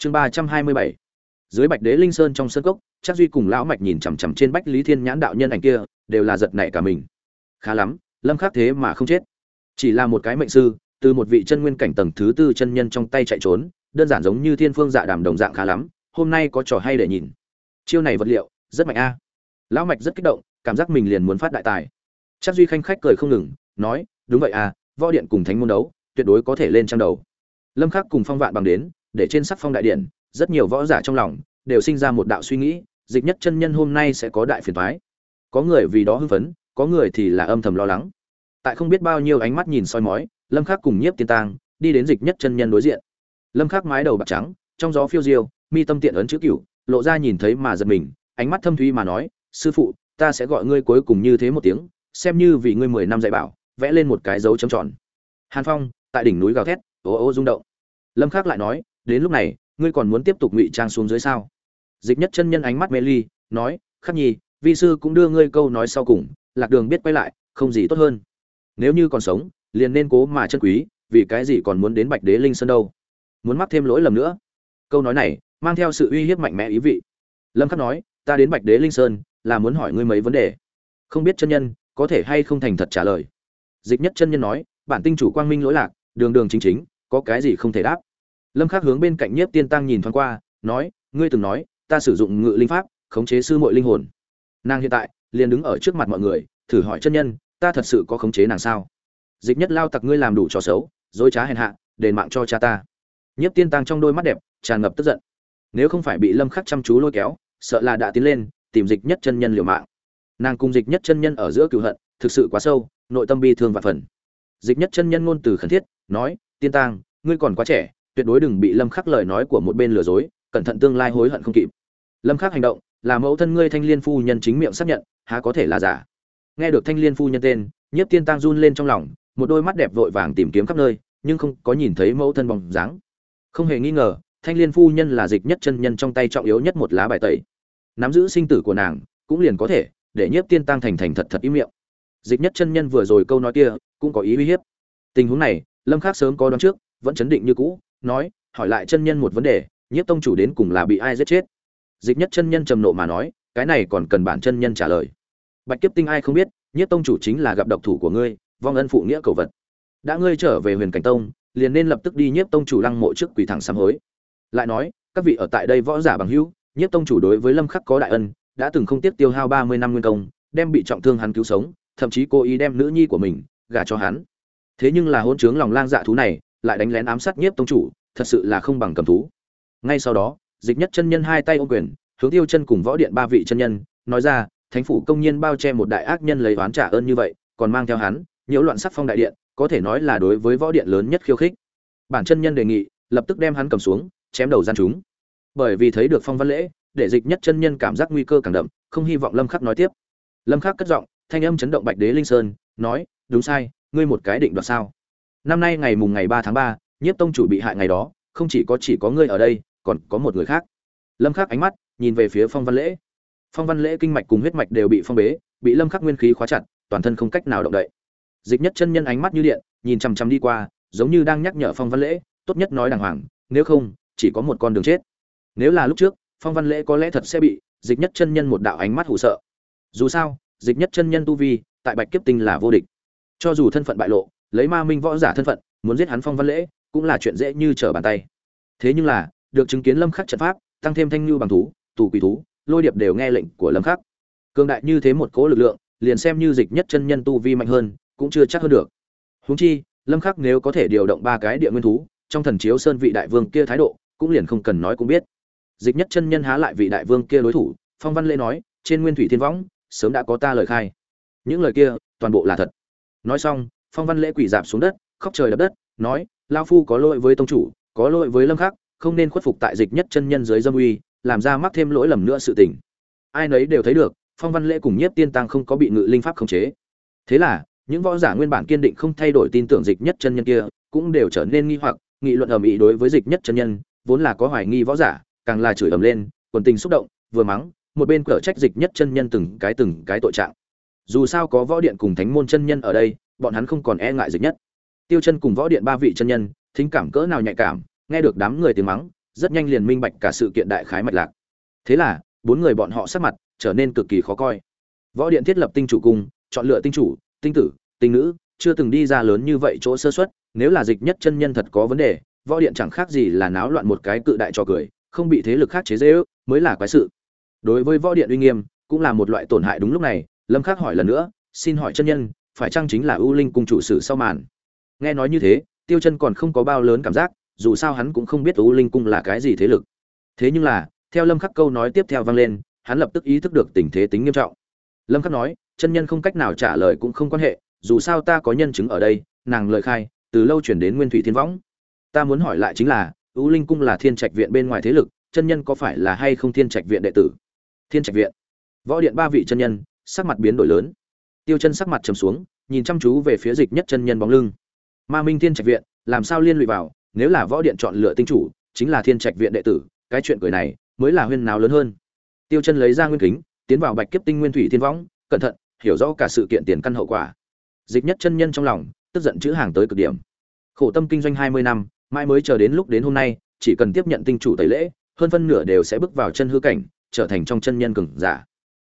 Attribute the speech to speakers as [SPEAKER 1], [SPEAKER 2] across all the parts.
[SPEAKER 1] chương ba trăm hai mươi bảy. Dưới bạch đế linh sơn trong sân cốc, chắc duy cùng lão mạch nhìn chằm chằm trên bách lý thiên nhãn đạo nhân ảnh kia, đều là giật nảy cả mình. Khá lắm, lâm khắc thế mà không chết. Chỉ là một cái mệnh sư, từ một vị chân nguyên cảnh tầng thứ tư chân nhân trong tay chạy trốn, đơn giản giống như thiên phương dạ đàm đồng dạng khá lắm, hôm nay có trò hay để nhìn. Chiêu này vật liệu, rất mạnh a. Lão mạch rất kích động, cảm giác mình liền muốn phát đại tài. Chắc duy khanh khách cười không ngừng, nói, đúng vậy à võ điện cùng thánh môn đấu, tuyệt đối có thể lên trang đầu. Lâm khắc cùng phong vạn bằng đến để trên sắc phong đại điện, rất nhiều võ giả trong lòng đều sinh ra một đạo suy nghĩ, dịch nhất chân nhân hôm nay sẽ có đại phiền toái. Có người vì đó hưng phấn, có người thì là âm thầm lo lắng. Tại không biết bao nhiêu ánh mắt nhìn soi mói, lâm khắc cùng nhiếp tiên tang đi đến dịch nhất chân nhân đối diện. Lâm khắc mái đầu bạc trắng, trong gió phiêu diêu, mi tâm tiện ấn chữ cửu, lộ ra nhìn thấy mà giật mình, ánh mắt thâm thúy mà nói, sư phụ, ta sẽ gọi ngươi cuối cùng như thế một tiếng, xem như vì ngươi mười năm dạy bảo, vẽ lên một cái dấu chấm tròn. Hàn phong, tại đỉnh núi gào thét ồ ô rung động. Lâm khắc lại nói đến lúc này, ngươi còn muốn tiếp tục ngụy trang xuống dưới sao? Dịch nhất chân nhân ánh mắt mê ly, nói, khắc nhi, vi sư cũng đưa ngươi câu nói sau cùng, lạc đường biết quay lại, không gì tốt hơn. Nếu như còn sống, liền nên cố mà chân quý, vì cái gì còn muốn đến bạch đế linh sơn đâu? Muốn mắc thêm lỗi lầm nữa. Câu nói này, mang theo sự uy hiếp mạnh mẽ ý vị. Lâm khắc nói, ta đến bạch đế linh sơn, là muốn hỏi ngươi mấy vấn đề. Không biết chân nhân, có thể hay không thành thật trả lời. Dịch nhất chân nhân nói, bản tinh chủ quang minh lỗi lạc, đường đường chính chính, có cái gì không thể đáp? Lâm khắc hướng bên cạnh nhiếp tiên tăng nhìn thoáng qua, nói, ngươi từng nói, ta sử dụng ngự linh pháp, khống chế sư muội linh hồn. Nàng hiện tại, liền đứng ở trước mặt mọi người, thử hỏi chân nhân, ta thật sự có khống chế nàng sao? Dịch nhất lao tặc ngươi làm đủ trò xấu, dối trá hèn hạ, đền mạng cho cha ta. Nhiếp tiên tăng trong đôi mắt đẹp, tràn ngập tức giận. Nếu không phải bị lâm khắc chăm chú lôi kéo, sợ là đã tiến lên, tìm dịch nhất chân nhân liều mạng. Nàng cùng dịch nhất chân nhân ở giữa cựu hận, thực sự quá sâu, nội tâm bi thương và phần. Dịch nhất chân nhân ngôn từ khẩn thiết, nói, tiên tang ngươi còn quá trẻ tuyệt đối đừng bị lâm khắc lời nói của một bên lừa dối, cẩn thận tương lai hối hận không kịp. Lâm khắc hành động, là mẫu thân ngươi thanh liên phu nhân chính miệng xác nhận, há có thể là giả. Nghe được thanh liên phu nhân tên, nhiếp tiên tăng run lên trong lòng, một đôi mắt đẹp vội vàng tìm kiếm khắp nơi, nhưng không có nhìn thấy mẫu thân bóng dáng. Không hề nghi ngờ, thanh liên phu nhân là dịch nhất chân nhân trong tay trọng yếu nhất một lá bài tẩy. Nắm giữ sinh tử của nàng, cũng liền có thể để nhiếp tiên tăng thành thành thật thật ý miệng. Dịch nhất chân nhân vừa rồi câu nói kia, cũng có ý uy hiếp. Tình huống này, lâm khắc sớm có đoán trước, vẫn chấn định như cũ nói, hỏi lại chân nhân một vấn đề, nhiếp tông chủ đến cùng là bị ai giết chết? Dịch nhất chân nhân trầm nộ mà nói, cái này còn cần bản chân nhân trả lời. Bạch kiếp tinh ai không biết, nhiếp tông chủ chính là gặp độc thủ của ngươi, vong ân phụ nghĩa cầu vật. Đã ngươi trở về huyền cảnh tông, liền nên lập tức đi nhiếp tông chủ lăng mộ trước quỷ thẳng sám hối. Lại nói, các vị ở tại đây võ giả bằng hữu, nhiếp tông chủ đối với lâm khắc có đại ân, đã từng không tiếc tiêu hao 30 năm nguyên công, đem bị trọng thương hắn cứu sống, thậm chí cố ý đem nữ nhi của mình gả cho hắn. Thế nhưng là hôn trướng lòng lang dạ thú này lại đánh lén ám sát nhiếp tông chủ, thật sự là không bằng cầm thú. Ngay sau đó, dịch nhất chân nhân hai tay ôm quyền, hướng tiêu chân cùng võ điện ba vị chân nhân, nói ra, thánh phủ công nhiên bao che một đại ác nhân lấy oán trả ơn như vậy, còn mang theo hắn, nhiễu loạn sắc phong đại điện, có thể nói là đối với võ điện lớn nhất khiêu khích. Bản chân nhân đề nghị, lập tức đem hắn cầm xuống, chém đầu gian chúng. Bởi vì thấy được phong văn lễ, để dịch nhất chân nhân cảm giác nguy cơ càng đậm, không hy vọng lâm khắc nói tiếp. Lâm khắc cất giọng, thanh âm chấn động bạch đế linh sơn, nói, đúng sai, ngươi một cái định đoạt sao? Năm nay ngày mùng ngày 3 tháng 3, nhiếp tông chủ bị hại ngày đó không chỉ có chỉ có ngươi ở đây còn có một người khác. Lâm khắc ánh mắt nhìn về phía phong văn lễ. Phong văn lễ kinh mạch cùng huyết mạch đều bị phong bế bị lâm khắc nguyên khí khóa chặt toàn thân không cách nào động đậy. Dịch nhất chân nhân ánh mắt như điện nhìn chằm chằm đi qua giống như đang nhắc nhở phong văn lễ tốt nhất nói đàng hoàng nếu không chỉ có một con đường chết. Nếu là lúc trước phong văn lễ có lẽ thật sẽ bị dịch nhất chân nhân một đạo ánh mắt hù sợ. Dù sao dịch nhất chân nhân tu vi tại bạch kiếp tinh là vô địch. Cho dù thân phận bại lộ lấy ma minh võ giả thân phận, muốn giết hắn phong văn lễ, cũng là chuyện dễ như trở bàn tay. Thế nhưng là, được chứng kiến lâm khắc trận pháp, tăng thêm thanh lưu bằng thú, tù quỷ thú, lôi điệp đều nghe lệnh của lâm khắc. Cường đại như thế một cỗ lực lượng, liền xem như dịch nhất chân nhân tu vi mạnh hơn, cũng chưa chắc hơn được. Huống chi, lâm khắc nếu có thể điều động ba cái địa nguyên thú, trong thần chiếu sơn vị đại vương kia thái độ, cũng liền không cần nói cũng biết. Dịch nhất chân nhân há lại vị đại vương kia đối thủ, phong văn lễ nói, trên nguyên thủy thiên võng, sớm đã có ta lời khai. Những lời kia, toàn bộ là thật. Nói xong phong văn lễ quỳ dạp xuống đất, khóc trời đập đất, nói lao phu có lỗi với tông chủ, có lỗi với lâm khắc, không nên khuất phục tại dịch nhất chân nhân dưới dâm uy, làm ra mắc thêm lỗi lầm nữa sự tình. Ai nấy đều thấy được, phong văn lễ cùng nhiếp tiên tăng không có bị ngự linh pháp khống chế. Thế là, những võ giả nguyên bản kiên định không thay đổi tin tưởng dịch nhất chân nhân kia, cũng đều trở nên nghi hoặc, nghị luận ầm ĩ đối với dịch nhất chân nhân, vốn là có hoài nghi võ giả, càng là chửi ầm lên, quần tình xúc động, vừa mắng, một bên cở trách dịch nhất chân nhân từng cái từng cái tội trạng. Dù sao có võ điện cùng thánh môn chân nhân ở đây bọn hắn không còn e ngại dịch nhất. Tiêu chân cùng võ điện ba vị chân nhân, thính cảm cỡ nào nhạy cảm, nghe được đám người tiếng mắng, rất nhanh liền minh bạch cả sự kiện đại khái mạch lạc. Thế là, bốn người bọn họ sắc mặt trở nên cực kỳ khó coi. Võ điện thiết lập tinh chủ cung, chọn lựa tinh chủ, tinh tử, tinh nữ, chưa từng đi ra lớn như vậy chỗ sơ xuất nếu là dịch nhất chân nhân thật có vấn đề, võ điện chẳng khác gì là náo loạn một cái cự đại cho cười, không bị thế lực khác chế dễ ước mới là quái sự. Đối với võ điện uy nghiêm, cũng là một loại tổn hại đúng lúc này, lâm khắc hỏi lần nữa, xin hỏi chân nhân phải chăng chính là ưu linh cung chủ sử sau màn? Nghe nói như thế, tiêu chân còn không có bao lớn cảm giác, dù sao hắn cũng không biết ưu linh cung là cái gì thế lực. Thế nhưng là, theo lâm khắc câu nói tiếp theo vang lên, hắn lập tức ý thức được tình thế tính nghiêm trọng. Lâm khắc nói, chân nhân không cách nào trả lời cũng không quan hệ, dù sao ta có nhân chứng ở đây, nàng lời khai, từ lâu chuyển đến nguyên thủy thiên võng. Ta muốn hỏi lại chính là, ưu linh cung là thiên trạch viện bên ngoài thế lực, chân nhân có phải là hay không thiên trạch viện đệ tử? Thiên trạch viện. Võ điện ba vị chân nhân, sắc mặt biến đổi lớn tiêu chân sắc mặt trầm xuống, nhìn chăm chú về phía dịch nhất chân nhân bóng lưng. Ma minh thiên trạch viện, làm sao liên lụy vào? Nếu là võ điện chọn lựa tinh chủ, chính là thiên trạch viện đệ tử, cái chuyện cười này mới là huyên nào lớn hơn. Tiêu chân lấy ra nguyên kính, tiến vào bạch kiếp tinh nguyên thủy thiên võng, cẩn thận, hiểu rõ cả sự kiện tiền căn hậu quả. Dịch nhất chân nhân trong lòng, tức giận chữ hàng tới cực điểm. Khổ tâm kinh doanh hai mươi năm mai mới chờ đến lúc đến hôm nay, chỉ cần tiếp nhận tinh chủ tẩy lễ, hơn phân nửa đều sẽ bước vào chân hư cảnh, trở thành trong chân nhân cường giả.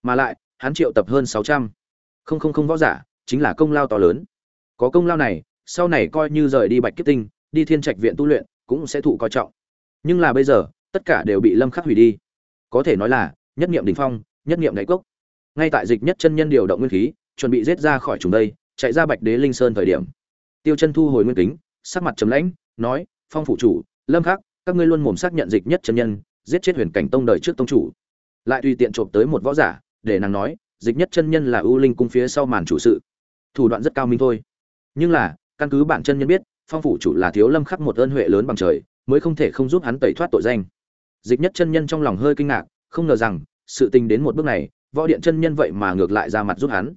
[SPEAKER 1] Mà lại, hắn triệu tập hơn sáu trăm không không không võ giả, chính là công lao to lớn. Có công lao này, sau này coi như rời đi bạch kiếp tinh, đi thiên trạch viện tu luyện, cũng sẽ thụ coi trọng. Nhưng là bây giờ, tất cả đều bị lâm khắc hủy đi. Có thể nói là, nhất niệm đỉnh phong, nhất niệm đáy cốc. Ngay tại dịch nhất chân nhân điều động nguyên khí, chuẩn bị giết ra khỏi chúng đây, chạy ra bạch đế linh sơn thời điểm. Tiêu chân thu hồi nguyên kính, sắc mặt trầm lãnh, nói, phong phủ chủ, lâm khắc, các ngươi luôn mồm xác nhận dịch nhất chân nhân, giết chết huyền cảnh tông đời trước tông chủ. Lại tùy tiện trộm tới một võ giả, để nàng nói dịch nhất chân nhân là ưu linh cung phía sau màn chủ sự. Thủ đoạn rất cao minh thôi. Nhưng là, căn cứ bản chân nhân biết, phong phủ chủ là thiếu lâm khắc một ơn huệ lớn bằng trời, mới không thể không giúp hắn tẩy thoát tội danh. Dịch nhất chân nhân trong lòng hơi kinh ngạc, không ngờ rằng, sự tình đến một bước này, võ điện chân nhân vậy mà ngược lại ra mặt giúp hắn.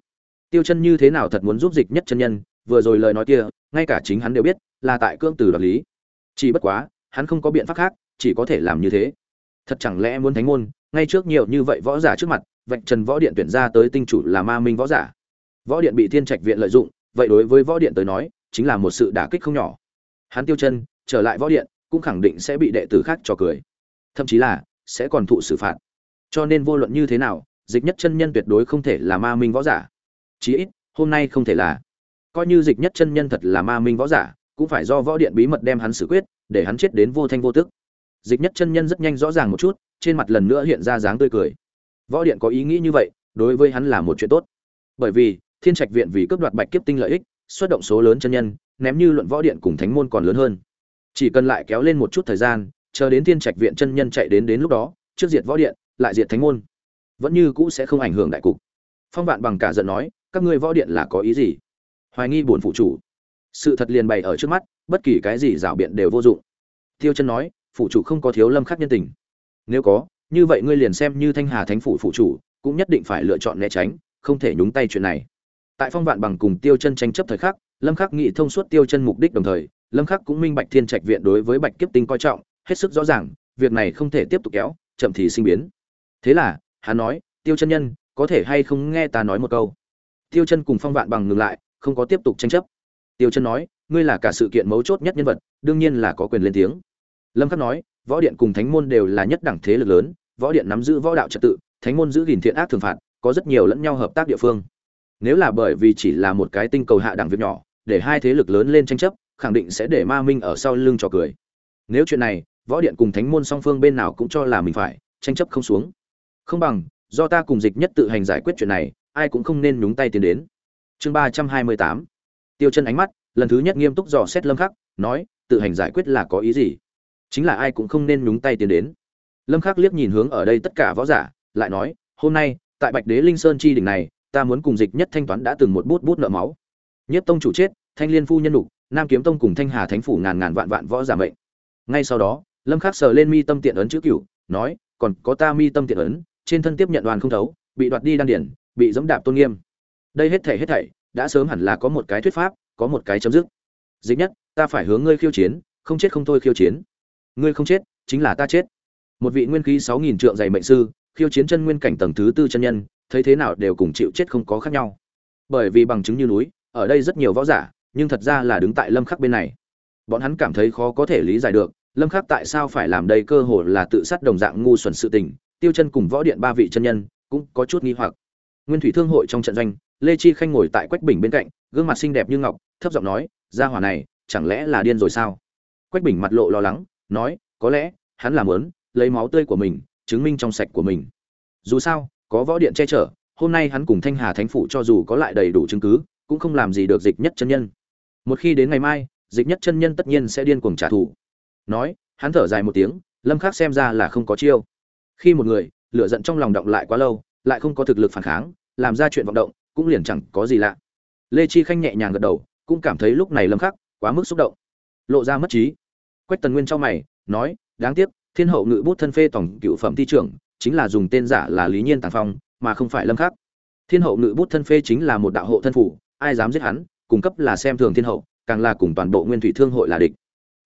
[SPEAKER 1] Tiêu chân như thế nào thật muốn giúp dịch nhất chân nhân, vừa rồi lời nói kia, ngay cả chính hắn đều biết, là tại cương từ đoạt lý. Chỉ bất quá, hắn không có biện pháp khác, chỉ có thể làm như thế. Thật chẳng lẽ muốn thánh môn, ngay trước nhiều như vậy võ giả trước mặt vạch trần võ điện tuyển ra tới tinh chủ là ma minh võ giả. Võ điện bị thiên trạch viện lợi dụng, vậy đối với võ điện tới nói, chính là một sự đả kích không nhỏ. Hắn tiêu chân, trở lại võ điện, cũng khẳng định sẽ bị đệ tử khác trò cười. Thậm chí là, sẽ còn thụ xử phạt. Cho nên vô luận như thế nào, dịch nhất chân nhân tuyệt đối không thể là ma minh võ giả. Chí ít, hôm nay không thể là. Coi như dịch nhất chân nhân thật là ma minh võ giả, cũng phải do võ điện bí mật đem hắn xử quyết, để hắn chết đến vô thanh vô tức. Dịch nhất chân nhân rất nhanh rõ ràng một chút, trên mặt lần nữa hiện ra dáng tươi cười võ điện có ý nghĩ như vậy, đối với hắn là một chuyện tốt. Bởi vì, thiên trạch viện vì cướp đoạt bạch kiếp tinh lợi ích, xuất động số lớn chân nhân, ném như luận võ điện cùng thánh môn còn lớn hơn. Chỉ cần lại kéo lên một chút thời gian, chờ đến thiên trạch viện chân nhân chạy đến đến lúc đó, trước diệt võ điện, lại diệt thánh môn. Vẫn như cũ sẽ không ảnh hưởng đại cục. Phong vạn bằng cả giận nói, các ngươi võ điện là có ý gì? Hoài nghi buồn phụ chủ. Sự thật liền bày ở trước mắt, bất kỳ cái gì rảo biện đều vô dụng. Tiêu chân nói, phụ chủ không có thiếu lâm khắc nhân tình. Nếu có như vậy ngươi liền xem như thanh hà thánh phủ phụ chủ, cũng nhất định phải lựa chọn né tránh, không thể nhúng tay chuyện này. Tại phong vạn bằng cùng tiêu chân tranh chấp thời khắc, lâm khắc nghĩ thông suốt tiêu chân mục đích đồng thời, lâm khắc cũng minh bạch thiên trạch viện đối với bạch kiếp tinh coi trọng, hết sức rõ ràng, việc này không thể tiếp tục kéo, chậm thì sinh biến. Thế là, hắn nói, tiêu chân nhân, có thể hay không nghe ta nói một câu? Tiêu chân cùng phong vạn bằng ngừng lại, không có tiếp tục tranh chấp. Tiêu chân nói, ngươi là cả sự kiện mấu chốt nhất nhân vật, đương nhiên là có quyền lên tiếng. Lâm khắc nói, võ điện cùng thánh môn đều là nhất đẳng thế lực lớn võ điện nắm giữ võ đạo trật tự, thánh môn giữ gìn thiện ác thường phạt, có rất nhiều lẫn nhau hợp tác địa phương. Nếu là bởi vì chỉ là một cái tinh cầu hạ đẳng việc nhỏ, để hai thế lực lớn lên tranh chấp, khẳng định sẽ để ma minh ở sau lưng trò cười. Nếu chuyện này, võ điện cùng thánh môn song phương bên nào cũng cho là mình phải, tranh chấp không xuống. Không bằng, do ta cùng dịch nhất tự hành giải quyết chuyện này, ai cũng không nên nhúng tay tiến đến. Chương ba trăm hai mươi tám. Tiêu chân ánh mắt, lần thứ nhất nghiêm túc dò xét lâm khắc, nói, tự hành giải quyết là có ý gì? Chính là ai cũng không nên nhúng tay tiến đến lâm khắc liếc nhìn hướng ở đây tất cả võ giả lại nói hôm nay tại bạch đế linh sơn chi đỉnh này ta muốn cùng dịch nhất thanh toán đã từng một bút bút nợ máu. Nhất tông chủ chết thanh liên phu nhân đủ, nam kiếm tông cùng thanh hà thánh phủ ngàn ngàn vạn vạn võ giả mệnh. Ngay sau đó lâm khắc sờ lên mi tâm tiện ấn chữ cửu nói còn có ta mi tâm tiện ấn trên thân tiếp nhận đoàn không thấu bị đoạt đi đan điển bị dẫm đạp tôn nghiêm. Đây hết thảy hết thảy đã sớm hẳn là có một cái thuyết pháp có một cái chấm dứt. Dịch nhất ta phải hướng ngươi khiêu chiến không chết không thôi khiêu chiến. Ngươi không chết chính là ta chết một vị nguyên khí sáu nghìn trượng dày mệnh sư, khiêu chiến chân nguyên cảnh tầng thứ tư chân nhân, thấy thế nào đều cùng chịu chết không có khác nhau. Bởi vì bằng chứng như núi, ở đây rất nhiều võ giả, nhưng thật ra là đứng tại lâm khắc bên này. Bọn hắn cảm thấy khó có thể lý giải được, lâm khắc tại sao phải làm đây cơ hội là tự sát đồng dạng ngu xuẩn sự tình, tiêu chân cùng võ điện ba vị chân nhân, cũng có chút nghi hoặc. Nguyên thủy thương hội trong trận doanh, lê chi khanh ngồi tại quách bình bên cạnh, gương mặt xinh đẹp như ngọc, thấp giọng nói, gia hỏa này, chẳng lẽ là điên rồi sao? Quách bình mặt lộ lo lắng, nói, có lẽ, hắn làm muốn lấy máu tươi của mình, chứng minh trong sạch của mình. Dù sao, có võ điện che chở, hôm nay hắn cùng thanh hà thánh phủ cho dù có lại đầy đủ chứng cứ, cũng không làm gì được dịch nhất chân nhân. Một khi đến ngày mai, dịch nhất chân nhân tất nhiên sẽ điên cuồng trả thù. Nói, hắn thở dài một tiếng, lâm khắc xem ra là không có chiêu. Khi một người, lửa giận trong lòng động lại quá lâu, lại không có thực lực phản kháng, làm ra chuyện vọng động, cũng liền chẳng có gì lạ. Lê chi khanh nhẹ nhàng gật đầu, cũng cảm thấy lúc này lâm khắc quá mức xúc động. Lộ ra mất trí. Quách tần nguyên trong mày, nói, đáng tiếc thiên hậu ngự bút thân phê tổng cựu phẩm thi trưởng, chính là dùng tên giả là lý nhiên tàng phong, mà không phải lâm khắc. Thiên hậu ngự bút thân phê chính là một đạo hộ thân phủ, ai dám giết hắn, cung cấp là xem thường thiên hậu, càng là cùng toàn bộ nguyên thủy thương hội là địch.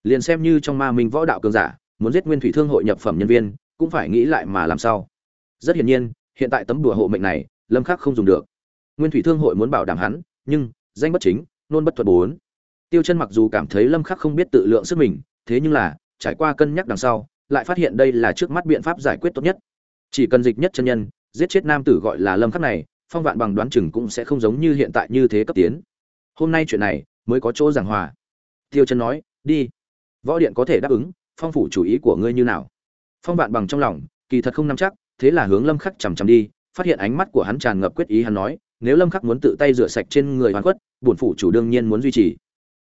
[SPEAKER 1] Liền xem như trong ma minh võ đạo cường giả, muốn giết nguyên thủy thương hội nhập phẩm nhân viên, cũng phải nghĩ lại mà làm sao. Rất hiển nhiên, hiện tại tấm đùa hộ mệnh này, lâm khắc không dùng được. Nguyên thủy thương hội muốn bảo đảm hắn, nhưng, danh bất chính, nôn bất thuận bốn. Tiêu chân mặc dù cảm thấy lâm khắc không biết tự lượng sức mình, thế nhưng là, trải qua cân nhắc đằng sau lại phát hiện đây là trước mắt biện pháp giải quyết tốt nhất. Chỉ cần dịch nhất chân nhân, giết chết nam tử gọi là lâm khắc này, phong vạn bằng đoán chừng cũng sẽ không giống như hiện tại như thế cấp tiến. Hôm nay chuyện này mới có chỗ giảng hòa. Tiêu chân nói, đi. Võ điện có thể đáp ứng, phong phủ chủ ý của ngươi như nào? Phong vạn bằng trong lòng, kỳ thật không nắm chắc, thế là hướng lâm khắc chằm chằm đi, phát hiện ánh mắt của hắn tràn ngập quyết ý hắn nói, nếu lâm khắc muốn tự tay rửa sạch trên người hoàn quất bổn phủ chủ đương nhiên muốn duy trì.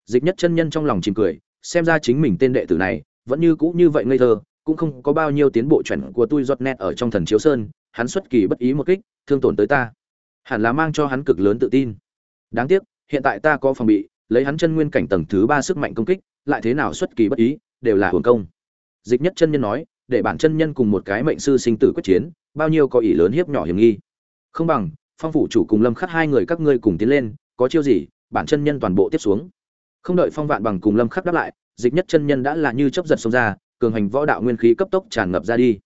[SPEAKER 1] Dịch nhất chân nhân trong lòng chìm cười, xem ra chính mình tên đệ tử này vẫn như cũ như vậy ngây thơ, cũng không có bao nhiêu tiến bộ chuẩn của tôi giọt nét ở trong thần chiếu sơn, hắn xuất kỳ bất ý một kích, thương tổn tới ta. Hẳn là mang cho hắn cực lớn tự tin. Đáng tiếc, hiện tại ta có phòng bị, lấy hắn chân nguyên cảnh tầng thứ ba sức mạnh công kích, lại thế nào xuất kỳ bất ý, đều là hưởng công. Dịch nhất chân nhân nói, để bản chân nhân cùng một cái mệnh sư sinh tử quyết chiến, bao nhiêu có ý lớn hiếp nhỏ hiểm nghi. Không bằng, phong phủ chủ cùng lâm khắc hai người các ngươi cùng tiến lên, có chiêu gì, bản chân nhân toàn bộ tiếp xuống. Không đợi phong vạn bằng cùng lâm khắc đáp lại dịch nhất chân nhân đã là như chớp giật xông ra cường hành võ đạo nguyên khí cấp tốc tràn ngập ra đi.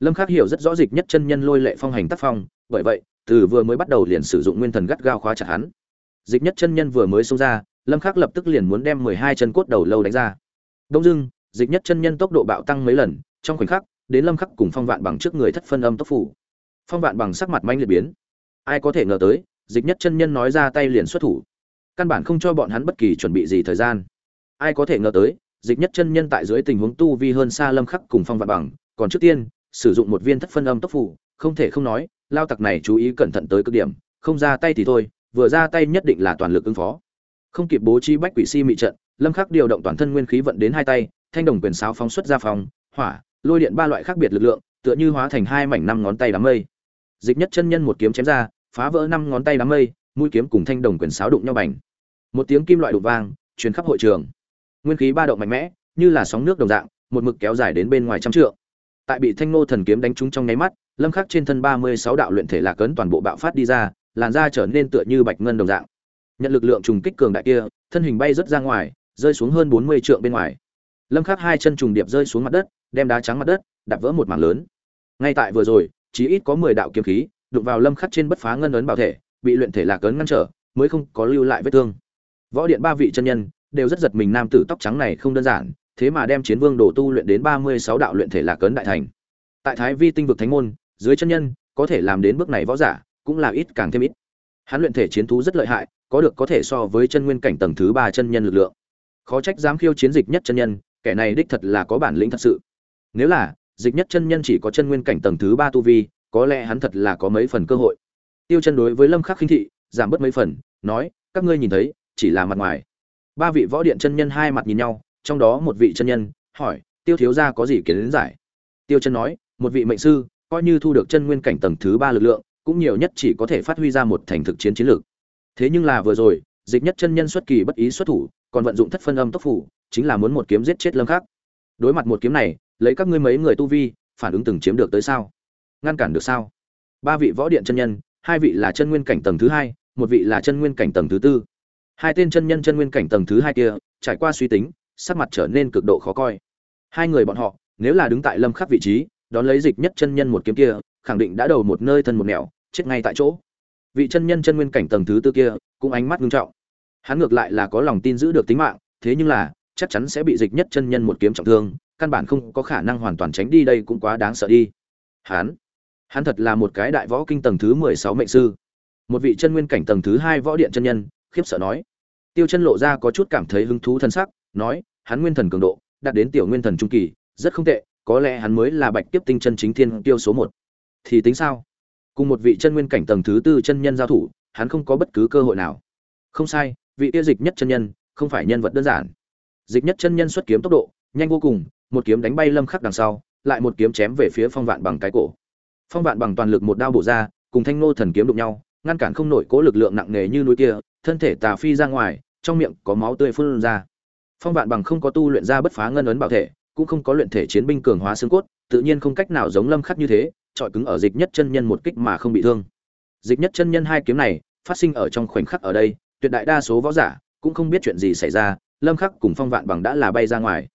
[SPEAKER 1] Lâm khắc hiểu rất rõ dịch nhất chân nhân lôi lệ phong hành tác phong bởi vậy từ vừa mới bắt đầu liền sử dụng nguyên thần gắt gao khóa chặt hắn. Dịch nhất chân nhân vừa mới xông ra lâm khắc lập tức liền muốn đem 12 chân cốt đầu lâu đánh ra. Đông Dương, dịch nhất chân nhân tốc độ bạo tăng mấy lần trong khoảnh khắc đến lâm khắc cùng phong vạn bằng trước người thất phân âm tốc phủ. Phong vạn bằng sắc mặt manh liệt biến. Ai có thể ngờ tới dịch nhất chân nhân nói ra tay liền xuất thủ. Căn bản không cho bọn hắn bất kỳ chuẩn bị gì thời gian ai có thể ngờ tới, dịch nhất chân nhân tại dưới tình huống tu vi hơn xa lâm khắc cùng phong vạn bằng, còn trước tiên, sử dụng một viên thất phân âm tốc phủ không thể không nói, lao tặc này chú ý cẩn thận tới cực điểm, không ra tay thì thôi, vừa ra tay nhất định là toàn lực ứng phó. Không kịp bố trí bách quỷ si mị trận, lâm khắc điều động toàn thân nguyên khí vận đến hai tay, thanh đồng quyền sáo phóng xuất ra phòng, hỏa, lôi điện ba loại khác biệt lực lượng, tựa như hóa thành hai mảnh năm ngón tay đám mây. Dịch nhất chân nhân một kiếm chém ra, phá vỡ năm ngón tay đám mây, mũi kiếm cùng thanh đồng quyền sáo đụng nhau bành. Một tiếng kim loại đục vang, truyền khắp hội trường nguyên khí ba động mạnh mẽ, như là sóng nước đồng dạng, một mực kéo dài đến bên ngoài trăm trượng. Tại bị thanh nô thần kiếm đánh trúng trong nháy mắt, lâm khắc trên thân ba mươi sáu đạo luyện thể lạc cấn toàn bộ bạo phát đi ra, làn da trở nên tựa như bạch ngân đồng dạng. Nhận lực lượng trùng kích cường đại kia, thân hình bay rất ra ngoài, rơi xuống hơn bốn mươi trượng bên ngoài. Lâm khắc hai chân trùng điệp rơi xuống mặt đất, đem đá trắng mặt đất, đạp vỡ một mảng lớn. Ngay tại vừa rồi chỉ ít có mười đạo kiếm khí, đụng vào lâm khắc trên bất phá ngân ấn bảo thể, bị luyện thể lạc cấn ngăn trở, mới không có lưu lại vết thương. Võ điện ba vị chân nhân đều rất giật mình nam tử tóc trắng này không đơn giản, thế mà đem chiến vương đồ tu luyện đến ba mươi sáu đạo luyện thể là cấn đại thành. Tại thái vi tinh vực thánh môn, dưới chân nhân, có thể làm đến bước này võ giả, cũng là ít càng thêm ít. Hắn luyện thể chiến thú rất lợi hại, có được có thể so với chân nguyên cảnh tầng thứ ba chân nhân lực lượng. Khó trách dám khiêu chiến dịch nhất chân nhân, kẻ này đích thật là có bản lĩnh thật sự. Nếu là, dịch nhất chân nhân chỉ có chân nguyên cảnh tầng thứ ba tu vi, có lẽ hắn thật là có mấy phần cơ hội. Tiêu chân đối với lâm khắc khinh thị, giảm bớt mấy phần, nói, các ngươi nhìn thấy, chỉ là mặt ngoài ba vị võ điện chân nhân hai mặt nhìn nhau, trong đó một vị chân nhân hỏi, tiêu thiếu gia có gì kiến giải? Tiêu chân nói, một vị mệnh sư, coi như thu được chân nguyên cảnh tầng thứ ba lực lượng, cũng nhiều nhất chỉ có thể phát huy ra một thành thực chiến chiến lược thế nhưng là vừa rồi, dịch nhất chân nhân xuất kỳ bất ý xuất thủ, còn vận dụng thất phân âm tốc phủ, chính là muốn một kiếm giết chết lâm khắc. Đối mặt một kiếm này, lấy các ngươi mấy người tu vi, phản ứng từng chiếm được tới sao? Ngăn cản được sao? Ba vị võ điện chân nhân, hai vị là chân nguyên cảnh tầng thứ hai, một vị là chân nguyên cảnh tầng thứ tư hai tên chân nhân chân nguyên cảnh tầng thứ hai kia, trải qua suy tính, sắc mặt trở nên cực độ khó coi. Hai người bọn họ, nếu là đứng tại lâm khắc vị trí, đón lấy dịch nhất chân nhân một kiếm kia, khẳng định đã đầu một nơi thân một nẻo, chết ngay tại chỗ. Vị chân nhân chân nguyên cảnh tầng thứ tư kia, cũng ánh mắt nghiêm trọng. Hắn ngược lại là có lòng tin giữ được tính mạng, thế nhưng là, chắc chắn sẽ bị dịch nhất chân nhân một kiếm trọng thương, căn bản không có khả năng hoàn toàn tránh đi đây cũng quá đáng sợ đi. Hắn hắn thật là một cái đại võ kinh tầng thứ mười sáu mệnh sư. Một vị chân nguyên cảnh tầng thứ hai võ điện chân nhân khiếp sợ nói. Tiêu chân lộ ra có chút cảm thấy hứng thú thân sắc, nói, hắn nguyên thần cường độ, đạt đến tiểu nguyên thần trung kỳ, rất không tệ, có lẽ hắn mới là bạch kiếp tinh chân chính thiên tiêu số một. Thì tính sao? Cùng một vị chân nguyên cảnh tầng thứ tư chân nhân giao thủ, hắn không có bất cứ cơ hội nào. Không sai, vị tiêu dịch nhất chân nhân, không phải nhân vật đơn giản. Dịch nhất chân nhân xuất kiếm tốc độ, nhanh vô cùng, một kiếm đánh bay lâm khắc đằng sau, lại một kiếm chém về phía phong vạn bằng cái cổ. Phong vạn bằng toàn lực một đao bổ ra, cùng thanh nô thần kiếm đụng nhau ngăn cản không nổi cố lực lượng nặng nề như núi kia, thân thể tà phi ra ngoài, trong miệng có máu tươi phun ra. Phong vạn bằng không có tu luyện ra bất phá ngân ấn bảo thể, cũng không có luyện thể chiến binh cường hóa xương cốt, tự nhiên không cách nào giống lâm khắc như thế trọi cứng ở dịch nhất chân nhân một kích mà không bị thương. Dịch nhất chân nhân hai kiếm này, phát sinh ở trong khoảnh khắc ở đây, tuyệt đại đa số võ giả cũng không biết chuyện gì xảy ra, lâm khắc cùng phong vạn bằng đã là bay ra ngoài.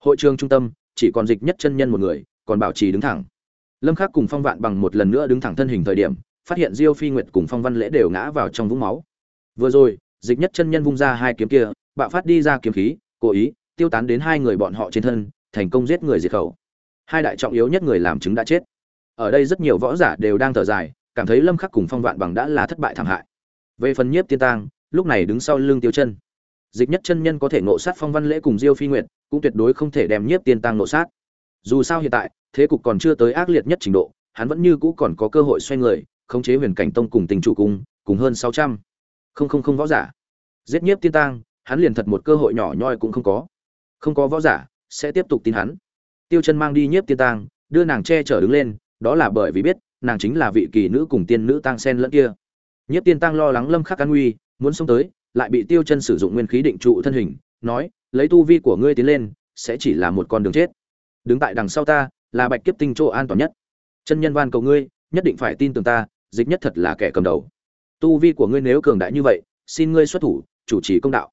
[SPEAKER 1] Hội trường trung tâm, chỉ còn dịch nhất chân nhân một người, còn bảo trì đứng thẳng. Lâm khắc cùng phong vạn bằng một lần nữa đứng thẳng thân hình thời điểm phát hiện diêu phi nguyệt cùng phong văn lễ đều ngã vào trong vũng máu. Vừa rồi, dịch nhất chân nhân vung ra hai kiếm kia, bạo phát đi ra kiếm khí, cố ý, tiêu tán đến hai người bọn họ trên thân, thành công giết người diệt khẩu. Hai đại trọng yếu nhất người làm chứng đã chết. Ở đây rất nhiều võ giả đều đang thở dài, cảm thấy lâm khắc cùng phong vạn bằng đã là thất bại thảm hại. Về phần nhiếp tiên tang, lúc này đứng sau lưng tiêu chân. Dịch nhất chân nhân có thể ngộ sát phong văn lễ cùng diêu phi nguyệt, cũng tuyệt đối không thể đem nhiếp tiên tang ngộ sát. Dù sao hiện tại, thế cục còn chưa tới ác liệt nhất trình độ, hắn vẫn như cũ còn có cơ hội xoay người khống chế huyền cảnh tông cùng tình chủ cung cùng hơn sáu trăm. Không không không võ giả. Giết nhiếp tiên tang, hắn liền thật một cơ hội nhỏ nhoi cũng không có. Không có võ giả, sẽ tiếp tục tin hắn. Tiêu chân mang đi nhiếp tiên tang, đưa nàng che chở đứng lên, đó là bởi vì biết, nàng chính là vị kỳ nữ cùng tiên nữ tang sen lẫn kia. Nhiếp tiên tang lo lắng lâm khắc an nguy muốn xông tới, lại bị tiêu chân sử dụng nguyên khí định trụ thân hình, nói, lấy tu vi của ngươi tiến lên, sẽ chỉ là một con đường chết. Đứng tại đằng sau ta, là bạch kiếp tinh chỗ an toàn nhất. Chân nhân van cầu ngươi, nhất định phải tin tưởng ta dịch nhất thật là kẻ cầm đầu. Tu vi của ngươi nếu cường đại như vậy, xin ngươi xuất thủ, chủ trì công đạo.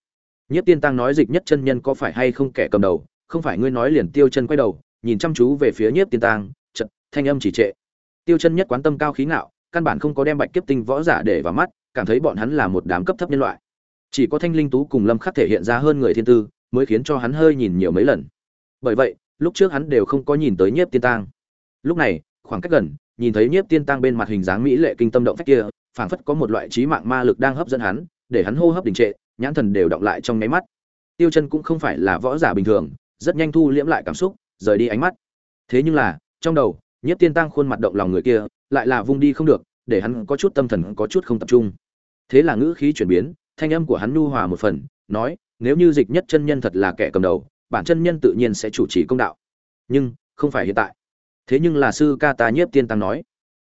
[SPEAKER 1] Nhất tiên tăng nói dịch nhất chân nhân có phải hay không kẻ cầm đầu? Không phải ngươi nói liền tiêu chân quay đầu, nhìn chăm chú về phía nhiếp tiên tăng chật thanh âm chỉ trệ. Tiêu chân nhất quán tâm cao khí ngạo, căn bản không có đem bạch kiếp tinh võ giả để vào mắt, cảm thấy bọn hắn là một đám cấp thấp nhân loại. Chỉ có thanh linh tú cùng lâm khắc thể hiện ra hơn người thiên tư, mới khiến cho hắn hơi nhìn nhiều mấy lần. Bởi vậy, lúc trước hắn đều không có nhìn tới nhiếp tiên tang lúc này, khoảng cách gần nhìn thấy nhiếp tiên Tăng bên mặt hình dáng mỹ lệ kinh tâm động phách kia, phảng phất có một loại trí mạng ma lực đang hấp dẫn hắn, để hắn hô hấp đình trệ, nhãn thần đều động lại trong nháy mắt. Tiêu chân cũng không phải là võ giả bình thường, rất nhanh thu liễm lại cảm xúc, rời đi ánh mắt. Thế nhưng là, trong đầu, nhiếp tiên tăng khuôn mặt động lòng người kia, lại là vung đi không được, để hắn có chút tâm thần có chút không tập trung. Thế là ngữ khí chuyển biến, thanh âm của hắn nhu hòa một phần, nói, nếu như dịch nhất chân nhân thật là kẻ cầm đầu, bản chân nhân tự nhiên sẽ chủ trì công đạo. Nhưng, không phải hiện tại thế nhưng là sư ca ta nhiếp tiên tăng nói.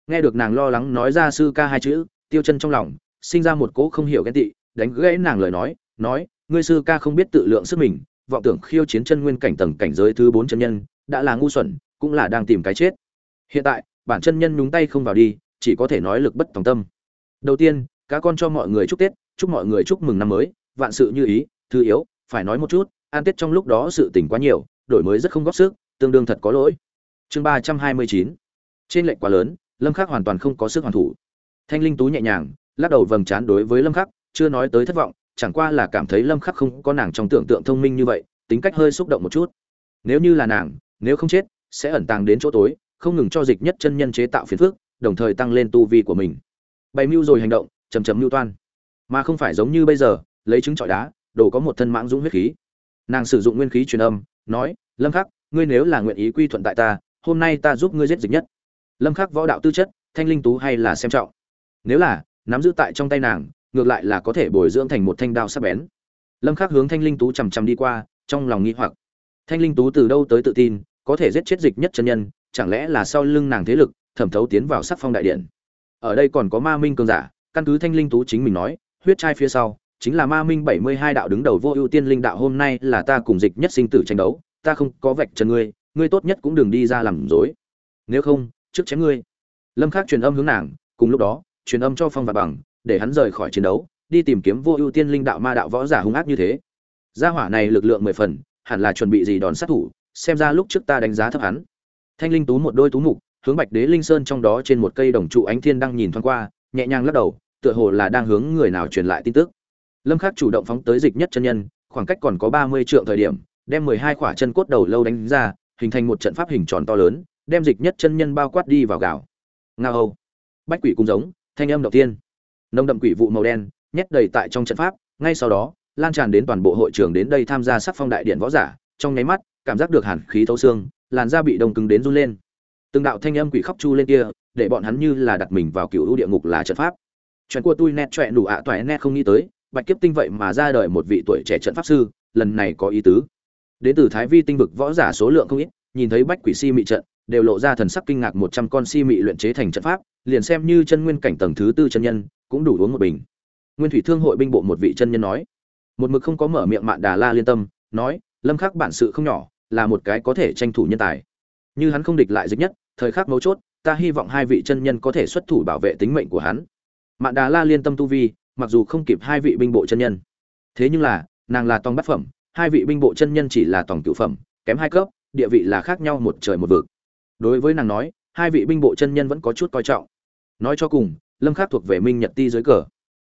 [SPEAKER 1] Nghe được nàng lo lắng nói ra sư ca hai chữ, tiêu chân trong lòng, sinh ra một cỗ không hiểu ghen tị, đánh gãy nàng lời nói nói, ngươi sư ca không biết tự lượng sức mình, vọng tưởng khiêu chiến chân nguyên cảnh tầng cảnh giới thứ bốn chân nhân, đã là ngu xuẩn, cũng là đang tìm cái chết. Hiện tại, bản chân nhân nhúng tay không vào đi, chỉ có thể nói lực bất tòng tâm. Đầu tiên, cá con cho mọi người chúc tết, chúc mọi người chúc mừng năm mới, vạn sự như ý, thứ yếu, phải nói một chút an tết trong lúc đó sự tỉnh quá nhiều, đổi mới rất không góp sức, tương đương thật có lỗi chương ba trăm hai mươi chín. Trên lệnh quá lớn, lâm khắc hoàn toàn không có sức hoàn thủ. Thanh linh tú nhẹ nhàng, lắc đầu vầng trán đối với lâm khắc, chưa nói tới thất vọng, chẳng qua là cảm thấy lâm khắc không có nàng trong tưởng tượng thông minh như vậy, tính cách hơi xúc động một chút. Nếu như là nàng, nếu không chết, sẽ ẩn tàng đến chỗ tối, không ngừng cho dịch nhất chân nhân chế tạo phiền phức, đồng thời tăng lên tu vi của mình. Bày mưu rồi hành động chầm chầm mưu toan. Mà không phải giống như bây giờ, lấy trứng trọi đá, đổ có một thân mãng dũng huyết khí. Nàng sử dụng nguyên khí truyền âm, nói, lâm khắc, ngươi nếu là nguyện ý quy thuận tại ta hôm nay ta giúp ngươi giết dịch nhất. Lâm khắc võ đạo tư chất, thanh linh tú hay là xem trọng? Nếu là, nắm giữ tại trong tay nàng, ngược lại là có thể bồi dưỡng thành một thanh đao sắc bén. Lâm khắc hướng thanh linh tú chầm chầm đi qua, trong lòng nghi hoặc. Thanh linh tú từ đâu tới tự tin, có thể giết chết dịch nhất chân nhân, chẳng lẽ là sau lưng nàng thế lực, thẩm thấu tiến vào sắc phong đại điện? Ở đây còn có ma minh cường giả, căn cứ thanh linh tú chính mình nói, huyết trai phía sau, chính là ma minh bảy mươi hai đạo đứng đầu vô ưu tiên linh đạo hôm nay là ta cùng dịch nhất sinh tử tranh đấu, ta không có vạch trần ngươi ngươi tốt nhất cũng đừng đi ra làm dối nếu không, trước chém ngươi. Lâm khắc truyền âm hướng nàng, cùng lúc đó, truyền âm cho phong và bằng, để hắn rời khỏi chiến đấu, đi tìm kiếm vô ưu tiên linh đạo ma đạo võ giả hung ác như thế. Gia hỏa này lực lượng mười phần, hẳn là chuẩn bị gì đòn sát thủ, xem ra lúc trước ta đánh giá thấp hắn. Thanh linh tú một đôi tú mục, hướng bạch đế linh sơn trong đó trên một cây đồng trụ ánh thiên đang nhìn thoáng qua, nhẹ nhàng lắc đầu, tựa hồ là đang hướng người nào truyền lại tin tức. Lâm khắc chủ động phóng tới dịch nhất chân nhân, khoảng cách còn có 30 trượng thời điểm, đem 12 khỏa chân cốt đầu lâu đánh ra hình thành một trận pháp hình tròn to lớn, đem dịch nhất chân nhân bao quát đi vào gạo. Nga âu bách quỷ cung giống, thanh âm đầu tiên. Nông đậm quỷ vụ màu đen, nhét đầy tại trong trận pháp, ngay sau đó, lan tràn đến toàn bộ hội trường đến đây tham gia sắc phong đại điện võ giả. Trong nháy mắt, cảm giác được hàn khí thấu xương, làn da bị đông cứng đến run lên. Từng đạo thanh âm quỷ khóc chu lên kia, để bọn hắn như là đặt mình vào cựu ưu địa ngục là trận pháp. Chuyện của tôi nét trọe đủ ạ toại nét không nghĩ tới, bạch kiếp tinh vậy mà ra đời một vị tuổi trẻ trận pháp sư, lần này có ý tứ đến từ thái vi tinh vực võ giả số lượng không ít, nhìn thấy bách quỷ si mị trận, đều lộ ra thần sắc kinh ngạc một trăm con si mị luyện chế thành trận pháp, liền xem như chân nguyên cảnh tầng thứ tư chân nhân, cũng đủ uống một bình. Nguyên thủy thương hội binh bộ một vị chân nhân nói. Một mực không có mở miệng mạn đà la liên tâm, nói, lâm khắc bản sự không nhỏ, là một cái có thể tranh thủ nhân tài. Như hắn không địch lại dịch nhất, thời khắc mấu chốt, ta hy vọng hai vị chân nhân có thể xuất thủ bảo vệ tính mệnh của hắn. Mạn đà la liên tâm tu vi, mặc dù không kịp hai vị binh bộ chân nhân. Thế nhưng là, nàng là tòng bát phẩm hai vị binh bộ chân nhân chỉ là tổng cửu phẩm, kém hai cấp, địa vị là khác nhau một trời một vực. Đối với nàng nói, hai vị binh bộ chân nhân vẫn có chút coi trọng. Nói cho cùng, lâm khắc thuộc về minh nhật ti dưới cờ.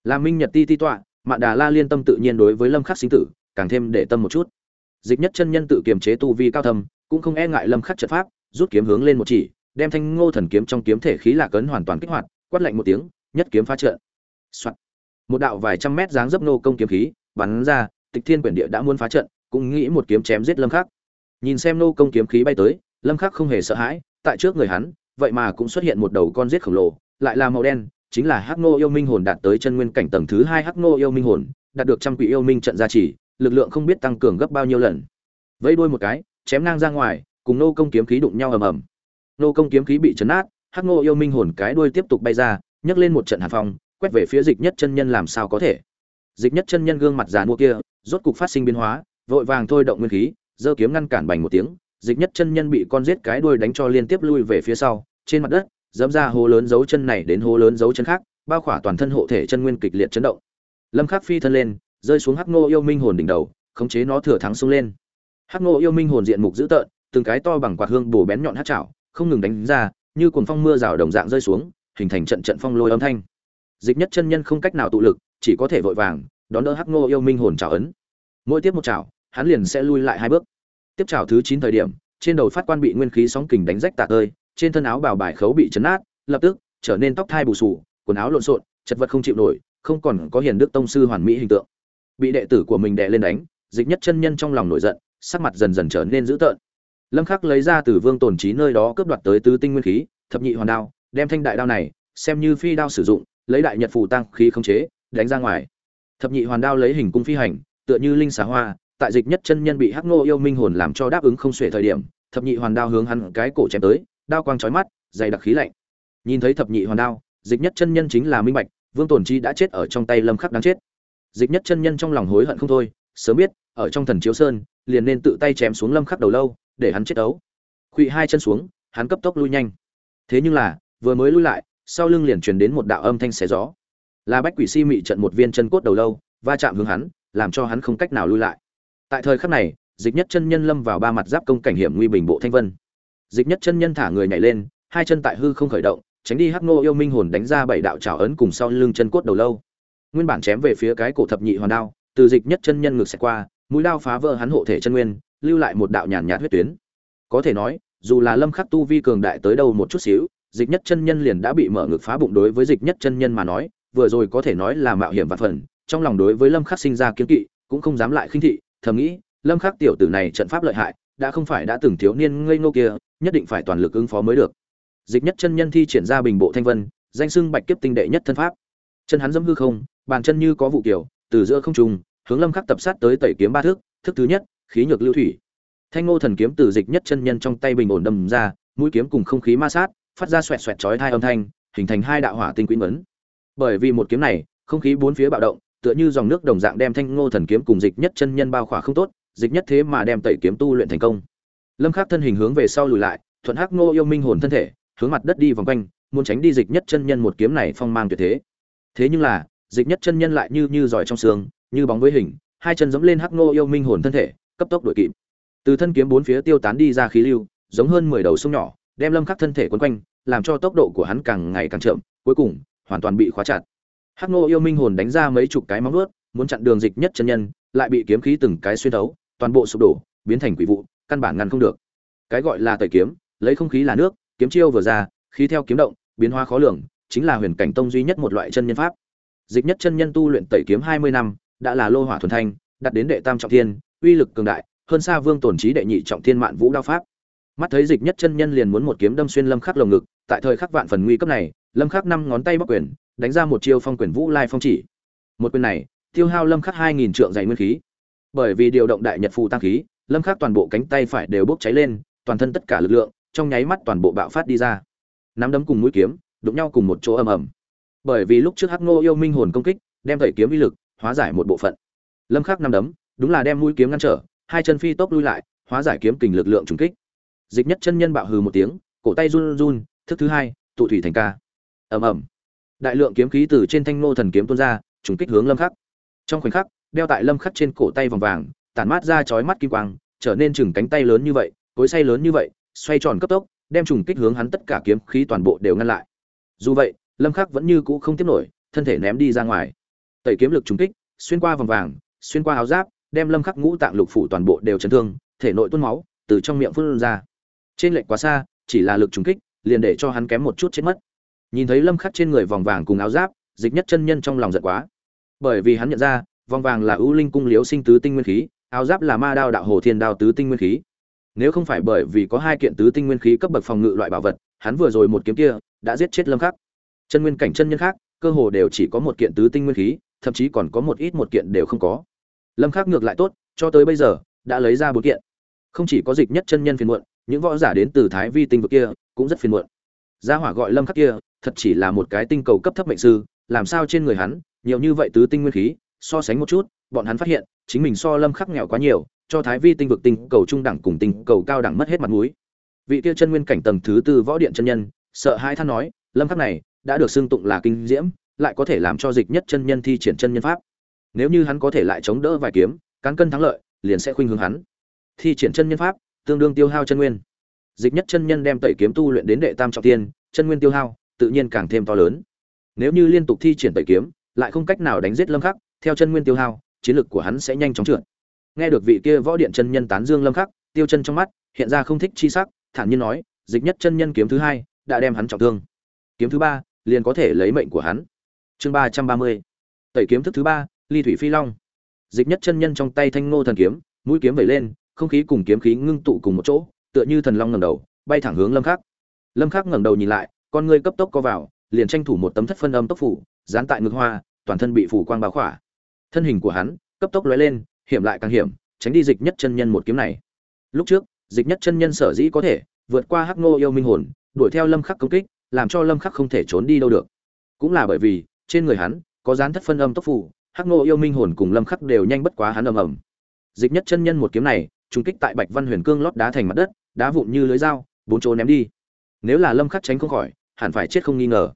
[SPEAKER 1] Là minh nhật ti ti tọa, mạn đà la liên tâm tự nhiên đối với lâm khắc sinh tử, càng thêm để tâm một chút. Dịch nhất chân nhân tự kiềm chế tu vi cao thâm, cũng không e ngại lâm khắc trận pháp, rút kiếm hướng lên một chỉ, đem thanh ngô thần kiếm trong kiếm thể khí lạc cấn hoàn toàn kích hoạt, quát lạnh một tiếng, nhất kiếm phá trận. Soạt. một đạo vài trăm mét dáng dấp nô công kiếm khí, bắn ra tịch thiên quyển địa đã muốn phá trận, cũng nghĩ một kiếm chém giết lâm khắc. Nhìn xem nô công kiếm khí bay tới, lâm khắc không hề sợ hãi, tại trước người hắn, vậy mà cũng xuất hiện một đầu con giết khổng lồ, lại là màu đen, chính là hắc nô yêu minh hồn đạt tới chân nguyên cảnh tầng thứ hai hắc nô yêu minh hồn, đạt được trăm quỷ yêu minh trận gia trì, lực lượng không biết tăng cường gấp bao nhiêu lần. Vẫy đuôi một cái, chém ngang ra ngoài, cùng nô công kiếm khí đụng nhau ầm ầm. Nô công kiếm khí bị chấn nát hắc nô yêu minh hồn cái đuôi tiếp tục bay ra, nhấc lên một trận hàn phong, quét về phía dịch nhất chân nhân làm sao có thể. Dịch nhất chân nhân gương mặt già mua kia rốt cục phát sinh biến hóa, vội vàng thôi động nguyên khí, giơ kiếm ngăn cản bành một tiếng, dịch nhất chân nhân bị con giết cái đuôi đánh cho liên tiếp lui về phía sau, trên mặt đất, dẫm ra hố lớn dấu chân này đến hố lớn dấu chân khác, bao khỏa toàn thân hộ thể chân nguyên kịch liệt chấn động. Lâm khắc phi thân lên, rơi xuống hắc Ngô yêu minh hồn đỉnh đầu, khống chế nó thừa thắng xông lên. Hắc Ngô yêu minh hồn diện mục dữ tợn, từng cái to bằng quạt hương bổ bén nhọn hắc chảo, không ngừng đánh ra, như cuồng phong mưa rào đồng dạng rơi xuống, hình thành trận trận phong lôi âm thanh. Dịch nhất chân nhân không cách nào tụ lực, chỉ có thể vội vàng đón đỡ hắc Ngô yêu minh hồn trào ấn. Mỗi tiếp một trào hắn liền sẽ lui lại hai bước. Tiếp trào thứ chín thời điểm, trên đầu phát quan bị nguyên khí sóng kình đánh rách tạc ơi trên thân áo bào bài khấu bị chấn nát, lập tức trở nên tóc thai bù sù, quần áo lộn xộn, chật vật không chịu nổi, không còn có hiền đức tông sư hoàn mỹ hình tượng. Bị đệ tử của mình đệ lên đánh, dịch nhất chân nhân trong lòng nổi giận, sắc mặt dần dần trở nên dữ tợn. Lâm khắc lấy ra từ vương tồn trí nơi đó cướp đoạt tới tứ tinh nguyên khí, thập nhị hoàn đao, đem thanh đại đao này, xem như phi đao sử dụng, lấy đại nhật phù tăng khí khống chế, đánh ra ngoài thập nhị hoàn đao lấy hình cung phi hành, tựa như linh xà hoa, tại dịch nhất chân nhân bị hắc nô yêu minh hồn làm cho đáp ứng không xuể thời điểm, thập nhị hoàn đao hướng hắn cái cổ chém tới, đao quang chói mắt, dày đặc khí lạnh. Nhìn thấy thập nhị hoàn đao, dịch nhất chân nhân chính là minh bạch, vương tổn chi đã chết ở trong tay lâm khắc đáng chết. Dịch nhất chân nhân trong lòng hối hận không thôi, sớm biết, ở trong thần chiếu sơn, liền nên tự tay chém xuống lâm khắc đầu lâu, để hắn chết ấu khuỵ hai chân xuống, hắn cấp tốc lui nhanh. Thế nhưng là, vừa mới lui lại, sau lưng liền truyền đến một đạo âm thanh xé gió là bách quỷ si mị trận một viên chân cốt đầu lâu, va chạm hướng hắn, làm cho hắn không cách nào lui lại. Tại thời khắc này, dịch nhất chân nhân lâm vào ba mặt giáp công cảnh hiểm nguy bình bộ thanh vân. Dịch nhất chân nhân thả người nhảy lên, hai chân tại hư không khởi động, tránh đi hắc nô yêu minh hồn đánh ra bảy đạo trào ấn cùng sau lưng chân cốt đầu lâu. Nguyên bản chém về phía cái cổ thập nhị hoàn đao, từ dịch nhất chân nhân ngược xẹt qua, mũi đao phá vỡ hắn hộ thể chân nguyên, lưu lại một đạo nhàn nhạt huyết tuyến. Có thể nói, dù là lâm khắc tu vi cường đại tới đâu một chút xíu, dịch nhất chân nhân liền đã bị mở ngực phá bụng đối với dịch nhất chân nhân mà nói vừa rồi có thể nói là mạo hiểm và phần, trong lòng đối với lâm khắc sinh ra kiến kỵ, cũng không dám lại khinh thị, thầm nghĩ, lâm khắc tiểu tử này trận pháp lợi hại, đã không phải đã từng thiếu niên ngây ngô kia, nhất định phải toàn lực ứng phó mới được. Dịch nhất chân nhân thi triển ra bình bộ thanh vân, danh xưng bạch kiếp tinh đệ nhất thân pháp. Chân hắn dẫm hư không, bàn chân như có vụ kiểu, từ giữa không trung, hướng lâm khắc tập sát tới tẩy kiếm ba thước, thức thứ nhất, khí nhược lưu thủy. Thanh ngô thần kiếm từ dịch nhất chân nhân trong tay bình ổn đâm ra, mũi kiếm cùng không khí ma sát, phát ra xoẹt xoẹt chói hai âm thanh, hình thành hai đạo hỏa tinh quyến vấn bởi vì một kiếm này, không khí bốn phía bạo động, tựa như dòng nước đồng dạng đem thanh ngô thần kiếm cùng dịch nhất chân nhân bao khỏa không tốt, dịch nhất thế mà đem tẩy kiếm tu luyện thành công. Lâm khắc thân hình hướng về sau lùi lại, thuận hắc ngô yêu minh hồn thân thể, hướng mặt đất đi vòng quanh, muốn tránh đi dịch nhất chân nhân một kiếm này phong mang tuyệt thế. Thế nhưng là, dịch nhất chân nhân lại như như giỏi trong xương, như bóng với hình, hai chân giẫm lên hắc ngô yêu minh hồn thân thể, cấp tốc đuổi kịp. Từ thân kiếm bốn phía tiêu tán đi ra khí lưu, giống hơn mười đầu sông nhỏ, đem lâm khắc thân thể quấn quanh, làm cho tốc độ của hắn càng ngày càng chậm, cuối cùng hoàn toàn bị khóa chặt. Hắc ngô yêu minh hồn đánh ra mấy chục cái móng vuốt, muốn chặn đường dịch nhất chân nhân, lại bị kiếm khí từng cái xuyên thấu, toàn bộ sụp đổ, biến thành quỷ vụ, căn bản ngăn không được. Cái gọi là tẩy kiếm, lấy không khí là nước, kiếm chiêu vừa ra, khí theo kiếm động, biến hóa khó lường, chính là huyền cảnh tông duy nhất một loại chân nhân pháp. Dịch nhất chân nhân tu luyện tẩy kiếm hai mươi năm, đã là lô hỏa thuần thanh đặt đến đệ tam trọng thiên, uy lực cường đại, hơn xa vương tổn trí đệ nhị trọng thiên mạn vũ đao pháp. Mắt thấy dịch nhất chân nhân liền muốn một kiếm đâm xuyên lâm khắc lồng ngực, tại thời khắc vạn phần nguy cấp này lâm khắc năm ngón tay bóc quyền, đánh ra một chiêu phong quyền vũ lai phong chỉ. Một quyền này, tiêu hao lâm khắc hai nghìn trượng dày nguyên khí. Bởi vì điều động đại nhật phù tăng khí, lâm khắc toàn bộ cánh tay phải đều bốc cháy lên, toàn thân tất cả lực lượng, trong nháy mắt toàn bộ bạo phát đi ra. Nắm đấm cùng mũi kiếm, đụng nhau cùng một chỗ ầm ầm. Bởi vì lúc trước hắc ngô yêu minh hồn công kích, đem tẩy kiếm uy lực hóa giải một bộ phận. Lâm khắc năm đấm, đúng là đem mũi kiếm ngăn trở, hai chân phi tốc lui lại, hóa giải kiếm kình lực lượng trùng kích. Dịch nhất chân nhân bạo hừ một tiếng, cổ tay run run, thức thứ hai, tụ thủy thành ca ầm ầm. Đại lượng kiếm khí từ trên thanh nô thần kiếm tuôn ra, trùng kích hướng lâm khắc. Trong khoảnh khắc, đeo tại lâm khắc trên cổ tay vòng vàng, tản mát ra chói mắt kim quang, trở nên chừng cánh tay lớn như vậy, cối say lớn như vậy, xoay tròn cấp tốc, đem trùng kích hướng hắn tất cả kiếm khí toàn bộ đều ngăn lại. Dù vậy, lâm khắc vẫn như cũ không tiếp nổi, thân thể ném đi ra ngoài. Tẩy kiếm lực trùng kích, xuyên qua vòng vàng, xuyên qua áo giáp, đem lâm khắc ngũ tạng lục phủ toàn bộ đều chấn thương, thể nội tuôn máu từ trong miệng phun ra. Trên lệch quá xa, chỉ là lực trùng kích, liền để cho hắn kém một chút chết mất nhìn thấy lâm khắc trên người vòng vàng cùng áo giáp, dịch nhất chân nhân trong lòng giận quá. Bởi vì hắn nhận ra, vòng vàng là ưu linh cung liếu sinh tứ tinh nguyên khí, áo giáp là ma đao đạo hồ thiên đao tứ tinh nguyên khí. Nếu không phải bởi vì có hai kiện tứ tinh nguyên khí cấp bậc phòng ngự loại bảo vật, hắn vừa rồi một kiếm kia, đã giết chết lâm khắc. Chân nguyên cảnh chân nhân khác, cơ hồ đều chỉ có một kiện tứ tinh nguyên khí, thậm chí còn có một ít một kiện đều không có. Lâm khắc ngược lại tốt, cho tới bây giờ, đã lấy ra bốn kiện. Không chỉ có dịch nhất chân nhân phiền muộn, những võ giả đến từ thái vi tinh vực kia, cũng rất phiền muộn. Gia hỏa gọi lâm khắc kia thật chỉ là một cái tinh cầu cấp thấp mệnh sư làm sao trên người hắn nhiều như vậy tứ tinh nguyên khí so sánh một chút bọn hắn phát hiện chính mình so lâm khắc nghèo quá nhiều cho thái vi tinh vực tinh cầu trung đẳng cùng tinh cầu cao đẳng mất hết mặt mũi. Vị kia chân nguyên cảnh tầng thứ tư võ điện chân nhân sợ hai than nói lâm khắc này đã được xưng tụng là kinh diễm lại có thể làm cho dịch nhất chân nhân thi triển chân nhân pháp. Nếu như hắn có thể lại chống đỡ vài kiếm cán cân thắng lợi liền sẽ khuynh hướng hắn. Thi triển chân nhân pháp tương đương tiêu hao chân nguyên. Dịch nhất chân nhân đem tẩy kiếm tu luyện đến đệ tam trọng thiên, chân nguyên tiêu hao tự nhiên càng thêm to lớn. Nếu như liên tục thi triển tẩy kiếm, lại không cách nào đánh giết lâm khắc, theo chân nguyên tiêu hao, chiến lực của hắn sẽ nhanh chóng trượt. Nghe được vị kia võ điện chân nhân tán dương lâm khắc, tiêu chân trong mắt, hiện ra không thích chi sắc, thản nhiên nói, dịch nhất chân nhân kiếm thứ hai, đã đem hắn trọng thương. Kiếm thứ ba, liền có thể lấy mệnh của hắn. Chương ba trăm ba mươi. Tẩy kiếm thức thứ ba, ly thủy phi long. Dịch nhất chân nhân trong tay thanh ngô thần kiếm, mũi kiếm vẩy lên, không khí cùng kiếm khí ngưng tụ cùng một chỗ, tựa như thần long ngẩng đầu, bay thẳng hướng lâm khắc. Lâm khắc ngẩng đầu nhìn lại con ngươi cấp tốc co vào, liền tranh thủ một tấm thất phân âm tốc phủ, dán tại ngực hoa, toàn thân bị phủ quang báo khỏa. Thân hình của hắn cấp tốc lóe lên, hiểm lại càng hiểm, tránh đi dịch nhất chân nhân một kiếm này. Lúc trước, dịch nhất chân nhân sở dĩ có thể vượt qua hắc ngô yêu minh hồn, đuổi theo lâm khắc công kích, làm cho lâm khắc không thể trốn đi đâu được. Cũng là bởi vì, trên người hắn có dán thất phân âm tốc phủ, hắc ngô yêu minh hồn cùng lâm khắc đều nhanh bất quá hắn ầm ầm. Dịch nhất chân nhân một kiếm này trùng kích tại bạch văn huyền cương lót đá thành mặt đất, đá vụn như lưới dao, bốn chỗ ném đi. Nếu là lâm khắc tránh không khỏi hẳn phải chết không nghi ngờ.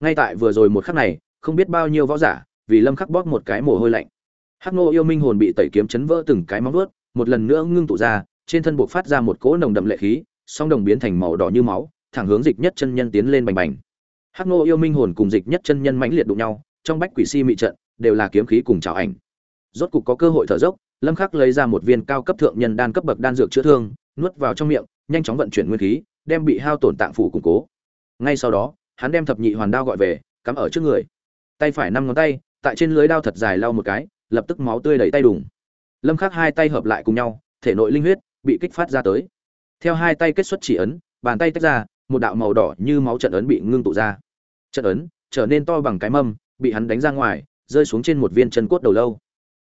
[SPEAKER 1] Ngay tại vừa rồi một khắc này, không biết bao nhiêu võ giả, vì lâm khắc bóp một cái mồ hôi lạnh. Hắc ngô yêu minh hồn bị tẩy kiếm chấn vỡ từng cái móng vuốt, một lần nữa ngưng tụ ra, trên thân buộc phát ra một cỗ nồng đậm lệ khí, song đồng biến thành màu đỏ như máu, thẳng hướng dịch nhất chân nhân tiến lên bành bành. Hắc ngô yêu minh hồn cùng dịch nhất chân nhân mãnh liệt đụng nhau, trong bách quỷ si mị trận, đều là kiếm khí cùng chảo ảnh. Rốt cục có cơ hội thở dốc, lâm khắc lấy ra một viên cao cấp thượng nhân đan cấp bậc đan dược chữa thương, nuốt vào trong miệng, nhanh chóng vận chuyển nguyên khí, đem bị hao tổn tạng phủ củng cố ngay sau đó, hắn đem thập nhị hoàn đao gọi về, cắm ở trước người. Tay phải năm ngón tay, tại trên lưới đao thật dài lau một cái, lập tức máu tươi đầy tay đùng. Lâm khắc hai tay hợp lại cùng nhau, thể nội linh huyết bị kích phát ra tới. Theo hai tay kết xuất chỉ ấn, bàn tay tách ra, một đạo màu đỏ như máu trận ấn bị ngưng tụ ra. Trận ấn trở nên to bằng cái mâm, bị hắn đánh ra ngoài, rơi xuống trên một viên chân cốt đầu lâu.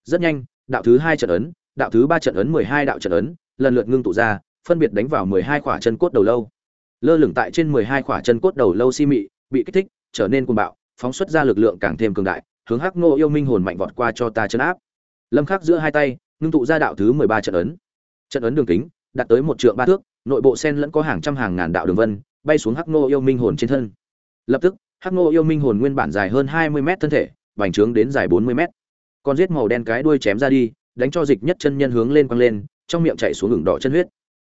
[SPEAKER 1] Rất nhanh, đạo thứ hai trận ấn, đạo thứ ba trận ấn mười hai đạo trận ấn lần lượt ngưng tụ ra, phân biệt đánh vào mười hai khỏa chân cốt đầu lâu lơ lửng tại trên mười hai khỏa chân cốt đầu lâu si mị, bị kích thích, trở nên cuồng bạo, phóng xuất ra lực lượng càng thêm cường đại, hướng hắc ngô yêu minh hồn mạnh vọt qua cho ta chấn áp. Lâm khắc giữa hai tay, ngưng tụ ra đạo thứ mười ba trận ấn. Trận ấn đường kính, đạt tới một trượng ba thước, nội bộ sen lẫn có hàng trăm hàng ngàn đạo đường vân, bay xuống hắc ngô yêu minh hồn trên thân. Lập tức, hắc ngô yêu minh hồn nguyên bản dài hơn hai mươi mét thân thể, bành trướng đến dài bốn mươi mét. Con giết màu đen cái đuôi chém ra đi, đánh cho dịch nhất chân nhân hướng lên quăng lên, trong miệng chảy xuống ngừng đỏ chân huyết.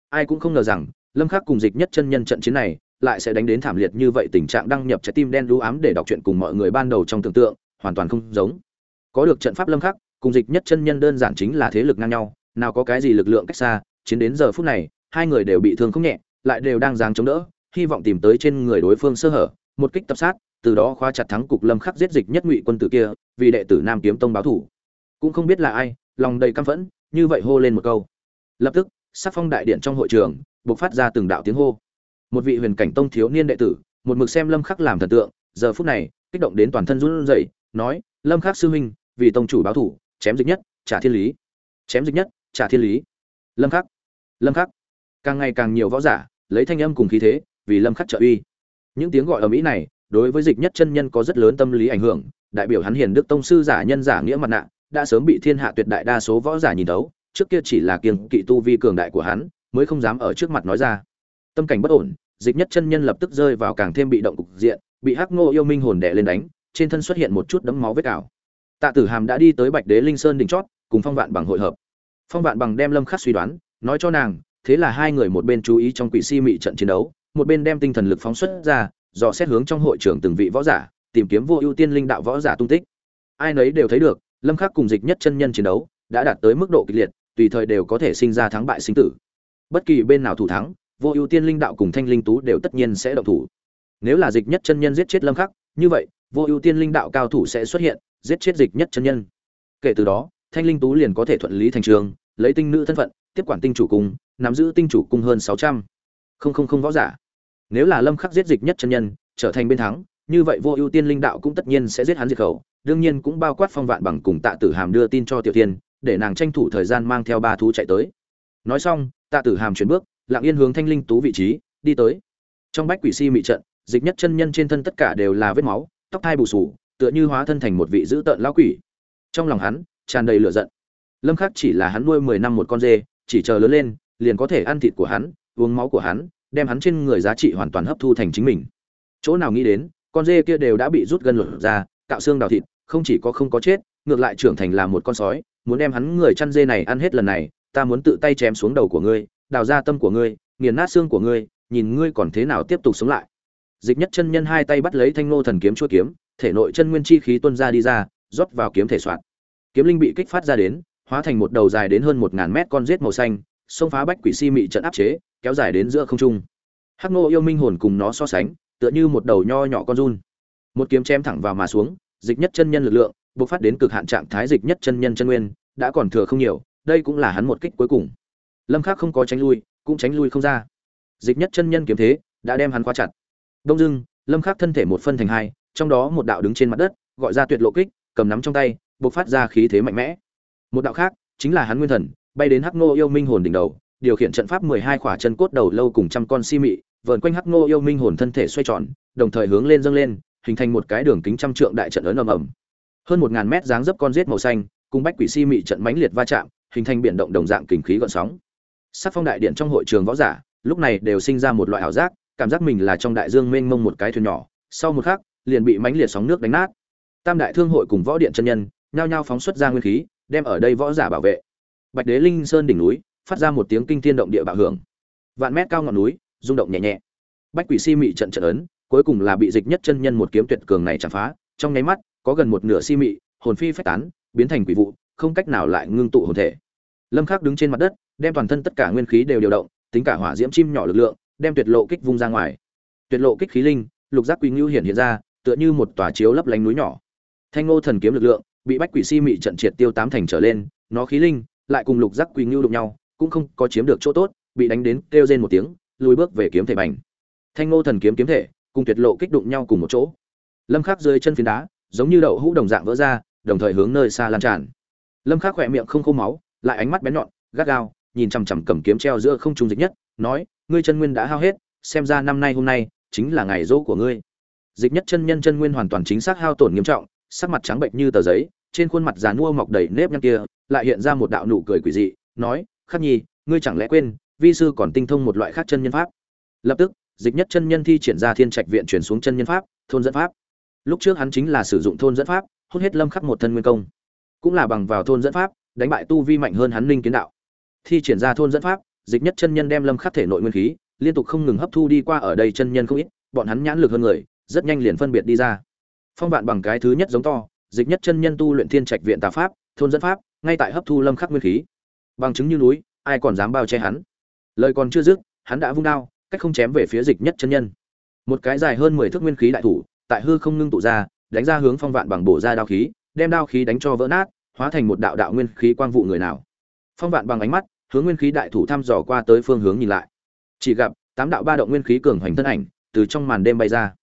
[SPEAKER 1] Ai cũng không ngờ rằng lâm khắc cùng dịch nhất chân nhân trận chiến này, lại sẽ đánh đến thảm liệt như vậy tình trạng đăng nhập trái tim đen đú ám để đọc truyện cùng mọi người ban đầu trong tưởng tượng, hoàn toàn không giống. Có được trận pháp lâm khắc, cùng dịch nhất chân nhân đơn giản chính là thế lực ngang nhau, nào có cái gì lực lượng cách xa, chiến đến giờ phút này, hai người đều bị thương không nhẹ, lại đều đang giáng chống đỡ, hy vọng tìm tới trên người đối phương sơ hở, một kích tập sát, từ đó khóa chặt thắng cục lâm khắc giết dịch nhất ngụy quân tử kia, vì đệ tử nam kiếm tông báo thủ. Cũng không biết là ai, lòng đầy căm phẫn, như vậy hô lên một câu. Lập tức sắc phong đại điện trong hội trường, bộc phát ra từng đạo tiếng hô. Một vị huyền cảnh tông thiếu niên đệ tử, một mực xem lâm khắc làm thần tượng, giờ phút này, kích động đến toàn thân run rẩy, nói, lâm khắc sư huynh, vì tông chủ báo thủ, chém dịch nhất, trả thiên lý. Chém dịch nhất, trả thiên lý. Lâm khắc lâm khắc. Càng ngày càng nhiều võ giả, lấy thanh âm cùng khí thế, vì lâm khắc trợ uy. Những tiếng gọi ở mỹ này, đối với dịch nhất chân nhân có rất lớn tâm lý ảnh hưởng, đại biểu hắn hiền đức tông sư giả nhân giả nghĩa mặt nạ, đã sớm bị thiên hạ tuyệt đại đa số võ giả nhìn thấu trước kia chỉ là kiêng kỵ tu vi cường đại của hắn, mới không dám ở trước mặt nói ra. Tâm cảnh bất ổn, dịch nhất chân nhân lập tức rơi vào càng thêm bị động cục diện, bị hắc ngô yêu minh hồn đè lên đánh, trên thân xuất hiện một chút đấm máu vết ảo. Tạ tử hàm đã đi tới bạch đế linh sơn đỉnh chót, cùng phong vạn bằng hội hợp. Phong vạn bằng đem lâm khắc suy đoán, nói cho nàng, thế là hai người một bên chú ý trong quỷ si mị trận chiến đấu, một bên đem tinh thần lực phóng xuất ra, dò xét hướng trong hội trưởng từng vị võ giả, tìm kiếm vô ưu tiên linh đạo võ giả tung tích. Ai nấy đều thấy được, lâm khắc cùng dịch nhất chân nhân chiến đấu đã đạt tới mức độ kịch liệt tùy thời đều có thể sinh ra thắng bại sinh tử. Bất kỳ bên nào thủ thắng, vô ưu tiên linh đạo cùng thanh linh tú đều tất nhiên sẽ động thủ. Nếu là dịch nhất chân nhân giết chết lâm khắc, như vậy, vô ưu tiên linh đạo cao thủ sẽ xuất hiện, giết chết dịch nhất chân nhân. Kể từ đó, thanh linh tú liền có thể thuận lý thành trường, lấy tinh nữ thân phận, tiếp quản tinh chủ cung, nắm giữ tinh chủ cung hơn sáu trăm. Không không không võ giả. Nếu là lâm khắc giết dịch nhất chân nhân, trở thành bên thắng, như vậy vô ưu tiên linh đạo cũng tất nhiên sẽ giết hắn diệt khẩu, đương nhiên cũng bao quát phong vạn bằng cùng tạ tử hàm đưa tin cho tiểu thiên để nàng tranh thủ thời gian mang theo ba thú chạy tới. Nói xong, tạ tử hàm chuyển bước, lặng yên hướng thanh linh tú vị trí, đi tới. Trong bách quỷ si mị trận, dịch nhất chân nhân trên thân tất cả đều là vết máu, tóc thai bù sù, tựa như hóa thân thành một vị dữ tợn lão quỷ. Trong lòng hắn, tràn đầy lửa giận. Lâm khắc chỉ là hắn nuôi 10 năm một con dê, chỉ chờ lớn lên, liền có thể ăn thịt của hắn, uống máu của hắn, đem hắn trên người giá trị hoàn toàn hấp thu thành chính mình. Chỗ nào nghĩ đến, con dê kia đều đã bị rút gân lột ra, cạo xương đào thịt, không chỉ có không có chết, ngược lại trưởng thành là một con sói muốn đem hắn người chăn dê này ăn hết lần này, ta muốn tự tay chém xuống đầu của ngươi, đào ra tâm của ngươi, nghiền nát xương của ngươi, nhìn ngươi còn thế nào tiếp tục sống lại. Dịch nhất chân nhân hai tay bắt lấy thanh nô thần kiếm chua kiếm, thể nội chân nguyên chi khí tuôn ra đi ra, rót vào kiếm thể soạn. Kiếm linh bị kích phát ra đến, hóa thành một đầu dài đến hơn một ngàn mét con rết màu xanh, xông phá bách quỷ si mị trận áp chế, kéo dài đến giữa không trung. Hắc nô yêu minh hồn cùng nó so sánh, tựa như một đầu nho nhỏ con run. Một kiếm chém thẳng vào mà xuống, dịch nhất chân nhân lực lượng bộc phát đến cực hạn trạng thái dịch nhất chân nhân chân nguyên, đã còn thừa không nhiều, đây cũng là hắn một kích cuối cùng. Lâm khắc không có tránh lui, cũng tránh lui không ra. Dịch nhất chân nhân kiếm thế, đã đem hắn khóa chặt. Đông dương, lâm khắc thân thể một phân thành hai, trong đó một đạo đứng trên mặt đất, gọi ra tuyệt lộ kích, cầm nắm trong tay, bộc phát ra khí thế mạnh mẽ. Một đạo khác, chính là hắn nguyên thần, bay đến hắc nô yêu minh hồn đỉnh đầu, điều khiển trận pháp 12 khỏa chân cốt đầu lâu cùng trăm con si mị, vờn quanh hắc nô yêu minh hồn thân thể xoay tròn, đồng thời hướng lên dâng lên, hình thành một cái đường kính trăm trượng đại trận ấn ầm ầm hơn một ngàn mét dáng dấp con rết màu xanh, cùng bách quỷ si mị trận mãnh liệt va chạm, hình thành biển động đồng dạng kình khí gợn sóng. Sắc phong đại điện trong hội trường võ giả, lúc này đều sinh ra một loại ảo giác, cảm giác mình là trong đại dương mênh mông một cái thuyền nhỏ, sau một khắc, liền bị mãnh liệt sóng nước đánh nát. Tam đại thương hội cùng võ điện chân nhân, nhao nhao phóng xuất ra nguyên khí, đem ở đây võ giả bảo vệ. Bạch đế linh sơn đỉnh núi, phát ra một tiếng kinh thiên động địa bạo hưởng. Vạn mét cao ngọn núi, rung động nhẹ nhẹ. Bách quỷ si mị trận trận ấn, cuối cùng là bị dịch nhất chân nhân một kiếm tuyệt cường này chạm phá, trong nháy mắt có gần một nửa si mị, hồn phi phách tán, biến thành quỷ vụ, không cách nào lại ngưng tụ hồn thể. Lâm khắc đứng trên mặt đất, đem toàn thân tất cả nguyên khí đều điều động, tính cả hỏa diễm chim nhỏ lực lượng, đem tuyệt lộ kích vung ra ngoài. Tuyệt lộ kích khí linh, lục giác quỷ ngưu hiện hiện ra, tựa như một tòa chiếu lấp lánh núi nhỏ. Thanh ngô thần kiếm lực lượng, bị bách quỷ si mị trận triệt tiêu tám thành trở lên, nó khí linh, lại cùng lục giác quỷ ngưu đụng nhau, cũng không có chiếm được chỗ tốt, bị đánh đến kêu rên một tiếng, lùi bước về kiếm thể bành. Thanh ngô thần kiếm kiếm thể, cùng tuyệt lộ kích đụng nhau cùng một chỗ. Lâm khắc rơi chân phiến đá giống như đậu hũ đồng dạng vỡ ra, đồng thời hướng nơi xa lan tràn. Lâm khắc khỏe miệng không khô máu, lại ánh mắt bén nhọn, gắt gao, nhìn chằm chằm cầm kiếm treo giữa không trung dịch nhất, nói, ngươi chân nguyên đã hao hết, xem ra năm nay hôm nay chính là ngày dỗ của ngươi. Dịch nhất chân nhân chân nguyên hoàn toàn chính xác hao tổn nghiêm trọng, sắc mặt trắng bệnh như tờ giấy, trên khuôn mặt già nua mọc đầy nếp nhăn kia, lại hiện ra một đạo nụ cười quỷ dị, nói, khắc nhi, ngươi chẳng lẽ quên, vi sư còn tinh thông một loại khác chân nhân pháp? Lập tức, dịch nhất chân nhân thi triển ra thiên trạch viện chuyển xuống chân nhân pháp, thôn dẫn pháp lúc trước hắn chính là sử dụng thôn dẫn pháp, hút hết lâm khắc một thân nguyên công. Cũng là bằng vào thôn dẫn pháp, đánh bại tu vi mạnh hơn hắn linh kiến đạo. Thi triển ra thôn dẫn pháp, dịch nhất chân nhân đem lâm khắc thể nội nguyên khí, liên tục không ngừng hấp thu đi qua ở đây chân nhân không ít, bọn hắn nhãn lực hơn người, rất nhanh liền phân biệt đi ra. Phong vạn bằng cái thứ nhất giống to, dịch nhất chân nhân tu luyện thiên trạch viện tà pháp, thôn dẫn pháp, ngay tại hấp thu lâm khắc nguyên khí. Bằng chứng như núi, ai còn dám bao che hắn? Lời còn chưa dứt, hắn đã vung đao, cách không chém về phía dịch nhất chân nhân. Một cái dài hơn mười thước nguyên khí đại thủ tại hư không ngưng tụ ra, đánh ra hướng phong vạn bằng bổ ra đao khí, đem đao khí đánh cho vỡ nát, hóa thành một đạo đạo nguyên khí quang vụ người nào. Phong vạn bằng ánh mắt, hướng nguyên khí đại thủ thăm dò qua tới phương hướng nhìn lại. Chỉ gặp, tám đạo ba động nguyên khí cường hoành thân ảnh, từ trong màn đêm bay ra.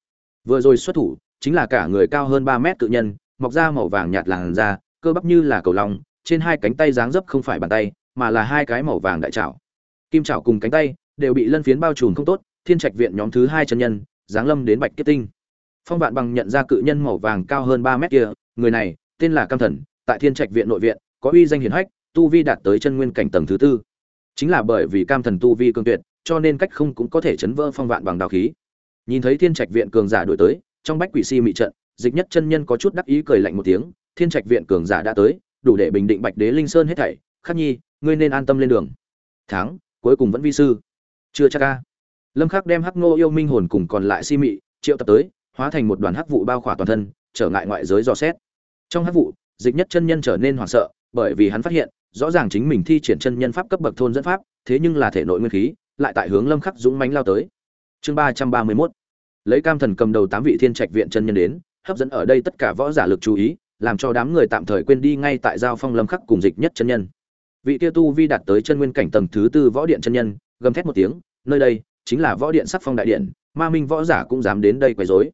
[SPEAKER 1] Vừa rồi xuất thủ, chính là cả người cao hơn ba mét tự nhân, mọc ra màu vàng nhạt làn da, cơ bắp như là cầu lòng trên hai cánh tay dáng dấp không phải bàn tay, mà là hai cái màu vàng đại trảo. Kim trảo cùng cánh tay, đều bị lân phiến bao trùm không tốt, thiên trạch viện nhóm thứ hai chân nhân, giáng lâm đến bạch kết tinh phong vạn bằng nhận ra cự nhân màu vàng cao hơn ba mét kia, người này, tên là cam thần, tại thiên trạch viện nội viện, có uy danh hiển hách, tu vi đạt tới chân nguyên cảnh tầng thứ tư. Chính là bởi vì cam thần tu vi cương tuyệt, cho nên cách không cũng có thể chấn vỡ phong vạn bằng đào khí. Nhìn thấy thiên trạch viện cường giả đổi tới, trong bách quỷ si mị trận, dịch nhất chân nhân có chút đắc ý cười lạnh một tiếng, thiên trạch viện cường giả đã tới, đủ để bình định bạch đế linh sơn hết thảy. Khắc nhi, ngươi nên an tâm lên đường. Tháng cuối cùng vẫn vi sư. Chưa chắc ca lâm khắc đem hắc ngô yêu minh hồn cùng còn lại si mị, triệu tập tới hóa thành một đoàn hắc vụ bao khỏa toàn thân, trở ngại ngoại giới dò xét. Trong hắc vụ, dịch nhất chân nhân trở nên hoảng sợ, bởi vì hắn phát hiện, rõ ràng chính mình thi triển chân nhân pháp cấp bậc thôn dẫn pháp, thế nhưng là thể nội nguyên khí, lại tại hướng lâm khắc dũng mãnh lao tới. Chương ba trăm ba mươi 331 lấy cam thần cầm đầu tám vị thiên trạch viện chân nhân đến, hấp dẫn ở đây tất cả võ giả lực chú ý, làm cho đám người tạm thời quên đi ngay tại giao phong lâm khắc cùng dịch nhất chân nhân. Vị kia tu vi đạt tới chân nguyên cảnh tầng thứ tư võ điện chân nhân, gầm thét một tiếng, nơi đây chính là võ điện sắc phong đại điện, ma minh võ giả cũng dám đến đây quấy rối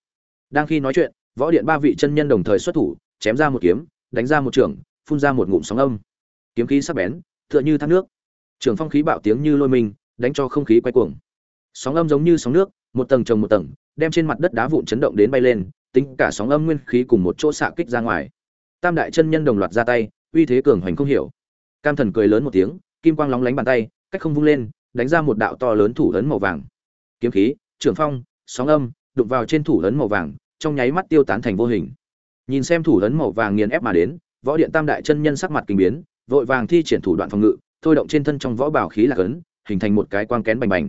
[SPEAKER 1] đang khi nói chuyện, võ điện ba vị chân nhân đồng thời xuất thủ, chém ra một kiếm, đánh ra một trường, phun ra một ngụm sóng âm. Kiếm khí sắc bén, tựa như thác nước. Trường phong khí bạo tiếng như lôi mình, đánh cho không khí quay cuồng. Sóng âm giống như sóng nước, một tầng chồng một tầng, đem trên mặt đất đá vụn chấn động đến bay lên, tính cả sóng âm nguyên khí cùng một chỗ xạ kích ra ngoài. Tam đại chân nhân đồng loạt ra tay, uy thế cường hoành không hiểu. Cam thần cười lớn một tiếng, kim quang lóng lánh bàn tay, cách không vung lên, đánh ra một đạo to lớn thủ lớn màu vàng. Kiếm khí, trường phong, sóng âm, đụng vào trên thủ lớn màu vàng trong nháy mắt tiêu tán thành vô hình. Nhìn xem thủ ấn màu vàng nghiền ép mà đến võ điện tam đại chân nhân sắc mặt kinh biến vội vàng thi triển thủ đoạn phòng ngự thôi động trên thân trong võ bảo khí là ấn hình thành một cái quang kén bành bành.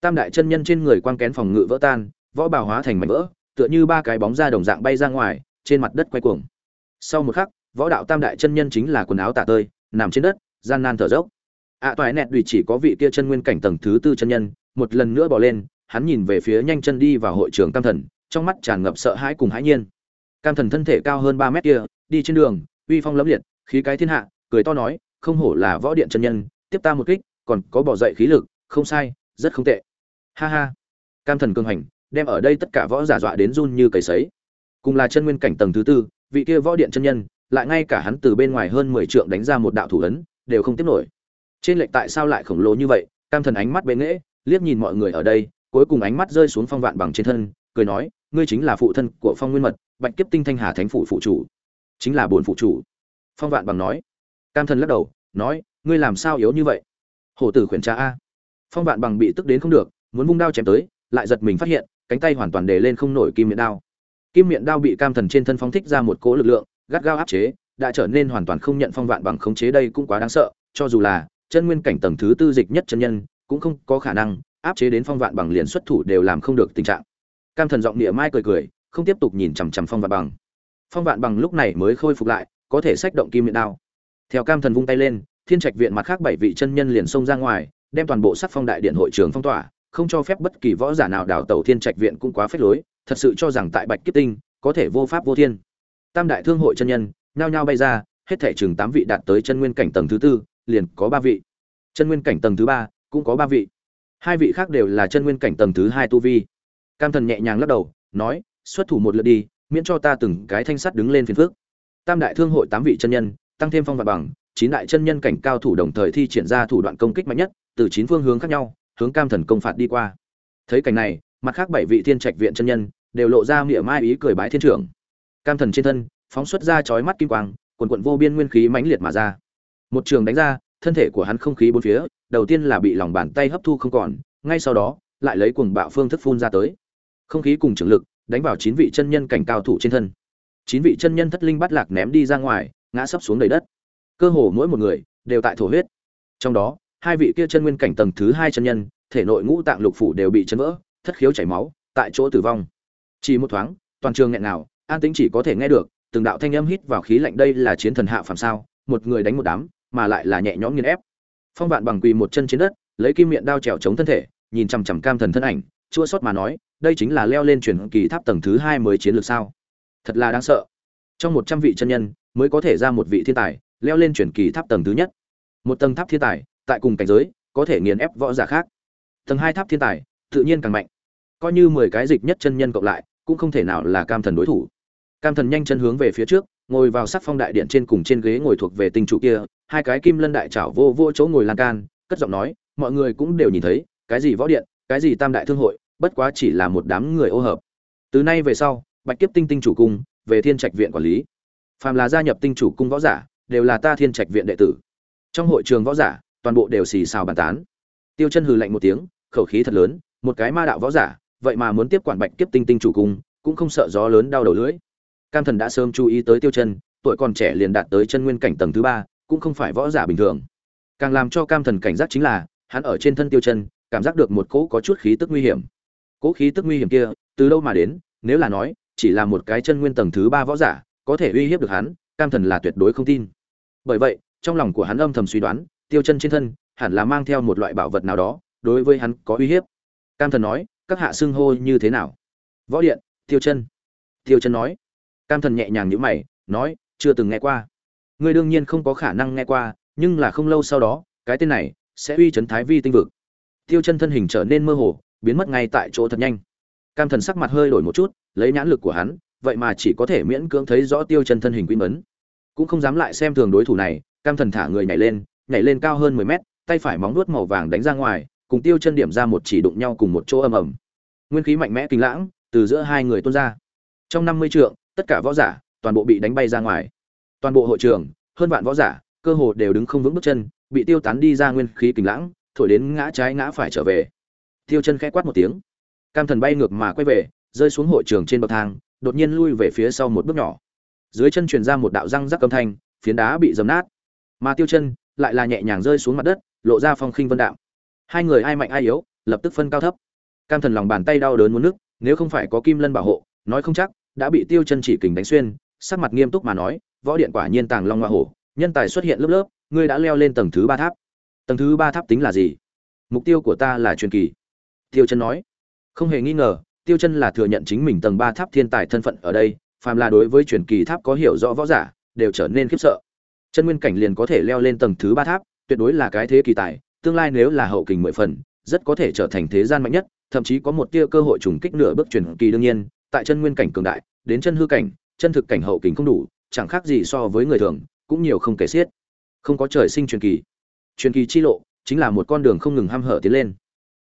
[SPEAKER 1] Tam đại chân nhân trên người quang kén phòng ngự vỡ tan võ bảo hóa thành mảnh vỡ tựa như ba cái bóng ra đồng dạng bay ra ngoài trên mặt đất quay cuồng. Sau một khắc võ đạo tam đại chân nhân chính là quần áo tả tơi nằm trên đất gian nan thở dốc. Ạ à, toại nẹt đùi chỉ có vị kia chân nguyên cảnh tầng thứ tư chân nhân một lần nữa bỏ lên hắn nhìn về phía nhanh chân đi vào hội trường tam thần trong mắt tràn ngập sợ hãi cùng hãi nhiên. Cam thần thân thể cao hơn ba mét kia, đi trên đường, uy phong lẫm liệt, khí cái thiên hạ, cười to nói, không hổ là võ điện chân nhân, tiếp ta một kích, còn có bỏ dậy khí lực, không sai, rất không tệ. Ha ha. Cam thần cường hành, đem ở đây tất cả võ giả dọa đến run như cầy sấy. Cùng là chân nguyên cảnh tầng thứ tư, vị kia võ điện chân nhân, lại ngay cả hắn từ bên ngoài hơn mười trượng đánh ra một đạo thủ ấn, đều không tiếp nổi. Trên lệch tại sao lại khổng lồ như vậy? Cam thần ánh mắt bệ nghễ, liếc nhìn mọi người ở đây, cuối cùng ánh mắt rơi xuống phong vạn bằng trên thân, cười nói ngươi chính là phụ thân của phong nguyên mật, bạch kiếp tinh thanh hà thánh phủ phụ chủ. Chính là bổn phụ chủ. Phong vạn bằng nói. Cam thần lắc đầu, nói, ngươi làm sao yếu như vậy? Hổ tử khuyển cha a. Phong vạn bằng bị tức đến không được, muốn vung đao chém tới, lại giật mình phát hiện, cánh tay hoàn toàn để lên không nổi kim miệng đao. Kim miệng đao bị cam thần trên thân phóng thích ra một cỗ lực lượng, gắt gao áp chế, đã trở nên hoàn toàn không nhận phong vạn bằng khống chế đây cũng quá đáng sợ, cho dù là chân nguyên cảnh tầng thứ tư dịch nhất chân nhân, cũng không có khả năng áp chế đến phong vạn bằng liền xuất thủ đều làm không được tình trạng cam thần giọng địa mai cười cười, không tiếp tục nhìn chằm chằm phong vạn bằng. Phong vạn bằng lúc này mới khôi phục lại, có thể sách động kim miệng đao. Theo cam thần vung tay lên, thiên trạch viện mặt khác bảy vị chân nhân liền xông ra ngoài, đem toàn bộ sắc phong đại điện hội trường phong tỏa, không cho phép bất kỳ võ giả nào đào tẩu thiên trạch viện cũng quá phép lối, thật sự cho rằng tại bạch kiếp tinh, có thể vô pháp vô thiên. Tam đại thương hội chân nhân, nhao nhao bay ra, hết thể chừng tám vị đạt tới chân nguyên cảnh tầng thứ tư, liền có ba vị. Chân nguyên cảnh tầng thứ ba, cũng có ba vị. Hai vị khác đều là chân nguyên cảnh tầng thứ hai tu vi cam thần nhẹ nhàng lắc đầu, nói, xuất thủ một lượt đi, miễn cho ta từng cái thanh sắt đứng lên phiền phước tam đại thương hội tám vị chân nhân, tăng thêm phong và bằng, chín đại chân nhân cảnh cao thủ đồng thời thi triển ra thủ đoạn công kích mạnh nhất, từ chín phương hướng khác nhau, hướng cam thần công phạt đi qua. Thấy cảnh này, mặt khác bảy vị thiên trạch viện chân nhân đều lộ ra miệng mai ý cười bái thiên trưởng. Cam thần trên thân, phóng xuất ra chói mắt kim quang, quần quận vô biên nguyên khí mãnh liệt mà ra. Một trường đánh ra, thân thể của hắn không khí bốn phía, đầu tiên là bị lòng bàn tay hấp thu không còn, ngay sau đó, lại lấy cuồng bạo phương thức phun ra tới không khí cùng trường lực, đánh vào chín vị chân nhân cảnh cao thủ trên thân. Chín vị chân nhân thất linh bắt lạc ném đi ra ngoài, ngã sấp xuống đầy đất. Cơ hồ mỗi một người đều tại thổ huyết. Trong đó, hai vị kia chân nguyên cảnh tầng thứ hai chân nhân, thể nội ngũ tạng lục phủ đều bị chấn vỡ, thất khiếu chảy máu, tại chỗ tử vong. Chỉ một thoáng, toàn trường nghẹn nào an tĩnh chỉ có thể nghe được, từng đạo thanh âm hít vào khí lạnh đây là chiến thần hạ phàm sao, một người đánh một đám, mà lại là nhẹ nhõm nghiền ép. Phong vạn bằng quỳ một chân trên đất, lấy kim miệng đao trèo chống thân thể, nhìn chằm chằm cam thần thân ảnh, chua xót mà nói đây chính là leo lên truyền kỳ tháp tầng thứ hai mới chiến lược sao? Thật là đáng sợ. Trong một trăm vị chân nhân, mới có thể ra một vị thiên tài, leo lên truyền kỳ tháp tầng thứ nhất. Một tầng tháp thiên tài, tại cùng cảnh giới, có thể nghiền ép võ giả khác. Tầng hai tháp thiên tài, tự nhiên càng mạnh. Coi như mười cái dịch nhất chân nhân cộng lại, cũng không thể nào là cam thần đối thủ. Cam thần nhanh chân hướng về phía trước, ngồi vào sắc phong đại điện trên cùng trên ghế ngồi thuộc về tinh chủ kia, hai cái kim lân đại chảo vô vô chỗ ngồi lan can, cất giọng nói, mọi người cũng đều nhìn thấy, cái gì võ điện, cái gì tam đại thương hội bất quá chỉ là một đám người ô hợp. Từ nay về sau, bạch kiếp tinh tinh chủ cung, về thiên trạch viện quản lý. Phàm là gia nhập tinh chủ cung võ giả, đều là ta thiên trạch viện đệ tử. Trong hội trường võ giả, toàn bộ đều xì xào bàn tán. Tiêu chân hừ lạnh một tiếng, khẩu khí thật lớn, một cái ma đạo võ giả, vậy mà muốn tiếp quản bạch kiếp tinh tinh chủ cung, cũng không sợ gió lớn đau đầu lưỡi. Cam thần đã sớm chú ý tới tiêu chân, tuổi còn trẻ liền đạt tới chân nguyên cảnh tầng thứ ba, cũng không phải võ giả bình thường. Càng làm cho cam thần cảnh giác chính là, hắn ở trên thân tiêu chân, cảm giác được một cỗ có chút khí tức nguy hiểm. Cố khí tức nguy hiểm kia, từ đâu mà đến, nếu là nói, chỉ là một cái chân nguyên tầng thứ ba võ giả, có thể uy hiếp được hắn, cam thần là tuyệt đối không tin. Bởi vậy, trong lòng của hắn âm thầm suy đoán, tiêu chân trên thân, hẳn là mang theo một loại bảo vật nào đó, đối với hắn có uy hiếp. Cam thần nói, các hạ xưng hô như thế nào? Võ điện, tiêu chân. Tiêu chân nói. Cam thần nhẹ nhàng nhữ mày, nói, chưa từng nghe qua. Ngươi đương nhiên không có khả năng nghe qua, nhưng là không lâu sau đó, cái tên này sẽ uy chấn thái vi tinh vực. Tiêu chân thân hình trở nên mơ hồ biến mất ngay tại chỗ thật nhanh. Cam thần sắc mặt hơi đổi một chút, lấy nhãn lực của hắn, vậy mà chỉ có thể miễn cưỡng thấy rõ tiêu chân thân hình quy mấn. Cũng không dám lại xem thường đối thủ này, cam thần thả người nhảy lên nhảy lên cao hơn mười mét, tay phải móng nuốt màu vàng đánh ra ngoài, cùng tiêu chân điểm ra một chỉ đụng nhau cùng một chỗ âm ầm. Nguyên khí mạnh mẽ kinh lãng, từ giữa hai người tuôn ra. Trong năm mươi trượng, tất cả võ giả, toàn bộ bị đánh bay ra ngoài. Toàn bộ hội trường, hơn vạn võ giả, cơ hồ đều đứng không vững bước chân, bị tiêu tán đi ra nguyên khí kinh lãng, thổi đến ngã trái ngã phải trở về tiêu chân khẽ quát một tiếng. Cam thần bay ngược mà quay về, rơi xuống hội trường trên bậc thang, đột nhiên lui về phía sau một bước nhỏ. Dưới chân truyền ra một đạo răng rắc âm thanh, phiến đá bị dầm nát. Mà tiêu chân lại là nhẹ nhàng rơi xuống mặt đất, lộ ra phong khinh vân đạo hai người ai mạnh ai yếu, lập tức phân cao thấp. Cam thần lòng bàn tay đau đớn muốn nức, nếu không phải có kim lân bảo hộ, nói không chắc, đã bị tiêu chân chỉ kình đánh xuyên, sắc mặt nghiêm túc mà nói, võ điện quả nhiên tàng long hoa hổ, nhân tài xuất hiện lớp lớp, ngươi đã leo lên tầng thứ ba tháp. Tầng thứ ba tháp tính là gì? Mục tiêu của ta là truyền kỳ tiêu chân nói. Không hề nghi ngờ, tiêu chân là thừa nhận chính mình tầng ba tháp thiên tài thân phận ở đây, phàm là đối với truyền kỳ tháp có hiểu rõ võ giả, đều trở nên khiếp sợ. Chân nguyên cảnh liền có thể leo lên tầng thứ ba tháp, tuyệt đối là cái thế kỳ tài, tương lai nếu là hậu kình mười phần, rất có thể trở thành thế gian mạnh nhất, thậm chí có một tia cơ hội trùng kích nửa bước truyền kỳ đương nhiên, tại chân nguyên cảnh cường đại, đến chân hư cảnh, chân thực cảnh hậu kình không đủ, chẳng khác gì so với người thường, cũng nhiều không kể xiết. Không có trời sinh truyền kỳ. Truyền kỳ chi lộ, chính là một con đường không ngừng ham hở tiến lên.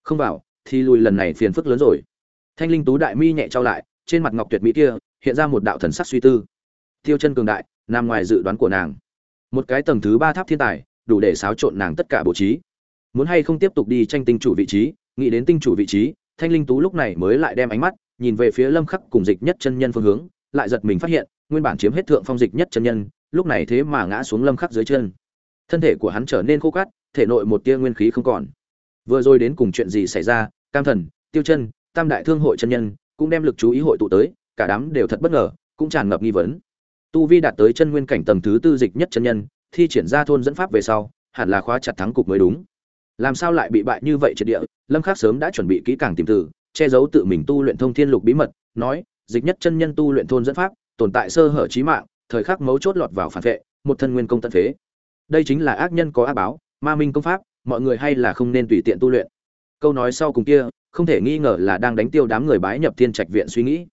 [SPEAKER 1] Không vào thì lùi lần này phiền phức lớn rồi. Thanh linh tú đại mi nhẹ trao lại, trên mặt ngọc tuyệt mỹ kia, hiện ra một đạo thần sắc suy tư. Tiêu chân cường đại, nằm ngoài dự đoán của nàng. Một cái tầng thứ ba tháp thiên tài, đủ để xáo trộn nàng tất cả bố trí. Muốn hay không tiếp tục đi tranh tinh chủ vị trí, nghĩ đến tinh chủ vị trí, thanh linh tú lúc này mới lại đem ánh mắt, nhìn về phía lâm khắc cùng dịch nhất chân nhân phương hướng, lại giật mình phát hiện, nguyên bản chiếm hết thượng phong dịch nhất chân nhân, lúc này thế mà ngã xuống lâm khắc dưới chân. Thân thể của hắn trở nên khô cát, thể nội một tia nguyên khí không còn vừa rồi đến cùng chuyện gì xảy ra, cam thần, tiêu chân, tam đại thương hội chân nhân cũng đem lực chú ý hội tụ tới, cả đám đều thật bất ngờ, cũng tràn ngập nghi vấn. Tu vi đạt tới chân nguyên cảnh tầng thứ tư dịch nhất chân nhân, thi triển ra thôn dẫn pháp về sau, hẳn là khóa chặt thắng cục mới đúng. Làm sao lại bị bại như vậy triệt địa, lâm khắc sớm đã chuẩn bị kỹ càng tìm từ, che giấu tự mình tu luyện thông thiên lục bí mật, nói, dịch nhất chân nhân tu luyện thôn dẫn pháp, tồn tại sơ hở trí mạng, thời khắc mấu chốt lọt vào phản vệ, một thân nguyên công tận phế. Đây chính là ác nhân có ác báo, ma minh công pháp mọi người hay là không nên tùy tiện tu luyện. Câu nói sau cùng kia không thể nghi ngờ là đang đánh tiêu đám người bái nhập thiên trạch viện suy nghĩ.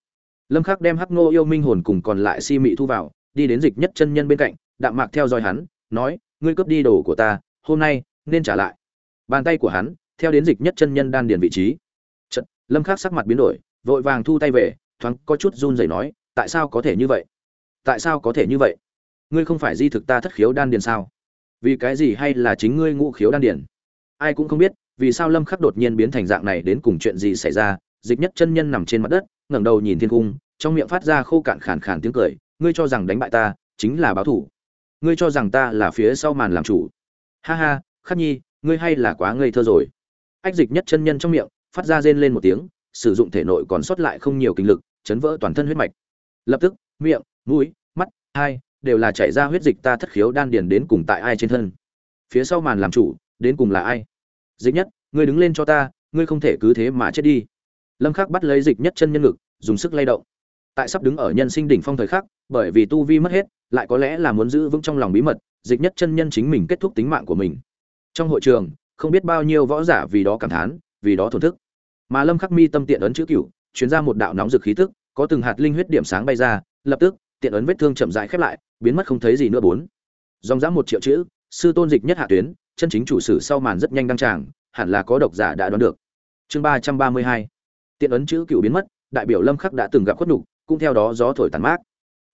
[SPEAKER 1] Lâm khắc đem hắc ngô yêu minh hồn cùng còn lại si mị thu vào đi đến dịch nhất chân nhân bên cạnh đạm mạc theo dõi hắn nói ngươi cướp đi đồ của ta hôm nay nên trả lại. Bàn tay của hắn theo đến dịch nhất chân nhân đan điền vị trí. Chật, lâm khắc sắc mặt biến đổi vội vàng thu tay về thoáng có chút run rẩy nói tại sao có thể như vậy? Tại sao có thể như vậy? Ngươi không phải di thực ta thất khiếu đan điền sao? Vì cái gì hay là chính ngươi ngũ khiếu đan điển ai cũng không biết, vì sao lâm khắc đột nhiên biến thành dạng này đến cùng chuyện gì xảy ra? Dịch nhất chân nhân nằm trên mặt đất, ngẩng đầu nhìn thiên cung, trong miệng phát ra khô cạn khàn khàn tiếng cười, ngươi cho rằng đánh bại ta, chính là báo thủ. Ngươi cho rằng ta là phía sau màn làm chủ. Ha ha, khắc nhi, ngươi hay là quá ngây thơ rồi. Ách dịch nhất chân nhân trong miệng, phát ra rên lên một tiếng, sử dụng thể nội còn sót lại không nhiều kinh lực, chấn vỡ toàn thân huyết mạch. Lập tức, miệng, mũi, mắt, hai đều là chảy ra huyết dịch ta thất khiếu đan điền đến cùng tại ai trên thân. Phía sau màn làm chủ, đến cùng là ai? Dịch nhất, ngươi đứng lên cho ta, ngươi không thể cứ thế mà chết đi. Lâm khắc bắt lấy dịch nhất chân nhân ngực, dùng sức lay động. Tại sắp đứng ở nhân sinh đỉnh phong thời khắc, bởi vì tu vi mất hết, lại có lẽ là muốn giữ vững trong lòng bí mật, dịch nhất chân nhân chính mình kết thúc tính mạng của mình. Trong hội trường, không biết bao nhiêu võ giả vì đó cảm thán, vì đó thổn thức. Mà lâm khắc mi tâm tiện ấn chữ cửu chuyến ra một đạo nóng rực khí tức, có từng hạt linh huyết điểm sáng bay ra, lập tức tiện ấn vết thương chậm rãi khép lại, biến mất không thấy gì nữa bốn. Dòng dã một triệu chữ, sư tôn dịch nhất hạ tuyến, chân chính chủ sử sau màn rất nhanh đăng tràng, hẳn là có độc giả đã đoán được. Chương ba trăm ba mươi hai. Tiện ấn chữ cựu biến mất, đại biểu lâm khắc đã từng gặp khuất nhục, cũng theo đó gió thổi tàn mát.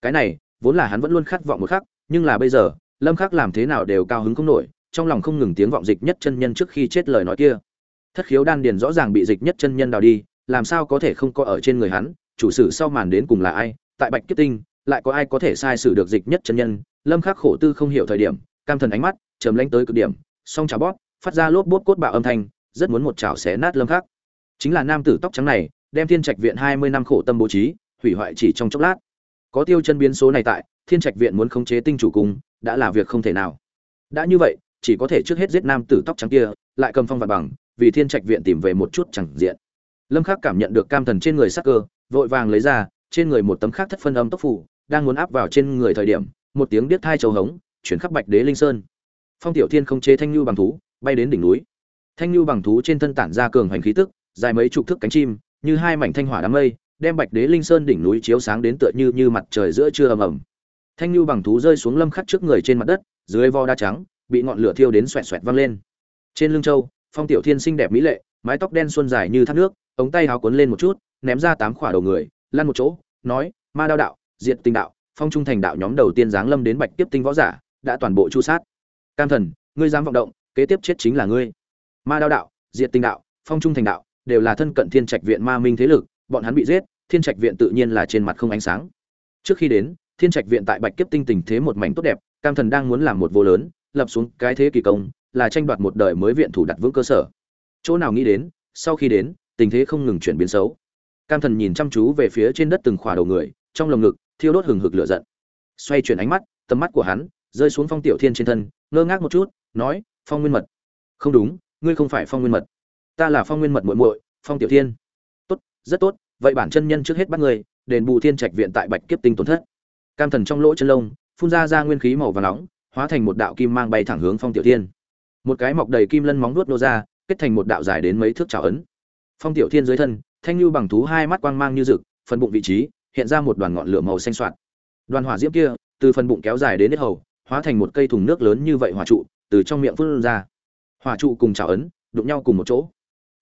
[SPEAKER 1] Cái này, vốn là hắn vẫn luôn khát vọng một khắc, nhưng là bây giờ, lâm khắc làm thế nào đều cao hứng không nổi, trong lòng không ngừng tiếng vọng dịch nhất chân nhân trước khi chết lời nói kia. Thất khiếu đan điền rõ ràng bị dịch nhất chân nhân đào đi, làm sao có thể không có ở trên người hắn, chủ sử sau màn đến cùng là ai, tại bạch kiếp tinh lại có ai có thể sai sử được dịch nhất chân nhân, lâm khắc khổ tư không hiểu thời điểm, cam thần ánh mắt, trầm lánh tới cực điểm, song chảo bóp, phát ra lốp bốt cốt bạo âm thanh, rất muốn một chảo xé nát lâm khắc. Chính là nam tử tóc trắng này, đem thiên trạch viện 20 năm khổ tâm bố trí, hủy hoại chỉ trong chốc lát. Có tiêu chân biến số này tại, thiên trạch viện muốn khống chế tinh chủ cung đã là việc không thể nào. Đã như vậy, chỉ có thể trước hết giết nam tử tóc trắng kia, lại cầm phong vật bằng, vì thiên trạch viện tìm về một chút chẳng diện. Lâm khắc cảm nhận được cam thần trên người sắc cơ, vội vàng lấy ra, trên người một tấm khác thất phân âm tốc phủ đang muốn áp vào trên người thời điểm, một tiếng điếc thai châu hống, chuyển khắp bạch đế linh sơn. Phong tiểu thiên không chế thanh lưu bằng thú, bay đến đỉnh núi. Thanh lưu bằng thú trên thân tản ra cường hành khí tức, dài mấy chục thước cánh chim, như hai mảnh thanh hỏa đám mây, đem bạch đế linh sơn đỉnh núi chiếu sáng đến tựa như như mặt trời giữa trưa ầm ầm. Thanh lưu bằng thú rơi xuống lâm khắc trước người trên mặt đất, dưới vo đá trắng, bị ngọn lửa thiêu đến xoẹt xoẹt văng lên. Trên lưng châu, phong tiểu thiên xinh đẹp mỹ lệ, mái tóc đen xuân dài như thác nước, ống tay áo cuốn lên một chút, ném ra tám khỏa đầu người, lăn một chỗ, nói, ma đao đạo diệt tinh đạo, phong trung thành đạo nhóm đầu tiên giáng lâm đến bạch tiếp tinh võ giả, đã toàn bộ chu sát. Cam thần, ngươi dám vọng động, kế tiếp chết chính là ngươi. Ma đao đạo, diệt tinh đạo, phong trung thành đạo, đều là thân cận thiên trạch viện ma minh thế lực, bọn hắn bị giết, thiên trạch viện tự nhiên là trên mặt không ánh sáng. Trước khi đến, thiên trạch viện tại bạch kiếp tinh tình thế một mảnh tốt đẹp, cam thần đang muốn làm một vô lớn, lập xuống cái thế kỳ công, là tranh đoạt một đời mới viện thủ đặt vững cơ sở. Chỗ nào nghĩ đến, sau khi đến, tình thế không ngừng chuyển biến xấu. Cam thần nhìn chăm chú về phía trên đất từng khỏa đầu người, trong lồng ngực thiêu đốt hừng hực lửa giận. Xoay chuyển ánh mắt, tầm mắt của hắn rơi xuống phong tiểu thiên trên thân, ngơ ngác một chút, nói, phong nguyên mật. Không đúng, ngươi không phải phong nguyên mật. Ta là phong nguyên mật muội muội, phong tiểu thiên. Tốt, rất tốt, vậy bản chân nhân trước hết bắt người đền bù thiên trạch viện tại bạch kiếp tinh tổn thất. Cam thần trong lỗ chân lông, phun ra ra nguyên khí màu và nóng, hóa thành một đạo kim mang bay thẳng hướng phong tiểu thiên. Một cái mọc đầy kim lân móng nuốt nô ra, kết thành một đạo dài đến mấy thước trào ấn. Phong tiểu thiên dưới thân, thanh lưu bằng thú hai mắt quang mang như rực, phần bụng vị trí hiện ra một đoàn ngọn lửa màu xanh xoạt. Đoàn hỏa diễm kia, từ phần bụng kéo dài đến hết hầu, hóa thành một cây thùng nước lớn như vậy hỏa trụ, từ trong miệng phun ra. Hỏa trụ cùng chảo ấn, đụng nhau cùng một chỗ.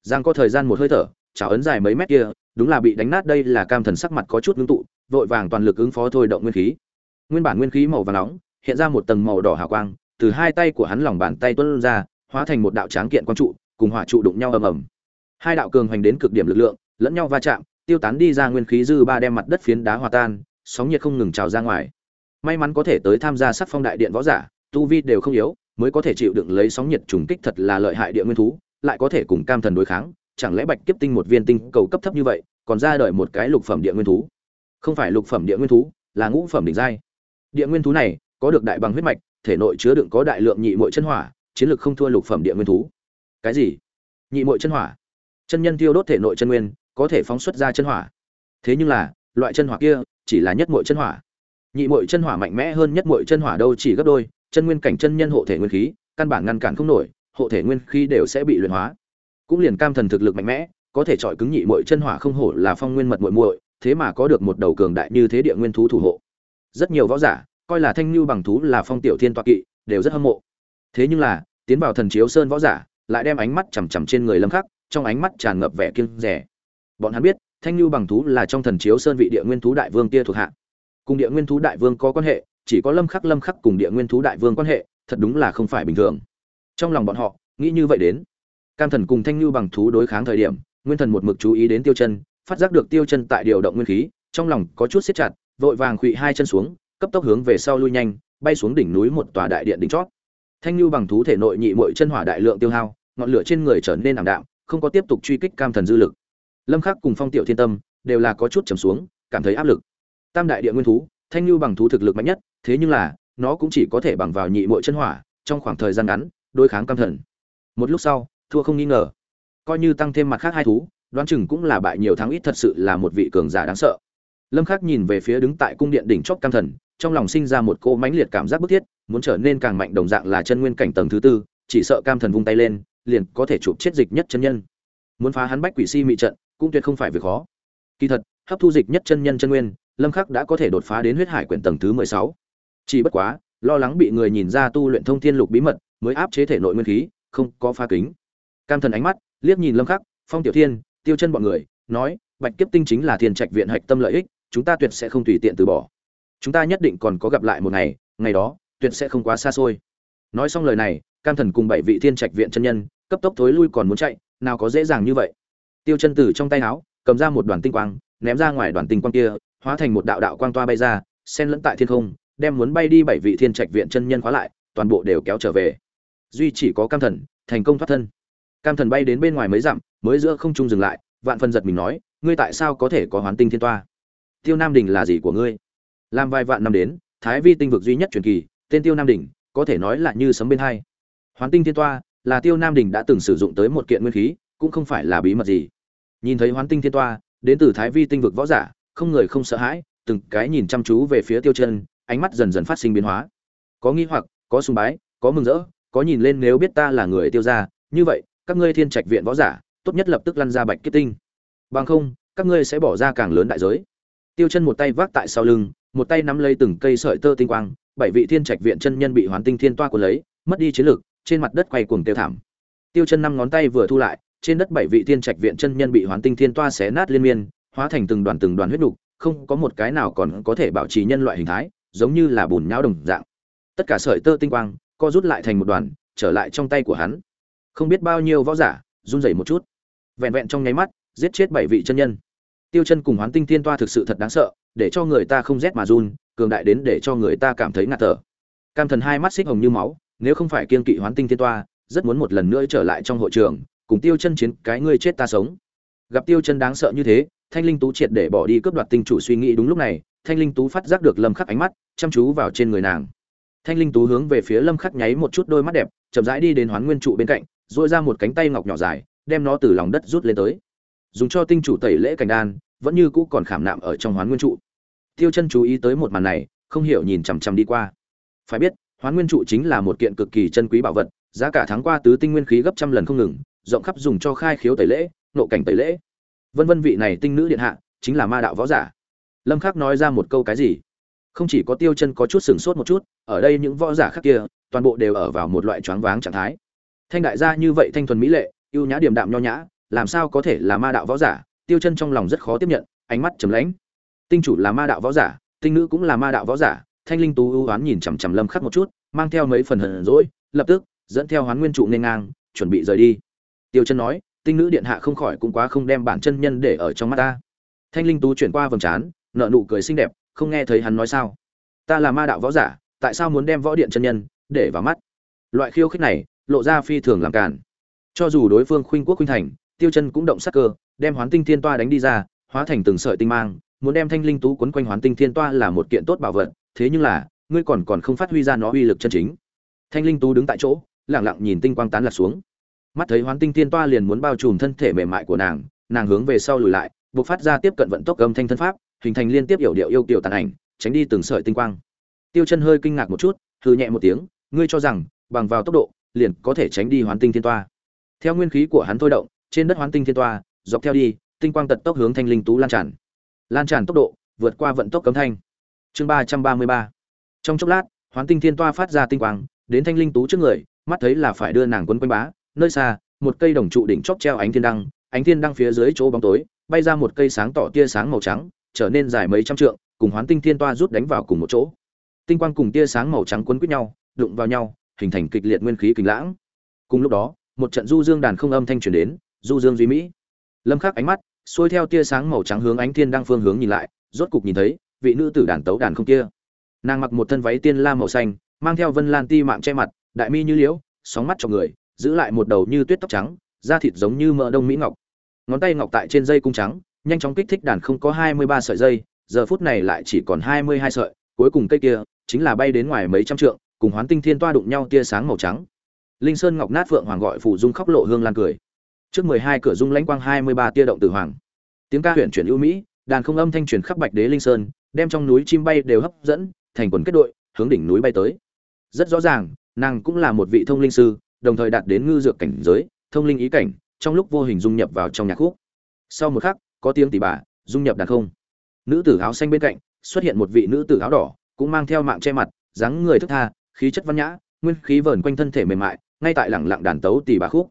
[SPEAKER 1] Giang có thời gian một hơi thở, chảo ấn dài mấy mét kia, đúng là bị đánh nát đây là cam thần sắc mặt có chút ngưng tụ, vội vàng toàn lực ứng phó thôi động nguyên khí. Nguyên bản nguyên khí màu vàng nóng, hiện ra một tầng màu đỏ hào quang, từ hai tay của hắn lòng bàn tay tuôn ra, hóa thành một đạo tráng kiện quang trụ, cùng hỏa trụ đụng nhau ầm ầm. Hai đạo cường hành đến cực điểm lực lượng, lẫn nhau va chạm tiêu tán đi ra nguyên khí dư ba đem mặt đất phiến đá hòa tan, sóng nhiệt không ngừng trào ra ngoài. May mắn có thể tới tham gia sắc phong đại điện võ giả, tu vi đều không yếu, mới có thể chịu đựng lấy sóng nhiệt trùng kích thật là lợi hại địa nguyên thú, lại có thể cùng cam thần đối kháng, chẳng lẽ bạch kiếp tinh một viên tinh cầu cấp thấp như vậy, còn ra đời một cái lục phẩm địa nguyên thú? Không phải lục phẩm địa nguyên thú, là ngũ phẩm đỉnh giai. Địa nguyên thú này có được đại bằng huyết mạch, thể nội chứa đựng có đại lượng nhị muội chân hỏa, chiến lược không thua lục phẩm địa nguyên thú. Cái gì? Nhị muội chân hỏa? Chân nhân tiêu đốt thể nội chân nguyên có thể phóng xuất ra chân hỏa. Thế nhưng là, loại chân hỏa kia chỉ là nhất muội chân hỏa. Nhị muội chân hỏa mạnh mẽ hơn nhất muội chân hỏa đâu chỉ gấp đôi, chân nguyên cảnh chân nhân hộ thể nguyên khí, căn bản ngăn cản không nổi, hộ thể nguyên khí đều sẽ bị luyện hóa. Cũng liền cam thần thực lực mạnh mẽ, có thể chọi cứng nhị muội chân hỏa không hổ là phong nguyên mật muội muội, thế mà có được một đầu cường đại như thế địa nguyên thú thủ hộ. Rất nhiều võ giả, coi là thanh lưu bằng thú là phong tiểu thiên toa kỵ, đều rất hâm mộ. Thế nhưng là, tiến vào thần chiếu sơn võ giả, lại đem ánh mắt chằm chằm trên người lâm khắc, trong ánh mắt tràn ngập vẻ kiêng rẻ bọn hắn biết, thanh lưu bằng thú là trong thần chiếu sơn vị địa nguyên thú đại vương kia thuộc hạ. Cùng địa nguyên thú đại vương có quan hệ, chỉ có lâm khắc lâm khắc cùng địa nguyên thú đại vương quan hệ, thật đúng là không phải bình thường. Trong lòng bọn họ, nghĩ như vậy đến. Cam thần cùng thanh lưu bằng thú đối kháng thời điểm, nguyên thần một mực chú ý đến tiêu chân, phát giác được tiêu chân tại điều động nguyên khí, trong lòng có chút siết chặt, vội vàng khuỵ hai chân xuống, cấp tốc hướng về sau lui nhanh, bay xuống đỉnh núi một tòa đại điện đỉnh chót. Thanh lưu bằng thú thể nội nhị muội chân hỏa đại lượng tiêu hao, ngọn lửa trên người trở nên ảm đạm, không có tiếp tục truy kích cam thần dư lực lâm khắc cùng phong tiểu thiên tâm đều là có chút trầm xuống, cảm thấy áp lực. Tam đại địa nguyên thú, thanh lưu bằng thú thực lực mạnh nhất, thế nhưng là, nó cũng chỉ có thể bằng vào nhị muội chân hỏa, trong khoảng thời gian ngắn, đối kháng cam thần. Một lúc sau, thua không nghi ngờ. Coi như tăng thêm mặt khác hai thú, đoán chừng cũng là bại nhiều tháng ít thật sự là một vị cường giả đáng sợ. Lâm khắc nhìn về phía đứng tại cung điện đỉnh chóp cam thần, trong lòng sinh ra một cô mãnh liệt cảm giác bức thiết, muốn trở nên càng mạnh đồng dạng là chân nguyên cảnh tầng thứ tư, chỉ sợ cam thần vung tay lên, liền có thể chụp chết dịch nhất chân nhân muốn phá hắn bách quỷ si mị trận, cũng tuyệt không phải việc khó. Kỳ thật, hấp thu dịch nhất chân nhân chân nguyên, lâm khắc đã có thể đột phá đến huyết hải quyển tầng thứ 16. chỉ bất quá, lo lắng bị người nhìn ra tu luyện thông thiên lục bí mật, mới áp chế thể nội nguyên khí, không có phá kính. Cam thần ánh mắt, liếc nhìn lâm khắc, phong tiểu thiên, tiêu chân bọn người, nói, bạch kiếp tinh chính là thiên trạch viện hạch tâm lợi ích, chúng ta tuyệt sẽ không tùy tiện từ bỏ. Chúng ta nhất định còn có gặp lại một ngày ngày đó, tuyệt sẽ không quá xa xôi. Nói xong lời này, cam thần cùng bảy vị thiên trạch viện chân nhân cấp tốc thối lui còn muốn chạy, nào có dễ dàng như vậy. Tiêu chân tử trong tay áo, cầm ra một đoàn tinh quang, ném ra ngoài đoàn tinh quang kia, hóa thành một đạo đạo quang toa bay ra, xen lẫn tại thiên không, đem muốn bay đi bảy vị thiên trạch viện chân nhân khóa lại, toàn bộ đều kéo trở về. Duy chỉ có cam thần, thành công thoát thân. Cam thần bay đến bên ngoài mấy dặm, mới giữa không trung dừng lại, vạn phần giật mình nói, ngươi tại sao có thể có hoán tinh thiên toa? Tiêu nam đình là gì của ngươi? Làm vài vạn năm đến, thái vi tinh vực duy nhất truyền kỳ, tên tiêu nam đình, có thể nói là như sấm bên hai. Hoán tinh thiên toa là tiêu nam đình đã từng sử dụng tới một kiện nguyên khí, cũng không phải là bí mật gì. Nhìn thấy hoán tinh thiên toa, đến từ thái vi tinh vực võ giả, không người không sợ hãi, từng cái nhìn chăm chú về phía tiêu chân, ánh mắt dần dần phát sinh biến hóa. Có nghi hoặc, có sùng bái, có mừng rỡ, có nhìn lên nếu biết ta là người tiêu gia, như vậy, các ngươi thiên trạch viện võ giả, tốt nhất lập tức lăn ra bạch kết tinh. Bằng không, các ngươi sẽ bỏ ra càng lớn đại giới. Tiêu chân một tay vác tại sau lưng, một tay nắm lấy từng cây sợi tơ tinh quang, bảy vị thiên trạch viện chân nhân bị hoán tinh thiên toa của lấy, mất đi chiến lực trên mặt đất quay cuồng tiêu thảm. Tiêu chân năm ngón tay vừa thu lại, trên đất bảy vị thiên trạch viện chân nhân bị hoán tinh thiên toa xé nát liên miên, hóa thành từng đoàn từng đoàn huyết nục, không có một cái nào còn có thể bảo trì nhân loại hình thái, giống như là bùn nhão đồng dạng. Tất cả sợi tơ tinh quang, co rút lại thành một đoàn, trở lại trong tay của hắn. Không biết bao nhiêu võ giả, run rẩy một chút. Vẹn vẹn trong nháy mắt, giết chết bảy vị chân nhân. Tiêu chân cùng hoán tinh thiên toa thực sự thật đáng sợ, để cho người ta không rét mà run, cường đại đến để cho người ta cảm thấy ngạt thở. Cam thần hai mắt xích hồng như máu nếu không phải kiên kỵ hoán tinh thiên toa, rất muốn một lần nữa trở lại trong hội trường, cùng tiêu chân chiến, cái ngươi chết ta sống. Gặp tiêu chân đáng sợ như thế, thanh linh tú triệt để bỏ đi cướp đoạt tinh chủ suy nghĩ đúng lúc này, thanh linh tú phát giác được lâm khắc ánh mắt, chăm chú vào trên người nàng. Thanh linh tú hướng về phía lâm khắc nháy một chút đôi mắt đẹp, chậm rãi đi đến hoán nguyên trụ bên cạnh, duỗi ra một cánh tay ngọc nhỏ dài, đem nó từ lòng đất rút lên tới. Dùng cho tinh chủ tẩy lễ cảnh đan, vẫn như cũ còn khảm nạm ở trong hoán nguyên trụ. Tiêu chân chú ý tới một màn này, không hiểu nhìn chằm chằm đi qua. Phải biết hoán nguyên trụ chính là một kiện cực kỳ chân quý bảo vật, giá cả tháng qua tứ tinh nguyên khí gấp trăm lần không ngừng, rộng khắp dùng cho khai khiếu tẩy lễ nộ cảnh tẩy lễ. Vân vân vị này tinh nữ điện hạ, chính là ma đạo võ giả. Lâm khắc nói ra một câu cái gì? Không chỉ có tiêu chân có chút sừng sốt một chút, ở đây những võ giả khác kia, toàn bộ đều ở vào một loại choáng váng trạng thái. Thanh đại gia như vậy thanh thuần mỹ lệ, ưu nhã điềm đạm nho nhã, làm sao có thể là ma đạo võ giả? Tiêu chân trong lòng rất khó tiếp nhận, ánh mắt trầm lãnh. Tinh chủ là ma đạo võ giả, tinh nữ cũng là ma đạo võ giả thanh linh tú ưu oán nhìn chằm chằm lâm khắc một chút, mang theo mấy phần hờn dỗi, lập tức, dẫn theo hoán nguyên trụ nên ngang, chuẩn bị rời đi. Tiêu chân nói, tinh nữ điện hạ không khỏi cũng quá không đem bản chân nhân để ở trong mắt ta. Thanh linh tú chuyển qua vầng trán nợ nụ cười xinh đẹp, không nghe thấy hắn nói sao. Ta là ma đạo võ giả, tại sao muốn đem võ điện chân nhân để vào mắt? Loại khiêu khích này, lộ ra phi thường làm cản cho dù đối phương khuynh quốc khuynh thành, tiêu chân cũng động sắc cơ, đem hoán tinh thiên toa đánh đi ra, hóa thành từng sợi tinh mang, muốn đem thanh linh tú quấn quanh hoán tinh thiên toa là một kiện tốt bảo vật thế nhưng là, ngươi còn còn không phát huy ra nó uy lực chân chính. Thanh linh tú đứng tại chỗ lẳng lặng nhìn tinh quang tán lạc xuống. Mắt thấy hoán tinh thiên toa liền muốn bao trùm thân thể mềm mại của nàng nàng hướng về sau lùi lại, buộc phát ra tiếp cận vận tốc âm thanh thân pháp, hình thành liên tiếp yểu điệu yêu kiểu tàn ảnh, tránh đi từng sợi tinh quang. Tiêu chân hơi kinh ngạc một chút hư nhẹ một tiếng, ngươi cho rằng, bằng vào tốc độ, liền có thể tránh đi hoán tinh thiên toa. Theo nguyên khí của hắn thôi động, trên đất hoán tinh thiên toa, dọc theo đi, tinh quang tật tốc hướng thanh linh tú lan tràn. Lan tràn tốc độ, vượt qua vận tốc cấm thanh chương ba trăm ba mươi ba. Trong chốc lát, hoán tinh thiên toa phát ra tinh quang, đến thanh linh tú trước người, mắt thấy là phải đưa nàng quấn quanh bá, nơi xa, một cây đồng trụ đỉnh chóp treo ánh thiên đăng, ánh thiên đăng phía dưới chỗ bóng tối, bay ra một cây sáng tỏ tia sáng màu trắng, trở nên dài mấy trăm trượng, cùng hoán tinh thiên toa rút đánh vào cùng một chỗ. Tinh quang cùng tia sáng màu trắng quấn quýt nhau, đụng vào nhau, hình thành kịch liệt nguyên khí kình lãng. Cùng lúc đó, một trận du dương đàn không âm thanh truyền đến, du dương duy mỹ. Lâm khắc ánh mắt, xuôi theo tia sáng màu trắng hướng ánh thiên đăng phương hướng nhìn lại, rốt cục nhìn thấy vị nữ tử đàn tấu đàn không kia. Nàng mặc một thân váy tiên la màu xanh, mang theo vân lan ti mạng che mặt, đại mi như liễu, sóng mắt cho người, giữ lại một đầu như tuyết tóc trắng, da thịt giống như mỡ đông mỹ ngọc. Ngón tay ngọc tại trên dây cung trắng, nhanh chóng kích thích đàn không có hai mươi ba sợi dây, giờ phút này lại chỉ còn hai mươi hai sợi, cuối cùng cây kia chính là bay đến ngoài mấy trăm trượng, cùng hoán tinh thiên toa đụng nhau tia sáng màu trắng. Linh sơn ngọc nát phượng hoàng gọi phụ dung khóc lộ hương lan cười. Trước mười hai cửa dung lãnh quang hai mươi ba tia động tử hoàng. Tiếng ca huyền chuyển ưu mỹ, đàn không âm thanh truyền khắp bạch đế linh sơn đem trong núi chim bay đều hấp dẫn, thành quần kết đội, hướng đỉnh núi bay tới. Rất rõ ràng, nàng cũng là một vị thông linh sư, đồng thời đạt đến ngư dược cảnh giới, thông linh ý cảnh, trong lúc vô hình dung nhập vào trong nhạc khúc. Sau một khắc, có tiếng tỷ bà, dung nhập đàn không. Nữ tử áo xanh bên cạnh, xuất hiện một vị nữ tử áo đỏ, cũng mang theo mạng che mặt, dáng người thức tha, khí chất văn nhã, nguyên khí vờn quanh thân thể mềm mại, ngay tại lẳng lặng đàn tấu tỷ bà khúc.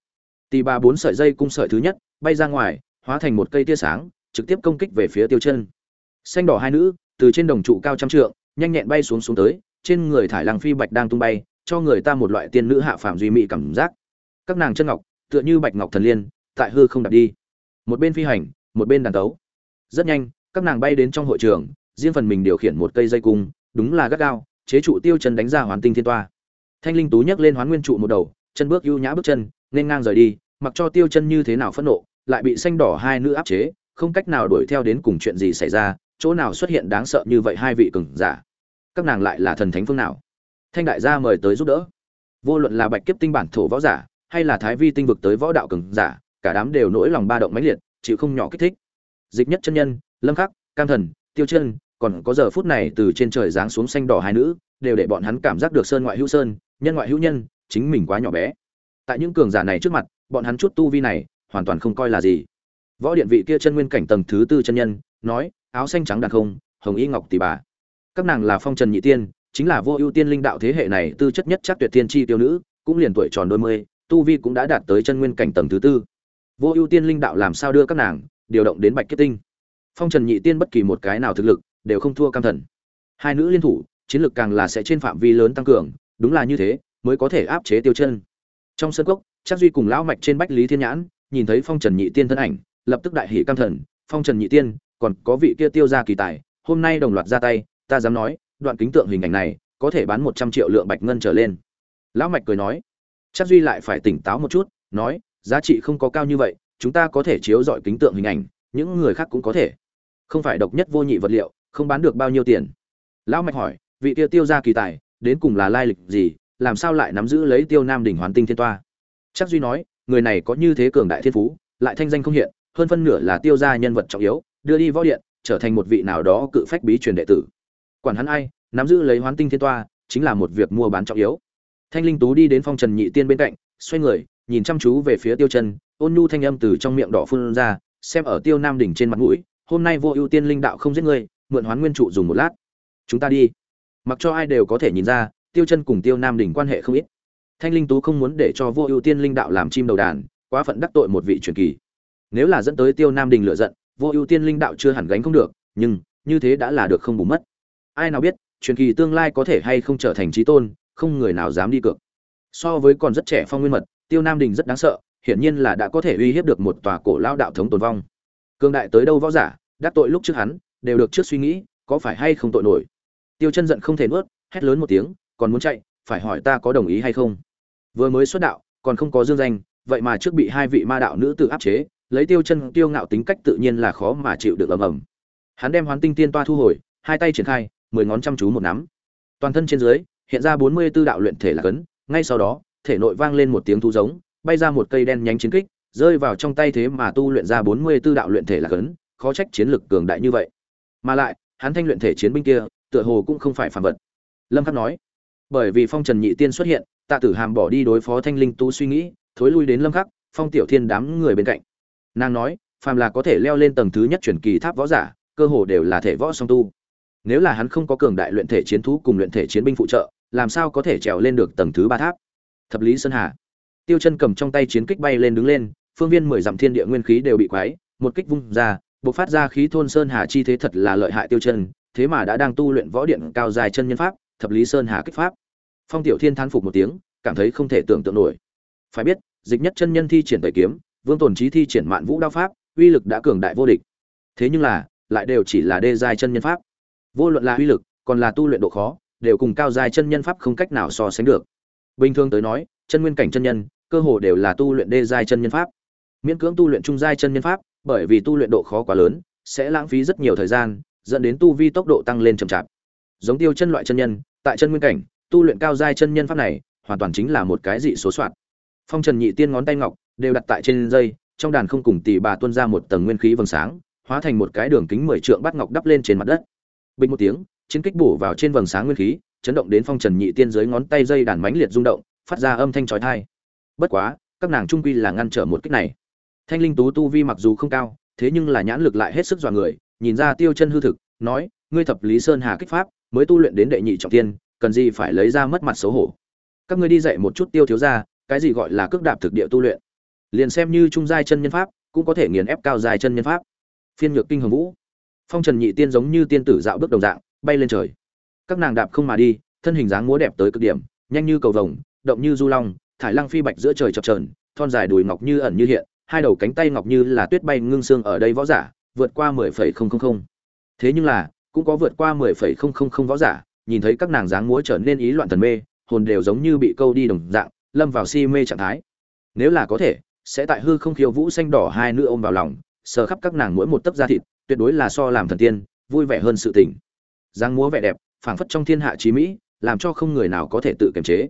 [SPEAKER 1] Tỷ bà bốn sợi dây cung sợi thứ nhất, bay ra ngoài, hóa thành một cây tia sáng, trực tiếp công kích về phía tiêu chân. Xanh đỏ hai nữ từ trên đồng trụ cao trăm trượng, nhanh nhẹn bay xuống xuống tới, trên người thải lăng phi bạch đang tung bay, cho người ta một loại tiên nữ hạ phàm duy mỹ cảm giác. Các nàng chân ngọc, tựa như bạch ngọc thần liên, tại hư không đặt đi. Một bên phi hành, một bên đàn tấu. Rất nhanh, các nàng bay đến trong hội trường, riêng phần mình điều khiển một cây dây cung, đúng là gắt gao, chế trụ tiêu chân đánh ra hoàn tinh thiên toa. Thanh linh tú nhấc lên hoán nguyên trụ một đầu, chân bước ưu nhã bước chân, nên ngang rời đi, mặc cho tiêu chân như thế nào phẫn nộ, lại bị xanh đỏ hai nữ áp chế, không cách nào đuổi theo đến cùng chuyện gì xảy ra chỗ nào xuất hiện đáng sợ như vậy hai vị cường giả? Các nàng lại là thần thánh phương nào? Thanh đại gia mời tới giúp đỡ. Vô luận là bạch kiếp tinh bản thổ võ giả, hay là thái vi tinh vực tới võ đạo cường giả, cả đám đều nỗi lòng ba động mãnh liệt, chịu không nhỏ kích thích. Dịch nhất chân nhân, lâm khắc, cam thần, tiêu chân, còn có giờ phút này từ trên trời giáng xuống xanh đỏ hai nữ, đều để bọn hắn cảm giác được sơn ngoại hữu sơn, nhân ngoại hữu nhân, chính mình quá nhỏ bé. Tại những cường giả này trước mặt, bọn hắn chút tu vi này hoàn toàn không coi là gì. Võ điện vị kia chân nguyên cảnh tầng thứ tư chân nhân, nói áo xanh trắng đàn không, hồng y ngọc tỷ bà. Các nàng là phong trần nhị tiên, chính là vô ưu tiên linh đạo thế hệ này tư chất nhất chắc tuyệt tiên tri tiêu nữ, cũng liền tuổi tròn đôi mươi, tu vi cũng đã đạt tới chân nguyên cảnh tầng thứ tư. Vô ưu tiên linh đạo làm sao đưa các nàng, điều động đến bạch kết tinh. Phong trần nhị tiên bất kỳ một cái nào thực lực, đều không thua cam thần. Hai nữ liên thủ, chiến lược càng là sẽ trên phạm vi lớn tăng cường, đúng là như thế, mới có thể áp chế tiêu chân. Trong sân cốc, chắc duy cùng lão mạch trên bách lý thiên nhãn, nhìn thấy phong trần nhị tiên thân ảnh, lập tức đại hỷ cam thần, phong trần nhị tiên còn có vị kia tiêu ra kỳ tài, hôm nay đồng loạt ra tay, ta dám nói, đoạn kính tượng hình ảnh này, có thể bán một trăm triệu lượng bạch ngân trở lên. Lão mạch cười nói, chắc duy lại phải tỉnh táo một chút, nói, giá trị không có cao như vậy, chúng ta có thể chiếu dọi kính tượng hình ảnh, những người khác cũng có thể. Không phải độc nhất vô nhị vật liệu, không bán được bao nhiêu tiền. Lão mạch hỏi, vị kia tiêu ra kỳ tài, đến cùng là lai lịch gì, làm sao lại nắm giữ lấy tiêu nam đỉnh hoàn tinh thiên toa? Chắc duy nói, người này có như thế cường đại thiên phú, lại thanh danh không hiện, hơn phân nửa là tiêu gia nhân vật trọng yếu đưa đi võ điện, trở thành một vị nào đó cự phách bí truyền đệ tử. Quản hắn ai, nắm giữ lấy hoán tinh thiên toa, chính là một việc mua bán trọng yếu. Thanh linh tú đi đến phong trần nhị tiên bên cạnh, xoay người, nhìn chăm chú về phía tiêu chân, ôn nhu thanh âm từ trong miệng đỏ phun ra, xem ở tiêu nam đỉnh trên mặt mũi, hôm nay vô ưu tiên linh đạo không giết ngươi, mượn hoán nguyên trụ dùng một lát. Chúng ta đi. Mặc cho ai đều có thể nhìn ra, tiêu chân cùng tiêu nam đỉnh quan hệ không ít. Thanh linh tú không muốn để cho vô ưu tiên linh đạo làm chim đầu đàn, quá phận đắc tội một vị truyền kỳ. Nếu là dẫn tới tiêu nam đình lựa giận vô ưu tiên linh đạo chưa hẳn gánh không được, nhưng, như thế đã là được không bù mất. Ai nào biết, truyền kỳ tương lai có thể hay không trở thành trí tôn, không người nào dám đi cược. So với còn rất trẻ phong nguyên mật, tiêu nam đình rất đáng sợ, hiển nhiên là đã có thể uy hiếp được một tòa cổ lao đạo thống tồn vong. Cương đại tới đâu võ giả, đắc tội lúc trước hắn, đều được trước suy nghĩ, có phải hay không tội nổi. Tiêu chân giận không thể nuốt, hét lớn một tiếng, còn muốn chạy, phải hỏi ta có đồng ý hay không? Vừa mới xuất đạo, còn không có dương danh, vậy mà trước bị hai vị ma đạo nữ tự áp chế lấy tiêu chân tiêu ngạo tính cách tự nhiên là khó mà chịu được ầm ầm. Hắn đem hoán tinh tiên toa thu hồi, hai tay triển khai, mười ngón chăm chú một nắm. Toàn thân trên dưới, hiện ra bốn mươi 44 đạo luyện thể là cấn, ngay sau đó, thể nội vang lên một tiếng thu giống, bay ra một cây đen nhánh chiến kích, rơi vào trong tay thế mà tu luyện ra bốn mươi 44 đạo luyện thể là cấn, khó trách chiến lực cường đại như vậy. Mà lại, hắn thanh luyện thể chiến binh kia, tựa hồ cũng không phải phản vật. Lâm khắc nói, bởi vì phong trần nhị tiên xuất hiện, tạ tử hàm bỏ đi đối phó thanh linh tu suy nghĩ, thối lui đến lâm khắc, phong tiểu thiên đám người bên cạnh nàng nói, phàm là có thể leo lên tầng thứ nhất truyền kỳ tháp võ giả, cơ hồ đều là thể võ song tu. Nếu là hắn không có cường đại luyện thể chiến thú cùng luyện thể chiến binh phụ trợ, làm sao có thể trèo lên được tầng thứ ba tháp? Thập lý sơn hà. Tiêu chân cầm trong tay chiến kích bay lên đứng lên, phương viên mười dặm thiên địa nguyên khí đều bị quái, một kích vung ra, bộc phát ra khí thôn sơn hà chi thế thật là lợi hại tiêu chân, thế mà đã đang tu luyện võ điện cao dài chân nhân pháp, thập lý sơn hà kích pháp. Phong tiểu thiên thán phục một tiếng, cảm thấy không thể tưởng tượng nổi. Phải biết, dịch nhất chân nhân thi triển tẩy kiếm vương tồn trí thi triển mạn vũ đao pháp, uy lực đã cường đại vô địch. Thế nhưng là, lại đều chỉ là đê giai chân nhân pháp. Vô luận là uy lực, còn là tu luyện độ khó, đều cùng cao giai chân nhân pháp không cách nào so sánh được. Bình thường tới nói, chân nguyên cảnh chân nhân, cơ hồ đều là tu luyện đê giai chân nhân pháp. Miễn cưỡng tu luyện trung giai chân nhân pháp, bởi vì tu luyện độ khó quá lớn, sẽ lãng phí rất nhiều thời gian, dẫn đến tu vi tốc độ tăng lên chậm chạp. Giống tiêu chân loại chân nhân, tại chân nguyên cảnh, tu luyện cao giai chân nhân pháp này, hoàn toàn chính là một cái dị số soạn. Phong trần nhị tiên ngón tay ngọc đều đặt tại trên dây, trong đàn không cùng tỷ bà tuôn ra một tầng nguyên khí vầng sáng, hóa thành một cái đường kính mười trượng bát ngọc đắp lên trên mặt đất. Bình một tiếng, chiến kích bổ vào trên vầng sáng nguyên khí, chấn động đến phong trần nhị tiên dưới ngón tay dây đàn mãnh liệt rung động, phát ra âm thanh chói tai. Bất quá, các nàng trung quy là ngăn trở một kích này. Thanh linh tú tu vi mặc dù không cao, thế nhưng là nhãn lực lại hết sức dọa người, nhìn ra tiêu chân hư thực, nói, ngươi thập lý sơn hà kích pháp, mới tu luyện đến đệ nhị trọng tiên, cần gì phải lấy ra mất mặt xấu hổ. Các ngươi đi dạy một chút tiêu thiếu ra cái gì gọi là cước đạp thực địa tu luyện? Liền xem như trung giai chân nhân pháp, cũng có thể nghiền ép cao giai chân nhân pháp. Phiên nhược kinh hồng vũ. Phong trần nhị tiên giống như tiên tử dạo bước đồng dạng, bay lên trời. Các nàng đạp không mà đi, thân hình dáng múa đẹp tới cực điểm, nhanh như cầu vồng, động như du long, thải lăng phi bạch giữa trời chập trờn thon dài đùi ngọc như ẩn như hiện, hai đầu cánh tay ngọc như là tuyết bay ngưng xương ở đây võ giả, vượt qua mười phẩy không không không. Thế nhưng là, cũng có vượt qua mười phẩy không không không võ giả, nhìn thấy các nàng dáng múa trở nên ý loạn thần mê, hồn đều giống như bị câu đi đồng dạng, lâm vào si mê trạng thái. Nếu là có thể sẽ tại hư không khiêu vũ xanh đỏ hai nữ ôm vào lòng, sờ khắp các nàng mỗi một tấc da thịt, tuyệt đối là so làm thần tiên, vui vẻ hơn sự tình. Giang múa vẻ đẹp, phảng phất trong thiên hạ trí mỹ, làm cho không người nào có thể tự kiềm chế.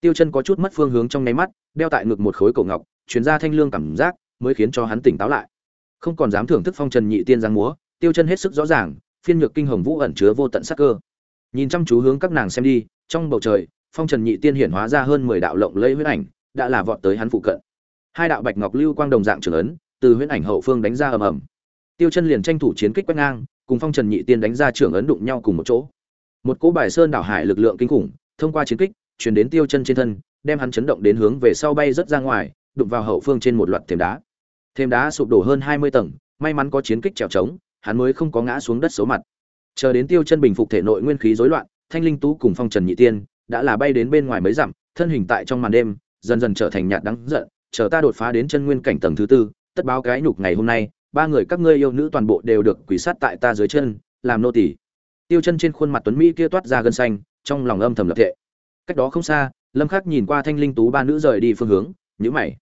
[SPEAKER 1] Tiêu chân có chút mất phương hướng trong nháy mắt, đeo tại ngực một khối cổ ngọc chuyến ra thanh lương cảm giác, mới khiến cho hắn tỉnh táo lại. Không còn dám thưởng thức phong trần nhị tiên giang múa, tiêu chân hết sức rõ ràng, phiên nhược kinh hồng vũ ẩn chứa vô tận sắc cơ. Nhìn chăm chú hướng các nàng xem đi, trong bầu trời, phong trần nhị tiên hiển hóa ra hơn mười đạo lộng lẫy huyết ảnh, đã là vọt tới hắn phụ cận hai đạo bạch ngọc lưu quang đồng dạng trưởng ấn, từ huyễn ảnh hậu phương đánh ra ầm ầm. Tiêu chân liền tranh thủ chiến kích quét ngang, cùng phong trần nhị tiên đánh ra trưởng ấn đụng nhau cùng một chỗ. Một cỗ bài sơn đảo hải lực lượng kinh khủng, thông qua chiến kích chuyển đến tiêu chân trên thân, đem hắn chấn động đến hướng về sau bay rất ra ngoài, đụng vào hậu phương trên một loạt thềm đá. Thềm đá sụp đổ hơn hai mươi tầng, may mắn có chiến kích trèo trống, hắn mới không có ngã xuống đất số mặt. Chờ đến tiêu chân bình phục thể nội nguyên khí rối loạn, thanh linh tú cùng phong trần nhị tiên đã là bay đến bên ngoài mấy dặm, thân hình tại trong màn đêm, dần dần trở thành nhạt đắng giận chờ ta đột phá đến chân nguyên cảnh tầng thứ tư, tất báo cái nhục ngày hôm nay, ba người các ngươi yêu nữ toàn bộ đều được quỷ sát tại ta dưới chân, làm nô tỳ. Tiêu chân trên khuôn mặt tuấn mỹ kia toát ra gân xanh, trong lòng âm thầm lập thệ. Cách đó không xa, lâm khắc nhìn qua thanh linh tú ba nữ rời đi phương hướng, nhíu mày.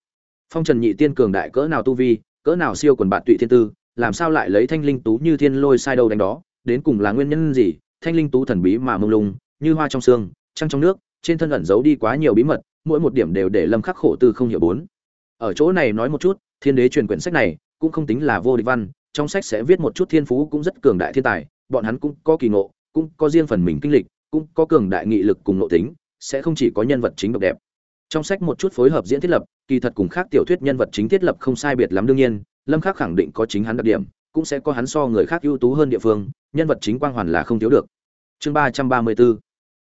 [SPEAKER 1] Phong trần nhị tiên cường đại cỡ nào tu vi, cỡ nào siêu quần bạn tụy thiên tư, làm sao lại lấy thanh linh tú như thiên lôi sai đầu đánh đó, đến cùng là nguyên nhân gì? Thanh linh tú thần bí mà mông lung, như hoa trong xương, trăng trong nước, trên thân ẩn giấu đi quá nhiều bí mật, mỗi một điểm đều để lâm khắc khổ tư không hiểu bốn ở chỗ này nói một chút, thiên đế truyền quyển sách này cũng không tính là vô địch văn, trong sách sẽ viết một chút thiên phú cũng rất cường đại thiên tài, bọn hắn cũng có kỳ ngộ, cũng có riêng phần mình kinh lịch, cũng có cường đại nghị lực cùng nội tính, sẽ không chỉ có nhân vật chính độc đẹp. Trong sách một chút phối hợp diễn thiết lập, kỳ thật cùng khác tiểu thuyết nhân vật chính thiết lập không sai biệt lắm đương nhiên, lâm khắc khẳng định có chính hắn đặc điểm, cũng sẽ có hắn so người khác ưu tú hơn địa phương, nhân vật chính quang hoàn là không thiếu được. Chương ba trăm ba mươi 334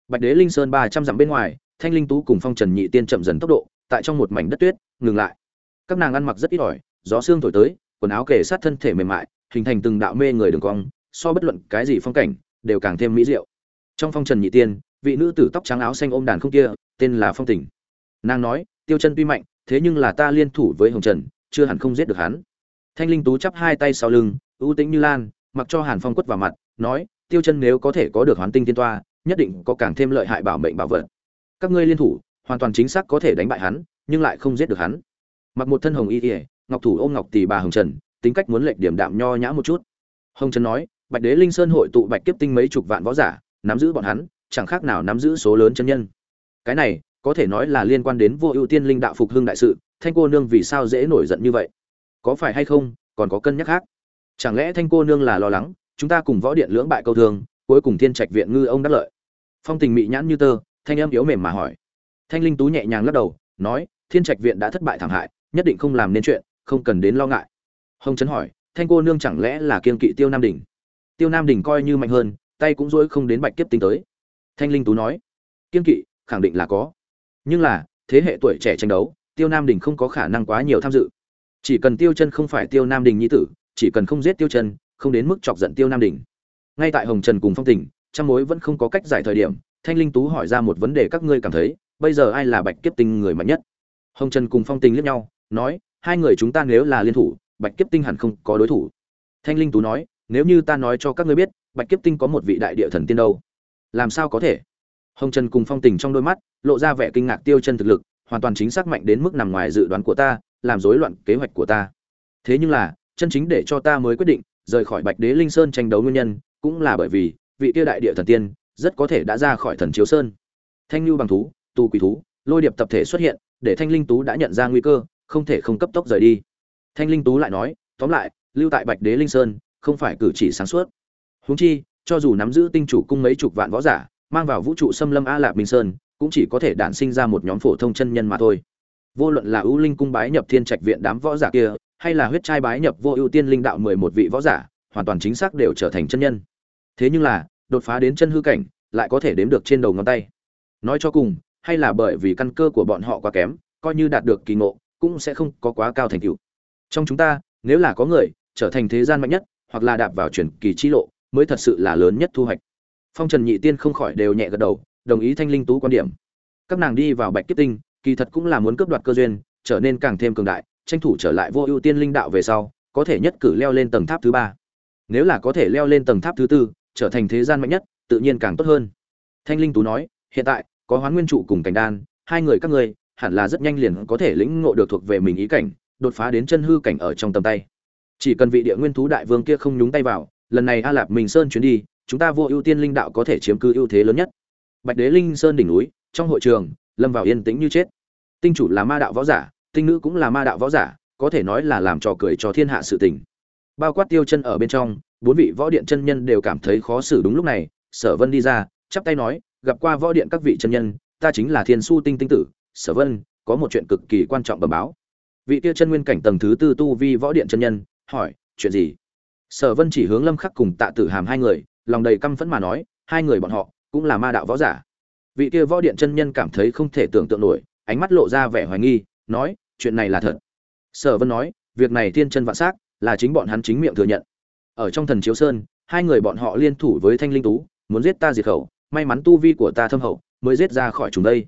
[SPEAKER 1] bạch đế linh sơn ba trăm dặm bên ngoài, thanh linh tú cùng phong trần nhị tiên chậm dần tốc độ, tại trong một mảnh đất tuyết, ngừng lại các nàng ăn mặc rất ít ỏi, gió xương thổi tới, quần áo kề sát thân thể mềm mại, hình thành từng đạo mê người đường cong, so bất luận cái gì phong cảnh, đều càng thêm mỹ diệu. Trong phong trần nhị tiên, vị nữ tử tóc trắng áo xanh ôm đàn không kia, tên là phong tình. nàng nói, tiêu chân tuy mạnh, thế nhưng là ta liên thủ với hồng trần, chưa hẳn không giết được hắn. Thanh linh tú chắp hai tay sau lưng, ưu tĩnh như lan, mặc cho hàn phong quất vào mặt, nói, tiêu chân nếu có thể có được hoán tinh tiên toa, nhất định có càng thêm lợi hại bảo mệnh bảo vật. Các ngươi liên thủ, hoàn toàn chính xác có thể đánh bại hắn, nhưng lại không giết được hắn mặc một thân hồng y ỉa ngọc thủ ôm ngọc tỷ bà hồng trần, tính cách muốn lệch điểm đạm nho nhã một chút. Hồng trần nói, bạch đế linh sơn hội tụ bạch kiếp tinh mấy chục vạn võ giả, nắm giữ bọn hắn, chẳng khác nào nắm giữ số lớn chân nhân. Cái này, có thể nói là liên quan đến vô ưu tiên linh đạo phục hưng đại sự, thanh cô nương vì sao dễ nổi giận như vậy? Có phải hay không, còn có cân nhắc khác? Chẳng lẽ thanh cô nương là lo lắng, chúng ta cùng võ điện lưỡng bại câu thường cuối cùng thiên trạch viện ngư ông đắc lợi? Phong tình mị nhãn như tơ, thanh âm yếu mềm mà hỏi. Thanh linh tú nhẹ nhàng lắc đầu, nói, thiên trạch viện đã thất bại thảm hại nhất định không làm nên chuyện, không cần đến lo ngại. Hồng trấn hỏi, thanh cô nương chẳng lẽ là kiên kỵ tiêu nam đình? Tiêu nam đình coi như mạnh hơn, tay cũng dỗi không đến bạch kiếp tính tới. Thanh linh tú nói kiên kỵ, khẳng định là có. Nhưng là, thế hệ tuổi trẻ tranh đấu, tiêu nam đình không có khả năng quá nhiều tham dự. Chỉ cần tiêu chân không phải tiêu nam đình nhi tử, chỉ cần không giết tiêu chân, không đến mức chọc giận tiêu nam đình. Ngay tại hồng trần cùng phong tình, trăm mối vẫn không có cách giải thời điểm, thanh linh tú hỏi ra một vấn đề các ngươi cảm thấy, bây giờ ai là bạch kiếp tinh người mạnh nhất? Hồng trần cùng phong tình liếc nhau nói, hai người chúng ta nếu là liên thủ, bạch kiếp tinh hẳn không có đối thủ. Thanh linh tú nói, nếu như ta nói cho các ngươi biết, bạch kiếp tinh có một vị đại địa thần tiên đâu, làm sao có thể? Hồng trần cùng phong tình trong đôi mắt, lộ ra vẻ kinh ngạc tiêu chân thực lực, hoàn toàn chính xác mạnh đến mức nằm ngoài dự đoán của ta, làm rối loạn kế hoạch của ta. Thế nhưng là, chân chính để cho ta mới quyết định, rời khỏi bạch đế linh sơn tranh đấu nguyên nhân, cũng là bởi vì, vị tiêu đại địa thần tiên, rất có thể đã ra khỏi thần chiếu sơn. Thanh lưu bằng thú tu quỷ thú, lôi điệp tập thể xuất hiện, để thanh linh tú đã nhận ra nguy cơ không thể không cấp tốc rời đi. Thanh linh tú lại nói, tóm lại, lưu tại bạch đế linh sơn, không phải cử chỉ sáng suốt. Huống chi, cho dù nắm giữ tinh chủ cung mấy chục vạn võ giả, mang vào vũ trụ xâm lâm a lạp minh sơn, cũng chỉ có thể đản sinh ra một nhóm phổ thông chân nhân mà thôi. Vô luận là ưu linh cung bái nhập thiên trạch viện đám võ giả kia, hay là huyết trai bái nhập vô ưu tiên linh đạo mười một vị võ giả, hoàn toàn chính xác đều trở thành chân nhân. Thế nhưng là, đột phá đến chân hư cảnh, lại có thể đếm được trên đầu ngón tay. Nói cho cùng, hay là bởi vì căn cơ của bọn họ quá kém, coi như đạt được kỳ ngộ cũng sẽ không có quá cao thành tựu. Trong chúng ta, nếu là có người trở thành thế gian mạnh nhất, hoặc là đạp vào truyền kỳ chi lộ, mới thật sự là lớn nhất thu hoạch. Phong trần nhị tiên không khỏi đều nhẹ gật đầu, đồng ý thanh linh tú quan điểm. Các nàng đi vào bạch kiếp tinh, kỳ thật cũng là muốn cướp đoạt cơ duyên, trở nên càng thêm cường đại, tranh thủ trở lại vô ưu tiên linh đạo về sau, có thể nhất cử leo lên tầng tháp thứ ba. Nếu là có thể leo lên tầng tháp thứ tư, trở thành thế gian mạnh nhất, tự nhiên càng tốt hơn. Thanh linh tú nói, hiện tại, có hoán nguyên trụ cùng cảnh đan, hai người các ngươi hẳn là rất nhanh liền có thể lĩnh ngộ được thuộc về mình ý cảnh, đột phá đến chân hư cảnh ở trong tầm tay. Chỉ cần vị địa nguyên thú đại vương kia không nhúng tay vào, lần này a lạp minh sơn chuyến đi, chúng ta vô ưu tiên linh đạo có thể chiếm cứ ưu thế lớn nhất. Bạch đế linh sơn đỉnh núi, trong hội trường, lâm vào yên tĩnh như chết. Tinh chủ là ma đạo võ giả, tinh nữ cũng là ma đạo võ giả, có thể nói là làm trò cười cho thiên hạ sự tình. Bao quát tiêu chân ở bên trong, bốn vị võ điện chân nhân đều cảm thấy khó xử đúng lúc này, sở vân đi ra, chắp tay nói, gặp qua võ điện các vị chân nhân, ta chính là thiên su tinh tinh tử sở vân, có một chuyện cực kỳ quan trọng bẩm báo. Vị kia chân nguyên cảnh tầng thứ tư tu vi võ điện chân nhân, hỏi, chuyện gì? Sở vân chỉ hướng lâm khắc cùng tạ tử hàm hai người, lòng đầy căm phẫn mà nói, hai người bọn họ cũng là ma đạo võ giả. Vị kia võ điện chân nhân cảm thấy không thể tưởng tượng nổi, ánh mắt lộ ra vẻ hoài nghi, nói, chuyện này là thật. Sở vân nói, việc này thiên chân vạn s là chính bọn hắn chính miệng thừa nhận. Ở trong thần chiếu sơn, hai người bọn họ liên thủ với thanh linh tú, muốn giết ta diệt khẩu, may mắn tu vi của ta thâm hậu, mới giết ra khỏi chúng đây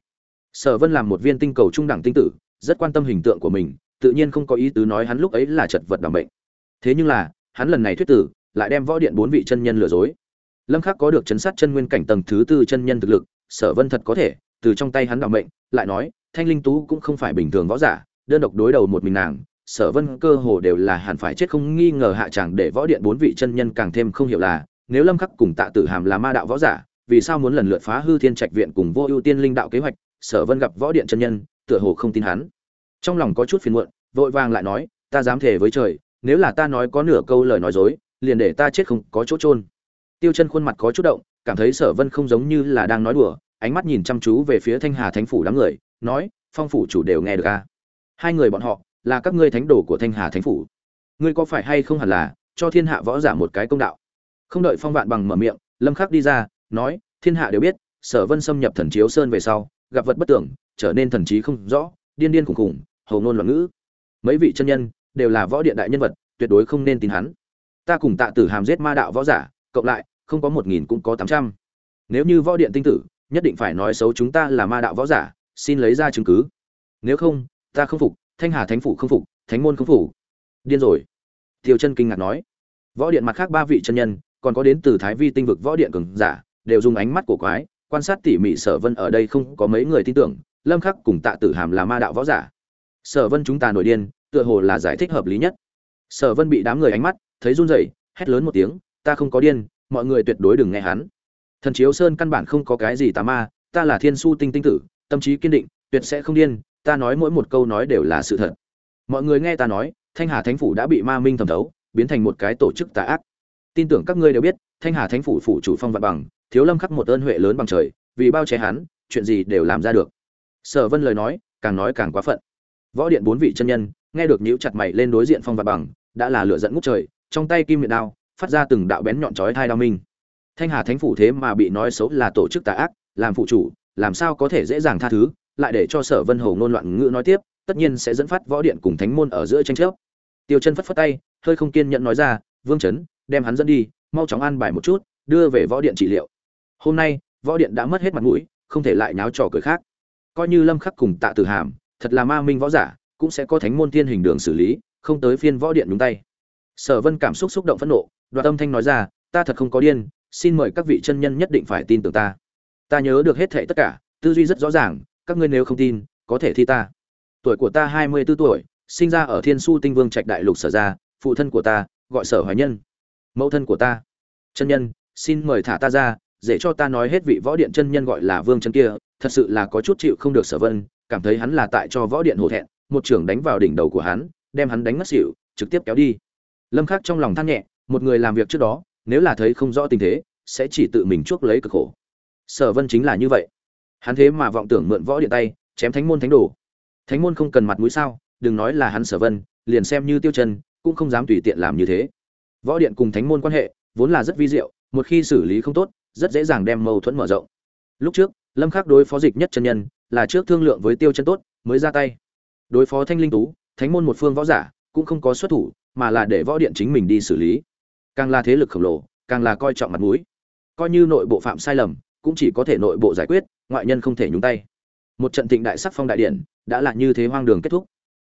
[SPEAKER 1] sở vân làm một viên tinh cầu trung đẳng tinh tử, rất quan tâm hình tượng của mình, tự nhiên không có ý tứ nói hắn lúc ấy là chật vật đảm bệnh. Thế nhưng là, hắn lần này thuyết tử, lại đem võ điện bốn vị chân nhân lừa dối. Lâm khắc có được chấn sát chân nguyên cảnh tầng thứ tư chân nhân thực lực, sở vân thật có thể, từ trong tay hắn đảm bệnh, lại nói, thanh linh tú cũng không phải bình thường võ giả, đơn độc đối đầu một mình nàng, sở vân cơ hồ đều là hẳn phải chết không nghi ngờ hạ chẳng để võ điện bốn vị chân nhân càng thêm không hiểu là, nếu lâm khắc cùng tạ tử hàm là ma đạo võ giả, vì sao muốn lần lượt phá hư thiên trạch viện cùng vô ưu tiên linh đạo kế hoạch sở vân gặp võ điện chân nhân, tựa hồ không tin hắn. Trong lòng có chút phiền muộn, vội vàng lại nói, ta dám thề với trời, nếu là ta nói có nửa câu lời nói dối, liền để ta chết không có chỗ trôn tiêu chân khuôn mặt có chút động, cảm thấy sở vân không giống như là đang nói đùa, ánh mắt nhìn chăm chú về phía thanh hà thánh phủ đám người, nói, phong phủ chủ đều nghe được à? Hai người bọn họ, là các ngươi thánh đồ của thanh hà thánh phủ. Ngươi có phải hay không hẳn là cho thiên hạ võ giả một cái công đạo? Không đợi phong vạn bằng mở miệng, lâm khắc đi ra, nói, thiên hạ đều biết, sở vân xâm nhập thần chiếu sơn về sau gặp vật bất tưởng trở nên thần trí không rõ, điên điên khủng khủng hầu ngôn loạn ngữ. Mấy vị chân nhân đều là võ điện đại nhân vật, tuyệt đối không nên tin hắn. Ta cùng tạ tử hàm giết ma đạo võ giả, cộng lại, không có một nghìn cũng có tám trăm. Nếu như võ điện tinh tử, nhất định phải nói xấu chúng ta là ma đạo võ giả, xin lấy ra chứng cứ. Nếu không, ta không phục, thanh hà thánh phủ không phục, thánh môn không phủ điên rồi. Tiêu chân kinh ngạc nói. Võ điện mặt khác ba vị chân nhân, còn có đến từ thái vi tinh vực võ điện cường giả, đều dùng ánh mắt của quái quan sát tỉ mỉ sở vân ở đây không có mấy người tin tưởng, lâm khắc cùng tạ tử hàm là ma đạo võ giả. Sở vân chúng ta nổi điên, tựa hồ là giải thích hợp lý nhất. Sở vân bị đám người ánh mắt, thấy run rẩy, hét lớn một tiếng, ta không có điên, mọi người tuyệt đối đừng nghe hắn. Thần chiếu sơn căn bản không có cái gì tà ma, ta là thiên su tinh tinh tử, tâm trí kiên định, tuyệt sẽ không điên, ta nói mỗi một câu nói đều là sự thật. Mọi người nghe ta nói, thanh hà thánh phủ đã bị ma minh thẩm thấu, biến thành một cái tổ chức tà ác. Tin tưởng các ngươi đều biết, thanh hà thánh phủ phủ chủ phong vạn bằng thiếu lâm khắc một ơn huệ lớn bằng trời, vì bao che hắn, chuyện gì đều làm ra được. Sở vân lời nói, càng nói càng quá phận. Võ điện bốn vị chân nhân, nghe được nhíu chặt mày lên đối diện phong và bằng, đã là lửa giận ngút trời, trong tay kim miệng đao, phát ra từng đạo bén nhọn chói thai đao minh. Thanh hà thánh phủ thế mà bị nói xấu là tổ chức tà ác, làm phụ chủ, làm sao có thể dễ dàng tha thứ, lại để cho sở vân hồ ngôn loạn ngữ nói tiếp, tất nhiên sẽ dẫn phát võ điện cùng thánh môn ở giữa tranh chấp. Tiêu chân phất phất tay, hơi không kiên nhẫn nói ra, vương chấn, đem hắn dẫn đi, mau chóng an bài một chút, đưa về võ điện trị liệu hôm nay võ điện đã mất hết mặt mũi không thể lại nháo trò cười khác. Coi như lâm khắc cùng tạ tử hàm thật là ma minh võ giả cũng sẽ có thánh môn thiên hình đường xử lý không tới phiên võ điện nhúng tay. Sở vân cảm xúc xúc động phẫn nộ đoạt âm thanh nói ra ta thật không có điên xin mời các vị chân nhân nhất định phải tin tưởng ta. Ta nhớ được hết thảy tất cả tư duy rất rõ ràng các ngươi nếu không tin có thể thi ta. Tuổi của ta hai mươi 24 tuổi sinh ra ở thiên su tinh vương trạch đại lục sở gia, phụ thân của ta gọi sở hoài nhân. Mẫu thân của ta. Chân nhân xin mời thả ta ra dễ cho ta nói hết vị võ điện chân nhân gọi là vương chân kia, thật sự là có chút chịu không được sở vân, cảm thấy hắn là tại cho võ điện hổ thẹn, một trưởng đánh vào đỉnh đầu của hắn, đem hắn đánh ngất xỉu, trực tiếp kéo đi. Lâm khắc trong lòng than nhẹ, một người làm việc trước đó, nếu là thấy không rõ tình thế, sẽ chỉ tự mình chuốc lấy cực khổ. Sở vân chính là như vậy. Hắn thế mà vọng tưởng mượn võ điện tay, chém thánh môn thánh đồ. Thánh môn không cần mặt mũi sao, đừng nói là hắn sở vân, liền xem như tiêu chân, cũng không dám tùy tiện làm như thế. Võ điện cùng thánh môn quan hệ, vốn là rất vi diệu, một khi xử lý không tốt rất dễ dàng đem mâu thuẫn mở rộng. Lúc trước, lâm khắc đối phó dịch nhất chân nhân là trước thương lượng với tiêu chân tốt, mới ra tay. Đối phó thanh linh tú, thánh môn một phương võ giả cũng không có xuất thủ, mà là để võ điện chính mình đi xử lý. Càng là thế lực khổng lồ, càng là coi trọng mặt mũi. Coi như nội bộ phạm sai lầm, cũng chỉ có thể nội bộ giải quyết, ngoại nhân không thể nhúng tay. Một trận thịnh đại sắc phong đại điện đã là như thế hoang đường kết thúc.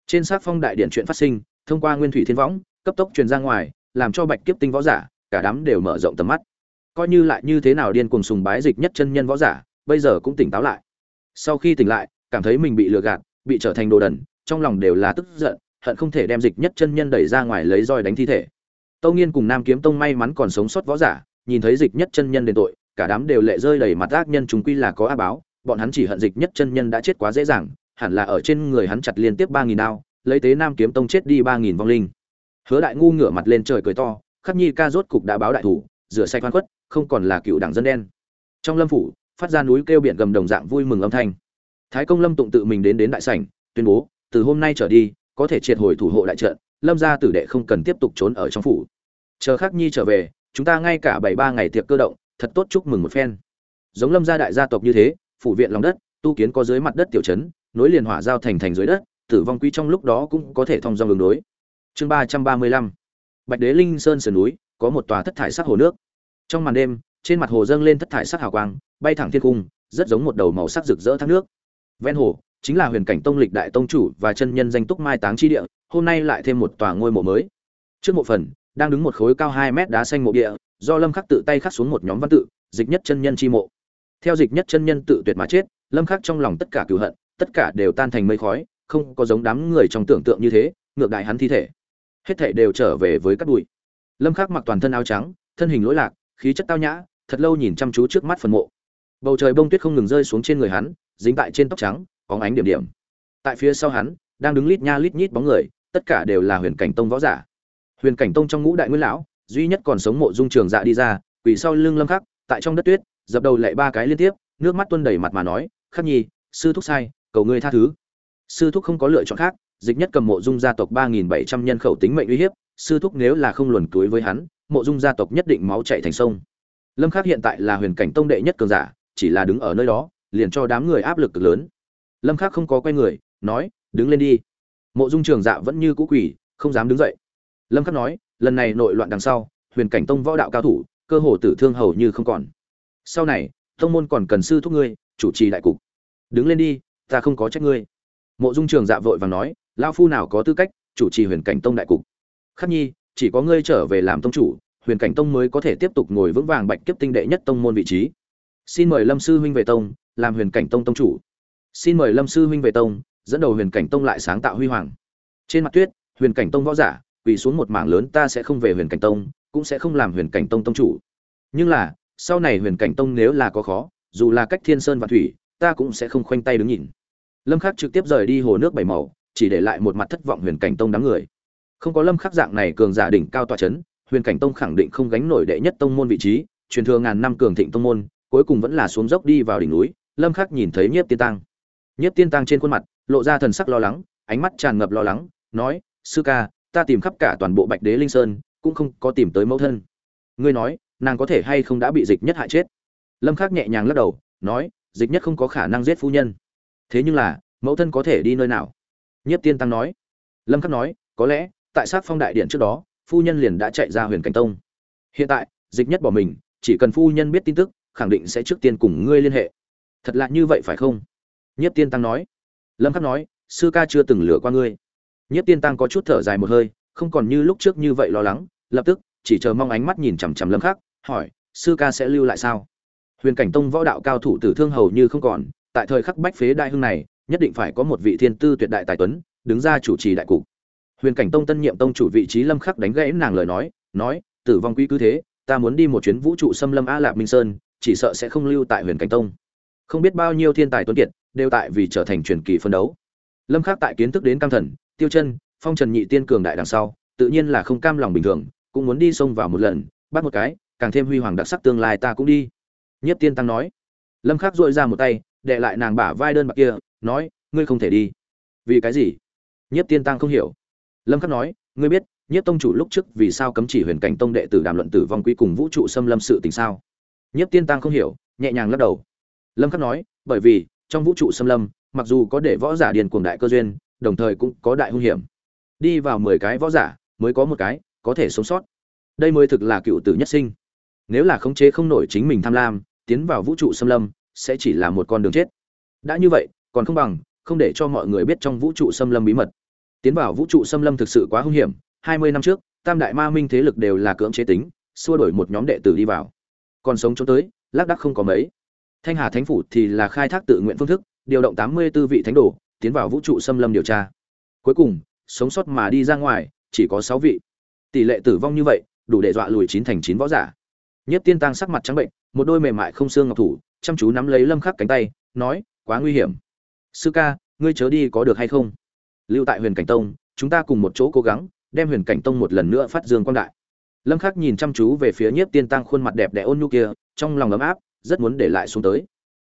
[SPEAKER 1] Trên sắc phong đại điện chuyện phát sinh, thông qua nguyên thủy thiên võng, cấp tốc truyền ra ngoài, làm cho bạch kiếp tinh võ giả, cả đám đều mở rộng tầm mắt coi như lại như thế nào điên cuồng sùng bái dịch nhất chân nhân võ giả, bây giờ cũng tỉnh táo lại. Sau khi tỉnh lại, cảm thấy mình bị lừa gạt, bị trở thành đồ đần, trong lòng đều là tức giận, hận không thể đem dịch nhất chân nhân đẩy ra ngoài lấy roi đánh thi thể. Tâu nghiên cùng nam kiếm tông may mắn còn sống sót võ giả, nhìn thấy dịch nhất chân nhân đền tội, cả đám đều lệ rơi đầy mặt ác nhân chúng quy là có ác báo, bọn hắn chỉ hận dịch nhất chân nhân đã chết quá dễ dàng, hẳn là ở trên người hắn chặt liên tiếp ba nghìn đao, lấy tế nam kiếm tông chết đi ba nghìn vong linh. Hứa đại ngu ngửa mặt lên trời cười to, khắc nhi ca rốt cục đã báo đại thủ, rửa sạch oan khuất không còn là cựu đảng dân đen. Trong lâm phủ, phát ra núi kêu biển gầm đồng dạng vui mừng âm thanh. Thái công lâm tụng tự mình đến đến đại sảnh, tuyên bố, từ hôm nay trở đi, có thể triệt hồi thủ hộ đại trận, lâm gia tử đệ không cần tiếp tục trốn ở trong phủ. Chờ khắc nhi trở về, chúng ta ngay cả bảy ba ngày tiệc cơ động, thật tốt chúc mừng một phen. Giống lâm gia đại gia tộc như thế, phủ viện lòng đất, tu kiến có dưới mặt đất tiểu trấn, nối liền hỏa giao thành thành dưới đất, tử vong quý trong lúc đó cũng có thể thông dòng đường đối chương ba trăm ba mươi lăm. Bạch đế linh sơn sườn núi, có một tòa thất thải sắc hồ nước trong màn đêm, trên mặt hồ dâng lên thất thải sắc hào quang, bay thẳng thiên cung, rất giống một đầu màu sắc rực rỡ thác nước. Ven hồ, chính là huyền cảnh tông lịch đại tông chủ và chân nhân danh túc mai táng chi địa, hôm nay lại thêm một tòa ngôi mộ mới. Trước mộ phần, đang đứng một khối cao hai mét đá xanh mộ địa, do lâm khắc tự tay khắc xuống một nhóm văn tự, dịch nhất chân nhân chi mộ. Theo dịch nhất chân nhân tự tuyệt mà chết, lâm khắc trong lòng tất cả cửu hận, tất cả đều tan thành mây khói, không có giống đám người trong tưởng tượng như thế, ngược đại hắn thi thể. Hết thể đều trở về với các bụi. Lâm khắc mặc toàn thân áo trắng, thân hình lỗi lạc khí chất tao nhã, thật lâu nhìn chăm chú trước mắt phần mộ. Bầu trời bông tuyết không ngừng rơi xuống trên người hắn, dính tại trên tóc trắng có ánh điểm điểm. Tại phía sau hắn, đang đứng lít nha lít nhít bóng người, tất cả đều là huyền cảnh tông võ giả. Huyền cảnh tông trong ngũ đại nguyên lão, duy nhất còn sống mộ dung trường dạ đi ra, quỳ sau lưng lâm khắc, tại trong đất tuyết, dập đầu lệ ba cái liên tiếp, nước mắt tuôn đầy mặt mà nói, khắc nhi, sư thúc sai, cầu ngươi tha thứ. Sư thúc không có lựa chọn khác, dịch nhất cầm mộ dung gia tộc ba nghìn bảy trăm nhân khẩu tính mệnh uy hiếp, sư thúc nếu là không luồn túi với hắn mộ dung gia tộc nhất định máu chảy thành sông. Lâm khắc hiện tại là huyền cảnh tông đệ nhất cường giả, chỉ là đứng ở nơi đó, liền cho đám người áp lực cực lớn. Lâm khắc không có quay người, nói, đứng lên đi. Mộ dung trường dạ vẫn như cũ quỷ không dám đứng dậy. Lâm khắc nói, lần này nội loạn đằng sau, huyền cảnh tông võ đạo cao thủ, cơ hồ tử thương hầu như không còn. Sau này, tông môn còn cần sư thúc ngươi, chủ trì đại cục. Đứng lên đi, ta không có trách ngươi. Mộ dung trường dạ vội vàng nói lao phu nào có tư cách chủ trì huyền cảnh tông đại cục? Khắc nhi chỉ có ngươi trở về làm tông chủ, huyền cảnh tông mới có thể tiếp tục ngồi vững vàng bạch kiếp tinh đệ nhất tông môn vị trí. Xin mời lâm sư huynh về tông, làm huyền cảnh tông tông chủ. Xin mời lâm sư huynh về tông, dẫn đầu huyền cảnh tông lại sáng tạo huy hoàng. Trên mặt tuyết, huyền cảnh tông võ giả, quỳ xuống một mảng lớn, ta sẽ không về huyền cảnh tông, cũng sẽ không làm huyền cảnh tông tông chủ. Nhưng là, sau này huyền cảnh tông nếu là có khó, dù là cách thiên sơn và thủy, ta cũng sẽ không khoanh tay đứng nhìn. Lâm khắc trực tiếp rời đi hồ nước bảy màu, chỉ để lại một mặt thất vọng huyền cảnh tông đám người không có lâm khắc dạng này cường giả đỉnh cao tọa chấn, huyền cảnh tông khẳng định không gánh nổi đệ nhất tông môn vị trí, truyền thừa ngàn năm cường thịnh tông môn, cuối cùng vẫn là xuống dốc đi vào đỉnh núi, lâm khắc nhìn thấy nhiếp tiên tăng nhiếp tiên tăng trên khuôn mặt, lộ ra thần sắc lo lắng, ánh mắt tràn ngập lo lắng, nói, sư ca, ta tìm khắp cả toàn bộ bạch đế linh sơn, cũng không có tìm tới mẫu thân. Ngươi nói, nàng có thể hay không đã bị dịch nhất hại chết? Lâm khắc nhẹ nhàng lắc đầu, nói, dịch nhất không có khả năng giết phu nhân. Thế nhưng là, mẫu thân có thể đi nơi nào? Nhiếp tiên tăng nói. Lâm khắc nói, có lẽ tại sát phong đại điện trước đó, phu nhân liền đã chạy ra huyền cảnh tông. Hiện tại, dịch nhất bỏ mình, chỉ cần phu nhân biết tin tức, khẳng định sẽ trước tiên cùng ngươi liên hệ. Thật lạ như vậy phải không? Nhất tiên tăng nói. Lâm khắc nói, sư ca chưa từng lừa qua ngươi. Nhất tiên tăng có chút thở dài một hơi, không còn như lúc trước như vậy lo lắng, lập tức, chỉ chờ mong ánh mắt nhìn chằm chằm lâm khắc, hỏi, sư ca sẽ lưu lại sao? Huyền cảnh tông võ đạo cao thủ tử thương hầu như không còn, tại thời khắc bách phế đại hưng này, nhất định phải có một vị thiên tư tuyệt đại tài tuấn, đứng ra chủ trì đại cục huyền cảnh tông tân nhiệm tông chủ vị trí lâm khắc đánh gãy nàng lời nói nói, tử vong quý cứ thế, ta muốn đi một chuyến vũ trụ xâm lâm a lạp minh sơn, chỉ sợ sẽ không lưu tại huyền cảnh tông. Không biết bao nhiêu thiên tài tuấn kiệt đều tại vì trở thành truyền kỳ phân đấu. Lâm khắc tại kiến thức đến cam thần, tiêu chân, phong trần nhị tiên cường đại đằng sau, tự nhiên là không cam lòng bình thường, cũng muốn đi xông vào một lần, bắt một cái, càng thêm huy hoàng đặc sắc tương lai ta cũng đi. Nhất tiên tăng nói. Lâm khắc duỗi ra một tay, đệ lại nàng bả vai đơn bạc kia, nói, ngươi không thể đi. Vì cái gì? Nhất tiên tăng không hiểu lâm khắc nói, ngươi biết nhất tông chủ lúc trước vì sao cấm chỉ huyền cảnh tông đệ tử đàm luận tử vong quý cùng vũ trụ xâm lâm sự tình sao? Nhất tiên tăng không hiểu, nhẹ nhàng lắc đầu. Lâm khắc nói, bởi vì, trong vũ trụ xâm lâm, mặc dù có để võ giả điền cuồng đại cơ duyên, đồng thời cũng có đại hung hiểm. Đi vào 10 cái võ giả, mới có một cái, có thể sống sót. Đây mới thực là cựu tử nhất sinh. Nếu là khống chế không nổi chính mình tham lam, tiến vào vũ trụ xâm lâm, sẽ chỉ là một con đường chết. Đã như vậy, còn không bằng, không để cho mọi người biết trong vũ trụ xâm lâm bí mật tiến vào vũ trụ xâm lâm thực sự quá hung hiểm, hai mươi năm trước, tam đại ma minh thế lực đều là cưỡng chế tính, xua đổi một nhóm đệ tử đi vào. Còn sống cho tới, lác đắc không có mấy. Thanh hà thánh phủ thì là khai thác tự nguyện phương thức, điều động tám mươi 84 vị thánh đồ, tiến vào vũ trụ xâm lâm điều tra. Cuối cùng, sống sót mà đi ra ngoài, chỉ có sáu vị. Tỷ lệ tử vong như vậy, đủ để dọa lùi chín thành chín võ giả. Nhất tiên tăng sắc mặt trắng bệnh, một đôi mềm mại không xương ngọc thủ, chăm chú nắm lấy lâm khắc cánh tay, nói, quá nguy hiểm. Sư ca, ngươi chớ đi có được hay không? Lưu tại huyền cảnh tông, chúng ta cùng một chỗ cố gắng, đem huyền cảnh tông một lần nữa phát dương quang đại. Lâm khắc nhìn chăm chú về phía nhiếp tiên tăng khuôn mặt đẹp đẽ ôn nhu kia, trong lòng ấm áp, rất muốn để lại xuống tới.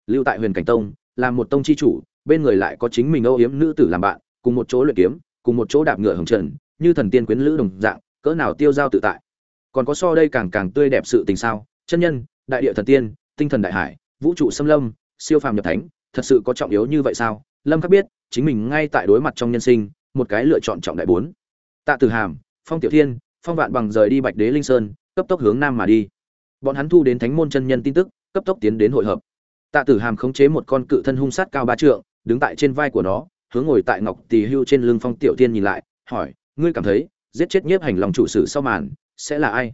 [SPEAKER 1] Lưu tại huyền cảnh tông làm một tông chi chủ, bên người lại có chính mình âu yếm nữ tử làm bạn, cùng một chỗ luyện kiếm, cùng một chỗ đạp ngựa hồng trần, như thần tiên quyến lữ đồng dạng, cỡ nào tiêu giao tự tại. Còn có so đây càng càng tươi đẹp sự tình sao? Chân nhân, đại địa thần tiên, tinh thần đại hải, vũ trụ xâm lâm, siêu phàm nhập thánh, thật sự có trọng yếu như vậy sao? Lâm khắc biết chính mình ngay tại đối mặt trong nhân sinh, một cái lựa chọn trọng đại bốn. Tạ tử hàm, phong tiểu thiên, phong vạn bằng rời đi bạch đế linh sơn, cấp tốc hướng nam mà đi. Bọn hắn thu đến thánh môn chân nhân tin tức, cấp tốc tiến đến hội hợp. Tạ tử hàm khống chế một con cự thân hung sát cao ba trượng, đứng tại trên vai của nó, hướng ngồi tại ngọc tỳ hưu trên lưng phong tiểu thiên nhìn lại, hỏi, ngươi cảm thấy, giết chết nhiếp hành lòng chủ sử sau màn, sẽ là ai?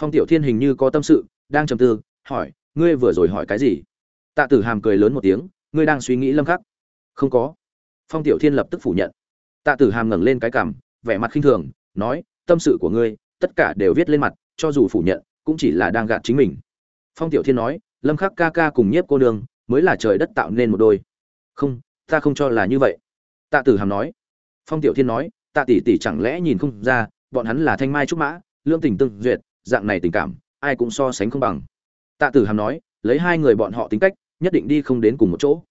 [SPEAKER 1] Phong tiểu thiên hình như có tâm sự, đang trầm tư, hỏi, ngươi vừa rồi hỏi cái gì? Tạ tử hàm cười lớn một tiếng, ngươi đang suy nghĩ lâm khắc. Không có phong tiểu thiên lập tức phủ nhận. Tạ tử hàm ngẩng lên cái cằm, vẻ mặt khinh thường, nói, tâm sự của ngươi, tất cả đều viết lên mặt, cho dù phủ nhận, cũng chỉ là đang gạt chính mình. Phong tiểu thiên nói, lâm khắc ca ca cùng nhiếp cô nương, mới là trời đất tạo nên một đôi. Không, ta không cho là như vậy. Tạ tử hàm nói. Phong tiểu thiên nói, tạ tỷ tỷ chẳng lẽ nhìn không ra, bọn hắn là thanh mai trúc mã, lương tình tương duyệt, dạng này tình cảm, ai cũng so sánh không bằng. Tạ tử hàm nói, lấy hai người bọn họ tính cách, nhất định đi không đến cùng một chỗ.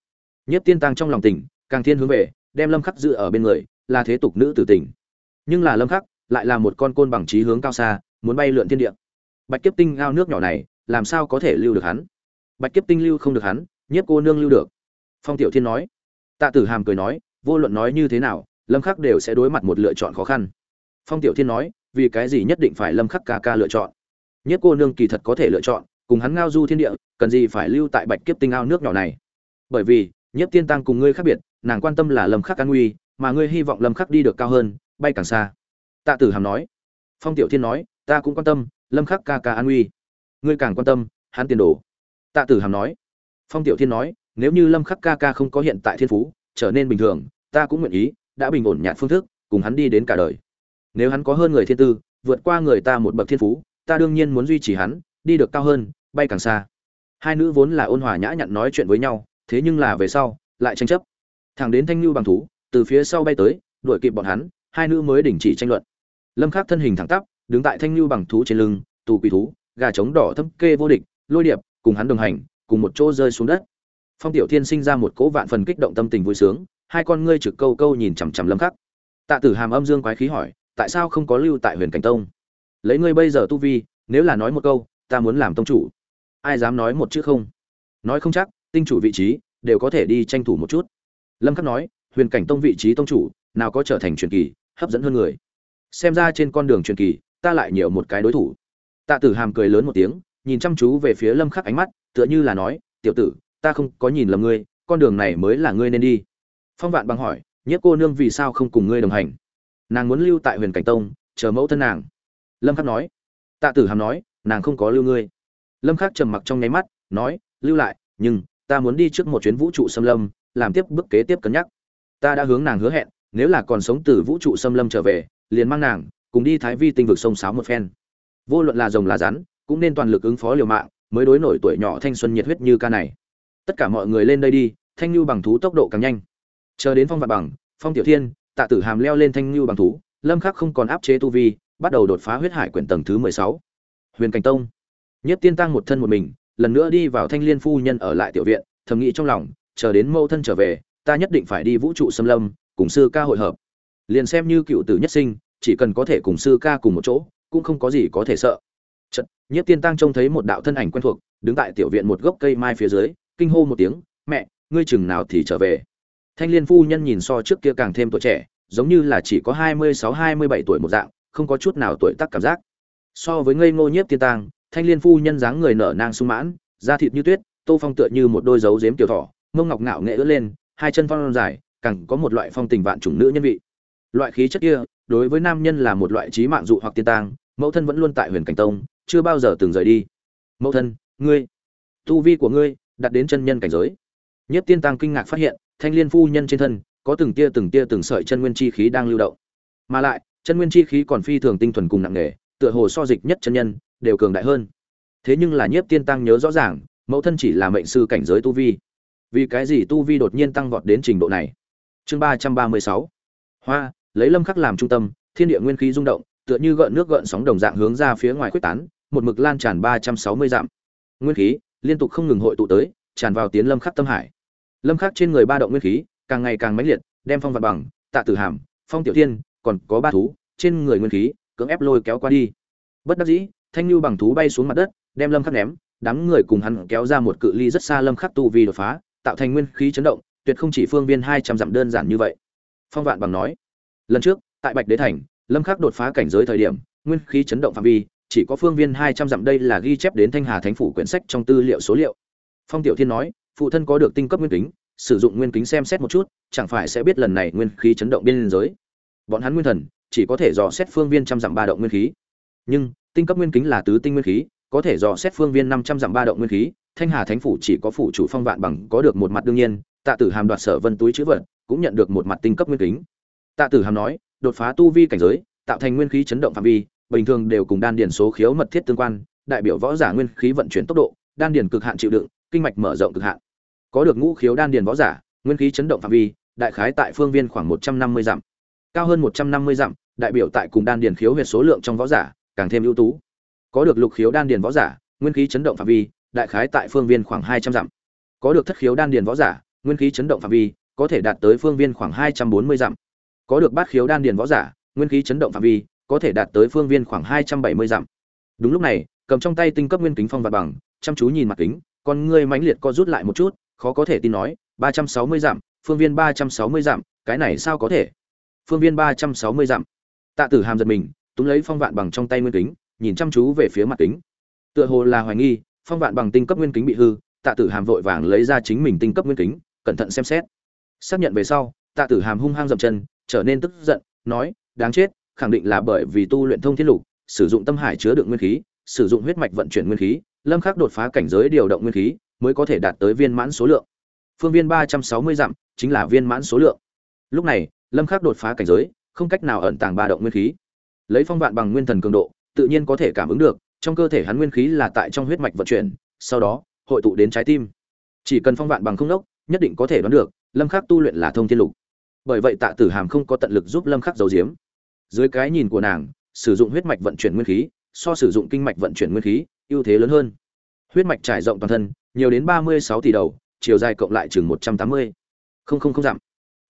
[SPEAKER 1] Nhất tiên tăng trong lòng tình càng thiên hướng về, đem lâm khắc giữ ở bên người, là thế tục nữ tử tình. Nhưng là lâm khắc lại là một con côn bằng trí hướng cao xa, muốn bay lượn thiên địa. Bạch kiếp tinh ao nước nhỏ này, làm sao có thể lưu được hắn? Bạch kiếp tinh lưu không được hắn, nhiếp cô nương lưu được. Phong tiểu thiên nói. Tạ tử hàm cười nói, vô luận nói như thế nào, lâm khắc đều sẽ đối mặt một lựa chọn khó khăn. Phong tiểu thiên nói, vì cái gì nhất định phải lâm khắc ca ca lựa chọn? Nhất cô nương kỳ thật có thể lựa chọn, cùng hắn ngao du thiên địa, cần gì phải lưu tại bạch kiếp tinh ao nước nhỏ này? Bởi vì nhất tiên tăng cùng ngươi khác biệt nàng quan tâm là lâm khắc an nguy, mà ngươi hy vọng lâm khắc đi được cao hơn, bay càng xa. Tạ tử hàm nói. Phong tiểu thiên nói, ta cũng quan tâm, lâm khắc ca ca an nguy. Ngươi càng quan tâm, hắn tiền đồ. Tạ tử hàm nói. Phong tiểu thiên nói, nếu như lâm khắc ca ca không có hiện tại thiên phú, trở nên bình thường, ta cũng nguyện ý, đã bình ổn nhạt phương thức, cùng hắn đi đến cả đời. Nếu hắn có hơn người thiên tư, vượt qua người ta một bậc thiên phú, ta đương nhiên muốn duy trì hắn, đi được cao hơn, bay càng xa. Hai nữ vốn là ôn hòa nhã nhặn nói chuyện với nhau, thế nhưng là về sau, lại tranh chấp thẳng đến thanh lưu bằng thú, từ phía sau bay tới, đuổi kịp bọn hắn, hai nữ mới đình chỉ tranh luận. Lâm khắc thân hình thẳng tắp, đứng tại thanh lưu bằng thú trên lưng, tù quỷ thú, gà trống đỏ thâm kê vô địch, lôi điệp, cùng hắn đồng hành, cùng một chỗ rơi xuống đất. Phong tiểu thiên sinh ra một cỗ vạn phần kích động tâm tình vui sướng, hai con ngươi trực câu câu nhìn chằm chằm lâm khắc. Tạ tử hàm âm dương quái khí hỏi, tại sao không có lưu tại huyền cảnh tông? Lấy ngươi bây giờ tu vi, nếu là nói một câu, ta muốn làm tông chủ. Ai dám nói một chữ không? Nói không chắc, tinh chủ vị trí, đều có thể đi tranh thủ một chút lâm khắc nói, huyền cảnh tông vị trí tông chủ, nào có trở thành truyền kỳ, hấp dẫn hơn người. Xem ra trên con đường truyền kỳ, ta lại nhiều một cái đối thủ. Tạ tử hàm cười lớn một tiếng, nhìn chăm chú về phía lâm khắc ánh mắt, tựa như là nói, tiểu tử, ta không có nhìn lầm ngươi, con đường này mới là ngươi nên đi. Phong vạn bằng hỏi nhất cô nương vì sao không cùng ngươi đồng hành? Nàng muốn lưu tại huyền cảnh tông, chờ mẫu thân nàng. Lâm khắc nói, tạ tử hàm nói, nàng không có lưu ngươi. Lâm khắc trầm mặc trong nháy mắt, nói, lưu lại, nhưng ta muốn đi trước một chuyến vũ trụ xâm lâm làm tiếp bước kế tiếp cân nhắc. Ta đã hướng nàng hứa hẹn, nếu là còn sống từ vũ trụ xâm lâm trở về, liền mang nàng cùng đi thái vi tinh vực sông sáo một phen. Vô luận là rồng là rắn, cũng nên toàn lực ứng phó liều mạng, mới đối nổi tuổi nhỏ thanh xuân nhiệt huyết như ca này. Tất cả mọi người lên đây đi, thanh lưu bằng thú tốc độ càng nhanh. Chờ đến phong vạn bằng, phong tiểu thiên, tạ tử hàm leo lên thanh lưu bằng thú, lâm khắc không còn áp chế tu vi, bắt đầu đột phá huyết hải quyển tầng thứ 16. huyền cảnh tông. Nhất tiên tăng một thân một mình, lần nữa đi vào thanh liên phu nhân ở lại tiểu viện, thầm nghĩ trong lòng chờ đến mâu thân trở về ta nhất định phải đi vũ trụ xâm lâm cùng sư ca hội hợp liền xem như cựu tử nhất sinh chỉ cần có thể cùng sư ca cùng một chỗ cũng không có gì có thể sợ Chật, nhất Tiên Tăng trông thấy một đạo thân ảnh quen thuộc, đứng tại tiểu viện một gốc cây mai phía dưới, kinh hô một tiếng, "Mẹ, ngươi chừng nào thì trở về?" Thanh Liên phu nhân nhìn so trước kia càng thêm tuổi trẻ, giống như là chỉ có hai mươi sáu, hai mươi bảy tuổi một dạng, không có chút nào tuổi tác cảm giác. So với ngây ngô Nhiếp Tiên Tăng, Thanh Liên phu nhân dáng người nở nang sung mãn, da thịt như tuyết, Tô Phong tựa như một đôi dấu dếm tiểu thỏ, mông ngọc ngạo nghệ ưỡn lên, hai chân phong dài, càng có một loại phong tình vạn chủng nữ nhân vị. Loại khí chất kia, đối với nam nhân là một loại trí mạng dụ hoặc tiên tang, mẫu thân vẫn luôn tại Huyền Cảnh Tông, chưa bao giờ từng rời đi. Mẫu thân ngươi tu vi của ngươi đặt đến chân nhân cảnh giới. Nhất tiên tăng kinh ngạc phát hiện thanh liên phu nhân trên thân có từng tia từng tia từng sợi chân nguyên chi khí đang lưu động. Mà lại chân nguyên chi khí còn phi thường tinh thuần cùng nặng nề tựa hồ so dịch nhất chân nhân đều cường đại hơn. Thế nhưng là nhiếp tiên tăng nhớ rõ ràng mẫu thân chỉ là mệnh sư cảnh giới tu vi vì cái gì tu vi đột nhiên tăng vọt đến trình độ này chương ba trăm ba mươi sáu hoa lấy lâm khắc làm trung tâm thiên địa nguyên khí rung động tựa như gợn nước gợn sóng đồng dạng hướng ra phía ngoài quyết tán một mực lan tràn ba trăm sáu mươi dặm. Nguyên khí liên tục không ngừng hội tụ tới, tràn vào tiến Lâm Khắc tâm hải. Lâm Khắc trên người ba động nguyên khí, càng ngày càng mãnh liệt, đem Phong vật Bằng, Tạ Tử Hàm, Phong Tiểu Thiên, còn có ba thú, trên người nguyên khí, cưỡng ép lôi kéo qua đi. Bất đắc dĩ, Thanh lưu bằng thú bay xuống mặt đất, đem Lâm Khắc ném, đám người cùng hắn kéo ra một cự ly rất xa Lâm Khắc tu vi đột phá, tạo thành nguyên khí chấn động, tuyệt không chỉ phương viên hai trăm dặm đơn giản như vậy. Phong Vạn Bằng nói, lần trước, tại Bạch Đế thành, Lâm Khắc đột phá cảnh giới thời điểm, nguyên khí chấn động phạm vi chỉ có phương viên hai trăm dặm đây là ghi chép đến thanh hà thánh phủ quyển sách trong tư liệu số liệu. Phong tiểu thiên nói phụ thân có được tinh cấp nguyên kính sử dụng nguyên kính xem xét một chút chẳng phải sẽ biết lần này nguyên khí chấn động biên giới. Bọn hắn nguyên thần chỉ có thể dò xét phương viên trăm dặm ba động nguyên khí. Nhưng tinh cấp nguyên kính là tứ tinh nguyên khí có thể dò xét phương viên năm trăm dặm ba động nguyên khí thanh hà thánh phủ chỉ có phủ chủ phong vạn bằng có được một mặt đương nhiên tạ tử hàm đoạt sở vân túi chữ vật cũng nhận được một mặt tinh cấp nguyên kính tạ tử hàm nói đột phá tu vi cảnh giới tạo thành nguyên khí chấn động phạm vi bình thường đều cùng đan điền số khiếu mật thiết tương quan, đại biểu võ giả nguyên khí vận chuyển tốc độ, đan điền cực hạn chịu đựng, kinh mạch mở rộng cực hạn. Có được ngũ khiếu đan điền võ giả, nguyên khí chấn động phạm vi, đại khái tại phương viên khoảng 150 dặm. Cao hơn 150 dặm, đại biểu tại cùng đan điền khiếu huyệt số lượng trong võ giả, càng thêm ưu tú. Có được lục khiếu đan điền võ giả, nguyên khí chấn động phạm vi, đại khái tại phương viên khoảng 200 dặm. Có được thất khiếu đan điền võ giả, nguyên khí chấn động phạm vi, có thể đạt tới phương viên khoảng 240 dặm. Có được bát khiếu đan điền võ giả, nguyên khí chấn động phạm vi, có thể đạt tới phương viên khoảng hai trăm bảy mươi dặm. Đúng lúc này, cầm trong tay tinh cấp nguyên kính phong vật bằng, chăm chú nhìn mặt kính, con ngươi mãnh liệt co rút lại một chút, khó có thể tin nói, ba trăm sáu mươi dặm, phương viên ba trăm sáu mươi dặm, cái này sao có thể? Phương viên ba trăm sáu mươi dặm. Tạ Tử Hàm giật mình, túm lấy phong vạn bằng trong tay nguyên kính, nhìn chăm chú về phía mặt kính. Tựa hồ là hoài nghi, phong vạn bằng tinh cấp nguyên kính bị hư, Tạ Tử Hàm vội vàng lấy ra chính mình tinh cấp nguyên kính, cẩn thận xem xét. Xác nhận về sau, Tạ Tử Hàm hung hăng dậm chân, trở nên tức giận, nói: "Đáng chết, khẳng định là bởi vì tu luyện thông thiên lục, sử dụng tâm hải chứa đựng nguyên khí, sử dụng huyết mạch vận chuyển nguyên khí, Lâm Khắc đột phá cảnh giới điều động nguyên khí, mới có thể đạt tới viên mãn số lượng. Phương viên 360 dặm chính là viên mãn số lượng. Lúc này, Lâm Khắc đột phá cảnh giới, không cách nào ẩn tàng ba động nguyên khí. Lấy phong vạn bằng nguyên thần cường độ, tự nhiên có thể cảm ứng được, trong cơ thể hắn nguyên khí là tại trong huyết mạch vận chuyển, sau đó hội tụ đến trái tim. Chỉ cần phong vạn bằng không đốc, nhất định có thể đoán được, Lâm Khắc tu luyện là thông thiên lục. Bởi vậy Tạ Tử Hàm không có tận lực giúp Lâm Khắc giấu giếm. Dưới cái nhìn của nàng sử dụng huyết mạch vận chuyển nguyên khí so sử dụng kinh mạch vận chuyển nguyên khí ưu thế lớn hơn. Huyết mạch trải rộng toàn thân nhiều đến ba mươi sáu tỷ đầu chiều dài cộng lại chừng một trăm tám mươi. Không không không dặm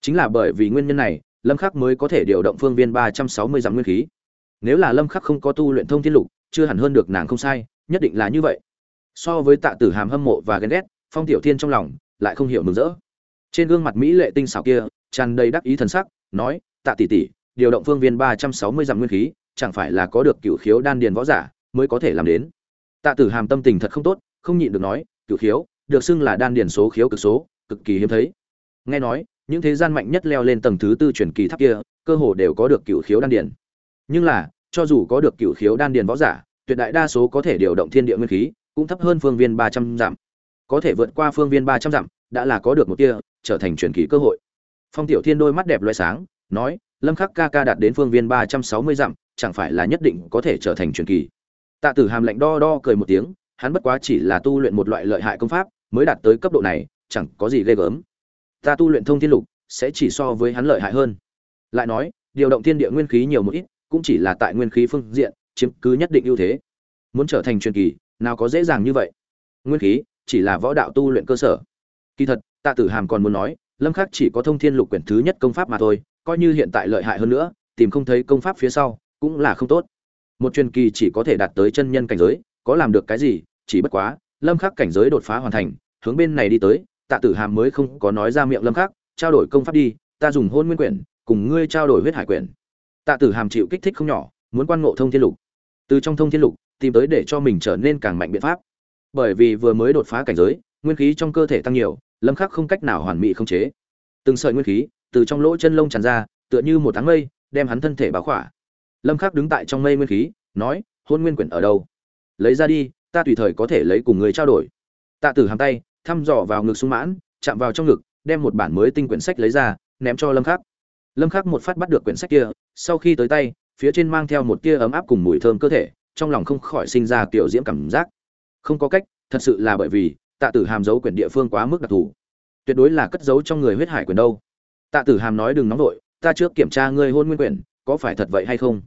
[SPEAKER 1] chính là bởi vì nguyên nhân này lâm khắc mới có thể điều động phương viên ba trăm sáu mươi dặm nguyên khí. Nếu là lâm khắc không có tu luyện thông thiên lục chưa hẳn hơn được nàng không sai nhất định là như vậy so với tạ tử hàm hâm mộ và ghen ghét phong tiểu thiên trong lòng lại không hiểu mừng rỡ trên gương mặt mỹ lệ tinh xảo kia tràn đầy đắc ý thần sắc nói tạ tỷ tỷ điều động phương viên ba trăm sáu mươi dặm nguyên khí, chẳng phải là có được cửu khiếu đan điền võ giả mới có thể làm đến. Tạ Tử Hàm tâm tình thật không tốt, không nhịn được nói, cửu khiếu, được xưng là đan điền số khiếu cực số, cực kỳ hiếm thấy. Nghe nói, những thế gian mạnh nhất leo lên tầng thứ tư truyền kỳ tháp kia, cơ hồ đều có được cửu khiếu đan điền. Nhưng là, cho dù có được cửu khiếu đan điền võ giả, tuyệt đại đa số có thể điều động thiên địa nguyên khí, cũng thấp hơn phương viên ba trăm dặm. Có thể vượt qua phương viên ba trăm dặm, đã là có được một tia trở thành truyền kỳ cơ hội. Phong Tiểu Thiên đôi mắt đẹp lóe sáng, nói, lâm khắc ca ca đạt đến phương viên ba trăm sáu mươi dặm chẳng phải là nhất định có thể trở thành truyền kỳ tạ tử hàm lệnh đo đo cười một tiếng hắn bất quá chỉ là tu luyện một loại lợi hại công pháp mới đạt tới cấp độ này chẳng có gì ghê gớm ta tu luyện thông thiên lục sẽ chỉ so với hắn lợi hại hơn lại nói điều động thiên địa nguyên khí nhiều một ít cũng chỉ là tại nguyên khí phương diện, chiếm cứ nhất định ưu thế. Muốn trở thành truyền kỳ, nào có dễ dàng như vậy? Nguyên khí, chỉ là võ đạo tu luyện cơ sở. Kỳ thật, tạ tử hàm còn muốn nói, lâm khắc chỉ có thông thiên lục quyển thứ nhất công pháp mà thôi, coi như hiện tại lợi hại hơn nữa, tìm không thấy công pháp phía sau, cũng là không tốt. Một truyền kỳ chỉ có thể đạt tới chân nhân cảnh giới, có làm được cái gì, chỉ bất quá, lâm khắc cảnh giới đột phá hoàn thành, hướng bên này đi tới, tạ tử hàm mới không có nói ra miệng lâm khắc, trao đổi công pháp đi, ta dùng hôn nguyên quyển, cùng ngươi trao đổi huyết hải quyển tạ tử hàm chịu kích thích không nhỏ, muốn quan ngộ thông thiên lục. Từ trong thông thiên lục, tìm tới để cho mình trở nên càng mạnh biện pháp. Bởi vì vừa mới đột phá cảnh giới, nguyên khí trong cơ thể tăng nhiều, lâm khắc không cách nào hoàn mỹ không chế. Từng sợi nguyên khí từ trong lỗ chân lông tràn ra, tựa như một tháng mây, đem hắn thân thể báo khỏa. Lâm khắc đứng tại trong mây nguyên khí, nói, hôn nguyên quyển ở đâu? Lấy ra đi, ta tùy thời có thể lấy cùng người trao đổi. Tạ tử hàm tay, thăm dò vào ngực sung mãn, chạm vào trong ngực, đem một bản mới tinh quyển sách lấy ra, ném cho lâm khắc lâm khắc một phát bắt được quyển sách kia, sau khi tới tay, phía trên mang theo một tia ấm áp cùng mùi thơm cơ thể, trong lòng không khỏi sinh ra kiểu diễm cảm giác. Không có cách, thật sự là bởi vì, tạ tử hàm giấu quyển địa phương quá mức đặc thù. Tuyệt đối là cất giấu trong người huyết hải quyển đâu. Tạ tử hàm nói đừng nóng vội, ta trước kiểm tra ngươi hôn nguyên quyển, có phải thật vậy hay không?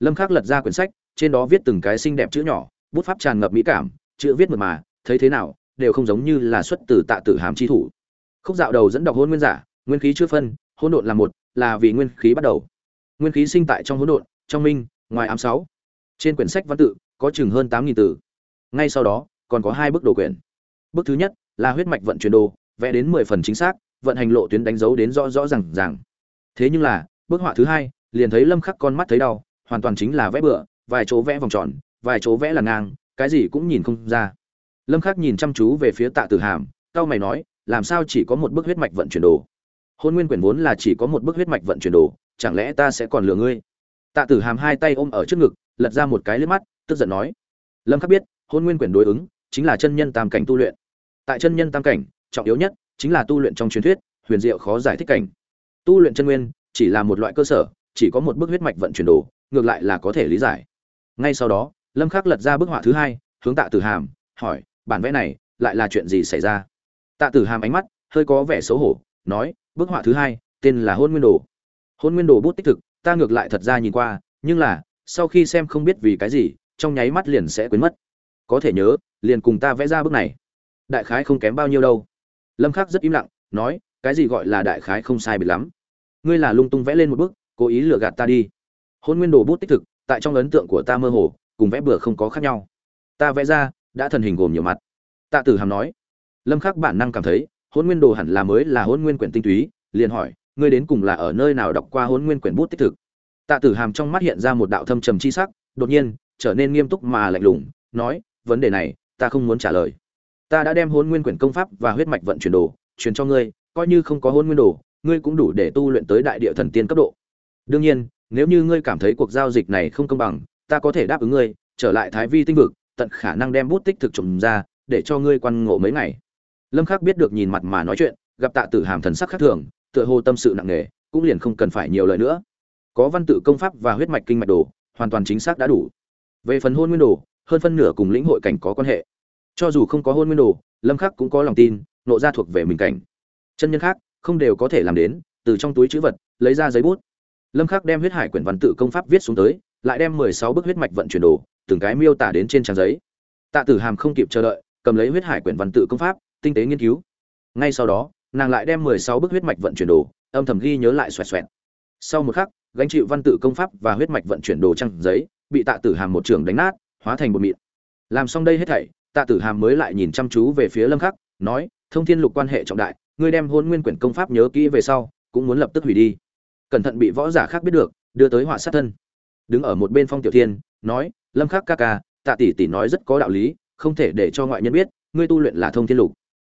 [SPEAKER 1] Lâm khắc lật ra quyển sách, trên đó viết từng cái xinh đẹp chữ nhỏ, bút pháp tràn ngập mỹ cảm, chữ viết mượt mà, thấy thế nào, đều không giống như là xuất từ tạ tử hàm chi thủ. Khúc dạo đầu dẫn đọc hôn nguyên giả, nguyên khí chưa phân hôn độn là một là vì nguyên khí bắt đầu. Nguyên khí sinh tại trong hỗn độn, trong minh, ngoài ám sáu. Trên quyển sách văn tự, có chừng hơn tám nghìn từ. Ngay sau đó, còn có hai bước đồ quyển. Bước thứ nhất là huyết mạch vận chuyển đồ, vẽ đến mười phần chính xác, vận hành lộ tuyến đánh dấu đến rõ rõ ràng ràng. Thế nhưng là bước họa thứ hai liền thấy lâm khắc con mắt thấy đau, hoàn toàn chính là vẽ bựa vài chỗ vẽ vòng tròn, vài chỗ vẽ là ngang, cái gì cũng nhìn không ra. Lâm khắc nhìn chăm chú về phía tạ tử hàm cao mày nói, làm sao chỉ có một bức huyết mạch vận chuyển đồ? Hôn nguyên quyển vốn là chỉ có một bức huyết mạch vận chuyển đồ, chẳng lẽ ta sẽ còn lừa ngươi? Tạ tử hàm hai tay ôm ở trước ngực, lật ra một cái liếc mắt, tức giận nói. Lâm khắc biết, hôn nguyên quyển đối ứng, chính là chân nhân tam cảnh tu luyện. Tại chân nhân tam cảnh, trọng yếu nhất chính là tu luyện trong truyền thuyết, huyền diệu khó giải thích cảnh. Tu luyện chân nguyên, chỉ là một loại cơ sở, chỉ có một bức huyết mạch vận chuyển đồ, ngược lại là có thể lý giải. Ngay sau đó, lâm khắc lật ra bức họa thứ hai, hướng tạ tử hàm, hỏi, bản vẽ này, lại là chuyện gì xảy ra? Tạ tử hàm ánh mắt, hơi có vẻ xấu hổ, nói bức họa thứ hai, tên là hôn nguyên đồ. Hôn nguyên đồ bút tích thực, ta ngược lại thật ra nhìn qua, nhưng là, sau khi xem không biết vì cái gì, trong nháy mắt liền sẽ quên mất. Có thể nhớ, liền cùng ta vẽ ra bức này. Đại khái không kém bao nhiêu đâu. Lâm khắc rất im lặng, nói, cái gì gọi là đại khái không sai biệt lắm. Ngươi là lung tung vẽ lên một bức, cố ý lừa gạt ta đi. Hôn nguyên đồ bút tích thực, tại trong ấn tượng của ta mơ hồ, cùng vẽ bừa không có khác nhau. Ta vẽ ra, đã thần hình gồm nhiều mặt. Tạ tử hàm nói. Lâm khắc bản năng cảm thấy hôn nguyên đồ hẳn là mới là hôn nguyên quyển tinh túy, liền hỏi, ngươi đến cùng là ở nơi nào đọc qua hôn nguyên quyển bút tích thực? Tạ tử hàm trong mắt hiện ra một đạo thâm trầm chi sắc, đột nhiên, trở nên nghiêm túc mà lạnh lùng, nói, vấn đề này, ta không muốn trả lời. Ta đã đem hôn nguyên quyển công pháp và huyết mạch vận chuyển đồ, truyền cho ngươi, coi như không có hôn nguyên đồ, ngươi cũng đủ để tu luyện tới đại địa thần tiên cấp độ. Đương nhiên, nếu như ngươi cảm thấy cuộc giao dịch này không công bằng, ta có thể đáp ứng ngươi, trở lại thái vi tinh vực, tận khả năng đem bút tích thực trùng ra, để cho ngươi quan ngộ mấy ngày lâm khắc biết được nhìn mặt mà nói chuyện, gặp tạ tử hàm thần sắc khác thường, tựa hồ tâm sự nặng nề, cũng liền không cần phải nhiều lời nữa. Có văn tự công pháp và huyết mạch kinh mạch đồ, hoàn toàn chính xác đã đủ. Về phần hôn nguyên đồ, hơn phân nửa cùng lĩnh hội cảnh có quan hệ. Cho dù không có hôn nguyên đồ, lâm khắc cũng có lòng tin, nộ ra thuộc về mình cảnh. Chân nhân khác, không đều có thể làm đến, từ trong túi chữ vật, lấy ra giấy bút. Lâm khắc đem huyết hải quyển văn tự công pháp viết xuống tới, lại đem 16 bức huyết mạch vận chuyển đồ, từng cái miêu tả đến trên trang giấy. Tạ tử hàm không kịp chờ đợi, cầm lấy huyết hải quyển văn tự công pháp tinh tế nghiên cứu. Ngay sau đó, nàng lại đem 16 bức huyết mạch vận chuyển đồ, âm thầm ghi nhớ lại xoẹt xoẹt. Sau một khắc, gánh chịu văn tự công pháp và huyết mạch vận chuyển đồ trang giấy, bị tạ tử hàm một trường đánh nát, hóa thành bột mịn. Làm xong đây hết thảy, tạ tử hàm mới lại nhìn chăm chú về phía lâm khắc, nói, thông thiên lục quan hệ trọng đại, ngươi đem hôn nguyên quyển công pháp nhớ kỹ về sau, cũng muốn lập tức hủy đi. Cẩn thận bị võ giả khác biết được, đưa tới họa sát thân. Đứng ở một bên phong tiểu thiên, nói, lâm khắc ca ca, tạ tỷ tỷ nói rất có đạo lý, không thể để cho ngoại nhân biết, ngươi tu luyện là thông thiên lục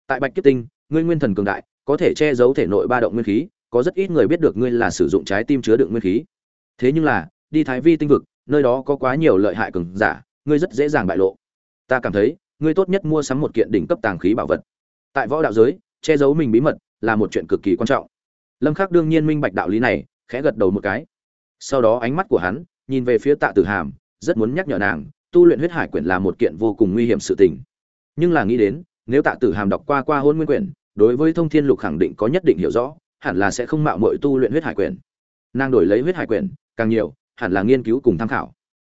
[SPEAKER 1] tại bạch kiếp tinh, ngươi nguyên thần cường đại, có thể che giấu thể nội ba động nguyên khí, có rất ít người biết được ngươi là sử dụng trái tim chứa đựng nguyên khí. Thế nhưng là, đi thái vi tinh vực, nơi đó có quá nhiều lợi hại cường giả, ngươi rất dễ dàng bại lộ. Ta cảm thấy, ngươi tốt nhất mua sắm một kiện đỉnh cấp tàng khí bảo vật. Tại võ đạo giới, che giấu mình bí mật là một chuyện cực kỳ quan trọng. Lâm khắc đương nhiên minh bạch đạo lý này, khẽ gật đầu một cái. Sau đó ánh mắt của hắn nhìn về phía tạ tử hàm, rất muốn nhắc nhở nàng, tu luyện huyết hải quyển là một kiện vô cùng nguy hiểm sự tình. Nhưng là nghĩ đến nếu tạ tử hàm đọc qua qua hôn nguyên quyển, đối với thông thiên lục khẳng định có nhất định hiểu rõ, hẳn là sẽ không mạo mội tu luyện huyết hải quyển. Nàng đổi lấy huyết hải quyển, càng nhiều, hẳn là nghiên cứu cùng tham khảo.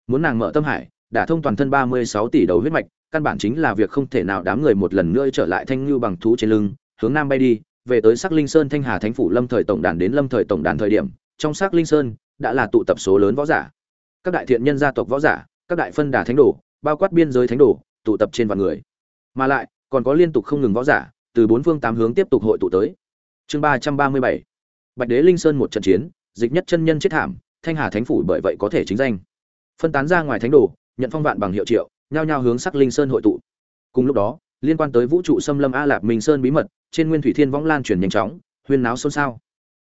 [SPEAKER 1] Muốn nàng mở tâm hải, đã thông toàn thân ba mươi sáu tỷ đầu huyết mạch, căn bản chính là việc không thể nào đám người một lần nữa trở lại thanh lưu bằng thú trên lưng, hướng nam bay đi, về tới sắc linh sơn thanh hà thánh phủ lâm thời tổng đàn đến lâm thời tổng đàn thời điểm, trong sắc linh sơn đã là tụ tập số lớn võ giả. Các đại thiện nhân gia tộc võ giả, các đại phân đà thánh đồ, bao quát biên giới thánh đồ, tụ tập trên vạn người. Mà lại còn có liên tục không ngừng võ giả, từ bốn phương tám hướng tiếp tục hội tụ tới. Chương ba trăm ba mươi bảy. Bạch đế linh sơn một trận chiến, dịch nhất chân nhân chết thảm, thanh hà thánh phủ bởi vậy có thể chính danh. Phân tán ra ngoài thánh đồ, nhận phong vạn bằng hiệu triệu, nhao nhao hướng sắc linh sơn hội tụ. Cùng lúc đó, liên quan tới vũ trụ xâm lâm a lạp minh sơn bí mật, trên nguyên thủy thiên võng lan truyền nhanh chóng, huyên náo xôn xao.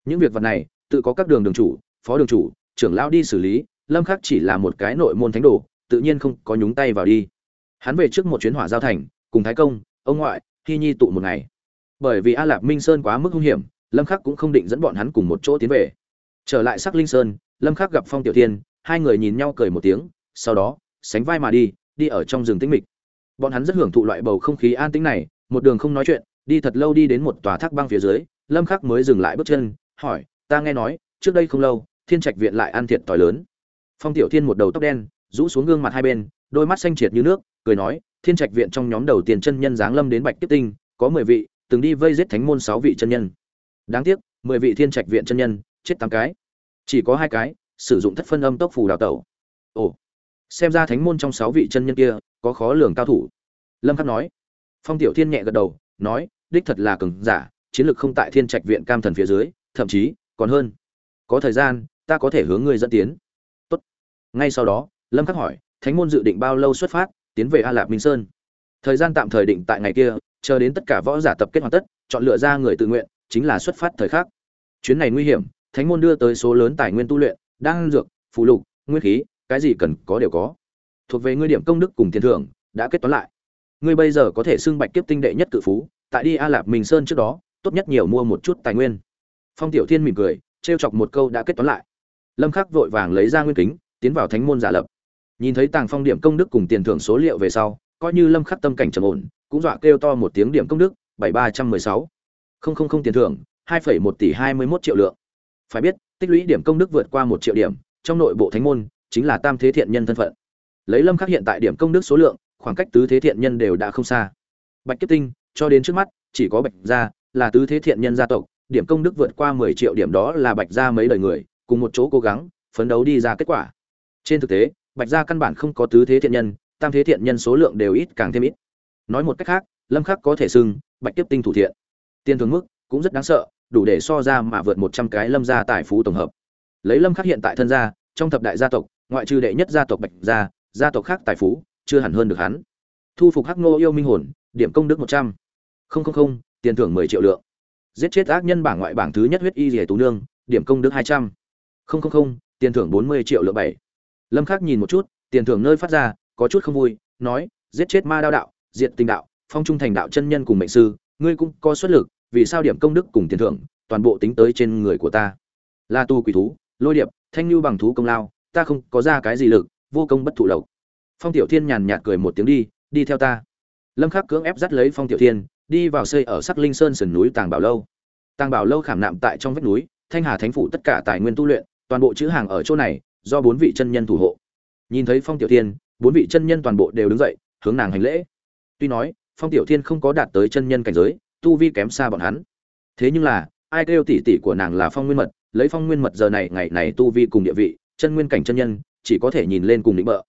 [SPEAKER 1] Những việc vật này, tự có các đường đường chủ, phó đường chủ, trưởng lão đi xử lý, lâm khắc chỉ là một cái nội môn thánh đồ, tự nhiên không có nhúng tay vào đi. Hắn về trước một chuyến hỏa giao thành, cùng thái công ông ngoại hy nhi tụ một ngày. Bởi vì a lạp minh sơn quá mức hung hiểm, lâm khắc cũng không định dẫn bọn hắn cùng một chỗ tiến về. Trở lại sắc linh sơn, lâm khắc gặp phong tiểu thiên, hai người nhìn nhau cười một tiếng, sau đó, sánh vai mà đi đi ở trong rừng tĩnh mịch. Bọn hắn rất hưởng thụ loại bầu không khí an tĩnh này, một đường không nói chuyện, đi thật lâu đi đến một tòa thác băng phía dưới, lâm khắc mới dừng lại bước chân, hỏi, ta nghe nói, trước đây không lâu, thiên trạch viện lại ăn thiệt tỏi lớn. Phong tiểu thiên một đầu tóc đen, rũ xuống gương mặt hai bên, đôi mắt xanh triệt như nước, cười nói thiên trạch viện trong nhóm đầu tiên chân nhân giáng lâm đến bạch tiếp tinh, có mười vị, từng đi vây giết thánh môn sáu vị chân nhân. Đáng tiếc, mười vị thiên trạch viện chân nhân, chết tám cái. Chỉ có hai cái, sử dụng thất phân âm tốc phù đào tẩu. Ồ, xem ra thánh môn trong sáu vị chân nhân kia, có khó lường cao thủ. Lâm khắc nói. Phong tiểu thiên nhẹ gật đầu, nói, đích thật là cường giả, chiến lược không tại thiên trạch viện cam thần phía dưới, thậm chí, còn hơn. Có thời gian, ta có thể hướng ngươi dẫn tiến. Tốt. Ngay sau đó, lâm khắc hỏi, thánh môn dự định bao lâu xuất phát? Tiến về a lạp minh sơn. Thời gian tạm thời định tại ngày kia, chờ đến tất cả võ giả tập kết hoàn tất, chọn lựa ra người tự nguyện, chính là xuất phát thời khắc. Chuyến này nguy hiểm, thánh môn đưa tới số lớn tài nguyên tu luyện, đan dược phụ lục, nguyên khí, cái gì cần có đều có. Thuộc về ngươi điểm công đức cùng tiền thưởng, đã kết toán lại. Ngươi bây giờ có thể xưng bạch kiếp tinh đệ nhất cự phú, tại đi a lạp minh sơn trước đó, tốt nhất nhiều mua một chút tài nguyên. Phong tiểu thiên mỉm cười, trêu chọc một câu đã kết toán lại. Lâm khắc vội vàng lấy ra nguyên kính, tiến vào thánh môn giả lập nhìn thấy tàng phong điểm công đức cùng tiền thưởng số liệu về sau, coi như lâm khắc tâm cảnh trầm ổn, cũng dọa kêu to một tiếng điểm công đức, bảy ba trăm mười sáu. Không không không tiền thưởng, hai phẩy một tỷ hai mươi 21 triệu lượng. Phải biết, tích lũy điểm công đức vượt qua một triệu điểm, trong nội bộ thánh môn, chính là tam thế thiện nhân thân phận. Lấy lâm khắc hiện tại điểm công đức số lượng, khoảng cách tứ thế thiện nhân đều đã không xa. Bạch kiếp tinh, cho đến trước mắt, chỉ có bạch gia là tứ thế thiện nhân gia tộc, điểm công đức vượt qua 10 triệu điểm đó là bạch gia mấy đời người, cùng một chỗ cố gắng, phấn đấu đi ra kết quả. Trên thực tế bạch gia căn bản không có tứ thế thiện nhân, tam thế thiện nhân số lượng đều ít càng thêm ít. Nói một cách khác, lâm khắc có thể xưng, bạch tiếp tinh thủ thiện. Tiền thưởng mức cũng rất đáng sợ, đủ để so ra mà vượt 100 cái lâm gia tài phú tổng hợp. Lấy lâm khắc hiện tại thân gia, trong thập đại gia tộc, ngoại trừ đệ nhất gia tộc bạch gia gia tộc khác tài phú, chưa hẳn hơn được hắn. Thu phục hắc ngô yêu minh hồn, điểm công đức một trăm. Không tiền thưởng mười triệu lượng. Giết chết ác nhân bảng ngoại bảng thứ nhất huyết y rìa tú nương, điểm công đức hai trăm. Không, tiền thưởng bốn mươi triệu lượng bảy lâm khắc nhìn một chút, tiền thưởng nơi phát ra, có chút không vui, nói, giết chết ma đao đạo, diệt tình đạo, phong trung thành đạo chân nhân cùng mệnh sư, ngươi cũng có xuất lực, vì sao điểm công đức cùng tiền thưởng, toàn bộ tính tới trên người của ta? La tu quỷ thú, lôi điệp, thanh lưu bằng thú công lao, ta không có ra cái gì lực, vô công bất thụ lộc. Phong tiểu thiên nhàn nhạt cười một tiếng đi đi theo ta. Lâm khắc cưỡng ép dắt lấy phong tiểu thiên, đi vào xây ở sắc linh sơn sườn núi tàng bảo lâu. Tàng bảo lâu khảm nạm tại trong vách núi, thanh hà thánh phủ tất cả tài nguyên tu luyện, toàn bộ chữ hàng ở chỗ này do bốn vị chân nhân thủ hộ. Nhìn thấy phong tiểu thiên, bốn vị chân nhân toàn bộ đều đứng dậy, hướng nàng hành lễ. Tuy nói, phong tiểu thiên không có đạt tới chân nhân cảnh giới, tu vi kém xa bọn hắn. Thế nhưng là, ai kêu tỷ tỷ của nàng là phong nguyên mật, lấy phong nguyên mật giờ này, ngày này tu vi cùng địa vị, chân nguyên cảnh chân nhân, chỉ có thể nhìn lên cùng định bợ.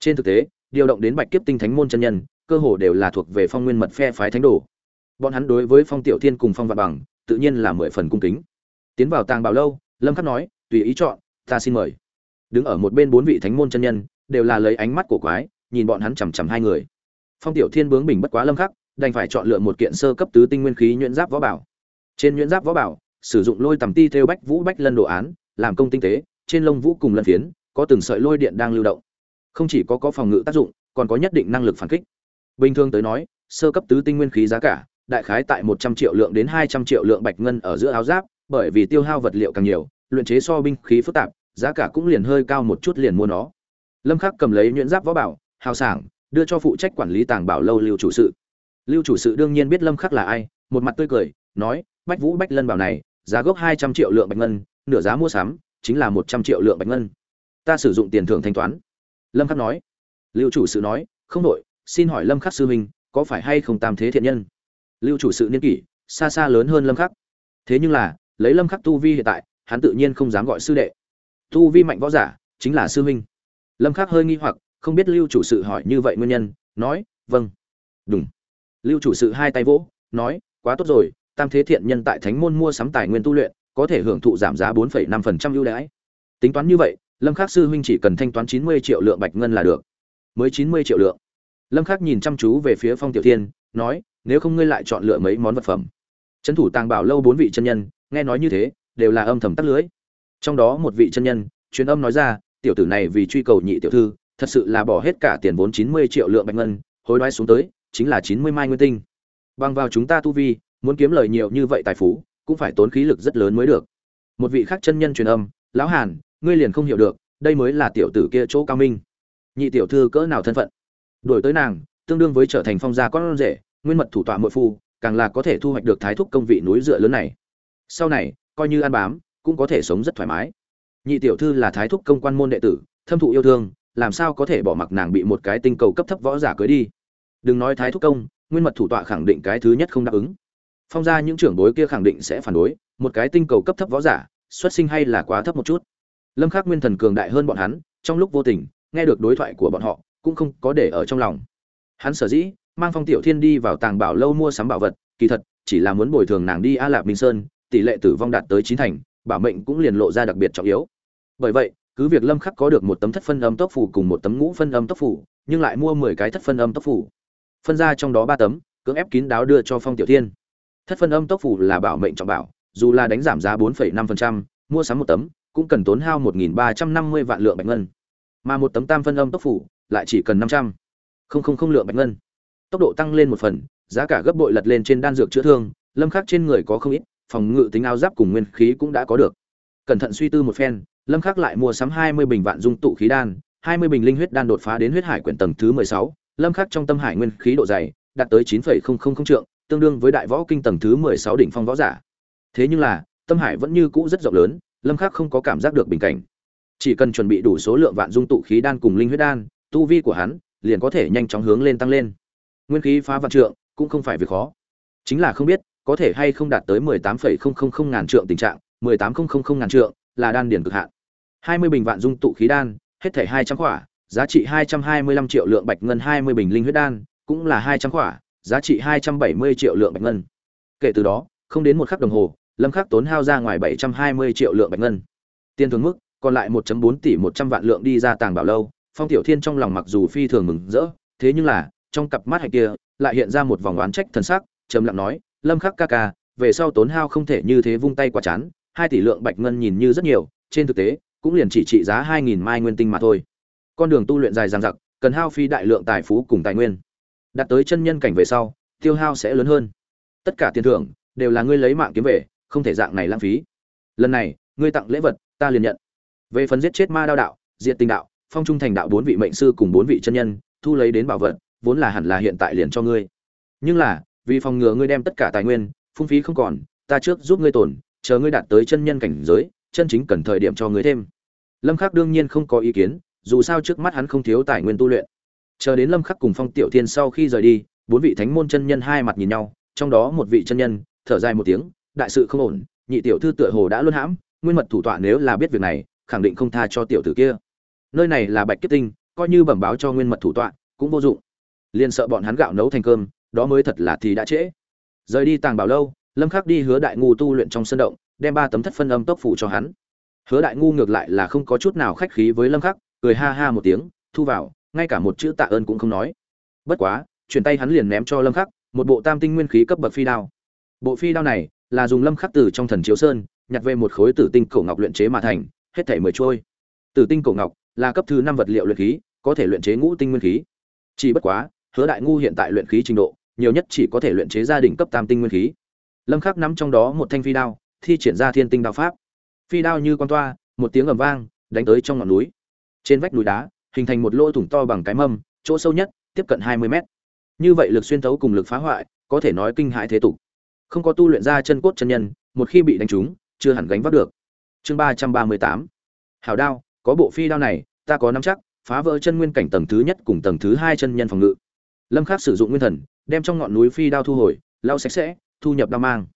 [SPEAKER 1] Trên thực tế, điều động đến bạch kiếp tinh thánh môn chân nhân, cơ hồ đều là thuộc về phong nguyên mật phe phái thánh đồ. Bọn hắn đối với phong tiểu thiên cùng phong vạn bằng, tự nhiên là mười phần cung kính. Tiến vào tàng bảo lâu, lâm khắc nói, tùy ý chọn, ta xin mời đứng ở một bên bốn vị thánh môn chân nhân, đều là lấy ánh mắt của quái, nhìn bọn hắn chằm chằm hai người. Phong tiểu thiên bướng bình bất quá lâm khắc, đành phải chọn lựa một kiện sơ cấp tứ tinh nguyên khí nhuyễn giáp võ bảo. Trên nhuyễn giáp võ bảo, sử dụng lôi tầm ti theo bách vũ bách lân đồ án, làm công tinh tế, trên lông vũ cùng lân phiến, có từng sợi lôi điện đang lưu động. Không chỉ có có phòng ngự tác dụng, còn có nhất định năng lực phản kích. Bình thường tới nói, sơ cấp tứ tinh nguyên khí giá cả, đại khái tại một trăm triệu lượng đến hai trăm triệu lượng bạch ngân ở giữa áo giáp, bởi vì tiêu hao vật liệu càng nhiều, luyện chế so binh khí phức tạp giá cả cũng liền hơi cao một chút liền mua nó. Lâm khắc cầm lấy nhuyễn giáp võ bảo, hào sảng, đưa cho phụ trách quản lý tàng bảo lâu lưu chủ sự. Lưu chủ sự đương nhiên biết lâm khắc là ai, một mặt tươi cười, nói, bách vũ bách lân bảo này, giá gốc 200 triệu lượng bạch ngân, nửa giá mua sắm, chính là 100 triệu lượng bạch ngân. Ta sử dụng tiền thưởng thanh toán. Lâm khắc nói. Lưu chủ sự nói, không đổi, xin hỏi lâm khắc sư huynh, có phải hay không tam thế thiện nhân? Lưu chủ sự niên kỷ, xa xa lớn hơn lâm khắc. Thế nhưng là, lấy lâm khắc tu vi hiện tại, hắn tự nhiên không dám gọi sư đệ tu vi mạnh võ giả chính là sư huynh. Lâm khắc hơi nghi hoặc không biết lưu chủ sự hỏi như vậy nguyên nhân nói vâng. Đúng lưu chủ sự hai tay vỗ nói quá tốt rồi tam thế thiện nhân tại thánh môn mua sắm tài nguyên tu luyện có thể hưởng thụ giảm giá 4,5% ưu đãi. Tính toán như vậy lâm khắc sư huynh chỉ cần thanh toán 90 triệu lượng bạch ngân là được. Mới 90 triệu lượng. Lâm khắc nhìn chăm chú về phía phong tiểu thiên nói nếu không ngươi lại chọn lựa mấy món vật phẩm. Trấn thủ tàng bảo lâu bốn vị chân nhân nghe nói như thế đều là âm thầm tắt lưới trong đó một vị chân nhân, truyền âm nói ra, tiểu tử này vì truy cầu nhị tiểu thư, thật sự là bỏ hết cả tiền vốn 90 triệu lượng bạch ngân, hối đoái xuống tới, chính là 90 mai nguyên tinh. Bằng vào chúng ta tu vi, muốn kiếm lời nhiều như vậy tài phú, cũng phải tốn khí lực rất lớn mới được. Một vị khác chân nhân truyền âm, lão hàn, ngươi liền không hiểu được, đây mới là tiểu tử kia chỗ cao minh. Nhị tiểu thư cỡ nào thân phận? Đuổi tới nàng, tương đương với trở thành phong gia con rể, nguyên mật thủ tọa mội phu, càng là có thể thu hoạch được thái thúc công vị núi dựa lớn này. Sau này, coi như ăn bám cũng có thể sống rất thoải mái. Nhị tiểu thư là thái thúc công quan môn đệ tử, thâm thụ yêu thương, làm sao có thể bỏ mặc nàng bị một cái tinh cầu cấp thấp võ giả cưới đi? Đừng nói thái thúc công, nguyên mật thủ tọa khẳng định cái thứ nhất không đáp ứng. Phong gia những trưởng bối kia khẳng định sẽ phản đối, một cái tinh cầu cấp thấp võ giả, xuất sinh hay là quá thấp một chút. Lâm khắc nguyên thần cường đại hơn bọn hắn, trong lúc vô tình, nghe được đối thoại của bọn họ, cũng không có để ở trong lòng. Hắn sở dĩ, mang phong tiểu thiên đi vào tàng bảo lâu mua sắm bảo vật, kỳ thật, chỉ là muốn bồi thường nàng đi a lạp minh sơn, tỷ lệ tử vong đạt tới chín thành bảo mệnh cũng liền lộ ra đặc biệt trọng yếu. Bởi vậy cứ việc lâm khắc có được một tấm thất phân âm tốc phủ cùng một tấm ngũ phân âm tốc phủ nhưng lại mua 10 cái thất phân âm tốc phủ phân ra trong đó ba tấm cưỡng ép kín đáo đưa cho phong tiểu thiên. Thất phân âm tốc phủ là bảo mệnh trọng bảo dù là đánh giảm giá 4,5%, mua sắm một tấm cũng cần tốn hao 1.350 vạn lượng bạch ngân. Mà một tấm tam phân âm tốc phủ lại chỉ cần 500 không không không lượng bạch ngân. Tốc độ tăng lên một phần giá cả gấp bội lật lên trên đan dược chữa thương lâm khắc trên người có không ít phòng ngự tính áo giáp cùng nguyên khí cũng đã có được. Cẩn thận suy tư một phen lâm khắc lại mua sắm 20 bình vạn dung tụ khí đan 20 bình linh huyết đan đột phá đến huyết hải quyển tầng thứ 16, lâm khắc trong tâm hải nguyên khí độ dày đạt tới 9,000 trượng tương đương với đại võ kinh tầng thứ 16 đỉnh phong võ giả. Thế nhưng là tâm hải vẫn như cũ rất rộng lớn lâm khắc không có cảm giác được bình cảnh. Chỉ cần chuẩn bị đủ số lượng vạn dung tụ khí đan cùng linh huyết đan tu vi của hắn liền có thể nhanh chóng hướng lên tăng lên. Nguyên khí phá vạn trượng cũng không phải việc khó. Chính là không biết có thể hay không đạt tới 18,000 ngàn trượng tình trạng 18,000 ngàn trượng là đan điển cực hạn. 20 bình vạn dung tụ khí đan hết thảy 200 quả giá trị 225 triệu lượng bạch ngân 20 bình linh huyết đan cũng là 200 quả giá trị 270 triệu lượng bạch ngân. Kể từ đó không đến một khắc đồng hồ lâm khắc tốn hao ra ngoài 720 triệu lượng bạch ngân. Tiền thưởng mức còn lại 1.4 tỷ 100 vạn lượng đi ra tàng bảo lâu phong tiểu thiên trong lòng mặc dù phi thường mừng rỡ thế nhưng là trong cặp mắt hạnh kia lại hiện ra một vòng oán trách thần sắc trầm lặng nói lâm khắc ca ca, về sau tốn hao không thể như thế vung tay qua chán, hai tỷ lượng bạch ngân nhìn như rất nhiều, trên thực tế, cũng liền chỉ trị giá hai nghìn mai nguyên tinh mà thôi. Con đường tu luyện dài dằng dặc, cần hao phi đại lượng tài phú cùng tài nguyên. Đạt tới chân nhân cảnh về sau, tiêu hao sẽ lớn hơn. Tất cả tiền thưởng, đều là ngươi lấy mạng kiếm về, không thể dạng này lãng phí. Lần này, ngươi tặng lễ vật, ta liền nhận. Về phần giết chết ma đao đạo diện tình đạo, phong trung thành đạo bốn vị mệnh sư cùng bốn vị chân nhân, thu lấy đến bảo vật, vốn là hẳn là hiện tại liền cho ngươi. Nhưng là vì phòng ngừa ngươi đem tất cả tài nguyên, phung phí không còn, ta trước giúp ngươi tổn chờ ngươi đạt tới chân nhân cảnh giới, chân chính cần thời điểm cho ngươi thêm. Lâm khắc đương nhiên không có ý kiến, dù sao trước mắt hắn không thiếu tài nguyên tu luyện. Chờ đến lâm khắc cùng phong tiểu thiên sau khi rời đi, bốn vị thánh môn chân nhân hai mặt nhìn nhau, trong đó một vị chân nhân, thở dài một tiếng, đại sự không ổn, nhị tiểu thư tựa hồ đã luôn hãm, nguyên mật thủ tọa nếu là biết việc này, khẳng định không tha cho tiểu tử kia. Nơi này là bạch kết tinh, coi như bẩm báo cho nguyên mật thủ tọa, cũng vô dụng. Liền sợ bọn hắn gạo nấu thành cơm đó mới thật là thì đã trễ. Rời đi tàng bảo lâu, lâm khắc đi hứa đại ngu tu luyện trong sân động, đem ba tấm thất phân âm tốc phủ cho hắn. Hứa đại ngu ngược lại là không có chút nào khách khí với lâm khắc, cười ha ha một tiếng, thu vào, ngay cả một chữ tạ ơn cũng không nói. Bất quá, chuyển tay hắn liền ném cho lâm khắc, một bộ tam tinh nguyên khí cấp bậc phi đao. Bộ phi đao này là dùng lâm khắc từ trong thần chiếu sơn, nhặt về một khối tử tinh cổ ngọc luyện chế mà thành, hết thảy mười trôi. Tử tinh cổ ngọc là cấp thứ năm vật liệu luyện khí, có thể luyện chế ngũ tinh nguyên khí. Chỉ bất quá hứa đại ngu hiện tại luyện khí trình độ, nhiều nhất chỉ có thể luyện chế gia đình cấp tam tinh nguyên khí. Lâm khắc nắm trong đó một thanh phi đao, thi triển ra thiên tinh đao pháp. Phi đao như con toa, một tiếng ầm vang, đánh tới trong ngọn núi. Trên vách núi đá, hình thành một lỗ thủng to bằng cái mâm, chỗ sâu nhất, tiếp cận 20 mét. Như vậy lực xuyên thấu cùng lực phá hoại, có thể nói kinh hãi thế tục. Không có tu luyện ra chân cốt chân nhân, một khi bị đánh trúng, chưa hẳn gánh vác được. Chương ba trăm ba mươi tám. Hảo đao, có bộ phi đao này, ta có nắm chắc, phá vỡ chân nguyên cảnh tầng thứ nhất cùng tầng thứ hai chân nhân phòng ngự lâm khắc sử dụng nguyên thần, đem trong ngọn núi phi đao thu hồi, lau sạch sẽ, thu nhập đao mang.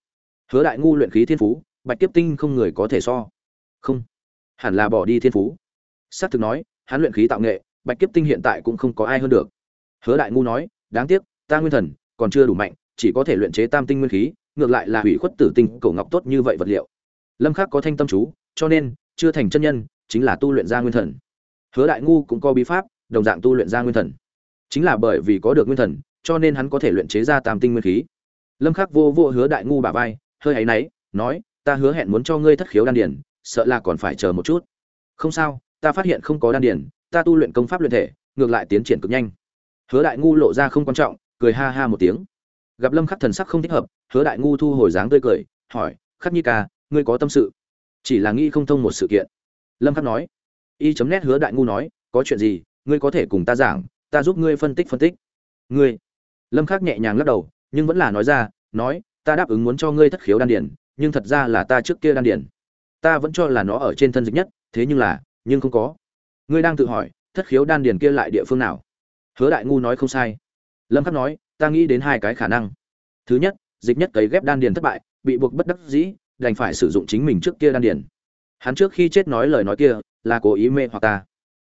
[SPEAKER 1] Hứa đại ngu luyện khí thiên phú, bạch kiếp tinh không người có thể so. Không. Hẳn là bỏ đi thiên phú. Xác thực nói, hắn luyện khí tạo nghệ, bạch kiếp tinh hiện tại cũng không có ai hơn được. Hứa đại ngu nói, đáng tiếc, ta nguyên thần, còn chưa đủ mạnh, chỉ có thể luyện chế tam tinh nguyên khí, ngược lại là hủy khuất tử tinh cổ ngọc tốt như vậy vật liệu. Lâm khắc có thanh tâm chú, cho nên, chưa thành chân nhân, chính là tu luyện ra nguyên thần. Hứa đại ngu cũng có bí pháp, đồng dạng tu luyện ra nguyên thần chính là bởi vì có được nguyên thần, cho nên hắn có thể luyện chế ra tam tinh nguyên khí. Lâm khắc vô vô hứa đại ngu bả vai, hơi ấy náy, nói, ta hứa hẹn muốn cho ngươi thất khiếu đan điển sợ là còn phải chờ một chút. Không sao, ta phát hiện không có đan điển ta tu luyện công pháp luyện thể, ngược lại tiến triển cực nhanh. Hứa đại ngu lộ ra không quan trọng, cười ha ha một tiếng. Gặp lâm khắc thần sắc không thích hợp, hứa đại ngu thu hồi dáng tươi cười, hỏi, khắc nhi ca, ngươi có tâm sự? Chỉ là nghĩ không thông một sự kiện. Lâm khắc nói. Y chấm nét hứa đại ngu nói, có chuyện gì, ngươi có thể cùng ta giảng ta giúp ngươi phân tích phân tích. Ngươi. Lâm khắc nhẹ nhàng lắc đầu, nhưng vẫn là nói ra, nói, ta đáp ứng muốn cho ngươi thất khiếu đan điển, nhưng thật ra là ta trước kia đan điển. Ta vẫn cho là nó ở trên thân dịch nhất, thế nhưng là, nhưng không có. Ngươi đang tự hỏi, thất khiếu đan điển kia lại địa phương nào? Hứa đại ngu nói không sai. Lâm khắc nói, ta nghĩ đến hai cái khả năng. Thứ nhất, dịch nhất cấy ghép đan điền thất bại, bị buộc bất đắc dĩ, đành phải sử dụng chính mình trước kia đan điền hắn trước khi chết nói lời nói kia, là cố ý mê hoặc ta.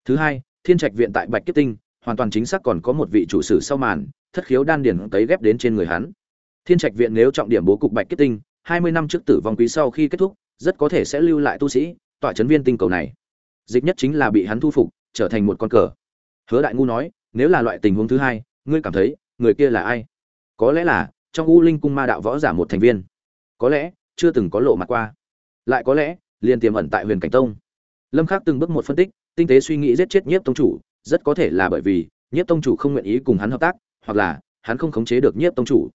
[SPEAKER 1] Thứ hai, thiên trạch viện tại bạch kiếp tinh hoàn toàn chính xác còn có một vị chủ sử sau màn, thất khiếu đan điền tấy ghép đến trên người hắn. Thiên trạch viện nếu trọng điểm bố cục bạch kết tinh, hai mươi năm trước tử vong quý sau khi kết thúc, rất có thể sẽ lưu lại tu sĩ, tọa chấn viên tinh cầu này. Dịch nhất chính là bị hắn thu phục, trở thành một con cờ. Hứa đại ngu nói, nếu là loại tình huống thứ hai, ngươi cảm thấy, người kia là ai? Có lẽ là, trong u linh cung ma đạo võ giả một thành viên. Có lẽ, chưa từng có lộ mặt qua. Lại có lẽ, liền tiềm ẩn tại huyền cảnh tông. Lâm khắc từng bước một phân tích, tinh tế suy nghĩ giết chết nhiếp tông chủ rất có thể là bởi vì nhiếp tông chủ không nguyện ý cùng hắn hợp tác, hoặc là hắn không khống chế được nhiếp tông chủ.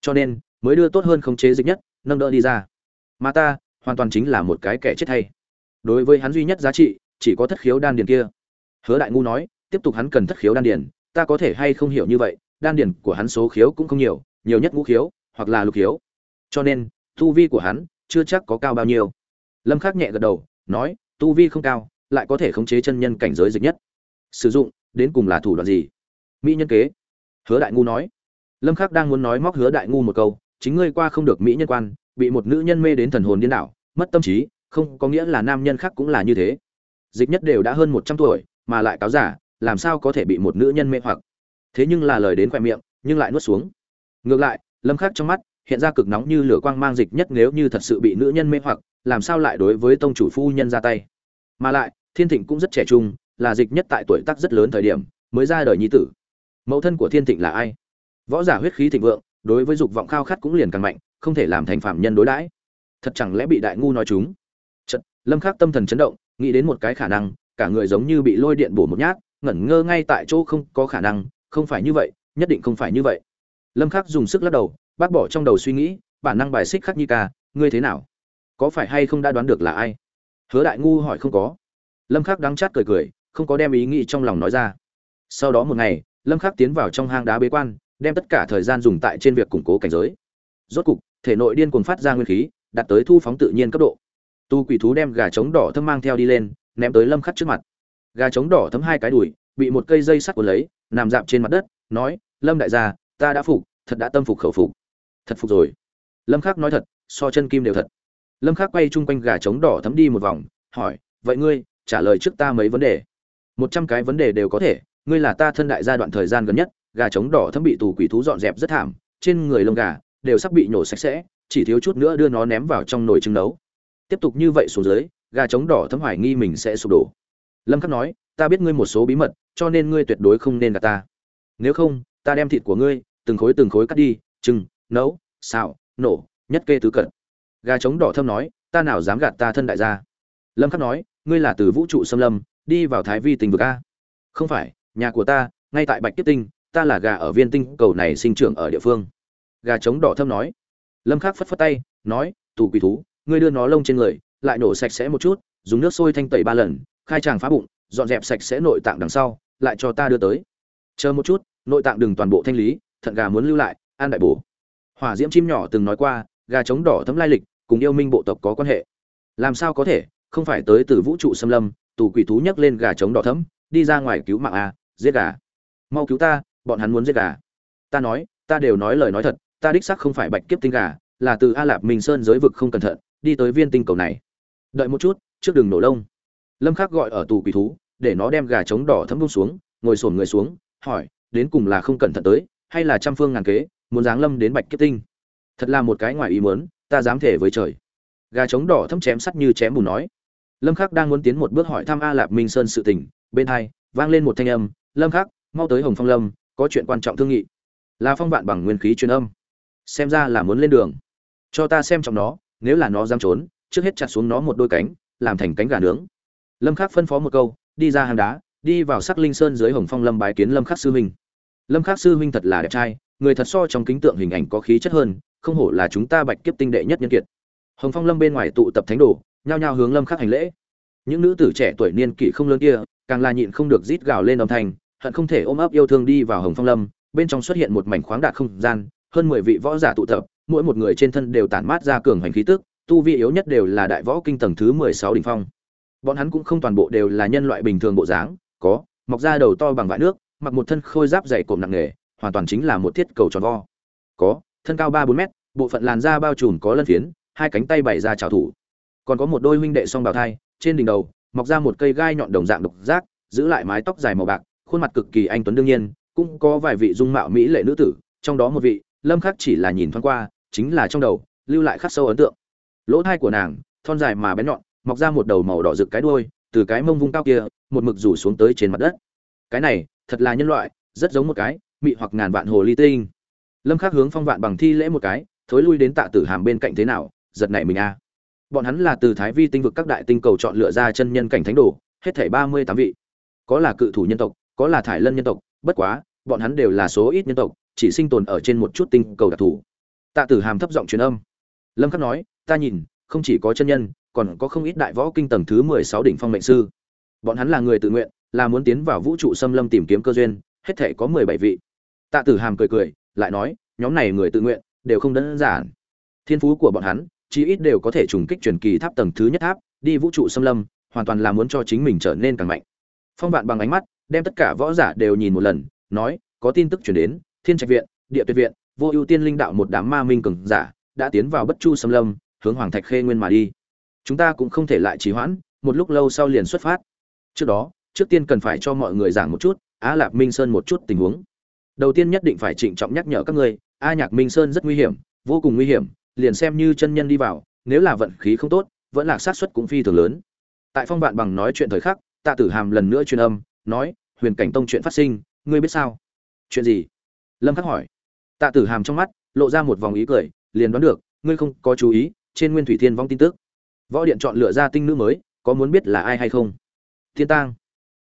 [SPEAKER 1] Cho nên, mới đưa tốt hơn khống chế dịch nhất, nâng đỡ đi ra. Mà ta, hoàn toàn chính là một cái kẻ chết hay đối với hắn duy nhất giá trị, chỉ có thất khiếu đan điền kia. Hứa đại ngu nói, tiếp tục hắn cần thất khiếu đan điền, ta có thể hay không hiểu như vậy, đan điền của hắn số khiếu cũng không nhiều nhiều nhất ngũ khiếu, hoặc là lục khiếu. Cho nên, tu vi của hắn chưa chắc có cao bao nhiêu. Lâm khắc nhẹ gật đầu, nói, tu vi không cao, lại có thể khống chế chân nhân cảnh giới dịch nhất sử dụng, đến cùng là thủ đoạn gì? Mỹ nhân kế. Hứa đại ngu nói. Lâm khắc đang muốn nói móc hứa đại ngu một câu, chính ngươi qua không được mỹ nhân quan, bị một nữ nhân mê đến thần hồn điên đảo, mất tâm trí, không có nghĩa là nam nhân khác cũng là như thế. Dịch nhất đều đã hơn 100 tuổi, mà lại cáo giả, làm sao có thể bị một nữ nhân mê hoặc? Thế nhưng là lời đến khoe miệng, nhưng lại nuốt xuống. Ngược lại, lâm khắc trong mắt, hiện ra cực nóng như lửa quang mang dịch nhất nếu như thật sự bị nữ nhân mê hoặc, làm sao lại đối với tông chủ phu nhân ra tay? Mà lại, thiên thịnh cũng rất trẻ trung là dịch nhất tại tuổi tác rất lớn thời điểm, mới ra đời nhi tử. Mẫu thân của thiên thịnh là ai? Võ giả huyết khí thịnh vượng, đối với dục vọng khao khát cũng liền càng mạnh, không thể làm thành phạm nhân đối đãi. Thật chẳng lẽ bị đại ngu nói chúng? Chật lâm khắc tâm thần chấn động, nghĩ đến một cái khả năng, cả người giống như bị lôi điện bổ một nhát, ngẩn ngơ ngay tại chỗ không có khả năng, không phải như vậy, nhất định không phải như vậy. Lâm khắc dùng sức lắc đầu, bác bỏ trong đầu suy nghĩ, bản năng bài xích khắc nhi ca, ngươi thế nào? Có phải hay không đã đoán được là ai? Hứa đại ngu hỏi không có. Lâm khắc đắng chát cười cười không có đem ý nghĩ trong lòng nói ra. Sau đó một ngày, lâm khắc tiến vào trong hang đá bế quan, đem tất cả thời gian dùng tại trên việc củng cố cảnh giới. Rốt cục, thể nội điên cuồng phát ra nguyên khí, đạt tới thu phóng tự nhiên cấp độ. Tu quỷ thú đem gà trống đỏ thâm mang theo đi lên, ném tới lâm khắc trước mặt. Gà trống đỏ thấm hai cái đùi, bị một cây dây sắt cuốn lấy, nằm dạp trên mặt đất, nói, lâm đại gia, ta đã phục, thật đã tâm phục khẩu phục. Thật phục rồi. Lâm khắc nói thật, so chân kim đều thật. Lâm khắc quay chung quanh gà trống đỏ thấm đi một vòng, hỏi, vậy ngươi, trả lời trước ta mấy vấn đề? Một trăm cái vấn đề đều có thể, ngươi là ta thân đại gia đoạn thời gian gần nhất, gà trống đỏ thấm bị tù quỷ thú dọn dẹp rất thảm, trên người lông gà đều sắp bị nhổ sạch sẽ, chỉ thiếu chút nữa đưa nó ném vào trong nồi trứng nấu. Tiếp tục như vậy xuống dưới, gà trống đỏ thấm hoài nghi mình sẽ sụp đổ. Lâm khắc nói, ta biết ngươi một số bí mật, cho nên ngươi tuyệt đối không nên gạt ta. Nếu không, ta đem thịt của ngươi, từng khối từng khối cắt đi trưng nấu, xào, nổ, nhất kê tứ cận gà trống đỏ thâm nói, ta nào dám gạt ta thân đại gia? Lâm khắc nói, ngươi là từ vũ trụ xâm lâm đi vào thái vi tình vực a? Không phải, nhà của ta, ngay tại bạch tiếp tinh, ta là gà ở viên tinh, cầu này sinh trưởng ở địa phương. Gà trống đỏ thâm nói. Lâm khắc phất phất tay, nói, tù quỷ thú, ngươi đưa nó lông trên người, lại nổ sạch sẽ một chút, dùng nước sôi thanh tẩy ba lần, khai tràng phá bụng, dọn dẹp sạch sẽ nội tạng đằng sau, lại cho ta đưa tới. Chờ một chút, nội tạng đừng toàn bộ thanh lý, thận gà muốn lưu lại an đại bổ. Hỏa diễm chim nhỏ từng nói qua, gà trống đỏ thấm lai lịch, cùng yêu minh bộ tộc có quan hệ. Làm sao có thể, không phải tới từ vũ trụ xâm lâm tù quỷ thú nhấc lên gà trống đỏ thẫm, đi ra ngoài cứu mạng a giết gà. Mau cứu ta bọn hắn muốn giết gà. Ta nói ta đều nói lời nói thật ta đích xác không phải bạch kiếp tinh gà là từ a lạp minh sơn giới vực không cẩn thận đi tới viên tinh cầu này. Đợi một chút trước đường nổ lông. Lâm khắc gọi ở tù quỷ thú để nó đem gà trống đỏ thấm bung xuống ngồi sồn người xuống hỏi đến cùng là không cẩn thận tới hay là trăm phương ngàn kế muốn giáng lâm đến bạch kiếp tinh? Thật là một cái ngoài ý muốn ta dám thể với trời. Gà trống đỏ thấm chém sắt như chém bùn nói lâm khắc đang muốn tiến một bước hỏi thăm a lạp minh sơn sự tình, bên hai, vang lên một thanh âm, lâm khắc, mau tới hồng phong lâm, có chuyện quan trọng thương nghị. Là phong vạn bằng nguyên khí truyền âm. Xem ra là muốn lên đường. Cho ta xem trong nó, nếu là nó dám trốn, trước hết chặt xuống nó một đôi cánh, làm thành cánh gà nướng. Lâm khắc phân phó một câu, đi ra hang đá, đi vào sắc linh sơn dưới hồng phong lâm bái kiến lâm khắc sư huynh. Lâm khắc sư huynh thật là đẹp trai, người thật so trong kính tượng hình ảnh có khí chất hơn, không hổ là chúng ta bạch kiếp tinh đệ nhất nhân kiệt. Hồng phong lâm bên ngoài tụ tập thánh đồ nhao nhao hướng lâm khắc hành lễ. Những nữ tử trẻ tuổi niên kỷ không lớn kia, càng là nhịn không được rít gào lên âm thanh, hận không thể ôm ấp yêu thương đi vào hồng phong lâm, bên trong xuất hiện một mảnh khoáng đạt không gian, hơn mười vị võ giả tụ tập, mỗi một người trên thân đều tản mát ra cường hành khí tức, tu vi yếu nhất đều là đại võ kinh tầng thứ mười sáu đỉnh phong. Bọn hắn cũng không toàn bộ đều là nhân loại bình thường bộ dáng, có, mọc ra đầu to bằng vại nước, mặc một thân khôi giáp dày cộm nặng nề hoàn toàn chính là một thiết cầu tròn vo. Có, thân cao ba bốn mét, bộ phận làn da bao trùm có lân phiến, hai cánh tay bày ra trào thủ còn có một đôi huynh đệ song bào thai, trên đỉnh đầu, mọc ra một cây gai nhọn đồng dạng độc giác, giữ lại mái tóc dài màu bạc, khuôn mặt cực kỳ anh tuấn đương nhiên, cũng có vài vị dung mạo mỹ lệ nữ tử, trong đó một vị, lâm khắc chỉ là nhìn thoáng qua, chính là trong đầu, lưu lại khắc sâu ấn tượng. Lỗ thai của nàng, thon dài mà bén nhọn, mọc ra một đầu màu đỏ rực cái đuôi, từ cái mông vung cao kia, một mực rủ xuống tới trên mặt đất. Cái này, thật là nhân loại, rất giống một cái, mị hoặc ngàn vạn hồ ly tinh. Lâm khắc hướng phong vạn bằng thi lễ một cái, thối lui đến tạ tử hàm bên cạnh thế nào, giật nảy mình a bọn hắn là từ thái vi tinh vực các đại tinh cầu chọn lựa ra chân nhân cảnh thánh đồ, hết thảy ba mươi tám vị. Có là cự thủ nhân tộc, có là thải lân nhân tộc, bất quá, bọn hắn đều là số ít nhân tộc, chỉ sinh tồn ở trên một chút tinh cầu đặc thù. Tạ tử hàm thấp giọng truyền âm. Lâm khắc nói, ta nhìn, không chỉ có chân nhân, còn có không ít đại võ kinh tầng thứ mười sáu đỉnh phong mệnh sư. Bọn hắn là người tự nguyện, là muốn tiến vào vũ trụ xâm lâm tìm kiếm cơ duyên, hết thể có mười bảy vị. Tạ tử hàm cười cười, lại nói, nhóm này người tự nguyện, đều không đơn giản. Thiên phú của bọn hắn chí ít đều có thể trùng kích truyền kỳ tháp tầng thứ nhất tháp, đi vũ trụ xâm lâm, hoàn toàn là muốn cho chính mình trở nên càng mạnh. Phong vạn bằng ánh mắt, đem tất cả võ giả đều nhìn một lần, nói, có tin tức truyền đến, thiên trạch viện, địa tuyệt viện, vô ưu tiên linh đạo một đám ma minh cường giả đã tiến vào bất chu xâm lâm, hướng hoàng thạch khê nguyên mà đi. Chúng ta cũng không thể lại trì hoãn, một lúc lâu sau liền xuất phát. Trước đó, trước tiên cần phải cho mọi người giảng một chút, á lạp minh sơn một chút tình huống. Đầu tiên nhất định phải trịnh trọng nhắc nhở các ngươi, a nhạc minh sơn rất nguy hiểm, vô cùng nguy hiểm liền xem như chân nhân đi vào, nếu là vận khí không tốt, vẫn là xác suất cũng phi thường lớn. Tại phong vạn bằng nói chuyện thời khắc, tạ tử hàm lần nữa truyền âm, nói, huyền cảnh tông chuyện phát sinh, ngươi biết sao? Chuyện gì? Lâm khắc hỏi. Tạ tử hàm trong mắt lộ ra một vòng ý cười, liền đoán được, ngươi không có chú ý, trên nguyên thủy thiên vong tin tức. Võ điện chọn lựa ra tinh nữ mới, có muốn biết là ai hay không? Thiên tang.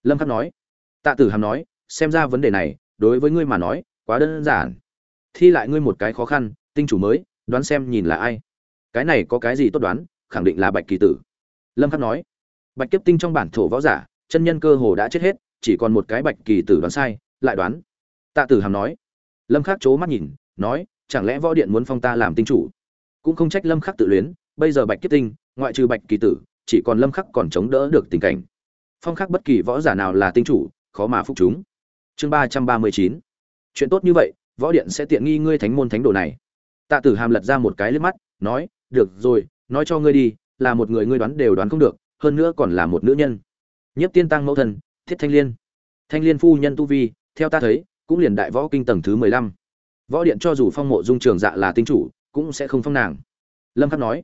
[SPEAKER 1] Lâm khắc nói. Tạ tử hàm nói, xem ra vấn đề này, đối với ngươi mà nói, quá đơn giản. Thi lại ngươi một cái khó khăn, tinh chủ mới đoán xem nhìn là ai. Cái này có cái gì tốt đoán, khẳng định là bạch kỳ tử. Lâm khắc nói, bạch kiếp tinh trong bản thổ võ giả, chân nhân cơ hồ đã chết hết, chỉ còn một cái bạch kỳ tử đoán sai, lại đoán. Tạ tử hàm nói, lâm khắc chố mắt nhìn, nói, chẳng lẽ võ điện muốn phong ta làm tinh chủ? Cũng không trách lâm khắc tự luyến, bây giờ bạch kiếp tinh, ngoại trừ bạch kỳ tử, chỉ còn lâm khắc còn chống đỡ được tình cảnh. Phong khắc bất kỳ võ giả nào là tinh chủ, khó mà phục chúng. Chương ba trăm ba mươi chín. Chuyện tốt như vậy, võ điện sẽ tiện nghi ngươi thánh môn thánh đồ này tạ tử hàm lật ra một cái liếc mắt, nói, được rồi, nói cho ngươi đi, là một người ngươi đoán đều đoán không được, hơn nữa còn là một nữ nhân. Nhất tiên tăng mẫu thần thiết thanh liên. Thanh liên phu nhân tu vi, theo ta thấy, cũng liền đại võ kinh tầng thứ mười lăm. Võ điện cho dù phong mộ dung trường dạ là tinh chủ, cũng sẽ không phong nàng. Lâm khắc nói.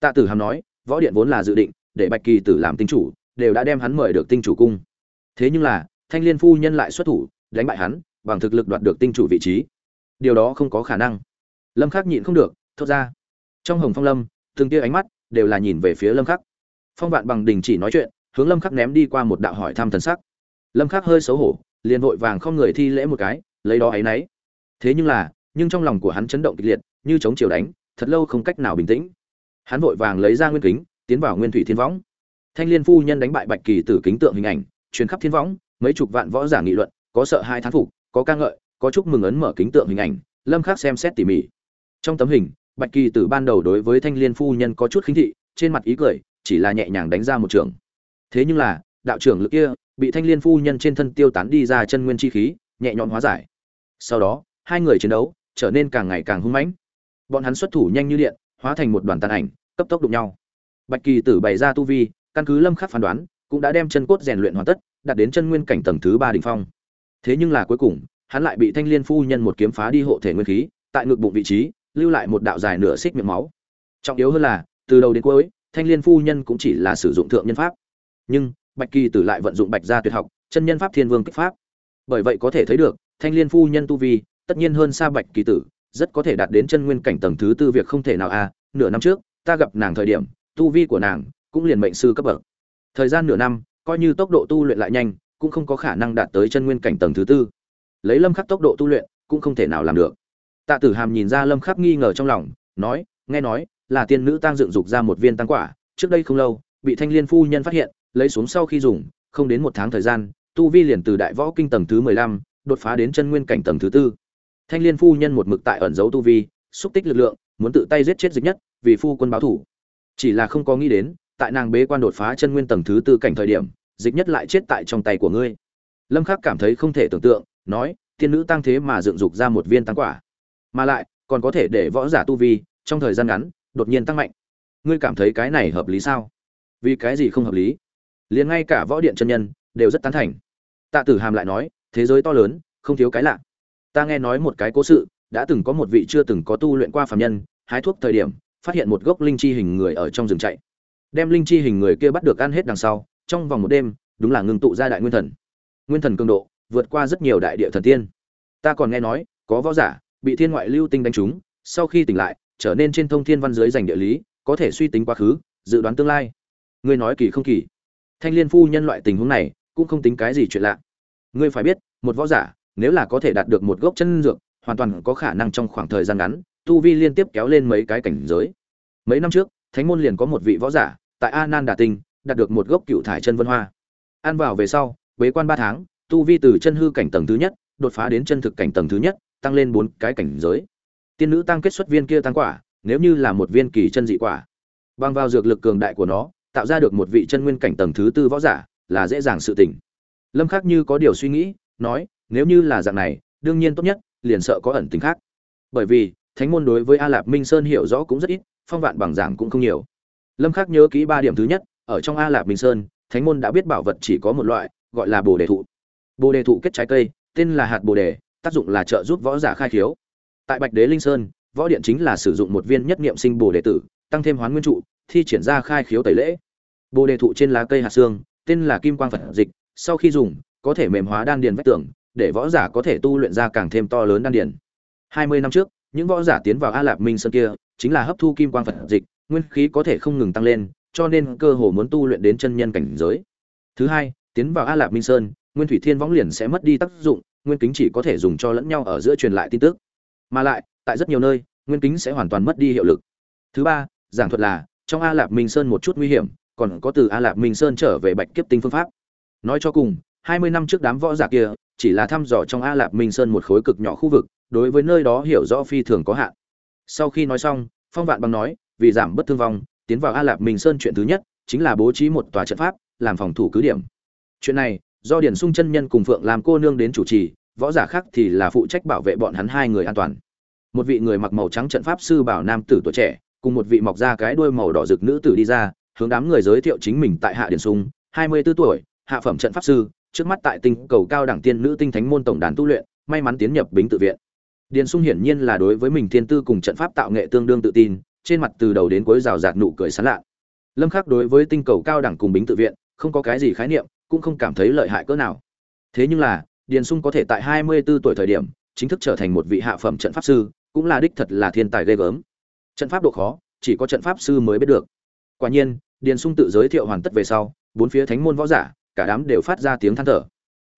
[SPEAKER 1] Tạ tử hàm nói, võ điện vốn là dự định, để bạch kỳ tử làm tinh chủ, đều đã đem hắn mời được tinh chủ cung. Thế nhưng là, thanh liên phu nhân lại xuất thủ, đánh bại hắn, bằng thực lực đoạt được tinh chủ vị trí. Điều đó không có khả năng lâm khắc nhịn không được, thốt ra. Trong hồng phong lâm, từng tia ánh mắt đều là nhìn về phía lâm khắc. Phong vạn bằng đình chỉ nói chuyện, hướng lâm khắc ném đi qua một đạo hỏi thăm thần sắc. Lâm khắc hơi xấu hổ, liền vội vàng không người thi lễ một cái, lấy đó ấy nấy. Thế nhưng là, nhưng trong lòng của hắn chấn động kịch liệt, như chống chiều đánh, thật lâu không cách nào bình tĩnh. Hắn vội vàng lấy ra nguyên kính, tiến vào nguyên thủy thiên võng. Thanh liên phu nhân đánh bại bạch kỳ tử kính tượng hình ảnh, truyền khắp thiên võng, mấy chục vạn võ giả nghị luận, có sợ hai thán phục, có ca ngợi, có chúc mừng ấn mở kính tượng hình ảnh, lâm khắc xem xét tỉ mỉ trong tấm hình, bạch kỳ tử ban đầu đối với thanh liên phu nhân có chút khinh thị, trên mặt ý cười, chỉ là nhẹ nhàng đánh ra một trường. Thế nhưng là, đạo trưởng lực kia, bị thanh liên phu nhân trên thân tiêu tán đi ra chân nguyên chi khí, nhẹ nhõm hóa giải. Sau đó, hai người chiến đấu, trở nên càng ngày càng hung mãnh. Bọn hắn xuất thủ nhanh như điện, hóa thành một đoàn tàn ảnh, cấp tốc đụng nhau. Bạch kỳ tử bày ra tu vi, căn cứ lâm khắc phán đoán, cũng đã đem chân cốt rèn luyện hoàn tất, đạt đến chân nguyên cảnh tầng thứ ba đỉnh phong. Thế nhưng là cuối cùng, hắn lại bị thanh liên phu nhân một kiếm phá đi hộ thể nguyên khí, tại ngực bụng vị trí lưu lại một đạo dài nửa xích miệng máu. Trọng yếu hơn là, từ đầu đến cuối, thanh liên phu nhân cũng chỉ là sử dụng thượng nhân pháp. Nhưng, bạch kỳ tử lại vận dụng bạch gia tuyệt học, chân nhân pháp thiên vương kích pháp. Bởi vậy có thể thấy được, thanh liên phu nhân tu vi, tất nhiên hơn xa bạch kỳ tử, rất có thể đạt đến chân nguyên cảnh tầng thứ tư việc không thể nào a. À, nửa năm trước, ta gặp nàng thời điểm, tu vi của nàng cũng liền mệnh sư cấp bậc. Thời gian nửa năm, coi như tốc độ tu luyện lại nhanh, cũng không có khả năng đạt tới chân nguyên cảnh tầng thứ tư. Lấy lâm khắc tốc độ tu luyện, cũng không thể nào làm được tạ tử hàm nhìn ra lâm khắc nghi ngờ trong lòng nói nghe nói là tiên nữ tăng dựng dục ra một viên tăng quả trước đây không lâu bị thanh liên phu nhân phát hiện lấy xuống sau khi dùng không đến một tháng thời gian tu vi liền từ đại võ kinh tầng thứ 15, đột phá đến chân nguyên cảnh tầng thứ tư. Thanh liên phu nhân một mực tại ẩn giấu tu vi xúc tích lực lượng muốn tự tay giết chết dịch nhất vì phu quân báo thủ. Chỉ là không có nghĩ đến tại nàng bế quan đột phá chân nguyên tầng thứ tư cảnh thời điểm dịch nhất lại chết tại trong tay của ngươi. Lâm khắc cảm thấy không thể tưởng tượng nói tiên nữ tăng thế mà dựng dục ra một viên tăng quả mà lại, còn có thể để võ giả tu vi, trong thời gian ngắn, đột nhiên tăng mạnh. Ngươi cảm thấy cái này hợp lý sao? Vì cái gì không hợp lý? Liền ngay cả võ điện chân nhân, đều rất tán thành. Tạ tử hàm lại nói, thế giới to lớn, không thiếu cái lạ. Ta nghe nói một cái cố sự, đã từng có một vị chưa từng có tu luyện qua phàm nhân, hái thuốc thời điểm, phát hiện một gốc linh chi hình người ở trong rừng chạy. Đem linh chi hình người kia bắt được ăn hết đằng sau, trong vòng một đêm, đúng là ngưng tụ ra đại nguyên thần. Nguyên thần cường độ, vượt qua rất nhiều đại địa thần tiên. Ta còn nghe nói, có võ giả bị thiên ngoại lưu tinh đánh trúng, sau khi tỉnh lại, trở nên trên thông thiên văn dưới giành địa lý, có thể suy tính quá khứ, dự đoán tương lai. Ngươi nói kỳ không kỳ? Thanh liên phu nhân loại tình huống này, cũng không tính cái gì chuyện lạ. Ngươi phải biết, một võ giả, nếu là có thể đạt được một gốc chân dược, hoàn toàn có khả năng trong khoảng thời gian ngắn, tu vi liên tiếp kéo lên mấy cái cảnh giới. Mấy năm trước, thánh môn liền có một vị võ giả, tại a nan đà tinh đạt được một gốc cựu thải chân vân hoa. Ăn vào về sau, bế quan ba tháng, tu vi từ chân hư cảnh tầng thứ nhất, đột phá đến chân thực cảnh tầng thứ nhất tăng lên bốn cái cảnh giới. Tiên nữ tăng kết xuất viên kia tăng quả, nếu như là một viên kỳ chân dị quả. Bằng vào dược lực cường đại của nó, tạo ra được một vị chân nguyên cảnh tầng thứ tư võ giả, là dễ dàng sự tỉnh. Lâm khắc như có điều suy nghĩ, nói, nếu như là dạng này, đương nhiên tốt nhất, liền sợ có ẩn tình khác. Bởi vì, thánh môn đối với a lạp minh sơn hiểu rõ cũng rất ít, phong vạn bằng giảng cũng không nhiều. Lâm khắc nhớ kỹ ba điểm thứ nhất, ở trong a lạp minh sơn, thánh môn đã biết bảo vật chỉ có một loại, gọi là bồ đề thụ. Bồ đề thụ kết trái cây, tên là hạt bồ đề tác dụng là trợ giúp võ giả khai khiếu. Tại bạch đế linh sơn, võ điện chính là sử dụng một viên nhất niệm sinh bổ đề tử, tăng thêm hoán nguyên trụ, thi triển ra khai khiếu tẩy lễ. Bồ đề thụ trên lá cây hạt xương, tên là kim quang phật dịch, sau khi dùng, có thể mềm hóa đan điền vách tường, để võ giả có thể tu luyện ra càng thêm to lớn đan điền. 20 năm trước, những võ giả tiến vào a lạp minh sơn kia, chính là hấp thu kim quang phật dịch, nguyên khí có thể không ngừng tăng lên, cho nên cơ hồ muốn tu luyện đến chân nhân cảnh giới. Thứ hai, tiến vào a lạp minh sơn, nguyên thủy thiên võng liền sẽ mất đi tác dụng nguyên kính chỉ có thể dùng cho lẫn nhau ở giữa truyền lại tin tức. Mà lại, tại rất nhiều nơi, nguyên kính sẽ hoàn toàn mất đi hiệu lực. Thứ ba, giảng thuật là, trong a lạp minh sơn một chút nguy hiểm, còn có từ a lạp minh sơn trở về bạch kiếp tinh phương pháp. Nói cho cùng, hai mươi năm trước đám võ giả kia, chỉ là thăm dò trong a lạp minh sơn một khối cực nhỏ khu vực, đối với nơi đó hiểu rõ phi thường có hạn. Sau khi nói xong, phong vạn bằng nói, vì giảm bất thương vong, tiến vào a lạp minh sơn chuyện thứ nhất, chính là bố trí một tòa trận pháp, làm phòng thủ cứ điểm. Chuyện này do điển sung chân nhân cùng phượng làm cô nương đến chủ trì, võ giả khác thì là phụ trách bảo vệ bọn hắn hai người an toàn. Một vị người mặc màu trắng trận pháp sư bảo nam tử tuổi trẻ, cùng một vị mọc ra cái đuôi màu đỏ rực nữ tử đi ra, hướng đám người giới thiệu chính mình tại hạ điển sung, hai mươi 24 tuổi, hạ phẩm trận pháp sư, trước mắt tại tinh cầu cao đẳng tiên nữ tinh thánh môn tổng đàn tu luyện, may mắn tiến nhập bính tự viện. Điền sung hiển nhiên là đối với mình thiên tư cùng trận pháp tạo nghệ tương đương tự tin, trên mặt từ đầu đến cuối rào rạt nụ cười sán lạ. Lâm khắc đối với tinh cầu cao đẳng cùng bính tự viện, không có cái gì khái niệm cũng không cảm thấy lợi hại cỡ nào. Thế nhưng là, điền sung có thể tại 24 tuổi thời điểm, chính thức trở thành một vị hạ phẩm trận pháp sư, cũng là đích thật là thiên tài ghê gớm. Trận pháp độ khó, chỉ có trận pháp sư mới biết được. Quả nhiên, điền sung tự giới thiệu hoàn tất về sau, bốn phía thánh môn võ giả, cả đám đều phát ra tiếng than thở.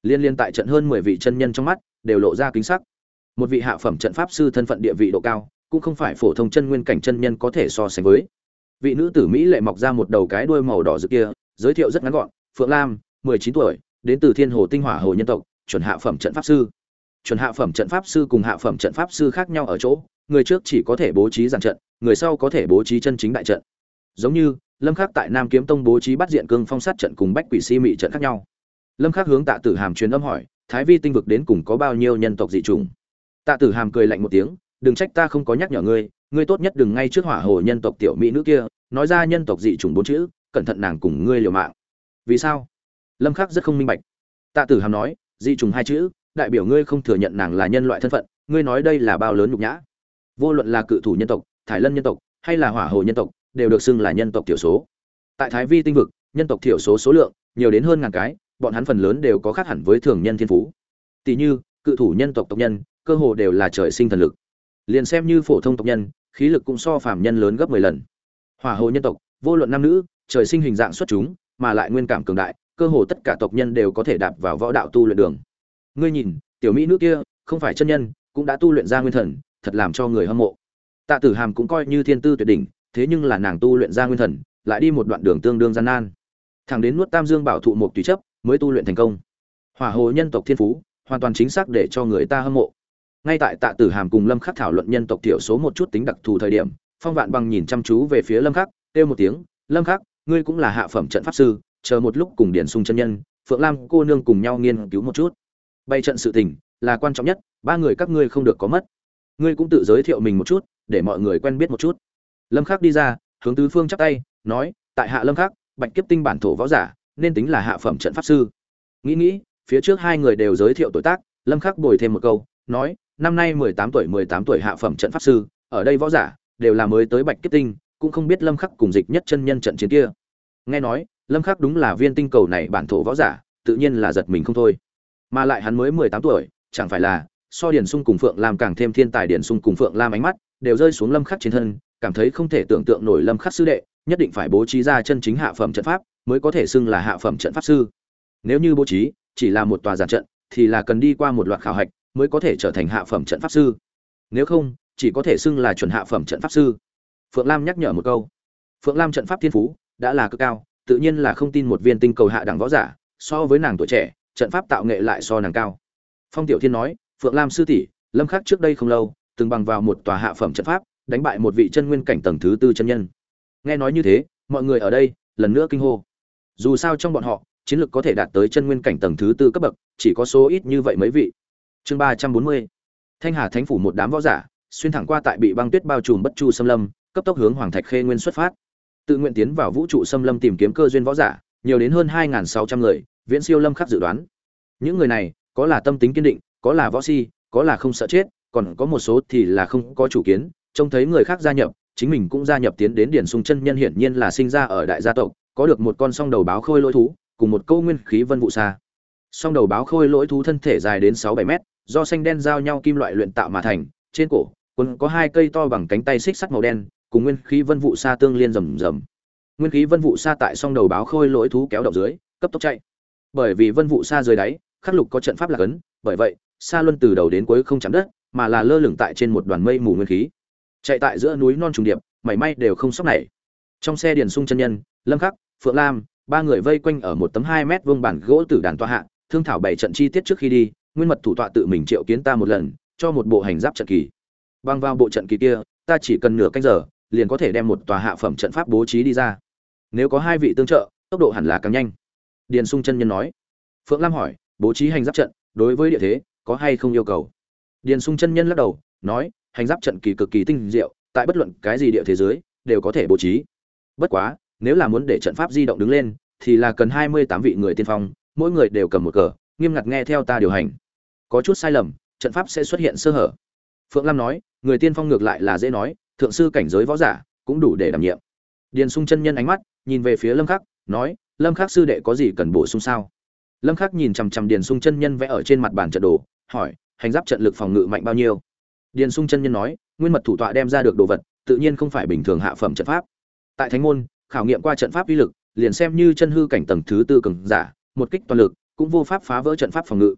[SPEAKER 1] Liên liên tại trận hơn 10 vị chân nhân trong mắt, đều lộ ra kính sắc. Một vị hạ phẩm trận pháp sư thân phận địa vị độ cao, cũng không phải phổ thông chân nguyên cảnh chân nhân có thể so sánh với. Vị nữ tử mỹ lệ mọc ra một đầu cái đuôi màu đỏ rực kia, giới thiệu rất ngắn gọn, phượng lam 19 tuổi, đến từ thiên hồ tinh hỏa hồ nhân tộc, chuẩn hạ phẩm trận pháp sư. Chuẩn hạ phẩm trận pháp sư cùng hạ phẩm trận pháp sư khác nhau ở chỗ, người trước chỉ có thể bố trí giàn trận, người sau có thể bố trí chân chính đại trận. Giống như, lâm khắc tại nam kiếm tông bố trí bắt diện cương phong sát trận cùng bách quỷ si mị trận khác nhau. Lâm khắc hướng tạ tử hàm truyền âm hỏi, thái vi tinh vực đến cùng có bao nhiêu nhân tộc dị trùng tạ tử hàm cười lạnh một tiếng, đừng trách ta không có nhắc nhở ngươi ngươi tốt nhất đừng ngay trước hỏa hồ nhân tộc tiểu mỹ nữ kia, nói ra nhân tộc dị trùng bốn chữ, cẩn thận nàng cùng ngươi liều mạng. Vì sao? Lâm khắc rất không minh bạch. Tạ tử hàm nói, dị trùng hai chữ, đại biểu ngươi không thừa nhận nàng là nhân loại thân phận, ngươi nói đây là bao lớn nhục nhã. Vô luận là cự thủ nhân tộc, thải lân nhân tộc, hay là hỏa hồ nhân tộc, đều được xưng là nhân tộc thiểu số. Tại thái vi tinh vực, nhân tộc thiểu số số lượng nhiều đến hơn ngàn cái, bọn hắn phần lớn đều có khác hẳn với thường nhân thiên phú. Tỷ như, cự thủ nhân tộc tộc nhân, cơ hồ đều là trời sinh thần lực. Liền xem như phổ thông tộc nhân, khí lực cũng so phàm nhân lớn gấp 10 lần. Hỏa hồ nhân tộc, vô luận nam nữ, trời sinh hình dạng xuất chúng, mà lại nguyên cảm cường đại cơ hồ tất cả tộc nhân đều có thể đạp vào võ đạo tu luyện đường. Ngươi nhìn, tiểu mỹ nữ kia, không phải chân nhân, cũng đã tu luyện ra nguyên thần, thật làm cho người hâm mộ. Tạ tử hàm cũng coi như thiên tư tuyệt đỉnh, thế nhưng là nàng tu luyện ra nguyên thần, lại đi một đoạn đường tương đương gian nan. Thẳng đến nuốt tam dương bảo thụ một tùy chấp, mới tu luyện thành công. Hỏa hồ nhân tộc thiên phú, hoàn toàn chính xác để cho người ta hâm mộ. Ngay tại tạ tử hàm cùng lâm khắc thảo luận nhân tộc tiểu số một chút tính đặc thù thời điểm, phong vạn bằng nhìn chăm chú về phía lâm khắc, kêu một tiếng, lâm khắc, ngươi cũng là hạ phẩm trận pháp sư chờ một lúc cùng điển sung chân nhân, phượng lam cô nương cùng nhau nghiên cứu một chút. Bay trận sự tình, là quan trọng nhất, ba người các ngươi không được có mất. Ngươi cũng tự giới thiệu mình một chút, để mọi người quen biết một chút. Lâm khắc đi ra, hướng tứ phương chắp tay, nói, tại hạ lâm khắc, bạch kiếp tinh bản thổ võ giả, nên tính là hạ phẩm trận pháp sư. Nghĩ nghĩ, phía trước hai người đều giới thiệu tuổi tác, lâm khắc bồi thêm một câu, nói, năm nay 18 tuổi 18 tuổi hạ phẩm trận pháp sư, ở đây võ giả, đều là mới tới bạch kiếp tinh, cũng không biết lâm khắc cùng dịch nhất chân nhân trận chiến kia. Nghe nói lâm khắc đúng là viên tinh cầu này bản thổ võ giả, tự nhiên là giật mình không thôi. Mà lại hắn mới 18 tuổi, chẳng phải là, so điển sung cùng phượng lam càng thêm thiên tài điển sung cùng phượng lam ánh mắt, đều rơi xuống lâm khắc trên thân, cảm thấy không thể tưởng tượng nổi lâm khắc sư đệ, nhất định phải bố trí ra chân chính hạ phẩm trận pháp, mới có thể xưng là hạ phẩm trận pháp sư. Nếu như bố trí, chỉ là một tòa giản trận, thì là cần đi qua một loạt khảo hạch, mới có thể trở thành hạ phẩm trận pháp sư. Nếu không, chỉ có thể xưng là chuẩn hạ phẩm trận pháp sư. Phượng lam nhắc nhở một câu. Phượng lam trận pháp thiên phú, đã là cực cao tự nhiên là không tin một viên tinh cầu hạ đẳng võ giả, so với nàng tuổi trẻ, trận pháp tạo nghệ lại so nàng cao. Phong tiểu thiên nói, phượng lam sư tỷ, lâm khắc trước đây không lâu, từng bằng vào một tòa hạ phẩm trận pháp, đánh bại một vị chân nguyên cảnh tầng thứ tư chân nhân. Nghe nói như thế, mọi người ở đây lần nữa kinh hô. Dù sao trong bọn họ, chiến lược có thể đạt tới chân nguyên cảnh tầng thứ tư cấp bậc, chỉ có số ít như vậy mấy vị. Chương ba trăm bốn mươi, thanh hà thánh phủ một đám võ giả, xuyên thẳng qua tại bị băng tuyết bao trùm bất chu xâm lâm, cấp tốc hướng hoàng thạch khê nguyên xuất phát tự nguyện tiến vào vũ trụ xâm lâm tìm kiếm cơ duyên võ giả, nhiều đến hơn hai sáu trăm người, viễn siêu lâm khắc dự đoán. Những người này, có là tâm tính kiên định, có là võ si, có là không sợ chết, còn có một số thì là không có chủ kiến, trông thấy người khác gia nhập, chính mình cũng gia nhập tiến đến điển sung chân nhân hiển nhiên là sinh ra ở đại gia tộc, có được một con song đầu báo khôi lỗi thú, cùng một câu nguyên khí vân vụ xa. Song đầu báo khôi lỗi thú thân thể dài đến sáu bảy mét, do xanh đen giao nhau kim loại luyện tạo mà thành, trên cổ, quấn có hai cây to bằng cánh tay xích sắt màu đen cùng nguyên khí vân vụ xa tương liên rầm rầm. Nguyên khí vân vụ xa tại song đầu báo khôi lỗi thú kéo động dưới cấp tốc chạy. Bởi vì vân vụ xa dưới đáy khắc lục có trận pháp là cấn, bởi vậy xa luân từ đầu đến cuối không chạm đất mà là lơ lửng tại trên một đoàn mây mù nguyên khí. Chạy tại giữa núi non trùng điệp mảy may đều không sốc nảy. Trong xe điền sung chân nhân lâm khắc phượng lam ba người vây quanh ở một tấm hai mét vuông bản gỗ tử đàn tọa hạ thương thảo bảy trận chi tiết trước khi đi nguyên mật thủ tọa tự mình triệu kiến ta một lần cho một bộ hành giáp trận kỳ. Băng vào bộ trận kỳ kia ta chỉ cần nửa canh giờ liền có thể đem một tòa hạ phẩm trận pháp bố trí đi ra. Nếu có hai vị tương trợ, tốc độ hẳn là càng nhanh. Điền sung chân nhân nói. Phượng lam hỏi, bố trí hành giáp trận, đối với địa thế, có hay không yêu cầu? Điền sung chân nhân lắc đầu, nói, hành giáp trận kỳ cực kỳ tinh diệu, tại bất luận cái gì địa thế giới đều có thể bố trí. Bất quá, nếu là muốn để trận pháp di động đứng lên, thì là cần hai mươi tám vị người tiên phong, mỗi người đều cầm một cờ, nghiêm ngặt nghe theo ta điều hành. Có chút sai lầm, trận pháp sẽ xuất hiện sơ hở. Phượng lam nói, người tiên phong ngược lại là dễ nói thượng sư cảnh giới võ giả, cũng đủ để đảm nhiệm. Điền sung chân nhân ánh mắt, nhìn về phía lâm khắc, nói, lâm khắc sư đệ có gì cần bổ sung sao? Lâm khắc nhìn chằm chằm điền sung chân nhân vẽ ở trên mặt bàn trận đồ, hỏi, hành giáp trận lực phòng ngự mạnh bao nhiêu? Điền sung chân nhân nói, nguyên mật thủ tọa đem ra được đồ vật, tự nhiên không phải bình thường hạ phẩm trận pháp. Tại thánh môn, khảo nghiệm qua trận pháp uy lực, liền xem như chân hư cảnh tầng thứ tư cường giả, một kích toàn lực, cũng vô pháp phá vỡ trận pháp phòng ngự.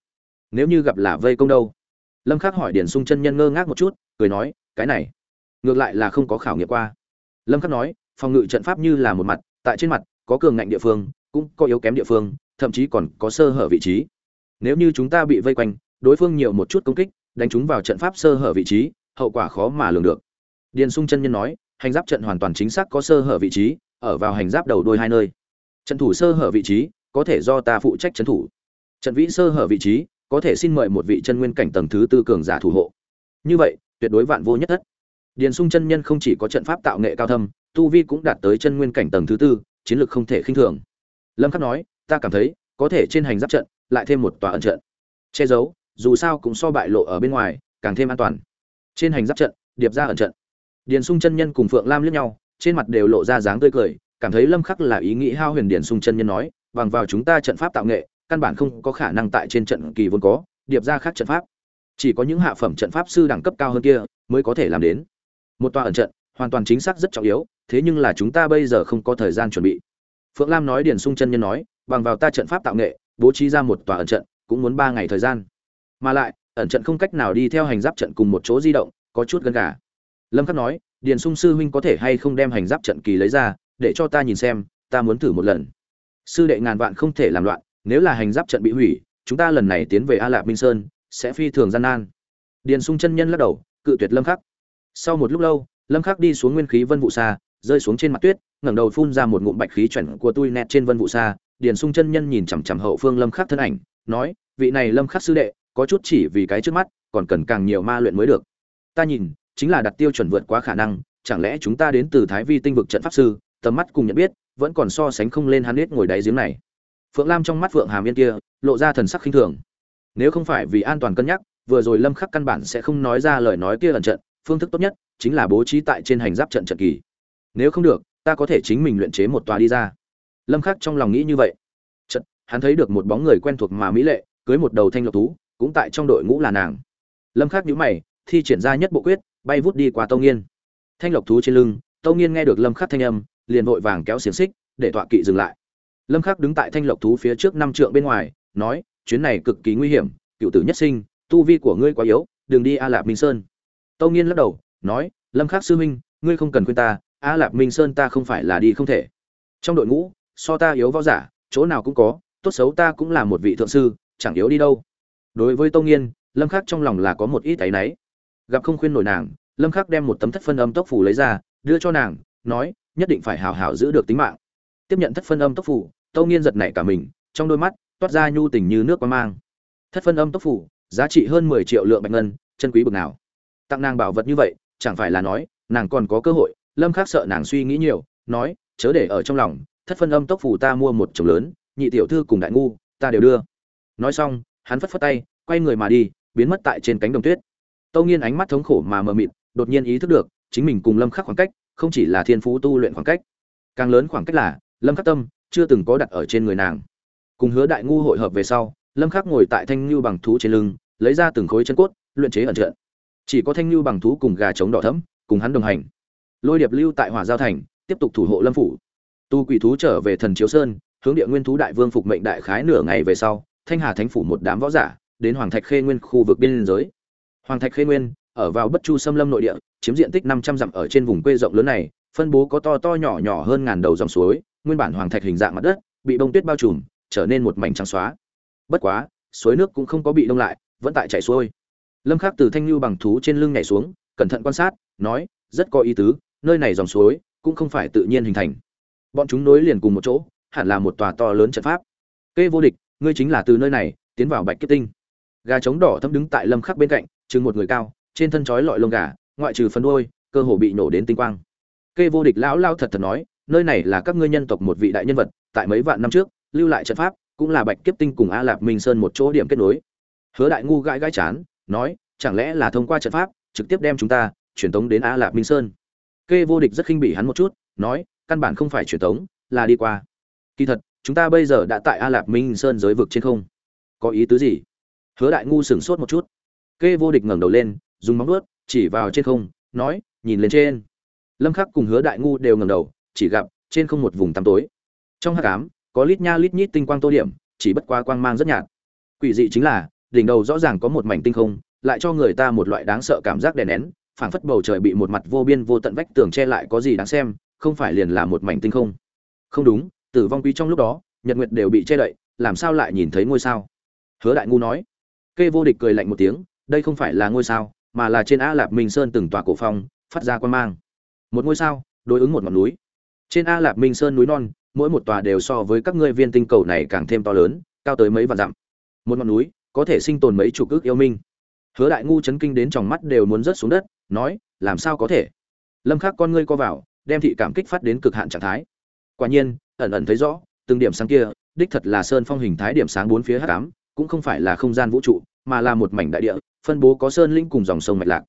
[SPEAKER 1] Nếu như gặp là vây công đâu? Lâm khắc hỏi điền sung chân nhân ngơ ngác một chút, cười nói, cái này ngược lại là không có khảo nghiệm qua. Lâm khắc nói, phòng ngự trận pháp như là một mặt, tại trên mặt, có cường ngạnh địa phương, cũng có yếu kém địa phương, thậm chí còn có sơ hở vị trí. Nếu như chúng ta bị vây quanh, đối phương nhiều một chút công kích, đánh chúng vào trận pháp sơ hở vị trí, hậu quả khó mà lường được. Điền sung chân nhân nói, hành giáp trận hoàn toàn chính xác có sơ hở vị trí, ở vào hành giáp đầu đôi hai nơi. Trận thủ sơ hở vị trí, có thể do ta phụ trách trấn thủ. Trận vĩ sơ hở vị trí, có thể xin mời một vị chân nguyên cảnh tầng thứ tư cường giả thủ hộ. Như vậy, tuyệt đối vạn vô nhất thất điền sung chân nhân không chỉ có trận pháp tạo nghệ cao thâm, tu vi cũng đạt tới chân nguyên cảnh tầng thứ tư, chiến lược không thể khinh thường. Lâm khắc nói, ta cảm thấy, có thể trên hành giáp trận, lại thêm một tòa ẩn trận. Che giấu, dù sao cũng so bại lộ ở bên ngoài, càng thêm an toàn. Trên hành giáp trận, điệp ra ẩn trận. Điền sung chân nhân cùng phượng lam liếc nhau, trên mặt đều lộ ra dáng tươi cười, cảm thấy lâm khắc là ý nghĩ hao huyền điền sung chân nhân nói, bằng vào chúng ta trận pháp tạo nghệ, căn bản không có khả năng tại trên trận kỳ vốn có, điệp ra khác trận pháp. Chỉ có những hạ phẩm trận pháp sư đẳng cấp cao hơn kia, mới có thể làm đến một tòa ẩn trận, hoàn toàn chính xác rất trọng yếu, thế nhưng là chúng ta bây giờ không có thời gian chuẩn bị. Phượng lam nói điền sung chân nhân nói, bằng vào ta trận pháp tạo nghệ, bố trí ra một tòa ẩn trận, cũng muốn ba ngày thời gian. Mà lại, ẩn trận không cách nào đi theo hành giáp trận cùng một chỗ di động, có chút gần cả lâm khắc nói, điền sung sư huynh có thể hay không đem hành giáp trận kỳ lấy ra, để cho ta nhìn xem, ta muốn thử một lần. Sư đệ ngàn vạn không thể làm loạn, nếu là hành giáp trận bị hủy, chúng ta lần này tiến về a lạp minh sơn, sẽ phi thường gian nan. Điền sung chân nhân lắc đầu, cự tuyệt lâm khắc sau một lúc lâu, lâm khắc đi xuống nguyên khí vân vụ xa, rơi xuống trên mặt tuyết, ngẩng đầu phun ra một ngụm bạch khí chuẩn của tôi nẹt trên vân vụ xa, điền sung chân nhân nhìn chằm chằm hậu phương lâm khắc thân ảnh, nói, vị này lâm khắc sư đệ, có chút chỉ vì cái trước mắt, còn cần càng nhiều ma luyện mới được. Ta nhìn, chính là đặt tiêu chuẩn vượt quá khả năng, chẳng lẽ chúng ta đến từ thái vi tinh vực trận pháp sư, tầm mắt cùng nhận biết, vẫn còn so sánh không lên hắn hết ngồi đáy giếng này. Phượng lam trong mắt phượng hàm yên kia, lộ ra thần sắc khinh thường. Nếu không phải vì an toàn cân nhắc, vừa rồi lâm khắc căn bản sẽ không nói ra lời nói kia ẩn trận phương thức tốt nhất chính là bố trí tại trên hành giáp trận trận kỳ. Nếu không được, ta có thể chính mình luyện chế một tòa đi ra. Lâm khắc trong lòng nghĩ như vậy. Trận hắn thấy được một bóng người quen thuộc mà mỹ lệ, cưới một đầu thanh lộc tú cũng tại trong đội ngũ là nàng. Lâm khắc nhíu mày, thi triển ra nhất bộ quyết, bay vút đi qua tâu nghiên. Thanh lộc thú trên lưng, tâu nghiên nghe được lâm khắc thanh âm, liền vội vàng kéo xiềng xích, để tọa kỵ dừng lại. Lâm khắc đứng tại thanh lộc thú phía trước năm trượng bên ngoài, nói, chuyến này cực kỳ nguy hiểm, cựu tử nhất sinh, tu vi của ngươi quá yếu, đừng đi a lạp minh sơn tâu nghiên lắc đầu, nói, lâm khắc sư huynh, ngươi không cần khuyên ta, a lạp minh sơn ta không phải là đi không thể. Trong đội ngũ, so ta yếu võ giả, chỗ nào cũng có, tốt xấu ta cũng là một vị thượng sư, chẳng yếu đi đâu. Đối với tâu nghiên, lâm khắc trong lòng là có một ít áy náy. Gặp không khuyên nổi nàng, lâm khắc đem một tấm thất phân âm tốc phủ lấy ra, đưa cho nàng, nói, nhất định phải hào hào giữ được tính mạng. Tiếp nhận thất phân âm tốc phủ tâu nghiên giật nảy cả mình, trong đôi mắt toát ra nhu tình như nước qua mang. Thất phân âm tốc phủ giá trị hơn 10 triệu lượng bạch ngân, chân quý bực nào tặng nàng bảo vật như vậy, chẳng phải là nói, nàng còn có cơ hội. Lâm khắc sợ nàng suy nghĩ nhiều, nói, chớ để ở trong lòng, thất phân âm tốc phủ ta mua một chồng lớn, nhị tiểu thư cùng đại ngu, ta đều đưa. Nói xong, hắn phất phất tay, quay người mà đi, biến mất tại trên cánh đồng tuyết. Tâu nghiên ánh mắt thống khổ mà mờ mịt, đột nhiên ý thức được, chính mình cùng lâm khắc khoảng cách, không chỉ là thiên phú tu luyện khoảng cách, càng lớn khoảng cách là, lâm khắc tâm, chưa từng có đặt ở trên người nàng. Cùng hứa đại ngu hội hợp về sau, lâm khắc ngồi tại thanh lưu bằng thú trên lưng, lấy ra từng khối chân cốt, luyện chế ẩn trận chỉ có thanh lưu bằng thú cùng gà trống đỏ thẫm, cùng hắn đồng hành. Lôi điệp lưu tại hỏa giao thành, tiếp tục thủ hộ lâm phủ. Tu quỷ thú trở về thần chiếu sơn, hướng địa nguyên thú đại vương phục mệnh đại khái nửa ngày về sau, thanh hà thánh phủ một đám võ giả, đến hoàng thạch khê nguyên khu vực biên giới. Hoàng thạch khê nguyên, ở vào bất chu xâm lâm nội địa, chiếm diện tích năm trăm dặm ở trên vùng quê rộng lớn này, phân bố có to to nhỏ nhỏ hơn ngàn đầu dòng suối, nguyên bản hoàng thạch hình dạng mặt đất, bị bông tuyết bao trùm, trở nên một mảnh trắng xóa. Bất quá, suối nước cũng không có bị đông lại, vẫn tại chảy xuôi lâm khắc từ thanh lưu bằng thú trên lưng nhảy xuống, cẩn thận quan sát, nói, rất có ý tứ, nơi này dòng suối cũng không phải tự nhiên hình thành. Bọn chúng nối liền cùng một chỗ, hẳn là một tòa to lớn trận pháp. Kê vô địch, ngươi chính là từ nơi này tiến vào bạch kết tinh. Gà trống đỏ thâm đứng tại lâm khắc bên cạnh, chừng một người cao, trên thân chói lọi lông gà, ngoại trừ phân đuôi, cơ hồ bị nổ đến tinh quang. Kê vô địch lão lao thật thật nói, nơi này là các ngươi nhân tộc một vị đại nhân vật, tại mấy vạn năm trước, lưu lại trận pháp, cũng là bạch kiếp tinh cùng a lạp minh sơn một chỗ điểm kết nối. Hứa đại ngu gãi gãi chán nói, chẳng lẽ là thông qua trận pháp, trực tiếp đem chúng ta truyền tống đến a lạp minh sơn? Kê vô địch rất khinh bỉ hắn một chút, nói, căn bản không phải truyền tống, là đi qua. Kỳ thật, chúng ta bây giờ đã tại a lạp minh sơn giới vực trên không. Có ý tứ gì? Hứa đại ngu sửng sốt một chút. Kê vô địch ngẩng đầu lên, dùng móng vuốt chỉ vào trên không, nói, nhìn lên trên. Lâm khắc cùng hứa đại ngu đều ngẩng đầu, chỉ gặp trên không một vùng tăm tối. Trong hắc ám, có lít nha lít nhít tinh quang tô điểm, chỉ bất quá quang mang rất nhạt. Quỷ dị chính là đỉnh đầu rõ ràng có một mảnh tinh không, lại cho người ta một loại đáng sợ cảm giác đè nén, phảng phất bầu trời bị một mặt vô biên vô tận vách tường che lại có gì đáng xem, không phải liền là một mảnh tinh không. Không đúng, tử vong quý trong lúc đó, nhật nguyệt đều bị che đậy, làm sao lại nhìn thấy ngôi sao? Hứa đại ngu nói. Kê vô địch cười lạnh một tiếng, đây không phải là ngôi sao, mà là trên a lạp minh sơn từng tòa cổ phong, phát ra quan mang. Một ngôi sao, đối ứng một ngọn núi. Trên a lạp minh sơn núi non, mỗi một tòa đều so với các ngươi viên tinh cầu này càng thêm to lớn, cao tới mấy vạn dặm. Một ngọn núi có thể sinh tồn mấy chục ước yêu minh. Hứa đại ngu chấn kinh đến tròng mắt đều muốn rớt xuống đất, nói, làm sao có thể? Lâm khắc con ngươi co vào, đem thị cảm kích phát đến cực hạn trạng thái. Quả nhiên, ẩn ẩn thấy rõ, từng điểm sáng kia, đích thật là sơn phong hình thái điểm sáng bốn phía hắc ám, cũng không phải là không gian vũ trụ, mà là một mảnh đại địa, phân bố có sơn linh cùng dòng sông mạch lạc.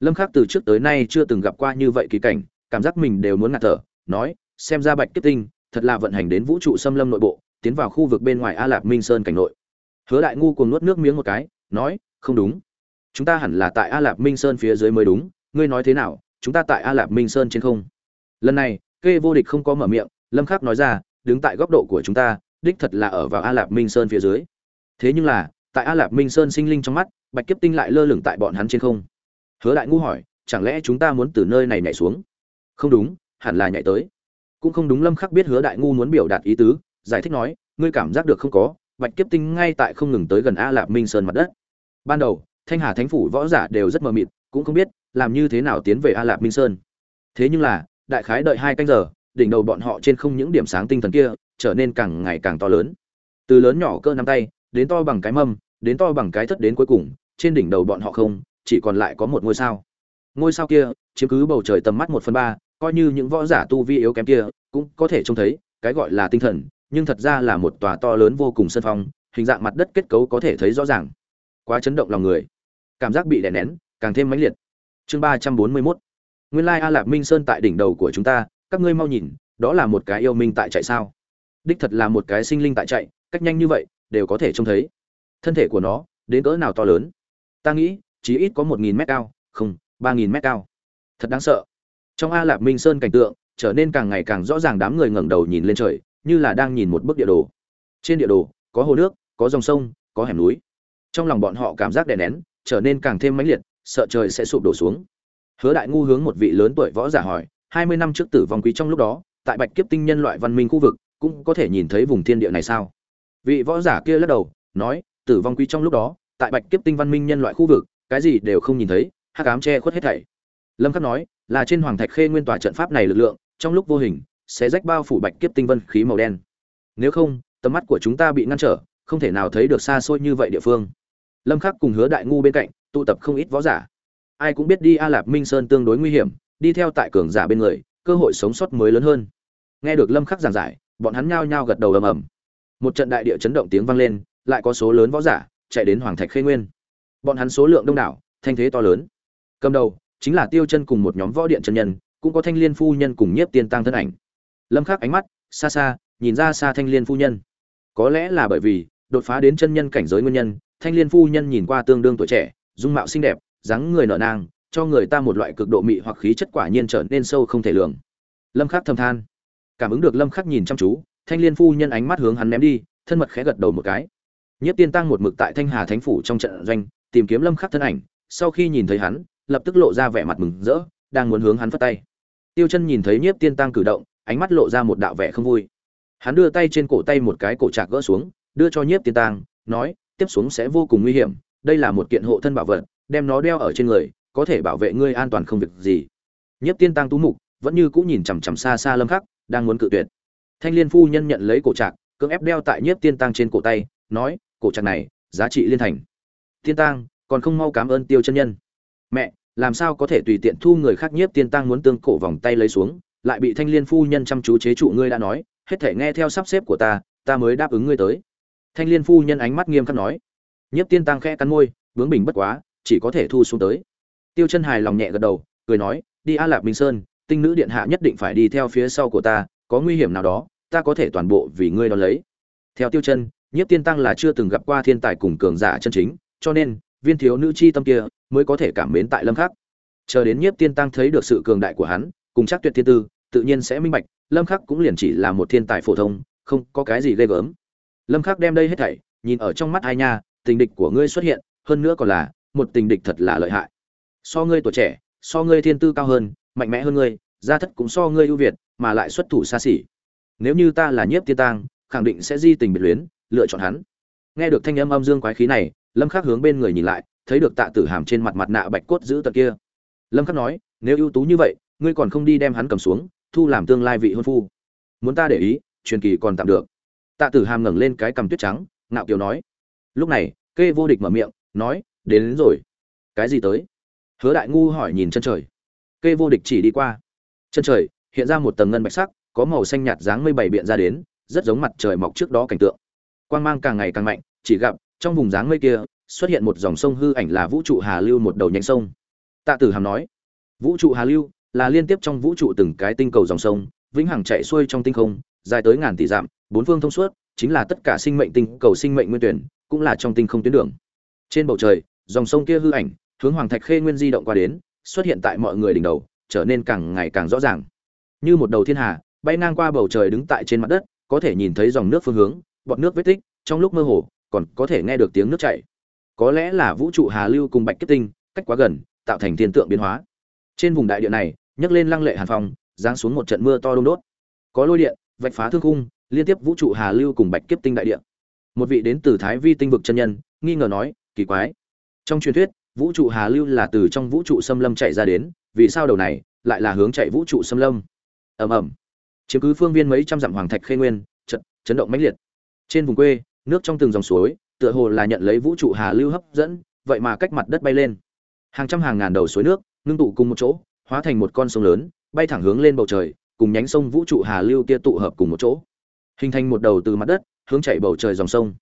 [SPEAKER 1] Lâm khắc từ trước tới nay chưa từng gặp qua như vậy kỳ cảnh, cảm giác mình đều muốn ngạt thở, nói, xem ra bạch kiếp tinh thật là vận hành đến vũ trụ xâm lâm nội bộ, tiến vào khu vực bên ngoài a lạp minh sơn cảnh nội hứa đại ngu cùng nuốt nước miếng một cái, nói, không đúng. Chúng ta hẳn là tại a lạp minh sơn phía dưới mới đúng. Ngươi nói thế nào? Chúng ta tại a lạp minh sơn trên không. Lần này, kê vô địch không có mở miệng, lâm khắc nói ra, đứng tại góc độ của chúng ta, đích thật là ở vào a lạp minh sơn phía dưới. Thế nhưng là, tại a lạp minh sơn sinh linh trong mắt, bạch kiếp tinh lại lơ lửng tại bọn hắn trên không. Hứa đại ngu hỏi, chẳng lẽ chúng ta muốn từ nơi này nhảy xuống? Không đúng, hẳn là nhảy tới. Cũng không đúng lâm khắc biết hứa đại ngu muốn biểu đạt ý tứ, giải thích nói, ngươi cảm giác được không có bạch kiếp tinh ngay tại không ngừng tới gần a lạp minh sơn mặt đất. Ban đầu, thanh hà thánh phủ võ giả đều rất mờ mịt, cũng không biết làm như thế nào tiến về a lạp minh sơn. Thế nhưng là, đại khái đợi hai canh giờ, đỉnh đầu bọn họ trên không những điểm sáng tinh thần kia trở nên càng ngày càng to lớn. Từ lớn nhỏ cơ nắm tay, đến to bằng cái mâm, đến to bằng cái thất đến cuối cùng, trên đỉnh đầu bọn họ không, chỉ còn lại có một ngôi sao. Ngôi sao kia, chiếm cứ bầu trời tầm mắt một phần ba, coi như những võ giả tu vi yếu kém kia cũng có thể trông thấy, cái gọi là tinh thần nhưng thật ra là một tòa to lớn vô cùng sân phong, hình dạng mặt đất kết cấu có thể thấy rõ ràng. Quá chấn động lòng người. Cảm giác bị đè nén, càng thêm mãnh liệt. Chương ba trăm bốn mươi mốt. Nguyên lai a lạp minh sơn tại đỉnh đầu của chúng ta, các ngươi mau nhìn, đó là một cái yêu minh tại chạy sao? Đích thật là một cái sinh linh tại chạy, cách nhanh như vậy, đều có thể trông thấy. Thân thể của nó, đến cỡ nào to lớn? Ta nghĩ chí ít có một nghìn mét cao, không, ba nghìn mét cao. Thật đáng sợ. Trong a lạp minh sơn cảnh tượng, trở nên càng ngày càng rõ ràng đám người ngẩng đầu nhìn lên trời như là đang nhìn một bức địa đồ. Trên địa đồ, có hồ nước, có dòng sông, có hẻm núi. Trong lòng bọn họ cảm giác đè nén, trở nên càng thêm mãnh liệt, sợ trời sẽ sụp đổ xuống. Hứa đại ngu hướng một vị lớn tuổi võ giả hỏi, hai mươi năm trước tử vong quý trong lúc đó, tại bạch kiếp tinh nhân loại văn minh khu vực, cũng có thể nhìn thấy vùng thiên địa này sao? Vị võ giả kia lắc đầu, nói, tử vong quý trong lúc đó, tại bạch kiếp tinh văn minh nhân loại khu vực, cái gì đều không nhìn thấy, hắc ám che khuất hết thảy. Lâm khắc nói, là trên hoàng thạch khê nguyên tòa trận pháp này lực lượng, trong lúc vô hình sẽ rách bao phủ bạch kiếp tinh vân khí màu đen. Nếu không, tầm mắt của chúng ta bị ngăn trở, không thể nào thấy được xa xôi như vậy địa phương. Lâm khắc cùng hứa đại ngu bên cạnh, tụ tập không ít võ giả. Ai cũng biết đi a lạp minh sơn tương đối nguy hiểm, đi theo tại cường giả bên người, cơ hội sống sót mới lớn hơn. Nghe được lâm khắc giảng giải, bọn hắn nhao nhao gật đầu ầm ầm. Một trận đại địa chấn động tiếng vang lên, lại có số lớn võ giả chạy đến hoàng thạch khê nguyên. Bọn hắn số lượng đông đảo, thanh thế to lớn. Cầm đầu chính là tiêu chân cùng một nhóm võ điện chân nhân, cũng có thanh liên phu nhân cùng nhiếp tiên tăng thân ảnh lâm khắc ánh mắt, xa xa, nhìn ra xa thanh liên phu nhân. Có lẽ là bởi vì, đột phá đến chân nhân cảnh giới nguyên nhân, thanh liên phu nhân nhìn qua tương đương tuổi trẻ, dung mạo xinh đẹp, dáng người nở nang, cho người ta một loại cực độ mị hoặc khí chất quả nhiên trở nên sâu không thể lường. Lâm khắc thầm than. Cảm ứng được lâm khắc nhìn chăm chú, thanh liên phu nhân ánh mắt hướng hắn ném đi, thân mật khẽ gật đầu một cái. Nhất tiên tăng một mực tại thanh hà thánh phủ trong trận doanh, tìm kiếm lâm khắc thân ảnh, sau khi nhìn thấy hắn, lập tức lộ ra vẻ mặt mừng rỡ, đang muốn hướng hắn phất tay. Tiêu chân nhìn thấy nhiếp tiên tăng cử động ánh mắt lộ ra một đạo vẻ không vui. Hắn đưa tay trên cổ tay một cái cổ trạc gỡ xuống, đưa cho nhiếp tiên tăng nói, tiếp xuống sẽ vô cùng nguy hiểm, đây là một kiện hộ thân bảo vật, đem nó đeo ở trên người, có thể bảo vệ ngươi an toàn không việc gì. Nhiếp tiên tăng tú mục, vẫn như cũ nhìn chằm chằm xa xa lâm khắc, đang muốn cự tuyệt. Thanh liên phu nhân nhận lấy cổ trạc, cưỡng ép đeo tại nhiếp tiên tăng trên cổ tay, nói, cổ trạc này, giá trị liên thành. Tiên tăng còn không mau cảm ơn tiêu chân nhân. Mẹ, làm sao có thể tùy tiện thu người khác? Nhiếp tiên tăng muốn tương cổ vòng tay lấy xuống lại bị thanh liên phu nhân chăm chú chế trụ ngươi đã nói, hết thể nghe theo sắp xếp của ta ta mới đáp ứng ngươi tới. Thanh liên phu nhân ánh mắt nghiêm khắc nói. Nhiếp tiên tăng khẽ cắn môi, vướng bình bất quá, chỉ có thể thu xuống tới. Tiêu chân hài lòng nhẹ gật đầu, cười nói, đi a lạc minh sơn, tinh nữ điện hạ nhất định phải đi theo phía sau của ta, có nguy hiểm nào đó, ta có thể toàn bộ vì ngươi đón lấy. Theo tiêu chân, nhiếp tiên tăng là chưa từng gặp qua thiên tài cùng cường giả chân chính, cho nên, viên thiếu nữ chi tâm kia mới có thể cảm mến tại lâm khắc. Chờ đến nhiếp tiên tăng thấy được sự cường đại của hắn, cùng chắc tuyệt thiên tư tự nhiên sẽ minh bạch, lâm khắc cũng liền chỉ là một thiên tài phổ thông, không có cái gì ghê gớm. Lâm khắc đem đây hết thảy, nhìn ở trong mắt ai nha, tình địch của ngươi xuất hiện, hơn nữa còn là, một tình địch thật là lợi hại. So ngươi tuổi trẻ, so ngươi thiên tư cao hơn, mạnh mẽ hơn ngươi, gia thất cũng so ngươi ưu việt, mà lại xuất thủ xa xỉ. Nếu như ta là nhiếp tiên tang, khẳng định sẽ di tình biệt luyến, lựa chọn hắn. Nghe được thanh âm âm dương quái khí này, lâm khắc hướng bên người nhìn lại, thấy được tạ tử hàm trên mặt mặt nạ bạch cốt giữ tật kia. Lâm khắc nói, nếu ưu tú như vậy, ngươi còn không đi đem hắn cầm xuống thu làm tương lai vị hôn phu. Muốn ta để ý truyền kỳ còn tạm được. Tạ tử hàm ngẩng lên cái cằm tuyết trắng ngạo kiều nói. Lúc này kê vô địch mở miệng nói đến, đến rồi. Cái gì tới? Hứa đại ngu hỏi nhìn chân trời. Kê vô địch chỉ đi qua. Chân trời hiện ra một tầng ngân bạch sắc có màu xanh nhạt dáng mây bảy biện ra đến rất giống mặt trời mọc trước đó cảnh tượng. Quang mang càng ngày càng mạnh chỉ gặp trong vùng dáng mây kia xuất hiện một dòng sông hư ảnh là vũ trụ hà lưu một đầu nhánh sông. Tạ tử hàm nói. Vũ trụ hà lưu là liên tiếp trong vũ trụ từng cái tinh cầu dòng sông, vĩnh hằng chạy xuôi trong tinh không, dài tới ngàn tỷ dặm, bốn phương thông suốt, chính là tất cả sinh mệnh tinh cầu sinh mệnh nguyên tuyển, cũng là trong tinh không tuyến đường. Trên bầu trời, dòng sông kia hư ảnh, hướng hoàng thạch khê nguyên di động qua đến, xuất hiện tại mọi người đỉnh đầu, trở nên càng ngày càng rõ ràng. Như một đầu thiên hà, bay ngang qua bầu trời đứng tại trên mặt đất, có thể nhìn thấy dòng nước phương hướng, bọt nước vết tích, trong lúc mơ hồ, còn có thể nghe được tiếng nước chảy. Có lẽ là vũ trụ hà lưu cùng bạch kết tinh, cách quá gần, tạo thành thiên tượng biến hóa. Trên vùng đại địa này nhấc lên lăng lệ hàn phong, giáng xuống một trận mưa to đông đốt. Có lôi điện, vạch phá thương khung, liên tiếp vũ trụ hà lưu cùng bạch kiếp tinh đại địa. Một vị đến từ thái vi tinh vực chân nhân, nghi ngờ nói, kỳ quái. Trong truyền thuyết, vũ trụ hà lưu là từ trong vũ trụ xâm lâm chạy ra đến, vì sao đầu này lại là hướng chạy vũ trụ xâm lâm? Ầm ầm. Chiếm cứ phương viên mấy trăm dặm hoàng thạch khê nguyên trận chấn động mãnh liệt. Trên vùng quê, nước trong từng dòng suối, tựa hồ là nhận lấy vũ trụ hà lưu hấp dẫn, vậy mà cách mặt đất bay lên. Hàng trăm hàng ngàn đầu suối nước, ngưng tụ cùng một chỗ hóa thành một con sông lớn, bay thẳng hướng lên bầu trời, cùng nhánh sông vũ trụ hà lưu kia tụ hợp cùng một chỗ. Hình thành một đầu từ mặt đất, hướng chảy bầu trời dòng sông.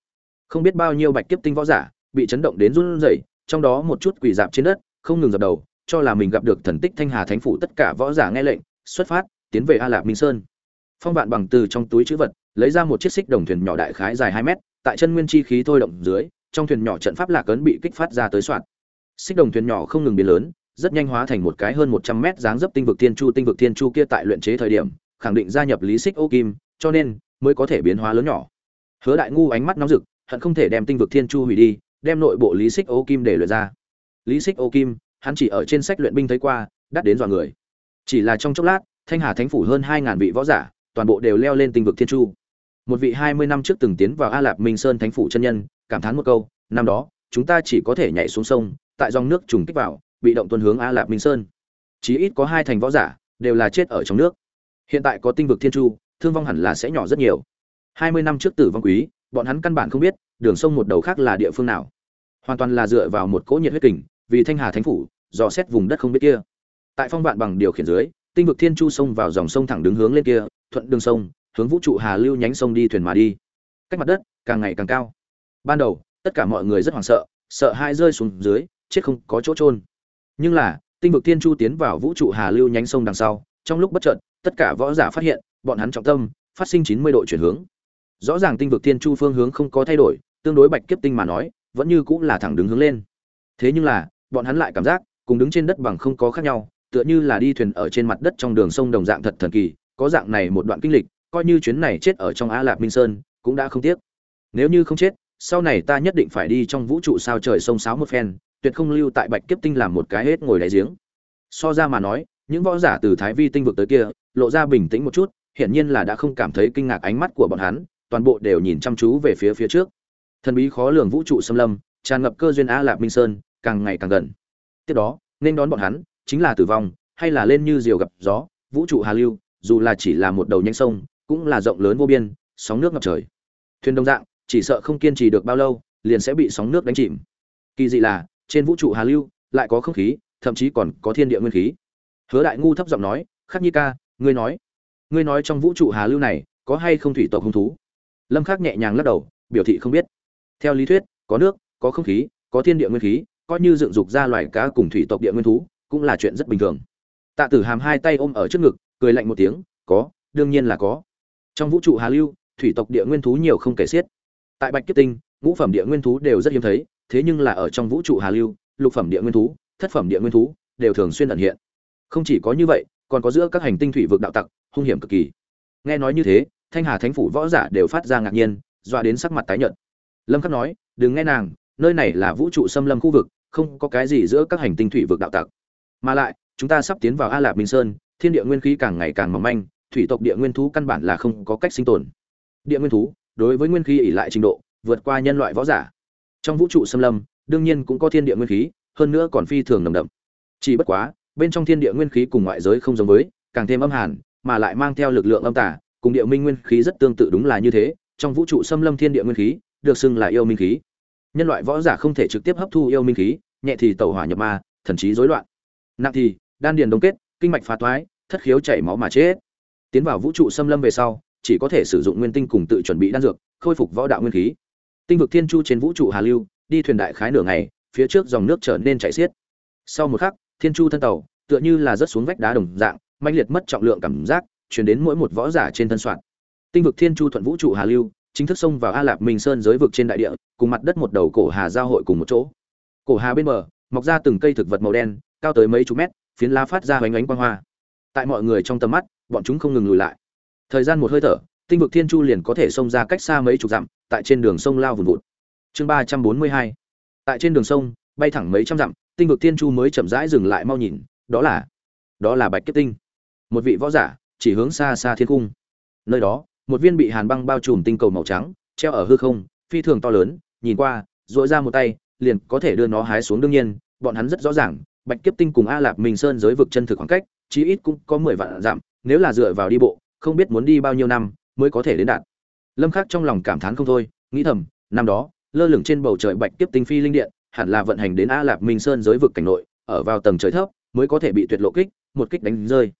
[SPEAKER 1] Không biết bao nhiêu bạch kiếp tinh võ giả bị chấn động đến run rẩy, trong đó một chút quỷ dạp trên đất, không ngừng dập đầu, cho là mình gặp được thần tích thanh hà thánh phủ tất cả võ giả nghe lệnh, xuất phát, tiến về a lạc minh sơn. Phong vạn bằng từ trong túi chữ vật, lấy ra một chiếc xích đồng thuyền nhỏ đại khái dài hai mét, tại chân nguyên chi khí thôi động dưới, trong thuyền nhỏ trận pháp lạc ấn bị kích phát ra tới soạn xích đồng thuyền nhỏ không ngừng biến lớn rất nhanh hóa thành một cái hơn một trăm mét dáng dấp tinh vực thiên chu, tinh vực thiên chu kia tại luyện chế thời điểm, khẳng định gia nhập lý xích ô kim, cho nên mới có thể biến hóa lớn nhỏ. Hứa đại ngu ánh mắt nóng rực, hận không thể đem tinh vực thiên chu hủy đi, đem nội bộ lý xích ô kim để luyện ra. Lý xích ô kim, hắn chỉ ở trên sách luyện binh thấy qua, đắt đến dọa người. Chỉ là trong chốc lát, thanh hà thánh phủ hơn hai ngàn vị võ giả, toàn bộ đều leo lên tinh vực thiên chu. Một vị hai mươi năm trước từng tiến vào a lạp minh sơn thánh phủ chân nhân, cảm thán một câu, năm đó, chúng ta chỉ có thể nhảy xuống sông, tại dòng nước trùng kích vào bị động tuân hướng a lạp minh sơn. Chí ít có hai thành võ giả đều là chết ở trong nước. Hiện tại có tinh vực thiên chu, thương vong hẳn là sẽ nhỏ rất nhiều. Hai mươi năm trước tử vong quý, bọn hắn căn bản không biết đường sông một đầu khác là địa phương nào. Hoàn toàn là dựa vào một cỗ nhiệt huyết kình, vì thanh hà thánh phủ, dò xét vùng đất không biết kia. Tại phong vạn bằng điều khiển dưới, tinh vực thiên chu sông vào dòng sông thẳng đứng hướng lên kia, thuận đường sông, hướng vũ trụ hà lưu nhánh sông đi thuyền mà đi. Cách mặt đất càng ngày càng cao. Ban đầu, tất cả mọi người rất hoảng sợ sợ hai rơi xuống dưới, chết không có chỗ trôn nhưng là, tinh vực thiên chu tiến vào vũ trụ hà lưu nhánh sông đằng sau, trong lúc bất chợt, tất cả võ giả phát hiện, bọn hắn trọng tâm, phát sinh chín mươi độ chuyển hướng. Rõ ràng tinh vực thiên chu phương hướng không có thay đổi, tương đối bạch kiếp tinh mà nói, vẫn như cũng là thẳng đứng hướng lên. Thế nhưng là, bọn hắn lại cảm giác, cùng đứng trên đất bằng không có khác nhau, tựa như là đi thuyền ở trên mặt đất trong đường sông đồng dạng thật thần kỳ, có dạng này một đoạn kinh lịch, coi như chuyến này chết ở trong á lạc minh sơn, cũng đã không tiếc. Nếu như không chết, sau này ta nhất định phải đi trong vũ trụ sao trời sông sáo một phen tuyệt không lưu tại bạch kiếp tinh làm một cái hết ngồi đáy giếng. So ra mà nói, những võ giả từ thái vi tinh vực tới kia, lộ ra bình tĩnh một chút, hiển nhiên là đã không cảm thấy kinh ngạc ánh mắt của bọn hắn, toàn bộ đều nhìn chăm chú về phía phía trước. Thần bí khó lường vũ trụ xâm lâm, tràn ngập cơ duyên a lạc minh sơn, càng ngày càng gần. Tiếp đó, nên đón bọn hắn, chính là tử vong, hay là lên như diều gặp gió, vũ trụ hà lưu, dù là chỉ là một đầu nhanh sông, cũng là rộng lớn vô biên, sóng nước ngập trời. Thuyền đông dạng, chỉ sợ không kiên trì được bao lâu, liền sẽ bị sóng nước đánh chìm. Kỳ dị là trên vũ trụ hà lưu, lại có không khí, thậm chí còn có thiên địa nguyên khí. Hứa đại ngu thấp giọng nói, khắc nhi ca, ngươi nói ngươi nói trong vũ trụ hà lưu này, có hay không thủy tộc hung thú? Lâm khắc nhẹ nhàng lắc đầu, biểu thị không biết. Theo lý thuyết, có nước, có không khí, có thiên địa nguyên khí, coi như dựng dục ra loài cá cùng thủy tộc địa nguyên thú, cũng là chuyện rất bình thường. Tạ tử hàm hai tay ôm ở trước ngực, cười lạnh một tiếng, có, đương nhiên là có. Trong vũ trụ hà lưu, thủy tộc địa nguyên thú nhiều không kể xiết. Tại bạch kiếp tinh, ngũ phẩm địa nguyên thú đều rất hiếm thấy thế nhưng là ở trong vũ trụ hà lưu, lục phẩm địa nguyên thú, thất phẩm địa nguyên thú đều thường xuyên ẩn hiện. Không chỉ có như vậy, còn có giữa các hành tinh thủy vực đạo tặc, hung hiểm cực kỳ. Nghe nói như thế, thanh hà thánh phủ võ giả đều phát ra ngạc nhiên, dọa đến sắc mặt tái nhợt. Lâm khắc nói, đừng nghe nàng, nơi này là vũ trụ xâm lâm khu vực, không có cái gì giữa các hành tinh thủy vực đạo tặc. Mà lại, chúng ta sắp tiến vào a lạp minh sơn, thiên địa nguyên khí càng ngày càng mỏng manh, thủy tộc địa nguyên thú căn bản là không có cách sinh tồn. Địa nguyên thú, đối với nguyên khí ỉ lại trình độ, vượt qua nhân loại võ giả trong vũ trụ xâm lâm, đương nhiên cũng có thiên địa nguyên khí, hơn nữa còn phi thường nồng đậm. Chỉ bất quá, bên trong thiên địa nguyên khí cùng ngoại giới không giống với, càng thêm âm hàn, mà lại mang theo lực lượng âm tả cùng địa minh nguyên khí rất tương tự đúng là như thế. Trong vũ trụ xâm lâm thiên địa nguyên khí, được xưng là yêu minh khí. Nhân loại võ giả không thể trực tiếp hấp thu yêu minh khí, nhẹ thì tẩu hỏa nhập ma, thần trí rối loạn. Nặng thì, đan điền đông kết, kinh mạch phá toái thất khiếu chảy máu mà chết. Tiến vào vũ trụ xâm lâm về sau, chỉ có thể sử dụng nguyên tinh cùng tự chuẩn bị đan dược, khôi phục võ đạo nguyên khí tinh vực thiên chu trên vũ trụ hà lưu, đi thuyền đại khái nửa ngày, phía trước dòng nước trở nên chảy xiết. Sau một khắc, thiên chu thân tàu, tựa như là rớt xuống vách đá đồng dạng mạnh liệt mất trọng lượng cảm giác, chuyển đến mỗi một võ giả trên thân soạn. Tinh vực thiên chu thuận vũ trụ hà lưu, chính thức xông vào a lạp minh sơn giới vực trên đại địa, cùng mặt đất một đầu cổ hà giao hội cùng một chỗ. Cổ hà bên bờ, mọc ra từng cây thực vật màu đen, cao tới mấy chục mét, phiến lá phát ra hoành ánh quang hoa. Tại mọi người trong tầm mắt, bọn chúng không ngừng lùi lại. Thời gian một hơi thở, tinh vực thiên chu liền có thể xông ra cách xa mấy chục dặm tại trên đường sông lao vùn vụt. Chương ba trăm bốn mươi hai. Tại trên đường sông, bay thẳng mấy trăm dặm, tinh vực tiên chu mới chậm rãi dừng lại mau nhìn, đó là đó là bạch kiếp tinh. Một vị võ giả, chỉ hướng xa xa thiên cung. Nơi đó, một viên bị hàn băng bao trùm tinh cầu màu trắng, treo ở hư không, phi thường to lớn, nhìn qua dội ra một tay, liền có thể đưa nó hái xuống đương nhiên, bọn hắn rất rõ ràng, bạch kiếp tinh cùng a lạp minh sơn giới vực chân thực khoảng cách, chí ít cũng có mười vạn dặm, nếu là dựa vào đi bộ, không biết muốn đi bao nhiêu năm, mới có thể đến đạt lâm khắc trong lòng cảm thán không thôi, nghĩ thầm, năm đó, lơ lửng trên bầu trời bạch tiếp tinh phi linh điện, hẳn là vận hành đến a lạp minh sơn giới vực cảnh nội, ở vào tầng trời thấp, mới có thể bị tuyệt lộ kích, một kích đánh rơi.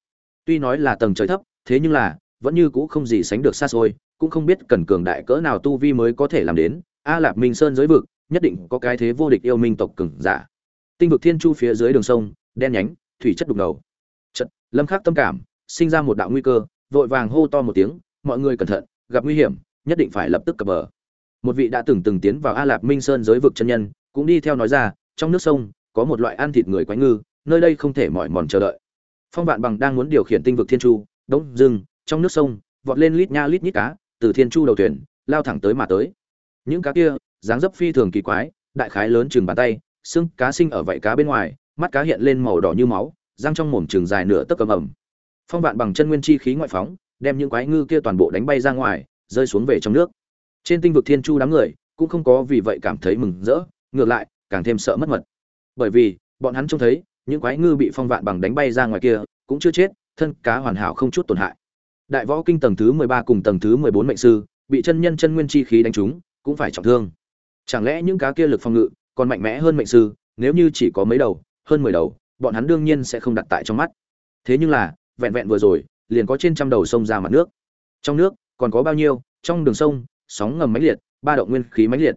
[SPEAKER 1] Tuy nói là tầng trời thấp, thế nhưng là, vẫn như cũ không gì sánh được xa xôi, cũng không biết cần cường đại cỡ nào tu vi mới có thể làm đến a lạp minh sơn giới vực, nhất định có cái thế vô địch yêu minh tộc cường giả. Tinh vực thiên chu phía dưới đường sông, đen nhánh, thủy chất đục ngầu. Trận lâm khắc tâm cảm, sinh ra một đạo nguy cơ, vội vàng hô to một tiếng, mọi người cẩn thận gặp nguy hiểm, nhất định phải lập tức cập bờ. Một vị đã từng từng tiến vào a lạp minh sơn giới vực chân nhân, cũng đi theo nói ra, trong nước sông, có một loại ăn thịt người quái ngư, nơi đây không thể mỏi mòn chờ đợi. Phong vạn bằng đang muốn điều khiển tinh vực thiên chu, đống dừng trong nước sông, vọt lên lít nha lít nhít cá, từ thiên chu đầu thuyền, lao thẳng tới mà tới. Những cá kia, dáng dấp phi thường kỳ quái, đại khái lớn chừng bàn tay, xương cá sinh ở vảy cá bên ngoài, mắt cá hiện lên màu đỏ như máu, răng trong mồm trường dài nửa tấc cầm ẩm phong vạn bằng chân nguyên chi khí ngoại phóng đem những quái ngư kia toàn bộ đánh bay ra ngoài, rơi xuống về trong nước. Trên tinh vực thiên chu đám người cũng không có vì vậy cảm thấy mừng rỡ, ngược lại, càng thêm sợ mất mật. Bởi vì, bọn hắn trông thấy, những quái ngư bị phong vạn bằng đánh bay ra ngoài kia, cũng chưa chết, thân cá hoàn hảo không chút tổn hại. Đại võ kinh tầng thứ mười ba cùng tầng thứ mười bốn mệnh sư, bị chân nhân chân nguyên chi khí đánh trúng, cũng phải trọng thương. Chẳng lẽ những cá kia lực phòng ngự còn mạnh mẽ hơn mệnh sư, nếu như chỉ có mấy đầu, hơn mười đầu, bọn hắn đương nhiên sẽ không đặt tại trong mắt. Thế nhưng là, vẹn vẹn vừa rồi liền có trên trăm đầu sông ra mặt nước. Trong nước, còn có bao nhiêu? Trong đường sông, sóng ngầm mãnh liệt, ba động nguyên khí mãnh liệt.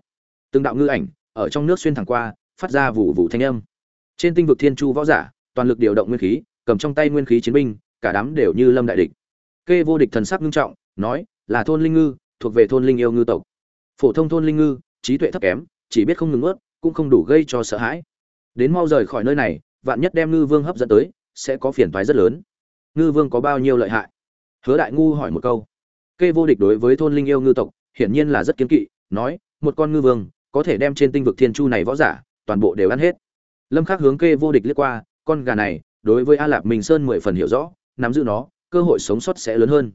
[SPEAKER 1] Từng đạo ngư ảnh, ở trong nước xuyên thẳng qua, phát ra vụ vụ thanh âm. Trên tinh vực thiên chu võ giả, toàn lực điều động nguyên khí, cầm trong tay nguyên khí chiến binh, cả đám đều như lâm đại địch. Kê vô địch thần sắc nghiêm trọng, nói, là thôn linh ngư, thuộc về thôn linh yêu ngư tộc. Phổ thông thôn linh ngư, trí tuệ thấp kém, chỉ biết không ngừng ướt cũng không đủ gây cho sợ hãi. Đến mau rời khỏi nơi này, vạn nhất đem ngư vương hấp dẫn tới, sẽ có phiền toái rất lớn ngư vương có bao nhiêu lợi hại? Hứa đại ngu hỏi một câu. Kê vô địch đối với thôn linh yêu ngư tộc, hiển nhiên là rất kiến kỵ, nói, một con ngư vương, có thể đem trên tinh vực thiên chu này võ giả, toàn bộ đều ăn hết. Lâm khắc hướng kê vô địch liếc qua, con gà này, đối với a lạp minh sơn mười phần hiểu rõ, nắm giữ nó, cơ hội sống sót sẽ lớn hơn.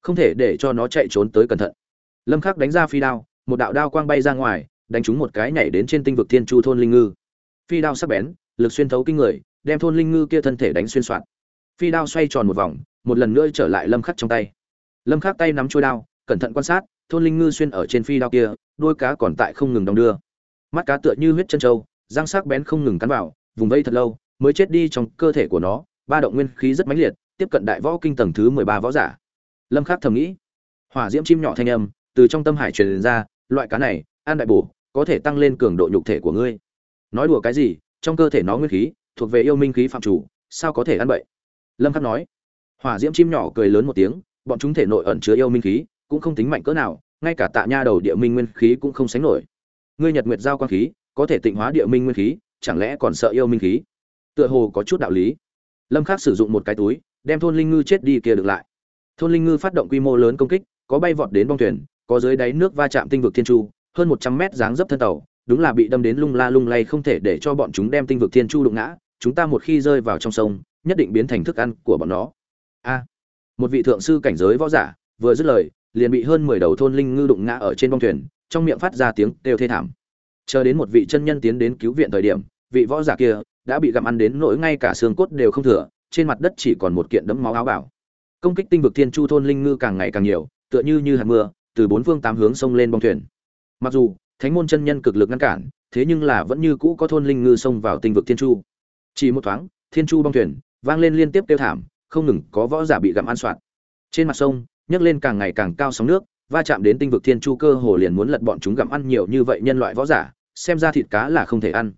[SPEAKER 1] Không thể để cho nó chạy trốn tới cẩn thận. Lâm khắc đánh ra phi đao, một đạo đao quang bay ra ngoài, đánh trúng một cái nhảy đến trên tinh vực thiên chu thôn linh ngư. Phi đao sắc bén, lực xuyên thấu kinh người, đem thôn linh ngư kia thân thể đánh xuyên soạn phi đao xoay tròn một vòng, một lần nữa trở lại lâm khắc trong tay. Lâm khắc tay nắm chuôi đao, cẩn thận quan sát, thôn linh ngư xuyên ở trên phi đao kia đuôi cá còn tại không ngừng đong đưa. Mắt cá tựa như huyết chân trâu, răng sắc bén không ngừng cắn vào, vùng vây thật lâu, mới chết đi trong cơ thể của nó, ba động nguyên khí rất mãnh liệt, tiếp cận đại võ kinh tầng thứ mười ba võ giả. Lâm khắc thầm nghĩ, hỏa diễm chim nhỏ thanh âm từ trong tâm hải truyền ra, loại cá này ăn đại bổ, có thể tăng lên cường độ nhục thể của ngươi. Nói đùa cái gì, trong cơ thể nó nguyên khí, thuộc về yêu minh khí phạm chủ, sao có thể ăn bậy? Lâm khắc nói. Hỏa diễm chim nhỏ cười lớn một tiếng, bọn chúng thể nội ẩn chứa yêu minh khí, cũng không tính mạnh cỡ nào, ngay cả tạ nha đầu địa minh nguyên khí cũng không sánh nổi. Ngươi nhật nguyệt giao quang khí, có thể tịnh hóa địa minh nguyên khí, chẳng lẽ còn sợ yêu minh khí? Tựa hồ có chút đạo lý. Lâm khắc sử dụng một cái túi, đem thôn linh ngư chết đi kia được lại. Thôn linh ngư phát động quy mô lớn công kích, có bay vọt đến bong thuyền, có dưới đáy nước va chạm tinh vực thiên chu, hơn một trăm mét dáng dấp thân tàu, đúng là bị đâm đến lung la lung lay không thể để cho bọn chúng đem tinh vực thiên chu đụng ngã. Chúng ta một khi rơi vào trong sông nhất định biến thành thức ăn của bọn nó. A, một vị thượng sư cảnh giới võ giả vừa dứt lời, liền bị hơn mười đầu thôn linh ngư đụng ngã ở trên bong thuyền, trong miệng phát ra tiếng kêu thê thảm. Chờ đến một vị chân nhân tiến đến cứu viện thời điểm, vị võ giả kia đã bị gặm ăn đến nỗi ngay cả xương cốt đều không thừa, trên mặt đất chỉ còn một kiện đẫm máu áo bảo. Công kích tinh vực thiên chu thôn linh ngư càng ngày càng nhiều, tựa như như hạt mưa, từ bốn phương tám hướng xông lên bong thuyền. Mặc dù, thánh môn chân nhân cực lực ngăn cản, thế nhưng là vẫn như cũ có thôn linh ngư xông vào tinh vực thiên chu. Chỉ một thoáng, thiên chu bong thuyền vang lên liên tiếp kêu thảm, không ngừng có võ giả bị gặm ăn soạn. Trên mặt sông, nhấc lên càng ngày càng cao sóng nước, va chạm đến tinh vực thiên chu cơ hồ liền muốn lật bọn chúng gặm ăn nhiều như vậy nhân loại võ giả, xem ra thịt cá là không thể ăn.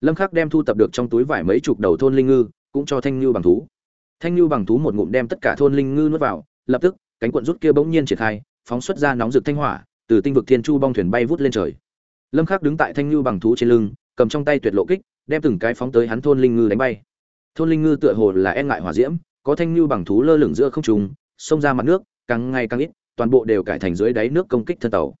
[SPEAKER 1] Lâm khắc đem thu tập được trong túi vải mấy chục đầu thôn linh ngư, cũng cho thanh ngư bằng thú. Thanh ngư bằng thú một ngụm đem tất cả thôn linh ngư nuốt vào, lập tức, cánh cuộn rút kia bỗng nhiên triển khai, phóng xuất ra nóng rực thanh hỏa, từ tinh vực thiên chu bong thuyền bay vút lên trời. Lâm khắc đứng tại thanh ngư bằng thú trên lưng, cầm trong tay tuyệt lộ kích, đem từng cái phóng tới hắn thôn linh ngư đánh bay thôn linh ngư tựa hồ là e ngại hỏa diễm, có thanh ngư bằng thú lơ lửng giữa không trung, xông ra mặt nước, càng ngày càng ít, toàn bộ đều cải thành dưới đáy nước công kích thân tàu.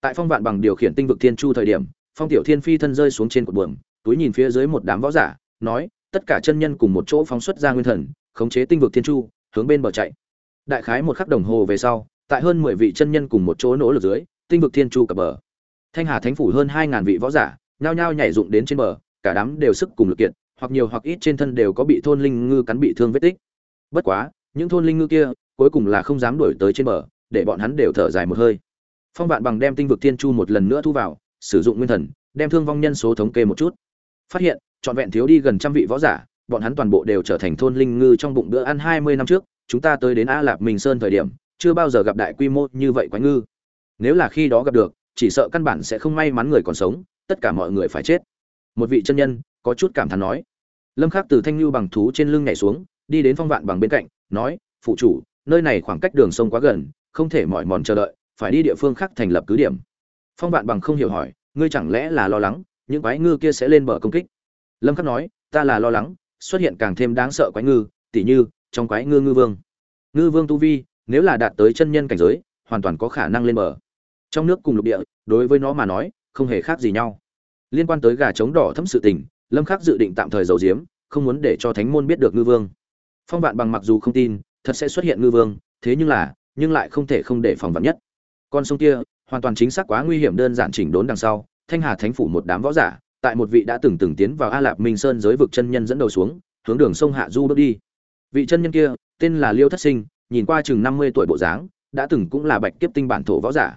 [SPEAKER 1] Tại phong vạn bằng điều khiển tinh vực thiên chu thời điểm, phong tiểu thiên phi thân rơi xuống trên cột buồm, túi nhìn phía dưới một đám võ giả, nói, tất cả chân nhân cùng một chỗ phóng xuất ra nguyên thần, khống chế tinh vực thiên chu, hướng bên bờ chạy. Đại khái một khắc đồng hồ về sau, tại hơn mười vị chân nhân cùng một chỗ nỗ lực dưới, tinh vực thiên chu cập bờ. Thanh hà thánh phủ hơn hai ngàn vị võ giả, nhao nhao nhảy dụng đến trên bờ, cả đám đều sức cùng lực kiện hoặc nhiều hoặc ít trên thân đều có bị thôn linh ngư cắn bị thương vết tích. Bất quá, những thôn linh ngư kia, cuối cùng là không dám đuổi tới trên bờ, để bọn hắn đều thở dài một hơi. Phong vạn bằng đem tinh vực thiên chu một lần nữa thu vào, sử dụng nguyên thần, đem thương vong nhân số thống kê một chút. Phát hiện, trọn vẹn thiếu đi gần trăm vị võ giả, bọn hắn toàn bộ đều trở thành thôn linh ngư trong bụng bữa ăn hai mươi năm trước, chúng ta tới đến a lạp minh sơn thời điểm, chưa bao giờ gặp đại quy mô như vậy quái ngư. Nếu là khi đó gặp được, chỉ sợ căn bản sẽ không may mắn người còn sống, tất cả mọi người phải chết. Một vị chân nhân có chút cảm thán nói. Lâm khắc từ thanh lưu bằng thú trên lưng nhảy xuống, đi đến phong vạn bằng bên cạnh, nói, phụ chủ, nơi này khoảng cách đường sông quá gần, không thể mỏi mòn chờ đợi, phải đi địa phương khác thành lập cứ điểm. Phong vạn bằng không hiểu hỏi, ngươi chẳng lẽ là lo lắng, những quái ngư kia sẽ lên bờ công kích? Lâm khắc nói, ta là lo lắng, xuất hiện càng thêm đáng sợ quái ngư, tỉ như, trong quái ngư ngư vương. Ngư vương tu vi, nếu là đạt tới chân nhân cảnh giới, hoàn toàn có khả năng lên bờ. Trong nước cùng lục địa, đối với nó mà nói, không hề khác gì nhau. Liên quan tới gà trống đỏ thấm sự tình lâm khắc dự định tạm thời giấu giếm, không muốn để cho thánh môn biết được ngư vương. Phong vạn bằng mặc dù không tin, thật sẽ xuất hiện ngư vương, thế nhưng là, nhưng lại không thể không để phòng vạn nhất. Con sông kia, hoàn toàn chính xác quá nguy hiểm đơn giản chỉnh đốn đằng sau, thanh hà thánh phủ một đám võ giả, tại một vị đã từng từng tiến vào a lạp minh sơn giới vực chân nhân dẫn đầu xuống, hướng đường sông hạ du bước đi. Vị chân nhân kia, tên là liêu thất sinh, nhìn qua chừng năm mươi tuổi bộ dáng, đã từng cũng là bạch kiếp tinh bản thổ võ giả.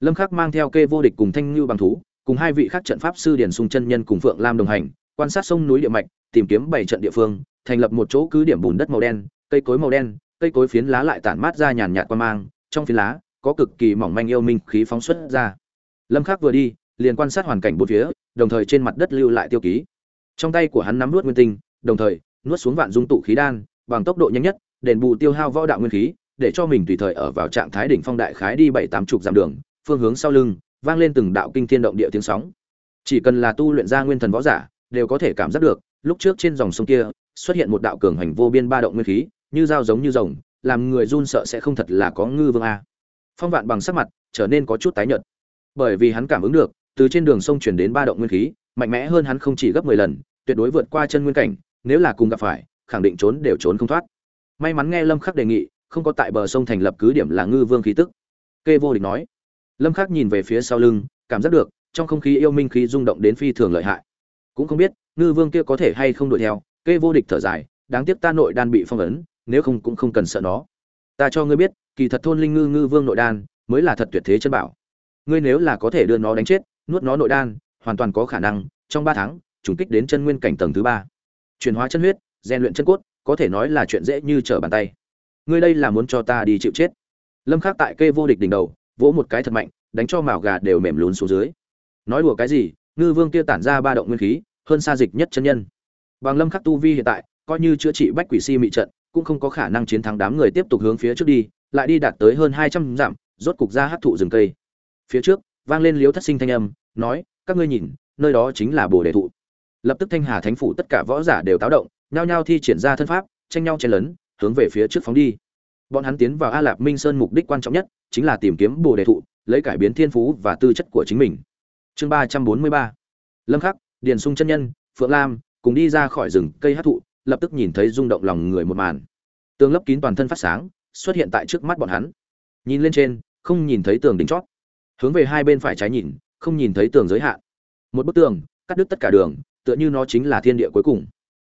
[SPEAKER 1] Lâm khắc mang theo kê vô địch cùng thanh lưu bằng thú, cùng hai vị khác trận pháp sư điển sung chân nhân cùng phượng lam đồng hành quan sát sông núi địa mạch, tìm kiếm bảy trận địa phương, thành lập một chỗ cứ điểm bùn đất màu đen, cây cối màu đen, cây cối phiến lá lại tản mát ra nhàn nhạt quan mang, trong phiến lá, có cực kỳ mỏng manh yêu minh khí phóng xuất ra. Lâm khắc vừa đi, liền quan sát hoàn cảnh bốn phía, đồng thời trên mặt đất lưu lại tiêu ký. Trong tay của hắn nắm nuốt nguyên tinh, đồng thời, nuốt xuống vạn dung tụ khí đan, bằng tốc độ nhanh nhất, đền bù tiêu hao võ đạo nguyên khí, để cho mình tùy thời ở vào trạng thái đỉnh phong đại khái đi bảy tám chục dặm đường, phương hướng sau lưng, vang lên từng đạo kinh thiên động địa tiếng sóng. Chỉ cần là tu luyện ra nguyên thần võ giả đều có thể cảm giác được, lúc trước trên dòng sông kia, xuất hiện một đạo cường hành vô biên ba động nguyên khí, như dao giống như rồng, làm người run sợ sẽ không thật là có ngư vương a. Phong vạn bằng sắc mặt trở nên có chút tái nhợt. Bởi vì hắn cảm ứng được, từ trên đường sông chuyển đến ba động nguyên khí, mạnh mẽ hơn hắn không chỉ gấp mười lần, tuyệt đối vượt qua chân nguyên cảnh, nếu là cùng gặp phải, khẳng định trốn đều trốn không thoát. May mắn nghe lâm khắc đề nghị, không có tại bờ sông thành lập cứ điểm là ngư vương khí tức. Kê vô địch nói. Lâm khắc nhìn về phía sau lưng, cảm giác được, trong không khí yêu minh khí rung động đến phi thường lợi hại cũng không biết, ngư vương kia có thể hay không đuổi theo, kê vô địch thở dài, đáng tiếc ta nội đan bị phong ấn, nếu không cũng không cần sợ nó. Ta cho ngươi biết, kỳ thật thôn linh ngư ngư vương nội đan mới là thật tuyệt thế chân bảo. Ngươi nếu là có thể đưa nó đánh chết, nuốt nó nội đan, hoàn toàn có khả năng, trong ba tháng, trùng kích đến chân nguyên cảnh tầng thứ ba. Chuyển hóa chân huyết, rèn luyện chân cốt, có thể nói là chuyện dễ như trở bàn tay. Ngươi đây là muốn cho ta đi chịu chết. Lâm khắc tại kê vô địch đỉnh đầu, vỗ một cái thật mạnh, đánh cho mào gà đều mềm lún xuống dưới. Nói đùa cái gì ngư vương kia tản ra ba động nguyên khí, hơn xa dịch nhất chân nhân. Bằng lâm khắc tu vi hiện tại, coi như chữa trị bách quỷ si mị trận, cũng không có khả năng chiến thắng đám người tiếp tục hướng phía trước đi, lại đi đạt tới hơn 200 dặm, rốt cục ra hấp thụ rừng cây. Phía trước, vang lên liếu thất sinh thanh âm, nói, các ngươi nhìn, nơi đó chính là bồ đề thụ. Lập tức thanh hà thánh phủ tất cả võ giả đều táo động, nhao nhao thi triển ra thân pháp, tranh nhau chen lấn, hướng về phía trước phóng đi. Bọn hắn tiến vào a lạp minh sơn mục đích quan trọng nhất, chính là tìm kiếm bồ đề thụ, lấy cải biến thiên phú và tư chất của chính mình chương ba trăm bốn mươi ba. Lâm khắc, điền sung chân nhân, phượng lam, cùng đi ra khỏi rừng cây hát thụ, lập tức nhìn thấy rung động lòng người một màn. Tường lấp kín toàn thân phát sáng, xuất hiện tại trước mắt bọn hắn. Nhìn lên trên, không nhìn thấy tường đỉnh chót. Hướng về hai bên phải trái nhìn, không nhìn thấy tường giới hạn. Một bức tường, cắt đứt tất cả đường, tựa như nó chính là thiên địa cuối cùng.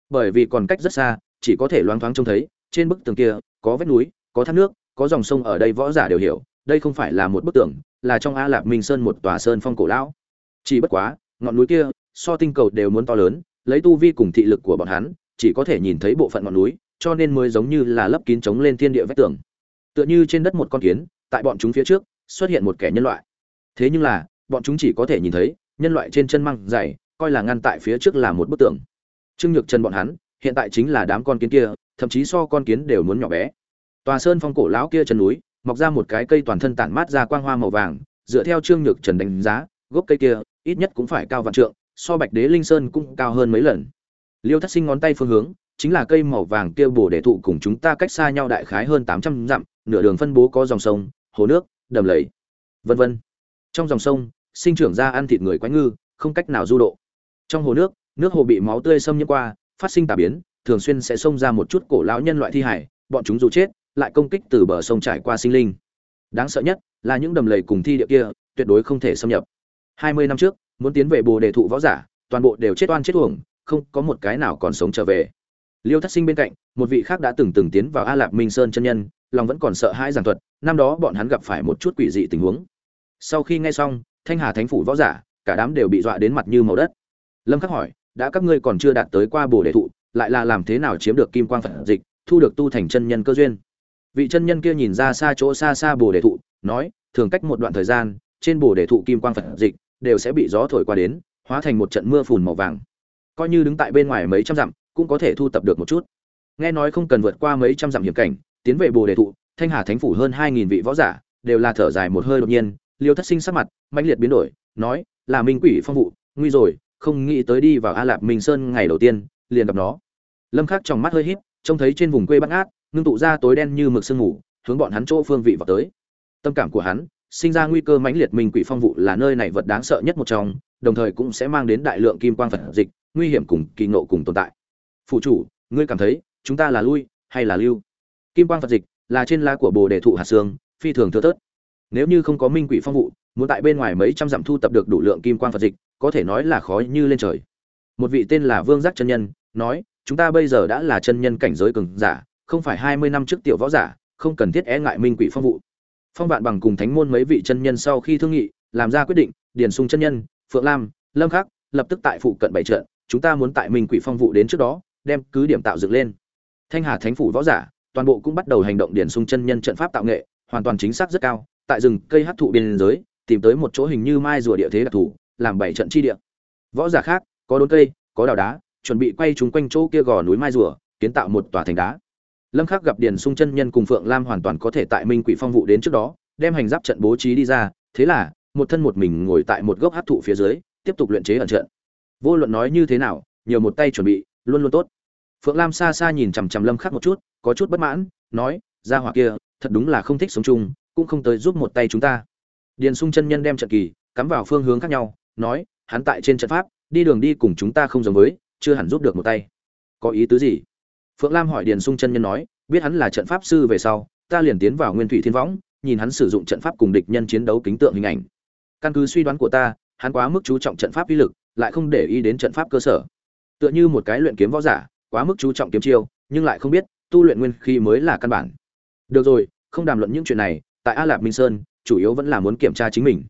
[SPEAKER 1] Bởi vì còn cách rất xa, chỉ có thể loáng thoáng trông thấy, trên bức tường kia, có vách núi, có thác nước, có dòng sông ở đây võ giả đều hiểu, đây không phải là một bức tường, là trong a lạp minh sơn một tòa sơn phong cổ lão chỉ bất quá, ngọn núi kia, so tinh cầu đều muốn to lớn, lấy tu vi cùng thị lực của bọn hắn, chỉ có thể nhìn thấy bộ phận ngọn núi, cho nên mới giống như là lấp kín chống lên thiên địa vách tường. Tựa như trên đất một con kiến, tại bọn chúng phía trước, xuất hiện một kẻ nhân loại. Thế nhưng là, bọn chúng chỉ có thể nhìn thấy, nhân loại trên chân măng dày, coi là ngăn tại phía trước là một bức tường. Trương nhược chân bọn hắn, hiện tại chính là đám con kiến kia, thậm chí so con kiến đều muốn nhỏ bé. Tòa sơn phong cổ lão kia chân núi, mọc ra một cái cây toàn thân tản mát ra quang hoa màu vàng, dựa theo trương nhược trần đánh giá, gốc cây kia ít nhất cũng phải cao vạn trượng, so bạch đế linh sơn cũng cao hơn mấy lần. Liêu thất sinh ngón tay phương hướng, chính là cây màu vàng kia bổ để thụ cùng chúng ta cách xa nhau đại khái hơn tám trăm dặm, nửa đường phân bố có dòng sông, hồ nước, đầm lầy, vân vân. Trong dòng sông, sinh trưởng ra ăn thịt người quái ngư, không cách nào du độ. Trong hồ nước nước hồ bị máu tươi xâm nhiễm qua, phát sinh tà biến, thường xuyên sẽ xông ra một chút cổ lão nhân loại thi hải, bọn chúng dù chết, lại công kích từ bờ sông trải qua sinh linh. Đáng sợ nhất là những đầm lầy cùng thi địa kia, tuyệt đối không thể xâm nhập hai mươi năm trước, muốn tiến về bồ đề thụ võ giả, toàn bộ đều chết oan chết uổng, không có một cái nào còn sống trở về. Liêu thất sinh bên cạnh, một vị khác đã từng từng tiến vào a lạp minh sơn chân nhân, lòng vẫn còn sợ hãi giảng thuật, năm đó bọn hắn gặp phải một chút quỷ dị tình huống. Sau khi nghe xong, thanh hà thánh phủ võ giả, cả đám đều bị dọa đến mặt như màu đất. Lâm khắc hỏi, đã các ngươi còn chưa đạt tới qua bồ đề thụ, lại là làm thế nào chiếm được kim quang phật dịch, thu được tu thành chân nhân cơ duyên? Vị chân nhân kia nhìn ra xa chỗ xa xa bồ đề thụ, nói, thường cách một đoạn thời gian, trên bồ đề thụ kim quang phật dịch đều sẽ bị gió thổi qua đến hóa thành một trận mưa phùn màu vàng. Coi như đứng tại bên ngoài mấy trăm dặm cũng có thể thu tập được một chút. Nghe nói không cần vượt qua mấy trăm dặm hiểm cảnh tiến về bồ đề thụ thanh hà thánh phủ hơn hai nghìn vị võ giả đều là thở dài một hơi đột nhiên liêu thất sinh sắc mặt mãnh liệt biến đổi nói là minh quỷ phong vụ nguy rồi không nghĩ tới đi vào a lạp minh sơn ngày đầu tiên liền gặp nó. Lâm khắc trong mắt hơi híp trông thấy trên vùng quê bát ác, ngưng tụ ra tối đen như mực sương mù hướng bọn hắn chỗ phương vị vào tới. Tâm cảm của hắn sinh ra nguy cơ mãnh liệt minh quỷ phong vụ là nơi này vật đáng sợ nhất một trong, đồng thời cũng sẽ mang đến đại lượng kim quang phật dịch, nguy hiểm cùng kỳ ngộ cùng tồn tại. Phụ chủ, ngươi cảm thấy chúng ta là lui hay là lưu? Kim quang phật dịch là trên lá của bồ đề thụ hạt xương phi thường thưa thớt. Nếu như không có minh quỷ phong vụ, muốn tại bên ngoài mấy trăm dặm thu tập được đủ lượng kim quang phật dịch, có thể nói là khó như lên trời. Một vị tên là vương giác chân nhân nói, chúng ta bây giờ đã là chân nhân cảnh giới cường giả, không phải hai mươi năm trước tiểu võ giả, không cần thiết e ngại minh quỷ phong vụ phong vạn bằng cùng thánh môn mấy vị chân nhân sau khi thương nghị, làm ra quyết định, điền sung chân nhân, phượng lam, lâm khắc, lập tức tại phụ cận bảy trận, chúng ta muốn tại minh quỷ phong vụ đến trước đó, đem cứ điểm tạo dựng lên. Thanh hà thánh phủ võ giả, toàn bộ cũng bắt đầu hành động điền sung chân nhân trận pháp tạo nghệ, hoàn toàn chính xác rất cao, tại rừng, cây hấp thụ biên giới, tìm tới một chỗ hình như mai rùa địa thế đặc thù, làm bảy trận chi địa. Võ giả khác, có đốn cây, có đào đá, chuẩn bị quay chúng quanh chỗ kia gò núi mai rùa, kiến tạo một tòa thành đá lâm khắc gặp điền sung chân nhân cùng phượng lam hoàn toàn có thể tại minh quỷ phong vụ đến trước đó, đem hành giáp trận bố trí đi ra, thế là, một thân một mình ngồi tại một gốc hấp thụ phía dưới, tiếp tục luyện chế ẩn trận. Vô luận nói như thế nào, nhiều một tay chuẩn bị, luôn luôn tốt. Phượng lam xa xa nhìn chằm chằm lâm khắc một chút, có chút bất mãn, nói Ra hỏa kia, thật đúng là không thích sống chung, cũng không tới giúp một tay chúng ta. Điền sung chân nhân đem trận kỳ, cắm vào phương hướng khác nhau, nói, hắn tại trên trận pháp, đi đường đi cùng chúng ta không giống với, chưa hẳn giúp được một tay. Có ý tứ gì? Phượng lam hỏi điền sung chân nhân nói, biết hắn là trận pháp sư về sau, ta liền tiến vào nguyên thủy thiên võng, nhìn hắn sử dụng trận pháp cùng địch nhân chiến đấu kính tượng hình ảnh. Căn cứ suy đoán của ta, hắn quá mức chú trọng trận pháp uy lực, lại không để ý đến trận pháp cơ sở. Tựa như một cái luyện kiếm võ giả, quá mức chú trọng kiếm chiêu, nhưng lại không biết, tu luyện nguyên khí mới là căn bản. Được rồi, không đàm luận những chuyện này, tại a lạp minh sơn, chủ yếu vẫn là muốn kiểm tra chính mình.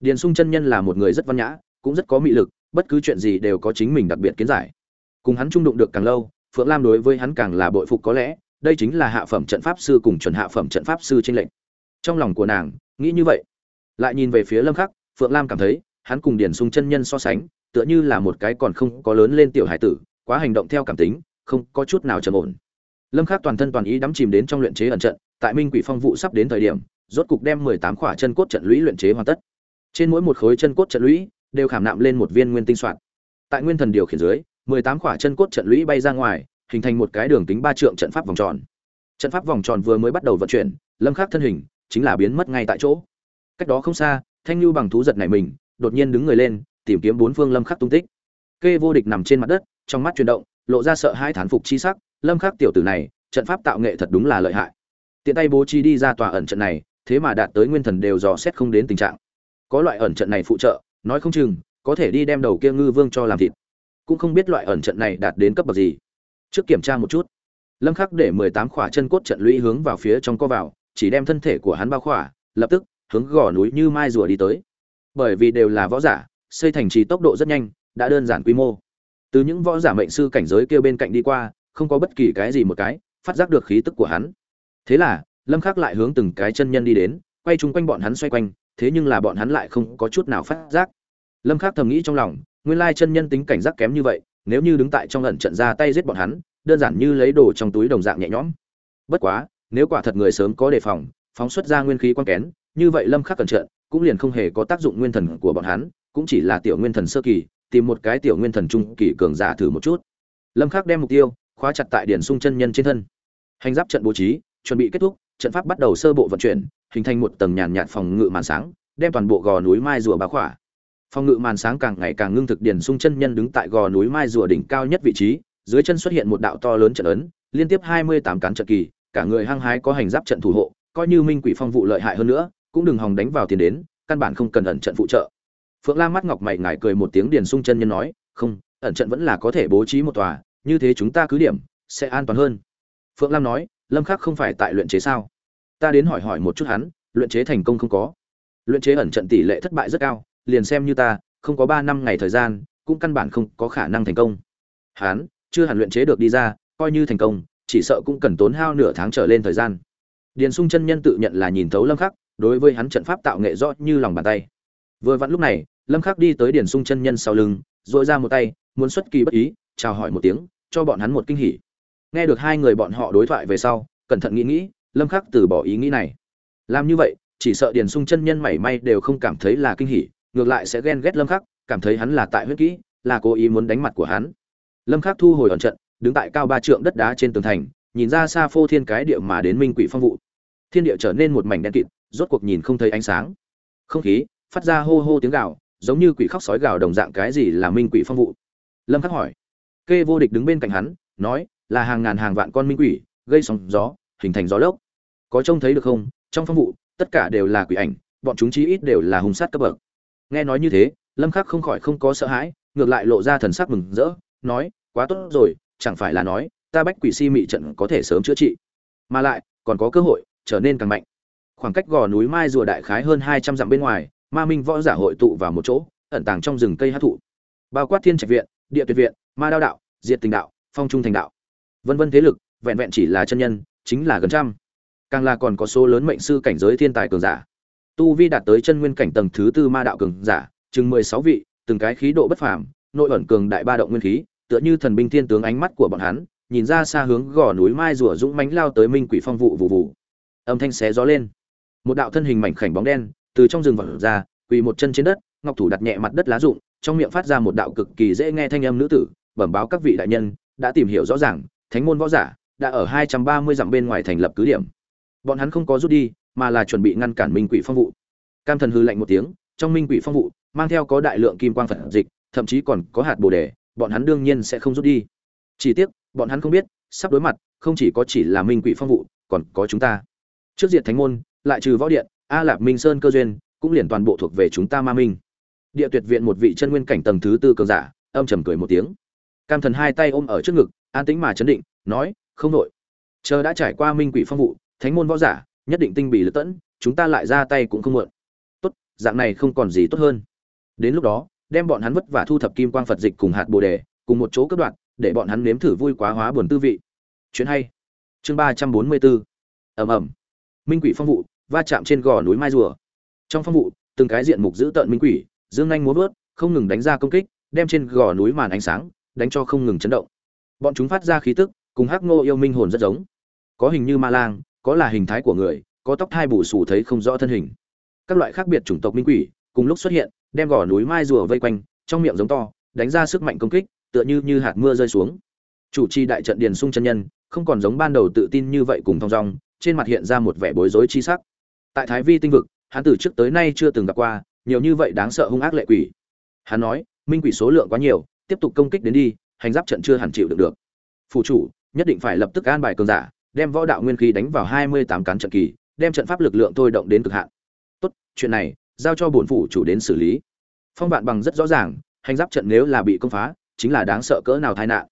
[SPEAKER 1] Điền sung chân nhân là một người rất văn nhã, cũng rất có mị lực, bất cứ chuyện gì đều có chính mình đặc biệt kiến giải. Cùng hắn trung đụng được càng lâu phượng lam đối với hắn càng là bội phục có lẽ, đây chính là hạ phẩm trận pháp sư cùng chuẩn hạ phẩm trận pháp sư tranh lệnh trong lòng của nàng, nghĩ như vậy. Lại nhìn về phía lâm khắc, phượng lam cảm thấy, hắn cùng điển sung chân nhân so sánh, tựa như là một cái còn không có lớn lên tiểu hải tử, quá hành động theo cảm tính, không có chút nào trầm ổn. Lâm khắc toàn thân toàn ý đắm chìm đến trong luyện chế ẩn trận, tại minh quỷ phong vụ sắp đến thời điểm, rốt cục đem 18 khỏa chân cốt trận lũy luyện chế hoàn tất. Trên mỗi một khối chân cốt trận lũy, đều khảm nạm lên một viên nguyên tinh soạn. Tại nguyên thần điều khiển dưới 18 quả chân cốt trận lũy bay ra ngoài, hình thành một cái đường kính ba trượng trận pháp vòng tròn. Trận pháp vòng tròn vừa mới bắt đầu vận chuyển, lâm khắc thân hình chính là biến mất ngay tại chỗ. Cách đó không xa, thanh lưu bằng thú giật này mình, đột nhiên đứng người lên, tìm kiếm bốn phương lâm khắc tung tích. Kê vô địch nằm trên mặt đất, trong mắt chuyển động, lộ ra sợ hai thán phục chi sắc, lâm khắc tiểu tử này, trận pháp tạo nghệ thật đúng là lợi hại. Tiện tay bố trí đi ra tòa ẩn trận này, thế mà đạt tới nguyên thần đều dò xét không đến tình trạng. Có loại ẩn trận này phụ trợ, nói không chừng, có thể đi đem đầu kia ngư vương cho làm thịt cũng không biết loại ẩn trận này đạt đến cấp bậc gì. Trước kiểm tra một chút. Lâm khắc để 18 khỏa chân cốt trận lũy hướng vào phía trong co vào, chỉ đem thân thể của hắn bao khỏa, lập tức, hướng gò núi như mai rùa đi tới. Bởi vì đều là võ giả, xây thành trì tốc độ rất nhanh, đã đơn giản quy mô. Từ những võ giả mệnh sư cảnh giới kia bên cạnh đi qua, không có bất kỳ cái gì một cái, phát giác được khí tức của hắn. Thế là, lâm khắc lại hướng từng cái chân nhân đi đến, quay chung quanh bọn hắn xoay quanh, thế nhưng là bọn hắn lại không có chút nào phát giác. Lâm khắc thầm nghĩ trong lòng nguyên lai chân nhân tính cảnh giác kém như vậy, nếu như đứng tại trong ẩn trận ra tay giết bọn hắn, đơn giản như lấy đồ trong túi đồng dạng nhẹ nhõm. Bất quá, nếu quả thật người sớm có đề phòng, phóng xuất ra nguyên khí quan kén, như vậy lâm khắc cẩn trận cũng liền không hề có tác dụng nguyên thần của bọn hắn, cũng chỉ là tiểu nguyên thần sơ kỳ, tìm một cái tiểu nguyên thần trung kỳ cường giả thử một chút. Lâm khắc đem mục tiêu khóa chặt tại điển sung chân nhân trên thân. Hành giáp trận bố trí, chuẩn bị kết thúc, trận pháp bắt đầu sơ bộ vận chuyển, hình thành một tầng nhàn nhạt phòng ngự màn sáng, đem toàn bộ gò núi mai rùa bá khỏa phòng ngự màn sáng càng ngày càng ngưng thực điển sung chân nhân đứng tại gò núi mai rùa đỉnh cao nhất vị trí, dưới chân xuất hiện một đạo to lớn trận ấn, liên tiếp hai mươi tám cán trận kỳ, cả người hăng hái có hành giáp trận thủ hộ, coi như minh quỷ phong vụ lợi hại hơn nữa, cũng đừng hòng đánh vào tiền đến, căn bản không cần ẩn trận phụ trợ. Phượng lam mắt ngọc mày ngải cười một tiếng điền sung chân nhân nói, không, ẩn trận vẫn là có thể bố trí một tòa, như thế chúng ta cứ điểm, sẽ an toàn hơn. Phượng lam nói, lâm khắc không phải tại luyện chế sao? Ta đến hỏi hỏi một chút hắn, luyện chế thành công không có? Luyện chế ẩn trận tỷ lệ thất bại rất cao liền xem như ta, không có ba năm ngày thời gian, cũng căn bản không có khả năng thành công. Hắn chưa hẳn luyện chế được đi ra, coi như thành công, chỉ sợ cũng cần tốn hao nửa tháng trở lên thời gian. Điền sung chân nhân tự nhận là nhìn thấu lâm khắc, đối với hắn trận pháp tạo nghệ rõ như lòng bàn tay. Vừa vặn lúc này, lâm khắc đi tới điền sung chân nhân sau lưng duỗi ra một tay, muốn xuất kỳ bất ý, chào hỏi một tiếng, cho bọn hắn một kinh hỉ. Nghe được hai người bọn họ đối thoại về sau, cẩn thận nghĩ nghĩ, lâm khắc từ bỏ ý nghĩ này. Làm như vậy, chỉ sợ điền sung chân nhân mảy may đều không cảm thấy là kinh hỉ ngược lại sẽ ghen ghét lâm khắc, cảm thấy hắn là tại huyết kỹ, là cố ý muốn đánh mặt của hắn. Lâm khắc thu hồi ẩn trận, đứng tại cao ba trượng đất đá trên tường thành, nhìn ra xa phô thiên cái địa mà đến minh quỷ phong vụ thiên địa trở nên một mảnh đen kịt, rốt cuộc nhìn không thấy ánh sáng. Không khí phát ra hô hô tiếng gào, giống như quỷ khóc sói gào đồng dạng cái gì là minh quỷ phong vụ lâm khắc hỏi. Kê vô địch đứng bên cạnh hắn, nói, là hàng ngàn hàng vạn con minh quỷ, gây sóng gió, hình thành gió lốc. Có trông thấy được không? Trong phong vụ tất cả đều là quỷ ảnh, bọn chúng chí ít đều là hung sát cấp bậc nghe nói như thế, lâm khắc không khỏi không có sợ hãi, ngược lại lộ ra thần sắc mừng rỡ, nói, quá tốt rồi, chẳng phải là nói, ta bách quỷ si mị trận có thể sớm chữa trị. Mà lại, còn có cơ hội, trở nên càng mạnh. Khoảng cách gò núi mai rùa đại khái hơn hai trăm dặm bên ngoài, ma minh võ giả hội tụ vào một chỗ, ẩn tàng trong rừng cây hát thụ. Bao quát thiên trạch viện, địa tuyệt viện, ma đao đạo, diệt tình đạo, phong trung thành đạo. Vân vân thế lực, vẹn vẹn chỉ là chân nhân, chính là gần trăm. Càng là còn có số lớn mệnh sư cảnh giới thiên tài cường giả tu vi đạt tới chân nguyên cảnh tầng thứ tư ma đạo cường giả, chừng mười sáu vị, từng cái khí độ bất phàm, nội ẩn cường đại ba động nguyên khí, tựa như thần binh thiên tướng ánh mắt của bọn hắn, nhìn ra xa hướng gò núi mai rùa dũng mánh lao tới minh quỷ phong vụ vụ vụ. Âm thanh xé gió lên. Một đạo thân hình mảnh khảnh bóng đen, từ trong rừng vật ra, quỳ một chân trên đất, ngọc thủ đặt nhẹ mặt đất lá rụng, trong miệng phát ra một đạo cực kỳ dễ nghe thanh âm nữ tử, bẩm báo các vị đại nhân, đã tìm hiểu rõ ràng, thánh môn võ giả, đã ở hai trăm ba mươi dặm bên ngoài thành lập cứ điểm. Bọn hắn không có rút đi mà là chuẩn bị ngăn cản minh quỷ phong vụ cam thần hư lạnh một tiếng, trong minh quỷ phong vụ mang theo có đại lượng kim quang phật dịch, thậm chí còn có hạt bồ đề, bọn hắn đương nhiên sẽ không rút đi. Chỉ tiếc, bọn hắn không biết, sắp đối mặt, không chỉ có chỉ là minh quỷ phong vụ còn có chúng ta. Trước diệt thánh môn, lại trừ võ điện, a lạp minh sơn cơ duyên, cũng liền toàn bộ thuộc về chúng ta ma minh. Địa tuyệt viện một vị chân nguyên cảnh tầng thứ tư cường giả, âm trầm cười một tiếng. Cam thần hai tay ôm ở trước ngực, an tĩnh mà chấn định, nói, không nội chờ đã trải qua minh quỷ phong vụ thánh môn võ giả nhất định tinh bị lực tẫn, chúng ta lại ra tay cũng không muộn. Tốt, dạng này không còn gì tốt hơn. Đến lúc đó, đem bọn hắn vất vả thu thập kim quang phật dịch cùng hạt bồ đề, cùng một chỗ cất đoạn để bọn hắn nếm thử vui quá hóa buồn tư vị. Chuyện hay. Chương ba trăm bốn mươi bốn. Ẩm ẩm minh quỷ phong vụ, va chạm trên gò núi mai rùa. Trong phong vụ, từng cái diện mục giữ tợn minh quỷ, dương anh múa vớt, không ngừng đánh ra công kích, đem trên gò núi màn ánh sáng, đánh cho không ngừng chấn động. Bọn chúng phát ra khí tức, cùng hắc ngô yêu minh hồn rất giống. Có hình như ma lang có là hình thái của người, có tóc thai bù xù thấy không rõ thân hình. Các loại khác biệt chủng tộc minh quỷ cùng lúc xuất hiện, đem gò núi mai rùa vây quanh, trong miệng giống to, đánh ra sức mạnh công kích, tựa như như hạt mưa rơi xuống. Chủ trì đại trận điền sung chân nhân, không còn giống ban đầu tự tin như vậy cùng thong dong, trên mặt hiện ra một vẻ bối rối chi sắc. Tại thái vi tinh vực, hắn từ trước tới nay chưa từng gặp qua, nhiều như vậy đáng sợ hung ác lệ quỷ. Hắn nói, minh quỷ số lượng quá nhiều, tiếp tục công kích đến đi, hành giáp trận chưa hẳn chịu được được. Phụ chủ, nhất định phải lập tức an bài cường giả đem võ đạo nguyên khí đánh vào hai mươi tám cán trận kỳ, đem trận pháp lực lượng thôi động đến cực hạn. Tốt, chuyện này, giao cho bổn phủ chủ đến xử lý. Phong vạn bằng rất rõ ràng, hành giáp trận nếu là bị công phá, chính là đáng sợ cỡ nào tai nạn.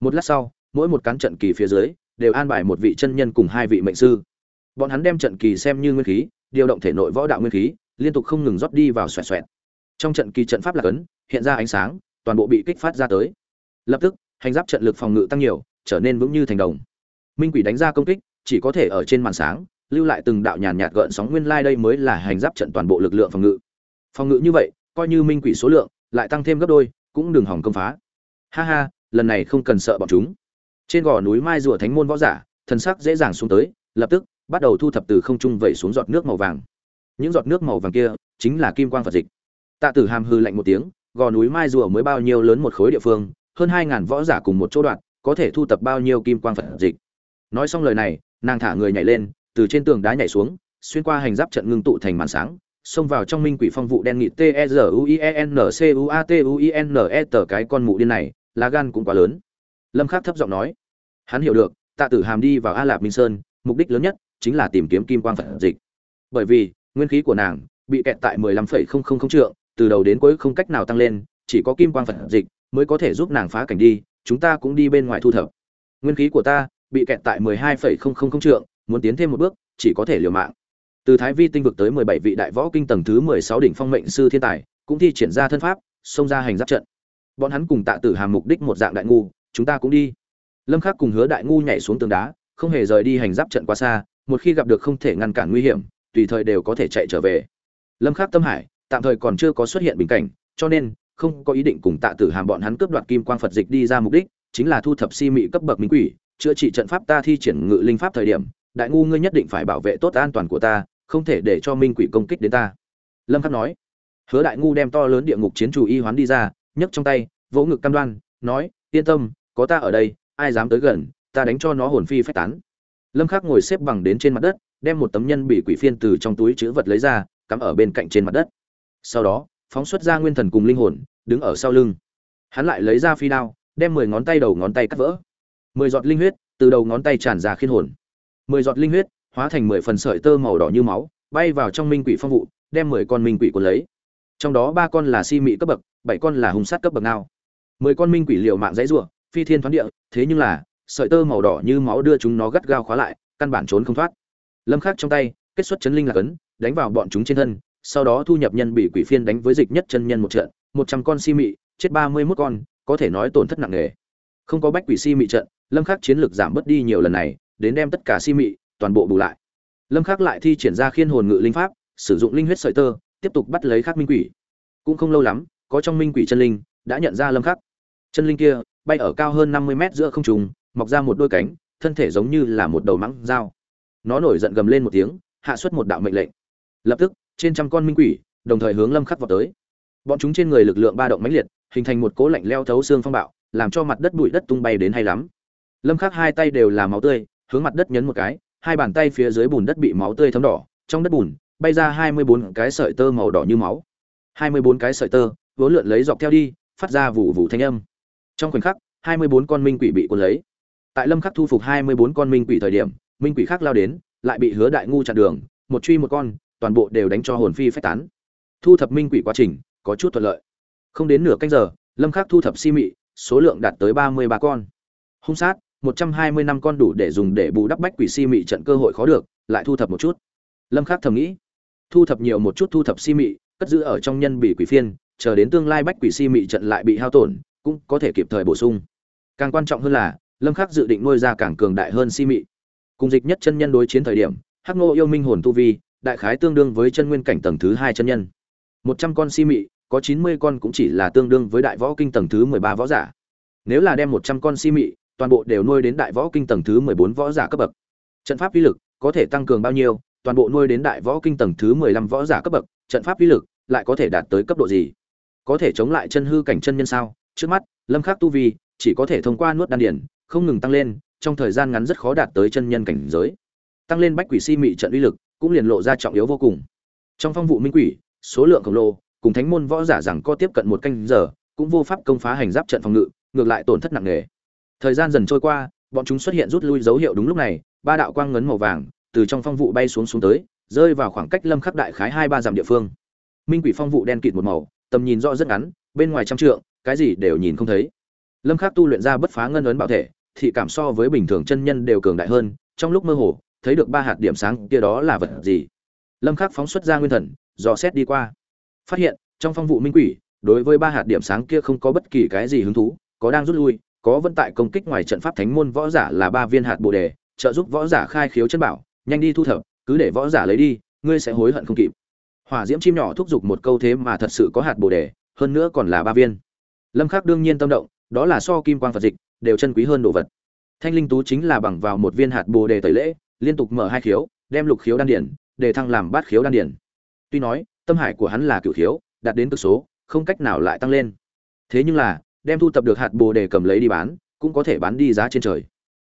[SPEAKER 1] Một lát sau, mỗi một cán trận kỳ phía dưới, đều an bài một vị chân nhân cùng hai vị mệnh sư. Bọn hắn đem trận kỳ xem như nguyên khí, điều động thể nội võ đạo nguyên khí, liên tục không ngừng rót đi vào xoẹt xoẹt. Trong trận kỳ trận pháp là cấn, hiện ra ánh sáng, toàn bộ bị kích phát ra tới. Lập tức, hành giáp trận lực phòng ngự tăng nhiều, trở nên vững như thành đồng minh quỷ đánh ra công kích, chỉ có thể ở trên màn sáng, lưu lại từng đạo nhàn nhạt gợn sóng nguyên lai đây mới là hành giáp trận toàn bộ lực lượng phòng ngự. Phòng ngự như vậy, coi như minh quỷ số lượng lại tăng thêm gấp đôi, cũng đừng hỏng công phá. Ha ha, lần này không cần sợ bọn chúng. Trên gò núi mai rùa thánh môn võ giả, thần sắc dễ dàng xuống tới, lập tức bắt đầu thu thập từ không trung vẩy xuống giọt nước màu vàng. Những giọt nước màu vàng kia chính là kim quang phật dịch. Tạ tử hàm hư lạnh một tiếng, gò núi mai rùa mới bao nhiêu lớn một khối địa phương, hơn hai ngàn võ giả cùng một chỗ đoạn, có thể thu tập bao nhiêu kim quang phật dịch nói xong lời này nàng thả người nhảy lên từ trên tường đá nhảy xuống xuyên qua hành giáp trận ngưng tụ thành màn sáng xông vào trong minh quỷ phong vụ đen nghị t e r u i e n c u a t u i n e tờ cái con mụ điên này lá gan cũng quá lớn. Lâm khắc thấp giọng nói hắn hiểu được tạ tử hàm đi vào a lạp minh sơn mục đích lớn nhất chính là tìm kiếm kim quang phật dịch. Bởi vì nguyên khí của nàng bị kẹt tại 15,000 trượng từ đầu đến cuối không cách nào tăng lên chỉ có kim quang phật dịch mới có thể giúp nàng phá cảnh đi chúng ta cũng đi bên ngoài thu thập. Nguyên khí của ta bị kẹt tại 12,000 trượng muốn tiến thêm một bước chỉ có thể liều mạng. Từ thái vi tinh vực tới 17 vị đại võ kinh tầng thứ 16 đỉnh phong mệnh sư thiên tài cũng thi triển ra thân pháp xông ra hành giáp trận. Bọn hắn cùng tạ tử hàm mục đích một dạng đại ngu chúng ta cũng đi. Lâm khắc cùng hứa đại ngu nhảy xuống tường đá không hề rời đi hành giáp trận quá xa một khi gặp được không thể ngăn cản nguy hiểm tùy thời đều có thể chạy trở về. Lâm khắc tâm hải tạm thời còn chưa có xuất hiện bình cảnh cho nên không có ý định cùng tạ tử hàm bọn hắn cướp đoạt kim quang phật dịch đi ra mục đích chính là thu thập si mị cấp bậc minh quỷ chữa trị trận pháp ta thi triển ngự linh pháp thời điểm, đại ngu ngươi nhất định phải bảo vệ tốt an toàn của ta, không thể để cho minh quỷ công kích đến ta. Lâm khắc nói. Hứa đại ngu đem to lớn địa ngục chiến chủ y hoán đi ra, nhấc trong tay, vỗ ngực cam đoan, nói, yên tâm, có ta ở đây, ai dám tới gần, ta đánh cho nó hồn phi phách tán. Lâm khắc ngồi xếp bằng đến trên mặt đất, đem một tấm nhân bị quỷ phiên từ trong túi chứa vật lấy ra, cắm ở bên cạnh trên mặt đất. Sau đó, phóng xuất ra nguyên thần cùng linh hồn, đứng ở sau lưng. Hắn lại lấy ra phi đao, đem mười ngón tay đầu ngón tay cắt vỡ mười giọt linh huyết từ đầu ngón tay tràn ra khiên hồn. Mười giọt linh huyết hóa thành mười phần sợi tơ màu đỏ như máu, bay vào trong minh quỷ phong vụ, đem mười con minh quỷ cuốn lấy. Trong đó ba con là si mị cấp bậc, bảy con là hung sát cấp bậc nào mười con minh quỷ liều mạng dãy rủa, phi thiên thoáng địa, thế nhưng là, sợi tơ màu đỏ như máu đưa chúng nó gắt gao khóa lại, căn bản trốn không thoát. Lâm khắc trong tay, kết xuất chấn linh là cấn đánh vào bọn chúng trên thân, sau đó thu nhập nhân bị quỷ phiên đánh với dịch nhất chân nhân một trận, một trăm con si mị, chết ba mươi 31 con, có thể nói tổn thất nặng nề. Không có bách quỷ si mị trận lâm khắc chiến lược giảm bớt đi nhiều lần này, đến đem tất cả si mị, toàn bộ bù lại. Lâm khắc lại thi triển ra khiên hồn ngự linh pháp, sử dụng linh huyết sợi tơ, tiếp tục bắt lấy khắc minh quỷ. Cũng không lâu lắm, có trong minh quỷ chân linh đã nhận ra lâm khắc. Chân linh kia bay ở cao hơn 50 mét giữa không trung, mọc ra một đôi cánh, thân thể giống như là một đầu mãng dao. Nó nổi giận gầm lên một tiếng, hạ xuất một đạo mệnh lệnh. Lập tức, trên trăm con minh quỷ, đồng thời hướng lâm khắc vào tới. Bọn chúng trên người lực lượng ba động mãnh liệt, hình thành một cố lạnh leo thấu xương phong bạo, làm cho mặt đất bụi đất tung bay đến hay lắm lâm khắc hai tay đều là máu tươi, hướng mặt đất nhấn một cái, hai bàn tay phía dưới bùn đất bị máu tươi thấm đỏ, trong đất bùn, bay ra 24 cái sợi tơ màu đỏ như máu. 24 cái sợi tơ vốn lượn lấy dọc theo đi, phát ra vụ vụ thanh âm. Trong khoảnh khắc 24 con minh quỷ bị cuốn lấy. Tại lâm khắc thu phục 24 con minh quỷ thời điểm, minh quỷ khác lao đến, lại bị hứa đại ngu chặn đường, một truy một con, toàn bộ đều đánh cho hồn phi phách tán. Thu thập minh quỷ quá trình, có chút thuận lợi. Không đến nửa canh giờ, lâm khắc thu thập si mị, số lượng đạt tới 33 con. Hung sát 120 năm con đủ để dùng để bù đắp bách quỷ si mị trận cơ hội khó được, lại thu thập một chút. Lâm khắc thầm nghĩ, thu thập nhiều một chút thu thập si mị, cất giữ ở trong nhân bị quỷ phiên, chờ đến tương lai bách quỷ si mị trận lại bị hao tổn, cũng có thể kịp thời bổ sung. Càng quan trọng hơn là, lâm khắc dự định nuôi ra càng cường đại hơn si mị. Cùng dịch nhất chân nhân đối chiến thời điểm, hắc ngô yêu minh hồn tu vi, đại khái tương đương với chân nguyên cảnh tầng thứ hai chân nhân. Một trăm con si mị, có chín mươi con cũng chỉ là tương đương với đại võ kinh tầng thứ mười ba võ giả. Nếu là đem một trăm con si mị toàn bộ đều nuôi đến đại võ kinh tầng thứ mười bốn võ giả cấp bậc. Trận pháp uy lực có thể tăng cường bao nhiêu, toàn bộ nuôi đến đại võ kinh tầng thứ mười lăm võ giả cấp bậc, trận pháp uy lực lại có thể đạt tới cấp độ gì? Có thể chống lại chân hư cảnh chân nhân sao? Trước mắt, lâm khắc tu vi chỉ có thể thông qua nuốt đan điển không ngừng tăng lên, trong thời gian ngắn rất khó đạt tới chân nhân cảnh giới. Tăng lên bách quỷ si mị trận uy lực cũng liền lộ ra trọng yếu vô cùng. Trong phong vụ minh quỷ, số lượng khổng lồ, cùng thánh môn võ giả rằng có tiếp cận một canh giờ, cũng vô pháp công phá hành giáp trận phòng ngự, ngược lại tổn thất nặng nề thời gian dần trôi qua, bọn chúng xuất hiện rút lui dấu hiệu đúng lúc này, ba đạo quang ngấn màu vàng từ trong phong vụ bay xuống xuống tới, rơi vào khoảng cách lâm khắc đại khái hai ba dặm địa phương. Minh quỷ phong vụ đen kịt một màu, tầm nhìn rõ rất ngắn, bên ngoài trăm trượng, cái gì đều nhìn không thấy. Lâm khắc tu luyện ra bất phá ngân ấn bảo thể, thị cảm so với bình thường chân nhân đều cường đại hơn, trong lúc mơ hồ, thấy được ba hạt điểm sáng, kia đó là vật gì? Lâm khắc phóng xuất ra nguyên thần, dò xét đi qua. Phát hiện, trong phong vụ minh quỷ, đối với ba hạt điểm sáng kia không có bất kỳ cái gì hứng thú, có đang rút lui có vận tại công kích ngoài trận pháp thánh môn võ giả là ba viên hạt bồ đề, trợ giúp võ giả khai khiếu chân bảo, nhanh đi thu thập, cứ để võ giả lấy đi, ngươi sẽ hối hận không kịp. Hỏa diễm chim nhỏ thúc giục một câu thế mà thật sự có hạt bồ đề, hơn nữa còn là ba viên. Lâm khắc đương nhiên tâm động, đó là so kim quang phật dịch, đều chân quý hơn đồ vật. Thanh linh tú chính là bằng vào một viên hạt bồ đề tẩy lễ, liên tục mở hai khiếu, đem lục khiếu đan điển, để thăng làm bát khiếu đan điển. Tuy nói, tâm hải của hắn là cửu khiếu, đạt đến cực số, không cách nào lại tăng lên. Thế nhưng là đem thu tập được hạt bồ đề cầm lấy đi bán, cũng có thể bán đi giá trên trời.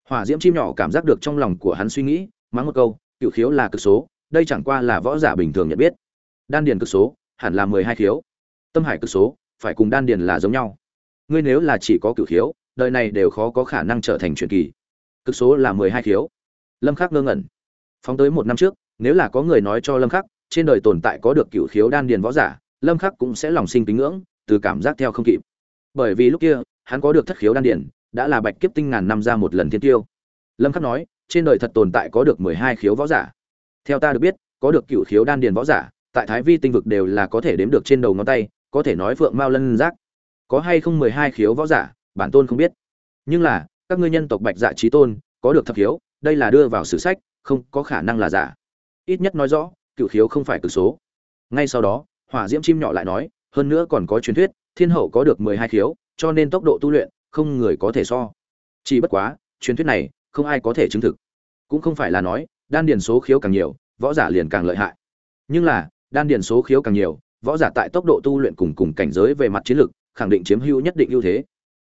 [SPEAKER 1] Hỏa diễm chim nhỏ cảm giác được trong lòng của hắn suy nghĩ, mắng một câu cựu khiếu là cực số, đây chẳng qua là võ giả bình thường nhận biết. Đan điền cực số, hẳn là mười hai khiếu. Tâm hải cực số, phải cùng đan điền là giống nhau. Ngươi nếu là chỉ có cựu khiếu, đời này đều khó có khả năng trở thành truyền kỳ. Cực số là mười hai khiếu. Lâm khắc ngơ ngẩn. Phóng tới một năm trước, nếu là có người nói cho lâm khắc, trên đời tồn tại có được cựu khiếu đan điền võ giả, lâm khắc cũng sẽ lòng sinh kính ngưỡng, từ cảm giác theo không kịp bởi vì lúc kia, hắn có được thất khiếu đan điển, đã là bạch kiếp tinh ngàn năm ra một lần thiên tiêu. Lâm khắc nói, trên đời thật tồn tại có được mười hai khiếu võ giả. Theo ta được biết, có được cửu khiếu đan điển võ giả, tại thái vi tinh vực đều là có thể đếm được trên đầu ngón tay, có thể nói phượng mao lân giác. Có hay không mười hai khiếu võ giả, bản tôn không biết. Nhưng là, các ngươi nhân tộc bạch dạ trí tôn, có được thập khiếu, đây là đưa vào sử sách, không có khả năng là giả. Ít nhất nói rõ, cựu khiếu không phải cực số. Ngay sau đó, hỏa diễm chim nhỏ lại nói, hơn nữa còn có truyền thuyết thiên hậu có được mười hai khiếu, cho nên tốc độ tu luyện không người có thể so. Chỉ bất quá, truyền thuyết này không ai có thể chứng thực. Cũng không phải là nói, đan điền số khiếu càng nhiều, võ giả liền càng lợi hại. Nhưng là, đan điền số khiếu càng nhiều, võ giả tại tốc độ tu luyện cùng cùng cảnh giới về mặt chiến lược khẳng định chiếm hữu nhất định ưu thế.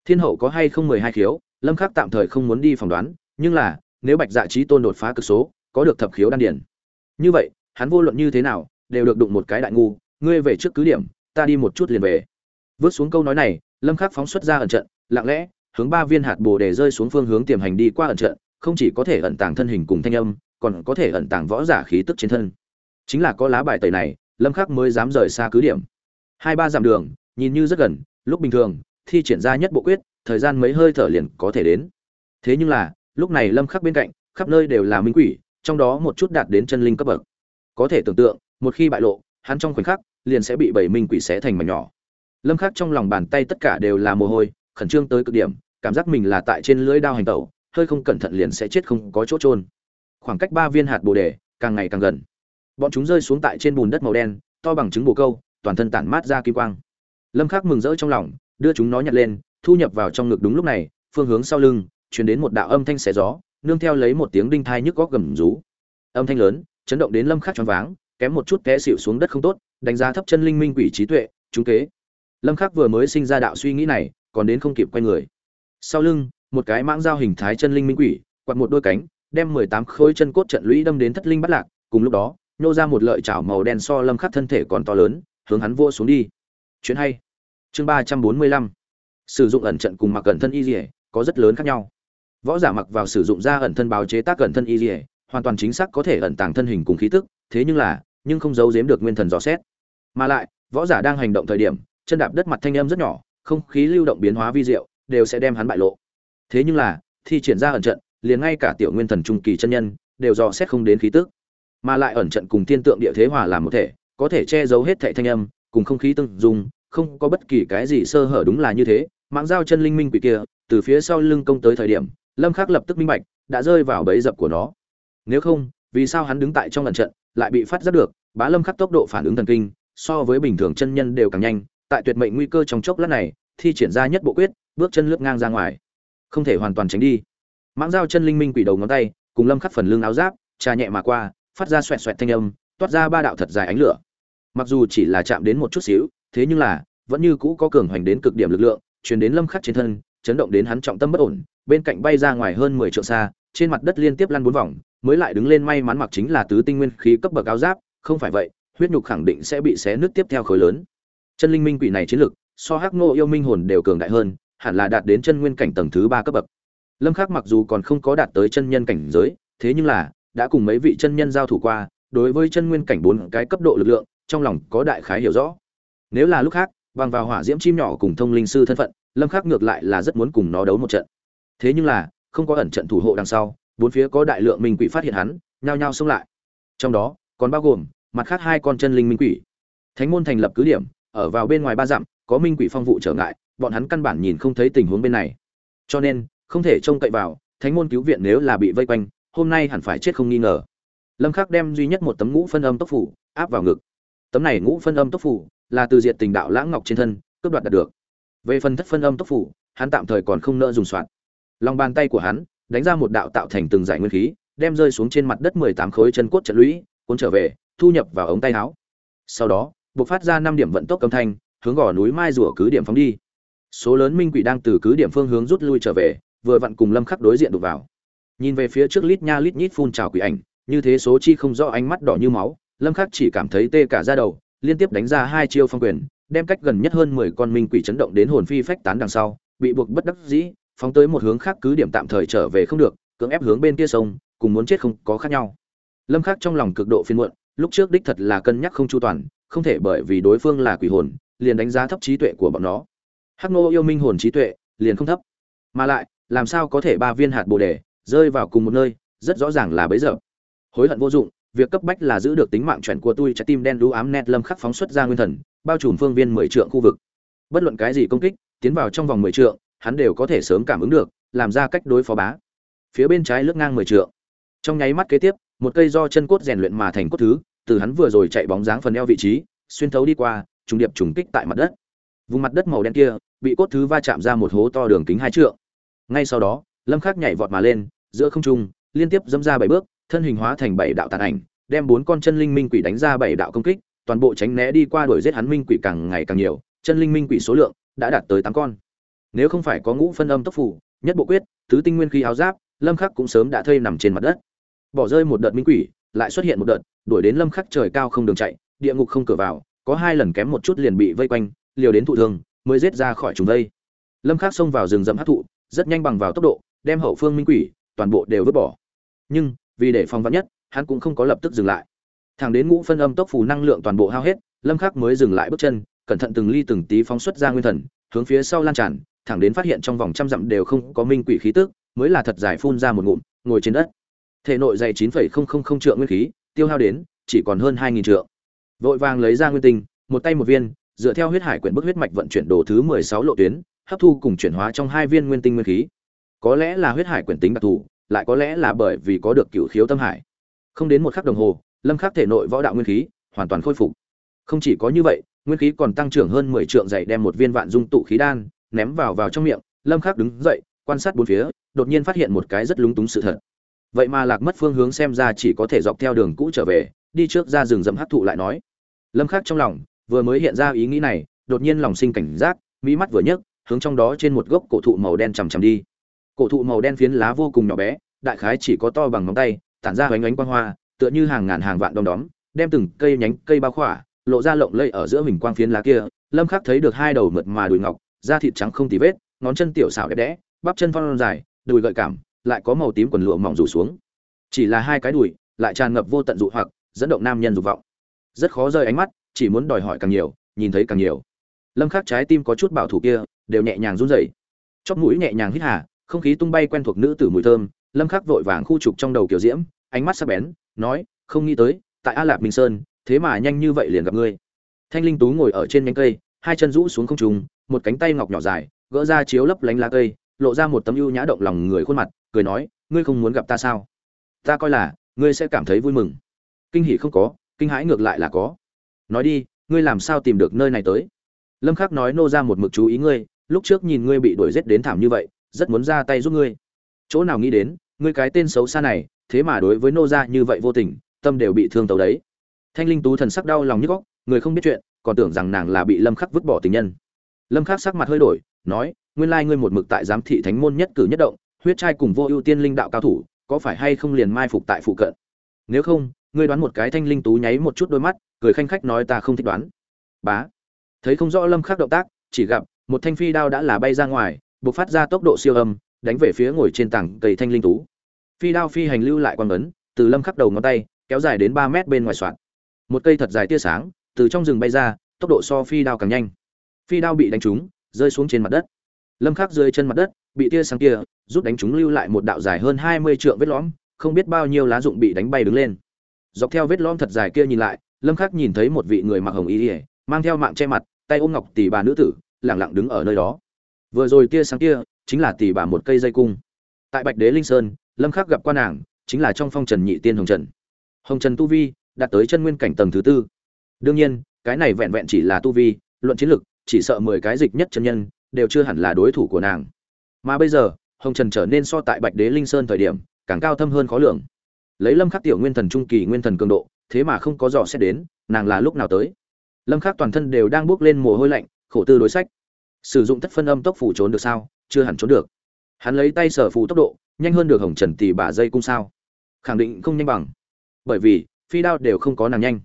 [SPEAKER 1] Thiên hậu có hay không mười hai khiếu, lâm khắc tạm thời không muốn đi phỏng đoán, nhưng là, nếu bạch dạ trí tôn đột phá cực số, có được thập khiếu đan điền. Như vậy, hắn vô luận như thế nào, đều được đụng một cái đại ngu, ngươi về trước cứ điểm, ta đi một chút liền về vớt xuống câu nói này, lâm khắc phóng xuất ra ẩn trận, lặng lẽ, hướng ba viên hạt bồ đề rơi xuống phương hướng tiềm hành đi qua ẩn trận, không chỉ có thể ẩn tàng thân hình cùng thanh âm, còn có thể ẩn tàng võ giả khí tức trên thân. Chính là có lá bài tẩy này, lâm khắc mới dám rời xa cứ điểm. Hai ba dặm đường, nhìn như rất gần, lúc bình thường, thi triển ra nhất bộ quyết, thời gian mấy hơi thở liền có thể đến. Thế nhưng là, lúc này lâm khắc bên cạnh, khắp nơi đều là minh quỷ, trong đó một chút đạt đến chân linh cấp bậc. Có thể tưởng tượng, một khi bại lộ, hắn trong khoảnh khắc, liền sẽ bị bảy minh quỷ xé thành mảnh nhỏ lâm khắc trong lòng bàn tay tất cả đều là mồ hôi, khẩn trương tới cực điểm, cảm giác mình là tại trên lưỡi đao hành tẩu, hơi không cẩn thận liền sẽ chết không có chỗ trôn khoảng cách ba viên hạt bồ đề càng ngày càng gần. Bọn chúng rơi xuống tại trên bùn đất màu đen, to bằng trứng bồ câu, toàn thân tản mát ra kim quang. Lâm khắc mừng rỡ trong lòng, đưa chúng nó nhặt lên, thu nhập vào trong ngực đúng lúc này, phương hướng sau lưng, truyền đến một đạo âm thanh xé gió, nương theo lấy một tiếng đinh thai nhức góc gầm rú. Âm thanh lớn, chấn động đến lâm khắc choáng váng, kém một chút té xỉu xuống đất không tốt, đánh giá thấp chân linh minh quỷ trí tuệ, chúng kế lâm khắc vừa mới sinh ra đạo suy nghĩ này, còn đến không kịp quay người. Sau lưng, một cái mãng dao hình thái chân linh minh quỷ, quạt một đôi cánh, đem 18 khối chân cốt trận lũy đâm đến thất linh bắt lạc, cùng lúc đó, nhô ra một lợi chảo màu đen so lâm khắc thân thể còn to lớn, hướng hắn vua xuống đi. Chuyện hay. Chương 345 sử dụng ẩn trận cùng mặc ẩn thân y dỉa có rất lớn khác nhau. Võ giả mặc vào sử dụng ra ẩn thân báo chế tác ẩn thân y dỉa hoàn toàn chính xác có thể ẩn tàng thân hình cùng khí tức, thế nhưng là, nhưng không giấu giếm được nguyên thần dò xét. Mà lại, võ giả đang hành động thời điểm chân đạp đất mặt thanh âm rất nhỏ, không khí lưu động biến hóa vi diệu, đều sẽ đem hắn bại lộ. Thế nhưng là, thi triển ra ẩn trận, liền ngay cả tiểu nguyên thần trung kỳ chân nhân, đều dò xét không đến khí tức. Mà lại ẩn trận cùng tiên tượng địa thế hòa làm một thể, có thể che giấu hết thệ thanh âm, cùng không khí tương dung, không có bất kỳ cái gì sơ hở đúng là như thế. Mạng giao chân linh minh quỷ kia, từ phía sau lưng công tới thời điểm, lâm khắc lập tức minh bạch, đã rơi vào bẫy dập của nó. Nếu không, vì sao hắn đứng tại trong lần trận, lại bị phát giác được? Bá lâm khắc tốc độ phản ứng thần kinh, so với bình thường chân nhân đều càng nhanh tại tuyệt mệnh nguy cơ trong chốc lát này, thi triển ra nhất bộ quyết, bước chân lướt ngang ra ngoài. Không thể hoàn toàn tránh đi. Mãng giao chân linh minh quỷ đầu ngón tay, cùng lâm khắc phần lưng áo giáp, trà nhẹ mà qua, phát ra xoẹt xoẹt thanh âm, toát ra ba đạo thật dài ánh lửa. Mặc dù chỉ là chạm đến một chút xíu, thế nhưng là, vẫn như cũ có cường hoành đến cực điểm lực lượng, truyền đến lâm khắc trên thân, chấn động đến hắn trọng tâm bất ổn, bên cạnh bay ra ngoài hơn 10 trượng xa, trên mặt đất liên tiếp lăn bốn vòng, mới lại đứng lên may mắn mặc chính là tứ tinh nguyên khí cấp bậc áo giáp, không phải vậy, huyết nhục khẳng định sẽ bị xé nứt tiếp theo khối lớn chân linh minh quỷ này chiến lực, so hắc Ngô yêu minh hồn đều cường đại hơn, hẳn là đạt đến chân nguyên cảnh tầng thứ ba cấp bậc. Lâm khắc mặc dù còn không có đạt tới chân nhân cảnh giới, thế nhưng là, đã cùng mấy vị chân nhân giao thủ qua, đối với chân nguyên cảnh bốn cái cấp độ lực lượng, trong lòng có đại khái hiểu rõ. Nếu là lúc khác, bằng vào hỏa diễm chim nhỏ cùng thông linh sư thân phận, lâm khắc ngược lại là rất muốn cùng nó đấu một trận. Thế nhưng là, không có ẩn trận thủ hộ đằng sau, bốn phía có đại lượng minh quỷ phát hiện hắn, nhao nhao xông lại. Trong đó, còn bao gồm, mặt khác hai con chân linh minh quỷ. Thánh môn thành lập cứ điểm ở vào bên ngoài ba dặm, có minh quỷ phong vụ trở ngại, bọn hắn căn bản nhìn không thấy tình huống bên này. Cho nên, không thể trông cậy vào, thánh môn cứu viện nếu là bị vây quanh, hôm nay hẳn phải chết không nghi ngờ. Lâm khắc đem duy nhất một tấm ngũ phân âm tốc phủ áp vào ngực. Tấm này ngũ phân âm tốc phủ là từ diện tình đạo lãng ngọc trên thân, cướp đoạt đạt được. Về phần thất phân âm tốc phủ, hắn tạm thời còn không nỡ dùng soạn. Lòng bàn tay của hắn đánh ra một đạo tạo thành từng giải nguyên khí, đem rơi xuống trên mặt đất 18 khối chân cốt trận lũy, cuốn trở về, thu nhập vào ống tay áo. Sau đó buộc phát ra năm điểm vận tốc âm thanh, hướng gò núi mai rùa cứ điểm phóng đi. Số lớn minh quỷ đang từ cứ điểm phương hướng rút lui trở về, vừa vặn cùng lâm khắc đối diện đụng vào. Nhìn về phía trước lít nha lít nhít phun trào quỷ ảnh, như thế số chi không rõ ánh mắt đỏ như máu, lâm khắc chỉ cảm thấy tê cả da đầu, liên tiếp đánh ra hai chiêu phong quyền, đem cách gần nhất hơn 10 con minh quỷ chấn động đến hồn phi phách tán đằng sau, bị buộc bất đắc dĩ, phóng tới một hướng khác cứ điểm tạm thời trở về không được, cưỡng ép hướng bên kia sông, cùng muốn chết không có khác nhau. Lâm khắc trong lòng cực độ phiền muộn, lúc trước đích thật là cân nhắc không chu toàn không thể bởi vì đối phương là quỷ hồn, liền đánh giá thấp trí tuệ của bọn nó. Hắc nô yêu minh hồn trí tuệ liền không thấp. Mà lại, làm sao có thể ba viên hạt bồ đề rơi vào cùng một nơi, rất rõ ràng là bấy giờ. Hối hận vô dụng, việc cấp bách là giữ được tính mạng chuẩn của tôi trái tim đen đú ám nét lâm khắc phóng xuất ra nguyên thần, bao trùm phương viên mười trượng khu vực. Bất luận cái gì công kích, tiến vào trong vòng mười trượng, hắn đều có thể sớm cảm ứng được, làm ra cách đối phó bá. Phía bên trái lướt ngang mười trượng. Trong nháy mắt kế tiếp, một cây do chân cốt rèn luyện mà thành cốt thứ từ hắn vừa rồi chạy bóng dáng phần eo vị trí, xuyên thấu đi qua, trùng điệp trùng kích tại mặt đất. Vùng mặt đất màu đen kia, bị cốt thứ va chạm ra một hố to đường kính hai trượng. Ngay sau đó, lâm khắc nhảy vọt mà lên, giữa không trung, liên tiếp dẫm ra bảy bước, thân hình hóa thành bảy đạo tàn ảnh, đem bốn con chân linh minh quỷ đánh ra bảy đạo công kích, toàn bộ tránh né đi qua đuổi giết hắn minh quỷ càng ngày càng nhiều, chân linh minh quỷ số lượng đã đạt tới tám con. Nếu không phải có ngũ phân âm tốc phủ, nhất bộ quyết, tứ tinh nguyên khí áo giáp, lâm khắc cũng sớm đã thây nằm trên mặt đất. Bỏ rơi một đợt minh quỷ, lại xuất hiện một đợt đuổi đến lâm khắc trời cao không đường chạy địa ngục không cửa vào có hai lần kém một chút liền bị vây quanh liều đến thụ thương mới giết ra khỏi chúng vây. Lâm khắc xông vào rừng rậm hấp thụ rất nhanh bằng vào tốc độ đem hậu phương minh quỷ toàn bộ đều vứt bỏ. Nhưng vì để phòng vắn nhất hắn cũng không có lập tức dừng lại. Thẳng đến ngũ phân âm tốc phù năng lượng toàn bộ hao hết lâm khắc mới dừng lại bước chân cẩn thận từng ly từng tí phóng xuất ra nguyên thần hướng phía sau lan tràn thẳng đến phát hiện trong vòng trăm dặm đều không có minh quỷ khí tức mới là thật giải phun ra một ngụm ngồi trên đất. Thể nội dày 9,000 trượng nguyên khí tiêu hao đến, chỉ còn hơn 2.000 trượng. Vội vàng lấy ra nguyên tinh, một tay một viên, dựa theo huyết hải quyển bức huyết mạch vận chuyển đồ thứ 16 lộ tuyến, hấp thu cùng chuyển hóa trong hai viên nguyên tinh nguyên khí. Có lẽ là huyết hải quyển tính đặc thù, lại có lẽ là bởi vì có được cửu khiếu tâm hải. Không đến một khắc đồng hồ, lâm khắc thể nội võ đạo nguyên khí hoàn toàn khôi phục. Không chỉ có như vậy, nguyên khí còn tăng trưởng hơn 10 trượng dày đem một viên vạn dung tụ khí đan ném vào vào trong miệng, lâm khắc đứng dậy, quan sát bốn phía, đột nhiên phát hiện một cái rất lúng túng sự thật vậy mà lạc mất phương hướng xem ra chỉ có thể dọc theo đường cũ trở về, đi trước ra rừng rậm hắc thụ lại nói. Lâm khắc trong lòng vừa mới hiện ra ý nghĩ này, đột nhiên lòng sinh cảnh giác, mỹ mắt vừa nhấc, hướng trong đó trên một gốc cổ thụ màu đen chầm chầm đi. Cổ thụ màu đen phiến lá vô cùng nhỏ bé, đại khái chỉ có to bằng ngón tay, tản ra ánh ánh quang hoa, tựa như hàng ngàn hàng vạn đom đóm, đem từng cây nhánh cây bao khỏa, lộ ra lộng lây ở giữa hình quang phiến lá kia. Lâm khắc thấy được hai đầu mượt mà đùi ngọc, da thịt trắng không tì vết, ngón chân tiểu xảo đẹp đẽ, bắp chân phong dài, đùi gợi cảm lại có màu tím quần lụa mỏng rủ xuống. Chỉ là hai cái đùi, lại tràn ngập vô tận dụ hoặc, dẫn động nam nhân dục vọng. Rất khó rơi ánh mắt, chỉ muốn đòi hỏi càng nhiều, nhìn thấy càng nhiều. Lâm khắc trái tim có chút bảo thủ kia, đều nhẹ nhàng run rẩy. Chóp mũi nhẹ nhàng hít hà, không khí tung bay quen thuộc nữ tử mùi thơm, lâm khắc vội vàng khu trục trong đầu kiểu diễm, ánh mắt sắc bén, nói, không nghĩ tới, tại a lạp minh sơn, thế mà nhanh như vậy liền gặp ngươi. Thanh linh tú ngồi ở trên nhánh cây, hai chân rũ xuống không trùng một cánh tay ngọc nhỏ dài, gỡ ra chiếu lấp lánh lá cây lộ ra một tấm ưu nhã động lòng người khuôn mặt, cười nói, ngươi không muốn gặp ta sao? Ta coi là, ngươi sẽ cảm thấy vui mừng. Kinh hỉ không có, kinh hãi ngược lại là có. Nói đi, ngươi làm sao tìm được nơi này tới? Lâm khắc nói nô ra một mực chú ý ngươi, lúc trước nhìn ngươi bị đuổi giết đến thảm như vậy, rất muốn ra tay giúp ngươi. Chỗ nào nghĩ đến, ngươi cái tên xấu xa này, thế mà đối với nô ra như vậy vô tình, tâm đều bị thương tấu đấy. Thanh linh tú thần sắc đau lòng nhức góc người không biết chuyện, còn tưởng rằng nàng là bị lâm khắc vứt bỏ tình nhân. Lâm khắc sắc mặt hơi đổi nói, nguyên lai ngươi một mực tại giám thị thánh môn nhất cử nhất động, huyết trai cùng vô ưu tiên linh đạo cao thủ, có phải hay không liền mai phục tại phụ cận? Nếu không, ngươi đoán một cái thanh linh tú nháy một chút đôi mắt, cười khanh khách nói ta không thích đoán. Bá. Thấy không rõ lâm khắc động tác, chỉ gặp một thanh phi đao đã là bay ra ngoài, bộc phát ra tốc độ siêu âm, đánh về phía ngồi trên tảng cây thanh linh tú. Phi đao phi hành lưu lại quang ấn, từ lâm khắc đầu ngón tay, kéo dài đến 3 mét bên ngoài soạn. Một cây thật dài tia sáng, từ trong rừng bay ra, tốc độ so phi đao càng nhanh. Phi đao bị đánh trúng rơi xuống trên mặt đất. Lâm khắc rơi chân mặt đất, bị tia sáng kia rút đánh chúng lưu lại một đạo dài hơn 20 trượng vết lõm, không biết bao nhiêu lá dụng bị đánh bay đứng lên. Dọc theo vết lõm thật dài kia nhìn lại, lâm khắc nhìn thấy một vị người mặc hồng y ỉa mang theo mạng che mặt, tay ôm ngọc tỷ bà nữ tử, lặng lặng đứng ở nơi đó. Vừa rồi tia sáng kia chính là tỷ bà một cây dây cung. Tại bạch đế linh sơn, lâm khắc gặp quan nàng, chính là trong phong trần nhị tiên hồng trần. Hồng trần tu vi đạt tới chân nguyên cảnh tầng thứ tư. Đương nhiên, cái này vẹn vẹn chỉ là tu vi, luận chiến lực chỉ sợ mười cái dịch nhất chân nhân, đều chưa hẳn là đối thủ của nàng. Mà bây giờ, hồng trần trở nên so tại bạch đế linh sơn thời điểm, càng cao thâm hơn khó lường. Lấy lâm khắc tiểu nguyên thần trung kỳ nguyên thần cường độ, thế mà không có dò xét đến, nàng là lúc nào tới. Lâm khắc toàn thân đều đang bước lên mồ hôi lạnh, khổ tư đối sách. Sử dụng tất phân âm tốc phủ trốn được sao? Chưa hẳn trốn được. Hắn lấy tay sở phù tốc độ, nhanh hơn được hồng trần tỷ bà dây cung sao? Khẳng định không nhanh bằng. Bởi vì, phi đao đều không có nàng nhanh.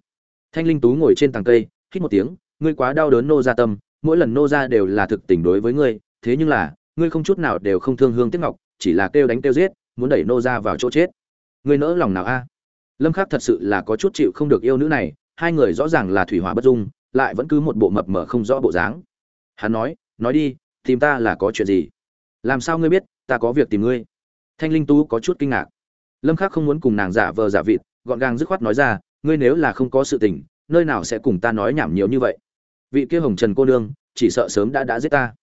[SPEAKER 1] Thanh linh tú ngồi trên tàng cây, hít một tiếng, ngươi quá đau đớn nô ra tâm mỗi lần nô ra đều là thực tình đối với ngươi, thế nhưng là, ngươi không chút nào đều không thương hương tiếc ngọc, chỉ là kêu đánh kêu giết, muốn đẩy nô ra vào chỗ chết. Ngươi nỡ lòng nào a? Lâm khắc thật sự là có chút chịu không được yêu nữ này, hai người rõ ràng là thủy hỏa bất dung, lại vẫn cứ một bộ mập mờ không rõ bộ dáng. Hắn nói nói đi, tìm ta là có chuyện gì? Làm sao ngươi biết, ta có việc tìm ngươi? Thanh linh tú có chút kinh ngạc. Lâm khắc không muốn cùng nàng giả vờ giả vịt, gọn gàng dứt khoát nói ra, ngươi nếu là không có sự tình, nơi nào sẽ cùng ta nói nhảm nhiều như vậy? Vị kia hồng trần cô nương, chỉ sợ sớm đã đã giết ta.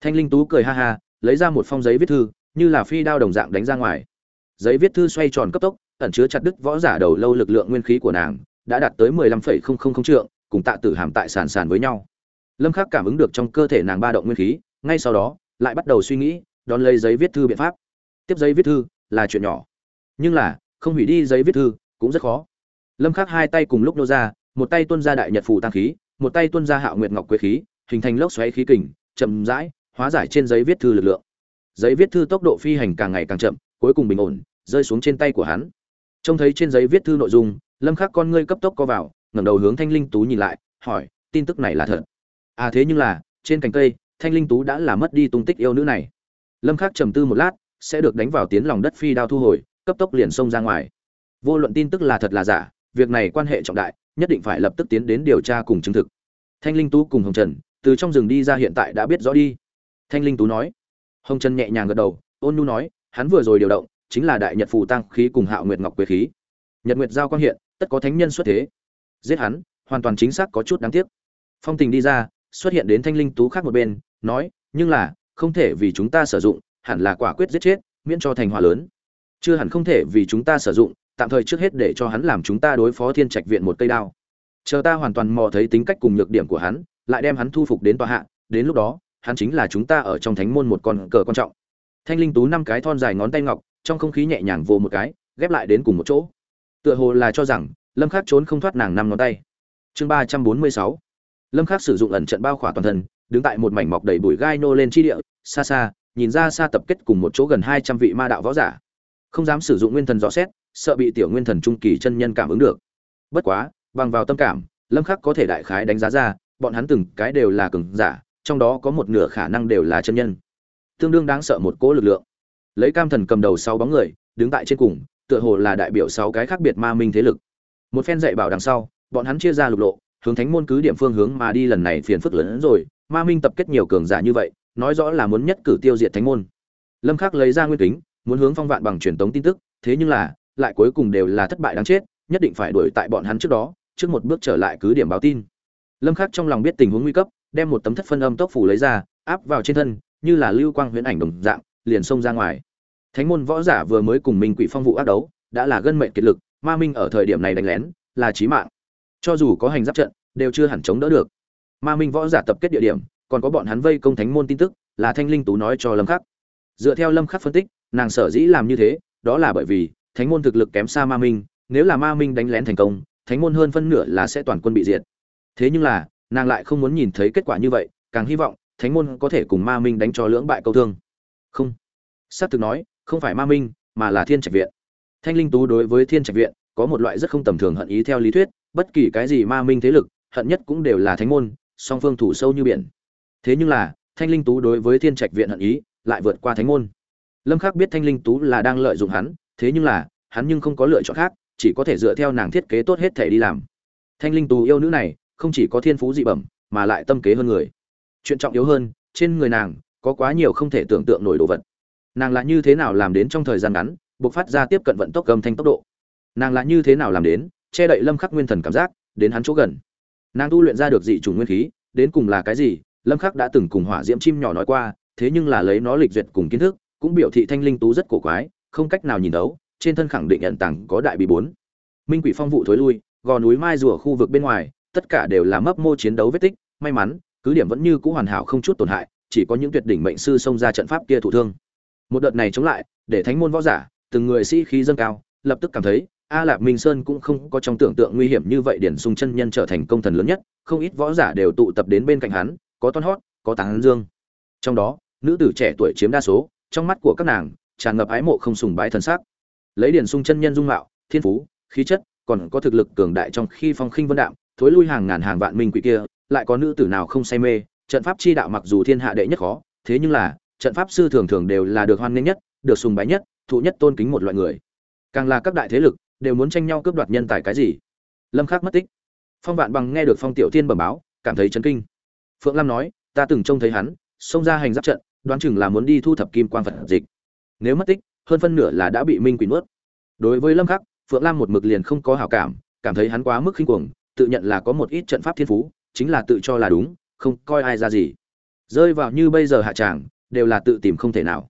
[SPEAKER 1] Thanh linh tú cười ha ha, lấy ra một phong giấy viết thư, như là phi đao đồng dạng đánh ra ngoài. Giấy viết thư xoay tròn cấp tốc, ẩn chứa chặt đứt võ giả đầu lâu lực lượng nguyên khí của nàng, đã đạt tới mười lăm phẩy không không không trượng, cùng tạ tử hàm tại sàn sàn với nhau. Lâm khắc cảm ứng được trong cơ thể nàng ba động nguyên khí, ngay sau đó, lại bắt đầu suy nghĩ, đón lấy giấy viết thư biện pháp. Tiếp giấy viết thư là chuyện nhỏ, nhưng là, không hủy đi giấy viết thư cũng rất khó. Lâm khắc hai tay cùng lúc nô ra, một tay tuôn ra đại nhật phù tăng khí một tay tuôn ra hạo nguyệt ngọc quế khí, hình thành lốc xoáy khí kình, chậm rãi hóa giải trên giấy viết thư lực lượng. Giấy viết thư tốc độ phi hành càng ngày càng chậm, cuối cùng bình ổn, rơi xuống trên tay của hắn. Trông thấy trên giấy viết thư nội dung, lâm khắc con ngươi cấp tốc co vào, ngẩng đầu hướng thanh linh tú nhìn lại, hỏi, tin tức này là thật? À thế nhưng là, trên cành cây, thanh linh tú đã làm mất đi tung tích yêu nữ này. Lâm khắc trầm tư một lát, sẽ được đánh vào tiến lòng đất phi đao thu hồi, cấp tốc liền xông ra ngoài. Vô luận tin tức là thật là giả, việc này quan hệ trọng đại nhất định phải lập tức tiến đến điều tra cùng chứng thực. Thanh linh tú cùng hồng trần, từ trong rừng đi ra hiện tại đã biết rõ đi. Thanh linh tú nói. Hồng trần nhẹ nhàng gật đầu, ôn nhu nói, hắn vừa rồi điều động, chính là đại nhật phù tăng khí cùng hạo nguyệt ngọc quế khí. Nhật nguyệt giao quang hiện, tất có thánh nhân xuất thế. Giết hắn, hoàn toàn chính xác có chút đáng tiếc. Phong tình đi ra, xuất hiện đến thanh linh tú khác một bên, nói, nhưng là, không thể vì chúng ta sử dụng, hẳn là quả quyết giết chết, miễn cho thành hòa lớn. Chưa hẳn không thể vì chúng ta sử dụng tạm thời trước hết để cho hắn làm chúng ta đối phó thiên trạch viện một cây đao. Chờ ta hoàn toàn mò thấy tính cách cùng nhược điểm của hắn, lại đem hắn thu phục đến tòa hạ, đến lúc đó, hắn chính là chúng ta ở trong thánh môn một con cờ quan trọng. Thanh linh tú năm cái thon dài ngón tay ngọc, trong không khí nhẹ nhàng vô một cái, ghép lại đến cùng một chỗ. Tựa hồ là cho rằng, lâm khắc trốn không thoát nàng năm ngón tay. Chương ba trăm bốn mươi sáu. Lâm khắc sử dụng ẩn trận bao khỏa toàn thân, đứng tại một mảnh mọc đầy bụi gai nô lên chi địa, xa xa, nhìn ra xa tập kết cùng một chỗ gần hai trăm vị ma đạo võ giả. Không dám sử dụng nguyên thần rõ xét sợ bị tiểu nguyên thần trung kỳ chân nhân cảm ứng được. Bất quá, bằng vào tâm cảm, lâm khắc có thể đại khái đánh giá ra, bọn hắn từng cái đều là cường giả, trong đó có một nửa khả năng đều là chân nhân. Tương đương đáng sợ một cỗ lực lượng. Lấy cam thần cầm đầu sáu bóng người, đứng tại trên cùng, tựa hồ là đại biểu sáu cái khác biệt ma minh thế lực. Một phen dạy bảo đằng sau, bọn hắn chia ra lục lộ, hướng thánh môn cứ điểm phương hướng mà đi lần này phiền phức lớn hơn rồi, ma minh tập kết nhiều cường giả như vậy, nói rõ là muốn nhất cử tiêu diệt thánh môn. Lâm khắc lấy ra nguyên kính, muốn hướng phong vạn bằng truyền tống tin tức, thế nhưng là lại cuối cùng đều là thất bại đáng chết, nhất định phải đuổi tại bọn hắn trước đó, trước một bước trở lại cứ điểm báo tin. Lâm khắc trong lòng biết tình huống nguy cấp, đem một tấm thất phân âm tốc phủ lấy ra, áp vào trên thân, như là lưu quang huyễn ảnh đồng dạng, liền xông ra ngoài. Thánh môn võ giả vừa mới cùng minh quỷ phong vụ ác đấu, đã là gân mệnh kiệt lực, ma minh ở thời điểm này đánh lén, là chí mạng. Cho dù có hành giáp trận, đều chưa hẳn chống đỡ được. Ma minh võ giả tập kết địa điểm, còn có bọn hắn vây công thánh môn tin tức, là thanh linh tú nói cho lâm khắc. Dựa theo lâm khắc phân tích, nàng sở dĩ làm như thế, đó là bởi vì thánh môn thực lực kém xa ma minh, nếu là ma minh đánh lén thành công, thánh môn hơn phân nửa là sẽ toàn quân bị diệt. Thế nhưng là, nàng lại không muốn nhìn thấy kết quả như vậy, càng hy vọng, thánh môn có thể cùng ma minh đánh cho lưỡng bại câu thương. Không. Xác thực nói, không phải ma minh, mà là thiên trạch viện. Thanh linh tú đối với thiên trạch viện, có một loại rất không tầm thường hận ý theo lý thuyết, bất kỳ cái gì ma minh thế lực, hận nhất cũng đều là thánh môn, song phương thủ sâu như biển. Thế nhưng là, thanh linh tú đối với thiên trạch viện hận ý, lại vượt qua thánh môn. Lâm khắc biết thanh linh tú là đang lợi dụng hắn thế nhưng là, hắn nhưng không có lựa chọn khác, chỉ có thể dựa theo nàng thiết kế tốt hết thể đi làm. Thanh linh tú yêu nữ này, không chỉ có thiên phú dị bẩm, mà lại tâm kế hơn người. Chuyện trọng yếu hơn, trên người nàng, có quá nhiều không thể tưởng tượng nổi đồ vật. Nàng là như thế nào làm đến trong thời gian ngắn, buộc phát ra tiếp cận vận tốc cầm thanh tốc độ. Nàng là như thế nào làm đến, che đậy lâm khắc nguyên thần cảm giác, đến hắn chỗ gần. Nàng tu luyện ra được dị chủng nguyên khí, đến cùng là cái gì, lâm khắc đã từng cùng hỏa diễm chim nhỏ nói qua, thế nhưng là lấy nó lịch duyệt cùng kiến thức, cũng biểu thị thanh linh tú rất cổ quái không cách nào nhìn đấu, trên thân khẳng định nhận tàng có đại bị bốn. Minh quỷ phong vụ thối lui, gò núi mai rùa khu vực bên ngoài, tất cả đều là mấp mô chiến đấu vết tích, may mắn, cứ điểm vẫn như cũ hoàn hảo không chút tổn hại, chỉ có những tuyệt đỉnh mệnh sư xông ra trận pháp kia thụ thương. Một đợt này chống lại, để thánh môn võ giả, từng người sĩ khí dâng cao, lập tức cảm thấy, a lạp minh sơn cũng không có trong tưởng tượng nguy hiểm như vậy điển sung chân nhân trở thành công thần lớn nhất, không ít võ giả đều tụ tập đến bên cạnh hắn, có toan hót, có tán dương. Trong đó, nữ tử trẻ tuổi chiếm đa số, trong mắt của các nàng tràn ngập ái mộ không sùng bái thần sắc. Lấy điển sung chân nhân dung mạo, thiên phú, khí chất, còn có thực lực cường đại trong khi phong khinh vân đạm, thối lui hàng ngàn hàng vạn minh quỷ kia, lại có nữ tử nào không say mê, trận pháp chi đạo mặc dù thiên hạ đệ nhất khó, thế nhưng là, trận pháp sư thường thường đều là được hoan nghênh nhất, được sùng bái nhất, thụ nhất tôn kính một loại người. Càng là các đại thế lực, đều muốn tranh nhau cướp đoạt nhân tài cái gì? Lâm khắc mất tích. Phong vạn bằng nghe được phong tiểu thiên bẩm báo, cảm thấy chấn kinh. Phượng lam nói, ta từng trông thấy hắn, xông ra hành giáp trận, đoán chừng là muốn đi thu thập kim quang vật dịch nếu mất tích, hơn phân nửa là đã bị minh quỷ nuốt. Đối với lâm khắc, phượng lam một mực liền không có hảo cảm cảm thấy hắn quá mức khinh cuồng, tự nhận là có một ít trận pháp thiên phú, chính là tự cho là đúng, không coi ai ra gì. Rơi vào như bây giờ hạ tràng đều là tự tìm không thể nào.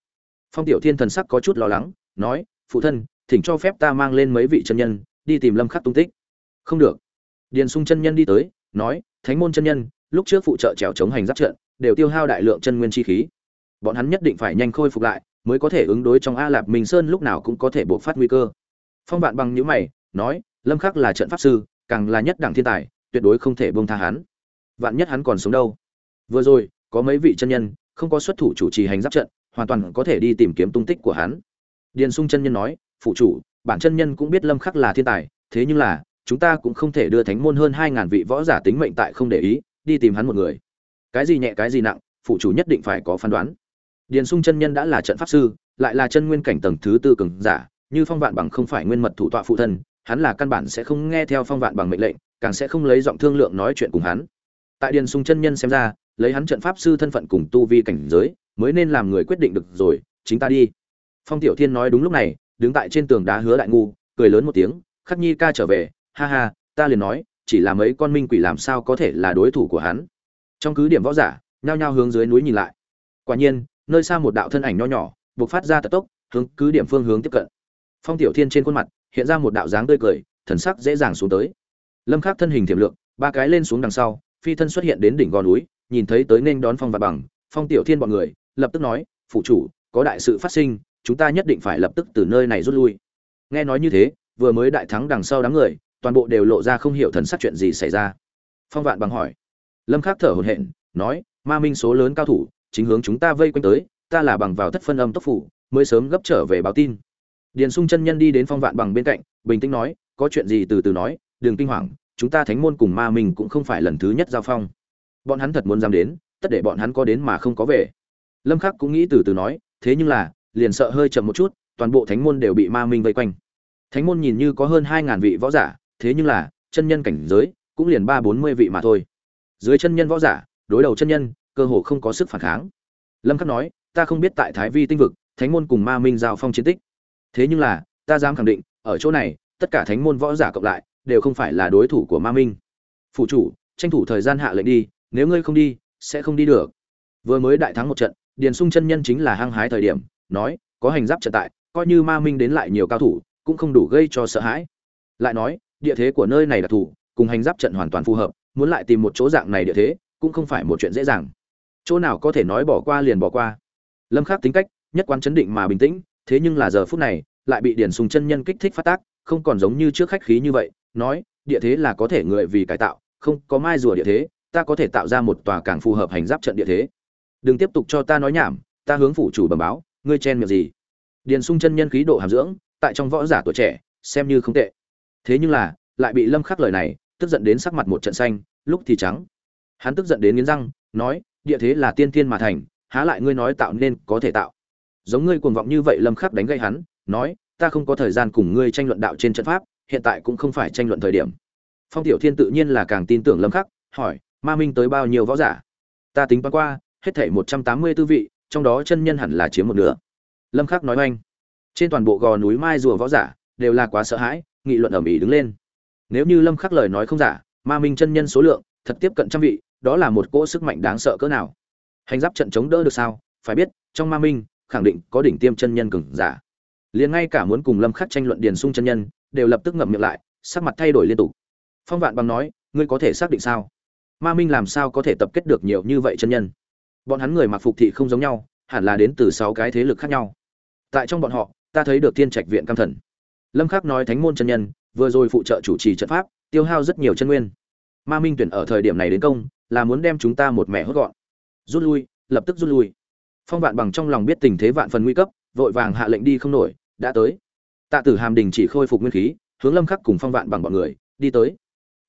[SPEAKER 1] Phong tiểu thiên thần sắc có chút lo lắng, nói, phụ thân, thỉnh cho phép ta mang lên mấy vị chân nhân, đi tìm lâm khắc tung tích. Không được. Điền sung chân nhân đi tới, nói, thánh môn chân nhân, lúc trước phụ trợ trèo chống hành giáp trận, đều tiêu hao đại lượng chân nguyên chi khí. Bọn hắn nhất định phải nhanh khôi phục lại mới có thể ứng đối trong a lạp minh sơn lúc nào cũng có thể bộc phát nguy cơ. Phong vạn bằng nhíu mày, nói, lâm khắc là trận pháp sư, càng là nhất đẳng thiên tài, tuyệt đối không thể buông tha hắn. Vạn nhất hắn còn sống đâu? Vừa rồi, có mấy vị chân nhân, không có xuất thủ chủ trì hành giáp trận, hoàn toàn có thể đi tìm kiếm tung tích của hắn. Điền sung chân nhân nói phụ chủ, bản chân nhân cũng biết lâm khắc là thiên tài, thế nhưng là, chúng ta cũng không thể đưa thánh môn hơn hai ngàn vị võ giả tính mệnh tại không để ý, đi tìm hắn một người. Cái gì nhẹ cái gì nặng phụ chủ nhất định phải có phán đoán điền sung chân nhân đã là trận pháp sư, lại là chân nguyên cảnh tầng thứ tư cường giả, như phong vạn bằng không phải nguyên mật thủ tọa phụ thân, hắn là căn bản sẽ không nghe theo phong vạn bằng mệnh lệnh, càng sẽ không lấy giọng thương lượng nói chuyện cùng hắn. Tại điền sung chân nhân xem ra, lấy hắn trận pháp sư thân phận cùng tu vi cảnh giới, mới nên làm người quyết định được rồi, chính ta đi. Phong tiểu thiên nói đúng lúc này, đứng tại trên tường đá hứa đại ngu, cười lớn một tiếng, khắc nhi ca trở về, ha ha, ta liền nói, chỉ là mấy con minh quỷ làm sao có thể là đối thủ của hắn. Trong cứ điểm võ giả, nhao nhao hướng dưới núi nhìn lại. Quả nhiên nơi xa một đạo thân ảnh nho nhỏ, buộc phát ra tật tốc, hướng cứ điểm phương hướng tiếp cận. Phong tiểu thiên trên khuôn mặt hiện ra một đạo dáng tươi cười, thần sắc dễ dàng xuống tới. Lâm khắc thân hình thiểm lượng, ba cái lên xuống đằng sau, phi thân xuất hiện đến đỉnh gò núi, nhìn thấy tới nên đón phong và bằng, phong tiểu thiên bọn người, lập tức nói phụ chủ, có đại sự phát sinh, chúng ta nhất định phải lập tức từ nơi này rút lui. Nghe nói như thế, vừa mới đại thắng đằng sau đám người, toàn bộ đều lộ ra không hiểu thần sắc chuyện gì xảy ra. Phong vạn bằng hỏi. Lâm khắc thở hổn hển, nói, ma minh số lớn cao thủ chính hướng chúng ta vây quanh tới, ta là bằng vào thất phân âm tốc phủ, mới sớm gấp trở về báo tin. Điền sung chân nhân đi đến phong vạn bằng bên cạnh, bình tĩnh nói, có chuyện gì từ từ nói, đừng kinh hoàng, chúng ta thánh môn cùng ma minh cũng không phải lần thứ nhất giao phong. Bọn hắn thật muốn dám đến, tất để bọn hắn có đến mà không có về. Lâm khắc cũng nghĩ từ từ nói, thế nhưng là, liền sợ hơi chậm một chút, toàn bộ thánh môn đều bị ma minh vây quanh. Thánh môn nhìn như có hơn hai ngàn vị võ giả, thế nhưng là, chân nhân cảnh giới, cũng liền ba bốn mươi vị mà thôi. Dưới chân nhân võ giả, đối đầu chân nhân cơ hồ không có sức phản kháng. Lâm khắc nói ta không biết tại thái vi tinh vực thánh môn cùng ma minh giao phong chiến tích. Thế nhưng là ta dám khẳng định ở chỗ này tất cả thánh môn võ giả cộng lại đều không phải là đối thủ của ma minh. Phụ chủ tranh thủ thời gian hạ lệnh đi nếu ngươi không đi sẽ không đi được. Vừa mới đại thắng một trận điền sung chân nhân chính là hăng hái thời điểm nói có hành giáp trận tại coi như ma minh đến lại nhiều cao thủ cũng không đủ gây cho sợ hãi. Lại nói địa thế của nơi này là thủ, cùng hành giáp trận hoàn toàn phù hợp muốn lại tìm một chỗ dạng này địa thế cũng không phải một chuyện dễ dàng chỗ nào có thể nói bỏ qua liền bỏ qua. Lâm khắc tính cách, nhất quán chấn định mà bình tĩnh, thế nhưng là giờ phút này, lại bị điển sùng chân nhân kích thích phát tác, không còn giống như trước khách khí như vậy, nói, địa thế là có thể người vì cải tạo, không có mai rùa địa thế, ta có thể tạo ra một tòa càng phù hợp hành giáp trận địa thế. Đừng tiếp tục cho ta nói nhảm, ta hướng phủ chủ bẩm báo, ngươi chen miệng gì? Điền sung chân nhân khí độ hàm dưỡng, tại trong võ giả tuổi trẻ, xem như không tệ. Thế nhưng là, lại bị lâm khắc lời này, tức giận đến sắc mặt một trận xanh, lúc thì trắng. Hắn tức giận đến nghiến răng, nói địa thế là tiên thiên mà thành, há lại ngươi nói tạo nên có thể tạo. Giống ngươi cuồng vọng như vậy lâm khắc đánh gây hắn, nói, ta không có thời gian cùng ngươi tranh luận đạo trên trận pháp, hiện tại cũng không phải tranh luận thời điểm. Phong tiểu thiên tự nhiên là càng tin tưởng lâm khắc, hỏi, ma minh tới bao nhiêu võ giả? Ta tính toán qua, hết thảy một trăm tám mươi tư vị, trong đó chân nhân hẳn là chiếm một nửa. Lâm khắc nói oanh. Trên toàn bộ gò núi mai rùa võ giả đều là quá sợ hãi, nghị luận ở mỹ đứng lên. Nếu như lâm khắc lời nói không giả, ma minh chân nhân số lượng thật tiếp cận trăm vị đó là một cỗ sức mạnh đáng sợ cỡ nào. Hành giáp trận chống đỡ được sao? Phải biết, trong ma minh, khẳng định có đỉnh tiêm chân nhân cường giả. Liền ngay cả muốn cùng lâm khắc tranh luận điền sung chân nhân, đều lập tức ngậm miệng lại, sắc mặt thay đổi liên tục. Phong vạn bằng nói, ngươi có thể xác định sao? Ma minh làm sao có thể tập kết được nhiều như vậy chân nhân? Bọn hắn người mặc phục thị không giống nhau, hẳn là đến từ sáu cái thế lực khác nhau. Tại trong bọn họ, ta thấy được thiên trạch viện cam thần. Lâm khắc nói thánh môn chân nhân, vừa rồi phụ trợ chủ trì trận pháp, tiêu hao rất nhiều chân nguyên. Ma minh tuyển ở thời điểm này đến công là muốn đem chúng ta một mẹ hốt gọn. Rút lui, lập tức rút lui. Phong vạn bằng trong lòng biết tình thế vạn phần nguy cấp, vội vàng hạ lệnh đi không nổi, đã tới. Tạ tử hàm đình chỉ khôi phục nguyên khí, hướng lâm khắc cùng phong vạn bằng bọn người, đi tới.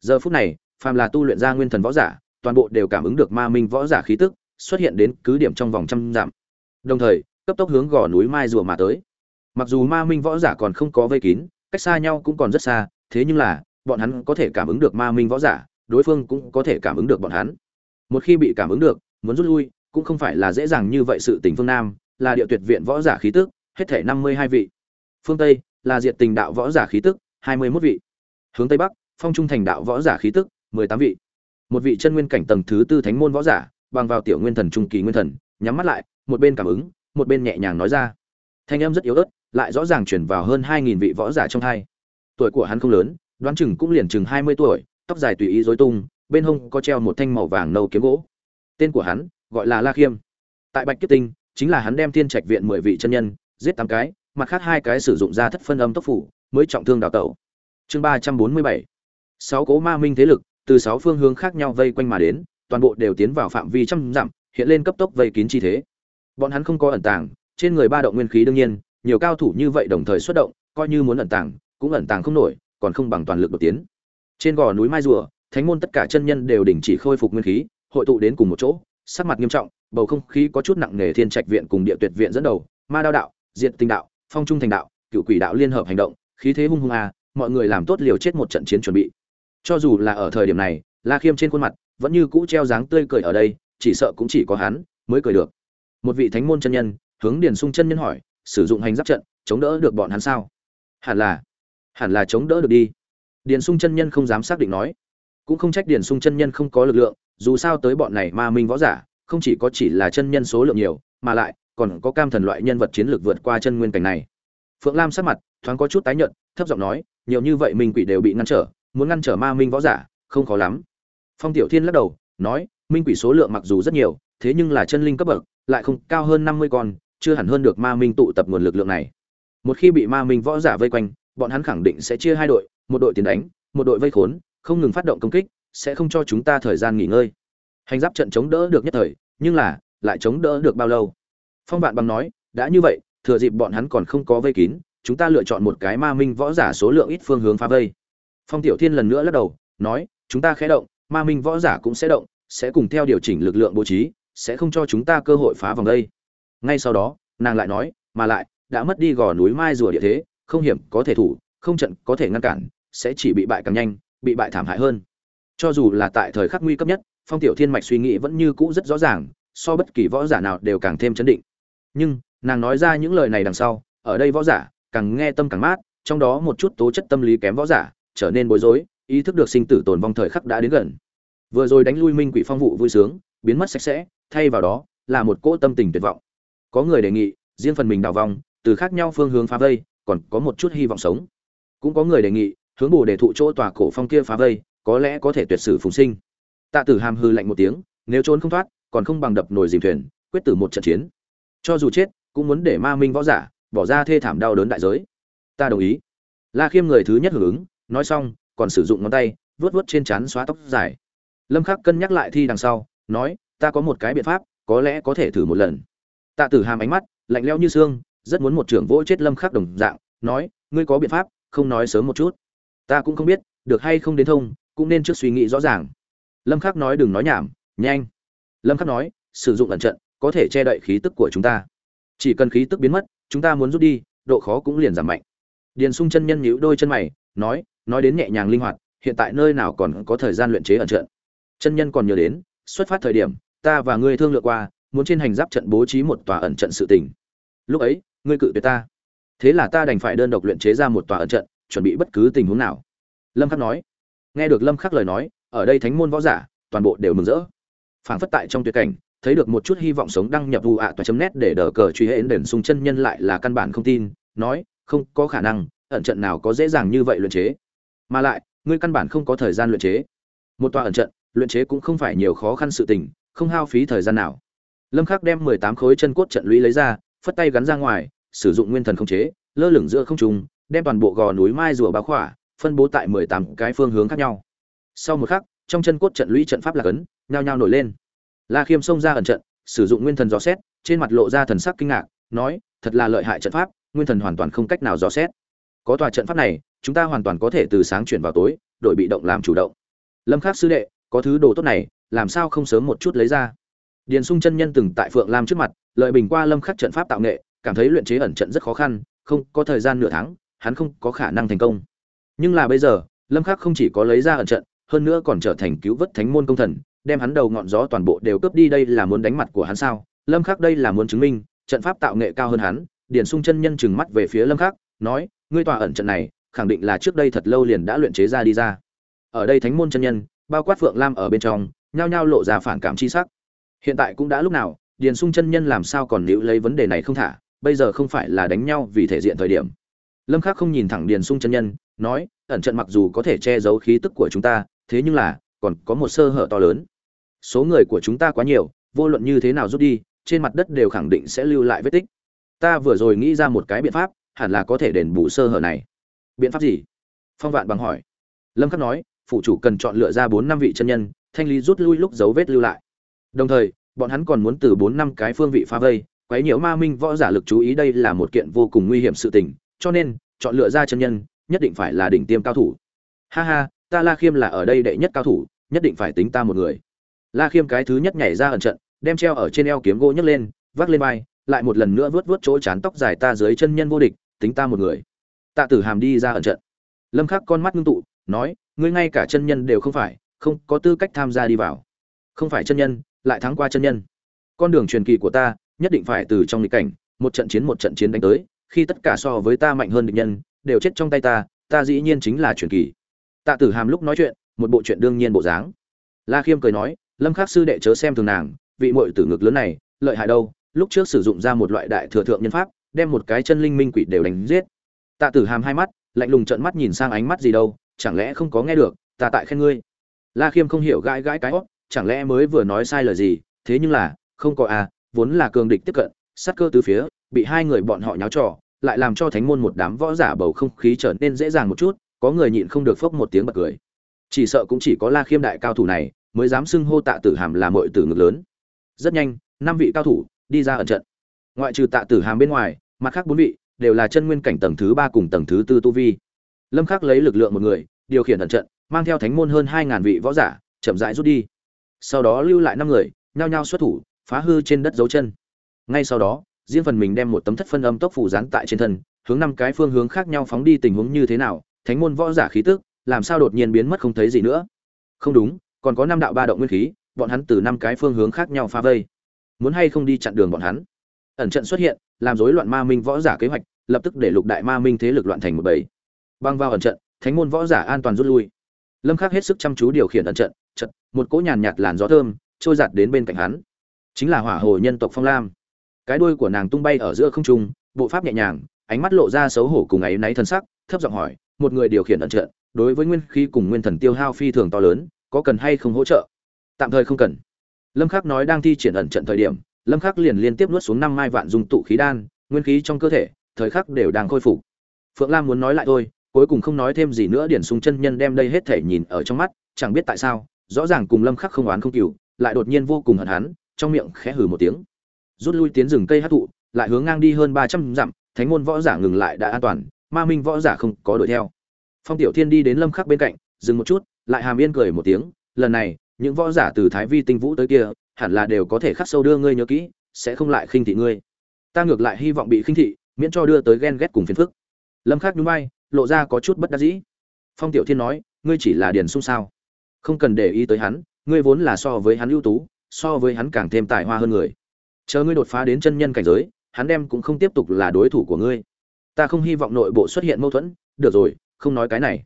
[SPEAKER 1] Giờ phút này, phàm là tu luyện ra nguyên thần võ giả, toàn bộ đều cảm ứng được ma minh võ giả khí tức, xuất hiện đến cứ điểm trong vòng trăm dặm. Đồng thời, cấp tốc hướng gò núi mai rùa mà tới. Mặc dù ma minh võ giả còn không có vây kín, cách xa nhau cũng còn rất xa, thế nhưng là, bọn hắn có thể cảm ứng được ma minh võ giả đối phương cũng có thể cảm ứng được bọn hắn. Một khi bị cảm ứng được, muốn rút lui, cũng không phải là dễ dàng như vậy sự tình phương nam, là địa tuyệt viện võ giả khí tức, hết thể năm mươi hai vị. Phương tây, là diệt tình đạo võ giả khí tức, hai mươi 21 vị. Hướng tây bắc, phong trung thành đạo võ giả khí tức, mười tám vị. Một vị chân nguyên cảnh tầng thứ tư thánh môn võ giả, bằng vào tiểu nguyên thần trung kỳ nguyên thần, nhắm mắt lại, một bên cảm ứng, một bên nhẹ nhàng nói ra. Thanh âm rất yếu ớt, lại rõ ràng chuyển vào hơn hai nghìn vị võ giả trong hai. Tuổi của hắn không lớn, đoán chừng cũng liền chừng hai mươi tuổi tóc dài tùy ý rối tung, bên hông có treo một thanh màu vàng nâu kiếm gỗ. Tên của hắn gọi là la khiêm. Tại bạch kiếp tinh, chính là hắn đem thiên trạch viện mười vị chân nhân, giết 8 cái, mặt khác hai cái sử dụng ra thất phân âm tốc phủ, mới trọng thương đào tẩu. Chương ba trăm bốn mươi bảy. Sáu cố ma minh thế lực, từ sáu phương hướng khác nhau vây quanh mà đến, toàn bộ đều tiến vào phạm vi trăm dặm, hiện lên cấp tốc vây kín chi thế. Bọn hắn không có ẩn tàng, trên người ba động nguyên khí đương nhiên, nhiều cao thủ như vậy đồng thời xuất động, coi như muốn ẩn tàng, cũng ẩn tàng không nổi, còn không bằng toàn lực đột tiến trên gò núi mai rùa, thánh môn tất cả chân nhân đều đình chỉ khôi phục nguyên khí, hội tụ đến cùng một chỗ, sắc mặt nghiêm trọng, bầu không khí có chút nặng nề thiên trạch viện cùng địa tuyệt viện dẫn đầu, ma đao đạo diện tinh đạo, phong trung thành đạo, cựu quỷ đạo liên hợp hành động, khí thế hung hung a, mọi người làm tốt liều chết một trận chiến chuẩn bị. Cho dù là ở thời điểm này, la khiêm trên khuôn mặt vẫn như cũ treo dáng tươi cười ở đây, chỉ sợ cũng chỉ có hắn mới cười được. Một vị thánh môn chân nhân, hướng điền sung chân nhân hỏi, sử dụng hành giáp trận, chống đỡ được bọn hắn sao? Hẳn là hẳn là chống đỡ được đi điền sung chân nhân không dám xác định nói. Cũng không trách điền sung chân nhân không có lực lượng, dù sao tới bọn này ma minh võ giả, không chỉ có chỉ là chân nhân số lượng nhiều, mà lại còn có cam thần loại nhân vật chiến lược vượt qua chân nguyên cảnh này. Phượng lam sắc mặt, thoáng có chút tái nhợt, thấp giọng nói, nhiều như vậy minh quỷ đều bị ngăn trở, muốn ngăn trở ma minh võ giả, không khó lắm. Phong tiểu thiên lắc đầu, nói, minh quỷ số lượng mặc dù rất nhiều, thế nhưng là chân linh cấp bậc, lại không cao hơn năm mươi con, chưa hẳn hơn được ma minh tụ tập nguồn lực lượng này. Một khi bị ma minh võ giả vây quanh, bọn hắn khẳng định sẽ chia hai đội một đội tiền đánh, một đội vây khốn, không ngừng phát động công kích, sẽ không cho chúng ta thời gian nghỉ ngơi. Hành giáp trận chống đỡ được nhất thời, nhưng là, lại chống đỡ được bao lâu? Phong vạn bằng nói, đã như vậy, thừa dịp bọn hắn còn không có vây kín, chúng ta lựa chọn một cái ma minh võ giả số lượng ít phương hướng phá vây. Phong tiểu thiên lần nữa lắc đầu, nói, chúng ta khé động, ma minh võ giả cũng sẽ động, sẽ cùng theo điều chỉnh lực lượng bố trí, sẽ không cho chúng ta cơ hội phá vòng đây. Ngay sau đó, nàng lại nói, mà lại, đã mất đi gò núi mai rùa địa thế, không hiểm, có thể thủ không trận có thể ngăn cản, sẽ chỉ bị bại càng nhanh, bị bại thảm hại hơn. Cho dù là tại thời khắc nguy cấp nhất, phong tiểu thiên mạch suy nghĩ vẫn như cũ rất rõ ràng, so bất kỳ võ giả nào đều càng thêm chấn định. Nhưng, nàng nói ra những lời này đằng sau, ở đây võ giả càng nghe tâm càng mát, trong đó một chút tố chất tâm lý kém võ giả trở nên bối rối, ý thức được sinh tử tồn vong thời khắc đã đến gần. Vừa rồi đánh lui minh quỷ phong vụ vui sướng, biến mất sạch sẽ, thay vào đó là một cỗ tâm tình tuyệt vọng. Có người đề nghị, riêng phần mình đào vong từ khác nhau phương hướng phá vây, còn có một chút hy vọng sống cũng có người đề nghị, hướng bồ đề thụ chỗ tòa cổ phong kia phá vây, có lẽ có thể tuyệt sử phùng sinh. Tạ tử hàm hư lạnh một tiếng, nếu trốn không thoát, còn không bằng đập nồi dìm thuyền, quyết tử một trận chiến. Cho dù chết, cũng muốn để ma minh võ giả, bỏ ra thê thảm đau đớn đại giới. Ta đồng ý. La khiêm người thứ nhất hưởng ứng, nói xong, còn sử dụng ngón tay, vuốt vuốt trên trán xóa tóc dài. Lâm khắc cân nhắc lại thi đằng sau, nói, ta có một cái biện pháp, có lẽ có thể thử một lần. Tạ tử hàm ánh mắt, lạnh lẽo như xương, rất muốn một trưởng vỗ chết lâm khắc đồng dạng, nói, ngươi có biện pháp không nói sớm một chút. Ta cũng không biết, được hay không đến thông, cũng nên trước suy nghĩ rõ ràng. Lâm khắc nói đừng nói nhảm, nhanh. Lâm khắc nói, sử dụng ẩn trận, có thể che đậy khí tức của chúng ta. Chỉ cần khí tức biến mất, chúng ta muốn rút đi, độ khó cũng liền giảm mạnh. Điền sung chân nhân nhíu đôi chân mày, nói nói đến nhẹ nhàng linh hoạt, hiện tại nơi nào còn có thời gian luyện chế ẩn trận. Chân nhân còn nhớ đến, xuất phát thời điểm, ta và ngươi thương lượng qua, muốn trên hành giáp trận bố trí một tòa ẩn trận sự tình. Lúc ấy, ngươi cự tuyệt ta thế là ta đành phải đơn độc luyện chế ra một tòa ẩn trận, chuẩn bị bất cứ tình huống nào. Lâm khắc nói. Nghe được lâm khắc lời nói, ở đây thánh môn võ giả, toàn bộ đều mừng rỡ. Phảng phất tại trong tuyệt cảnh, thấy được một chút hy vọng sống đăng nhập vụ ạ toa chấm nét để đờ cờ truy hệ đền sung chân nhân lại là căn bản không tin, nói, không có khả năng, ẩn trận nào có dễ dàng như vậy luyện chế. Mà lại, ngươi căn bản không có thời gian luyện chế. Một tòa ẩn trận, luyện chế cũng không phải nhiều khó khăn sự tình, không hao phí thời gian nào. Lâm khắc đem 18 khối chân cốt trận lũy lấy ra, phất tay gắn ra ngoài sử dụng nguyên thần không chế, lơ lửng giữa không trung, đem toàn bộ gò núi mai rùa bá khỏa, phân bố tại 18 cái phương hướng khác nhau. Sau một khắc, trong chân cốt trận lũy trận pháp là cấn nhao nhao nổi lên. La khiêm xông ra ẩn trận, sử dụng nguyên thần dò xét, trên mặt lộ ra thần sắc kinh ngạc, nói, thật là lợi hại trận pháp, nguyên thần hoàn toàn không cách nào dò xét. Có tòa trận pháp này, chúng ta hoàn toàn có thể từ sáng chuyển vào tối, đổi bị động làm chủ động. Lâm khắc sư đệ, có thứ đồ tốt này, làm sao không sớm một chút lấy ra? Điền sung chân nhân từng tại phượng lam trước mặt, lợi bình qua lâm khắc trận pháp tạo nghệ cảm thấy luyện chế ẩn trận rất khó khăn, không có thời gian nửa tháng, hắn không có khả năng thành công. Nhưng là bây giờ, lâm khắc không chỉ có lấy ra ẩn trận, hơn nữa còn trở thành cứu vớt thánh môn công thần, đem hắn đầu ngọn gió toàn bộ đều cướp đi đây là muốn đánh mặt của hắn sao? Lâm khắc đây là muốn chứng minh, trận pháp tạo nghệ cao hơn hắn, điền sung chân nhân chừng mắt về phía lâm khắc, nói, ngươi tòa ẩn trận này, khẳng định là trước đây thật lâu liền đã luyện chế ra đi ra. Ở đây thánh môn chân nhân, bao quát phượng lam ở bên trong, nhao nhao lộ ra phản cảm chi sắc. Hiện tại cũng đã lúc nào, điền sung chân nhân làm sao còn níu lấy vấn đề này không thả? Bây giờ không phải là đánh nhau vì thể diện thời điểm. Lâm khắc không nhìn thẳng điền sung chân nhân, nói, ẩn trận mặc dù có thể che giấu khí tức của chúng ta, thế nhưng là, còn có một sơ hở to lớn. Số người của chúng ta quá nhiều, vô luận như thế nào rút đi, trên mặt đất đều khẳng định sẽ lưu lại vết tích. Ta vừa rồi nghĩ ra một cái biện pháp, hẳn là có thể đền bù sơ hở này. Biện pháp gì? Phong vạn bằng hỏi. Lâm khắc nói, phụ chủ cần chọn lựa ra bốn năm vị chân nhân, thanh lý rút lui lúc dấu vết lưu lại. Đồng thời, bọn hắn còn muốn từ bốn năm cái phương vị phá vây quấy nhiễu ma minh võ giả lực chú ý đây là một kiện vô cùng nguy hiểm sự tình, cho nên, chọn lựa ra chân nhân, nhất định phải là đỉnh tiêm cao thủ. Ha ha, ta la khiêm là ở đây đệ nhất cao thủ, nhất định phải tính ta một người. La khiêm cái thứ nhất nhảy ra ẩn trận, đem treo ở trên eo kiếm gỗ nhấc lên, vác lên vai, lại một lần nữa vuốt vuốt chỗ chán tóc dài ta dưới chân nhân vô địch, tính ta một người. Tạ tử hàm đi ra ẩn trận. Lâm khắc con mắt ngưng tụ, nói, ngươi ngay cả chân nhân đều không phải, không có tư cách tham gia đi vào. Không phải chân nhân, lại thắng qua chân nhân. Con đường truyền kỳ của ta nhất định phải từ trong nghịch cảnh một trận chiến một trận chiến đánh tới khi tất cả so với ta mạnh hơn địch nhân đều chết trong tay ta ta dĩ nhiên chính là truyền kỳ. Tạ tử hàm lúc nói chuyện một bộ chuyện đương nhiên bộ dáng. La khiêm cười nói lâm khắc sư đệ chớ xem thường nàng vị muội tử ngực lớn này lợi hại đâu lúc trước sử dụng ra một loại đại thừa thượng nhân pháp đem một cái chân linh minh quỷ đều đánh giết. Tạ tử hàm hai mắt lạnh lùng trợn mắt nhìn sang ánh mắt gì đâu chẳng lẽ không có nghe được ta tại khen ngươi. La khiêm không hiểu gãi gãi cái óc, chẳng lẽ mới vừa nói sai lời gì thế nhưng là không có à vốn là cường địch tiếp cận, sát cơ từ phía, bị hai người bọn họ nháo trò, lại làm cho thánh môn một đám võ giả bầu không khí trở nên dễ dàng một chút, có người nhịn không được phốc một tiếng bật cười. Chỉ sợ cũng chỉ có la khiêm đại cao thủ này mới dám xưng hô tạ tử hàm là mọi tử ngực lớn. Rất nhanh, năm vị cao thủ đi ra ẩn trận. Ngoại trừ tạ tử hàm bên ngoài, mặt khác bốn vị đều là chân nguyên cảnh tầng thứ ba cùng tầng thứ tư tu vi. Lâm khắc lấy lực lượng một người, điều khiển ẩn trận, mang theo thánh môn hơn hai ngàn vị võ giả, chậm rãi rút đi. Sau đó lưu lại năm người, nhao nhao xuất thủ phá hư trên đất dấu chân. Ngay sau đó, riêng phần mình đem một tấm thất phân âm tốc phủ dán tại trên thân, hướng năm cái phương hướng khác nhau phóng đi tình huống như thế nào, thánh môn võ giả khí tức, làm sao đột nhiên biến mất không thấy gì nữa. Không đúng, còn có năm đạo ba động nguyên khí, bọn hắn từ năm cái phương hướng khác nhau phá vây. Muốn hay không đi chặn đường bọn hắn? Ẩn trận xuất hiện, làm rối loạn ma minh võ giả kế hoạch, lập tức để lục đại ma minh thế lực loạn thành một bầy. Băng vào ẩn trận, thánh môn võ giả an toàn rút lui. Lâm khắc hết sức chăm chú điều khiển ẩn trận trận một cỗ nhàn nhạt làn gió thơm, trôi giạt đến bên cạnh hắn chính là hỏa hồ nhân tộc phong lam. Cái đuôi của nàng tung bay ở giữa không trung, bộ pháp nhẹ nhàng, ánh mắt lộ ra xấu hổ cùng áy náy thân sắc, thấp giọng hỏi, một người điều khiển ẩn trận đối với nguyên khí cùng nguyên thần tiêu hao phi thường to lớn, có cần hay không hỗ trợ? Tạm thời không cần. Lâm khắc nói đang thi triển ẩn trận thời điểm, lâm khắc liền liên tiếp nuốt xuống năm mai vạn dung tụ khí đan, nguyên khí trong cơ thể, thời khắc đều đang khôi phục. Phượng lam muốn nói lại thôi, cuối cùng không nói thêm gì nữa điển sung chân nhân đem đây hết thể nhìn ở trong mắt, chẳng biết tại sao, rõ ràng cùng lâm khắc không oán không cừu, lại đột nhiên vô cùng hận hắn trong miệng khẽ hừ một tiếng. Rút lui tiến rừng cây hát thụ, lại hướng ngang đi hơn ba trăm dặm, thánh môn võ giả ngừng lại đã an toàn, ma minh võ giả không có đuổi theo. Phong tiểu thiên đi đến lâm khắc bên cạnh, dừng một chút, lại hàm yên cười một tiếng, lần này, những võ giả từ thái vi tinh vũ tới kia, hẳn là đều có thể khắc sâu đưa ngươi nhớ kỹ, sẽ không lại khinh thị ngươi. Ta ngược lại hy vọng bị khinh thị, miễn cho đưa tới ghen ghét cùng phiền phức. Lâm khắc nhún vai, lộ ra có chút bất đắc dĩ. Phong tiểu thiên nói, ngươi chỉ là điền sung sao? Không cần để ý tới hắn, ngươi vốn là so với hắn ưu tú so với hắn càng thêm tài hoa hơn người. Chờ ngươi đột phá đến chân nhân cảnh giới, hắn đem cũng không tiếp tục là đối thủ của ngươi. Ta không hy vọng nội bộ xuất hiện mâu thuẫn. Được rồi, không nói cái này.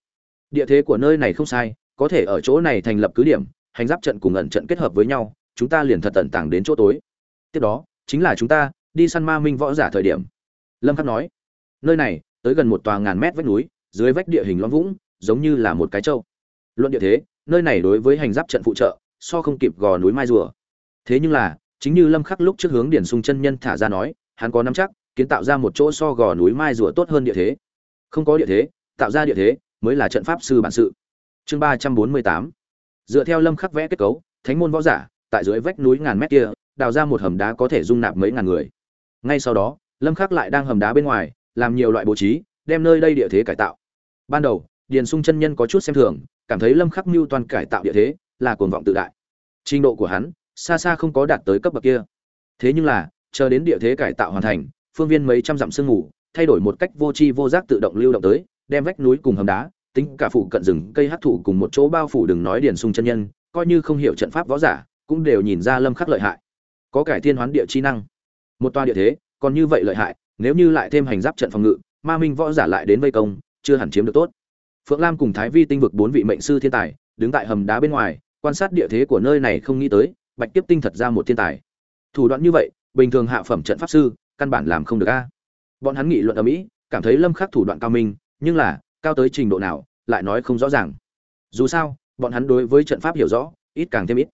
[SPEAKER 1] Địa thế của nơi này không sai, có thể ở chỗ này thành lập cứ điểm, hành giáp trận cùng ẩn trận kết hợp với nhau, chúng ta liền thật tận tàng đến chỗ tối. Tiếp đó, chính là chúng ta đi săn ma minh võ giả thời điểm. Lâm khắc nói, nơi này, tới gần một tòa ngàn mét vách núi, dưới vách địa hình lõm vũng, giống như là một cái trâu luận địa thế, nơi này đối với hành giáp trận phụ trợ, so không kịp gò núi mai rùa thế nhưng là, chính như lâm khắc lúc trước hướng điển sung chân nhân thả ra nói, hắn có nắm chắc, kiến tạo ra một chỗ so gò núi mai rùa tốt hơn địa thế. Không có địa thế, tạo ra địa thế mới là trận pháp sư bản sự. Chương ba trăm bốn mươi tám. Dựa theo lâm khắc vẽ kết cấu, thánh môn võ giả, tại dưới vách núi ngàn mét kia, đào ra một hầm đá có thể dung nạp mấy ngàn người. Ngay sau đó, lâm khắc lại đang hầm đá bên ngoài, làm nhiều loại bố trí, đem nơi đây địa thế cải tạo. Ban đầu, điền sung chân nhân có chút xem thường, cảm thấy lâm khắc mưu toàn cải tạo địa thế là cuồng vọng tự đại. Trình độ của hắn xa xa không có đạt tới cấp bậc kia. Thế nhưng là, chờ đến địa thế cải tạo hoàn thành, phương viên mấy trăm dặm sương ngủ thay đổi một cách vô tri vô giác tự động lưu động tới, đem vách núi cùng hầm đá, tính cả phụ cận rừng, cây hắc thủ cùng một chỗ bao phủ đừng nói điền sung chân nhân, coi như không hiểu trận pháp võ giả, cũng đều nhìn ra lâm khắc lợi hại. Có cải thiên hoán địa chi năng. Một toa địa thế, còn như vậy lợi hại, nếu như lại thêm hành giáp trận phòng ngự, ma minh võ giả lại đến vây công, chưa hẳn chiếm được tốt. Phượng lam cùng thái vi tinh vực bốn vị mệnh sư thiên tài, đứng tại hầm đá bên ngoài, quan sát địa thế của nơi này không nghĩ tới bạch tiếp tinh thật ra một thiên tài. Thủ đoạn như vậy, bình thường hạ phẩm trận pháp sư, căn bản làm không được a. Bọn hắn nghị luận ở mỹ, cảm thấy lâm khắc thủ đoạn cao minh, nhưng là, cao tới trình độ nào, lại nói không rõ ràng. Dù sao, bọn hắn đối với trận pháp hiểu rõ, ít càng thêm ít.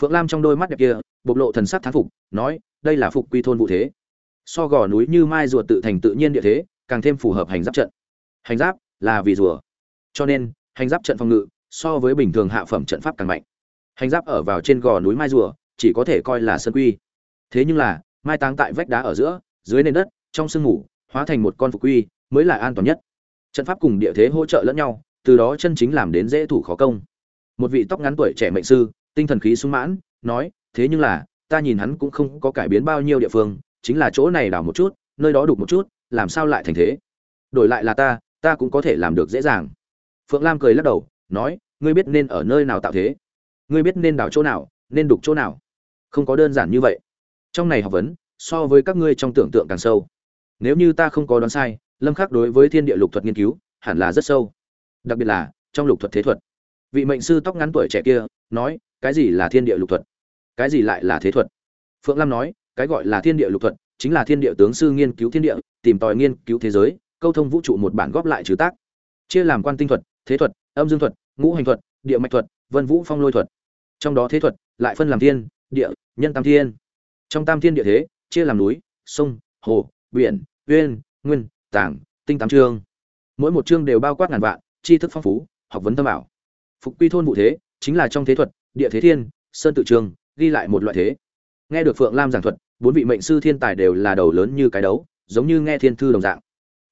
[SPEAKER 1] Phượng lam trong đôi mắt đẹp kia, bộc lộ thần sắc thán phục, nói, đây là phục quy thôn vụ thế. So gò núi như mai rùa tự thành tự nhiên địa thế, càng thêm phù hợp hành giáp trận. Hành giáp là vì rùa. Cho nên, hành giáp trận phòng ngự, so với bình thường hạ phẩm trận pháp càng mạnh hành giáp ở vào trên gò núi mai rùa, chỉ có thể coi là sân quy. Thế nhưng là, mai táng tại vách đá ở giữa, dưới nền đất, trong sương mù, hóa thành một con phục quy, mới là an toàn nhất. Trận pháp cùng địa thế hỗ trợ lẫn nhau, từ đó chân chính làm đến dễ thủ khó công. Một vị tóc ngắn tuổi trẻ mệnh sư, tinh thần khí sung mãn, nói, thế nhưng là, ta nhìn hắn cũng không có cải biến bao nhiêu địa phương, chính là chỗ này đào một chút, nơi đó đục một chút, làm sao lại thành thế? Đổi lại là ta ta cũng có thể làm được dễ dàng. Phượng lam cười lắc đầu, nói, ngươi biết nên ở nơi nào tạo thế? Ngươi biết nên đào chỗ nào, nên đục chỗ nào? Không có đơn giản như vậy. Trong này học vấn, so với các ngươi trong tưởng tượng càng sâu. Nếu như ta không có đoán sai, lâm khắc đối với thiên địa lục thuật nghiên cứu, hẳn là rất sâu. Đặc biệt là, trong lục thuật thế thuật. Vị mệnh sư tóc ngắn tuổi trẻ kia, nói, cái gì là thiên địa lục thuật? Cái gì lại là thế thuật? Phượng lam nói, cái gọi là thiên địa lục thuật, chính là thiên địa tướng sư nghiên cứu thiên địa, tìm tòi nghiên cứu thế giới, câu thông vũ trụ một bản góp lại trừ tác. Chia làm quan tinh thuật, thế thuật, âm dương thuật, ngũ hành thuật, địa mạch thuật, vân vũ phong lôi thuật trong đó thế thuật, lại phân làm thiên, địa, nhân tam thiên. Trong tam thiên địa thế, chia làm núi, sông, hồ, biển, uyên, nguyên, tảng, tinh tám chương. Mỗi một chương đều bao quát ngàn vạn, tri thức phong phú, học vấn tâm bảo phục quy thôn vụ thế, chính là trong thế thuật, địa thế thiên, sơn tự trường, ghi lại một loại thế. Nghe được phượng lam giảng thuật, bốn vị mệnh sư thiên tài đều là đầu lớn như cái đấu, giống như nghe thiên thư đồng dạng.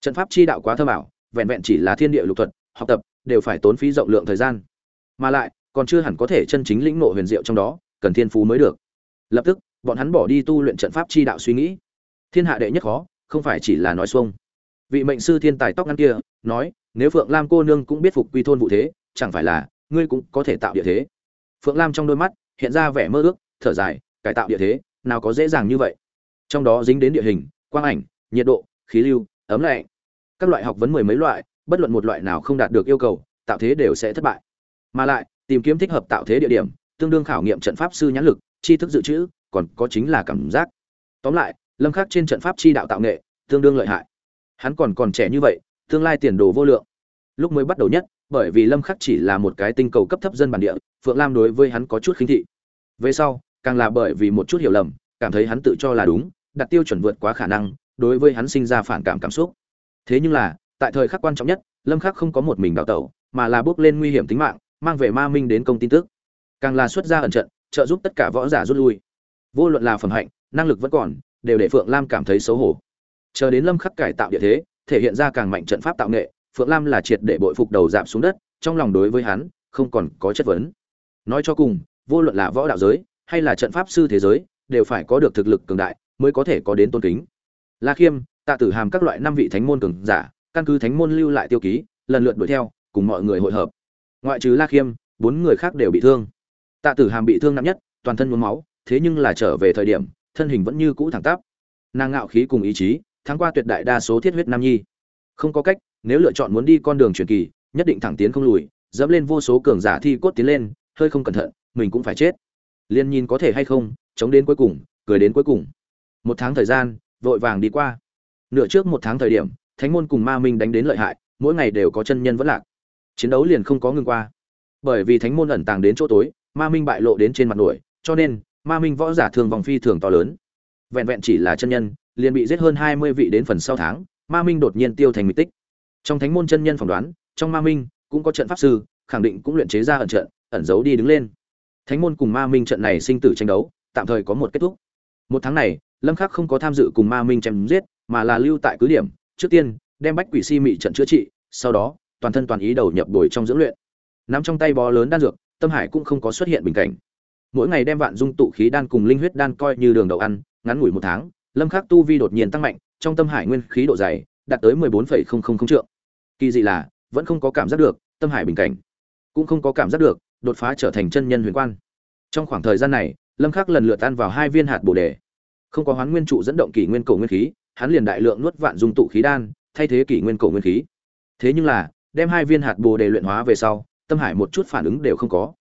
[SPEAKER 1] Trận pháp chi đạo quá thơ bảo vẹn vẹn chỉ là thiên địa lục thuật, học tập, đều phải tốn phí rộng lượng thời gian. Mà lại còn chưa hẳn có thể chân chính lĩnh ngộ huyền diệu trong đó, cần thiên phú mới được. Lập tức, bọn hắn bỏ đi tu luyện trận pháp chi đạo suy nghĩ. Thiên hạ đệ nhất khó, không phải chỉ là nói xuông. Vị mệnh sư thiên tài tóc ngắn kia, nói, nếu phượng lam cô nương cũng biết phục quy thôn vụ thế, chẳng phải là ngươi cũng có thể tạo địa thế? Phượng lam trong đôi mắt hiện ra vẻ mơ ước, thở dài, cải tạo địa thế, nào có dễ dàng như vậy. Trong đó dính đến địa hình, quang ảnh, nhiệt độ, khí lưu, ấm lạnh. Các loại học vấn mười mấy loại, bất luận một loại nào không đạt được yêu cầu, tạo thế đều sẽ thất bại. Mà lại tìm kiếm thích hợp tạo thế địa điểm, tương đương khảo nghiệm trận pháp sư nhãn lực, tri thức dự trữ, còn có chính là cảm giác. Tóm lại, lâm khắc trên trận pháp chi đạo tạo nghệ, tương đương lợi hại. Hắn còn còn trẻ như vậy, tương lai tiền đồ vô lượng. Lúc mới bắt đầu nhất, bởi vì lâm khắc chỉ là một cái tinh cầu cấp thấp dân bản địa, phượng lam đối với hắn có chút khinh thị. Về sau, càng là bởi vì một chút hiểu lầm, cảm thấy hắn tự cho là đúng, đặt tiêu chuẩn vượt quá khả năng, đối với hắn sinh ra phản cảm cảm xúc. Thế nhưng là, tại thời khắc quan trọng nhất, lâm khắc không có một mình đào tẩu, mà là bước lên nguy hiểm tính mạng mang về ma minh đến công tin tức. Càng là xuất ra ẩn trận, trợ giúp tất cả võ giả rút lui. Vô luận là phẩm hạnh, năng lực vẫn còn, đều để phượng lam cảm thấy xấu hổ. Chờ đến lâm khắc cải tạo địa thế, thể hiện ra càng mạnh trận pháp tạo nghệ, phượng lam là triệt để bội phục đầu giảm xuống đất, trong lòng đối với hắn, không còn có chất vấn. Nói cho cùng, vô luận là võ đạo giới, hay là trận pháp sư thế giới, đều phải có được thực lực cường đại, mới có thể có đến tôn kính. La khiêm, tạ tử hàm các loại năm vị thánh môn cường giả, căn cứ thánh môn lưu lại tiêu ký, lần lượt đuổi theo, cùng mọi người hội hợp ngoại trừ la khiêm, bốn người khác đều bị thương. Tạ tử hàm bị thương nặng nhất, toàn thân nhuốm máu, thế nhưng là trở về thời điểm, thân hình vẫn như cũ thẳng tắp. Nàng ngạo khí cùng ý chí, thắng qua tuyệt đại đa số thiết huyết nam nhi. Không có cách, nếu lựa chọn muốn đi con đường truyền kỳ, nhất định thẳng tiến không lùi, dẫm lên vô số cường giả thi cốt tiến lên, hơi không cẩn thận, mình cũng phải chết. Liên nhìn có thể hay không, chống đến cuối cùng, cười đến cuối cùng. Một tháng thời gian, vội vàng đi qua. Nửa trước một tháng thời điểm, thánh môn cùng ma minh đánh đến lợi hại, mỗi ngày đều có chân nhân vẫn lạc chiến đấu liền không có ngừng qua. Bởi vì thánh môn ẩn tàng đến chỗ tối, ma minh bại lộ đến trên mặt nổi, cho nên, ma minh võ giả thường vòng phi thường to lớn. Vẹn vẹn chỉ là chân nhân, liền bị giết hơn hai mươi vị đến phần sau tháng, ma minh đột nhiên tiêu thành mịt tích. Trong thánh môn chân nhân phỏng đoán, trong ma minh cũng có trận pháp sư, khẳng định cũng luyện chế ra ẩn trận, ẩn giấu đi đứng lên. Thánh môn cùng ma minh trận này sinh tử tranh đấu, tạm thời có một kết thúc. Một tháng này, lâm khắc không có tham dự cùng ma minh chém giết, mà là lưu tại cứ điểm, trước tiên, đem bách quỷ si mị trận chữa trị, sau đó toàn thân toàn ý đầu nhập đổi trong dưỡng luyện. Nắm trong tay bó lớn đan dược tâm hải cũng không có xuất hiện bình cảnh. Mỗi ngày đem vạn dung tụ khí đan cùng linh huyết đan coi như đường đậu ăn ngắn ngủi một tháng lâm khắc tu vi đột nhiên tăng mạnh trong tâm hải nguyên khí độ dày đạt tới 14,000 trượng. Kỳ dị là vẫn không có cảm giác được tâm hải bình cảnh. Cũng không có cảm giác được đột phá trở thành chân nhân huyền quan. Trong khoảng thời gian này lâm khắc lần lượt tan vào hai viên hạt bồ đề. Không có hoán nguyên trụ dẫn động kỷ nguyên cổ nguyên khí hắn liền đại lượng nuốt vạn dung tụ khí đan thay thế kỷ nguyên cổ nguyên khí. Thế nhưng là đem hai viên hạt bồ đề luyện hóa về sau, tâm hải một chút phản ứng đều không có.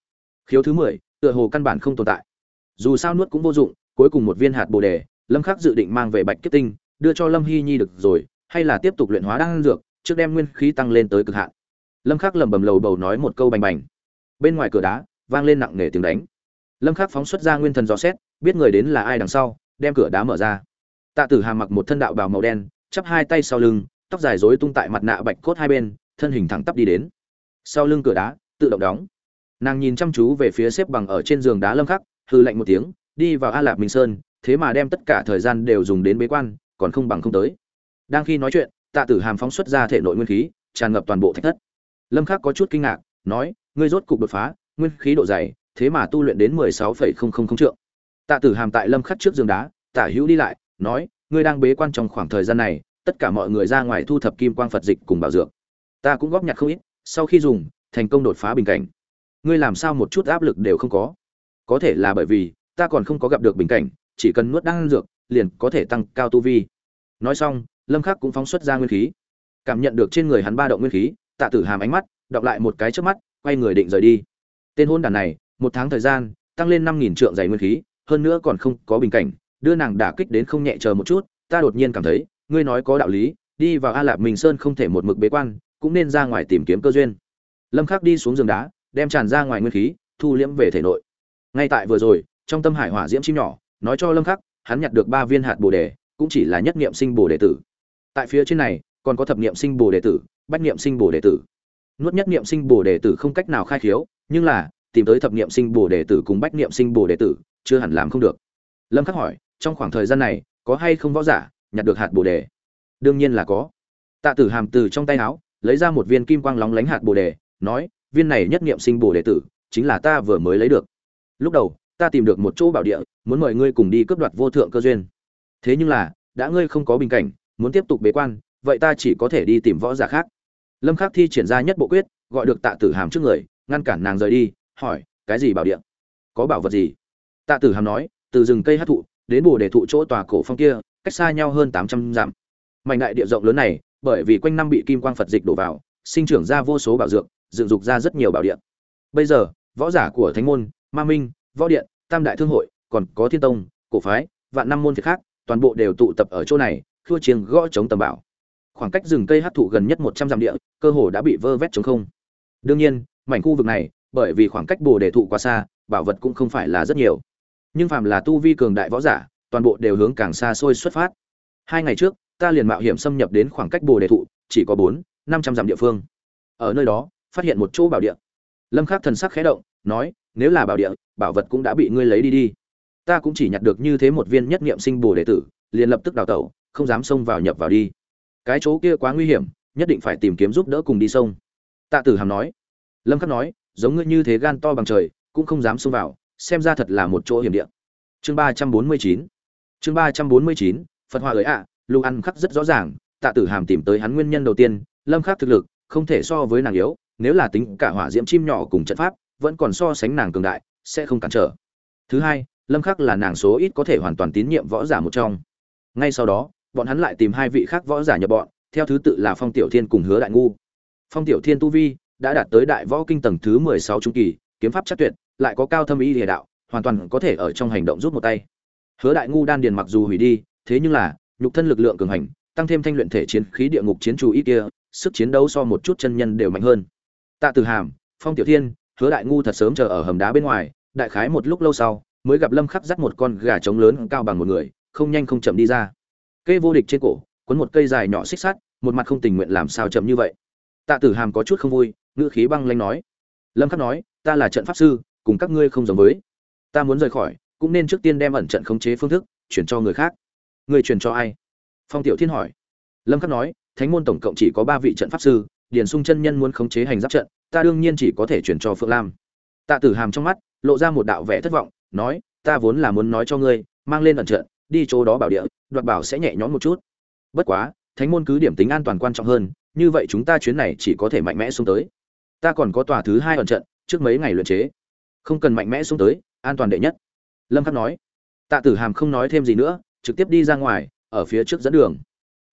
[SPEAKER 1] Khiếu thứ mười, tựa hồ căn bản không tồn tại. Dù sao nuốt cũng vô dụng, cuối cùng một viên hạt bồ đề, lâm khắc dự định mang về bạch kết tinh, đưa cho lâm hy nhi được rồi, hay là tiếp tục luyện hóa đan dược, trước đem nguyên khí tăng lên tới cực hạn. Lâm khắc lẩm bẩm lầu bầu nói một câu bành bành. Bên ngoài cửa đá, vang lên nặng nề tiếng đánh. Lâm khắc phóng xuất ra nguyên thần dò xét, biết người đến là ai đằng sau, đem cửa đá mở ra. Tạ tử hàm mặc một thân đạo bào màu đen, chắp hai tay sau lưng, tóc dài rối tung tại mặt nạ bạch cốt hai bên thân hình thẳng tắp đi đến. Sau lưng cửa đá, tự động đóng. Nàng nhìn chăm chú về phía xếp bằng ở trên giường đá lâm khắc hư lạnh một tiếng, đi vào a lạp minh sơn, thế mà đem tất cả thời gian đều dùng đến bế quan, còn không bằng không tới. Đang khi nói chuyện, tạ tử hàm phóng xuất ra thể nội nguyên khí, tràn ngập toàn bộ thạch thất. Lâm khắc có chút kinh ngạc, nói, ngươi rốt cục đột phá, nguyên khí độ dày, thế mà tu luyện đến mười sáu phẩy không không không trượng tạ tử hàm tại lâm khắc trước giường đá, tả hữu đi lại, nói, ngươi đang bế quan trong khoảng thời gian này, tất cả mọi người ra ngoài thu thập kim quang phật dịch cùng bảo dược ta cũng góp nhặt không ít, sau khi dùng, thành công đột phá bình cảnh. Ngươi làm sao một chút áp lực đều không có? Có thể là bởi vì, ta còn không có gặp được bình cảnh, chỉ cần nuốt đan dược, liền có thể tăng cao tu vi. Nói xong, lâm khắc cũng phóng xuất ra nguyên khí. Cảm nhận được trên người hắn ba động nguyên khí, tạ tử hàm ánh mắt, đọc lại một cái trước mắt, quay người định rời đi. Tên hôn đàn này, một tháng thời gian, tăng lên năm nghìn trượng dày nguyên khí, hơn nữa còn không có bình cảnh, đưa nàng đả kích đến không nhẹ chờ một chút, ta đột nhiên cảm thấy, ngươi nói có đạo lý, đi vào a lạp mình sơn không thể một mực bế quan cũng nên ra ngoài tìm kiếm cơ duyên. Lâm khắc đi xuống giường đá, đem tràn ra ngoài nguyên khí, thu liễm về thể nội. Ngay tại vừa rồi, trong tâm hải hỏa diễm chim nhỏ, nói cho lâm khắc, hắn nhặt được ba viên hạt bồ đề, cũng chỉ là nhất niệm sinh bồ đề tử. Tại phía trên này, còn có thập niệm sinh bồ đề tử, bách niệm sinh bồ đề tử. Nuốt nhất niệm sinh bồ đề tử không cách nào khai khiếu, nhưng là, tìm tới thập niệm sinh bồ đề tử cùng bách niệm sinh bồ đề tử, chưa hẳn làm không được. Lâm khắc hỏi, trong khoảng thời gian này, có hay không võ giả nhặt được hạt bồ đề? Đương nhiên là có. Tạ tử hàm từ trong tay áo lấy ra một viên kim quang lóng lánh hạt bồ đề, nói, viên này nhất niệm sinh bồ đề tử, chính là ta vừa mới lấy được. Lúc đầu, ta tìm được một chỗ bảo địa, muốn mời ngươi cùng đi cướp đoạt vô thượng cơ duyên. Thế nhưng là, đã ngươi không có bình cảnh, muốn tiếp tục bế quan, vậy ta chỉ có thể đi tìm võ giả khác. Lâm khắc thi triển ra nhất bộ quyết, gọi được tạ tử hàm trước người, ngăn cản nàng rời đi, hỏi, cái gì bảo địa? Có bảo vật gì? Tạ tử hàm nói, từ rừng cây hát thụ, đến bồ đề thụ chỗ tòa cổ phong kia, cách xa nhau hơn 800 dặm. Mảnh đại địa rộng lớn này bởi vì quanh năm bị kim quang phật dịch đổ vào, sinh trưởng ra vô số bảo dược, dựng dục ra rất nhiều bảo điện. bây giờ, võ giả của thánh môn, ma minh, võ điện, tam đại thương hội, còn có thiên tông, cổ phái, vạn năm môn phiệt khác, toàn bộ đều tụ tập ở chỗ này, khua chiêng gõ chống tầm bảo. Khoảng cách rừng cây hát thụ gần nhất một trăm dặm địa, cơ hồ đã bị vơ vét chống không. Đương nhiên, mảnh khu vực này, bởi vì khoảng cách bồ đề thụ quá xa, bảo vật cũng không phải là rất nhiều. Nhưng phàm là tu vi cường đại võ giả, toàn bộ đều hướng càng xa xôi xuất phát hai ngày trước, ta liền mạo hiểm xâm nhập đến khoảng cách bồ đề thụ, chỉ có bốn, năm trăm dặm địa phương. Ở nơi đó, phát hiện một chỗ bảo địa. Lâm khắc thần sắc khẽ động, nói, nếu là bảo địa, bảo vật cũng đã bị ngươi lấy đi đi. Ta cũng chỉ nhặt được như thế một viên nhất niệm sinh bồ đề tử, liền lập tức đào tẩu, không dám xông vào nhập vào đi. Cái chỗ kia quá nguy hiểm, nhất định phải tìm kiếm giúp đỡ cùng đi sông. Tạ tử hàm nói. Lâm khắc nói, giống ngươi như thế gan to bằng trời, cũng không dám xông vào, xem ra thật là một chỗ hiểm địa. Chương ba trăm bốn mươi chín. Chương ba trăm bốn mươi chín phật hòa ấy ạ à, lưu ăn khắc rất rõ ràng tạ tử hàm tìm tới hắn nguyên nhân đầu tiên lâm khắc thực lực không thể so với nàng yếu nếu là tính cả hỏa diễm chim nhỏ cùng trận pháp vẫn còn so sánh nàng cường đại sẽ không cản trở. Thứ hai lâm khắc là nàng số ít có thể hoàn toàn tín nhiệm võ giả một trong. Ngay sau đó bọn hắn lại tìm hai vị khác võ giả nhập bọn theo thứ tự là phong tiểu thiên cùng hứa đại ngu. Phong tiểu thiên tu vi đã đạt tới đại võ kinh tầng thứ 16 trung kỳ kiếm pháp chắc tuyệt lại có cao thâm ý địa đạo hoàn toàn có thể ở trong hành động rút một tay. Hứa đại ngu đan điền mặc dù hủy đi thế nhưng là, nhục thân lực lượng cường hành, tăng thêm thanh luyện thể chiến khí địa ngục chiến chủ ý kia, sức chiến đấu so một chút chân nhân đều mạnh hơn. Tạ tử hàm, phong tiểu thiên, hứa đại ngu thật sớm chờ ở hầm đá bên ngoài, đại khái một lúc lâu sau, mới gặp lâm khắc dắt một con gà trống lớn cao bằng một người, không nhanh không chậm đi ra. Kê vô địch trên cổ quấn một cây dài nhỏ xích sắt, một mặt không tình nguyện làm sao chậm như vậy. Tạ tử hàm có chút không vui, ngữ khí băng lanh nói. Lâm khắc nói, ta là trận pháp sư, cùng các ngươi không giống với. Ta muốn rời khỏi, cũng nên trước tiên đem ẩn trận khống chế phương thức, chuyển cho người khác người truyền cho ai? Phong tiểu thiên hỏi. Lâm khắc nói, thánh môn tổng cộng chỉ có ba vị trận pháp sư, điền sung chân nhân muốn khống chế hành giáp trận, ta đương nhiên chỉ có thể chuyển cho phượng lam. Tạ tử hàm trong mắt, lộ ra một đạo vẻ thất vọng, nói, ta vốn là muốn nói cho ngươi, mang lên ẩn trận, đi chỗ đó bảo địa, đoạt bảo sẽ nhẹ nhõm một chút. Bất quá, thánh môn cứ điểm tính an toàn quan trọng hơn, như vậy chúng ta chuyến này chỉ có thể mạnh mẽ xuống tới. Ta còn có tòa thứ hai ẩn trận, trước mấy ngày luyện chế. Không cần mạnh mẽ xuống tới, an toàn đệ nhất. Lâm khắc nói. Tạ tử hàm không nói thêm gì nữa trực tiếp đi ra ngoài, ở phía trước dẫn đường.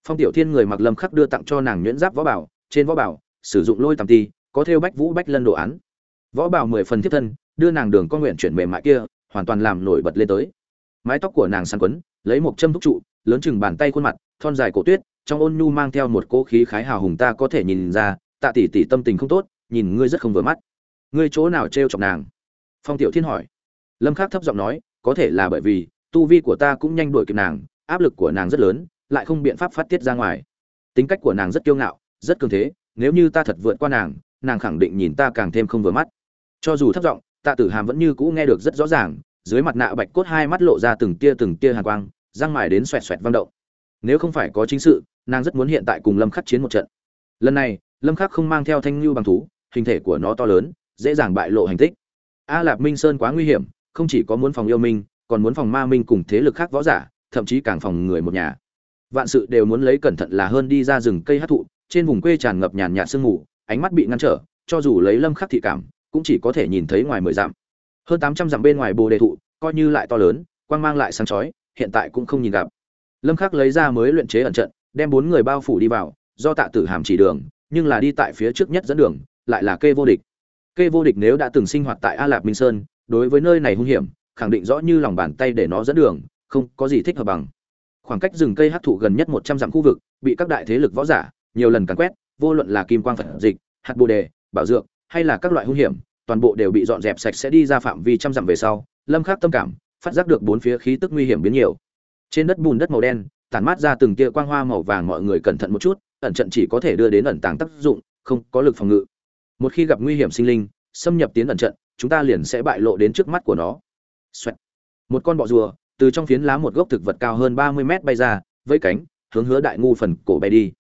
[SPEAKER 1] Phong tiểu thiên người mặc lâm khắc đưa tặng cho nàng nhuyễn giáp võ bảo, trên võ bảo, sử dụng lôi tầm ti, có theo bách vũ bách lân đồ án. Võ bảo mười phần thiết thân, đưa nàng đường con nguyện chuyển mềm mại kia, hoàn toàn làm nổi bật lên tới. Mái tóc của nàng săn quấn, lấy một châm thúc trụ, lớn chừng bàn tay khuôn mặt, thon dài cổ tuyết, trong ôn nhu mang theo một cỗ khí khái hào hùng ta có thể nhìn ra, tạ tỷ tỷ tâm tình không tốt, nhìn ngươi rất không vừa mắt. Ngươi chỗ nào trêu chọc nàng? Phong tiểu thiên hỏi. Lâm khắc thấp giọng nói, có thể là bởi vì tu vi của ta cũng nhanh đuổi kịp nàng, áp lực của nàng rất lớn, lại không biện pháp phát tiết ra ngoài. Tính cách của nàng rất kiêu ngạo, rất cường thế, nếu như ta thật vượt qua nàng nàng khẳng định nhìn ta càng thêm không vừa mắt. Cho dù thấp giọng, tạ tử hàm vẫn như cũ nghe được rất rõ ràng, dưới mặt nạ bạch cốt hai mắt lộ ra từng tia từng tia hàn quang, răng mài đến xoẹt xoẹt vang động. Nếu không phải có chính sự, nàng rất muốn hiện tại cùng lâm khắc chiến một trận. Lần này, lâm khắc không mang theo thanh lưu bằng thú, hình thể của nó to lớn, dễ dàng bại lộ hành tích. A lạp minh sơn quá nguy hiểm, không chỉ có muốn phòng yêu minh còn muốn phòng ma minh cùng thế lực khác võ giả, thậm chí càng phòng người một nhà. Vạn sự đều muốn lấy cẩn thận là hơn đi ra rừng cây hát thụ, trên vùng quê tràn ngập nhàn nhạt sương mù, ánh mắt bị ngăn trở, cho dù lấy lâm khắc thị cảm, cũng chỉ có thể nhìn thấy ngoài mười dặm. Hơn tám trăm dặm bên ngoài bồ đề thụ, coi như lại to lớn, quang mang lại sáng chói, hiện tại cũng không nhìn gặp. Lâm khắc lấy ra mới luyện chế ẩn trận, đem bốn người bao phủ đi vào, do tạ tử hàm chỉ đường, nhưng là đi tại phía trước nhất dẫn đường, lại là kê vô địch. Kê vô địch nếu đã từng sinh hoạt tại a lạp minh sơn, đối với nơi này hung hiểm khẳng định rõ như lòng bàn tay để nó dẫn đường, không có gì thích hợp bằng. Khoảng cách rừng cây hắc thụ gần nhất một trăm dặm khu vực, bị các đại thế lực võ giả nhiều lần càn quét, vô luận là kim quang phật dịch, hạt bồ đề, bảo dược, hay là các loại hung hiểm, toàn bộ đều bị dọn dẹp sạch sẽ đi ra phạm vi trăm dặm về sau, lâm khắc tâm cảm, phát giác được bốn phía khí tức nguy hiểm biến nhiều. Trên đất bùn đất màu đen, tản mát ra từng tia quang hoa màu vàng mọi người cẩn thận một chút, ẩn trận chỉ có thể đưa đến ẩn tàng tác dụng, không có lực phòng ngự. Một khi gặp nguy hiểm sinh linh, xâm nhập tiến ẩn trận, chúng ta liền sẽ bại lộ đến trước mắt của nó. Xoẹt. một con bọ rùa, từ trong phiến lá một gốc thực vật cao hơn ba mươi mét bay ra với cánh, hướng hứa đại ngu phần cổ bay đi.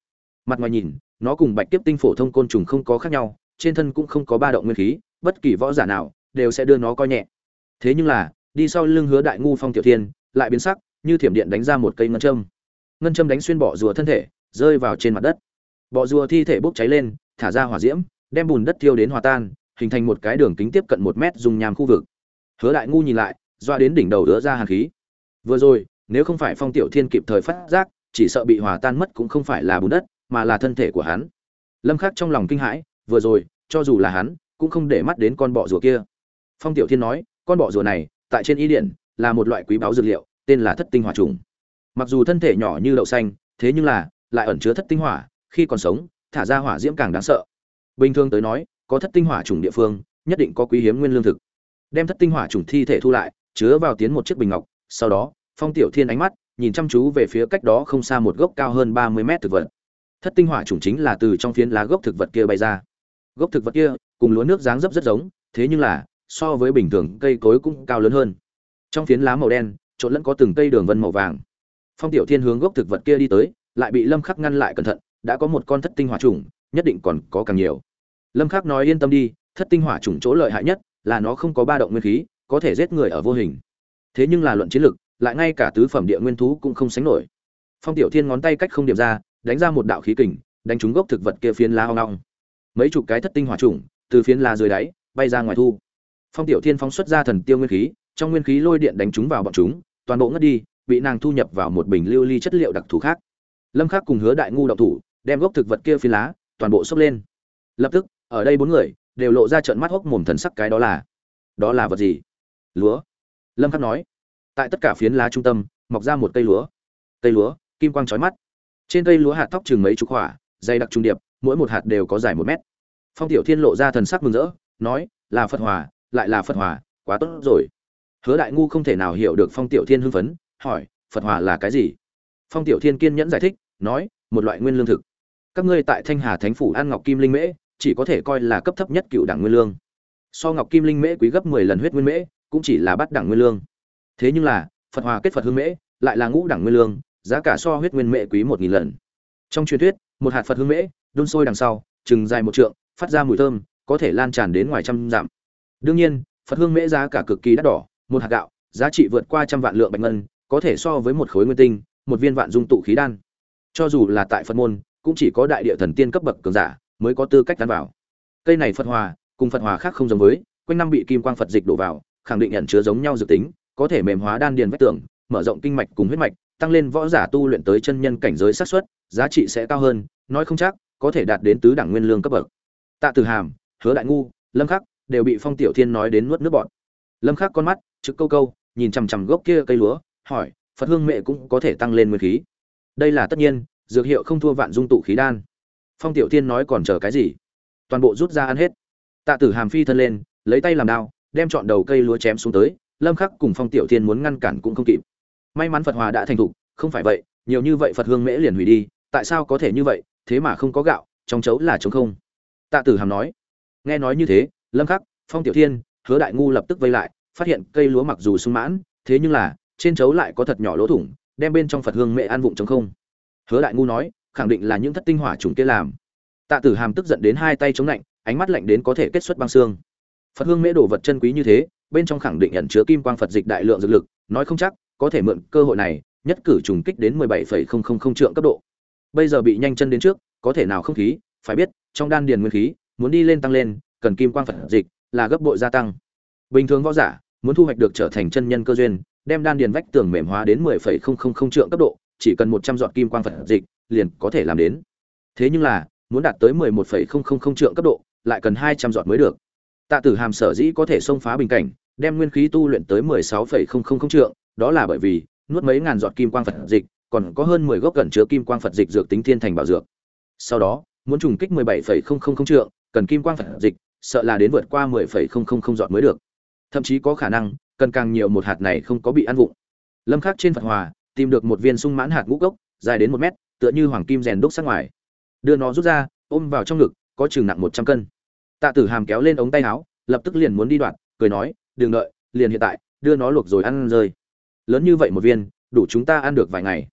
[SPEAKER 1] Mặt ngoài nhìn, nó cùng bạch tiếp tinh phổ thông côn trùng không có khác nhau, trên thân cũng không có ba động nguyên khí, bất kỳ võ giả nào đều sẽ đưa nó coi nhẹ. Thế nhưng là, đi sau lưng hứa đại ngu phong tiểu thiên, lại biến sắc, như thiểm điện đánh ra một cây ngân châm. Ngân châm đánh xuyên bọ rùa thân thể, rơi vào trên mặt đất. Bọ rùa thi thể bốc cháy lên, thả ra hỏa diễm, đem bùn đất thiêu đến hòa tan, hình thành một cái đường kính tiếp cận một mét dùng nham khu vực. Hứa đại ngu nhìn lại doa đến đỉnh đầu đỡ ra hàn khí. Vừa rồi, nếu không phải phong tiểu thiên kịp thời phát giác, chỉ sợ bị hòa tan mất cũng không phải là bùn đất, mà là thân thể của hắn. Lâm khắc trong lòng kinh hãi, vừa rồi, cho dù là hắn, cũng không để mắt đến con bọ rùa kia. Phong tiểu thiên nói, con bọ rùa này, tại trên y điện, là một loại quý báu dược liệu, tên là thất tinh hỏa trùng. Mặc dù thân thể nhỏ như đậu xanh, thế nhưng là, lại ẩn chứa thất tinh hỏa, khi còn sống, thả ra hỏa diễm càng đáng sợ. Bình thường tới nói, có thất tinh hỏa trùng địa phương, nhất định có quý hiếm nguyên lương thực. Đem thất tinh hỏa trùng thi thể thu lại chứa vào tiến một chiếc bình ngọc, sau đó, phong tiểu thiên ánh mắt nhìn chăm chú về phía cách đó không xa một gốc cao hơn ba mươi mét thực vật. Thất tinh hỏa trùng chính là từ trong phiến lá gốc thực vật kia bay ra. Gốc thực vật kia, cùng lúa nước dáng dấp rất giống, thế nhưng là, so với bình thường, cây cối cũng cao lớn hơn. Trong phiến lá màu đen, trộn lẫn có từng cây đường vân màu vàng. Phong tiểu thiên hướng gốc thực vật kia đi tới, lại bị lâm khắc ngăn lại cẩn thận, đã có một con thất tinh hỏa trùng nhất định còn có càng nhiều. Lâm khắc nói yên tâm đi, thất tinh hỏa trùng chỗ lợi hại nhất là nó không có ba động nguyên khí có thể giết người ở vô hình. Thế nhưng là luận chiến lực, lại ngay cả tứ phẩm địa nguyên thú cũng không sánh nổi. Phong tiểu thiên ngón tay cách không điểm ra, đánh ra một đạo khí kình, đánh trúng gốc thực vật kia phiến lá hoang long mấy chục cái thất tinh hỏa trùng, từ phiến lá dưới đáy, bay ra ngoài thu. Phong tiểu thiên phóng xuất ra thần tiêu nguyên khí, trong nguyên khí lôi điện đánh trúng vào bọn chúng, toàn bộ ngất đi, bị nàng thu nhập vào một bình lưu ly chất liệu đặc thù khác. Lâm khắc cùng hứa đại ngu động thủ, đem gốc thực vật kia phi lá, toàn bộ xốc lên. Lập tức, ở đây bốn người, đều lộ ra trận mắt hốc mồm thần sắc cái đó là đó là vật gì? Lúa. Lâm khắc nói, tại tất cả phiến lá trung tâm, mọc ra một cây lúa. Cây lúa, kim quang chói mắt. Trên cây lúa hạt tóc chừng mấy chục hỏa dày đặc trung điệp, mỗi một hạt đều có dài một mét. Phong tiểu thiên lộ ra thần sắc mừng rỡ, nói, là phật hòa, lại là phật hòa, quá tốt rồi. Hứa đại ngu không thể nào hiểu được phong tiểu thiên hưng phấn, hỏi, phật hòa là cái gì? Phong tiểu thiên kiên nhẫn giải thích, nói, một loại nguyên lương thực. Các ngươi tại thanh hà thánh phủ an ngọc kim linh mễ, chỉ có thể coi là cấp thấp nhất cựu đẳng nguyên lương. So ngọc kim linh mễ quý gấp mười lần huyết nguyên mễ cũng chỉ là bắt đẳng nguyên lương. Thế nhưng là, phật hòa kết phật hương mễ, lại là ngũ đẳng nguyên lương, giá cả so huyết nguyên mễ quý một nghìn lần. Trong truyền thuyết, một hạt phật hương mễ, đun sôi đằng sau, chừng dài một trượng, phát ra mùi thơm, có thể lan tràn đến ngoài trăm dặm. Đương nhiên, phật hương mễ giá cả cực kỳ đắt đỏ, một hạt gạo, giá trị vượt qua trăm vạn lượng bạch ngân, có thể so với một khối nguyên tinh, một viên vạn dung tụ khí đan. Cho dù là tại phật môn, cũng chỉ có đại địa thần tiên cấp bậc cường giả mới có tư cách tán vào. Cây này phật hòa, cùng phật hòa khác không giống với, quanh năm bị kim quang phật dịch đổ vào khẳng định nhận chứa giống nhau dự tính, có thể mềm hóa đan điền vách tường, mở rộng kinh mạch cùng huyết mạch, tăng lên võ giả tu luyện tới chân nhân cảnh giới xác suất, giá trị sẽ cao hơn, nói không chắc, có thể đạt đến tứ đẳng nguyên lương cấp bậc. Tạ tử hàm, hứa đại ngu, lâm khắc đều bị phong tiểu thiên nói đến nuốt nước bọt. Lâm khắc con mắt, trực câu câu, nhìn chằm chằm gốc kia cây lúa, hỏi, phật hương mẹ cũng có thể tăng lên nguyên khí. Đây là tất nhiên, dược hiệu không thua vạn dung tụ khí đan. Phong tiểu thiên nói còn chờ cái gì? Toàn bộ rút ra ăn hết. Tạ tử hàm phi thân lên, lấy tay làm đao đem chọn đầu cây lúa chém xuống tới, lâm khắc cùng phong tiểu thiên muốn ngăn cản cũng không kịp. May mắn phật hòa đã thành thục, không phải vậy, nhiều như vậy phật hương mễ liền hủy đi, tại sao có thể như vậy, thế mà không có gạo, trong chấu là trống không. Tạ tử hàm nói. Nghe nói như thế, lâm khắc, phong tiểu thiên, hứa đại ngu lập tức vây lại, phát hiện cây lúa mặc dù sung mãn, thế nhưng là, trên chấu lại có thật nhỏ lỗ thủng, đem bên trong phật hương mễ ăn vụng trống không. Hứa đại ngu nói, khẳng định là những thất tinh hỏa trùng kia làm. Tạ tử hàm tức giận đến hai tay chống lạnh, ánh mắt lạnh đến có thể kết xuất băng xương phật hương mễ đồ vật chân quý như thế bên trong khẳng định ẩn chứa kim quang phật dịch đại lượng dược lực nói không chắc có thể mượn cơ hội này nhất cử trùng kích đến 17,000 trượng cấp độ. Bây giờ bị nhanh chân đến trước có thể nào không khí phải biết trong đan điền nguyên khí muốn đi lên tăng lên cần kim quang phật dịch là gấp bội gia tăng. Bình thường võ giả muốn thu hoạch được trở thành chân nhân cơ duyên đem đan điền vách tường mềm hóa đến 10,000 trượng cấp độ chỉ cần 100 giọt kim quang phật dịch liền có thể làm đến. Thế nhưng là muốn đạt tới 11,000 trượng cấp độ lại cần 200 giọt mới được tạ tử hàm sở dĩ có thể xông phá bình cảnh đem nguyên khí tu luyện tới 16,000 trượng đó là bởi vì nuốt mấy ngàn giọt kim quang phật dịch còn có hơn 10 gốc gần chứa kim quang phật dịch dược tính thiên thành bảo dược. Sau đó muốn trùng kích 17,000 trượng cần kim quang phật dịch sợ là đến vượt qua 10,000 giọt mới được. Thậm chí có khả năng cần càng nhiều một hạt này không có bị ăn vụng. Lâm khắc trên phật hòa tìm được một viên sung mãn hạt ngũ cốc dài đến một mét tựa như hoàng kim rèn đúc sắc ngoài. Đưa nó rút ra ôm vào trong ngực có chừng nặng một trăm cân tạ tử hàm kéo lên ống tay áo, lập tức liền muốn đi đoạn cười nói, đừng đợi, liền hiện tại, đưa nó luộc rồi ăn rơi. Lớn như vậy một viên, đủ chúng ta ăn được vài ngày.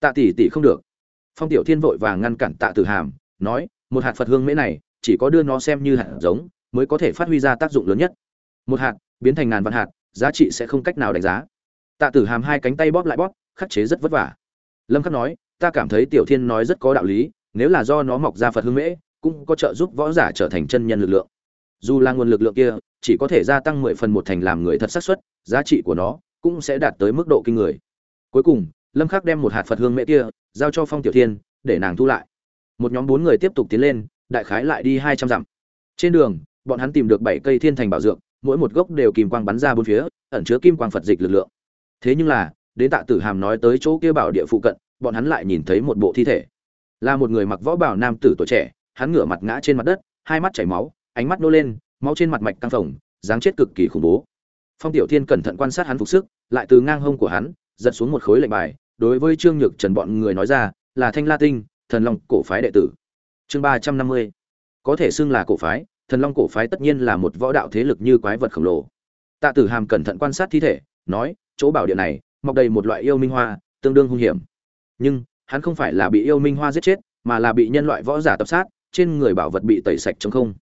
[SPEAKER 1] Tạ tỷ tỷ không được. Phong tiểu thiên vội vàng ngăn cản tạ tử hàm, nói, một hạt phật hương mễ này, chỉ có đưa nó xem như hạt giống, mới có thể phát huy ra tác dụng lớn nhất. Một hạt, biến thành ngàn vạn hạt, giá trị sẽ không cách nào đánh giá. Tạ tử hàm hai cánh tay bóp lại bóp, khắc chế rất vất vả. Lâm khắc nói, ta cảm thấy tiểu thiên nói rất có đạo lý, nếu là do nó mọc ra phật hương mễ cũng có trợ giúp võ giả trở thành chân nhân lực lượng. Dù là nguồn lực lượng kia, chỉ có thể gia tăng mười phần một thành làm người thật xác suất, giá trị của nó cũng sẽ đạt tới mức độ kinh người. Cuối cùng, lâm khắc đem một hạt phật hương mễ kia giao cho phong tiểu thiên, để nàng thu lại. Một nhóm bốn người tiếp tục tiến lên, đại khái lại đi hai trăm dặm. Trên đường, bọn hắn tìm được bảy cây thiên thành bảo dược, mỗi một gốc đều kim quang bắn ra bốn phía, ẩn chứa kim quang phật dịch lực lượng. Thế nhưng là, đến tạ tử hàm nói tới chỗ kia bảo địa phụ cận, bọn hắn lại nhìn thấy một bộ thi thể. Là một người mặc võ bảo nam tử tuổi trẻ hắn ngửa mặt ngã trên mặt đất, hai mắt chảy máu, ánh mắt nô lên, máu trên mặt mạch căng phồng, dáng chết cực kỳ khủng bố. Phong tiểu thiên cẩn thận quan sát hắn phục sức, lại từ ngang hông của hắn, giật xuống một khối lệnh bài, đối với trương nhược trần bọn người nói ra, là thanh la tinh, thần long cổ phái đệ tử. Chương ba trăm năm mươi. Có thể xưng là cổ phái, thần long cổ phái tất nhiên là một võ đạo thế lực như quái vật khổng lồ. Tạ tử hàm cẩn thận quan sát thi thể, nói, chỗ bảo địa này, mọc đầy một loại yêu minh hoa, tương đương hung hiểm. Nhưng, hắn không phải là bị yêu minh hoa giết chết, mà là bị nhân loại võ giả tập sát trên người bảo vật bị tẩy sạch chống không.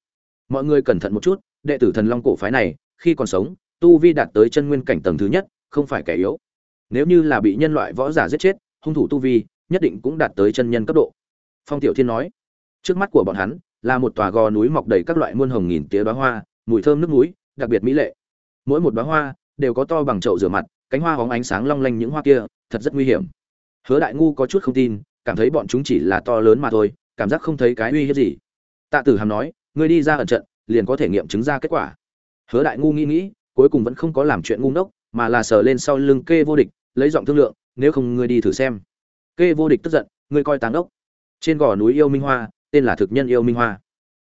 [SPEAKER 1] Mọi người cẩn thận một chút, đệ tử thần long cổ phái này, khi còn sống, tu vi đạt tới chân nguyên cảnh tầng thứ nhất, không phải kẻ yếu. Nếu như là bị nhân loại võ giả giết chết, hung thủ tu vi, nhất định cũng đạt tới chân nhân cấp độ. Phong tiểu thiên nói, trước mắt của bọn hắn, là một tòa gò núi mọc đầy các loại muôn hồng nghìn tía đóa hoa, mùi thơm nước núi, đặc biệt mỹ lệ. Mỗi một đóa hoa đều có to bằng chậu rửa mặt, cánh hoa hóng ánh sáng long lanh những hoa kia, thật rất nguy hiểm. Hứa đại ngu có chút không tin, cảm thấy bọn chúng chỉ là to lớn mà thôi cảm giác không thấy cái uy hiếp gì. Tạ tử hàm nói, ngươi đi ra ẩn trận, liền có thể nghiệm chứng ra kết quả. Hứa đại ngu nghĩ nghĩ, cuối cùng vẫn không có làm chuyện ngu ngốc, mà là sờ lên sau lưng kê vô địch, lấy giọng thương lượng, nếu không ngươi đi thử xem. Kê vô địch tức giận, ngươi coi táng ốc. Trên gò núi yêu minh hoa, tên là thực nhân yêu minh hoa.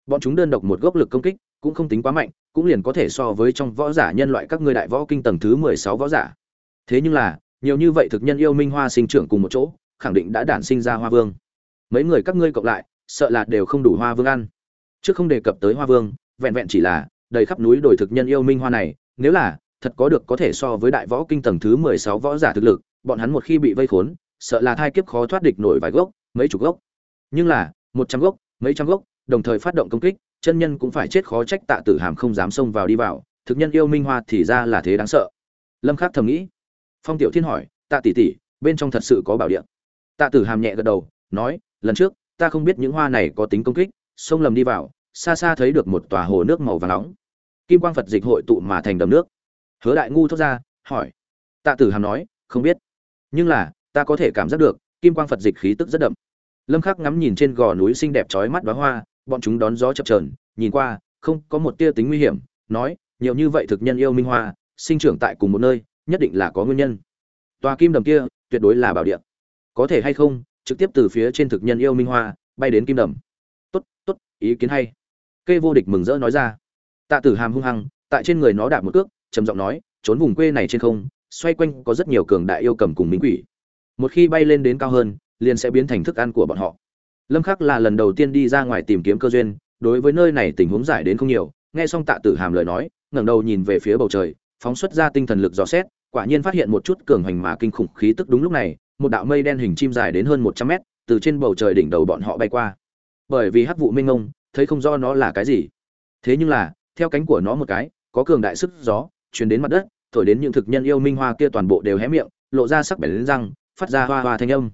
[SPEAKER 1] Bọn chúng đơn độc một gốc lực công kích, cũng không tính quá mạnh, cũng liền có thể so với trong võ giả nhân loại các ngươi đại võ kinh tầng thứ mười sáu võ giả. Thế nhưng là, nhiều như vậy thực nhân yêu minh hoa sinh trưởng cùng một chỗ, khẳng định đã đản sinh ra hoa vương mấy người các ngươi cộng lại, sợ là đều không đủ hoa vương ăn. Chứ không đề cập tới hoa vương, vẹn vẹn chỉ là đầy khắp núi đồi thực nhân yêu minh hoa này, nếu là thật có được có thể so với đại võ kinh tầng thứ mười sáu võ giả thực lực, bọn hắn một khi bị vây khốn, sợ là thai kiếp khó thoát địch nổi vài gốc, mấy chục gốc. Nhưng là, một trăm gốc, mấy trăm gốc, đồng thời phát động công kích, chân nhân cũng phải chết khó trách tạ tử hàm không dám xông vào đi vào, thực nhân yêu minh hoa thì ra là thế đáng sợ. Lâm khắc thầm nghĩ. Phong tiểu thiên hỏi, tạ tỷ tỷ, bên trong thật sự có bảo địa? Tạ tử hàm nhẹ gật đầu, nói lần trước, ta không biết những hoa này có tính công kích xông lầm đi vào, xa xa thấy được một tòa hồ nước màu vàng nóng. Kim quang phật dịch hội tụ mà thành đầm nước. Hứa đại ngu thốt ra, hỏi. Tạ tử hàm nói, không biết. Nhưng là, ta có thể cảm giác được, kim quang phật dịch khí tức rất đậm. Lâm khắc ngắm nhìn trên gò núi xinh đẹp chói mắt đóa hoa, bọn chúng đón gió chập chờn, nhìn qua, không có một tia tính nguy hiểm, nói, nhiều như vậy thực nhân yêu minh hoa, sinh trưởng tại cùng một nơi, nhất định là có nguyên nhân. Tòa kim đầm kia, tuyệt đối là bảo địa. Có thể hay không trực tiếp từ phía trên thực nhân yêu minh hoa, bay đến kim đầm. Tốt tốt, ý kiến hay. Kê vô địch mừng rỡ nói ra. Tạ tử hàm hung hăng, tại trên người nó đạp một cước, trầm giọng nói, trốn vùng quê này trên không, xoay quanh có rất nhiều cường đại yêu cầm cùng minh quỷ. Một khi bay lên đến cao hơn, liền sẽ biến thành thức ăn của bọn họ. Lâm khắc là lần đầu tiên đi ra ngoài tìm kiếm cơ duyên, đối với nơi này tình huống giải đến không nhiều, nghe xong tạ tử hàm lời nói, ngẩng đầu nhìn về phía bầu trời, phóng xuất ra tinh thần lực dò xét, quả nhiên phát hiện một chút cường hành mà kinh khủng khí tức đúng lúc này một đạo mây đen hình chim dài đến hơn 100 mét, từ trên bầu trời đỉnh đầu bọn họ bay qua. Bởi vì hắc vụ mênh mông thấy không rõ nó là cái gì. Thế nhưng là, theo cánh của nó một cái, có cường đại sức gió, truyền đến mặt đất, thổi đến những thực nhân yêu minh hoa kia toàn bộ đều hé miệng, lộ ra sắc bén lên răng, phát ra hoa hoa thanh âm.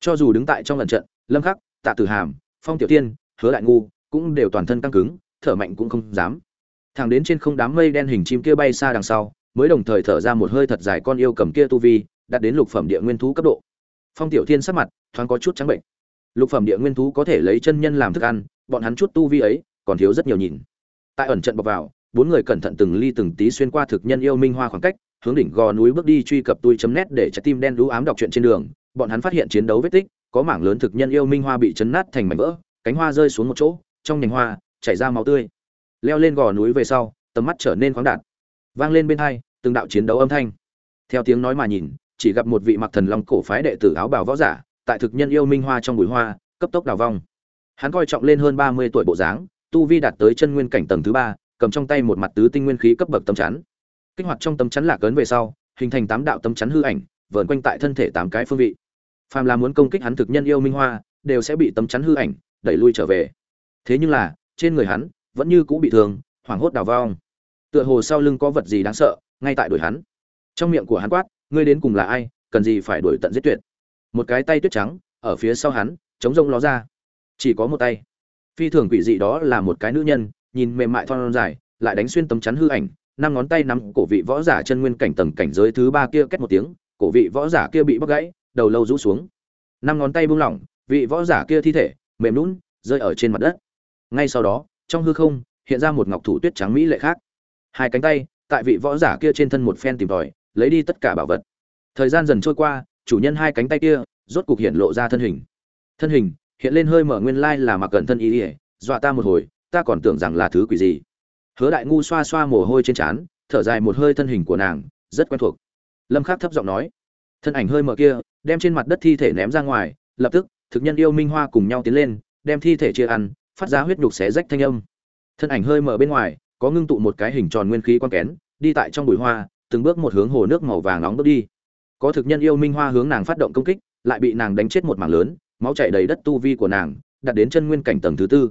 [SPEAKER 1] Cho dù đứng tại trong lần trận, lâm khắc, tạ tử hàm, phong tiểu tiên, hứa đại ngu cũng đều toàn thân căng cứng, thở mạnh cũng không dám. Thẳng đến trên không đám mây đen hình chim kia bay xa đằng sau, mới đồng thời thở ra một hơi thật dài con yêu cầm kia tu vi đạt đến lục phẩm địa nguyên thú cấp độ. Phong tiểu thiên sắc mặt, thoáng có chút trắng bệnh. Lục phẩm địa nguyên thú có thể lấy chân nhân làm thức ăn, bọn hắn chút tu vi ấy, còn thiếu rất nhiều nhìn. Tại ẩn trận bọc vào, bốn người cẩn thận từng ly từng tí xuyên qua thực nhân yêu minh hoa khoảng cách, hướng đỉnh gò núi bước đi truy cập tui chấm nét để trái tim đen đú ám đọc chuyện trên đường. Bọn hắn phát hiện chiến đấu vết tích, có mảng lớn thực nhân yêu minh hoa bị chấn nát thành mảnh vỡ, cánh hoa rơi xuống một chỗ, trong nhành hoa, chảy ra máu tươi. Leo lên gò núi về sau, tầm mắt trở nên khoáng đạt. Vang lên bên hai, từng đạo chiến đấu âm thanh. Theo tiếng nói mà nhìn chỉ gặp một vị mặc thần long cổ phái đệ tử áo bào võ giả, tại thực nhân yêu minh hoa trong bụi hoa, cấp tốc đào vong. Hắn coi trọng lên hơn ba mươi tuổi bộ dáng, tu vi đạt tới chân nguyên cảnh tầng thứ ba, cầm trong tay một mặt tứ tinh nguyên khí cấp bậc tấm chắn. Kích hoạt trong tấm chắn lạc ấn về sau, hình thành tám đạo tấm chắn hư ảnh, vờn quanh tại thân thể tám cái phương vị. Phàm là muốn công kích hắn thực nhân yêu minh hoa, đều sẽ bị tấm chắn hư ảnh đẩy lui trở về. Thế nhưng là, trên người hắn, vẫn như cũ bị thương, hoảng hốt đào vong. Tựa hồ sau lưng có vật gì đáng sợ, ngay tại đuổi hắn. Trong miệng của hắn quát ngươi đến cùng là ai, cần gì phải đuổi tận giết tuyệt. Một cái tay tuyết trắng, ở phía sau hắn, chống rông ló ra. Chỉ có một tay. Phi thường quỷ dị đó là một cái nữ nhân, nhìn mềm mại thon dài, lại đánh xuyên tấm chắn hư ảnh, năm ngón tay nắm cổ vị võ giả chân nguyên cảnh tầng cảnh giới thứ ba kia két một tiếng, cổ vị võ giả kia bị bóc gãy, đầu lâu rũ xuống. Năm ngón tay buông lỏng, vị võ giả kia thi thể, mềm lún rơi ở trên mặt đất. Ngay sau đó, trong hư không, hiện ra một ngọc thủ tuyết trắng mỹ lệ khác. Hai cánh tay, tại vị võ giả kia trên thân một phen tìm tòi lấy đi tất cả bảo vật. Thời gian dần trôi qua, chủ nhân hai cánh tay kia rốt cục hiện lộ ra thân hình. Thân hình hiện lên hơi mở nguyên lai là mặc cẩn thân y ỉa dọa ta một hồi, ta còn tưởng rằng là thứ quỷ gì. Hứa đại ngu xoa xoa mồ hôi trên trán, thở dài một hơi thân hình của nàng, rất quen thuộc. Lâm khắc thấp giọng nói, thân ảnh hơi mở kia đem trên mặt đất thi thể ném ra ngoài, lập tức, thực nhân yêu minh hoa cùng nhau tiến lên, đem thi thể chia ăn, phát ra huyết nhục xé rách thanh âm. Thân ảnh hơi mở bên ngoài, có ngưng tụ một cái hình tròn nguyên khí quan kén, đi tại trong bụi hoa từng bước một hướng hồ nước màu vàng nóng bước đi. Có thực nhân yêu minh hoa hướng nàng phát động công kích, lại bị nàng đánh chết một mảng lớn, máu chảy đầy đất tu vi của nàng đặt đến chân nguyên cảnh tầng thứ tư.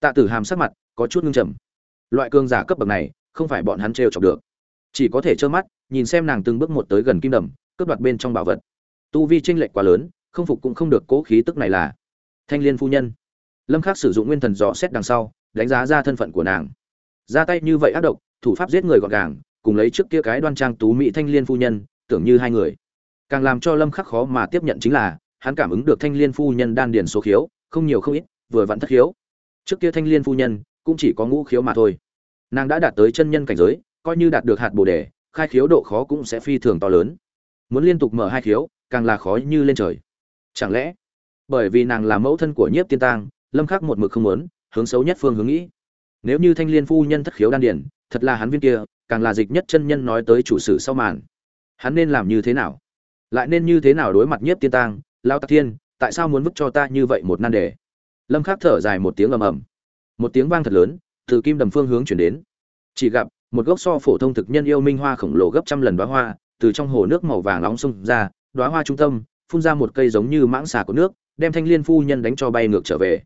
[SPEAKER 1] Tạ tử hàm sắc mặt có chút ngưng trầm. Loại cương giả cấp bậc này, không phải bọn hắn trêu chọc được. Chỉ có thể trơ mắt, nhìn xem nàng từng bước một tới gần kim đầm, cướp đoạt bên trong bảo vật. Tu vi tranh lệch quá lớn, không phục cũng không được cố khí tức này là. Thanh liên phu nhân. Lâm khắc sử dụng nguyên thần dò xét đằng sau, đánh giá ra thân phận của nàng. Ra tay như vậy ác độc, thủ pháp giết người gọn gàng cùng lấy trước kia cái đoan trang tú mỹ thanh liên phu nhân tưởng như hai người. Càng làm cho lâm khắc khó mà tiếp nhận chính là hắn cảm ứng được thanh liên phu nhân đan điền số khiếu không nhiều không ít vừa vặn thất khiếu. Trước kia thanh liên phu nhân cũng chỉ có ngũ khiếu mà thôi. Nàng đã đạt tới chân nhân cảnh giới coi như đạt được hạt bồ đề khai khiếu độ khó cũng sẽ phi thường to lớn. Muốn liên tục mở hai khiếu càng là khó như lên trời. Chẳng lẽ bởi vì nàng là mẫu thân của nhiếp tiên tang lâm khắc một mực không muốn hướng xấu nhất phương hướng nghĩ. Nếu như thanh liên phu nhân thất khiếu đan điền, thật là hắn viên kia càng là dịch nhất chân nhân nói tới chủ sử sau màn. Hắn nên làm như thế nào? Lại nên như thế nào đối mặt nhiếp tiên tang? Lao tạc thiên, tại sao muốn vứt cho ta như vậy một nan đề? Lâm khắc thở dài một tiếng ầm ầm. Một tiếng vang thật lớn, từ kim đầm phương hướng chuyển đến. Chỉ gặp, một gốc so phổ thông thực nhân yêu minh hoa khổng lồ gấp trăm lần đóa hoa, từ trong hồ nước màu vàng nóng xung ra, đóa hoa trung tâm, phun ra một cây giống như mãng xà của nước, đem thanh liên phu nhân đánh cho bay ngược trở về.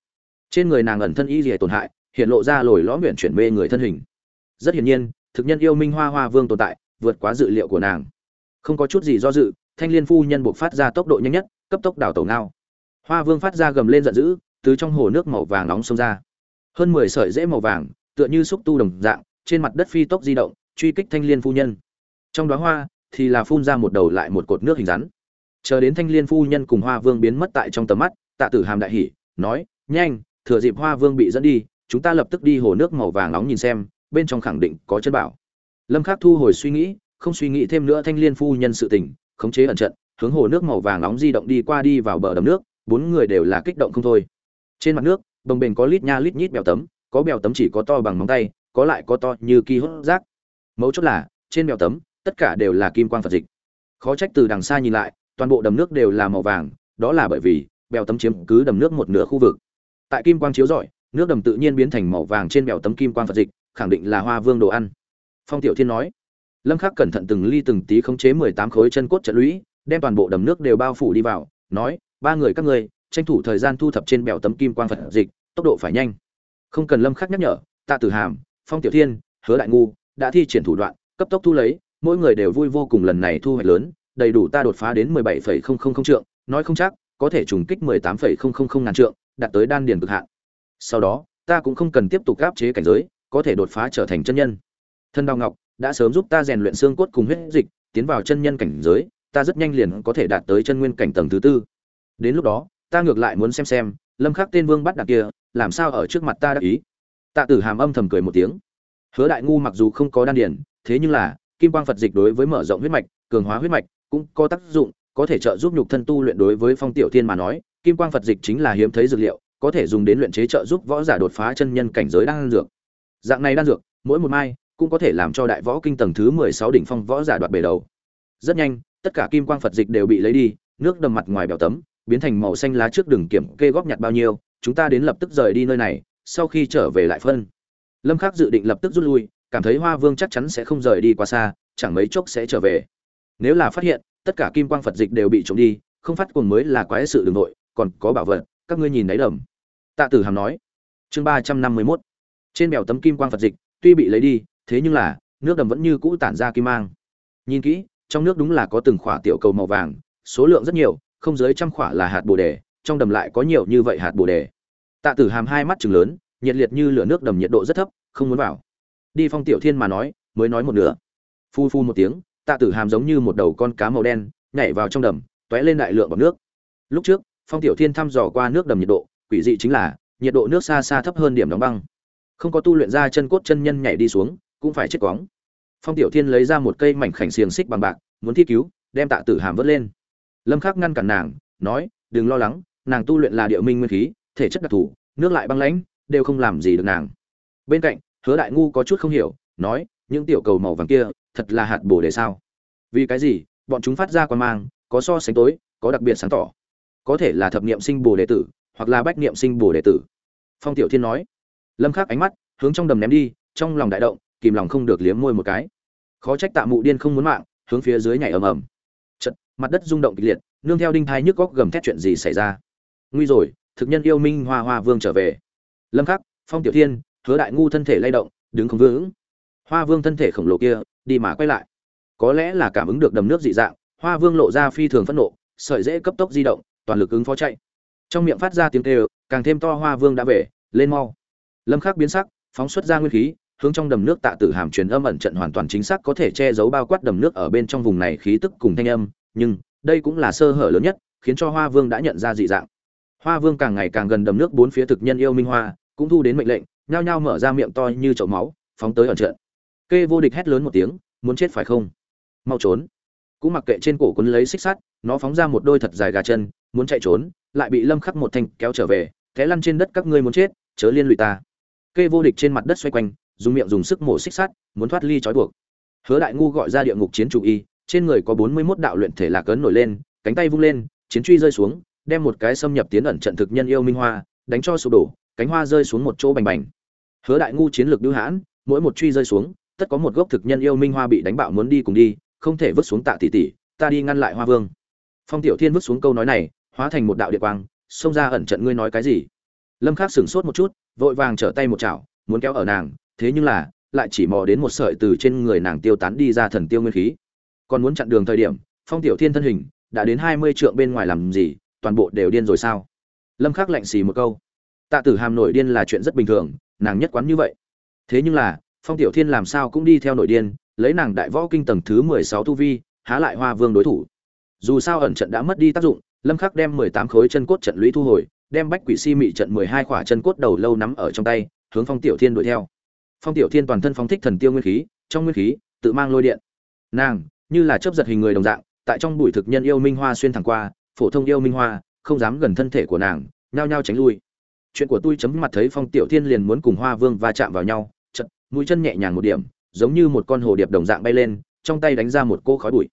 [SPEAKER 1] Trên người nàng ẩn thân y rìa tổn hại, hiện lộ ra lồi lõm nguyện chuyển mê người thân hình. Rất hiển nhiên thực nhân yêu minh hoa hoa vương tồn tại, vượt quá dự liệu của nàng. Không có chút gì do dự, thanh liên phu nhân buộc phát ra tốc độ nhanh nhất, cấp tốc đảo tàu ngao. Hoa vương phát ra gầm lên giận dữ, từ trong hồ nước màu vàng nóng xông ra. Hơn mười sợi rễ màu vàng, tựa như xúc tu đồng dạng, trên mặt đất phi tốc di động, truy kích thanh liên phu nhân. Trong đó hoa, thì là phun ra một đầu lại một cột nước hình rắn. Chờ đến thanh liên phu nhân cùng hoa vương biến mất tại trong tầm mắt, tạ tử hàm đại hỉ, nói, nhanh, thừa dịp hoa vương bị dẫn đi, chúng ta lập tức đi hồ nước màu vàng nóng nhìn xem bên trong khẳng định có chân bảo. Lâm khắc thu hồi suy nghĩ, không suy nghĩ thêm nữa thanh liên phu nhân sự tình, khống chế ẩn trận, hướng hồ nước màu vàng nóng di động đi qua đi vào bờ đầm nước, bốn người đều là kích động không thôi. Trên mặt nước, đồng bền có lít nha lít nhít bèo tấm, có bèo tấm chỉ có to bằng móng tay, có lại có to như kỳ hốt rác. Mấu chốt là, trên bèo tấm, tất cả đều là kim quang phật dịch. Khó trách từ đằng xa nhìn lại, toàn bộ đầm nước đều là màu vàng, đó là bởi vì bèo tấm chiếm cứ đầm nước một nửa khu vực. Tại kim quang chiếu rọi nước đầm tự nhiên biến thành màu vàng trên bèo tấm kim quang phật dịch khẳng định là hoa vương đồ ăn. Phong tiểu thiên nói lâm khắc cẩn thận từng ly từng tí khống chế 18 khối chân cốt trận lũy đem toàn bộ đầm nước đều bao phủ đi vào nói ba người các ngươi tranh thủ thời gian thu thập trên bèo tấm kim quang phật dịch tốc độ phải nhanh. Không cần lâm khắc nhắc nhở tạ tử hàm phong tiểu thiên hứa đại ngu đã thi triển thủ đoạn cấp tốc thu lấy mỗi người đều vui vô cùng lần này thu hoạch lớn đầy đủ ta đột phá đến 17,000 trượng nói không chắc có thể trùng kích 18,000 ngàn trượng đạt tới đan điền cực hạn sau đó, ta cũng không cần tiếp tục áp chế cảnh giới, có thể đột phá trở thành chân nhân. Thân đào ngọc, đã sớm giúp ta rèn luyện xương cốt cùng huyết dịch, tiến vào chân nhân cảnh giới, ta rất nhanh liền có thể đạt tới chân nguyên cảnh tầng thứ tư. Đến lúc đó, ta ngược lại muốn xem xem, lâm khắc tên vương bắt đặc kia, làm sao ở trước mặt ta đắc ý. Tạ tử hàm âm thầm cười một tiếng. Hứa đại ngu mặc dù không có đan điển thế nhưng là, kim quang phật dịch đối với mở rộng huyết mạch, cường hóa huyết mạch, cũng có tác dụng, có thể trợ giúp nhục thân tu luyện đối với phong tiểu thiên mà nói, kim quang phật dịch chính là hiếm thấy dược liệu có thể dùng đến luyện chế trợ giúp võ giả đột phá chân nhân cảnh giới đan dược. Dạng này đan dược, mỗi một mai cũng có thể làm cho đại võ kinh tầng thứ mười sáu đỉnh phong võ giả đoạt bể đầu. Rất nhanh, tất cả kim quang phật dịch đều bị lấy đi, nước đầm mặt ngoài bèo tấm, biến thành màu xanh lá trước đừng kiểm kê góp nhặt bao nhiêu, chúng ta đến lập tức rời đi nơi này, sau khi trở về lại phân. Lâm khắc dự định lập tức rút lui, cảm thấy hoa vương chắc chắn sẽ không rời đi quá xa, chẳng mấy chốc sẽ trở về. Nếu là phát hiện, tất cả kim quang phật dịch đều bị trộm đi, không phát cuồng mới là quái sự đường nội, còn có bảo vật, các ngươi nhìn đấy đầm tạ tử hàm nói. Chương ba trăm năm mươi 351 trên bèo tấm kim quang phật dịch, tuy bị lấy đi, thế nhưng là, nước đầm vẫn như cũ tản ra kim mang. Nhìn kỹ, trong nước đúng là có từng khỏa tiểu cầu màu vàng, số lượng rất nhiều, không dưới trăm khỏa là hạt bồ đề, trong đầm lại có nhiều như vậy hạt bồ đề. Tạ tử hàm hai mắt chừng lớn, nhiệt liệt như lửa nước đầm nhiệt độ rất thấp, không muốn vào. Đi phong tiểu thiên mà nói, mới nói một nửa. Phu phu một tiếng, tạ tử hàm giống như một đầu con cá màu đen, nhảy vào trong đầm t lên đại lượng bọt nước. Lúc trước, phong tiểu thiên thăm dò qua nước đầm nhiệt độ quỷ dị chính là, nhiệt độ nước xa xa thấp hơn điểm đóng băng. Không có tu luyện ra chân cốt chân nhân nhảy đi xuống, cũng phải chết quóng. Phong tiểu thiên lấy ra một cây mảnh khảnh xiềng xích bằng bạc, muốn thi cứu, đem tạ tử hàm vớt lên. Lâm khắc ngăn cản nàng, nói, đừng lo lắng, nàng tu luyện là địa minh nguyên khí, thể chất đặc thù, nước lại băng lãnh, đều không làm gì được nàng. Bên cạnh, hứa đại ngu có chút không hiểu, nói, những tiểu cầu màu vàng kia, thật là hạt bổ để sao? Vì cái gì, bọn chúng phát ra quan mang, có so sánh tối, có đặc biệt sáng tỏ. Có thể là thập niệm sinh bồ đệ tử hoặc là bách niệm sinh bổ đệ tử. Phong tiểu thiên nói. Lâm khắc ánh mắt, hướng trong đầm ném đi, trong lòng đại động, kìm lòng không được liếm môi một cái. Khó trách tạ mụ điên không muốn mạng, hướng phía dưới nhảy ầm ầm. Chật, mặt đất rung động kịch liệt, nương theo đinh thai nhức góc gầm thét chuyện gì xảy ra? Nguy rồi, thực nhân yêu minh hoa hoa vương trở về. Lâm khắc, phong tiểu thiên, hứa đại ngu thân thể lay động, đứng không vững. Hoa vương thân thể khổng lồ kia, đi mà quay lại. Có lẽ là cảm ứng được đầm nước dị dạng, hoa vương lộ ra phi thường phẫn nộ, sợi dễ cấp tốc di động, toàn lực ứng phó chạy trong miệng phát ra tiếng kêu, càng thêm to hoa vương đã về, lên mau. Lâm khắc biến sắc, phóng xuất ra nguyên khí, hướng trong đầm nước tạ tử hàm truyền âm ẩn trận hoàn toàn chính xác có thể che giấu bao quát đầm nước ở bên trong vùng này khí tức cùng thanh âm, nhưng đây cũng là sơ hở lớn nhất, khiến cho hoa vương đã nhận ra dị dạng. Hoa vương càng ngày càng gần đầm nước bốn phía thực nhân yêu minh hoa, cũng thu đến mệnh lệnh, nhao nhao mở ra miệng to như chậu máu, phóng tới ẩn trận. Kê vô địch hét lớn một tiếng, muốn chết phải không? Mau trốn. Cũng mặc kệ trên cổ quấn lấy xích sắt, nó phóng ra một đôi thật dài gà chân, muốn chạy trốn lại bị lâm khắc một thanh kéo trở về, té lăn trên đất các ngươi muốn chết, chớ liên lụy ta. Kê vô địch trên mặt đất xoay quanh, dùng miệng dùng sức mổ xích sắt, muốn thoát ly trói buộc. Hứa đại ngu gọi ra địa ngục chiến chủ y, trên người có 41 đạo luyện thể lạc cấn nổi lên, cánh tay vung lên, chiến truy rơi xuống, đem một cái xâm nhập tiến ẩn trận thực nhân yêu minh hoa, đánh cho sụp đổ, cánh hoa rơi xuống một chỗ bành bành. Hứa đại ngu chiến lược đưa hãn, mỗi một truy rơi xuống, tất có một gốc thực nhân yêu minh hoa bị đánh bạo muốn đi cùng đi, không thể vứt xuống tạ tỷ tỷ, ta đi ngăn lại hoa vương. Phong tiểu thiên vứt xuống câu nói này hóa thành một đạo địa quang, xông ra ẩn trận ngươi nói cái gì? Lâm khắc sửng sốt một chút, vội vàng trở tay một chảo, muốn kéo ở nàng, thế nhưng là, lại chỉ mò đến một sợi từ trên người nàng tiêu tán đi ra thần tiêu nguyên khí. Còn muốn chặn đường thời điểm, phong tiểu thiên thân hình, đã đến hai mươi trượng bên ngoài làm gì, toàn bộ đều điên rồi sao? Lâm khắc lạnh xì một câu. Tạ tử hàm nổi điên là chuyện rất bình thường, nàng nhất quán như vậy. Thế nhưng là, phong tiểu thiên làm sao cũng đi theo nổi điên, lấy nàng đại võ kinh tầng thứ mười sáu tu vi, há lại hoa vương đối thủ. Dù sao ẩn trận đã mất đi tác dụng lâm khắc đem mười tám khối chân cốt trận lũy thu hồi, đem bách quỷ si mị trận mười hai khỏa chân cốt đầu lâu nắm ở trong tay, hướng phong tiểu thiên đuổi theo. Phong tiểu thiên toàn thân phóng thích thần tiêu nguyên khí, trong nguyên khí, tự mang lôi điện. Nàng, như là chớp giật hình người đồng dạng, tại trong bụi thực nhân yêu minh hoa xuyên thẳng qua, phổ thông yêu minh hoa, không dám gần thân thể của nàng, nhao nhao tránh lui. Chuyện của tôi chấm mặt thấy phong tiểu thiên liền muốn cùng hoa vương va chạm vào nhau chật mũi chân nhẹ nhàng một điểm, giống như một con hồ điệp đồng dạng bay lên, trong tay đánh ra một cô khói bụi.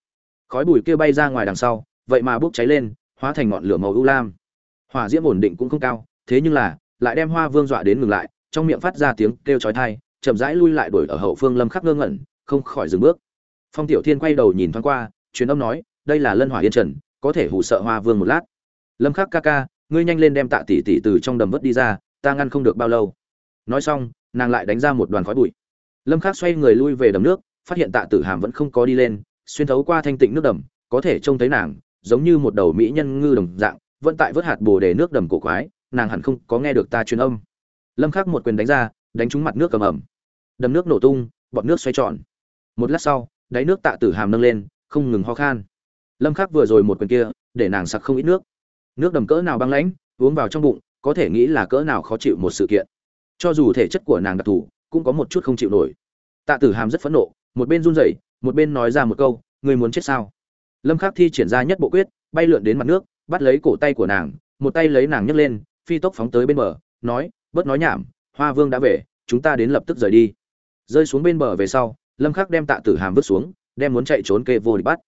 [SPEAKER 1] Khói bụi kia bay ra ngoài đằng sau, vậy mà bốc cháy lên hóa thành ngọn lửa màu ưu lam. Hỏa diễm ổn định cũng không cao, thế nhưng là, lại đem hoa vương dọa đến ngừng lại, trong miệng phát ra tiếng kêu chói tai, chậm rãi lui lại đuổi ở hậu phương lâm khắc ngơ ngẩn, không khỏi dừng bước. Phong tiểu thiên quay đầu nhìn thoáng qua, truyền âm nói, đây là lân hỏa yên trần, có thể hù sợ hoa vương một lát. Lâm khắc ca ca, ngươi nhanh lên đem tạ tỷ tỷ từ trong đầm vớt đi ra, ta ngăn không được bao lâu. Nói xong, nàng lại đánh ra một đoàn khói bụi. Lâm khắc xoay người lui về đầm nước, phát hiện tạ tử hàm vẫn không có đi lên, xuyên thấu qua thanh tịnh nước đầm, có thể trông thấy nàng giống như một đầu mỹ nhân ngư đồng dạng, vẫn tại vớt hạt bồ đề nước đầm cổ quái, nàng hẳn không có nghe được ta truyền âm. Lâm khắc một quyền đánh ra, đánh trúng mặt nước cầm ẩm đầm nước nổ tung, bọt nước xoay tròn. Một lát sau, đáy nước tạ tử hàm nâng lên, không ngừng ho khan. Lâm khắc vừa rồi một quyền kia, để nàng sặc không ít nước. Nước đầm cỡ nào băng lãnh, uống vào trong bụng, có thể nghĩ là cỡ nào khó chịu một sự kiện. Cho dù thể chất của nàng đặc thù, cũng có một chút không chịu nổi. Tạ tử hàm rất phẫn nộ, một bên run rẩy, một bên nói ra một câu, ngươi muốn chết sao? Lâm khắc thi triển ra nhất bộ quyết, bay lượn đến mặt nước, bắt lấy cổ tay của nàng, một tay lấy nàng nhấc lên, phi tốc phóng tới bên bờ, nói, bớt nói nhảm, hoa vương đã về, chúng ta đến lập tức rời đi. Rơi xuống bên bờ về sau, lâm khắc đem tạ tử hàm vứt xuống, đem muốn chạy trốn kê vô địch bắt.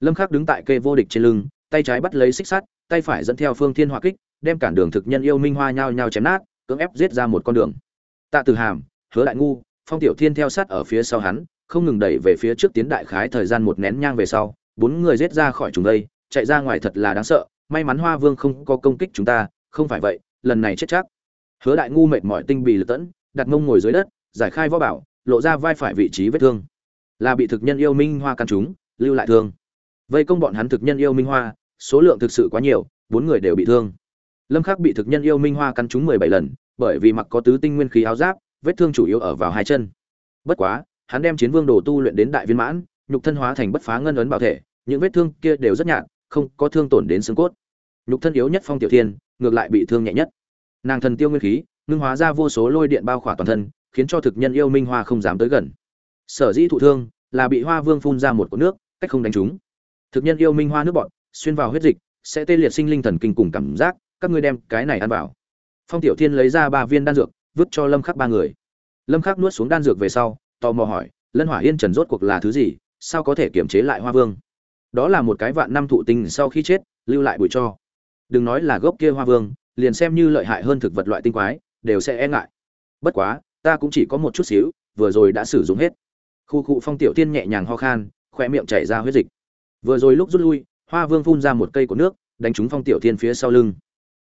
[SPEAKER 1] Lâm khắc đứng tại kê vô địch trên lưng, tay trái bắt lấy xích sắt, tay phải dẫn theo phương thiên hỏa kích, đem cản đường thực nhân yêu minh hoa nhau nhau chém nát, cưỡng ép giết ra một con đường. Tạ tử hàm, hứa đại ngu, phong tiểu thiên theo sát ở phía sau hắn, không ngừng đẩy về phía trước tiến đại khái thời gian một nén nhang về sau bốn người giết ra khỏi chúng đây, chạy ra ngoài thật là đáng sợ, may mắn hoa vương không có công kích chúng ta, không phải vậy, lần này chết chắc. Hứa đại ngu mệt mỏi tinh bì lực tẫn, đặt mông ngồi dưới đất, giải khai võ bảo, lộ ra vai phải vị trí vết thương. Là bị thực nhân yêu minh hoa căn chúng lưu lại thương. Vây công bọn hắn thực nhân yêu minh hoa, số lượng thực sự quá nhiều, bốn người đều bị thương. Lâm khắc bị thực nhân yêu minh hoa căn chúng 17 lần, bởi vì mặc có tứ tinh nguyên khí áo giáp, vết thương chủ yếu ở vào hai chân. Bất quá, hắn đem chiến vương đồ tu luyện đến đại viên mãn nhục thân hóa thành bất phá ngân ấn bảo thể, những vết thương kia đều rất nhạt, không có thương tổn đến xương cốt. Nhục thân yếu nhất phong tiểu thiên, ngược lại bị thương nhẹ nhất. Nàng thần tiêu nguyên khí, ngưng hóa ra vô số lôi điện bao khỏa toàn thân, khiến cho thực nhân yêu minh hoa không dám tới gần. Sở dĩ thụ thương, là bị hoa vương phun ra một cột nước, cách không đánh trúng. thực nhân yêu minh hoa nước bọn, xuyên vào huyết dịch, sẽ tê liệt sinh linh thần kinh cùng cảm giác, các ngươi đem cái này ăn vào. Phong tiểu thiên lấy ra ba viên đan dược, vứt cho lâm khắc ba người. Lâm khắc nuốt xuống đan dược về sau, tò mò hỏi, lân hỏa yên trần rốt cuộc là thứ gì? Sao có thể kiểm chế lại hoa vương? Đó là một cái vạn năm thụ tinh sau khi chết, lưu lại bụi cho. Đừng nói là gốc kia hoa vương, liền xem như lợi hại hơn thực vật loại tinh quái, đều sẽ e ngại. Bất quá, ta cũng chỉ có một chút xíu, vừa rồi đã sử dụng hết. Khu cụ phong tiểu tiên nhẹ nhàng ho khan khoe miệng chảy ra huyết dịch. Vừa rồi lúc rút lui, hoa vương phun ra một cây của nước, đánh trúng phong tiểu tiên phía sau lưng.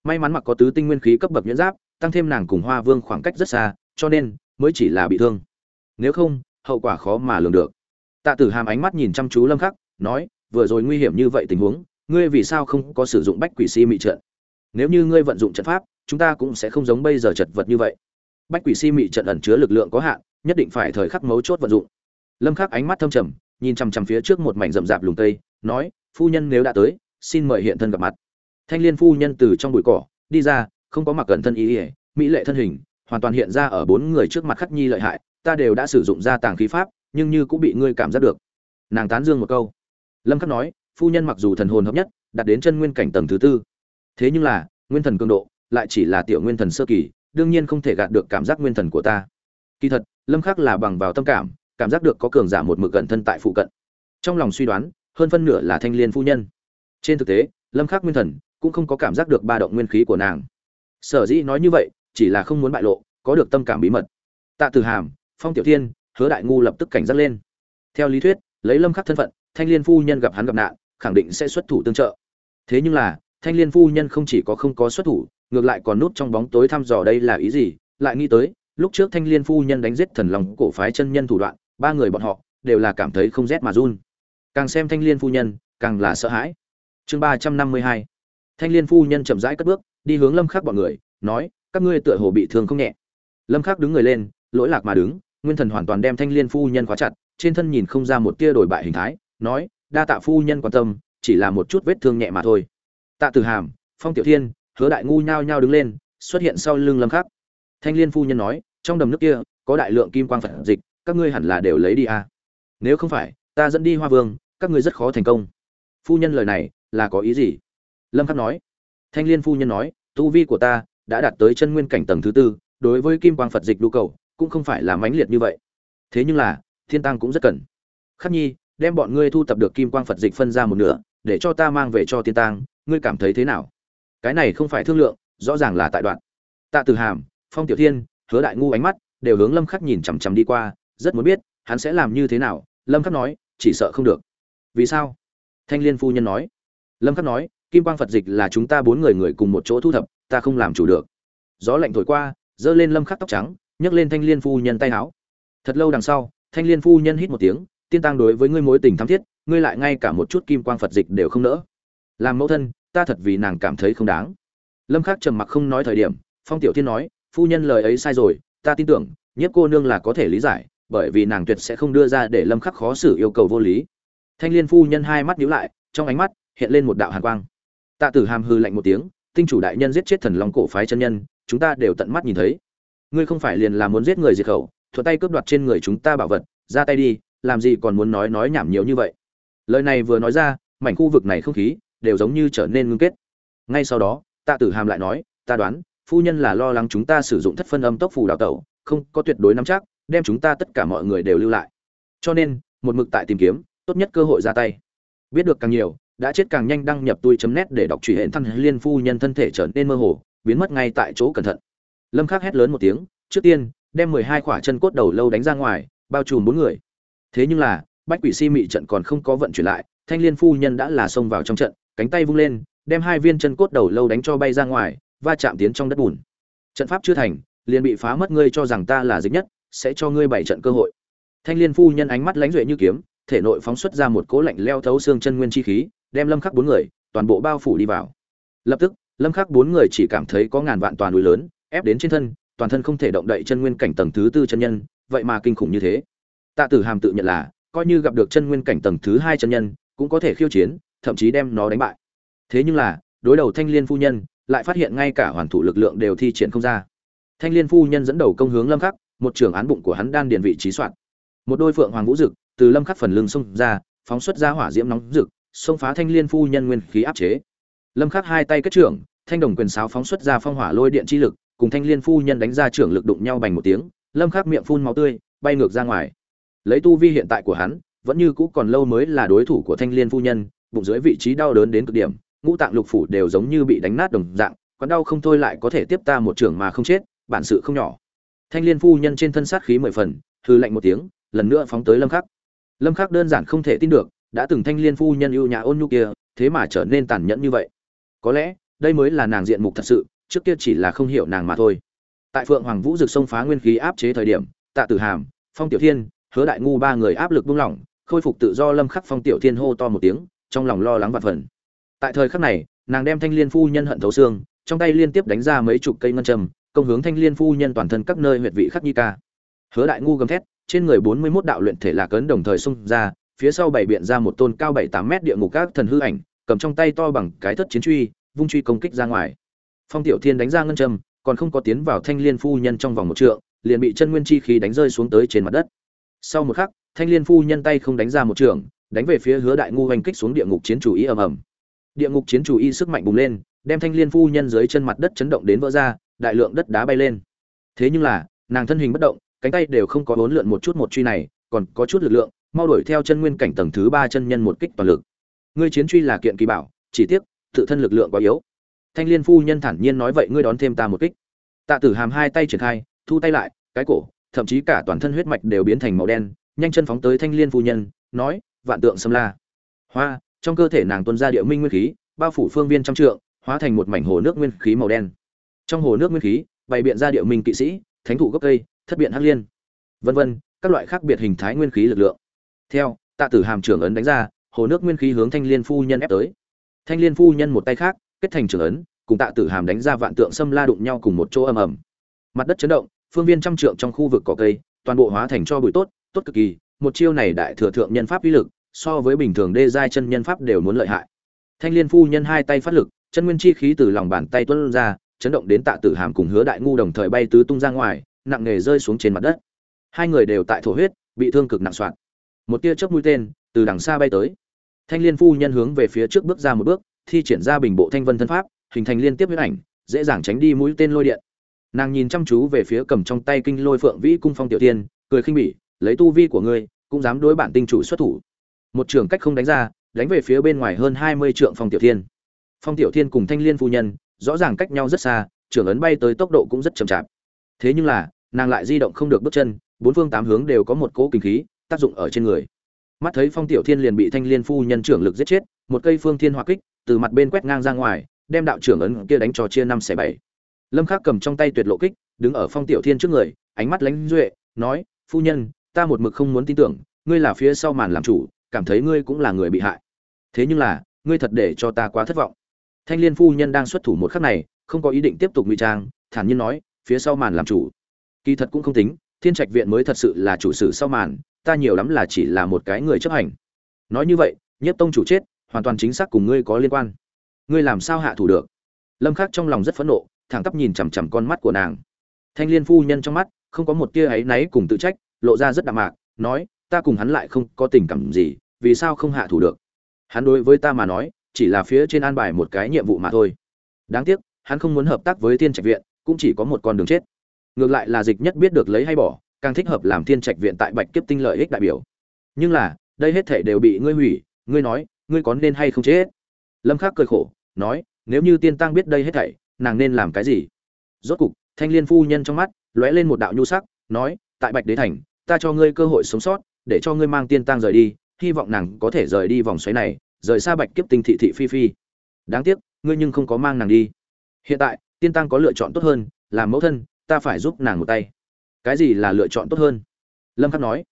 [SPEAKER 1] May mắn mặc có tứ tinh nguyên khí cấp bậc nhuyễn giáp, tăng thêm nàng cùng hoa vương khoảng cách rất xa, cho nên mới chỉ là bị thương. Nếu không, hậu quả khó mà lường được tạ tử hàm ánh mắt nhìn chăm chú lâm khắc, nói, vừa rồi nguy hiểm như vậy tình huống, ngươi vì sao không có sử dụng bách quỷ si mị trận? Nếu như ngươi vận dụng trận pháp, chúng ta cũng sẽ không giống bây giờ chật vật như vậy. Bách quỷ si mị trận ẩn chứa lực lượng có hạn, nhất định phải thời khắc mấu chốt vận dụng. Lâm khắc ánh mắt thâm trầm, nhìn chằm chằm phía trước một mảnh rậm rạp lùng tây, nói, phu nhân nếu đã tới, xin mời hiện thân gặp mặt. Thanh liên phu nhân từ trong bụi cỏ, đi ra, không có mặc cẩn thân ý ỉa mỹ lệ thân hình, hoàn toàn hiện ra ở bốn người trước mặt khắc nhi lợi hại, ta đều đã sử dụng ra tàng khí pháp nhưng như cũng bị ngươi cảm giác được. Nàng tán dương một câu. Lâm khắc nói, phu nhân mặc dù thần hồn hợp nhất, đạt đến chân nguyên cảnh tầng thứ tư. Thế nhưng là, nguyên thần cường độ lại chỉ là tiểu nguyên thần sơ kỳ, đương nhiên không thể gạt được cảm giác nguyên thần của ta. Kỳ thật, lâm khắc là bằng vào tâm cảm cảm giác được có cường giả một mực cận thân tại phụ cận. Trong lòng suy đoán, hơn phân nửa là thanh liên phu nhân. Trên thực tế, lâm khắc nguyên thần cũng không có cảm giác được ba động nguyên khí của nàng. Sở dĩ nói như vậy, chỉ là không muốn bại lộ, có được tâm cảm bí mật. Tạ tử hàm, phong tiểu thiên hứa đại ngu lập tức cảnh giác lên. Theo lý thuyết, lấy lâm khắc thân phận, thanh liên phu nhân gặp hắn gặp nạn, khẳng định sẽ xuất thủ tương trợ. Thế nhưng là, thanh liên phu nhân không chỉ có không có xuất thủ, ngược lại còn núp trong bóng tối thăm dò đây là ý gì, lại nghĩ tới, lúc trước thanh liên phu nhân đánh giết thần lòng cổ phái chân nhân thủ đoạn, ba người bọn họ đều là cảm thấy không rét mà run. Càng xem thanh liên phu nhân, càng là sợ hãi. Chương ba trăm năm mươi hai. Thanh liên phu nhân chậm rãi cất bước, đi hướng lâm khắc bọn người, nói, các ngươi tựa hồ bị thương không nhẹ. Lâm khắc đứng người lên, lỗi lạc mà đứng nguyên thần hoàn toàn đem thanh liên phu nhân khóa chặt, trên thân nhìn không ra một tia đổi bại hình thái, nói, đa tạ phu nhân quan tâm, chỉ là một chút vết thương nhẹ mà thôi. Tạ tử hàm, phong tiểu thiên, hứa đại ngu nhao nhao đứng lên, xuất hiện sau lưng lâm khắc. Thanh liên phu nhân nói, trong đầm nước kia, có đại lượng kim quang phật dịch, các ngươi hẳn là đều lấy đi à. nếu không phải, ta dẫn đi hoa vương, các ngươi rất khó thành công. Phu nhân lời này, là có ý gì? Lâm khắc nói. Thanh liên phu nhân nói, tu vi của ta đã đạt tới chân nguyên cảnh tầng thứ tư, đối với kim quang phật dịch nhu cầu cũng không phải là mãnh liệt như vậy. Thế nhưng là, thiên tăng cũng rất cần. Khắc nhi, đem bọn ngươi thu tập được kim quang phật dịch phân ra một nửa, để cho ta mang về cho thiên tăng ngươi cảm thấy thế nào? Cái này không phải thương lượng, rõ ràng là tại đoạn. Tạ từ hàm, phong tiểu thiên, hứa đại ngu ánh mắt đều hướng lâm khắc nhìn chằm chằm đi qua, rất muốn biết, hắn sẽ làm như thế nào? Lâm khắc nói, chỉ sợ không được. Vì sao? Thanh liên phu nhân nói. Lâm khắc nói, kim quang phật dịch là chúng ta bốn người người cùng một chỗ thu thập, ta không làm chủ được. Gió lạnh thổi qua dơ lên lâm khắc tóc trắng nhấc lên thanh liên phu nhân tay áo thật lâu đằng sau, thanh liên phu nhân hít một tiếng, tiên tăng đối với ngươi mối tình thắm thiết, ngươi lại ngay cả một chút kim quang phật dịch đều không nỡ. Làm mẫu thân, ta thật vì nàng cảm thấy không đáng. Lâm khắc trầm mặc không nói thời điểm, phong tiểu thiên nói, phu nhân lời ấy sai rồi, ta tin tưởng nhất cô nương là có thể lý giải, bởi vì nàng tuyệt sẽ không đưa ra để lâm khắc khó xử yêu cầu vô lý. Thanh liên phu nhân hai mắt nhíu lại, trong ánh mắt hiện lên một đạo hàn quang. Tạ tử hàm hư lạnh một tiếng, tinh chủ đại nhân giết chết thần long cổ phái chân nhân, chúng ta đều tận mắt nhìn thấy ngươi không phải liền là muốn giết người diệt khẩu, thuận tay cướp đoạt trên người chúng ta bảo vật, ra tay đi, làm gì còn muốn nói nói nhảm nhiều như vậy. Lời này vừa nói ra, mảnh khu vực này không khí đều giống như trở nên ngưng kết. Ngay sau đó, tạ tử hàm lại nói, ta đoán, phu nhân là lo lắng chúng ta sử dụng thất phân âm tốc phù đào tẩu, không có tuyệt đối nắm chắc, đem chúng ta tất cả mọi người đều lưu lại. Cho nên, một mực tại tìm kiếm, tốt nhất cơ hội ra tay. Biết được càng nhiều, đã chết càng nhanh đăng nhập tui chấm nét để đọc truy hệ Thăng liên phu nhân thân thể trở nên mơ hồ, biến mất ngay tại chỗ cẩn thận lâm khắc hét lớn một tiếng, trước tiên, đem mười hai quả chân cốt đầu lâu đánh ra ngoài, bao trùm bốn người. Thế nhưng là, bách quỷ si mị trận còn không có vận chuyển lại, thanh liên phu nhân đã là xông vào trong trận, cánh tay vung lên, đem hai viên chân cốt đầu lâu đánh cho bay ra ngoài, va chạm tiến trong đất bùn. Trận pháp chưa thành, liền bị phá mất, ngươi cho rằng ta là dịch nhất, sẽ cho ngươi bảy trận cơ hội. Thanh liên phu nhân ánh mắt lánh duệ như kiếm, thể nội phóng xuất ra một cỗ lạnh leo thấu xương chân nguyên chi khí, đem lâm khắc bốn người, toàn bộ bao phủ đi vào. Lập tức, lâm khắc bốn người chỉ cảm thấy có ngàn vạn toàn núi lớn ép đến trên thân, toàn thân không thể động đậy chân nguyên cảnh tầng thứ tư chân nhân, vậy mà kinh khủng như thế. Tạ tử hàm tự nhận là, coi như gặp được chân nguyên cảnh tầng thứ hai chân nhân, cũng có thể khiêu chiến, thậm chí đem nó đánh bại. Thế nhưng là, đối đầu thanh liên phu nhân, lại phát hiện ngay cả hoàn thủ lực lượng đều thi triển không ra. Thanh liên phu nhân dẫn đầu công hướng lâm khắc, một trường án bụng của hắn đan điện vị trí soạn. Một đôi phượng hoàng vũ dực, từ lâm khắc phần lưng xông ra, phóng xuất ra hỏa diễm nóng rực xông phá thanh liên phu nhân nguyên khí áp chế. Lâm khắc hai tay kết trưởng, thanh đồng quyền sáo phóng xuất ra phong hỏa lôi điện chi lực cùng thanh liên phu nhân đánh ra trưởng lực đụng nhau bành một tiếng, lâm khắc miệng phun máu tươi, bay ngược ra ngoài. Lấy tu vi hiện tại của hắn, vẫn như cũ còn lâu mới là đối thủ của thanh liên phu nhân, bụng dưới vị trí đau đớn đến cực điểm, ngũ tạng lục phủ đều giống như bị đánh nát đồng dạng quán đau không thôi lại có thể tiếp ta một trưởng mà không chết, bản sự không nhỏ. Thanh liên phu nhân trên thân sát khí mười phần hư lạnh một tiếng, lần nữa phóng tới lâm khắc. Lâm khắc đơn giản không thể tin được, đã từng thanh liên phu nhân ưu nhã ôn nhu kia, thế mà trở nên tàn nhẫn như vậy. Có lẽ, đây mới là nàng diện mục thật sự trước kia chỉ là không hiểu nàng mà thôi. Tại phượng hoàng vũ dực sông phá nguyên khí áp chế thời điểm, tạ tử hàm, phong tiểu thiên, hứa đại ngu ba người áp lực buông lỏng, khôi phục tự do lâm khắc phong tiểu thiên hô to một tiếng, trong lòng lo lắng vạn phần. Tại thời khắc này, nàng đem thanh liên phu nhân hận thấu xương, trong tay liên tiếp đánh ra mấy chục cây ngân châm, công hướng thanh liên phu nhân toàn thân các nơi huyệt vị khắc nhi ca. Hứa đại ngu gầm thét, trên người bốn mươi 41 đạo luyện thể lạc cấn đồng thời xung ra, phía sau bảy biện ra một tôn cao bảy tám mét địa ngục các thần hư ảnh, cầm trong tay to bằng cái thất chiến truy, vung truy công kích ra ngoài phong tiểu thiên đánh ra ngân châm, còn không có tiến vào thanh liên phu nhân trong vòng một trượng, liền bị chân nguyên chi khí đánh rơi xuống tới trên mặt đất. Sau một khắc, thanh liên phu nhân tay không đánh ra một trường, đánh về phía hứa đại ngu hành kích xuống địa ngục chiến chủ ý ầm ầm. Địa ngục chiến chủ y sức mạnh bùng lên, đem thanh liên phu nhân dưới chân mặt đất chấn động đến vỡ ra, đại lượng đất đá bay lên. Thế nhưng là, nàng thân hình bất động, cánh tay đều không có bốn lượn một chút một truy này, còn có chút lực lượng, mau đuổi theo chân nguyên cảnh tầng thứ ba chân nhân một kích toàn lực. Ngươi chiến truy là kiện kỳ bảo, chỉ tiếc, tự thân lực lượng quá yếu thanh liên phu nhân thản nhiên nói vậy, ngươi đón thêm ta một kích. Tạ tử hàm hai tay triển khai, thu tay lại, cái cổ, thậm chí cả toàn thân huyết mạch đều biến thành màu đen, nhanh chân phóng tới thanh liên phu nhân, nói, vạn tượng xâm la. Hoa, trong cơ thể nàng tuôn ra địa minh nguyên khí, bao phủ phương viên trăm trượng, hóa thành một mảnh hồ nước nguyên khí màu đen. Trong hồ nước nguyên khí, bày biện ra địa minh kỵ sĩ, thánh thủ gốc cây, thất biện hắc liên. Vân vân, các loại khác biệt hình thái nguyên khí lực lượng. Theo, tạ tử hàm trưởng ấn đánh ra, hồ nước nguyên khí hướng thanh liên phu nhân ép tới. Thanh liên phu nhân một tay khác kết thành trưởng ấn, cùng tạ tử hàm đánh ra vạn tượng xâm la đụng nhau cùng một chỗ ầm ầm. Mặt đất chấn động, phương viên trăm trượng trong khu vực cỏ cây, toàn bộ hóa thành cho bụi tốt tốt cực kỳ, một chiêu này đại thừa thượng nhân pháp uy lực, so với bình thường đê giai chân nhân pháp đều muốn lợi hại. Thanh liên phu nhân hai tay phát lực, chân nguyên chi khí từ lòng bàn tay tuôn ra, chấn động đến tạ tử hàm cùng hứa đại ngu đồng thời bay tứ tung ra ngoài, nặng nề rơi xuống trên mặt đất. Hai người đều tại thổ huyết, bị thương cực nặng soạn. Một tia chớp mũi tên, từ đằng xa bay tới. Thanh liên phu nhân hướng về phía trước bước ra một bước thi triển ra bình bộ thanh vân thân pháp, hình thành liên tiếp huyết ảnh, dễ dàng tránh đi mũi tên lôi điện. Nàng nhìn chăm chú về phía cầm trong tay kinh lôi phượng vĩ cung phong tiểu tiên, cười khinh bỉ, lấy tu vi của ngươi, cũng dám đối bản tinh chủ xuất thủ. Một trường cách không đánh ra, đánh về phía bên ngoài hơn hai mươi trượng phong tiểu thiên phong tiểu thiên cùng thanh liên phu nhân, rõ ràng cách nhau rất xa, trưởng ấn bay tới tốc độ cũng rất chậm chạp. Thế nhưng là, nàng lại di động không được bước chân, bốn phương tám hướng đều có một cỗ kinh khí, tác dụng ở trên người. Mắt thấy phong tiểu thiên liền bị thanh liên phu nhân trưởng lực giết chết, một cây phương thiên hỏa kích từ mặt bên quét ngang ra ngoài, đem đạo trưởng ấn kia đánh cho chia năm xẻ bảy. Lâm khắc cầm trong tay tuyệt lộ kích, đứng ở phong tiểu thiên trước người, ánh mắt lánh duệ, nói, phu nhân, ta một mực không muốn tin tưởng, ngươi là phía sau màn làm chủ, cảm thấy ngươi cũng là người bị hại. Thế nhưng là, ngươi thật để cho ta quá thất vọng. Thanh liên phu nhân đang xuất thủ một khắc này, không có ý định tiếp tục ngụy trang, thản nhiên nói, phía sau màn làm chủ. Kỳ thật cũng không tính, thiên trạch viện mới thật sự là chủ sử sau màn, ta nhiều lắm là chỉ là một cái người chấp hành. Nói như vậy nhất tông chủ chết hoàn toàn chính xác cùng ngươi có liên quan. Ngươi làm sao hạ thủ được? Lâm khắc trong lòng rất phẫn nộ, thẳng tắp nhìn chằm chằm con mắt của nàng. Thanh liên phu nhân trong mắt, không có một tia ấy náy cùng tự trách, lộ ra rất đạm mạc, nói, ta cùng hắn lại không có tình cảm gì, vì sao không hạ thủ được? Hắn đối với ta mà nói, chỉ là phía trên an bài một cái nhiệm vụ mà thôi. Đáng tiếc, hắn không muốn hợp tác với thiên trạch viện, cũng chỉ có một con đường chết. Ngược lại là dịch nhất biết được lấy hay bỏ, càng thích hợp làm thiên trạch viện tại bạch kiếp tinh lợi ích đại biểu. Nhưng là, đây hết thể đều bị ngươi hủy, ngươi nói ngươi có nên hay không chết? Lâm khắc cười khổ, nói, nếu như tiên tăng biết đây hết thảy, nàng nên làm cái gì? Rốt cục, thanh liên phu nhân trong mắt, lóe lên một đạo nhu sắc, nói, tại bạch đế thành, ta cho ngươi cơ hội sống sót, để cho ngươi mang tiên tăng rời đi, hy vọng nàng có thể rời đi vòng xoáy này, rời xa bạch kiếp tinh thị thị phi phi. Đáng tiếc, ngươi nhưng không có mang nàng đi. Hiện tại, tiên tăng có lựa chọn tốt hơn làm mẫu thân, ta phải giúp nàng một tay. Cái gì là lựa chọn tốt hơn? Lâm khắc nói.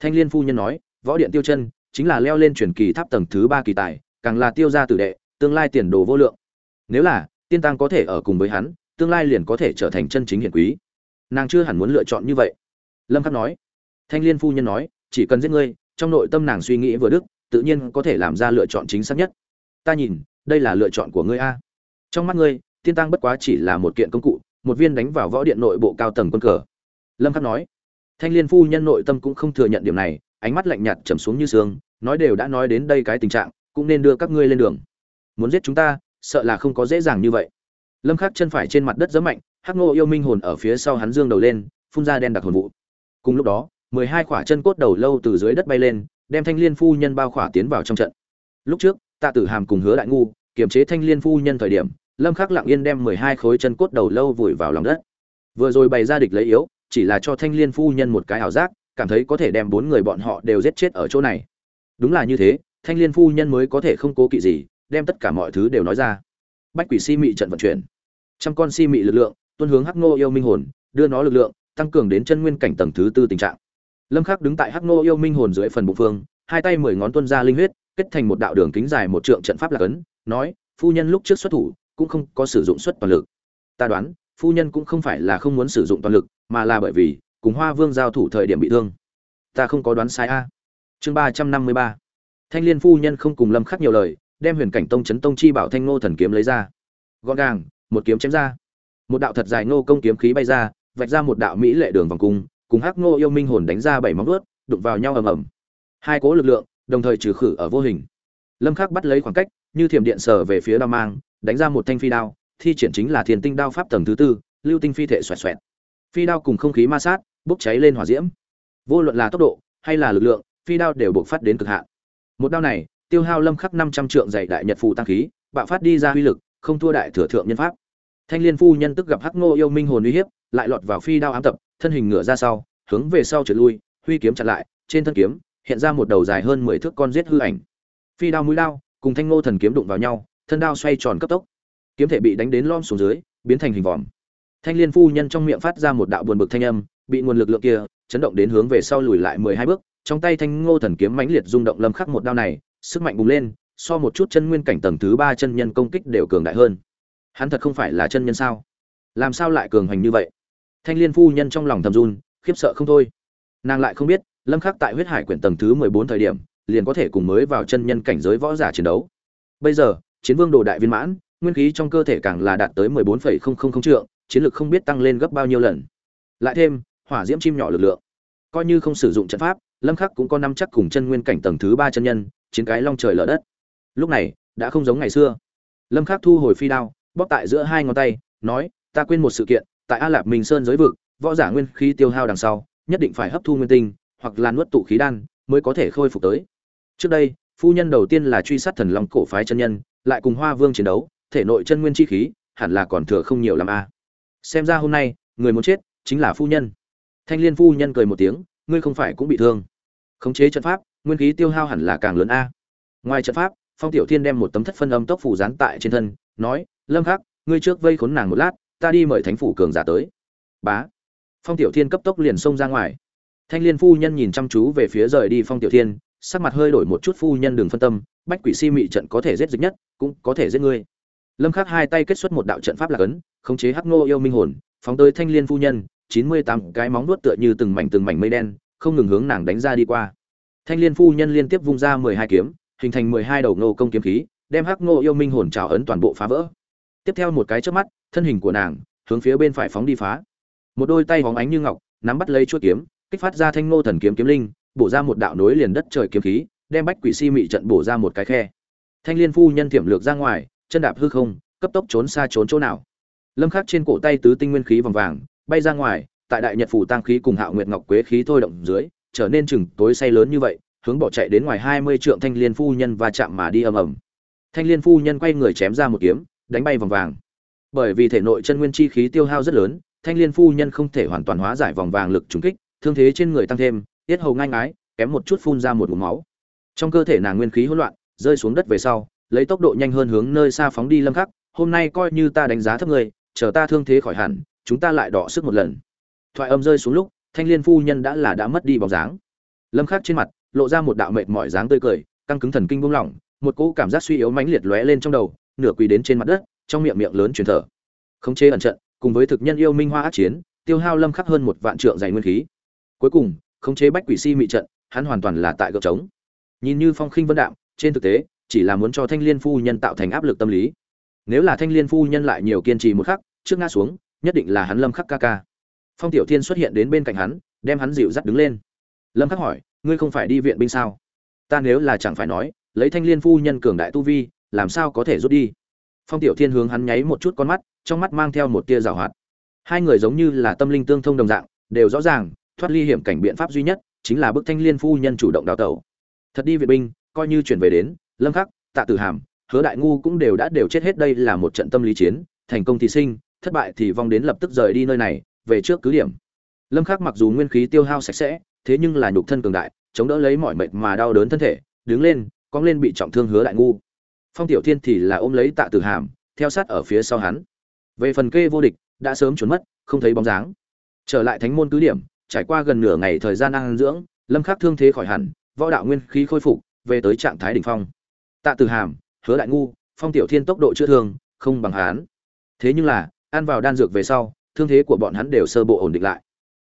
[SPEAKER 1] Thanh liên phu nhân nói, võ điện tiêu chân chính là leo lên truyền kỳ tháp tầng thứ ba kỳ tài, càng là tiêu gia tử đệ, tương lai tiền đồ vô lượng. Nếu là, tiên tăng có thể ở cùng với hắn, tương lai liền có thể trở thành chân chính hiển quý. Nàng chưa hẳn muốn lựa chọn như vậy. Lâm khắc nói. Thanh liên phu nhân nói, chỉ cần giết ngươi, trong nội tâm nàng suy nghĩ vừa đức, tự nhiên có thể làm ra lựa chọn chính xác nhất. Ta nhìn, đây là lựa chọn của ngươi a. Trong mắt ngươi, tiên tăng bất quá chỉ là một kiện công cụ, một viên đánh vào võ điện nội bộ cao tầng quân cờ. Lâm khắc nói. Thanh liên phu nhân nội tâm cũng không thừa nhận điểm này ánh mắt lạnh nhạt trầm xuống như sương nói đều đã nói đến đây cái tình trạng, cũng nên đưa các ngươi lên đường. Muốn giết chúng ta, sợ là không có dễ dàng như vậy. Lâm khắc chân phải trên mặt đất giẫm mạnh, hắc ngô yêu minh hồn ở phía sau hắn dương đầu lên, phun ra đen đặc hồn vụ. Cùng lúc đó, mười hai chân cốt đầu lâu từ dưới đất bay lên, đem thanh liên phu nhân bao khỏa tiến vào trong trận. Lúc trước, tạ tử hàm cùng hứa đại ngu, kiềm chế thanh liên phu nhân thời điểm, lâm khắc lặng yên đem mười hai khối chân cốt đầu lâu vùi vào lòng đất. Vừa rồi bày ra địch lấy yếu, chỉ là cho thanh liên phu nhân một cái ảo giác cảm thấy có thể đem bốn người bọn họ đều giết chết ở chỗ này. Đúng là như thế, thanh liên phu nhân mới có thể không cố kỵ gì, đem tất cả mọi thứ đều nói ra. Bách quỷ si mị trận vận chuyển. Trăm con si mị lực lượng, tuân hướng hắc nô yêu minh hồn, đưa nó lực lượng, tăng cường đến chân nguyên cảnh tầng thứ tư tình trạng. Lâm khắc đứng tại hắc nô yêu minh hồn dưới phần bụng phương, hai tay mười ngón tuân ra linh huyết, kết thành một đạo đường kính dài một trượng trận pháp lạc ấn, nói, phu nhân lúc trước xuất thủ, cũng không có sử dụng xuất toàn lực. Ta đoán, phu nhân cũng không phải là không muốn sử dụng toàn lực, mà là bởi vì cùng hoa vương giao thủ thời điểm bị thương. Ta không có đoán sai a. Chương ba trăm năm mươi ba. Thanh liên phu nhân không cùng lâm khắc nhiều lời, đem huyền cảnh tông chấn tông chi bảo thanh ngô thần kiếm lấy ra. Gọn gàng, một kiếm chém ra. Một đạo thật dài ngô công kiếm khí bay ra, vạch ra một đạo mỹ lệ đường vòng cung, cùng hắc ngô yêu minh hồn đánh ra bảy móng vuốt, đụng vào nhau ầm ầm. Hai cố lực lượng, đồng thời trừ khử ở vô hình. Lâm khắc bắt lấy khoảng cách, như thiểm điện sở về phía đao mang, đánh ra một thanh phi đao, thi triển chính là thiền tinh đao pháp tầng thứ tư, lưu tinh phi thể xoẹt xoẹt. Phi đao cùng không khí ma sát bốc cháy lên hỏa diễm. Vô luận là tốc độ hay là lực lượng, phi đao đều buộc phát đến cực hạn. Một đao này, tiêu hao lâm khắc 500 trượng dày đại nhật phù tăng khí, bạo phát đi ra uy lực, không thua đại thừa thượng nhân pháp. Thanh liên phu nhân tức gặp hắc ngô yêu minh hồn uy hiếp, lại lọt vào phi đao ám tập, thân hình ngửa ra sau, hướng về sau trượt lui, huy kiếm chặn lại, trên thân kiếm hiện ra một đầu dài hơn 10 thước con giết hư ảnh. Phi đao mũi đao cùng thanh ngô thần kiếm đụng vào nhau, thân đao xoay tròn cấp tốc. Kiếm thể bị đánh đến lom xuống dưới, biến thành hình vòm. Thanh liên phu nhân trong miệng phát ra một đạo buồn bực thanh âm bị nguồn lực lượng kia chấn động đến hướng về sau lùi lại mười hai bước trong tay thanh ngô thần kiếm mãnh liệt rung động lâm khắc một đao này sức mạnh bùng lên so một chút chân nguyên cảnh tầng thứ ba chân nhân công kích đều cường đại hơn. Hắn thật không phải là chân nhân sao? Làm sao lại cường hành như vậy? Thanh liên phu nhân trong lòng thầm run khiếp sợ không thôi. Nàng lại không biết lâm khắc tại huyết hải quyển tầng thứ 14 thời điểm liền có thể cùng mới vào chân nhân cảnh giới võ giả chiến đấu. Bây giờ chiến vương đồ đại viên mãn nguyên khí trong cơ thể càng là đạt tới 14,000 trượng chiến lực không biết tăng lên gấp bao nhiêu lần. Lại thêm hỏa diễm chim nhỏ lực lượng. Coi như không sử dụng trận pháp, lâm khắc cũng có năm chắc cùng chân nguyên cảnh tầng thứ ba chân nhân, chiến cái long trời lở đất. Lúc này, đã không giống ngày xưa. Lâm khắc thu hồi phi đao, bóp tại giữa hai ngón tay, nói, ta quên một sự kiện, tại a lạp minh sơn giới vực, võ giả nguyên khí tiêu hao đằng sau, nhất định phải hấp thu nguyên tinh, hoặc là nuốt tụ khí đan, mới có thể khôi phục tới. Trước đây, phu nhân đầu tiên là truy sát thần long cổ phái chân nhân, lại cùng hoa vương chiến đấu, thể nội chân nguyên chi khí, hẳn là còn thừa không nhiều làm a. Xem ra hôm nay, người muốn chết, chính là phu nhân thanh liên phu nhân cười một tiếng, ngươi không phải cũng bị thương. Khống chế trận pháp, nguyên khí tiêu hao hẳn là càng lớn a. Ngoài trận pháp, phong tiểu thiên đem một tấm thất phân âm tốc phủ dán tại trên thân, nói, lâm khắc, ngươi trước vây khốn nàng một lát, ta đi mời thánh phủ cường giả tới. Bá. Phong tiểu thiên cấp tốc liền xông ra ngoài. Thanh liên phu nhân nhìn chăm chú về phía rời đi phong tiểu thiên, sắc mặt hơi đổi một chút phu nhân đừng phân tâm, bách quỷ si mị trận có thể giết dịch nhất, cũng có thể giết ngươi. Lâm khắc hai tay kết xuất một đạo trận pháp lạc ấn khống chế hắc ngô yêu minh hồn, phóng tới thanh liên phu nhân chín mươi tám cái móng nuốt tựa như từng mảnh từng mảnh mây đen, không ngừng hướng nàng đánh ra đi qua. Thanh liên phu nhân liên tiếp vung ra mười hai kiếm, hình thành mười hai đầu ngô công kiếm khí, đem hắc ngô yêu minh hồn trào ấn toàn bộ phá vỡ. Tiếp theo một cái chớp mắt, thân hình của nàng hướng phía bên phải phóng đi phá. Một đôi tay hóng ánh như ngọc, nắm bắt lấy chuôi kiếm, kích phát ra thanh ngô thần kiếm kiếm linh, bổ ra một đạo nối liền đất trời kiếm khí, đem bách quỷ si mị trận bổ ra một cái khe. Thanh liên phu nhân thiểm lược ra ngoài, chân đạp hư không, cấp tốc trốn xa trốn chỗ nào. Lâm khắc trên cổ tay tứ tinh nguyên khí vòng vàng bay ra ngoài, tại đại nhật phủ tăng khí cùng hạo nguyệt ngọc quế khí thôi động dưới, trở nên chừng tối say lớn như vậy, hướng bỏ chạy đến ngoài hai mươi trượng thanh liên phu nhân và chạm mà đi ầm ầm. Thanh liên phu nhân quay người chém ra một kiếm, đánh bay vòng vàng. Bởi vì thể nội chân nguyên chi khí tiêu hao rất lớn, thanh liên phu nhân không thể hoàn toàn hóa giải vòng vàng lực trúng kích, thương thế trên người tăng thêm, tiết hầu ngang ái kém một chút phun ra một ngụm máu. Trong cơ thể nàng nguyên khí hỗn loạn, rơi xuống đất về sau, lấy tốc độ nhanh hơn hướng nơi xa phóng đi lâm khắc, hôm nay coi như ta đánh giá thấp người chờ ta thương thế khỏi hẳn chúng ta lại đọ sức một lần. Thoại âm rơi xuống lúc, thanh liên phu nhân đã là đã mất đi bóng dáng. Lâm khắc trên mặt, lộ ra một đạo mệt mỏi dáng tươi cười, căng cứng thần kinh buông lỏng, một cỗ cảm giác suy yếu mãnh liệt lóe lên trong đầu, nửa quỳ đến trên mặt đất, trong miệng miệng lớn truyền thở. Không chế ẩn trận, cùng với thực nhân yêu minh hoa ác chiến, tiêu hao lâm khắc hơn một vạn trượng dày nguyên khí. Cuối cùng, khống chế bách quỷ si mị trận, hắn hoàn toàn là tại gợp trống. Nhìn như phong khinh vân đạm, trên thực tế, chỉ là muốn cho thanh liên phu nhân tạo thành áp lực tâm lý. Nếu là thanh liên phu nhân lại nhiều kiên trì một khắc, trước ngã xuống nhất định là hắn lâm khắc ca ca. Phong tiểu thiên xuất hiện đến bên cạnh hắn, đem hắn dịu dắt đứng lên. Lâm khắc hỏi, ngươi không phải đi viện binh sao? Ta nếu là chẳng phải nói, lấy thanh liên phu nhân cường đại tu vi, làm sao có thể rút đi? Phong tiểu thiên hướng hắn nháy một chút con mắt, trong mắt mang theo một tia rào hoạt. Hai người giống như là tâm linh tương thông đồng dạng, đều rõ ràng, thoát ly hiểm cảnh biện pháp duy nhất chính là bức thanh liên phu nhân chủ động đào tẩu. Thật đi viện binh, coi như chuyển về đến, lâm khắc, tạ tử hàm, hứa đại ngu cũng đều đã đều chết hết, đây là một trận tâm lý chiến, thành công thì sinh thất bại thì vong đến lập tức rời đi nơi này, về trước cứ điểm. Lâm khắc mặc dù nguyên khí tiêu hao sạch sẽ, thế nhưng là nhục thân cường đại, chống đỡ lấy mọi mệt mà đau đớn thân thể, đứng lên, cong lên bị trọng thương hứa đại ngu. Phong tiểu thiên thì là ôm lấy tạ tử hàm, theo sát ở phía sau hắn. Về phần kê vô địch, đã sớm trốn mất, không thấy bóng dáng. Trở lại thánh môn cứ điểm, trải qua gần nửa ngày thời gian ăn dưỡng, lâm khắc thương thế khỏi hẳn, võ đạo nguyên khí khôi phục, về tới trạng thái đỉnh phong. Tạ tử hàm, hứa đại ngu, phong tiểu thiên tốc độ chữa thương, không bằng hắn. Thế nhưng là ăn vào đan dược về sau, thương thế của bọn hắn đều sơ bộ ổn định lại.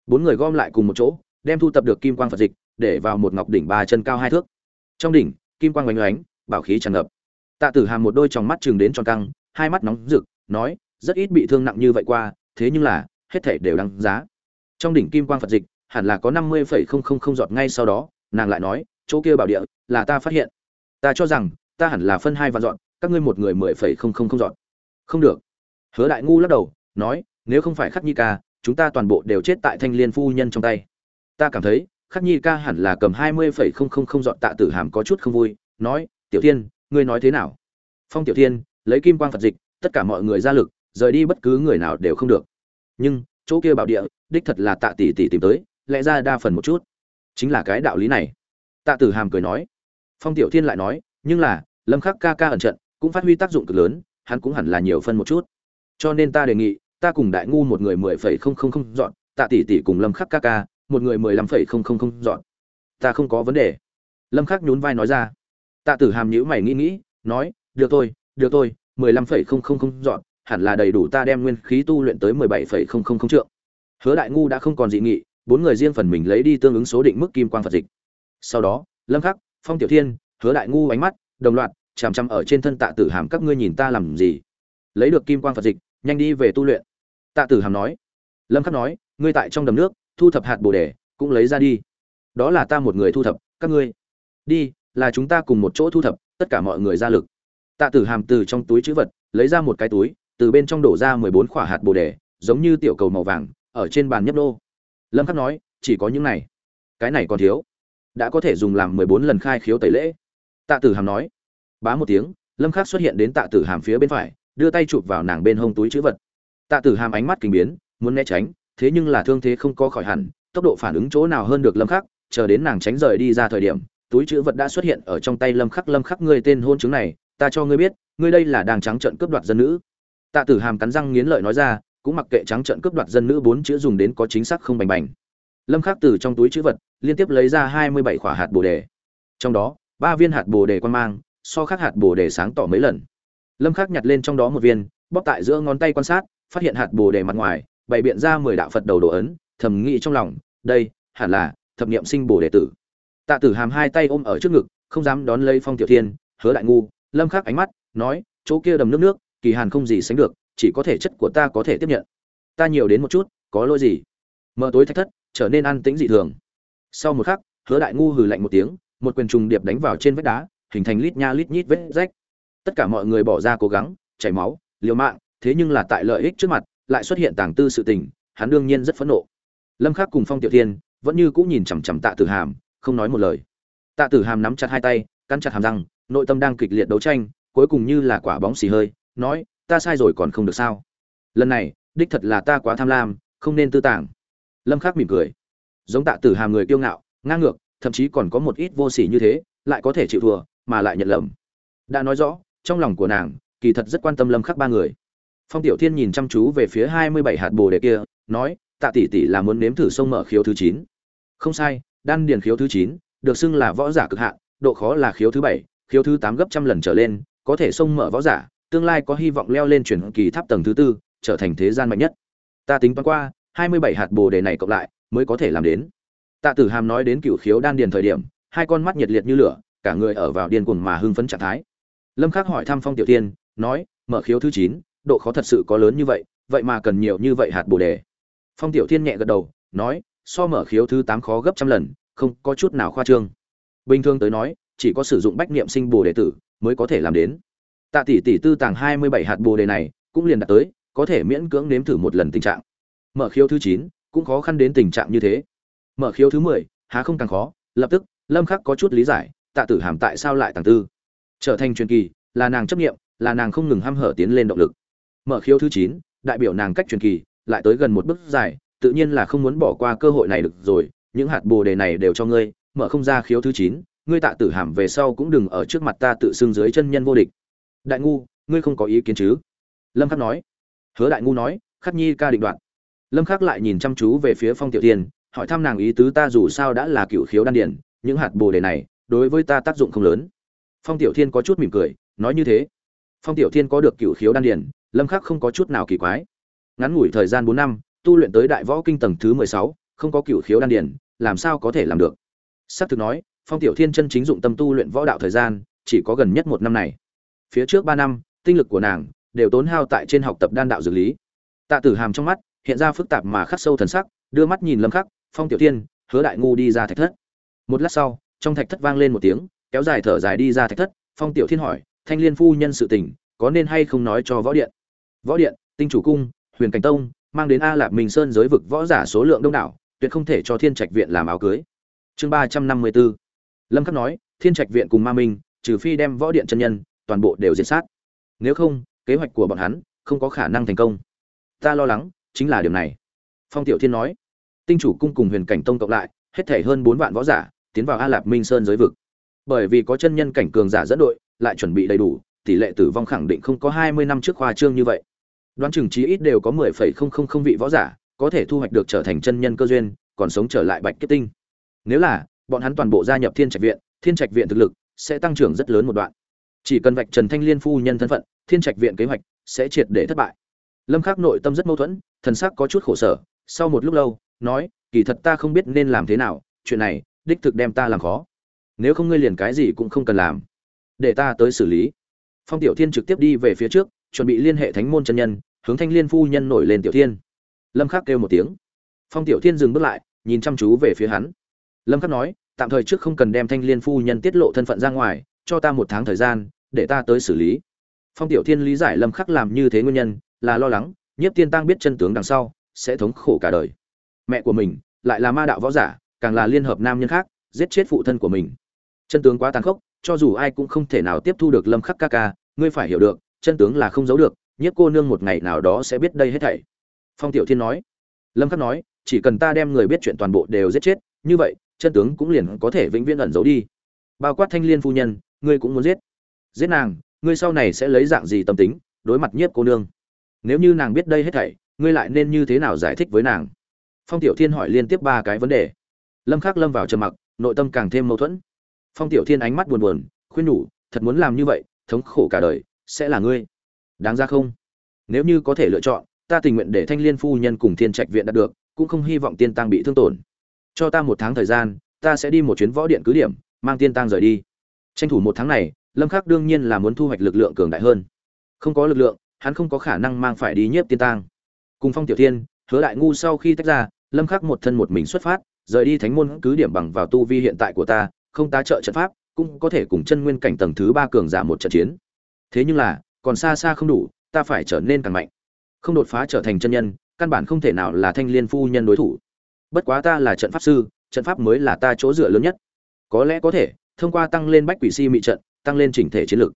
[SPEAKER 1] Bốn người gom lại cùng một chỗ, đem thu tập được kim quang phật dịch, để vào một ngọc đỉnh ba chân cao hai thước. Trong đỉnh, kim quang oanh oánh bảo khí tràn ngập. Tạ tử hàm một đôi tròng mắt chừng đến tròn căng, hai mắt nóng rực, nói, rất ít bị thương nặng như vậy qua, thế nhưng là, hết thể đều đáng giá. Trong đỉnh kim quang phật dịch, hẳn là có năm mươi phẩy không không không giọt ngay sau đó, nàng lại nói, chỗ kia bảo địa là ta phát hiện. Ta cho rằng, ta hẳn là phân hai vạn dọn các ngươi một người mười phẩy không không không dọn không được hứa đại ngu lắc đầu, nói, nếu không phải khắc nhi ca, chúng ta toàn bộ đều chết tại thanh liên phu nhân trong tay. Ta cảm thấy, khắc nhi ca hẳn là cầm hai mươi phẩy không không không dọn tạ tử hàm có chút không vui, nói, tiểu thiên, ngươi nói thế nào? Phong tiểu thiên, lấy kim quang phật dịch, tất cả mọi người ra lực, rời đi bất cứ người nào đều không được. Nhưng, chỗ kia bảo địa, đích thật là tạ tỷ tỷ tìm tới, lẽ ra đa phần một chút. Chính là cái đạo lý này. Tạ tử hàm cười nói. Phong tiểu thiên lại nói, nhưng là, lâm khắc ca ca ẩn trận, cũng phát huy tác dụng cực lớn, hắn cũng hẳn là nhiều phân một chút cho nên ta đề nghị, ta cùng đại ngu một người mười phẩy không không không dọn, tạ tỷ tỷ cùng lâm khắc ca ca, một người mười lăm phẩy không không không dọn. Ta không có vấn đề. Lâm khắc nhún vai nói ra. Tạ tử hàm nhữ mày nghĩ nghĩ, nói, được thôi được thôi, mười lăm phẩy không không không dọn, hẳn là đầy đủ ta đem nguyên khí tu luyện tới mười bảy phẩy không không không trượng. Hứa đại ngu đã không còn dị nghị, bốn người riêng phần mình lấy đi tương ứng số định mức kim quang phật dịch. Sau đó, lâm khắc, phong tiểu thiên, hứa đại ngu ánh mắt đồng loạt chằm chằm ở trên thân tạ tử hàm, các ngươi nhìn ta làm gì? Lấy được kim quang phật dịch, nhanh đi về tu luyện. Tạ tử hàm nói. Lâm khắc nói, ngươi tại trong đầm nước, thu thập hạt bồ đề, cũng lấy ra đi. Đó là ta một người thu thập, các ngươi. Đi, là chúng ta cùng một chỗ thu thập, tất cả mọi người ra lực. Tạ tử hàm từ trong túi chữ vật, lấy ra một cái túi, từ bên trong đổ ra mười bốn quả hạt bồ đề, giống như tiểu cầu màu vàng, ở trên bàn nhấp đô lâm khắc nói, chỉ có những này. Cái này còn thiếu. Đã có thể dùng làm mười bốn lần khai khiếu tẩy lễ. Tạ tử hàm nói. Bá một tiếng, lâm khắc xuất hiện đến tạ tử hàm phía bên phải đưa tay chụp vào nàng bên hông túi chữ vật. Tạ tử hàm ánh mắt kinh biến, muốn né tránh, thế nhưng là thương thế không có khỏi hẳn, tốc độ phản ứng chỗ nào hơn được lâm khắc, chờ đến nàng tránh rời đi ra thời điểm, túi chữ vật đã xuất hiện ở trong tay lâm khắc. Lâm khắc, ngươi tên hôn chứng này, ta cho ngươi biết, ngươi đây là đang trắng trợn cướp đoạt dân nữ. Tạ tử hàm cắn răng nghiến lợi nói ra, cũng mặc kệ trắng trợn cướp đoạt dân nữ bốn chữ dùng đến có chính xác không bành bành. Lâm khắc từ trong túi chữ vật, liên tiếp lấy ra 27 quả hạt bồ đề. Trong đó, ba viên hạt bồ đề quan mang, so khác hạt bồ đề sáng tỏ mấy lần lâm khắc nhặt lên trong đó một viên, bóp tại giữa ngón tay quan sát, phát hiện hạt bồ đề mặt ngoài, bày biện ra 10 đạo phật đầu đồ ấn, thầm nghĩ trong lòng, đây, hẳn là, thập niệm sinh bồ đề tử. Tạ tử hàm hai tay ôm ở trước ngực, không dám đón lấy phong tiểu thiên, hứa đại ngu, lâm khắc ánh mắt, nói, chỗ kia đầm nước nước, kỳ hàn không gì sánh được, chỉ có thể chất của ta có thể tiếp nhận. Ta nhiều đến một chút, có lỗi gì? Mở tối thách thất, trở nên an tĩnh dị thường. Sau một khắc, hứa đại ngu hừ lạnh một tiếng, một quyền trùng điệp đánh vào trên vách đá, hình thành lít nha lít nhít vết rách tất cả mọi người bỏ ra cố gắng, chảy máu, liều mạng, thế nhưng là tại lợi ích trước mặt, lại xuất hiện tàng tư sự tình, hắn đương nhiên rất phẫn nộ. Lâm khắc cùng phong tiểu thiên vẫn như cũng nhìn chằm chằm tạ tử hàm, không nói một lời. Tạ tử hàm nắm chặt hai tay, cắn chặt hàm răng, nội tâm đang kịch liệt đấu tranh, cuối cùng như là quả bóng xì hơi, nói, ta sai rồi còn không được sao? Lần này, đích thật là ta quá tham lam, không nên tư tàng. Lâm khắc mỉm cười. Giống tạ tử hàm người kiêu ngạo, ngang ngược, thậm chí còn có một ít vô sỉ như thế, lại có thể chịu thua, mà lại nhận lầm. Đã nói rõ trong lòng của nàng, kỳ thật rất quan tâm lâm khắc ba người. Phong tiểu thiên nhìn chăm chú về phía hai mươi bảy hạt bồ đề kia, nói, tạ tỷ tỷ là muốn nếm thử sông mở khiếu thứ chín. Không sai, đan điền khiếu thứ chín, được xưng là võ giả cực hạn, độ khó là khiếu thứ bảy, khiếu thứ tám gấp trăm lần trở lên, có thể sông mở võ giả, tương lai có hy vọng leo lên chuyển kỳ tháp tầng thứ tư, trở thành thế gian mạnh nhất. Ta tính toán qua, hai mươi bảy hạt bồ đề này cộng lại, mới có thể làm đến. Tạ tử hàm nói đến cựu khiếu đan điền thời điểm, hai con mắt nhiệt liệt như lửa, cả người ở vào điên cuồng mà hưng phấn trạng thái lâm khắc hỏi thăm phong tiểu tiên nói, mở khiếu thứ chín, độ khó thật sự có lớn như vậy vậy mà cần nhiều như vậy hạt bồ đề. Phong tiểu thiên nhẹ gật đầu, nói, so mở khiếu thứ tám khó gấp trăm lần, không có chút nào khoa trương. Bình thường tới nói, chỉ có sử dụng bách niệm sinh bồ đề tử mới có thể làm đến. Tạ tỷ tỷ tư tàng hai mươi bảy hạt bồ đề này cũng liền đạt tới, có thể miễn cưỡng nếm thử một lần tình trạng. Mở khiếu thứ chín, cũng khó khăn đến tình trạng như thế. Mở khiếu thứ mười, há không càng khó, lập tức, lâm khắc có chút lý giải, tạ tử hàm tại sao lại tàng tư? Trở thành truyền kỳ, là nàng chấp nghiệm là nàng không ngừng ham hở tiến lên động lực. Mở khiếu thứ chín, đại biểu nàng cách truyền kỳ, lại tới gần một bước dài, tự nhiên là không muốn bỏ qua cơ hội này được rồi, những hạt bồ đề này đều cho ngươi, mở không ra khiếu thứ chín, ngươi tạ tử hàm về sau cũng đừng ở trước mặt ta tự xưng dưới chân nhân vô địch. Đại ngu, ngươi không có ý kiến chứ? Lâm khắc nói. Hứa đại ngu nói, khắc nhi ca định đoạn. Lâm khắc lại nhìn chăm chú về phía phong tiểu tiên hỏi thăm nàng ý tứ ta dù sao đã là cựu khiếu đan điển những hạt bồ đề này, đối với ta tác dụng không lớn phong tiểu thiên có chút mỉm cười nói như thế. Phong tiểu thiên có được cựu khiếu đan điển lâm khắc không có chút nào kỳ quái. Ngắn ngủi thời gian 4 năm tu luyện tới đại võ kinh tầng thứ 16, không có cửu khiếu đan điển làm sao có thể làm được? Sắp thực nói phong tiểu thiên chân chính dụng tâm tu luyện võ đạo thời gian chỉ có gần nhất một năm này. Phía trước ba năm tinh lực của nàng đều tốn hao tại trên học tập đan đạo dược lý. Tạ tử hàm trong mắt hiện ra phức tạp mà khắc sâu thần sắc đưa mắt nhìn lâm khắc phong tiểu thiên hứa đại ngu đi ra thạch thất. Một lát sau trong thạch thất vang lên một tiếng kéo dài thở dài đi ra thạch thất, phong tiểu thiên hỏi, thanh liên phu nhân sự tình, có nên hay không nói cho võ điện? Võ điện, tinh chủ cung, huyền cảnh tông, mang đến a lạp minh sơn giới vực võ giả số lượng đông đảo, tuyệt không thể cho thiên trạch viện làm áo cưới. Chương ba trăm năm mươi 354 lâm khắc nói, thiên trạch viện cùng ma minh, trừ phi đem võ điện chân nhân, toàn bộ đều diệt sát. Nếu không, kế hoạch của bọn hắn không có khả năng thành công. Ta lo lắng chính là điều này. Phong tiểu thiên nói, tinh chủ cung cùng huyền cảnh tông cộng lại, hết thể hơn bốn vạn võ giả, tiến vào a lạp minh sơn giới vực bởi vì có chân nhân cảnh cường giả dẫn đội, lại chuẩn bị đầy đủ, tỷ lệ tử vong khẳng định không có hai mươi năm trước khoa trương như vậy. Đoán chừng chí ít đều có mười phẩy không không không vị võ giả, có thể thu hoạch được trở thành chân nhân cơ duyên, còn sống trở lại bạch kết tinh. Nếu là, bọn hắn toàn bộ gia nhập thiên trạch viện, thiên trạch viện thực lực sẽ tăng trưởng rất lớn một đoạn. Chỉ cần vạch trần thanh liên phu nhân thân phận, thiên trạch viện kế hoạch sẽ triệt để thất bại. Lâm khắc nội tâm rất mâu thuẫn, thần sắc có chút khổ sở, sau một lúc lâu, nói, kỳ thật ta không biết nên làm thế nào, chuyện này đích thực đem ta làm khó nếu không ngươi liền cái gì cũng không cần làm. Để ta tới xử lý. Phong tiểu thiên trực tiếp đi về phía trước, chuẩn bị liên hệ thánh môn chân nhân, hướng thanh liên phu nhân nổi lên tiểu thiên. Lâm khắc kêu một tiếng. Phong tiểu thiên dừng bước lại, nhìn chăm chú về phía hắn. Lâm khắc nói, tạm thời trước không cần đem thanh liên phu nhân tiết lộ thân phận ra ngoài, cho ta một tháng thời gian, để ta tới xử lý. Phong tiểu thiên lý giải lâm khắc làm như thế nguyên nhân, là lo lắng, nhiếp tiên tăng biết chân tướng đằng sau, sẽ thống khổ cả đời. Mẹ của mình, lại là ma đạo võ giả, càng là liên hợp nam nhân khác, giết chết phụ thân của mình chân tướng quá tàn khốc, cho dù ai cũng không thể nào tiếp thu được lâm khắc ca ca, ngươi phải hiểu được, chân tướng là không giấu được, nhiếp cô nương một ngày nào đó sẽ biết đây hết thảy. Phong tiểu thiên nói. Lâm khắc nói, chỉ cần ta đem người biết chuyện toàn bộ đều giết chết, như vậy, chân tướng cũng liền có thể vĩnh viễn ẩn giấu đi. Bao quát thanh liên phu nhân, ngươi cũng muốn giết. Giết nàng, ngươi sau này sẽ lấy dạng gì tâm tính, đối mặt nhiếp cô nương? Nếu như nàng biết đây hết thảy, ngươi lại nên như thế nào giải thích với nàng? Phong tiểu thiên hỏi liên tiếp ba cái vấn đề. Lâm khắc lâm vào trầm mặc, nội tâm càng thêm mâu thuẫn phong tiểu thiên ánh mắt buồn buồn, khuyên nhủ, thật muốn làm như vậy, thống khổ cả đời, sẽ là ngươi. Đáng ra không? Nếu như có thể lựa chọn, ta tình nguyện để thanh liên phu nhân cùng thiên trạch viện đạt được, cũng không hy vọng tiên tăng bị thương tổn. Cho ta một tháng thời gian, ta sẽ đi một chuyến võ điện cứ điểm, mang tiên tăng rời đi. Tranh thủ một tháng này, lâm khắc đương nhiên là muốn thu hoạch lực lượng cường đại hơn. Không có lực lượng, hắn không có khả năng mang phải đi nhiếp tiên tăng cùng phong tiểu thiên, hứa đại ngu sau khi tách ra, lâm khắc một thân một mình xuất phát, rời đi thánh môn cứ điểm bằng vào tu vi hiện tại của ta không tá trợ trận pháp, cũng có thể cùng chân nguyên cảnh tầng thứ ba cường giả một trận chiến. Thế nhưng là, còn xa xa không đủ, ta phải trở nên càng mạnh. Không đột phá trở thành chân nhân, căn bản không thể nào là thanh liên phu nhân đối thủ. Bất quá ta là trận pháp sư, trận pháp mới là ta chỗ dựa lớn nhất. Có lẽ có thể, thông qua tăng lên bách quỷ si mị trận, tăng lên chỉnh thể chiến lược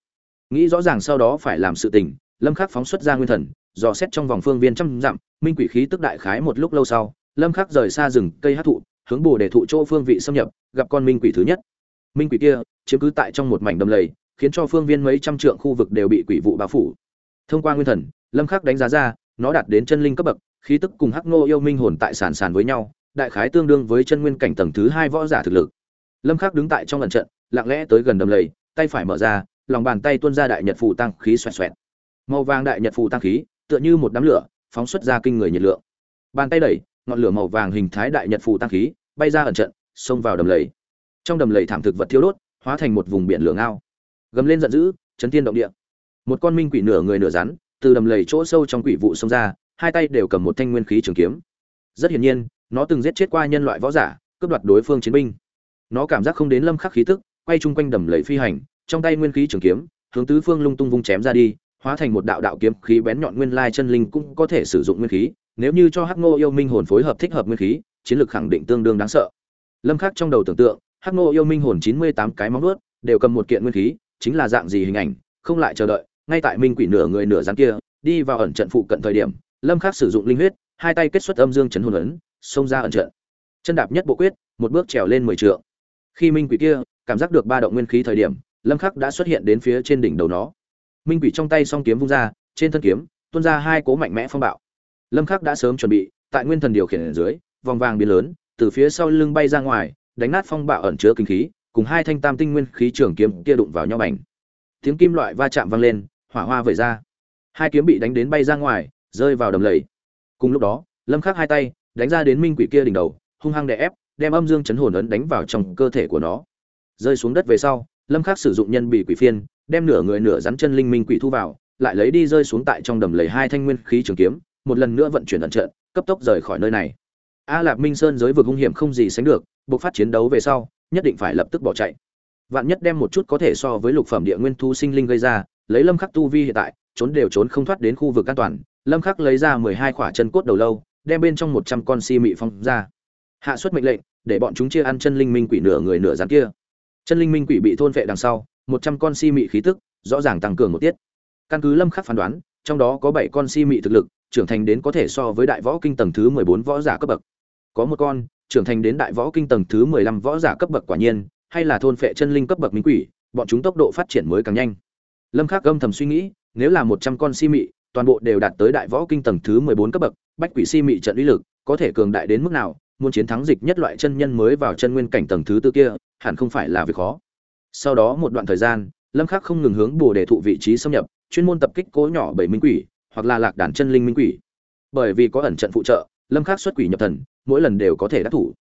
[SPEAKER 1] nghĩ rõ ràng sau đó phải làm sự tình, lâm khắc phóng xuất ra nguyên thần, dò xét trong vòng phương viên trăm dặm, minh quỷ khí tức đại khái một lúc lâu sau, lâm khắc rời xa rừng cây hát thụ hướng bồ để thụ chỗ phương vị xâm nhập, gặp con minh quỷ thứ nhất. Minh quỷ kia, chiếm cứ tại trong một mảnh đầm lầy, khiến cho phương viên mấy trăm trượng khu vực đều bị quỷ vụ bao phủ. Thông qua nguyên thần, lâm khắc đánh giá ra, nó đạt đến chân linh cấp bậc, khí tức cùng hắc nô yêu minh hồn tại sàn sàn với nhau, đại khái tương đương với chân nguyên cảnh tầng thứ hai võ giả thực lực. Lâm khắc đứng tại trong lần trận, lặng lẽ tới gần đầm lầy, tay phải mở ra, lòng bàn tay tuôn ra đại nhật phù tăng khí xoẹt xoẹt. Màu vàng đại nhật phù tăng khí, tựa như một đám lửa, phóng xuất ra kinh người nhiệt lượng. Bàn tay đẩy ngọn lửa màu vàng hình thái đại nhật phù tăng khí, bay ra ẩn trận, xông vào đầm lầy. Trong đầm lầy thảm thực vật thiêu đốt, hóa thành một vùng biển lửa ngao. Gầm lên giận dữ, chấn thiên động địa. Một con minh quỷ nửa người nửa rắn, từ đầm lầy chỗ sâu trong quỷ vụ xông ra, hai tay đều cầm một thanh nguyên khí trường kiếm. Rất hiển nhiên, nó từng giết chết qua nhân loại võ giả, cướp đoạt đối phương chiến binh. Nó cảm giác không đến lâm khắc khí tức, quay chung quanh đầm lầy phi hành, trong tay nguyên khí trường kiếm, hướng tứ phương lung tung vung chém ra đi, hóa thành một đạo đạo kiếm khí bén nhọn nguyên lai chân linh cũng có thể sử dụng nguyên khí nếu như cho hắc ngô yêu minh hồn phối hợp thích hợp nguyên khí, chiến lược khẳng định tương đương đáng sợ. Lâm khắc trong đầu tưởng tượng, hắc ngô yêu minh hồn 98 cái móng vuốt, đều cầm một kiện nguyên khí, chính là dạng gì hình ảnh, không lại chờ đợi, ngay tại minh quỷ nửa người nửa rắn kia, đi vào ẩn trận phụ cận thời điểm, lâm khắc sử dụng linh huyết, hai tay kết xuất âm dương chấn hồn ấn, xông ra ẩn trận. Chân đạp nhất bộ quyết, một bước trèo lên mười trượng. Khi minh quỷ kia cảm giác được ba động nguyên khí thời điểm, lâm khắc đã xuất hiện đến phía trên đỉnh đầu nó. Minh quỷ trong tay song kiếm vung ra, trên thân kiếm, tuôn ra hai cố mạnh mẽ phong bạo lâm khắc đã sớm chuẩn bị tại nguyên thần điều khiển ở dưới vòng vàng biến lớn từ phía sau lưng bay ra ngoài đánh nát phong bạo ẩn chứa kinh khí cùng hai thanh tam tinh nguyên khí trường kiếm kia đụng vào nhau bành, tiếng kim loại va chạm vang lên hỏa hoa vẩy ra. Hai kiếm bị đánh đến bay ra ngoài rơi vào đầm lầy. Cùng lúc đó lâm khắc hai tay đánh ra đến minh quỷ kia đỉnh đầu hung hăng đè ép đem âm dương chấn hồn ấn đánh vào trong cơ thể của nó. Rơi xuống đất về sau lâm khắc sử dụng nhân bị quỷ phiên đem nửa người nửa rắn chân linh minh quỷ thu vào lại lấy đi rơi xuống tại trong đầm lầy hai thanh nguyên khí trường kiếm một lần nữa vận chuyển ẩn trận, cấp tốc rời khỏi nơi này. A lạp minh sơn giới vực hung hiểm không gì sánh được buộc phát chiến đấu về sau, nhất định phải lập tức bỏ chạy. Vạn nhất đem một chút có thể so với lục phẩm địa nguyên thu sinh linh gây ra, lấy lâm khắc tu vi hiện tại, trốn đều trốn không thoát đến khu vực an toàn, lâm khắc lấy ra 12 khỏa chân cốt đầu lâu, đem bên trong 100 con si mị phong ra. Hạ xuất mệnh lệnh, để bọn chúng chia ăn chân linh minh quỷ nửa người nửa rắn kia. Chân linh minh quỷ bị thôn phệ đằng sau 100 con si mị khí tức, rõ ràng tăng cường một tiết. Căn cứ lâm khắc phán đoán, trong đó có 7 con si mị thực lực trưởng thành đến có thể so với đại võ kinh tầng thứ 14 võ giả cấp bậc. Có một con, trưởng thành đến đại võ kinh tầng thứ 15 võ giả cấp bậc quả nhiên, hay là thôn phệ chân linh cấp bậc minh quỷ, bọn chúng tốc độ phát triển mới càng nhanh. Lâm khắc âm thầm suy nghĩ, nếu là 100 con si mị, toàn bộ đều đạt tới đại võ kinh tầng thứ 14 cấp bậc, bách quỷ si mị trận uy lực có thể cường đại đến mức nào, muốn chiến thắng dịch nhất loại chân nhân mới vào chân nguyên cảnh tầng thứ tư kia, hẳn không phải là việc khó. Sau đó một đoạn thời gian, lâm khắc không ngừng hướng bồ đề thụ vị trí xâm nhập, chuyên môn tập kích cố nhỏ bảy minh quỷ hoặc là lạc đàn chân linh minh quỷ. Bởi vì có ẩn trận phụ trợ, lâm khắc xuất quỷ nhập thần, mỗi lần đều có thể đắc thủ.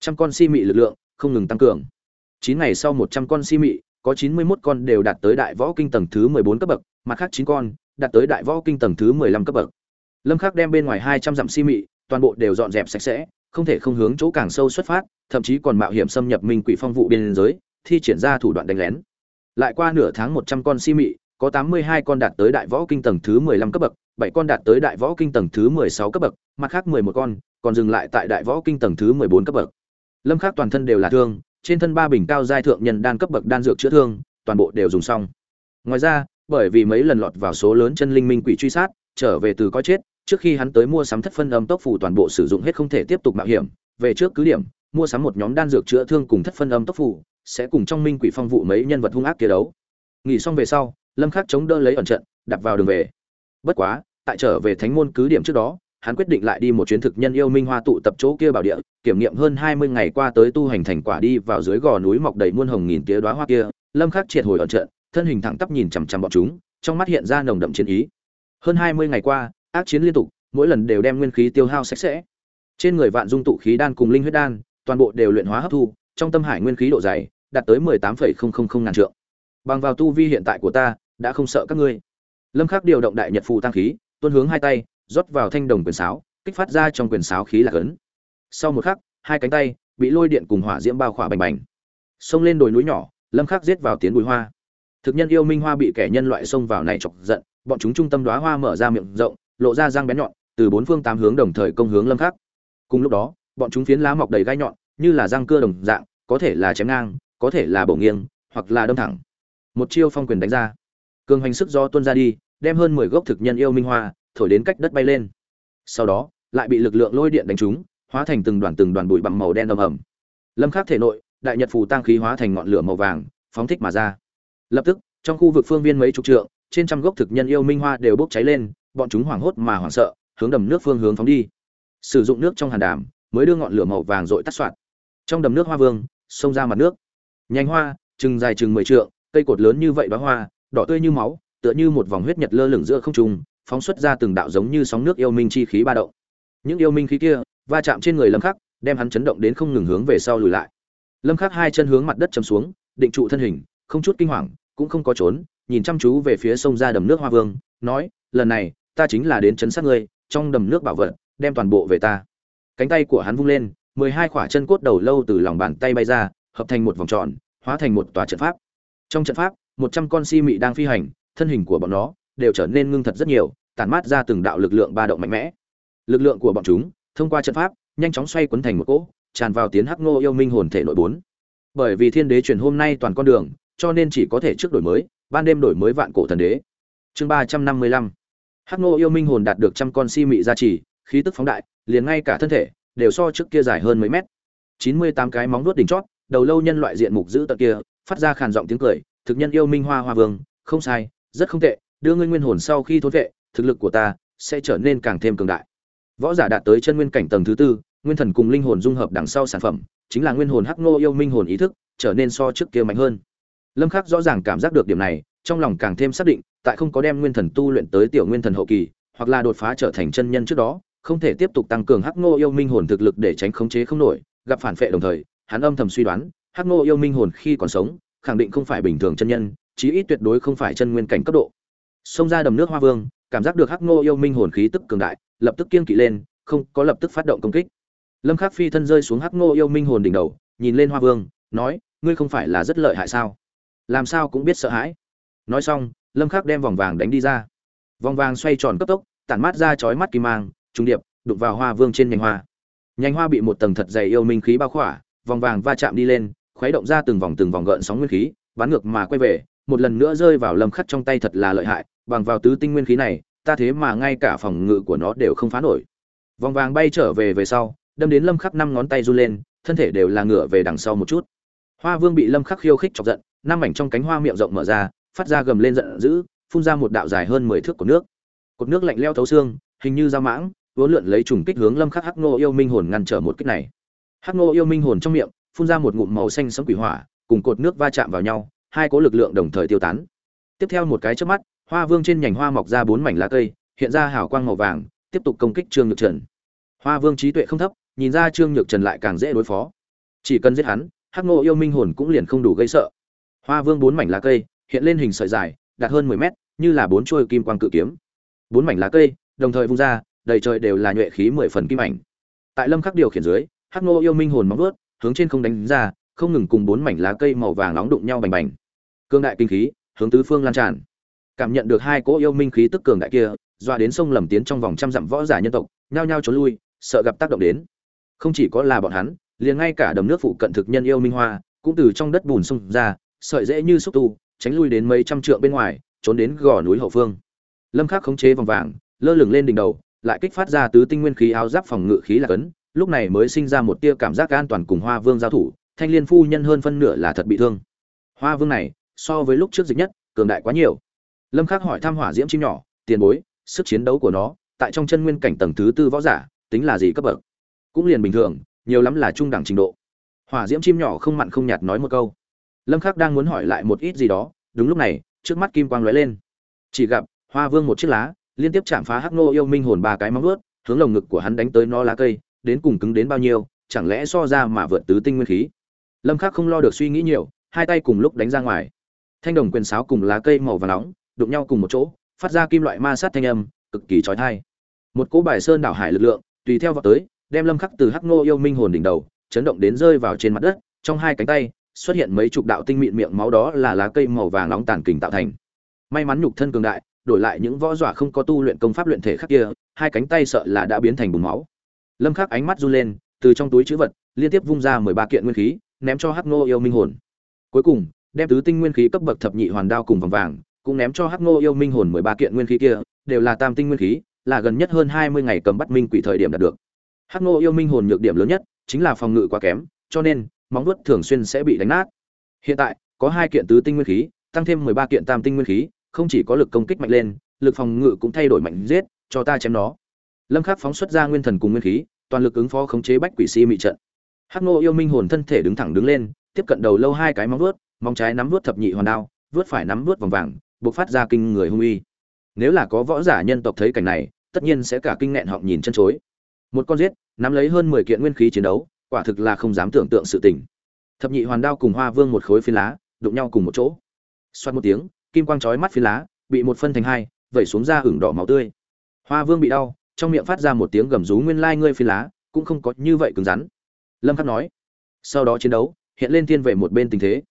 [SPEAKER 1] Trăm con si mị lực lượng không ngừng tăng cường. Chín ngày sau một trăm con si mị, có chín mươi 91 con đều đạt tới đại võ kinh tầng thứ mười bốn cấp bậc, mặt khác chín con đạt tới đại võ kinh tầng thứ mười lăm cấp bậc. Lâm khắc đem bên ngoài hai trăm dặm si mị, toàn bộ đều dọn dẹp sạch sẽ, không thể không hướng chỗ càng sâu xuất phát, thậm chí còn mạo hiểm xâm nhập minh quỷ phong vụ biên giới, thi triển ra thủ đoạn đánh lén. Lại qua nửa tháng một trăm con si mị có tám mươi hai con đạt tới đại võ kinh tầng thứ mười lăm cấp bậc, bảy con đạt tới đại võ kinh tầng thứ mười sáu cấp bậc, mặt khác mười một con còn dừng lại tại đại võ kinh tầng thứ mười bốn cấp bậc. Lâm khắc toàn thân đều là thương, trên thân ba bình cao giai thượng nhân đan cấp bậc đan dược chữa thương, toàn bộ đều dùng xong. Ngoài ra, bởi vì mấy lần lọt vào số lớn chân linh minh quỷ truy sát, trở về từ có chết, trước khi hắn tới mua sắm thất phân âm tốc phủ toàn bộ sử dụng hết không thể tiếp tục mạo hiểm, về trước cứ điểm, mua sắm một nhóm đan dược chữa thương cùng thất phân âm tốc phủ sẽ cùng trong minh quỷ phong vụ mấy nhân vật hung ác kia đấu. Nghỉ xong về sau lâm khắc chống đỡ lấy ẩn trận đặt vào đường về. Bất quá tại trở về thánh môn cứ điểm trước đó hắn quyết định lại đi một chuyến thực nhân yêu minh hoa tụ tập chỗ kia bảo địa kiểm nghiệm hơn 20 ngày qua tới tu hành thành quả đi vào dưới gò núi mọc đầy muôn hồng nghìn tía đóa hoa kia. Lâm khắc triệt hồi ẩn trận thân hình thẳng tắp nhìn chằm chằm bọn chúng trong mắt hiện ra nồng đậm chiến ý. Hơn 20 ngày qua ác chiến liên tục mỗi lần đều đem nguyên khí tiêu hao sạch sẽ. Trên người vạn dung tụ khí đan cùng linh huyết đan toàn bộ đều luyện hóa hấp thu trong tâm hải nguyên khí độ dày đạt tới 18,000 ngàn trượng. Bằng vào tu vi hiện tại của ta đã không sợ các ngươi. Lâm khắc điều động đại nhật phù tăng khí, tuôn hướng hai tay, rót vào thanh đồng quyền sáo, kích phát ra trong quyền sáo khí là cấn. Sau một khắc, hai cánh tay bị lôi điện cùng hỏa diễm bao khỏa bành bành. Xông lên đồi núi nhỏ, lâm khắc giết vào tiến bùi hoa. Thực nhân yêu minh hoa bị kẻ nhân loại xông vào này chọc giận, bọn chúng trung tâm đóa hoa mở ra miệng rộng, lộ ra răng bén nhọn, từ bốn phương tám hướng đồng thời công hướng lâm khắc. Cùng lúc đó, bọn chúng phiến lá mọc đầy gai nhọn, như là răng cưa đồng dạng, có thể là chém ngang, có thể là bổ nghiêng, hoặc là đâm thẳng. Một chiêu phong quyền đánh ra cường hành sức do tuôn ra đi, đem hơn 10 gốc thực nhân yêu minh hoa thổi đến cách đất bay lên. Sau đó, lại bị lực lượng lôi điện đánh trúng, hóa thành từng đoàn từng đoàn bụi bặm màu đen ầm ầm. Lâm khắc thể nội, đại nhật phù tăng khí hóa thành ngọn lửa màu vàng, phóng thích mà ra. Lập tức, trong khu vực phương viên mấy chục trượng, trên trăm gốc thực nhân yêu minh hoa đều bốc cháy lên, bọn chúng hoảng hốt mà hoảng sợ, hướng đầm nước phương hướng phóng đi. Sử dụng nước trong hàn đàm, mới đưa ngọn lửa màu vàng dội tắt soạn trong đầm nước hoa vương, xông ra mặt nước. Nhanh hoa, chừng dài chừng mười trượng, cây cột lớn như vậy đóa hoa đỏ tươi như máu, tựa như một vòng huyết nhật lơ lửng giữa không trung, phóng xuất ra từng đạo giống như sóng nước yêu minh chi khí ba động. Những yêu minh khí kia, va chạm trên người lâm khắc, đem hắn chấn động đến không ngừng hướng về sau lùi lại. Lâm khắc hai chân hướng mặt đất chầm xuống, định trụ thân hình, không chút kinh hoàng, cũng không có trốn, nhìn chăm chú về phía sông ra đầm nước hoa vương, nói, lần này, ta chính là đến chấn sát ngươi, trong đầm nước bảo vật, đem toàn bộ về ta. Cánh tay của hắn vung lên, mười hai khỏa chân cốt đầu lâu từ lòng bàn tay bay ra, hợp thành một vòng tròn, hóa thành một tòa trận pháp. Trong trận pháp một trăm con si mị đang phi hành, thân hình của bọn nó đều trở nên ngưng thật rất nhiều, tản mát ra từng đạo lực lượng ba động mạnh mẽ. Lực lượng của bọn chúng thông qua trận pháp, nhanh chóng xoay quấn thành một cỗ, tràn vào tiến hắc ngô yêu minh hồn thể nội bốn. Bởi vì thiên đế truyền hôm nay toàn con đường, cho nên chỉ có thể trước đổi mới, ban đêm đổi mới vạn cổ thần đế. Chương ba trăm năm mươi lăm. Hắc ngô yêu minh hồn đạt được trăm con si mị gia trì, khí tức phóng đại, liền ngay cả thân thể đều so trước kia dài hơn mấy mét. Chín mươi tám cái móng vuốt đỉnh chót, đầu lâu nhân loại diện mục giữ tận kia, phát ra khàn giọng tiếng cười thực nhân yêu minh hoa hoa vương, không sai, rất không tệ, đưa ngươi nguyên hồn sau khi thốn vệ, thực lực của ta sẽ trở nên càng thêm cường đại. Võ giả đạt tới chân nguyên cảnh tầng thứ tư, nguyên thần cùng linh hồn dung hợp đằng sau sản phẩm, chính là nguyên hồn hắc ngô yêu minh hồn ý thức, trở nên so trước kia mạnh hơn. Lâm khắc rõ ràng cảm giác được điểm này, trong lòng càng thêm xác định, tại không có đem nguyên thần tu luyện tới tiểu nguyên thần hậu kỳ, hoặc là đột phá trở thành chân nhân trước đó, không thể tiếp tục tăng cường hắc ngô yêu minh hồn thực lực để tránh khống chế không nổi, gặp phản phệ đồng thời, hắn âm thầm suy đoán, hắc ngô yêu minh hồn khi còn sống khẳng định không phải bình thường chân nhân, chí ít tuyệt đối không phải chân nguyên cảnh cấp độ. Xông ra đầm nước hoa vương, cảm giác được hắc ngô yêu minh hồn khí tức cường đại, lập tức kiên kỵ lên, không có lập tức phát động công kích. Lâm khắc phi thân rơi xuống hắc ngô yêu minh hồn đỉnh đầu, nhìn lên hoa vương, nói, ngươi không phải là rất lợi hại sao? Làm sao cũng biết sợ hãi. Nói xong, lâm khắc đem vòng vàng đánh đi ra. Vòng vàng xoay tròn cấp tốc, tản mát ra chói mắt kim mang trung điệp, đụng vào hoa vương trên nhành hoa. Nhành hoa bị một tầng thật dày yêu minh khí bao khỏa, vòng vàng va chạm đi lên khuấy động ra từng vòng từng vòng gợn sóng nguyên khí, bắn ngược mà quay về, một lần nữa rơi vào lâm khắc trong tay thật là lợi hại, bằng vào tứ tinh nguyên khí này, ta thế mà ngay cả phòng ngự của nó đều không phá nổi. Vòng vàng bay trở về về sau, đâm đến lâm khắc năm ngón tay run lên, thân thể đều là ngửa về đằng sau một chút. Hoa vương bị lâm khắc khiêu khích chọc giận, năm mảnh trong cánh hoa miệng rộng mở ra, phát ra gầm lên giận dữ, phun ra một đạo dài hơn 10 thước của nước. Cột nước lạnh lẽo thấu xương, hình như dao mãng, vốn lượn lấy trùng kích hướng lâm khắc hắc nô yêu minh hồn ngăn trở một kích này. Hắc nô yêu minh hồn trong miệng phun ra một ngụm màu xanh sẫm quỷ hỏa, cùng cột nước va chạm vào nhau, hai cỗ lực lượng đồng thời tiêu tán. Tiếp theo một cái chớp mắt, hoa vương trên nhành hoa mọc ra bốn mảnh lá cây, hiện ra hào quang màu vàng, tiếp tục công kích trương nhược trần. Hoa vương trí tuệ không thấp, nhìn ra trương nhược trần lại càng dễ đối phó. Chỉ cần giết hắn, hắc nô yêu minh hồn cũng liền không đủ gây sợ. Hoa vương bốn mảnh lá cây, hiện lên hình sợi dài, đạt hơn mười mét, như là bốn chuôi kim quang cự kiếm. Bốn mảnh lá cây, đồng thời vung ra, đầy trời đều là nhuệ khí mười phần kim ảnh. Tại lâm khắc điều khiển dưới, hắc nô yêu minh hồn móng vuốt hướng trên không đánh ra, không ngừng cùng bốn mảnh lá cây màu vàng nóng đụng nhau bành bành. Cương đại kinh khí, hướng tứ phương lan tràn. Cảm nhận được hai cỗ yêu minh khí tức cường đại kia doa đến sông lầm tiến trong vòng trăm dặm võ giả nhân tộc, nhao nhao trốn lui, sợ gặp tác động đến. Không chỉ có là bọn hắn, liền ngay cả đầm nước phụ cận thực nhân yêu minh hoa, cũng từ trong đất bùn xông ra, sợi dễ như xúc tu, tránh lui đến mấy trăm trượng bên ngoài, trốn đến gò núi hậu phương. Lâm khắc khống chế vòng vàng, lơ lửng lên đỉnh đầu, lại kích phát ra tứ tinh nguyên khí áo giáp phòng ngự khí là cấn lúc này mới sinh ra một tia cảm giác an toàn cùng hoa vương giao thủ, thanh liên phu nhân hơn phân nửa là thật bị thương. Hoa vương này, so với lúc trước dịch nhất, cường đại quá nhiều. Lâm khắc hỏi thăm hỏa diễm chim nhỏ, tiền bối, sức chiến đấu của nó, tại trong chân nguyên cảnh tầng thứ tư võ giả, tính là gì cấp bậc? Cũng liền bình thường, nhiều lắm là trung đẳng trình độ. Hỏa diễm chim nhỏ không mặn không nhạt nói một câu. Lâm khắc đang muốn hỏi lại một ít gì đó, đúng lúc này, trước mắt kim quang lóe lên. Chỉ gặp, hoa vương một chiếc lá, liên tiếp chạm phá hắc nô yêu minh hồn ba cái móng vuốt, hướng lồng ngực của hắn đánh tới nó lá cây đến cùng cứng đến bao nhiêu, chẳng lẽ so ra mà vượt tứ tinh nguyên khí? Lâm khắc không lo được suy nghĩ nhiều, hai tay cùng lúc đánh ra ngoài. Thanh đồng quyền sáo cùng lá cây màu vàng nóng, đụng nhau cùng một chỗ, phát ra kim loại ma sát thanh âm, cực kỳ chói tai. Một cỗ bài sơn đảo hải lực lượng, tùy theo vào tới, đem lâm khắc từ hắc nô yêu minh hồn đỉnh đầu, chấn động đến rơi vào trên mặt đất, trong hai cánh tay, xuất hiện mấy chục đạo tinh mịn miệng máu đó là lá cây màu vàng nóng tàn kình tạo thành. May mắn nhục thân cường đại, đổi lại những võ giả không có tu luyện công pháp luyện thể khác kia, hai cánh tay sợ là đã biến thành bùn máu lâm khắc ánh mắt run lên, từ trong túi chữ vật, liên tiếp vung ra 13 kiện nguyên khí, ném cho hắc Ngô yêu minh hồn. Cuối cùng, đem tứ tinh nguyên khí cấp bậc thập nhị hoàn đao cùng vòng vàng, cũng ném cho hắc Ngô yêu minh hồn 13 kiện nguyên khí kia, đều là tam tinh nguyên khí, là gần nhất hơn 20 ngày cầm bắt minh quỷ thời điểm đạt được. Hắc Ngô yêu minh hồn nhược điểm lớn nhất, chính là phòng ngự quá kém, cho nên, móng vuốt thường xuyên sẽ bị đánh nát. Hiện tại, có hai kiện tứ tinh nguyên khí, tăng thêm 13 kiện tam tinh nguyên khí, không chỉ có lực công kích mạnh lên, lực phòng ngự cũng thay đổi mạnh giết, cho ta chém nó lâm khắc phóng xuất ra nguyên thần cùng nguyên khí, toàn lực ứng phó khống chế bách quỷ si mị trận. Hắc nô yêu minh hồn thân thể đứng thẳng đứng lên, tiếp cận đầu lâu hai cái móng vuốt, móng trái nắm vuốt thập nhị hoàn đao, vuốt phải nắm vuốt vòng vàng, bộc phát ra kinh người hung uy. Nếu là có võ giả nhân tộc thấy cảnh này, tất nhiên sẽ cả kinh nghẹn họng nhìn chân chối. Một con giết, nắm lấy hơn 10 kiện nguyên khí chiến đấu, quả thực là không dám tưởng tượng sự tình. Thập nhị hoàn đao cùng hoa vương một khối phi lá, đụng nhau cùng một chỗ. Xoát một tiếng, kim quang chói mắt phi lá, bị một phân thành hai, vẩy xuống ra hửng đỏ máu tươi. Hoa vương bị đau trong miệng phát ra một tiếng gầm rú nguyên lai ngươi phi lá, cũng không có như vậy cứng rắn. Lâm khắc nói, sau đó chiến đấu, hiện lên thiên về một bên tình thế.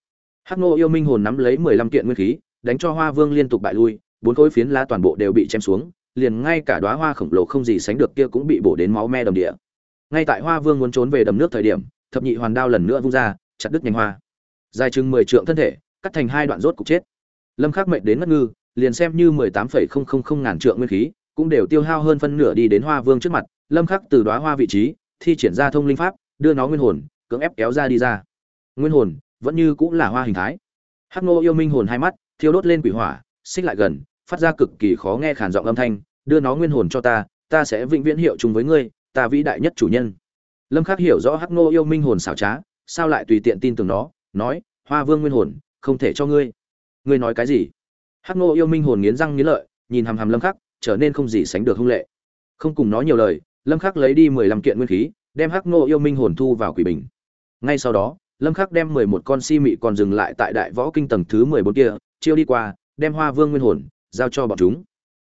[SPEAKER 1] Hắc nô yêu minh hồn nắm lấy mười lăm kiện nguyên khí, đánh cho hoa vương liên tục bại lui, bốn khối phiến lá toàn bộ đều bị chém xuống, liền ngay cả đóa hoa khổng lồ không gì sánh được kia cũng bị bổ đến máu me đầm địa. Ngay tại hoa vương muốn trốn về đầm nước thời điểm, thập nhị hoàn đao lần nữa vung ra, chặt đứt nhành hoa. Dài chừng mười trượng thân thể, cắt thành hai đoạn rốt cục chết. Lâm khắc mệnh đến ngất ngư, liền xem như mười tám phẩy không không không ngàn trượng nguyên khí cũng đều tiêu hao hơn phân nửa đi đến hoa vương trước mặt, lâm khắc từ đóa hoa vị trí, thi triển ra thông linh pháp, đưa nó nguyên hồn, cưỡng ép kéo ra đi ra. Nguyên hồn, vẫn như cũng là hoa hình thái. Hắc nô yêu minh hồn hai mắt, thiêu đốt lên quỷ hỏa, xích lại gần, phát ra cực kỳ khó nghe khàn giọng âm thanh, đưa nó nguyên hồn cho ta ta sẽ vĩnh viễn hiệu chung với ngươi, ta vĩ đại nhất chủ nhân. Lâm khắc hiểu rõ hắc nô yêu minh hồn xảo trá, sao lại tùy tiện tin tưởng nó, nói, hoa vương nguyên hồn, không thể cho ngươi. Ngươi nói cái gì? Hắc nô yêu minh hồn nghiến răng nghiến lợi, nhìn hàm hàm lâm khắc trở nên không gì sánh được hung lệ. Không cùng nó nhiều lời, lâm khắc lấy đi mười lăm kiện nguyên khí, đem hắc ngô yêu minh hồn thu vào quỷ bình. Ngay sau đó, lâm khắc đem mười một con si mị còn dừng lại tại đại võ kinh tầng thứ mười bốn kia, chiêu đi qua, đem hoa vương nguyên hồn giao cho bọn chúng.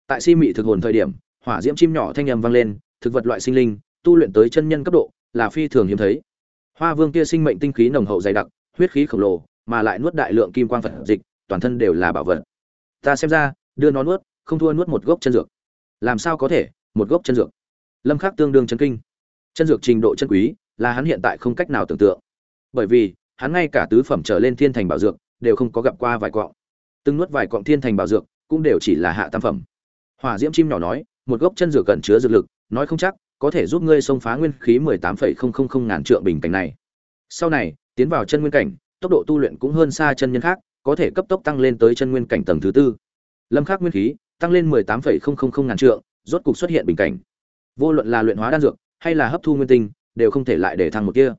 [SPEAKER 1] Tại si mị thực hồn thời điểm, hỏa diễm chim nhỏ thanh âm vang lên, thực vật loại sinh linh, tu luyện tới chân nhân cấp độ, là phi thường hiếm thấy. Hoa vương kia sinh mệnh tinh khí nồng hậu dày đặc, huyết khí khổng lồ, mà lại nuốt đại lượng kim quang phật dịch, toàn thân đều là bảo vật. Ta xem ra, đưa nó nuốt không thua nuốt một gốc chân dược. Làm sao có thể, một gốc chân dược? Lâm khắc tương đương chân kinh. Chân dược trình độ chân quý là hắn hiện tại không cách nào tưởng tượng. Bởi vì, hắn ngay cả tứ phẩm trở lên thiên thành bảo dược đều không có gặp qua vài quọng từng nuốt vài quọng thiên thành bảo dược cũng đều chỉ là hạ tam phẩm. Hỏa diễm chim nhỏ nói, một gốc chân dược cần chứa dược lực, nói không chắc có thể giúp ngươi xông phá nguyên khí mười tám phẩy không không không ngàn trượng bình cảnh này. Sau này, tiến vào chân nguyên cảnh, tốc độ tu luyện cũng hơn xa chân nhân khác, có thể cấp tốc tăng lên tới chân nguyên cảnh tầng thứ tư. Lâm khắc nguyên khí tăng lên mười tám phẩy không không không ngàn trượng, rốt cục xuất hiện bình cảnh. Vô luận là luyện hóa đan dược hay là hấp thu nguyên tinh, đều không thể lại để thăng một kia.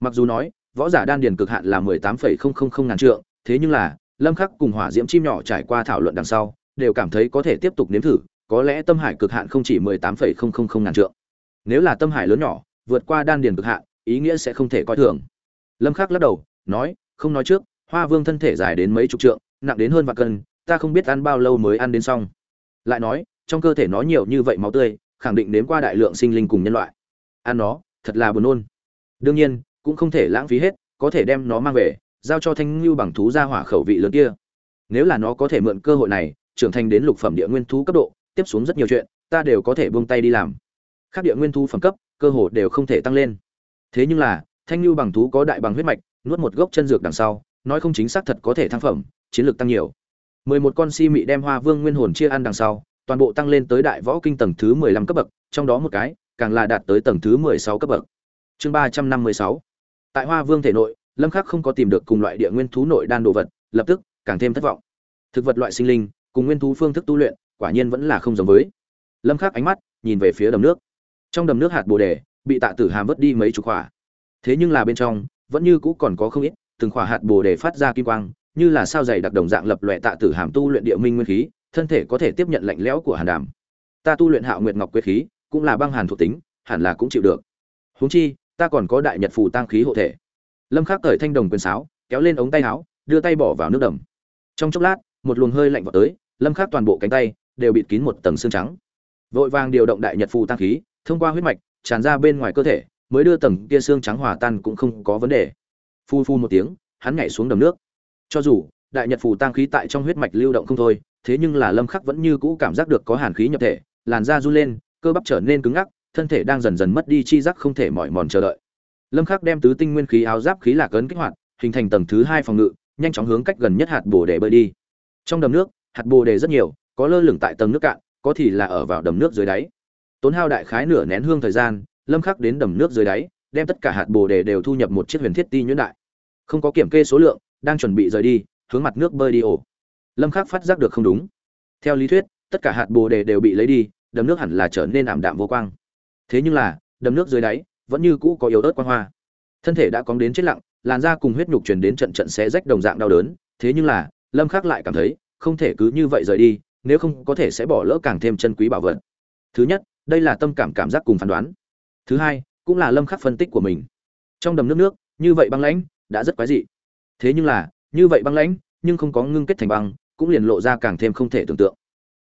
[SPEAKER 1] Mặc dù nói, võ giả đan điền cực hạn là mười tám phẩy không không không ngàn trượng, thế nhưng là, lâm khắc cùng hỏa diễm chim nhỏ trải qua thảo luận đằng sau, đều cảm thấy có thể tiếp tục nếm thử, có lẽ tâm hải cực hạn không chỉ mười tám phẩy không không không ngàn trượng. Nếu là tâm hải lớn nhỏ, vượt qua đan điền cực hạn, ý nghĩa sẽ không thể coi thường. Lâm khắc lắc đầu, nói, không nói trước, hoa vương thân thể dài đến mấy chục trượng, nặng đến hơn vạn cân, ta không biết ăn bao lâu mới ăn đến xong lại nói, trong cơ thể nó nhiều như vậy máu tươi, khẳng định đến qua đại lượng sinh linh cùng nhân loại. Ăn nó, thật là buồn nôn. Đương nhiên, cũng không thể lãng phí hết, có thể đem nó mang về, giao cho thanh lưu bằng thú ra hỏa khẩu vị lớn kia. Nếu là nó có thể mượn cơ hội này, trưởng thành đến lục phẩm địa nguyên thú cấp độ, tiếp xuống rất nhiều chuyện, ta đều có thể buông tay đi làm. Khác địa nguyên thú phẩm cấp, cơ hội đều không thể tăng lên. Thế nhưng là, thanh lưu bằng thú có đại bằng huyết mạch, nuốt một gốc chân dược đằng sau, nói không chính xác thật có thể thăng phẩm, chiến lược tăng nhiều mười một con si mị đem hoa vương nguyên hồn chia ăn đằng sau, toàn bộ tăng lên tới đại võ kinh tầng thứ mười lăm cấp bậc, trong đó một cái, càng là đạt tới tầng thứ mười sáu cấp bậc. Chương ba trăm năm mươi sáu. Tại hoa vương thể nội, lâm khắc không có tìm được cùng loại địa nguyên thú nội đan đồ vật, lập tức, càng thêm thất vọng. Thực vật loại sinh linh, cùng nguyên thú phương thức tu luyện, quả nhiên vẫn là không giống với. Lâm khắc ánh mắt, nhìn về phía đầm nước. Trong đầm nước hạt bồ đề, bị tạ tử hàm vứt đi mấy chục quả. Thế nhưng là bên trong, vẫn như cũ còn có không ít, từng quả hạt bồ đề phát ra kim quang như là sao dày đặc đồng dạng lập loè tạ tử hàm tu luyện địa minh nguyên khí, thân thể có thể tiếp nhận lạnh lẽo của hàn đàm. Ta tu luyện hạo nguyệt ngọc quyết khí, cũng là băng hàn thuộc tính, hẳn là cũng chịu được. Huống chi, ta còn có đại nhật phù tăng khí hộ thể. Lâm khắc cởi thanh đồng quyền sáo, kéo lên ống tay áo, đưa tay bỏ vào nước đầm. Trong chốc lát, một luồng hơi lạnh vọt tới, lâm khắc toàn bộ cánh tay đều bịt kín một tầng xương trắng. Vội vàng điều động đại nhật phù tăng khí, thông qua huyết mạch, tràn ra bên ngoài cơ thể, mới đưa tầng kia xương trắng hòa tan cũng không có vấn đề. Phu phu một tiếng, hắn nhảy xuống đầm nước cho dù, đại nhật phù tăng khí tại trong huyết mạch lưu động không thôi, thế nhưng là lâm khắc vẫn như cũ cảm giác được có hàn khí nhập thể, làn da run lên, cơ bắp trở nên cứng ngắc, thân thể đang dần dần mất đi chi giác không thể mỏi mòn chờ đợi. Lâm khắc đem tứ tinh nguyên khí áo giáp khí lạc ấn kích hoạt, hình thành tầng thứ hai phòng ngự, nhanh chóng hướng cách gần nhất hạt bồ đề bơi đi. Trong đầm nước, hạt bồ đề rất nhiều, có lơ lửng tại tầng nước cạn, có thì là ở vào đầm nước dưới đáy. Tốn hao đại khái nửa nén hương thời gian, lâm khắc đến đầm nước dưới đáy, đem tất cả hạt bồ đề đều thu nhập một chiếc huyền thiết ti nhuyễn đại không có kiểm kê số lượng, đang chuẩn bị rời đi, hướng mặt nước bơi đi ổ. Lâm khắc phát giác được không đúng. Theo lý thuyết, tất cả hạt bồ đề đều bị lấy đi, đầm nước hẳn là trở nên ảm đạm vô quang. Thế nhưng là, đầm nước dưới đáy vẫn như cũ có yếu ớt quang hoa. Thân thể đã cóng đến chết lặng, làn da cùng huyết nhục truyền đến trận trận xé rách đồng dạng đau đớn, thế nhưng là, lâm khắc lại cảm thấy, không thể cứ như vậy rời đi, nếu không có thể sẽ bỏ lỡ càng thêm chân quý bảo vật. Thứ nhất, đây là tâm cảm cảm giác cùng phán đoán. Thứ hai, cũng là lâm khắc phân tích của mình. Trong đầm nước nước, như vậy băng lãnh đã rất quái dị. Thế nhưng là, như vậy băng lãnh, nhưng không có ngưng kết thành băng, cũng liền lộ ra càng thêm không thể tưởng tượng.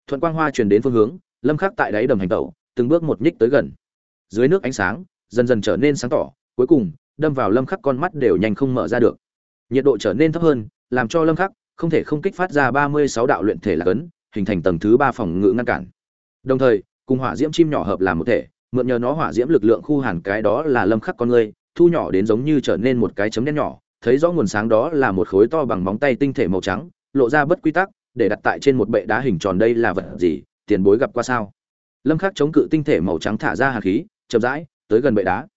[SPEAKER 1] Thuận quang hoa truyền đến phương hướng, lâm khắc tại đáy đầm hành tẩu, từng bước một nhích tới gần. Dưới nước ánh sáng, dần dần trở nên sáng tỏ, cuối cùng, đâm vào lâm khắc con mắt đều nhanh không mở ra được. Nhiệt độ trở nên thấp hơn, làm cho lâm khắc, không thể không kích phát ra 36 đạo luyện thể là cấn, hình thành tầng thứ ba phòng ngự ngăn cản. Đồng thời, cùng hỏa diễm chim nhỏ hợp làm một thể, mượn nhờ nó hỏa diễm lực lượng khu hàn cái đó là lâm khắc con người thu nhỏ đến giống như trở nên một cái chấm đen nhỏ, thấy rõ nguồn sáng đó là một khối to bằng móng tay tinh thể màu trắng, lộ ra bất quy tắc, để đặt tại trên một bệ đá hình tròn đây là vật gì, tiền bối gặp qua sao? Lâm khắc chống cự tinh thể màu trắng thả ra hàn khí, chậm rãi, tới gần bệ đá.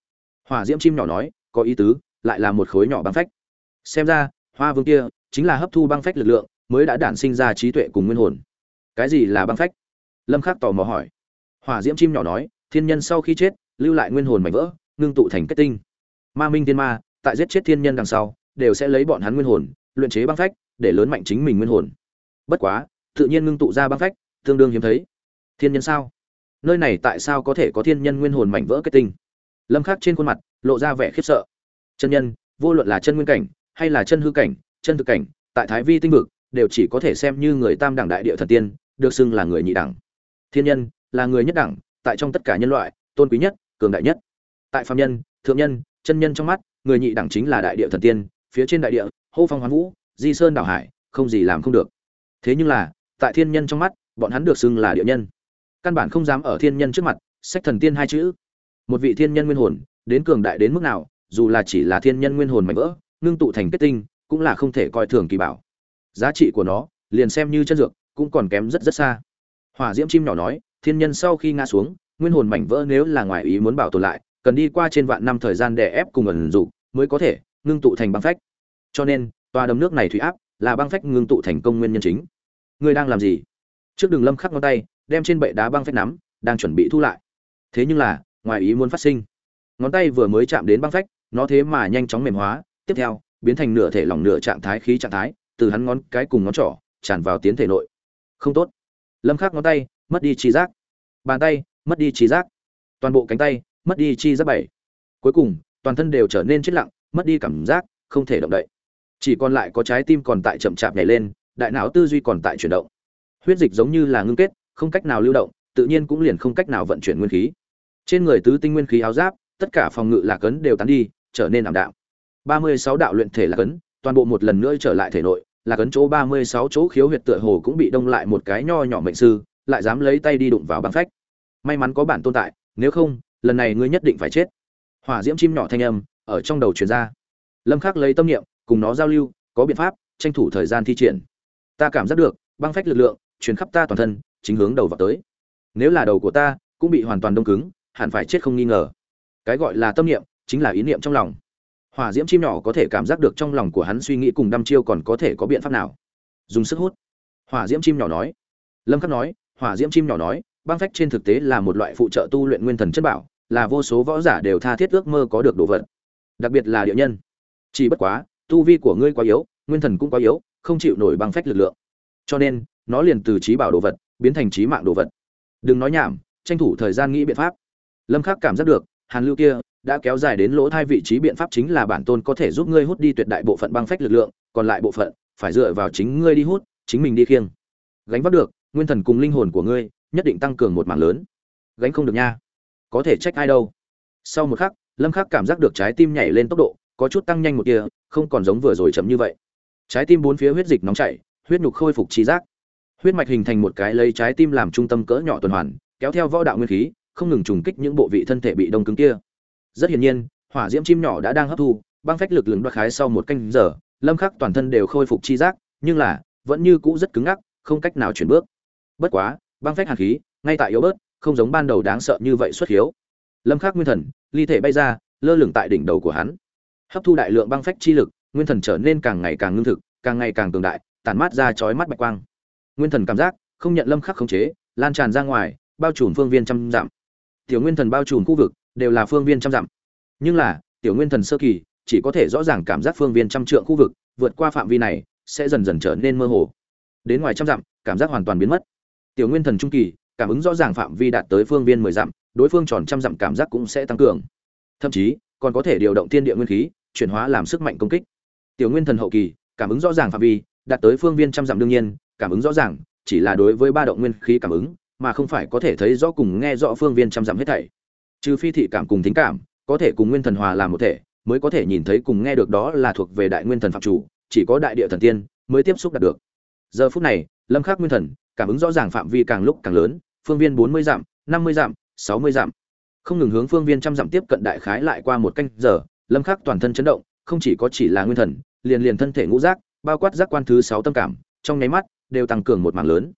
[SPEAKER 1] Hỏa diễm chim nhỏ nói, có ý tứ, lại là một khối nhỏ băng phách. Xem ra, hoa vương kia, chính là hấp thu băng phách lực lượng, mới đã đản sinh ra trí tuệ cùng nguyên hồn. Cái gì là băng phách? Lâm khắc tò mò hỏi. Hỏa diễm chim nhỏ nói, thiên nhân sau khi chết, lưu lại nguyên hồn mảnh vỡ, ngưng tụ thành kết tinh ma minh thiên ma, tại giết chết thiên nhân đằng sau, đều sẽ lấy bọn hắn nguyên hồn, luyện chế băng phách, để lớn mạnh chính mình nguyên hồn. Bất quá, tự nhiên ngưng tụ ra băng phách, tương đương hiếm thấy. Thiên nhân sao? Nơi này tại sao có thể có thiên nhân nguyên hồn mảnh vỡ kết tinh? Lâm khắc trên khuôn mặt lộ ra vẻ khiếp sợ. Chân nhân, vô luận là chân nguyên cảnh, hay là chân hư cảnh, chân thực cảnh, tại thái vi tinh vực, đều chỉ có thể xem như người tam đẳng đại địa thần tiên, được xưng là người nhị đẳng. Thiên nhân, là người nhất đẳng, tại trong tất cả nhân loại, tôn quý nhất, cường đại nhất. Tại phạm nhân, thượng nhân chân nhân trong mắt, người nhị đẳng chính là đại địa thần tiên, phía trên đại địa, hô phong hoán vũ, di sơn đảo hải, không gì làm không được. Thế nhưng là, tại thiên nhân trong mắt, bọn hắn được xưng là địa nhân. Căn bản không dám ở thiên nhân trước mặt, sách thần tiên hai chữ. Một vị thiên nhân nguyên hồn, đến cường đại đến mức nào, dù là chỉ là thiên nhân nguyên hồn mạnh vỡ, ngưng tụ thành kết tinh, cũng là không thể coi thường kỳ bảo. Giá trị của nó, liền xem như chân dược, cũng còn kém rất rất xa. Hỏa diễm chim nhỏ nói, thiên nhân sau khi ngã xuống, nguyên hồn mảnh vỡ nếu là ngoài ý muốn bảo tồn lại cần đi qua trên vạn năm thời gian để ép cùng ẩn dụ mới có thể ngưng tụ thành băng phách. Cho nên, tòa đầm nước này thủy áp là băng phách ngưng tụ thành công nguyên nhân chính. Ngươi đang làm gì? Trước đường lâm khắc ngón tay, đem trên bệ đá băng phách nắm, đang chuẩn bị thu lại. Thế nhưng là, ngoài ý muốn phát sinh. Ngón tay vừa mới chạm đến băng phách, nó thế mà nhanh chóng mềm hóa, tiếp theo, biến thành nửa thể lỏng nửa trạng thái khí trạng thái, từ hắn ngón cái cùng ngón trỏ, tràn vào tiến thể nội. Không tốt. Lâm khắc ngón tay, mất đi trí giác. Bàn tay, mất đi trí giác. Toàn bộ cánh tay mất đi chi giác bảy. Cuối cùng, toàn thân đều trở nên chết lặng, mất đi cảm giác, không thể động đậy. Chỉ còn lại có trái tim còn tại chậm chạp nhảy lên, đại não tư duy còn tại chuyển động. Huyết dịch giống như là ngưng kết, không cách nào lưu động, tự nhiên cũng liền không cách nào vận chuyển nguyên khí. Trên người tứ tinh nguyên khí áo giáp, tất cả phòng ngự lạc ấn đều tán đi, trở nên ảm đạm. Ba mươi sáu đạo luyện thể lạc ấn, toàn bộ một lần nữa trở lại thể nội, lạc ấn chỗ ba mươi sáu chỗ khiếu huyệt tựa hồ cũng bị đông lại một cái nho nhỏ mệnh sư, lại dám lấy tay đi đụng vào băng phách. May mắn có bản tồn tại, nếu không lần này ngươi nhất định phải chết. Hỏa diễm chim nhỏ thanh âm ở trong đầu truyền ra. Lâm khắc lấy tâm niệm, cùng nó giao lưu, có biện pháp, tranh thủ thời gian thi triển. Ta cảm giác được, băng phách lực lượng truyền khắp ta toàn thân, chính hướng đầu vào tới. Nếu là đầu của ta cũng bị hoàn toàn đông cứng, hẳn phải chết không nghi ngờ. Cái gọi là tâm niệm chính là ý niệm trong lòng. Hỏa diễm chim nhỏ có thể cảm giác được trong lòng của hắn suy nghĩ cùng đăm chiêu còn có thể có biện pháp nào. Dùng sức hút. Hỏa diễm chim nhỏ nói. Lâm khắc nói, hỏa diễm chim nhỏ nói, băng phách trên thực tế là một loại phụ trợ tu luyện nguyên thần chất bảo là vô số võ giả đều tha thiết ước mơ có được đồ vật. Đặc biệt là địa nhân. Chỉ bất quá, tu vi của ngươi quá yếu, nguyên thần cũng quá yếu, không chịu nổi băng phách lực lượng. Cho nên, nó liền từ trí bảo đồ vật biến thành trí mạng đồ vật. Đừng nói nhảm, tranh thủ thời gian nghĩ biện pháp. Lâm khắc cảm giác được, hàn lưu kia đã kéo dài đến lỗ thai vị trí biện pháp chính là bản tôn có thể giúp ngươi hút đi tuyệt đại bộ phận băng phách lực lượng, còn lại bộ phận phải dựa vào chính ngươi đi hút, chính mình đi khiêng. Gánh vác được, nguyên thần cùng linh hồn của ngươi nhất định tăng cường một mảng lớn. Gánh không được nha có thể trách ai đâu. Sau một khắc, lâm khắc cảm giác được trái tim nhảy lên tốc độ, có chút tăng nhanh một kia không còn giống vừa rồi chậm như vậy. Trái tim bốn phía huyết dịch nóng chảy, huyết nhục khôi phục trí giác. Huyết mạch hình thành một cái lấy trái tim làm trung tâm cỡ nhỏ tuần hoàn, kéo theo võ đạo nguyên khí, không ngừng trùng kích những bộ vị thân thể bị đông cứng kia. Rất hiển nhiên, hỏa diễm chim nhỏ đã đang hấp thu, băng phách lực lượng đoạt khái sau một canh giờ, lâm khắc toàn thân đều khôi phục chi giác, nhưng là, vẫn như cũ rất cứng ngắc, không cách nào chuyển bước. Bất quá, băng phách hàn khí, ngay tại yếu bớt không giống ban đầu đáng sợ như vậy xuất hiếu. Lâm khắc nguyên thần, ly thể bay ra, lơ lửng tại đỉnh đầu của hắn. Hấp thu đại lượng băng phách chi lực, nguyên thần trở nên càng ngày càng ngưng thực, càng ngày càng cường đại, tản mát ra chói mắt bạch quang. Nguyên thần cảm giác, không nhận lâm khắc khống chế, lan tràn ra ngoài, bao trùm phương viên trăm dặm. Tiểu nguyên thần bao trùm khu vực, đều là phương viên trăm dặm. Nhưng là, tiểu nguyên thần sơ kỳ, chỉ có thể rõ ràng cảm giác phương viên trăm trượng khu vực, vượt qua phạm vi này, sẽ dần dần trở nên mơ hồ. Đến ngoài trăm dặm, cảm giác hoàn toàn biến mất. Tiểu nguyên thần trung kỳ cảm ứng rõ ràng phạm vi đạt tới phương viên mười dặm, đối phương tròn trăm dặm cảm giác cũng sẽ tăng cường. Thậm chí, còn có thể điều động thiên địa nguyên khí, chuyển hóa làm sức mạnh công kích. Tiểu nguyên thần hậu kỳ, cảm ứng rõ ràng phạm vi, đạt tới phương viên trăm dặm đương nhiên, cảm ứng rõ ràng, chỉ là đối với ba động nguyên khí cảm ứng, mà không phải có thể thấy rõ cùng nghe rõ phương viên trăm dặm hết thảy. Trừ phi thị cảm cùng thính cảm, có thể cùng nguyên thần hòa làm một thể, mới có thể nhìn thấy cùng nghe được đó là thuộc về đại nguyên thần phạm chủ, chỉ có đại địa thần tiên mới tiếp xúc đạt được. Giờ phút này, lâm khắc nguyên thần, cảm ứng rõ ràng phạm vi càng lúc càng lớn phương viên 40 dặm 50 dặm 60 dặm. Không ngừng hướng phương viên trăm dặm tiếp cận đại khái lại qua một canh giờ, lâm khắc toàn thân chấn động, không chỉ có chỉ là nguyên thần, liền liền thân thể ngũ giác, bao quát giác quan thứ sáu tâm cảm, trong nháy mắt, đều tăng cường một mảng lớn.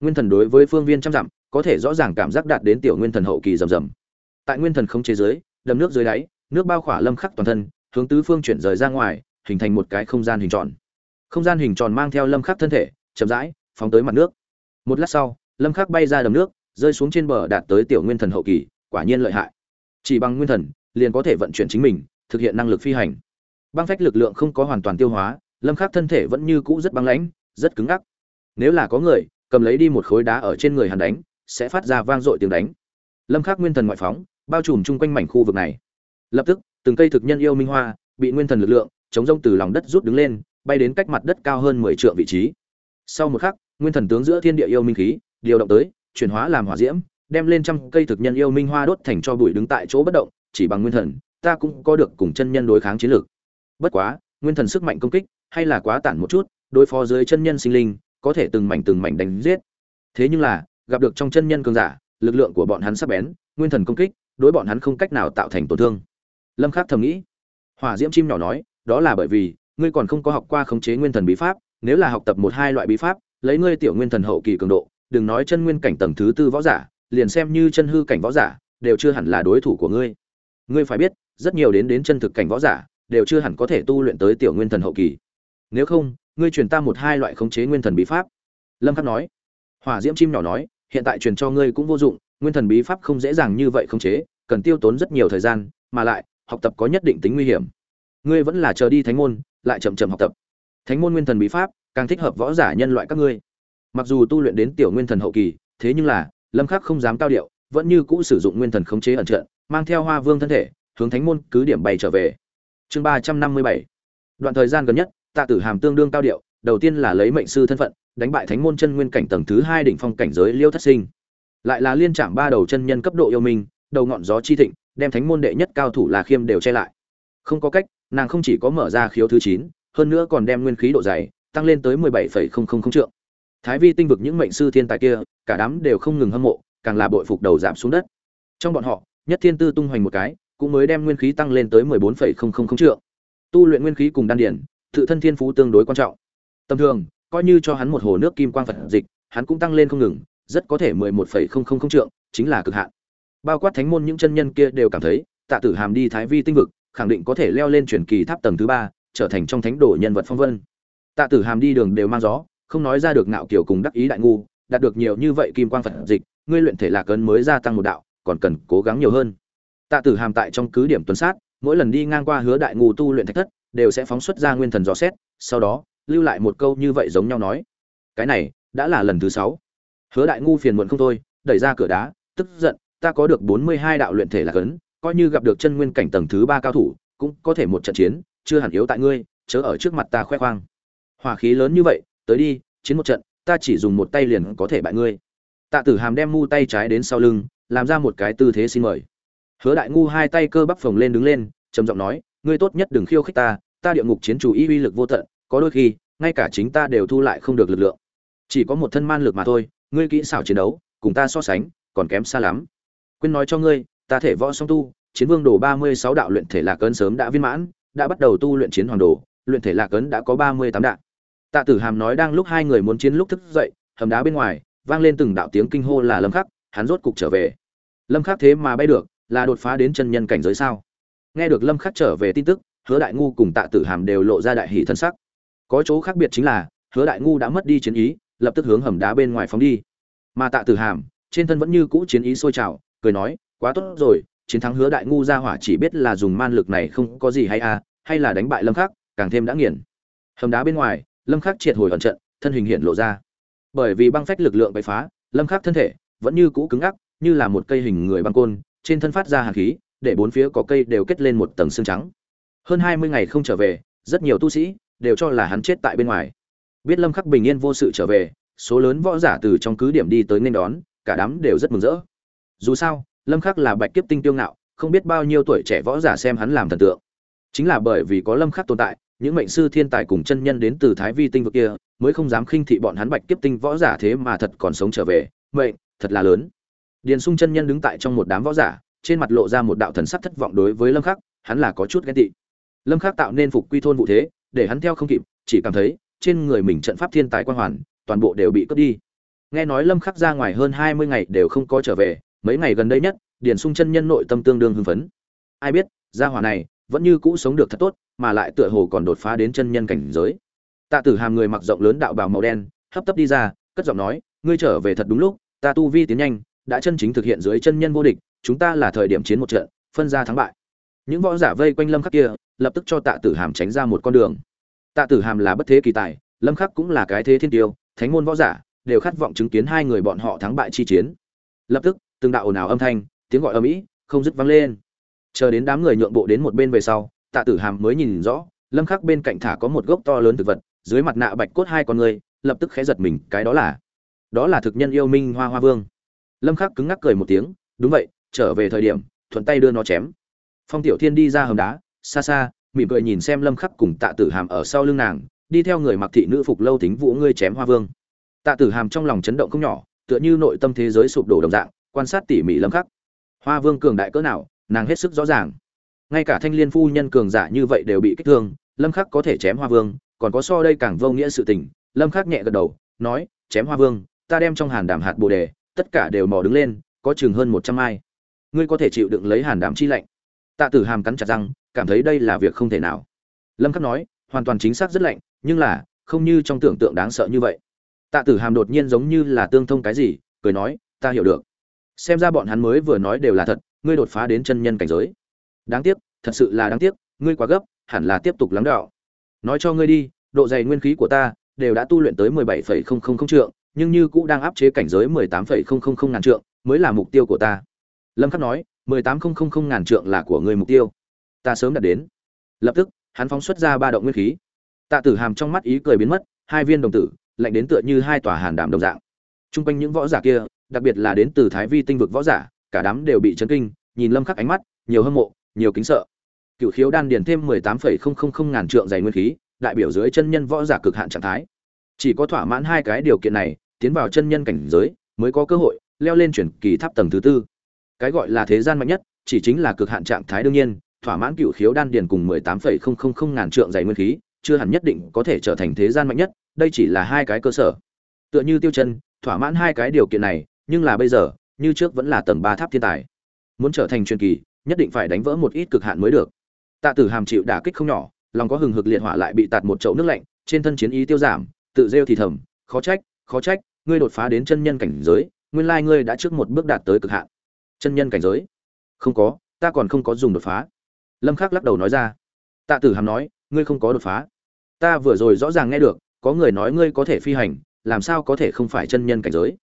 [SPEAKER 1] Nguyên thần đối với phương viên trăm dặm, có thể rõ ràng cảm giác đạt đến tiểu nguyên thần hậu kỳ rầm rầm. Tại nguyên thần không chế giới, đầm nước dưới đáy, nước bao khỏa lâm khắc toàn thân, hướng tứ phương chuyển rời ra ngoài, hình thành một cái không gian hình tròn. Không gian hình tròn mang theo lâm khắc thân thể, chậm rãi, phóng tới mặt nước. Một lát sau lâm khắc bay ra đầm nước, rơi xuống trên bờ đạt tới tiểu nguyên thần hậu kỳ, quả nhiên lợi hại. Chỉ bằng nguyên thần, liền có thể vận chuyển chính mình, thực hiện năng lực phi hành. Băng phách lực lượng không có hoàn toàn tiêu hóa, lâm khắc thân thể vẫn như cũ rất băng lãnh, rất cứng ngắc. Nếu là có người, cầm lấy đi một khối đá ở trên người hắn đánh, sẽ phát ra vang dội tiếng đánh. Lâm khắc nguyên thần ngoại phóng, bao trùm chung quanh mảnh khu vực này. Lập tức, từng cây thực nhân yêu minh hoa, bị nguyên thần lực lượng, chống rông từ lòng đất rút đứng lên, bay đến cách mặt đất cao hơn 10 trượng vị trí. Sau một khắc, nguyên thần tướng giữa thiên địa yêu minh khí điều động tới, chuyển hóa làm hỏa diễm, đem lên trăm cây thực nhân yêu minh hoa đốt thành cho bụi đứng tại chỗ bất động, chỉ bằng nguyên thần, ta cũng có được cùng chân nhân đối kháng chiến lược. Bất quá, nguyên thần sức mạnh công kích, hay là quá tản một chút, đối phó dưới chân nhân sinh linh, có thể từng mảnh từng mảnh đánh giết. Thế nhưng là, gặp được trong chân nhân cường giả, lực lượng của bọn hắn sắc bén, nguyên thần công kích, đối bọn hắn không cách nào tạo thành tổn thương. Lâm khắc thầm nghĩ. Hỏa diễm chim nhỏ nói, đó là bởi vì, ngươi còn không có học qua khống chế nguyên thần bí pháp, nếu là học tập một hai loại bí pháp, lấy ngươi tiểu nguyên thần hậu kỳ cường độ đừng nói chân nguyên cảnh tầng thứ tư võ giả, liền xem như chân hư cảnh võ giả, đều chưa hẳn là đối thủ của ngươi. Ngươi phải biết, rất nhiều đến đến chân thực cảnh võ giả, đều chưa hẳn có thể tu luyện tới tiểu nguyên thần hậu kỳ. Nếu không, ngươi truyền ta một hai loại khống chế nguyên thần bí pháp. Lâm khắc nói. Hỏa diễm chim nhỏ nói, hiện tại truyền cho ngươi cũng vô dụng, nguyên thần bí pháp không dễ dàng như vậy khống chế, cần tiêu tốn rất nhiều thời gian, mà lại, học tập có nhất định tính nguy hiểm. Ngươi vẫn là chờ đi thánh môn, lại chậm chậm học tập. Thánh môn nguyên thần bí pháp, càng thích hợp võ giả nhân loại các ngươi mặc dù tu luyện đến tiểu nguyên thần hậu kỳ, thế nhưng là, lâm khắc không dám cao điệu, vẫn như cũ sử dụng nguyên thần khống chế ẩn trận, mang theo hoa vương thân thể, hướng thánh môn cứ điểm bay trở về. Chương ba trăm năm mươi bảy. Đoạn thời gian gần nhất, tạ tử hàm tương đương cao điệu, đầu tiên là lấy mệnh sư thân phận, đánh bại thánh môn chân nguyên cảnh tầng thứ hai đỉnh phong cảnh giới liêu thất sinh. Lại là liên trạm ba đầu chân nhân cấp độ yêu minh, đầu ngọn gió chi thịnh, đem thánh môn đệ nhất cao thủ là khiêm đều che lại. Không có cách, nàng không chỉ có mở ra khiếu thứ chín, hơn nữa còn đem nguyên khí độ dày, tăng lên tới mười bảy phẩy không không không trượng thái vi tinh vực những mệnh sư thiên tài kia, cả đám đều không ngừng hâm mộ, càng là bội phục đầu giảm xuống đất. Trong bọn họ, nhất thiên tư tung hoành một cái, cũng mới đem nguyên khí tăng lên tới mười bốn phẩy không không không trượng. Tu luyện nguyên khí cùng đan điển, tự thân thiên phú tương đối quan trọng. Tầm thường, coi như cho hắn một hồ nước kim quang phật dịch, hắn cũng tăng lên không ngừng, rất có thể mười một phẩy không không không trượng, chính là cực hạn. Bao quát thánh môn những chân nhân kia đều cảm thấy, tạ tử hàm đi thái vi tinh vực, khẳng định có thể leo lên truyền kỳ tháp tầng thứ ba, trở thành trong thánh đồ nhân vật phong vân. Tạ tử hàm đi đường đều mang gió không nói ra được ngạo kiểu cùng đắc ý đại ngu, đạt được nhiều như vậy kim quang phật dịch, ngươi luyện thể lạc ấn mới gia tăng một đạo, còn cần cố gắng nhiều hơn. Tạ tử hàm tại trong cứ điểm tuần sát, mỗi lần đi ngang qua hứa đại ngu tu luyện thạch thất, đều sẽ phóng xuất ra nguyên thần dò xét, sau đó, lưu lại một câu như vậy giống nhau nói. Cái này, đã là lần thứ sáu. Hứa đại ngu phiền muộn không thôi, đẩy ra cửa đá, tức giận, ta có được bốn mươi hai đạo luyện thể lạc ấn, coi như gặp được chân nguyên cảnh tầng thứ ba cao thủ, cũng có thể một trận chiến, chưa hẳn yếu tại ngươi, chớ ở trước mặt ta khoe khoang. Hỏa khí lớn như vậy tới đi, chiến một trận, ta chỉ dùng một tay liền có thể bại ngươi. Tạ tử hàm đem mu tay trái đến sau lưng, làm ra một cái tư thế xin mời. Hứa đại ngu hai tay cơ bắp phồng lên đứng lên, trầm giọng nói, ngươi tốt nhất đừng khiêu khích ta ta địa ngục chiến chủ y uy lực vô tận, có đôi khi, ngay cả chính ta đều thu lại không được lực lượng. Chỉ có một thân man lực mà thôi, ngươi kỹ xảo chiến đấu, cùng ta so sánh, còn kém xa lắm. Quên nói cho ngươi, ta thể võ song tu, chiến vương đồ ba mươi sáu đạo luyện thể lạc ấn sớm đã viên mãn, đã bắt đầu tu luyện chiến hoàng đồ, luyện thể lạc ấn đã có ba mươi tám đạn tạ tử hàm nói đang lúc hai người muốn chiến lúc thức dậy, hầm đá bên ngoài, vang lên từng đạo tiếng kinh hô là lâm khắc, hắn rốt cục trở về. Lâm khắc thế mà bay được, là đột phá đến chân nhân cảnh giới sao? Nghe được lâm khắc trở về tin tức, hứa đại ngu cùng tạ tử hàm đều lộ ra đại hỷ thân sắc. Có chỗ khác biệt chính là, hứa đại ngu đã mất đi chiến ý, lập tức hướng hầm đá bên ngoài phóng đi. Mà tạ tử hàm, trên thân vẫn như cũ chiến ý sôi trào, cười nói, quá tốt rồi, chiến thắng hứa đại ngu ra hỏa chỉ biết là dùng man lực này không có gì hay à hay là đánh bại lâm khắc, càng thêm đã nghiền. Hầm đá bên ngoài lâm khắc triệt hồi ẩn trận, thân hình hiện lộ ra. Bởi vì băng phách lực lượng bày phá, lâm khắc thân thể vẫn như cũ cứng ngắc, như là một cây hình người băng côn, trên thân phát ra hàn khí, để bốn phía có cây đều kết lên một tầng xương trắng. Hơn 20 ngày không trở về, rất nhiều tu sĩ đều cho là hắn chết tại bên ngoài. Biết lâm khắc bình yên vô sự trở về, số lớn võ giả từ trong cứ điểm đi tới nên đón, cả đám đều rất mừng rỡ. Dù sao, lâm khắc là bạch kiếp tinh tiêu ngạo, không biết bao nhiêu tuổi trẻ võ giả xem hắn làm thần tượng. Chính là bởi vì có lâm khắc tồn tại những mệnh sư thiên tài cùng chân nhân đến từ thái vi tinh vực kia, mới không dám khinh thị bọn hắn bạch kiếp tinh võ giả thế mà thật còn sống trở về. Mệnh, thật là lớn. Điền sung chân nhân đứng tại trong một đám võ giả, trên mặt lộ ra một đạo thần sắc thất vọng đối với lâm khắc, hắn là có chút ghen tị. Lâm khắc tạo nên phục quy thôn vụ thế, để hắn theo không kịp, chỉ cảm thấy, trên người mình trận pháp thiên tài quan hoàn, toàn bộ đều bị cướp đi. Nghe nói lâm khắc ra ngoài hơn 20 ngày đều không có trở về, mấy ngày gần đây nhất, điền sung chân nhân nội tâm tương đương hưng phấn. Ai biết, gia hỏa này, vẫn như cũ sống được thật tốt mà lại tựa hồ còn đột phá đến chân nhân cảnh giới. Tạ tử hàm người mặc rộng lớn đạo bào màu đen, hấp tấp đi ra, cất giọng nói, ngươi trở về thật đúng lúc, ta tu vi tiến nhanh, đã chân chính thực hiện dưới chân nhân vô địch, chúng ta là thời điểm chiến một trận, phân ra thắng bại. Những võ giả vây quanh lâm khắc kia, lập tức cho tạ tử hàm tránh ra một con đường. Tạ tử hàm là bất thế kỳ tài, lâm khắc cũng là cái thế thiên tiêu, thánh môn võ giả, đều khát vọng chứng kiến hai người bọn họ thắng bại chi chiến. Lập tức, từng đạo ồn ào âm thanh, tiếng gọi ầm ĩ, không dứt vang lên. Chờ đến đám người nhượng bộ đến một bên về sau tạ tử hàm mới nhìn rõ, lâm khắc bên cạnh thả có một gốc to lớn thực vật, dưới mặt nạ bạch cốt hai con người, lập tức khẽ giật mình, cái đó là đó là thực nhân yêu minh hoa hoa vương. Lâm khắc cứng ngắc cười một tiếng, đúng vậy, trở về thời điểm, thuận tay đưa nó chém. Phong tiểu thiên đi ra hầm đá, xa xa, mỉm cười nhìn xem lâm khắc cùng tạ tử hàm ở sau lưng nàng, đi theo người mặc thị nữ phục lâu tính vũ ngươi chém hoa vương. Tạ tử hàm trong lòng chấn động không nhỏ, tựa như nội tâm thế giới sụp đổ đồng dạng, quan sát tỉ mỉ lâm khắc. Hoa vương cường đại cỡ nào, nàng hết sức rõ ràng ngay cả thanh liên phu nhân cường giả như vậy đều bị kích thương, lâm khắc có thể chém hoa vương, còn có so đây càng vô nghĩa sự tình. Lâm khắc nhẹ gật đầu, nói, chém hoa vương, ta đem trong hàn đảm hạt bồ đề, tất cả đều mò đứng lên, có chừng hơn một trăm ai. Ngươi có thể chịu đựng lấy hàn đảm chi lạnh tạ tử hàm cắn chặt răng, cảm thấy đây là việc không thể nào. Lâm khắc nói, hoàn toàn chính xác rất lạnh, nhưng là, không như trong tưởng tượng đáng sợ như vậy. Tạ tử hàm đột nhiên giống như là tương thông cái gì, cười nói, ta hiểu được. Xem ra bọn hắn mới vừa nói đều là thật, ngươi đột phá đến chân nhân cảnh giới đáng tiếc, thật sự là đáng tiếc, ngươi quá gấp, hẳn là tiếp tục lắng đạo nói cho ngươi đi, độ dày nguyên khí của ta đều đã tu luyện tới mười bảy phẩy không không không trượng, nhưng như cũ đang áp chế cảnh giới mười tám phẩy không không không ngàn trượng mới là mục tiêu của ta. Lâm khắc nói, mười tám không không không ngàn trượng là của ngươi mục tiêu. Ta sớm đạt đến. Lập tức, hắn phóng xuất ra ba động nguyên khí. Tạ tử hàm trong mắt ý cười biến mất, hai viên đồng tử, lạnh đến tựa như hai tòa hàn đảm đồng dạng. Trung quanh những võ giả kia, đặc biệt là đến từ thái vi tinh vực võ giả, cả đám đều bị chấn kinh, nhìn lâm khắc ánh mắt, nhiều hâm mộ nhiều kính sợ. Cựu khiếu đan điền thêm mười tám phẩy không không không ngàn trượng dày nguyên khí, đại biểu dưới chân nhân võ giả cực hạn trạng thái. Chỉ có thỏa mãn hai cái điều kiện này, tiến vào chân nhân cảnh giới, mới có cơ hội leo lên chuyển kỳ tháp tầng thứ tư. Cái gọi là thế gian mạnh nhất, chỉ chính là cực hạn trạng thái đương nhiên, thỏa mãn cựu khiếu đan điền cùng mười tám phẩy không không không ngàn trượng dày nguyên khí, chưa hẳn nhất định có thể trở thành thế gian mạnh nhất, đây chỉ là hai cái cơ sở. Tựa như tiêu chân, thỏa mãn hai cái điều kiện này, nhưng là bây giờ, như trước vẫn là tầng ba tháp thiên tài. Muốn trở thành truyền kỳ nhất định phải đánh vỡ một ít cực hạn mới được. Tạ tử hàm chịu đả kích không nhỏ, lòng có hừng hực liệt hỏa lại bị tạt một chậu nước lạnh, trên thân chiến ý tiêu giảm, tự rêu thì thầm, khó trách khó trách, ngươi đột phá đến chân nhân cảnh giới, nguyên lai ngươi đã trước một bước đạt tới cực hạn. Chân nhân cảnh giới? Không có, ta còn không có dùng đột phá. Lâm khắc lắc đầu nói ra. Tạ tử hàm nói, ngươi không có đột phá. Ta vừa rồi rõ ràng nghe được, có người nói ngươi có thể phi hành, làm sao có thể không phải chân nhân cảnh giới?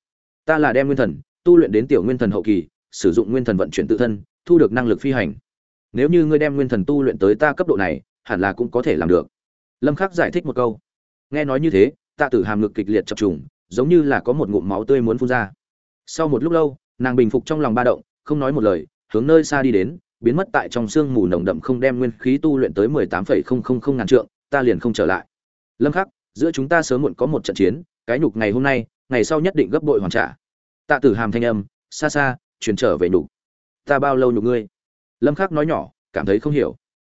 [SPEAKER 1] Ta là đem nguyên thần, tu luyện đến tiểu nguyên thần hậu kỳ, sử dụng nguyên thần vận chuyển tự thân thu được năng lực phi hành. Nếu như ngươi đem nguyên thần tu luyện tới ta cấp độ này, hẳn là cũng có thể làm được. Lâm khắc giải thích một câu. Nghe nói như thế, tạ tử hàm ngực kịch liệt chập trùng, giống như là có một ngụm máu tươi muốn phun ra. Sau một lúc lâu, nàng bình phục trong lòng ba động, không nói một lời, hướng nơi xa đi đến, biến mất tại trong sương mù nồng đậm không đem nguyên khí tu luyện tới mười tám phẩy không không không ngàn trượng, ta liền không trở lại. Lâm khắc, giữa chúng ta sớm muộn có một trận chiến, cái nhục ngày hôm nay, ngày sau nhất định gấp bội hoàn trả. Tạ tử hàm thanh âm, xa xa truyền trở về nhục ta bao lâu nhục ngươi? Lâm khắc nói nhỏ, cảm thấy không hiểu.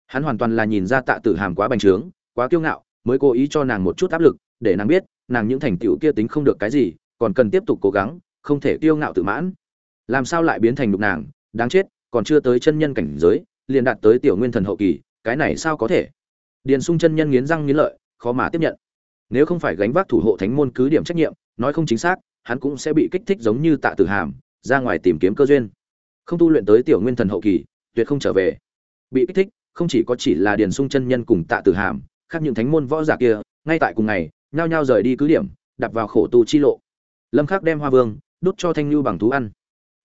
[SPEAKER 1] Hắn hoàn toàn là nhìn ra tạ tử hàm quá bành trướng, quá kiêu ngạo, mới cố ý cho nàng một chút áp lực, để nàng biết, nàng những thành tựu kia tính không được cái gì, còn cần tiếp tục cố gắng, không thể kiêu ngạo tự mãn. Làm sao lại biến thành nhục nàng? Đáng chết, còn chưa tới chân nhân cảnh giới, liền đạt tới tiểu nguyên thần hậu kỳ, cái này sao có thể? Điền sung chân nhân nghiến răng nghiến lợi, khó mà tiếp nhận. Nếu không phải gánh vác thủ hộ thánh môn cứ điểm trách nhiệm, nói không chính xác, hắn cũng sẽ bị kích thích giống như tạ tử hàm, ra ngoài tìm kiếm cơ duyên không tu luyện tới tiểu nguyên thần hậu kỳ, tuyệt không trở về. Bị kích thích, không chỉ có chỉ là điền sung chân nhân cùng tạ tử hàm, khác những thánh môn võ giả kia, ngay tại cùng ngày, nhao nhao rời đi cứ điểm đặt vào khổ tu chi lộ. Lâm khắc đem hoa vương đút cho thanh lưu bằng thú ăn.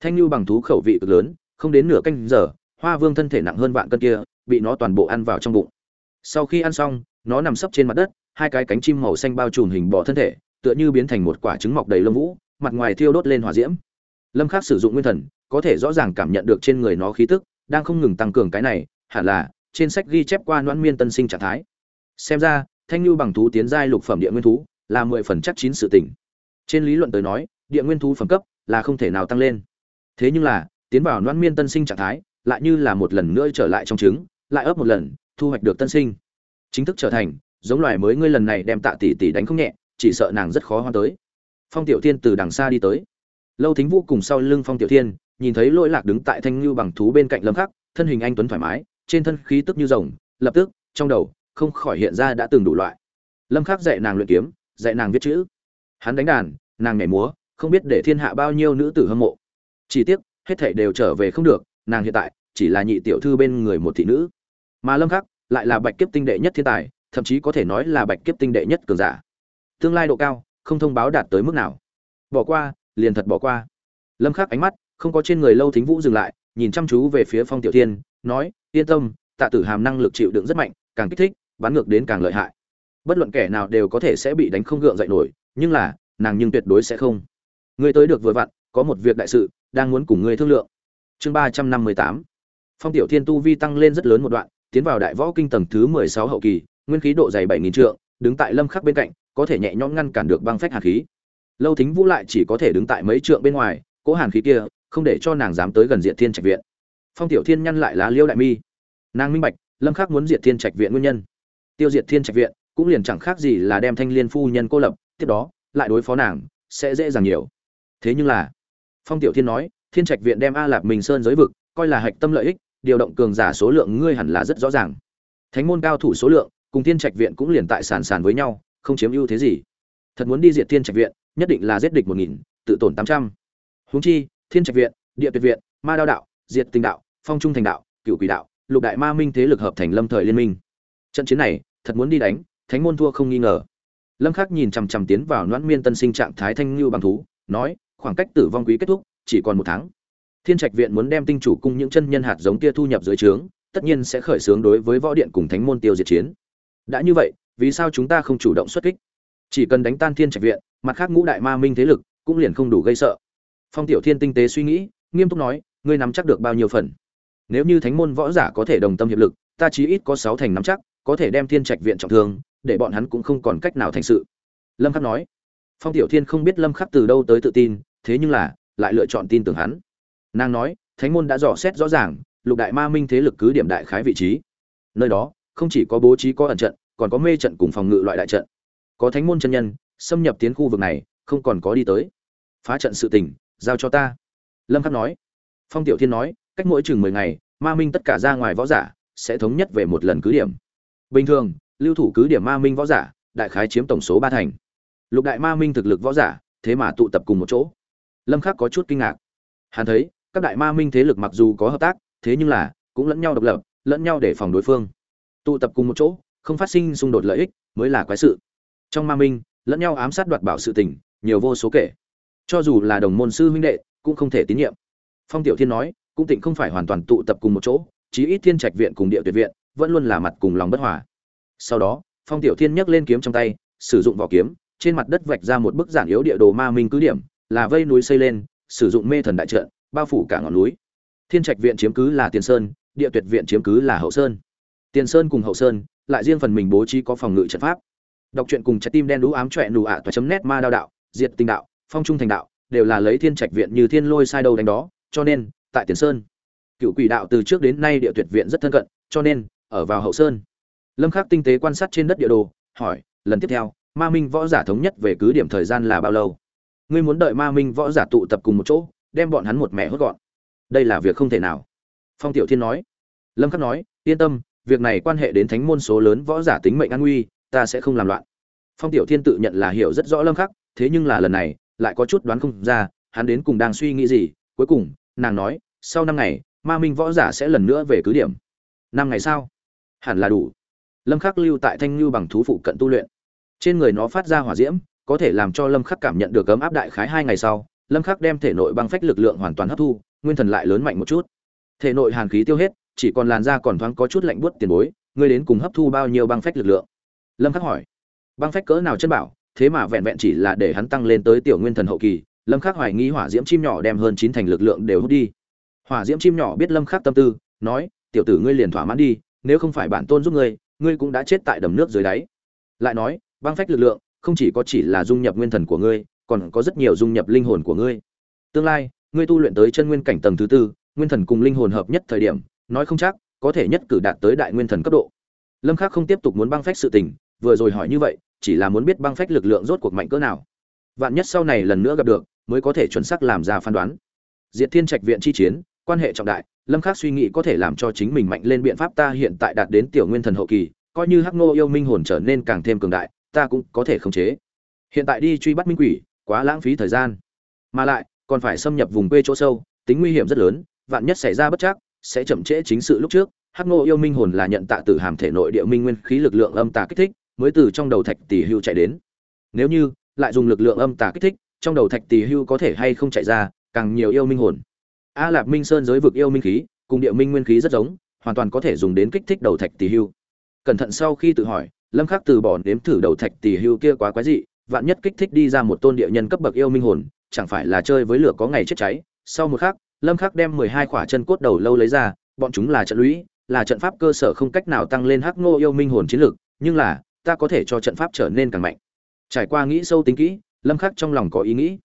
[SPEAKER 1] Thanh lưu bằng thú khẩu vị cực lớn, không đến nửa canh giờ, hoa vương thân thể nặng hơn vạn cân kia, bị nó toàn bộ ăn vào trong bụng. Sau khi ăn xong, nó nằm sấp trên mặt đất, hai cái cánh chim màu xanh bao trùm hình bò thân thể, tựa như biến thành một quả trứng mọc đầy lông vũ, mặt ngoài thiêu đốt lên hỏa diễm. Lâm khắc sử dụng nguyên thần có thể rõ ràng cảm nhận được trên người nó khí tức, đang không ngừng tăng cường cái này, hẳn là, trên sách ghi chép qua noãn miên tân sinh trạng thái. Xem ra, thanh lưu bằng thú tiến giai lục phẩm địa nguyên thú, là mười phần chắc chín sự tỉnh trên lý luận tới nói, địa nguyên thú phẩm cấp là không thể nào tăng lên. Thế nhưng là, tiến vào noãn miên tân sinh trạng thái, lại như là một lần nữa trở lại trong trứng, lại ấp một lần, thu hoạch được tân sinh. Chính thức trở thành, giống loài mới ngươi lần này đem tạ tỷ tỷ đánh không nhẹ, chỉ sợ nàng rất khó hoa tới. Phong tiểu thiên từ đằng xa đi tới. Lâu thính vũ cùng sau lưng phong tiểu thiên nhìn thấy lỗi lạc đứng tại thanh lưu bằng thú bên cạnh lâm khắc, thân hình anh tuấn thoải mái, trên thân khí tức như rồng, lập tức, trong đầu, không khỏi hiện ra đã từng đủ loại. Lâm khắc dạy nàng luyện kiếm, dạy nàng viết chữ. Hắn đánh đàn, nàng nhảy múa, không biết để thiên hạ bao nhiêu nữ tử hâm mộ. Chỉ tiếc, hết thảy đều trở về không được, nàng hiện tại, chỉ là nhị tiểu thư bên người một thị nữ. Mà lâm khắc, lại là bạch kiếp tinh đệ nhất thiên tài, thậm chí có thể nói là bạch kiếp tinh đệ nhất cường giả. Tương lai độ cao, không thông báo đạt tới mức nào. Bỏ qua, liền thật bỏ qua. Lâm khắc ánh mắt không có trên người lâu thính vũ dừng lại, nhìn chăm chú về phía phong tiểu thiên, nói, yên tâm, tạ tử hàm năng lực chịu đựng rất mạnh, càng kích thích, bắn ngược đến càng lợi hại. Bất luận kẻ nào đều có thể sẽ bị đánh không gượng dậy nổi, nhưng là, nàng nhưng tuyệt đối sẽ không. Ngươi tới được vừa vặn, có một việc đại sự, đang muốn cùng ngươi thương lượng. Chương ba trăm năm mươi tám. Phong tiểu thiên tu vi tăng lên rất lớn một đoạn, tiến vào đại võ kinh tầng thứ mười sáu hậu kỳ, nguyên khí độ dày bảy nghìn trượng, đứng tại lâm khắc bên cạnh, có thể nhẹ nhõm ngăn cản được băng phách hàn khí. Lâu thính vũ lại chỉ có thể đứng tại mấy trượng bên ngoài, cố hàn khí kia không để cho nàng dám tới gần diện thiên trạch viện. Phong tiểu thiên nhăn lại lá liêu đại mi. Nàng minh bạch, lâm khắc muốn diệt thiên trạch viện nguyên nhân. Tiêu diệt thiên trạch viện cũng liền chẳng khác gì là đem thanh liên phu nhân cô lập, tiếp đó, lại đối phó nàng, sẽ dễ dàng nhiều. Thế nhưng là, phong tiểu thiên nói, thiên trạch viện đem a lạp minh sơn giới vực, coi là hạch tâm lợi ích, điều động cường giả số lượng ngươi hẳn là rất rõ ràng. Thánh môn cao thủ số lượng, cùng thiên trạch viện cũng liền tại sàn sàn với nhau, không chiếm ưu thế gì. Thật muốn đi diệt thiên trạch viện, nhất định là giết địch một nghìn, tự tổn tám trăm. Huống chi thiên trạch viện, địa tuyệt viện, ma đao đạo, diệt tình đạo, phong trung thành đạo cựu quỷ đạo, lục đại ma minh thế lực hợp thành lâm thời liên minh. Trận chiến này, thật muốn đi đánh, thánh môn thua không nghi ngờ. Lâm khắc nhìn chằm chằm tiến vào noãn miên tân sinh trạng thái thanh lưu bằng thú, nói, khoảng cách tử vong quý kết thúc, chỉ còn một tháng. Thiên trạch viện muốn đem tinh chủ cung những chân nhân hạt giống kia thu nhập dưới trướng, tất nhiên sẽ khởi xướng đối với võ điện cùng thánh môn tiêu diệt chiến. Đã như vậy, vì sao chúng ta không chủ động xuất kích? Chỉ cần đánh tan thiên trạch viện, mặt khác ngũ đại ma minh thế lực cũng liền không đủ gây sợ phong tiểu thiên tinh tế suy nghĩ, nghiêm túc nói, ngươi nắm chắc được bao nhiêu phần? Nếu như thánh môn võ giả có thể đồng tâm hiệp lực, ta chí ít có sáu thành nắm chắc, có thể đem thiên trạch viện trọng thương, để bọn hắn cũng không còn cách nào thành sự. Lâm khắc nói. Phong tiểu thiên không biết lâm khắc từ đâu tới tự tin, thế nhưng là, lại lựa chọn tin tưởng hắn. Nàng nói, thánh môn đã dò xét rõ ràng, lục đại ma minh thế lực cứ điểm đại khái vị trí. Nơi đó, không chỉ có bố trí có ẩn trận, còn có mê trận cùng phòng ngự loại đại trận. Có thánh môn chân nhân, xâm nhập tiến khu vực này, không còn có đi tới. Phá trận sự tình giao cho ta. Lâm khắc nói. Phong tiểu thiên nói, cách mỗi chừng mười ngày, ma minh tất cả ra ngoài võ giả sẽ thống nhất về một lần cứ điểm. Bình thường, lưu thủ cứ điểm ma minh võ giả, đại khái chiếm tổng số ba thành. Lục đại ma minh thực lực võ giả, thế mà tụ tập cùng một chỗ. Lâm khắc có chút kinh ngạc. Hắn thấy, các đại ma minh thế lực mặc dù có hợp tác, thế nhưng là, cũng lẫn nhau độc lập, lẫn nhau để phòng đối phương. Tụ tập cùng một chỗ, không phát sinh xung đột lợi ích, mới là quái sự. Trong ma minh, lẫn nhau ám sát đoạt bảo sự tình, nhiều vô số kể cho dù là đồng môn sư huynh đệ, cũng không thể tín nhiệm. Phong tiểu thiên nói, cũng tịnh không phải hoàn toàn tụ tập cùng một chỗ, chí ít thiên trạch viện cùng địa tuyệt viện vẫn luôn là mặt cùng lòng bất hòa. Sau đó, phong tiểu thiên nhấc lên kiếm trong tay, sử dụng vỏ kiếm, trên mặt đất vạch ra một bức giản yếu địa đồ ma minh cứ điểm, là vây núi xây lên, sử dụng mê thần đại trận, bao phủ cả ngọn núi. Thiên trạch viện chiếm cứ là tiền sơn, địa tuyệt viện chiếm cứ là hậu sơn. Tiền sơn cùng hậu sơn, lại riêng phần mình bố trí có phòng ngự trận pháp. Đọc truyện cùng trái tim đen đũ ám trọe nụ ạ toa chấm nét ma đao đạo, diệt tinh đạo phong trung thành đạo, đều là lấy thiên trạch viện như thiên lôi sai đầu đánh đó, cho nên, tại tiền sơn, cựu quỷ đạo từ trước đến nay địa tuyệt viện rất thân cận, cho nên, ở vào hậu sơn. Lâm khắc tinh tế quan sát trên đất địa đồ, hỏi, lần tiếp theo, ma minh võ giả thống nhất về cứ điểm thời gian là bao lâu? Ngươi muốn đợi ma minh võ giả tụ tập cùng một chỗ, đem bọn hắn một mẹ hốt gọn. Đây là việc không thể nào. Phong tiểu thiên nói. Lâm khắc nói, yên tâm, việc này quan hệ đến thánh môn số lớn võ giả tính mệnh an nguy, ta sẽ không làm loạn. Phong tiểu thiên tự nhận là hiểu rất rõ lâm khắc, thế nhưng là lần này lại có chút đoán không ra, hắn đến cùng đang suy nghĩ gì. Cuối cùng, nàng nói, sau năm ngày, ma minh võ giả sẽ lần nữa về cứ điểm. Năm ngày sau, hẳn là đủ. Lâm khắc lưu tại thanh lưu bằng thú phụ cận tu luyện. Trên người nó phát ra hỏa diễm, có thể làm cho lâm khắc cảm nhận được ấm áp đại khái hai ngày sau, lâm khắc đem thể nội băng phách lực lượng hoàn toàn hấp thu, nguyên thần lại lớn mạnh một chút. Thể nội hàn khí tiêu hết, chỉ còn làn da còn thoáng có chút lạnh buốt tiền bối, ngươi đến cùng hấp thu bao nhiêu băng phách lực lượng? Lâm khắc hỏi. Băng phách cỡ nào chân bảo? Thế mà vẹn vẹn chỉ là để hắn tăng lên tới tiểu nguyên thần hậu kỳ, lâm khắc hoài nghi hỏa diễm chim nhỏ đem hơn chín thành lực lượng đều hút đi. Hỏa diễm chim nhỏ biết lâm khắc tâm tư, nói, tiểu tử ngươi liền thỏa mãn đi, nếu không phải bản tôn giúp ngươi ngươi cũng đã chết tại đầm nước dưới đáy. Lại nói, băng phách lực lượng, không chỉ có chỉ là dung nhập nguyên thần của ngươi, còn có rất nhiều dung nhập linh hồn của ngươi. Tương lai, ngươi tu luyện tới chân nguyên cảnh tầng thứ tư, nguyên thần cùng linh hồn hợp nhất thời điểm, nói không chắc, có thể nhất cử đạt tới đại nguyên thần cấp độ. Lâm khắc không tiếp tục muốn băng phách sự tình, vừa rồi hỏi như vậy chỉ là muốn biết băng phách lực lượng rốt cuộc mạnh cỡ nào. Vạn nhất sau này lần nữa gặp được, mới có thể chuẩn xác làm ra phán đoán. Diệt thiên trạch viện chi chiến, quan hệ trọng đại, lâm khắc suy nghĩ có thể làm cho chính mình mạnh lên biện pháp ta hiện tại đạt đến tiểu nguyên thần hậu kỳ, coi như hắc nô yêu minh hồn trở nên càng thêm cường đại, ta cũng có thể khống chế. Hiện tại đi truy bắt minh quỷ, quá lãng phí thời gian. Mà lại, còn phải xâm nhập vùng quê chỗ sâu, tính nguy hiểm rất lớn, vạn nhất xảy ra bất chắc, sẽ chậm trễ chính sự lúc trước. Hắc nô yêu minh hồn là nhận tạ tử hàm thể nội địa minh nguyên khí lực lượng âm tà kích thích mới từ trong đầu thạch tỷ hưu chạy đến. Nếu như lại dùng lực lượng âm tà kích thích, trong đầu thạch tỷ hưu có thể hay không chạy ra, càng nhiều yêu minh hồn. A lạp minh sơn giới vực yêu minh khí, cùng địa minh nguyên khí rất giống, hoàn toàn có thể dùng đến kích thích đầu thạch tỷ hưu. Cẩn thận sau khi tự hỏi, lâm khắc từ bỏ nếm thử đầu thạch tỷ hưu kia quá quái dị, vạn nhất kích thích đi ra một tôn địa nhân cấp bậc yêu minh hồn, chẳng phải là chơi với lửa có ngày chết cháy. Sau một khắc, lâm khắc đem 12 quả chân cốt đầu lâu lấy ra, bọn chúng là trận lũy, là trận pháp cơ sở không cách nào tăng lên hắc ngô yêu minh hồn chiến lực nhưng là ta có thể cho trận pháp trở nên càng mạnh. Trải qua nghĩ sâu tính kỹ, lâm khắc trong lòng có ý nghĩ.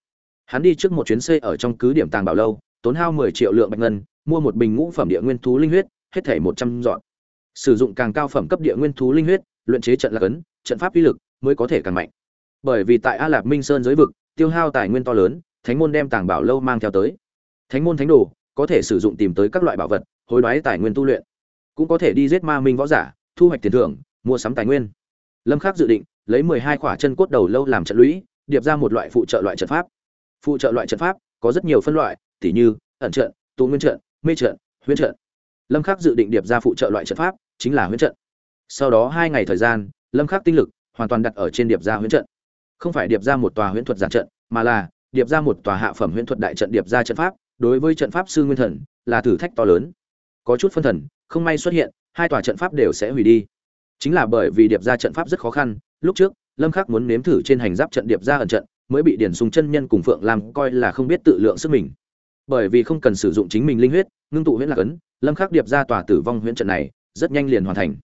[SPEAKER 1] Hắn đi trước một chuyến xe ở trong cứ điểm tàng bảo lâu, tốn hao 10 triệu lượng bạch ngân, mua một bình ngũ phẩm địa nguyên thú linh huyết, hết thảy 100 dọn. Sử dụng càng cao phẩm cấp địa nguyên thú linh huyết, luyện chế trận lạc ấn, trận pháp uy lực mới có thể càng mạnh. Bởi vì tại a lạp minh sơn giới vực, tiêu hao tài nguyên to lớn, thánh môn đem tàng bảo lâu mang theo tới. Thánh môn thánh đồ có thể sử dụng tìm tới các loại bảo vật, hối đoái tài nguyên tu luyện. Cũng có thể đi giết ma minh võ giả, thu hoạch tiền thưởng, mua sắm tài nguyên lâm khắc dự định lấy 12 khỏa chân cốt đầu lâu làm trận lũy, điệp ra một loại phụ trợ loại trận pháp. Phụ trợ loại trận pháp có rất nhiều phân loại, tỉ như ẩn trận tụ nguyên trận, mê trận, huyễn trận. Lâm khắc dự định điệp ra phụ trợ loại trận pháp chính là huyễn trận. Sau đó hai ngày thời gian, lâm khắc tinh lực hoàn toàn đặt ở trên điệp ra huyễn trận. Không phải điệp ra một tòa huyễn thuật giản trận, mà là điệp ra một tòa hạ phẩm huyễn thuật đại trận điệp ra trận pháp, đối với trận pháp sư nguyên thần là thử thách to lớn. Có chút phân thần, không may xuất hiện, hai tòa trận pháp đều sẽ hủy đi chính là bởi vì điệp ra trận pháp rất khó khăn, lúc trước, lâm khắc muốn nếm thử trên hành giáp trận điệp ra ẩn trận, mới bị điển sùng chân nhân cùng phượng làm coi là không biết tự lượng sức mình. Bởi vì không cần sử dụng chính mình linh huyết, ngưng tụ huyễn lạc ấn, lâm khắc điệp ra tòa tử vong huyễn trận này, rất nhanh liền hoàn thành.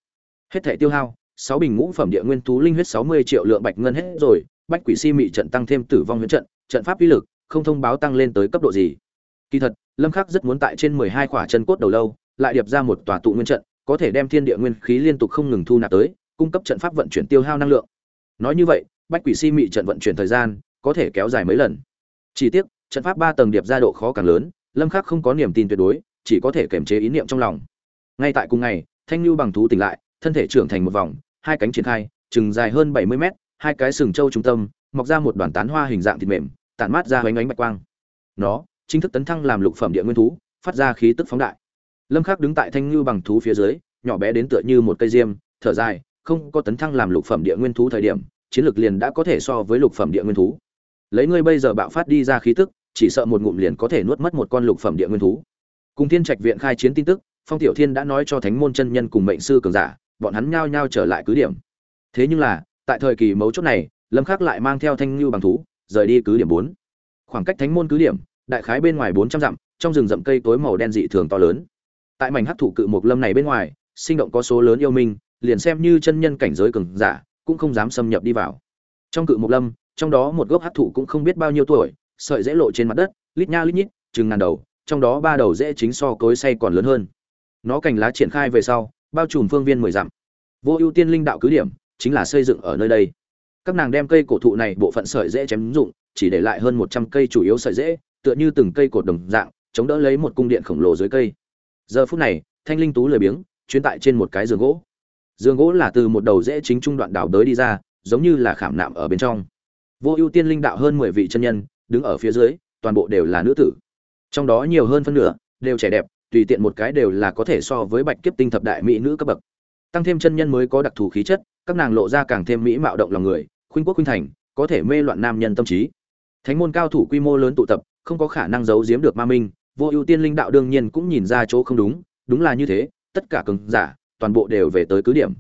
[SPEAKER 1] Hết thể tiêu hao, sáu bình ngũ phẩm địa nguyên thú linh huyết 60 triệu lượng bạch ngân hết rồi, bách quỷ si mị trận tăng thêm tử vong huyễn trận trận pháp uy lực, không thông báo tăng lên tới cấp độ gì. Kỳ thật, lâm khắc rất muốn tại trên 12 khỏa chân cốt đầu lâu, lại điệp ra một tòa tụ nguyên trận có thể đem thiên địa nguyên khí liên tục không ngừng thu nạp tới, cung cấp trận pháp vận chuyển tiêu hao năng lượng. Nói như vậy, bách quỷ si mị trận vận chuyển thời gian có thể kéo dài mấy lần. Chỉ tiếc, trận pháp ba tầng điệp ra độ khó càng lớn, lâm khắc không có niềm tin tuyệt đối, chỉ có thể kiềm chế ý niệm trong lòng. Ngay tại cùng ngày, thanh lưu bằng thú tỉnh lại, thân thể trưởng thành một vòng, hai cánh triển khai, chừng dài hơn 70 mét, hai cái sừng trâu trung tâm, mọc ra một đoàn tán hoa hình dạng thịt mềm, tản mát ra ánh ánh bạch quang. Nó, chính thức tấn thăng làm lục phẩm địa nguyên thú, phát ra khí tức phóng đại lâm khắc đứng tại thanh lưu bằng thú phía dưới, nhỏ bé đến tựa như một cây diêm, thở dài, không có tấn thăng làm lục phẩm địa nguyên thú thời điểm, chiến lược liền đã có thể so với lục phẩm địa nguyên thú. Lấy ngươi bây giờ bạo phát đi ra khí tức, chỉ sợ một ngụm liền có thể nuốt mất một con lục phẩm địa nguyên thú. Cùng thiên trạch viện khai chiến tin tức, phong tiểu thiên đã nói cho thánh môn chân nhân cùng mệnh sư cường giả, bọn hắn nhao nhao trở lại cứ điểm. Thế nhưng là, tại thời kỳ mấu chốt này, lâm khắc lại mang theo thanh lưu bằng thú, rời đi cứ điểm 4. khoảng cách thánh môn cứ điểm, đại khái bên ngoài 400 dặm, trong rừng rậm cây tối màu đen dị thường to lớn tại mảnh hắc thủ cự mộc lâm này bên ngoài, sinh động có số lớn yêu minh, liền xem như chân nhân cảnh giới cường giả, cũng không dám xâm nhập đi vào. Trong cự mộc lâm, trong đó một gốc hắc thụ cũng không biết bao nhiêu tuổi, sợi dễ lộ trên mặt đất, lít nha lít nhít, chừng ngàn đầu, trong đó ba đầu dễ chính so cối say còn lớn hơn. Nó cành lá triển khai về sau, bao trùm phương viên mười dặm. Vô ưu tiên linh đạo cứ điểm, chính là xây dựng ở nơi đây. Các nàng đem cây cổ thụ này bộ phận sợi dễ chém dụng, chỉ để lại hơn một trăm cây chủ yếu sợi dễ, tựa như từng cây cột đồng dạng, chống đỡ lấy một cung điện khổng lồ dưới cây giờ phút này, thanh linh tú lười biếng, chuyến tại trên một cái giường gỗ. Giường gỗ là từ một đầu rễ chính trung đoạn đảo đới đi ra, giống như là khảm nạm ở bên trong. Vô ưu tiên linh đạo hơn mười vị chân nhân, đứng ở phía dưới, toàn bộ đều là nữ tử. Trong đó nhiều hơn phân nửa, đều trẻ đẹp, tùy tiện một cái đều là có thể so với bạch kiếp tinh thập đại mỹ nữ cấp bậc. Tăng thêm chân nhân mới có đặc thù khí chất, các nàng lộ ra càng thêm mỹ mạo động lòng người, khuynh quốc khuynh thành, có thể mê loạn nam nhân tâm trí. Thánh môn cao thủ quy mô lớn tụ tập, không có khả năng giấu giếm được ma minh vô ưu tiên linh đạo đương nhiên cũng nhìn ra chỗ không đúng đúng là như thế, tất cả cường giả, toàn bộ đều về tới cứ điểm.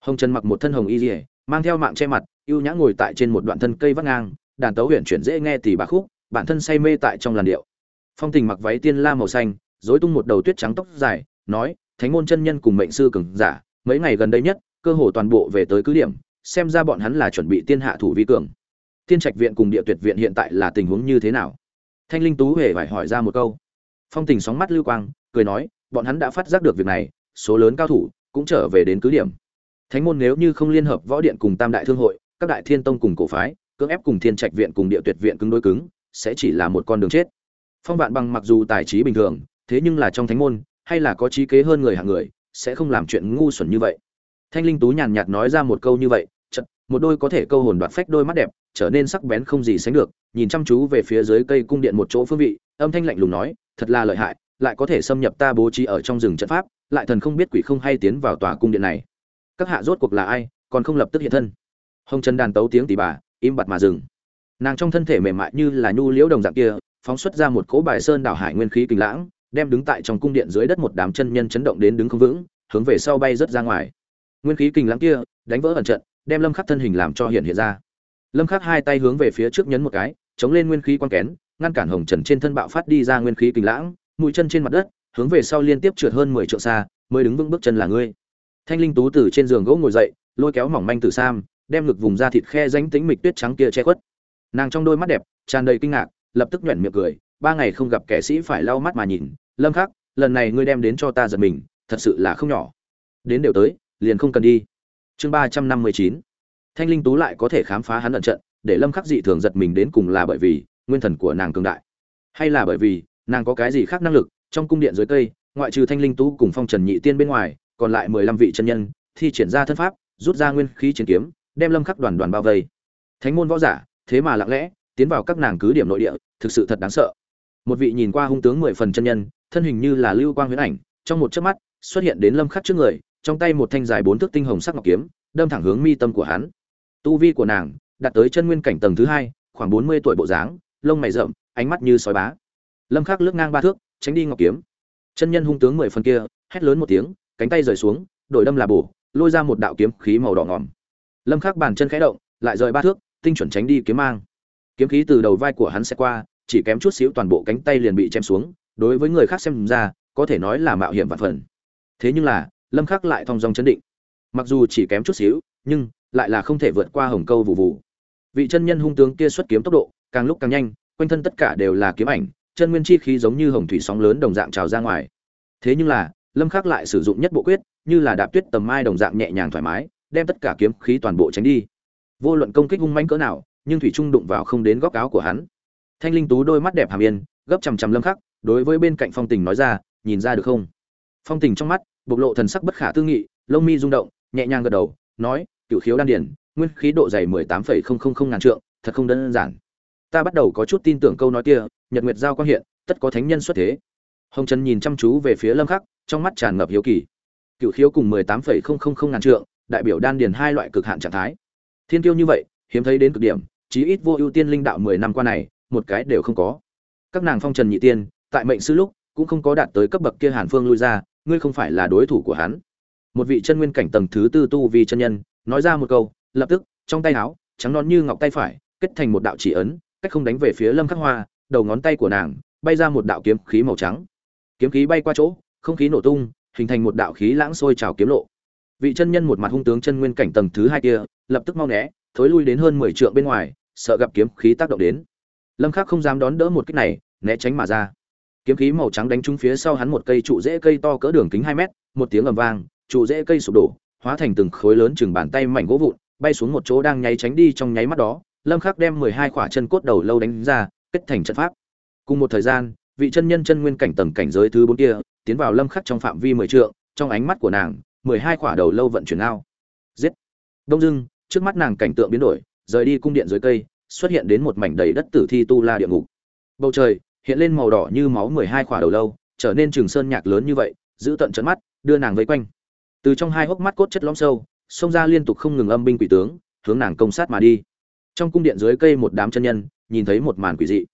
[SPEAKER 1] Hồng trần mặc một thân hồng y dỉa mang theo mạng che mặt, ưu nhã ngồi tại trên một đoạn thân cây vắt ngang, đàn tấu huyện chuyển dễ nghe tỉ bà khúc, bản thân say mê tại trong làn điệu. Phong tình mặc váy tiên la màu xanh dối tung một đầu tuyết trắng tóc dài, nói, thánh môn chân nhân cùng mệnh sư cường giả, mấy ngày gần đây nhất, cơ hồ toàn bộ về tới cứ điểm, xem ra bọn hắn là chuẩn bị tiên hạ thủ vi cường. Tiên trạch viện cùng địa tuyệt viện hiện tại là tình huống như thế nào? Thanh linh tú hề phải hỏi ra một câu phong tình sóng mắt lưu quang, cười nói, bọn hắn đã phát giác được việc này, số lớn cao thủ cũng trở về đến cứ điểm. Thánh môn nếu như không liên hợp võ điện cùng tam đại thương hội, các đại thiên tông cùng cổ phái, cưỡng ép cùng thiên trạch viện cùng địa tuyệt viện cứng đối cứng, sẽ chỉ là một con đường chết. Phong vạn bằng mặc dù tài trí bình thường, thế nhưng là trong thánh môn, hay là có trí kế hơn người hạng người, sẽ không làm chuyện ngu xuẩn như vậy. Thanh linh tú nhàn nhạt nói ra một câu như vậy chật một đôi có thể câu hồn đoạt phách đôi mắt đẹp, trở nên sắc bén không gì sánh được nhìn chăm chú về phía dưới cây cung điện một chỗ phương vị, âm thanh lạnh lùng nói, thật là lợi hại, lại có thể xâm nhập ta bố trí ở trong rừng trận pháp, lại thần không biết quỷ không hay tiến vào tòa cung điện này. Các hạ rốt cuộc là ai, còn không lập tức hiện thân. Hồng trần đàn tấu tiếng tỷ bà, im bặt mà dừng. Nàng trong thân thể mềm mại như là nhu liễu đồng dạng kia, phóng xuất ra một cỗ bài sơn đảo hải nguyên khí kinh lãng, đem đứng tại trong cung điện dưới đất một đám chân nhân chấn động đến đứng không vững, hướng về sau bay rất ra ngoài. Nguyên khí kinh lãng kia, đánh vỡ ẩn trận, đem lâm khắc thân hình làm cho hiện hiện ra. Lâm khắc hai tay hướng về phía trước nhấn một cái chống lên nguyên khí quan kén, ngăn cản hồng trần trên thân bạo phát đi ra nguyên khí kinh lãng, mũi chân trên mặt đất, hướng về sau liên tiếp trượt hơn 10 trượng xa, mới đứng vững bước chân là ngươi. Thanh linh tú từ trên giường gỗ ngồi dậy, lôi kéo mỏng manh từ sam, đem ngực vùng da thịt khe rãnh tính mịch tuyết trắng kia che khuất. Nàng trong đôi mắt đẹp, tràn đầy kinh ngạc, lập tức nhuyễn miệng cười, ba ngày không gặp kẻ sĩ phải lau mắt mà nhìn, lâm khắc, lần này ngươi đem đến cho ta giật mình, thật sự là không nhỏ. Đến đều tới, liền không cần đi. Chương ba trăm năm mươi chín. Thanh linh tú lại có thể khám phá hắn ẩn trận để lâm khắc dị thường giật mình đến cùng là bởi vì nguyên thần của nàng cường đại, hay là bởi vì nàng có cái gì khác năng lực trong cung điện dưới cây, ngoại trừ thanh linh tú cùng phong trần nhị tiên bên ngoài, còn lại mười lăm vị chân nhân thi triển ra thân pháp, rút ra nguyên khí chiến kiếm, đem lâm khắc đoàn đoàn bao vây. Thánh môn võ giả, thế mà lặng lẽ tiến vào các nàng cứ điểm nội địa, thực sự thật đáng sợ. Một vị nhìn qua hung tướng mười phần chân nhân, thân hình như là lưu quang huyễn ảnh, trong một chớp mắt xuất hiện đến lâm khắc trước người, trong tay một thanh dài bốn thước tinh hồng sắc ngọc kiếm, đâm thẳng hướng mi tâm của hắn. Tu vi của nàng đạt tới chân nguyên cảnh tầng thứ hai, khoảng bốn mươi tuổi bộ dáng, lông mày rậm, ánh mắt như sói bá. Lâm khắc lướt ngang ba thước, tránh đi ngọc kiếm. Chân nhân hung tướng mười phần kia, hét lớn một tiếng, cánh tay rời xuống, đổi đâm là bổ, lôi ra một đạo kiếm khí màu đỏ ngỏm lâm khắc bàn chân khẽ động, lại rời ba thước, tinh chuẩn tránh đi kiếm mang. Kiếm khí từ đầu vai của hắn sẽ qua, chỉ kém chút xíu toàn bộ cánh tay liền bị chém xuống, đối với người khác xem ra, có thể nói là mạo hiểm vạn phần. Thế nhưng là, lâm khắc lại thong dong chấn định. Mặc dù chỉ kém chút xíu, nhưng lại là không thể vượt qua hồng câu vụ vụ vị chân nhân hung tướng kia xuất kiếm tốc độ, càng lúc càng nhanh, quanh thân tất cả đều là kiếm ảnh, chân nguyên chi khí giống như hồng thủy sóng lớn đồng dạng trào ra ngoài. Thế nhưng là, lâm khắc lại sử dụng nhất bộ quyết, như là đạp tuyết tầm mai đồng dạng nhẹ nhàng thoải mái, đem tất cả kiếm khí toàn bộ tránh đi. Vô luận công kích hung mãnh cỡ nào, nhưng thủy trung đụng vào không đến góc áo của hắn. Thanh linh tú đôi mắt đẹp hàm yên, gấp chằm chằm lâm khắc, đối với bên cạnh phong tình nói ra, nhìn ra được không? Phong tình trong mắt, bộc lộ thần sắc bất khả tư nghị, lông mi rung động, nhẹ nhàng gật đầu, nói Cựu khiếu đan điển nguyên khí độ dày mười tám phẩy không không không ngàn trượng, thật không đơn giản. Ta bắt đầu có chút tin tưởng câu nói kia, nhật nguyệt giao quang hiện, tất có thánh nhân xuất thế. Hồng trần nhìn chăm chú về phía lâm khắc, trong mắt tràn ngập hiếu kỳ. Cựu khiếu cùng mười tám phẩy không không không ngàn trượng, đại biểu đan điền hai loại cực hạn trạng thái. Thiên tiêu như vậy, hiếm thấy đến cực điểm, chí ít vô ưu tiên linh đạo mười năm qua này, một cái đều không có. Các nàng phong trần nhị tiên, tại mệnh sư lúc, cũng không có đạt tới cấp bậc kia hàn phương lui ra, ngươi không phải là đối thủ của hắn. Một vị chân nguyên cảnh tầng thứ tư tu vì chân nhân nói ra một câu, lập tức, trong tay áo, trắng non như ngọc tay phải, kết thành một đạo chỉ ấn, cách không đánh về phía lâm khắc hoa, đầu ngón tay của nàng, bay ra một đạo kiếm khí màu trắng. Kiếm khí bay qua chỗ, không khí nổ tung, hình thành một đạo khí lãng sôi trào kiếm lộ. Vị chân nhân một mặt hung tướng chân nguyên cảnh tầng thứ hai kia, lập tức mau né, thối lui đến hơn mười trượng bên ngoài, sợ gặp kiếm khí tác động đến. Lâm khắc không dám đón đỡ một kích này, né tránh mà ra. Kiếm khí màu trắng đánh trúng phía sau hắn một cây trụ rễ cây to cỡ đường kính hai mét, một tiếng ầm vang, trụ rễ cây sụp đổ hóa thành từng khối lớn chừng bàn tay mảnh gỗ vụn, bay xuống một chỗ đang nháy tránh đi trong nháy mắt đó, lâm khắc đem mười hai khỏa chân cốt đầu lâu đánh ra, kết thành trận pháp. Cùng một thời gian, vị chân nhân chân nguyên cảnh tầng cảnh giới thứ bốn kia tiến vào lâm khắc trong phạm vi mười trượng, trong ánh mắt của nàng, mười hai khỏa đầu lâu vận chuyển ao. Giết! Đông dưng trước mắt nàng cảnh tượng biến đổi, rời đi cung điện dưới cây, xuất hiện đến một mảnh đầy đất tử thi tu la địa ngục. Bầu trời hiện lên màu đỏ như máu mười hai khỏa đầu lâu, trở nên trường sơn nhạc lớn như vậy, giữ tận trận mắt, đưa nàng vây quanh từ trong hai hốc mắt cốt chất lõm sâu, xông ra liên tục không ngừng âm binh quỷ tướng, hướng nàng công sát mà đi. Trong cung điện dưới cây một đám chân nhân, nhìn thấy một màn quỷ dị.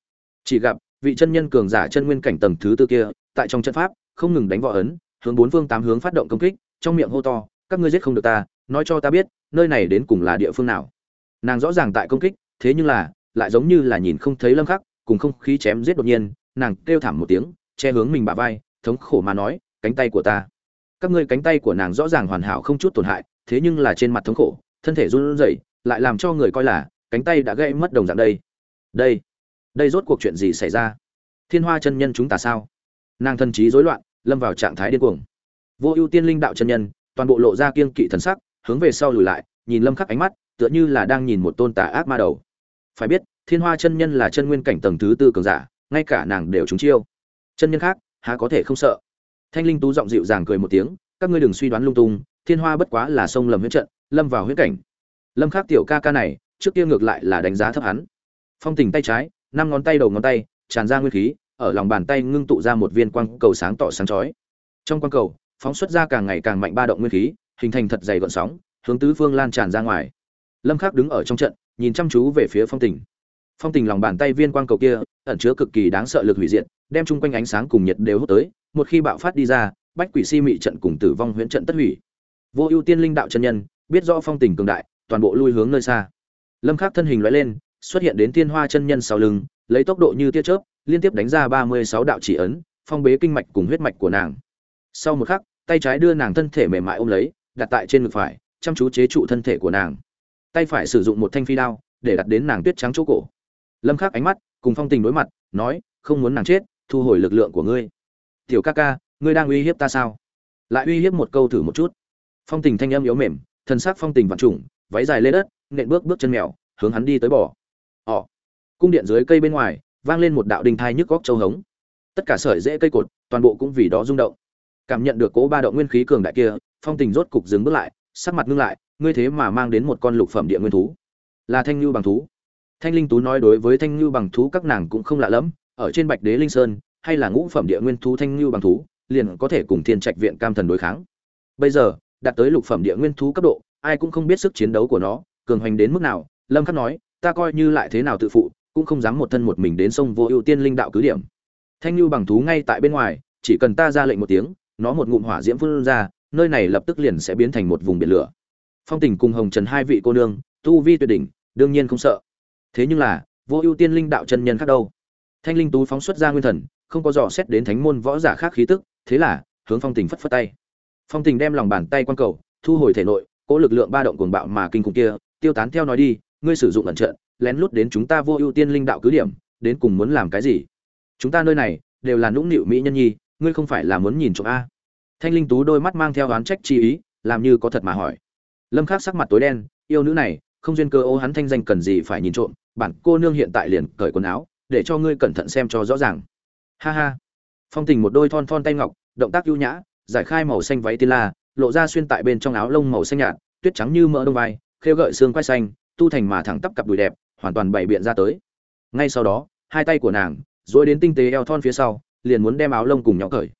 [SPEAKER 1] Chỉ gặp, vị chân nhân cường giả chân nguyên cảnh tầng thứ tư kia, tại trong trận pháp, không ngừng đánh võ ấn, hướng bốn phương tám hướng phát động công kích, trong miệng hô to, các ngươi giết không được ta, nói cho ta biết, nơi này đến cùng là địa phương nào? Nàng rõ ràng tại công kích, thế nhưng là, lại giống như là nhìn không thấy lâm khắc, cùng không khí chém giết đột nhiên, nàng kêu thảm một tiếng, che hướng mình bả vai, thống khổ mà nói, cánh tay của ta các ngươi cánh tay của nàng rõ ràng hoàn hảo không chút tổn hại, thế nhưng là trên mặt thống khổ, thân thể run rẩy, lại làm cho người coi là cánh tay đã gãy mất đồng dạng đây. Đây đây rốt cuộc chuyện gì xảy ra? Thiên hoa chân nhân chúng ta sao? Nàng thân trí rối loạn, lâm vào trạng thái điên cuồng. Vô ưu tiên linh đạo chân nhân, toàn bộ lộ ra kiên kỵ thần sắc, hướng về sau lùi lại, nhìn lâm khắc ánh mắt, tựa như là đang nhìn một tôn tà ác ma đầu. Phải biết, thiên hoa chân nhân là chân nguyên cảnh tầng thứ tư cường giả, ngay cả nàng đều trúng chiêu. Chân nhân khác, há có thể không sợ? Thanh linh tú giọng dịu dàng cười một tiếng, các ngươi đừng suy đoán lung tung, thiên hoa bất quá là sông lầm huyết trận, lâm vào huyết cảnh. Lâm khắc tiểu ca ca này, trước kia ngược lại là đánh giá thấp hắn. Phong tình tay trái, năm ngón tay đầu ngón tay, tràn ra nguyên khí, ở lòng bàn tay ngưng tụ ra một viên quang cầu sáng tỏ sáng chói. Trong quang cầu, phóng xuất ra càng ngày càng mạnh ba động nguyên khí, hình thành thật dày gợn sóng, hướng tứ phương lan tràn ra ngoài. Lâm khắc đứng ở trong trận, nhìn chăm chú về phía phong tình. Phong tình lòng bàn tay viên quang cầu kia, ẩn chứa cực kỳ đáng sợ lực hủy diệt, đem chung quanh ánh sáng cùng nhiệt đều hút tới một khi bạo phát đi ra, bách quỷ si mị trận cùng tử vong huyễn trận tất hủy. Vô ưu tiên linh đạo chân nhân, biết rõ phong tình cường đại, toàn bộ lui hướng nơi xa. Lâm khắc thân hình lóe lên, xuất hiện đến tiên hoa chân nhân sau lưng, lấy tốc độ như tia chớp, liên tiếp đánh ra 36 đạo chỉ ấn, phong bế kinh mạch cùng huyết mạch của nàng. Sau một khắc, tay trái đưa nàng thân thể mềm mại ôm lấy, đặt tại trên ngực phải, chăm chú chế trụ thân thể của nàng. Tay phải sử dụng một thanh phi đao, để đặt đến nàng tuyết trắng chỗ cổ. Lâm khắc ánh mắt, cùng phong tình đối mặt, nói, không muốn nàng chết, thu hồi lực lượng của ngươi tiểu ca ca, ngươi đang uy hiếp ta sao? Lại uy hiếp một câu thử một chút. Phong tình thanh âm yếu mềm, thân xác phong tình vạn trùng, váy dài lên đất, nện bước bước chân mèo, hướng hắn đi tới bỏ ỏ cung điện dưới cây bên ngoài, vang lên một đạo đình thai nhức góc châu hống. Tất cả sợi rễ cây cột, toàn bộ cũng vì đó rung động. Cảm nhận được cố ba động nguyên khí cường đại kia, phong tình rốt cục dừng bước lại, sắc mặt ngưng lại, ngươi thế mà mang đến một con lục phẩm địa nguyên thú. Là thanh lưu bằng thú. Thanh linh tú nói đối với thanh lưu bằng thú các nàng cũng không lạ lẫm, ở trên bạch đế linh sơn hay là ngũ phẩm địa nguyên thú thanh lưu bằng thú, liền có thể cùng thiên trạch viện cam thần đối kháng. Bây giờ, đạt tới lục phẩm địa nguyên thú cấp độ, ai cũng không biết sức chiến đấu của nó, cường hoành đến mức nào, lâm khắc nói, ta coi như lại thế nào tự phụ, cũng không dám một thân một mình đến sông vô ưu tiên linh đạo cứ điểm. Thanh lưu bằng thú ngay tại bên ngoài, chỉ cần ta ra lệnh một tiếng, nó một ngụm hỏa diễm phun ra, nơi này lập tức liền sẽ biến thành một vùng biển lửa. Phong tình cùng hồng trần hai vị cô nương, tu vi tuyệt đỉnh, đương nhiên không sợ. Thế nhưng là, vô ưu tiên linh đạo chân nhân khác đâu? Thanh linh tú phóng xuất ra nguyên thần, không có dò xét đến thánh môn võ giả khác khí tức, thế là, hướng phong tình phất phất tay. Phong tình đem lòng bàn tay quan cầu, thu hồi thể nội cỗ lực lượng ba động cuồng bạo mà kinh khủng kia, tiêu tán theo nói đi, ngươi sử dụng lẩn trận, lén lút đến chúng ta vô ưu tiên linh đạo cứ điểm, đến cùng muốn làm cái gì? Chúng ta nơi này, đều là nũng nịu mỹ nhân nhi, ngươi không phải là muốn nhìn trộm a? Thanh linh tú đôi mắt mang theo oán trách chi ý, làm như có thật mà hỏi. Lâm khắc sắc mặt tối đen, yêu nữ này, không duyên cơ ô hắn thanh danh cần gì phải nhìn trộm, bản cô nương hiện tại liền cởi quần áo để cho ngươi cẩn thận xem cho rõ ràng. Ha ha. Phong tình một đôi thon thon tay ngọc, động tác ưu nhã, giải khai màu xanh váy tiên la, lộ ra xuyên tại bên trong áo lông màu xanh nhạt, tuyết trắng như mỡ đông vai, khêu gợi xương quai xanh, tu thành mà thẳng tắp cặp đùi đẹp, hoàn toàn bày biện ra tới. Ngay sau đó, hai tay của nàng dối đến tinh tế eo thon phía sau, liền muốn đem áo lông cùng nhỏ cởi.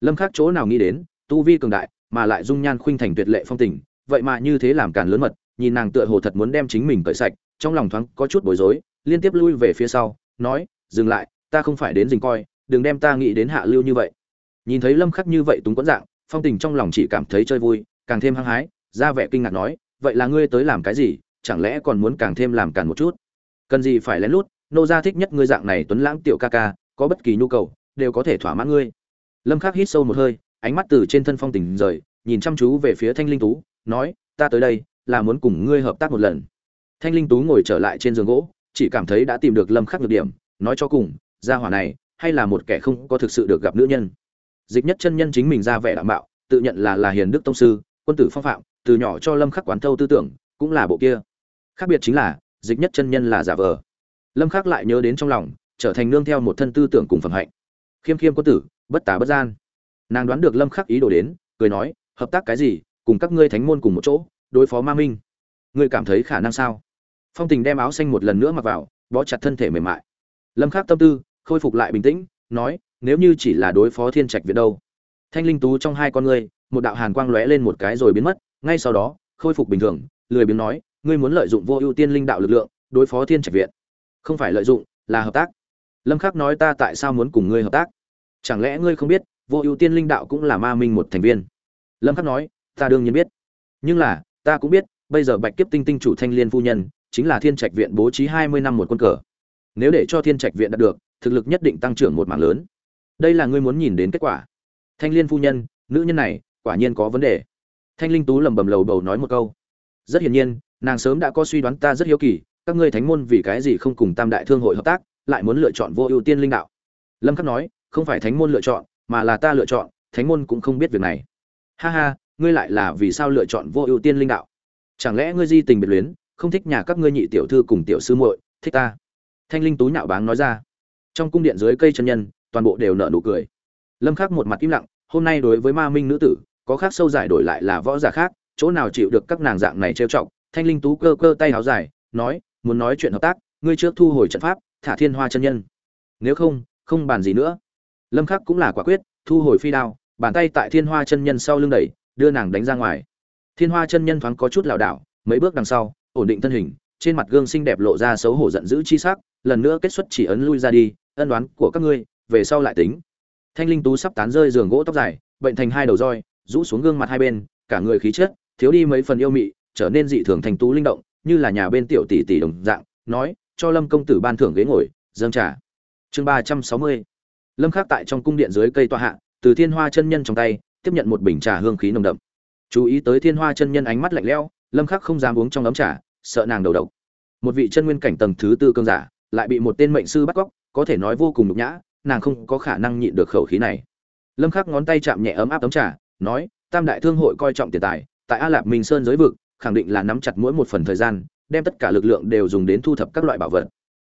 [SPEAKER 1] Lâm khắc chỗ nào nghĩ đến, tu vi cường đại, mà lại dung nhan khuynh thành tuyệt lệ phong tình, vậy mà như thế làm càn lớn mật, nhìn nàng tựa hồ thật muốn đem chính mình cởi sạch, trong lòng thoáng có chút bối rối, liên tiếp lui về phía sau nói, dừng lại, ta không phải đến dình coi, đừng đem ta nghĩ đến hạ lưu như vậy. Nhìn thấy lâm khắc như vậy túng quẫn dạng, phong tình trong lòng chỉ cảm thấy chơi vui, càng thêm hăng hái, ra vẻ kinh ngạc nói, vậy là ngươi tới làm cái gì, chẳng lẽ còn muốn càng thêm làm càng một chút? Cần gì phải lén lút, nô gia thích nhất ngươi dạng này tuấn lãng tiểu ca ca, có bất kỳ nhu cầu, đều có thể thỏa mãn ngươi. Lâm khắc hít sâu một hơi, ánh mắt từ trên thân phong tình rời, nhìn chăm chú về phía thanh linh tú, nói, ta tới đây, là muốn cùng ngươi hợp tác một lần. Thanh linh tú ngồi trở lại trên giường gỗ chỉ cảm thấy đã tìm được lâm khắc nhược điểm, nói cho cùng, gia hỏa này, hay là một kẻ không có thực sự được gặp nữ nhân. Dịch nhất chân nhân chính mình ra vẻ đảm bảo tự nhận là là hiền đức tông sư, quân tử phong phạm, từ nhỏ cho lâm khắc quán thâu tư tưởng, cũng là bộ kia. Khác biệt chính là, dịch nhất chân nhân là giả vờ. Lâm khắc lại nhớ đến trong lòng, trở thành nương theo một thân tư tưởng cùng phẩm hạnh. Khiêm khiêm quân tử, bất tà bất gian. Nàng đoán được lâm khắc ý đồ đến, cười nói, hợp tác cái gì, cùng các ngươi thánh môn cùng một chỗ, đối phó ma minh. Ngươi cảm thấy khả năng sao? Phong tình đem áo xanh một lần nữa mặc vào, bó chặt thân thể mềm mại. Lâm khắc tâm tư, khôi phục lại bình tĩnh, nói, nếu như chỉ là đối phó thiên trạch viện đâu? Thanh linh tú trong hai con ngươi, một đạo hàn quang lóe lên một cái rồi biến mất, ngay sau đó, khôi phục bình thường, lười biếng nói, ngươi muốn lợi dụng vô ưu tiên linh đạo lực lượng, đối phó thiên trạch viện không phải lợi dụng, là hợp tác. Lâm khắc nói, ta tại sao muốn cùng ngươi hợp tác? Chẳng lẽ ngươi không biết, vô ưu tiên linh đạo cũng là ma minh một thành viên? Lâm khắc nói, ta đương nhiên biết. Nhưng là, ta cũng biết, bây giờ bạch kiếp tinh tinh chủ thanh liên phu nhân chính là thiên trạch viện bố trí 20 năm một quân cờ. Nếu để cho thiên trạch viện đạt được, thực lực nhất định tăng trưởng một mảng lớn. Đây là ngươi muốn nhìn đến kết quả. Thanh liên phu nhân, nữ nhân này, quả nhiên có vấn đề. Thanh linh tú lẩm bẩm lầu bầu nói một câu. Rất hiển nhiên, nàng sớm đã có suy đoán ta rất hiếu kỳ, các ngươi thánh môn vì cái gì không cùng tam đại thương hội hợp tác, lại muốn lựa chọn vô ưu tiên linh đạo. Lâm khắc nói, không phải thánh môn lựa chọn, mà là ta lựa chọn, thánh môn cũng không biết việc này. Ha ha, ngươi lại là vì sao lựa chọn vô ưu tiên linh đạo? Chẳng lẽ ngươi di tình biệt luyến không thích nhà các ngươi nhị tiểu thư cùng tiểu sư muội, thích ta. Thanh linh tú nhạo báng nói ra. Trong cung điện dưới cây chân nhân, toàn bộ đều nở nụ cười. Lâm khắc một mặt im lặng, hôm nay đối với ma minh nữ tử, có khác sâu giải đổi lại là võ giả khác, chỗ nào chịu được các nàng dạng này trêu chọc, thanh linh tú cơ cơ tay háo dài, nói, muốn nói chuyện hợp tác, ngươi trước thu hồi trận pháp, thả thiên hoa chân nhân. Nếu không không bàn gì nữa. Lâm khắc cũng là quả quyết, thu hồi phi đao, bàn tay tại thiên hoa chân nhân sau lưng đẩy, đưa nàng đánh ra ngoài. Thiên hoa chân nhân thoáng có chút lảo đảo, mấy bước đằng sau ổn định thân hình, trên mặt gương xinh đẹp lộ ra xấu hổ giận dữ chi sắc, lần nữa kết xuất chỉ ấn lui ra đi, ân đoán của các ngươi, về sau lại tính. Thanh linh tú sắp tán rơi giường gỗ tóc dài, bệnh thành hai đầu roi, rũ xuống gương mặt hai bên, cả người khí chất, thiếu đi mấy phần yêu mị, trở nên dị thường thành tú linh động, như là nhà bên tiểu tỷ tỷ đồng dạng, nói, cho lâm công tử ban thưởng ghế ngồi, dâng trà. Chương ba trăm sáu mươi. Lâm khắc tại trong cung điện dưới cây tọa hạ, từ thiên hoa chân nhân trong tay, tiếp nhận một bình trà hương khí nồng đậm. Chú ý tới thiên hoa chân nhân ánh mắt lạnh lẽo lâm khắc không dám uống trong ấm trà, sợ nàng đầu độc. Một vị chân nguyên cảnh tầng thứ tư cương giả, lại bị một tên mệnh sư bắt cóc, có thể nói vô cùng nhục nhã, nàng không có khả năng nhịn được khẩu khí này. Lâm khắc ngón tay chạm nhẹ ấm áp ấm trà, nói, tam đại thương hội coi trọng tiền tài, tại a lạp minh sơn giới vực, khẳng định là nắm chặt mỗi một phần thời gian, đem tất cả lực lượng đều dùng đến thu thập các loại bảo vật.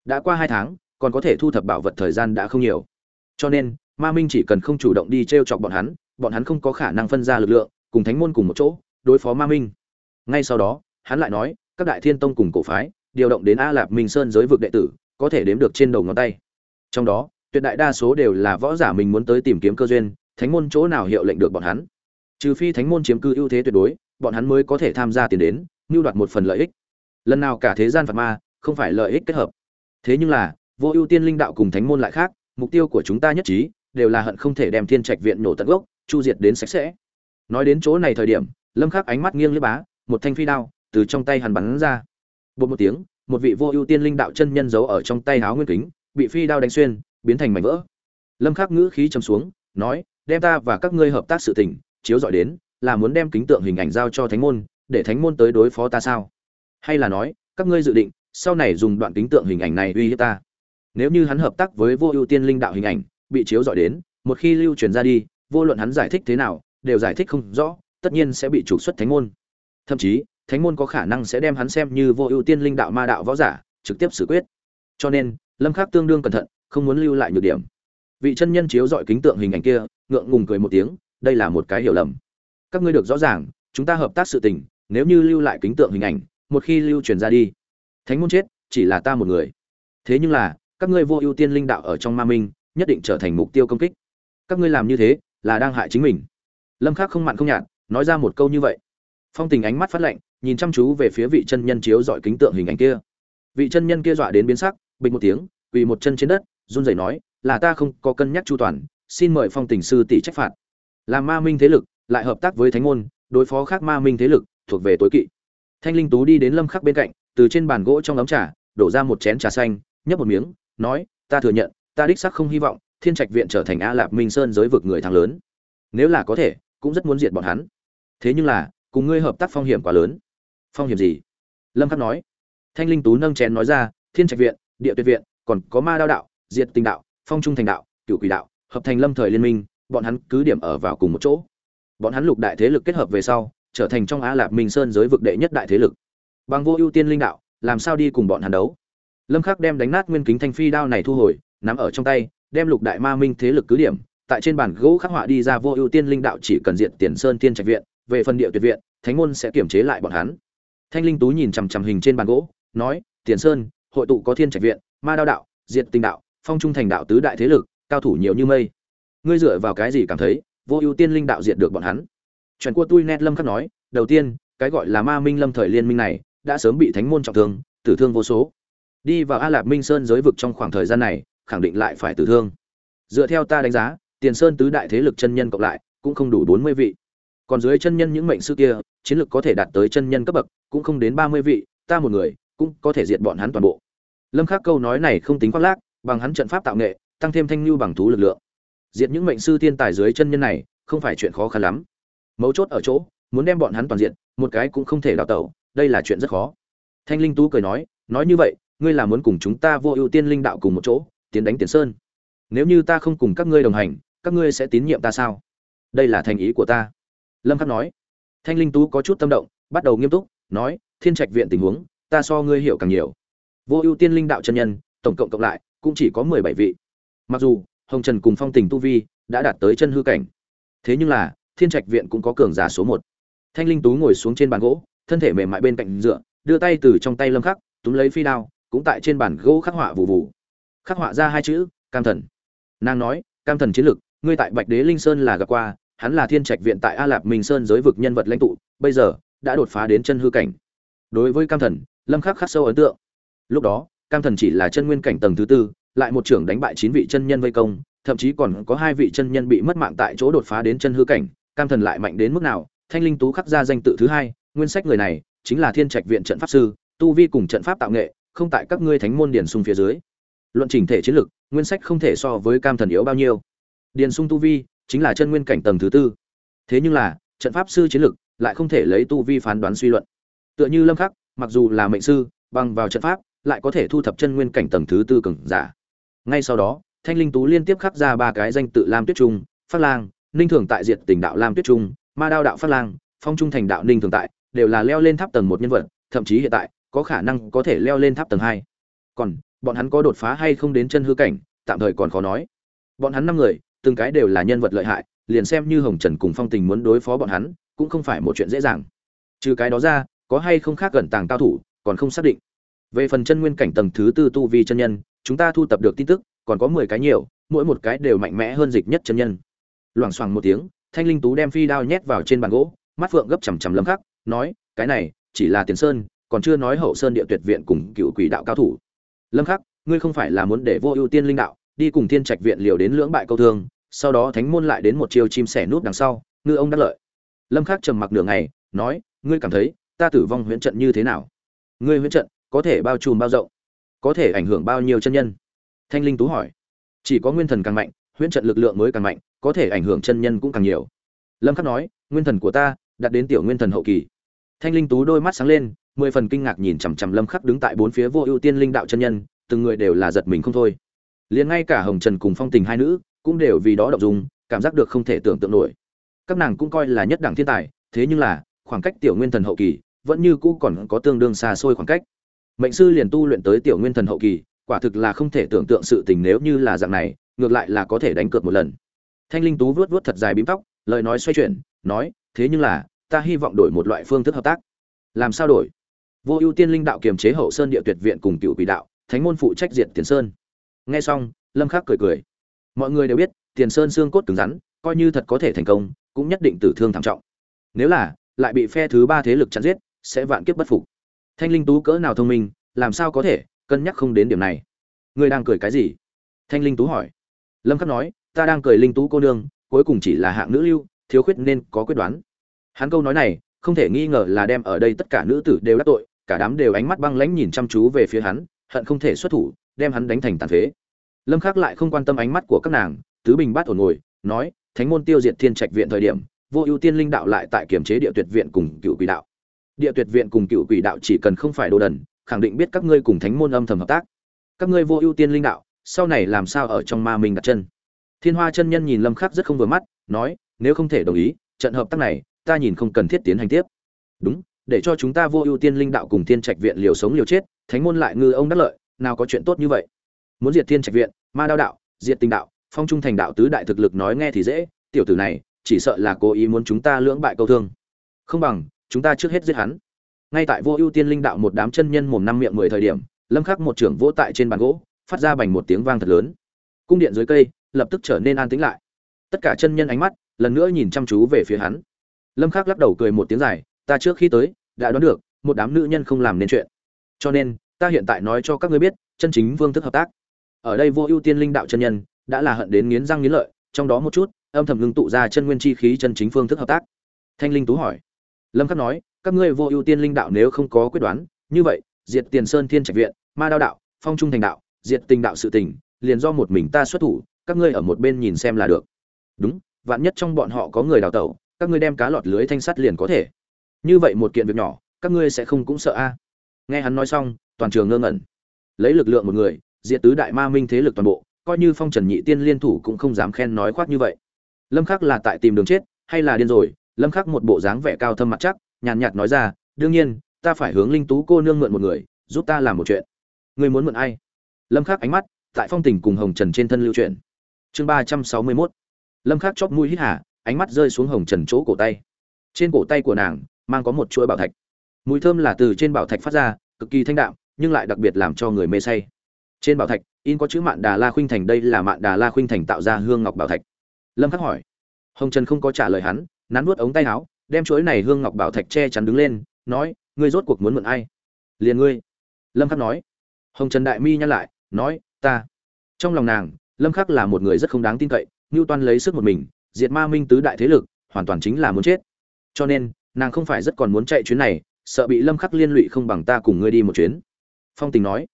[SPEAKER 1] Đã qua hai tháng, còn có thể thu thập bảo vật thời gian đã không nhiều. Cho nên, ma minh chỉ cần không chủ động đi t r e o chọc bọn hắn bọn hắn không có khả năng phân ra lực lượng, cùng thánh môn cùng một chỗ, đối phó ma minh ngay sau đó, hắn lại nói, các đại thiên tông cùng cổ phái, điều động đến a lạp minh sơn giới vực đệ tử, có thể đếm được trên đầu ngón tay. Trong đó, tuyệt đại đa số đều là võ giả mình muốn tới tìm kiếm cơ duyên, thánh môn chỗ nào hiệu lệnh được bọn hắn. Trừ phi thánh môn chiếm cư ưu thế tuyệt đối, bọn hắn mới có thể tham gia tiền đến, mưu đoạt một phần lợi ích. Lần nào cả thế gian phạt ma, không phải lợi ích kết hợp. Thế nhưng là, vô ưu tiên linh đạo cùng thánh môn lại khác, mục tiêu của chúng ta nhất trí, đều là hận không thể đem thiên trạch viện nổ tận gốc, chu diệt đến sạch sẽ. Nói đến chỗ này thời điểm, lâm khắc ánh mắt nghiêng lưỡi bá một thanh phi đao, từ trong tay hắn bắn ra. Bột một tiếng, một vị vô ưu tiên linh đạo chân nhân giấu ở trong tay háo nguyên kính, bị phi đao đánh xuyên, biến thành mảnh vỡ. Lâm khắc ngữ khí trầm xuống, nói, đem ta và các ngươi hợp tác sự tình, chiếu dọi đến, là muốn đem kính tượng hình ảnh giao cho thánh môn, để thánh môn tới đối phó ta sao? Hay là nói, các ngươi dự định, sau này dùng đoạn kính tượng hình ảnh này uy hiếp ta? Nếu như hắn hợp tác với vô ưu tiên linh đạo hình ảnh, bị chiếu dọi đến, một khi lưu truyền ra đi, vô luận hắn giải thích thế nào, đều giải thích không rõ, tất nhiên sẽ bị trục xuất thánh môn thậm chí, thánh môn có khả năng sẽ đem hắn xem như vô ưu tiên linh đạo ma đạo võ giả, trực tiếp xử quyết. Cho nên, lâm khắc tương đương cẩn thận, không muốn lưu lại nhược điểm. Vị chân nhân chiếu dọi kính tượng hình ảnh kia, ngượng ngùng cười một tiếng, đây là một cái hiểu lầm. Các ngươi được rõ ràng, chúng ta hợp tác sự tình, nếu như lưu lại kính tượng hình ảnh, một khi lưu truyền ra đi, thánh môn chết, chỉ là ta một người. Thế nhưng là, các ngươi vô ưu tiên linh đạo ở trong ma minh, nhất định trở thành mục tiêu công kích. Các ngươi làm như thế, là đang hại chính mình. Lâm khắc không mặn không nhạt, nói ra một câu như vậy phong tình ánh mắt phát lạnh, nhìn chăm chú về phía vị chân nhân chiếu dọi kính tượng hình ảnh kia. Vị chân nhân kia dọa đến biến sắc bình một tiếng, quỳ một chân trên đất, run rẩy nói, là ta không có cân nhắc chu toàn, xin mời phong tình sư tỷ trách phạt. Làm ma minh thế lực, lại hợp tác với thánh môn, đối phó khác ma minh thế lực, thuộc về tối kỵ. Thanh linh tú đi đến lâm khắc bên cạnh, từ trên bàn gỗ trong ấm trà, đổ ra một chén trà xanh, nhấp một miếng, nói, ta thừa nhận, ta đích xác không hy vọng thiên trạch viện trở thành a lạp minh sơn giới vực người thắng lớn. Nếu là có thể, cũng rất muốn diệt bọn hắn. Thế nhưng là cùng ngươi hợp tác phong hiểm quá lớn. Phong hiểm gì? Lâm khắc nói. Thanh linh tú nâng chén nói ra, thiên trạch viện, địa tuyệt viện, còn có ma đao đạo, diệt tình đạo, phong trung thành đạo, cửu quỷ đạo, hợp thành lâm thời liên minh, bọn hắn cứ điểm ở vào cùng một chỗ. Bọn hắn lục đại thế lực kết hợp về sau, trở thành trong á lạp minh sơn giới vực đệ nhất đại thế lực. Bằng vô ưu tiên linh đạo, làm sao đi cùng bọn hắn đấu? Lâm khắc đem đánh nát nguyên kính thanh phi đao này thu hồi, nắm ở trong tay, đem lục đại ma minh thế lực cứ điểm, tại trên bản gỗ khắc họa đi ra vô ưu tiên linh đạo chỉ cần diện tiền sơn tiên trạch viện về phần địa tuyệt viện, thánh môn sẽ kiểm chế lại bọn hắn. Thanh linh tú nhìn chằm chằm hình trên bàn gỗ, nói, tiền sơn, hội tụ có thiên trạch viện, ma đao đạo, diệt tình đạo, phong trung thành đạo tứ đại thế lực, cao thủ nhiều như mây. Ngươi dựa vào cái gì cảm thấy vô ưu tiên linh đạo diệt được bọn hắn? Trần cua tui nét lâm khắc nói, đầu tiên, cái gọi là ma minh lâm thời liên minh này đã sớm bị thánh môn trọng thương, tử thương vô số. Đi vào a lạp minh sơn giới vực trong khoảng thời gian này, khẳng định lại phải tử thương. Dựa theo ta đánh giá, tiền sơn tứ đại thế lực chân nhân cộng lại cũng không đủ bốn mươi vị còn dưới chân nhân những mệnh sư kia, chiến lược có thể đạt tới chân nhân cấp bậc, cũng không đến ba mươi vị, ta một người, cũng có thể diệt bọn hắn toàn bộ. Lâm khắc câu nói này không tính khoác lác, bằng hắn trận pháp tạo nghệ, tăng thêm thanh lưu bằng thú lực lượng. Diệt những mệnh sư thiên tài dưới chân nhân này, không phải chuyện khó khăn lắm. Mấu chốt ở chỗ, muốn đem bọn hắn toàn diện một cái cũng không thể đào tẩu, đây là chuyện rất khó. Thanh linh tú cười nói nói như vậy, ngươi là muốn cùng chúng ta vô ưu tiên linh đạo cùng một chỗ, tiến đánh tiền sơn. Nếu như ta không cùng các ngươi đồng hành, các ngươi sẽ tín nhiệm ta sao? Đây là thành ý của ta lâm khắc nói. Thanh linh tú có chút tâm động, bắt đầu nghiêm túc, nói, thiên trạch viện tình huống, ta so ngươi hiểu càng nhiều. Vô ưu tiên linh đạo chân nhân, tổng cộng cộng lại, cũng chỉ có mười bảy vị. Mặc dù, hồng trần cùng phong tình tu vi đã đạt tới chân hư cảnh. Thế nhưng là, thiên trạch viện cũng có cường giả số một. Thanh linh tú ngồi xuống trên bàn gỗ, thân thể mềm mại bên cạnh dựa, đưa tay từ trong tay lâm khắc, túm lấy phi đao, cũng tại trên bàn gỗ khắc họa vụ vụ khắc họa ra hai chữ, cam thần. Nàng nói, cam thần chiến lực, ngươi tại bạch đế linh sơn là gặp qua hắn là thiên trạch viện tại a lạp minh sơn giới vực nhân vật lãnh tụ, bây giờ đã đột phá đến chân hư cảnh. Đối với cam thần, lâm khắc khắc sâu ấn tượng. Lúc đó, cam thần chỉ là chân nguyên cảnh tầng thứ tư, lại một trưởng đánh bại chín vị chân nhân vây công, thậm chí còn có hai vị chân nhân bị mất mạng tại chỗ đột phá đến chân hư cảnh. Cam thần lại mạnh đến mức nào? Thanh linh tú khắc ra danh tự thứ hai, nguyên sách người này chính là thiên trạch viện trận pháp sư, tu vi cùng trận pháp tạo nghệ, không tại các ngươi thánh môn điển sung phía dưới. Luận trình thể chiến lực, nguyên sách không thể so với cam thần yếu bao nhiêu. Điền sung tu vi chính là chân nguyên cảnh tầng thứ tư. Thế nhưng là, trận pháp sư chiến lực lại không thể lấy tu vi phán đoán suy luận. Tựa như lâm khắc, mặc dù là mệnh sư, bằng vào trận pháp, lại có thể thu thập chân nguyên cảnh tầng thứ tư cường giả. Ngay sau đó, thanh linh tú liên tiếp khắc ra ba cái danh tự lam tuyết trung, phát lang, ninh thường tại diệt tình đạo lam tuyết trung, ma đao đạo phát lang, phong trung thành đạo ninh thường tại, đều là leo lên tháp tầng một nhân vật, thậm chí hiện tại, có khả năng có thể leo lên tháp tầng hai. Còn, bọn hắn có đột phá hay không đến chân hư cảnh, tạm thời còn khó nói. Bọn hắn năm người từng cái đều là nhân vật lợi hại, liền xem như hồng trần cùng phong tình muốn đối phó bọn hắn, cũng không phải một chuyện dễ dàng. Trừ cái đó ra, có hay không khác gần tàng cao thủ, còn không xác định. Về phần chân nguyên cảnh tầng thứ tư tu vi chân nhân, chúng ta thu tập được tin tức, còn có mười cái nhiều, mỗi một cái đều mạnh mẽ hơn dịch nhất chân nhân. Loảng xoảng một tiếng, thanh linh tú đem phi đao nhét vào trên bàn gỗ, mắt phượng gấp chằm chằm lâm khắc, nói, cái này, chỉ là tiền sơn, còn chưa nói hậu sơn địa tuyệt viện cùng cựu quỷ đạo cao thủ. Lâm khắc, ngươi không phải là muốn để vô ưu tiên linh đạo, đi cùng thiên trạch viện liều đến lưỡng bại câu thương sau đó thánh môn lại đến một chiêu chim sẻ nút đằng sau, ngư ông đắc lợi. Lâm khắc trầm mặc nửa ngày, nói, ngươi cảm thấy, ta tử vong huyễn trận như thế nào? Ngươi huyễn trận, có thể bao trùm bao rộng, có thể ảnh hưởng bao nhiêu chân nhân? Thanh linh tú hỏi. Chỉ có nguyên thần càng mạnh, huyễn trận lực lượng mới càng mạnh, có thể ảnh hưởng chân nhân cũng càng nhiều. Lâm khắc nói, nguyên thần của ta, đạt đến tiểu nguyên thần hậu kỳ. Thanh linh tú đôi mắt sáng lên, mười phần kinh ngạc nhìn chằm chằm lâm khắc đứng tại bốn phía vô ưu tiên linh đạo chân nhân, từng người đều là giật mình không thôi. Liền ngay cả hồng trần cùng phong tình hai nữ cũng đều vì đó động dung, cảm giác được không thể tưởng tượng nổi. Các nàng cũng coi là nhất đẳng thiên tài, thế nhưng là, khoảng cách tiểu nguyên thần hậu kỳ, vẫn như cũ còn có tương đương xa xôi khoảng cách. Mệnh sư liền tu luyện tới tiểu nguyên thần hậu kỳ, quả thực là không thể tưởng tượng sự tình nếu như là dạng này, ngược lại là có thể đánh cược một lần. Thanh linh tú vuốt vuốt thật dài bím tóc, lời nói xoay chuyển, nói, thế nhưng là, ta hy vọng đổi một loại phương thức hợp tác. Làm sao đổi? Vô ưu tiên linh đạo kiềm chế hậu sơn địa tuyệt viện cùng cựu quỷ đạo, thánh môn phụ trách diệt tiền sơn. Nghe xong, lâm khắc cười cười mọi người đều biết, tiền sơn xương cốt cứng rắn, coi như thật có thể thành công, cũng nhất định tử thương thảm trọng. Nếu là, lại bị phe thứ ba thế lực chặn giết, sẽ vạn kiếp bất phục. Thanh linh tú cỡ nào thông minh, làm sao có thể cân nhắc không đến điểm này? Ngươi đang cười cái gì? Thanh linh tú hỏi. Lâm khắc nói, ta đang cười linh tú cô nương, cuối cùng chỉ là hạng nữ lưu, thiếu khuyết nên có quyết đoán. Hắn câu nói này, không thể nghi ngờ là đem ở đây tất cả nữ tử đều đắc tội, cả đám đều ánh mắt băng lãnh nhìn chăm chú về phía hắn, hận không thể xuất thủ, đem hắn đánh thành tàn phế lâm khắc lại không quan tâm ánh mắt của các nàng, tứ bình bát ổn ngồi, nói, thánh môn tiêu diệt thiên trạch viện thời điểm, vô ưu tiên linh đạo lại tại kiểm chế địa tuyệt viện cùng cựu quỷ đạo. Địa tuyệt viện cùng cựu quỷ đạo chỉ cần không phải đồ đần, khẳng định biết các ngươi cùng thánh môn âm thầm hợp tác. Các ngươi vô ưu tiên linh đạo, sau này làm sao ở trong ma mình đặt chân? Thiên hoa chân nhân nhìn lâm khắc rất không vừa mắt, nói, nếu không thể đồng ý, trận hợp tác này, ta nhìn không cần thiết tiến hành tiếp. Đúng, để cho chúng ta vô ưu tiên linh đạo cùng thiên trạch viện liều sống liều chết, thánh môn lại ngư ông đắc lợi, nào có chuyện tốt như vậy muốn diệt thiên trạch viện, ma đao đạo, diệt tình đạo, phong trung thành đạo tứ đại thực lực nói nghe thì dễ, tiểu tử này, chỉ sợ là cố ý muốn chúng ta lưỡng bại câu thương. Không bằng, chúng ta trước hết giết hắn. Ngay tại vô ưu tiên linh đạo một đám chân nhân mồm năm miệng mười thời điểm, lâm khắc một trưởng vỗ tại trên bàn gỗ, phát ra bành một tiếng vang thật lớn. Cung điện dưới cây, lập tức trở nên an tĩnh lại. Tất cả chân nhân ánh mắt, lần nữa nhìn chăm chú về phía hắn. Lâm khắc lắc đầu cười một tiếng dài, ta trước khi tới, đã đoán được, một đám nữ nhân không làm nên chuyện. Cho nên, ta hiện tại nói cho các ngươi biết, chân chính vương thức hợp tác ở đây vô ưu tiên linh đạo chân nhân, đã là hận đến nghiến răng nghiến lợi, trong đó một chút, âm thầm ngưng tụ ra chân nguyên chi khí chân chính phương thức hợp tác. Thanh linh tú hỏi. Lâm khắc nói, các ngươi vô ưu tiên linh đạo nếu không có quyết đoán, như vậy, diệt tiền sơn thiên trạch viện, ma đao đạo, phong trung thành đạo, diệt tình đạo sự tình, liền do một mình ta xuất thủ, các ngươi ở một bên nhìn xem là được. Đúng, vạn nhất trong bọn họ có người đào tẩu, các ngươi đem cá lọt lưới thanh sắt liền có thể. Như vậy một kiện việc nhỏ, các ngươi sẽ không cũng sợ a. Nghe hắn nói xong, toàn trường ngơ ngẩn. Lấy lực lượng một người diệt tứ đại ma minh thế lực toàn bộ, coi như phong trần nhị tiên liên thủ cũng không dám khen nói khoác như vậy. Lâm khắc là tại tìm đường chết, hay là điên rồi? Lâm khắc một bộ dáng vẻ cao thâm mặt chắc, nhàn nhạt nói ra, đương nhiên, ta phải hướng linh tú cô nương mượn một người, giúp ta làm một chuyện. Ngươi muốn mượn ai? Lâm khắc ánh mắt, tại phong tình cùng hồng trần trên thân lưu chuyển. Chương ba trăm sáu mươi 361 lâm khắc chóp mũi hít hà, ánh mắt rơi xuống hồng trần chỗ cổ tay. Trên cổ tay của nàng, mang có một chuỗi bảo thạch. Mùi thơm là từ trên bảo thạch phát ra, cực kỳ thanh đạm, nhưng lại đặc biệt làm cho người mê say trên bảo thạch, in có chữ mạn đà la khuynh thành, đây là mạn đà la khuynh thành tạo ra hương ngọc bảo thạch. Lâm khắc hỏi. Hồng trần không có trả lời hắn, nắn nuốt ống tay áo, đem chuỗi này hương ngọc bảo thạch che chắn đứng lên, nói, ngươi rốt cuộc muốn mượn ai? Liền ngươi. Lâm khắc nói. Hồng trần đại mi nhăn lại, nói, ta. Trong lòng nàng, lâm khắc là một người rất không đáng tin cậy ngưu toan lấy sức một mình, diệt ma minh tứ đại thế lực, hoàn toàn chính là muốn chết. Cho nên, nàng không phải rất còn muốn chạy chuyến này, sợ bị lâm khắc liên lụy không bằng ta cùng ngươi đi một chuyến. Phong tình nói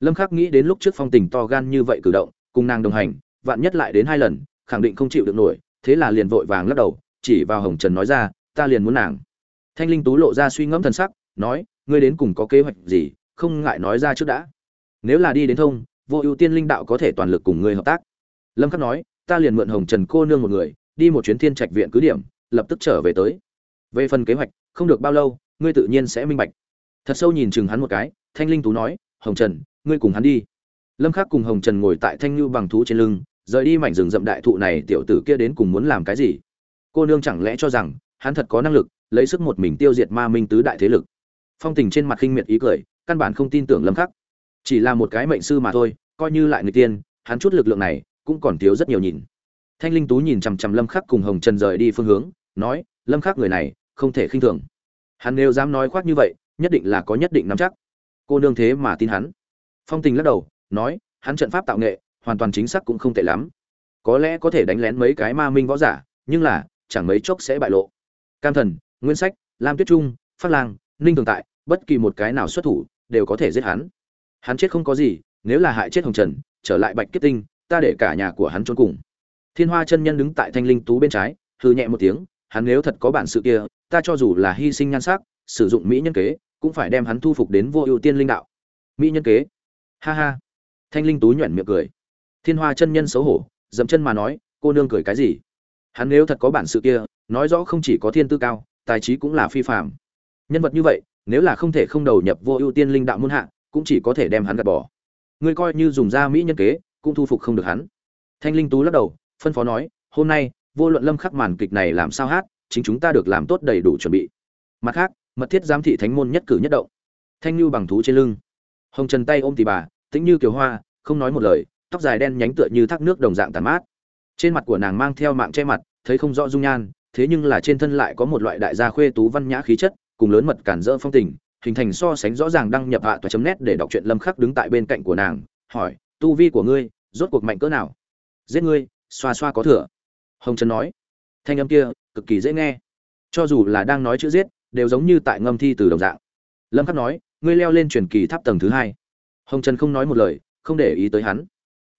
[SPEAKER 1] lâm khắc nghĩ đến lúc trước phong tình to gan như vậy cử động, cùng nàng đồng hành, vạn nhất lại đến hai lần, khẳng định không chịu được nổi, thế là liền vội vàng lắc đầu, chỉ vào hồng trần nói ra, ta liền muốn nàng. Thanh linh tú lộ ra suy ngẫm thần sắc, nói, ngươi đến cùng có kế hoạch gì, không ngại nói ra trước đã. Nếu là đi đến thông, vô ưu tiên linh đạo có thể toàn lực cùng ngươi hợp tác. Lâm khắc nói, ta liền mượn hồng trần cô nương một người, đi một chuyến thiên trạch viện cứ điểm, lập tức trở về tới. Về phần kế hoạch, không được bao lâu, ngươi tự nhiên sẽ minh bạch. Thật sâu nhìn chừng hắn một cái, thanh linh tú nói, hồng trần ngươi cùng hắn đi. Lâm khắc cùng hồng trần ngồi tại thanh lưu bằng thú trên lưng, rời đi mảnh rừng rậm đại thụ này, tiểu tử kia đến cùng muốn làm cái gì? Cô nương chẳng lẽ cho rằng hắn thật có năng lực, lấy sức một mình tiêu diệt ma minh tứ đại thế lực? Phong tình trên mặt khinh miệt ý cười, căn bản không tin tưởng lâm khắc. Chỉ là một cái mệnh sư mà thôi, coi như lại người tiên, hắn chút lực lượng này cũng còn thiếu rất nhiều nhìn. Thanh linh tú nhìn chằm chằm lâm khắc cùng hồng trần rời đi phương hướng, nói, lâm khắc người này không thể khinh thường. Hắn nếu dám nói khoác như vậy, nhất định là có nhất định nắm chắc. Cô nương thế mà tin hắn phong tình lắc đầu, nói, hắn trận pháp tạo nghệ, hoàn toàn chính xác cũng không tệ lắm. Có lẽ có thể đánh lén mấy cái ma minh võ giả, nhưng là, chẳng mấy chốc sẽ bại lộ. Cam thần, nguyên sách, lam tuyết trung, phát lang, ninh thường tại, bất kỳ một cái nào xuất thủ, đều có thể giết hắn. Hắn chết không có gì, nếu là hại chết hồng trần, trở lại bạch kết tinh, ta để cả nhà của hắn trốn cùng. Thiên hoa chân nhân đứng tại thanh linh tú bên trái hư nhẹ một tiếng, hắn nếu thật có bản sự kia, ta cho dù là hy sinh nhan sắc, sử dụng mỹ nhân kế, cũng phải đem hắn thu phục đến vô ưu tiên linh đạo. Mỹ nhân kế ha ha. Thanh linh tú nhoẻn miệng cười. Thiên hoa chân nhân xấu hổ, dậm chân mà nói, cô nương cười cái gì? Hắn nếu thật có bản sự kia, nói rõ không chỉ có thiên tư cao, tài trí cũng là phi phạm nhân vật như vậy, nếu là không thể không đầu nhập vô ưu tiên linh đạo muôn hạ, cũng chỉ có thể đem hắn gạt bỏ. Ngươi coi như dùng ra mỹ nhân kế, cũng thu phục không được hắn. Thanh linh tú lắc đầu, phân phó nói, hôm nay, vô luận lâm khắc màn kịch này làm sao hát, chính chúng ta được làm tốt đầy đủ chuẩn bị. Mặt khác, mật thiết giám thị thánh môn nhất cử nhất động. Thanh lưu bằng thú trên lưng hồng trần tay ôm tỉ bà, tĩnh như kiều hoa, không nói một lời, tóc dài đen nhánh tựa như thác nước đồng dạng tàn mát. Trên mặt của nàng mang theo mạng che mặt, thấy không rõ dung nhan, thế nhưng là trên thân lại có một loại đại gia khuê tú văn nhã khí chất, cùng lớn mật cản dỡ phong tình, hình thành so sánh rõ ràng đăng nhập hạ toa chấm nét để đọc truyện lâm khắc đứng tại bên cạnh của nàng, hỏi, tu vi của ngươi, rốt cuộc mạnh cỡ nào? Giết ngươi, xoa xoa có thừa. Hồng trần nói. Thanh âm kia, cực kỳ dễ nghe. Cho dù là đang nói chữ giết, đều giống như tại ngâm thi từ đồng dạng. Lâm khắc nói ngươi leo lên truyền kỳ tháp tầng thứ hai. Hồng trần không nói một lời, không để ý tới hắn.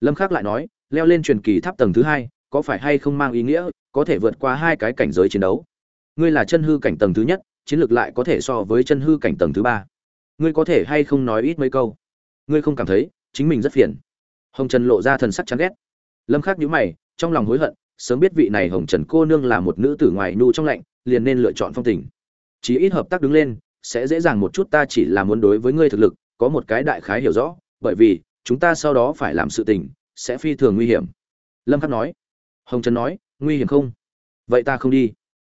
[SPEAKER 1] Lâm khắc lại nói, leo lên truyền kỳ tháp tầng thứ hai, có phải hay không mang ý nghĩa, có thể vượt qua hai cái cảnh giới chiến đấu? Ngươi là chân hư cảnh tầng thứ nhất, chiến lược lại có thể so với chân hư cảnh tầng thứ ba. Ngươi có thể hay không nói ít mấy câu? Ngươi không cảm thấy, chính mình rất phiền. Hồng trần lộ ra thần sắc chán ghét. Lâm khắc nhíu mày, trong lòng hối hận, sớm biết vị này hồng trần cô nương là một nữ tử ngoài nu trong lạnh, liền nên lựa chọn phong tình. Chí ít hợp tác đứng lên sẽ dễ dàng một chút, ta chỉ là muốn đối với ngươi thực lực, có một cái đại khái hiểu rõ, bởi vì, chúng ta sau đó phải làm sự tình, sẽ phi thường nguy hiểm. Lâm khắc nói. Hồng trần nói, nguy hiểm không? Vậy ta không đi.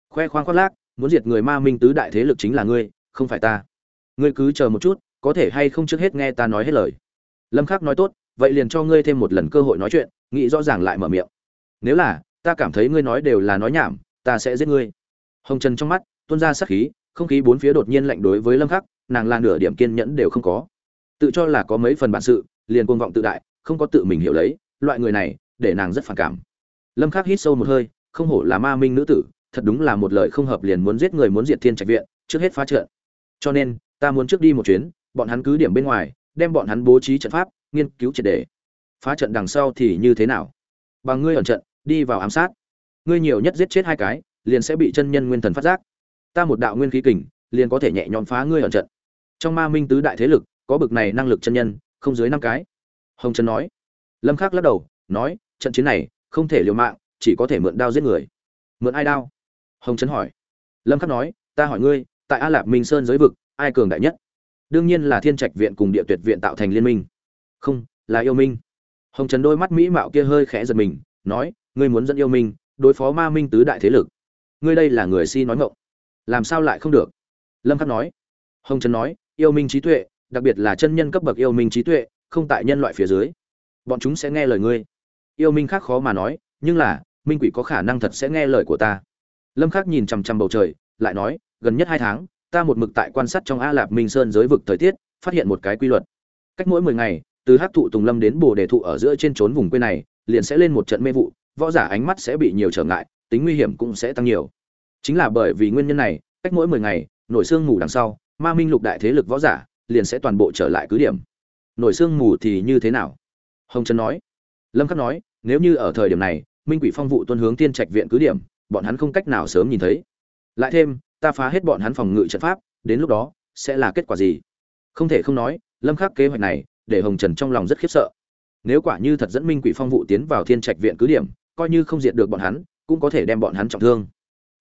[SPEAKER 1] Khoe khoang khoác lác, muốn diệt người ma minh tứ đại thế lực chính là ngươi, không phải ta. Ngươi cứ chờ một chút, có thể hay không trước hết nghe ta nói hết lời. Lâm khắc nói, tốt, vậy liền cho ngươi thêm một lần cơ hội nói chuyện, nghĩ rõ ràng lại mở miệng. Nếu là, ta cảm thấy ngươi nói đều là nói nhảm, ta sẽ giết ngươi. Hồng trần trong mắt, tuôn ra sát khí không khí bốn phía đột nhiên lạnh đối với lâm khắc, nàng là nửa điểm kiên nhẫn đều không có. Tự cho là có mấy phần bản sự, liền cuồng vọng tự đại, không có tự mình hiểu lấy, loại người này, để nàng rất phản cảm. Lâm khắc hít sâu một hơi, không hổ là ma minh nữ tử, thật đúng là một lời không hợp liền muốn giết người muốn diệt thiên trạch viện, trước hết phá trận. Cho nên, ta muốn trước đi một chuyến, bọn hắn cứ điểm bên ngoài, đem bọn hắn bố trí trận pháp, nghiên cứu triệt đề. Phá trận đằng sau thì như thế nào? Bằng ngươi ẩn trận, đi vào ám sát. Ngươi nhiều nhất giết chết hai cái, liền sẽ bị chân nhân nguyên thần phát giác ta một đạo nguyên khí kình, liền có thể nhẹ nhõm phá ngươi ẩn trận. Trong ma minh tứ đại thế lực, có bực này năng lực chân nhân, không dưới năm cái. Hồng trần nói. Lâm khắc lắc đầu, nói, trận chiến này, không thể liều mạng, chỉ có thể mượn đao giết người. Mượn ai đao? Hồng trấn hỏi. Lâm khắc nói, ta hỏi ngươi, tại a lạp minh sơn giới vực, ai cường đại nhất? Đương nhiên là thiên trạch viện cùng địa tuyệt viện tạo thành liên minh. Không, là yêu minh. Hồng trấn đôi mắt mỹ mạo kia hơi khẽ giật mình, nói, ngươi muốn dẫn yêu minh, đối phó ma minh tứ đại thế lực. Ngươi đây là người si nói ngọng làm sao lại không được? Lâm khắc nói. Hồng trần nói, yêu minh trí tuệ, đặc biệt là chân nhân cấp bậc yêu minh trí tuệ, không tại nhân loại phía dưới. Bọn chúng sẽ nghe lời ngươi. Yêu minh khác khó mà nói, nhưng là, minh quỷ có khả năng thật sẽ nghe lời của ta. Lâm khắc nhìn chằm chằm bầu trời, lại nói, gần nhất hai tháng, ta một mực tại quan sát trong a lạp minh sơn giới vực thời tiết, phát hiện một cái quy luật. Cách mỗi 10 ngày, từ hắc thụ tùng lâm đến bồ đề thụ ở giữa trên trốn vùng quê này, liền sẽ lên một trận mê vụ, võ giả ánh mắt sẽ bị nhiều trở ngại, tính nguy hiểm cũng sẽ tăng nhiều chính là bởi vì nguyên nhân này, cách mỗi mười ngày, nổi xương mù đằng sau, ma minh lục đại thế lực võ giả liền sẽ toàn bộ trở lại cứ điểm. Nổi xương mù thì như thế nào? Hồng trần nói. Lâm khắc nói, nếu như ở thời điểm này, minh quỷ phong vụ tuân hướng tiên trạch viện cứ điểm, bọn hắn không cách nào sớm nhìn thấy. Lại thêm, ta phá hết bọn hắn phòng ngự trận pháp, đến lúc đó, sẽ là kết quả gì? Không thể không nói, lâm khắc kế hoạch này, để hồng trần trong lòng rất khiếp sợ. Nếu quả như thật dẫn minh quỷ phong vụ tiến vào thiên trạch viện cứ điểm, coi như không diệt được bọn hắn, cũng có thể đem bọn hắn trọng thương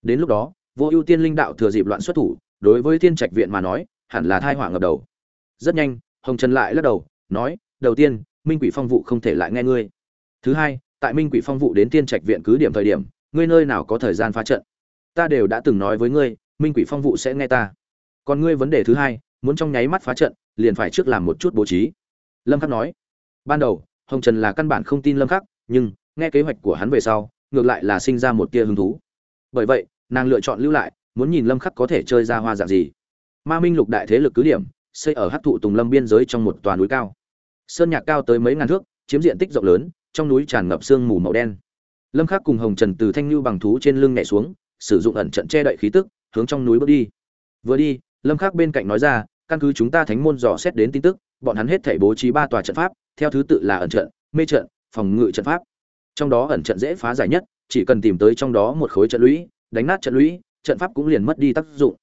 [SPEAKER 1] đến lúc đó, vô ưu tiên linh đạo thừa dịp loạn xuất thủ, đối với tiên trạch viện mà nói, hẳn là thai họa ngập đầu. Rất nhanh, hồng trần lại lắc đầu, nói, đầu tiên, minh quỷ phong vụ không thể lại nghe ngươi. Thứ hai, tại minh quỷ phong vụ đến tiên trạch viện cứ điểm thời điểm, ngươi nơi nào có thời gian phá trận? Ta đều đã từng nói với ngươi, minh quỷ phong vụ sẽ nghe ta. Còn ngươi vấn đề thứ hai, muốn trong nháy mắt phá trận, liền phải trước làm một chút bố trí. Lâm khắc nói. Ban đầu, hồng trần là căn bản không tin lâm khắc, nhưng, nghe kế hoạch của hắn về sau, ngược lại là sinh ra một tia hứng thú bởi vậy, nàng lựa chọn lưu lại, muốn nhìn lâm khắc có thể chơi ra hoa dạng gì. Ma minh lục đại thế lực cứ điểm, xây ở hắc thụ tùng lâm biên giới trong một tòa núi cao. Sơn nhạc cao tới mấy ngàn thước, chiếm diện tích rộng lớn, trong núi tràn ngập sương mù màu đen. Lâm khắc cùng hồng trần từ thanh lưu bằng thú trên lưng nhảy xuống, sử dụng ẩn trận che đậy khí tức, hướng trong núi bước đi. Vừa đi, lâm khắc bên cạnh nói ra, căn cứ chúng ta thánh môn dò xét đến tin tức, bọn hắn hết thảy bố trí ba tòa trận pháp, theo thứ tự là ẩn trận, mê trận, phòng ngự trận pháp trong đó ẩn trận dễ phá giải nhất, chỉ cần tìm tới trong đó một khối trận lũy, đánh nát trận lũy, trận pháp cũng liền mất đi tác dụng.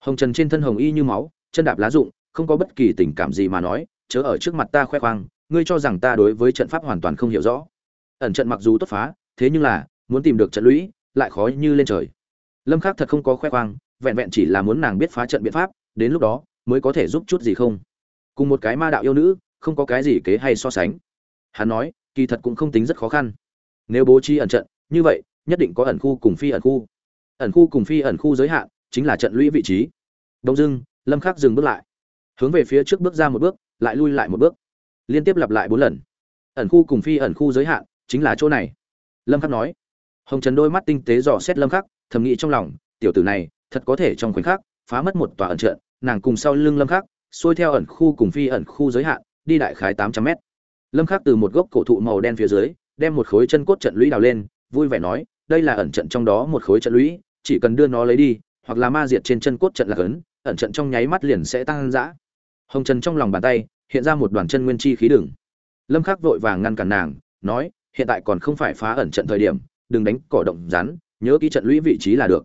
[SPEAKER 1] Hồng trần trên thân hồng y như máu, chân đạp lá dụng không có bất kỳ tình cảm gì mà nói, chớ ở trước mặt ta khoe khoang, ngươi cho rằng ta đối với trận pháp hoàn toàn không hiểu rõ. Ẩn trận mặc dù tốt phá, thế nhưng là, muốn tìm được trận lũy, lại khó như lên trời. Lâm khắc thật không có khoe khoang, vẹn vẹn chỉ là muốn nàng biết phá trận biện pháp, đến lúc đó, mới có thể giúp chút gì không. Cùng một cái ma đạo yêu nữ, không có cái gì kế hay so sánh. Hắn nói, kỳ thật cũng không tính rất khó khăn nếu bố trí ẩn trận, như vậy, nhất định có ẩn khu cùng phi ẩn khu. Ẩn khu cùng phi ẩn khu giới hạn chính là trận lũy vị trí. Đông dưng lâm khắc dừng bước lại. Hướng về phía trước bước ra một bước, lại lui lại một bước. Liên tiếp lặp lại bốn lần. Ẩn khu cùng phi ẩn khu giới hạn chính là chỗ này. Lâm khắc nói. Hồng trần đôi mắt tinh tế dò xét lâm khắc, thầm nghĩ trong lòng, tiểu tử này thật có thể trong khoảnh khắc phá mất một tòa ẩn trận. Nàng cùng sau lưng lâm khắc, xuôi theo ẩn khu cùng phi ẩn khu giới hạn, đi đại khái 800 mét. Lâm khắc từ một gốc cổ thụ màu đen phía dưới đem một khối chân cốt trận lũy đào lên, vui vẻ nói, đây là ẩn trận trong đó một khối trận lũy, chỉ cần đưa nó lấy đi, hoặc là ma diệt trên chân cốt trận là cấn, ẩn trận trong nháy mắt liền sẽ tăng dã. Hồng trần trong lòng bàn tay, hiện ra một đoàn chân nguyên chi khí đường. lâm khắc vội vàng ngăn cản nàng, nói, hiện tại còn không phải phá ẩn trận thời điểm, đừng đánh cỏ động rắn, nhớ kỹ trận lũy vị trí là được.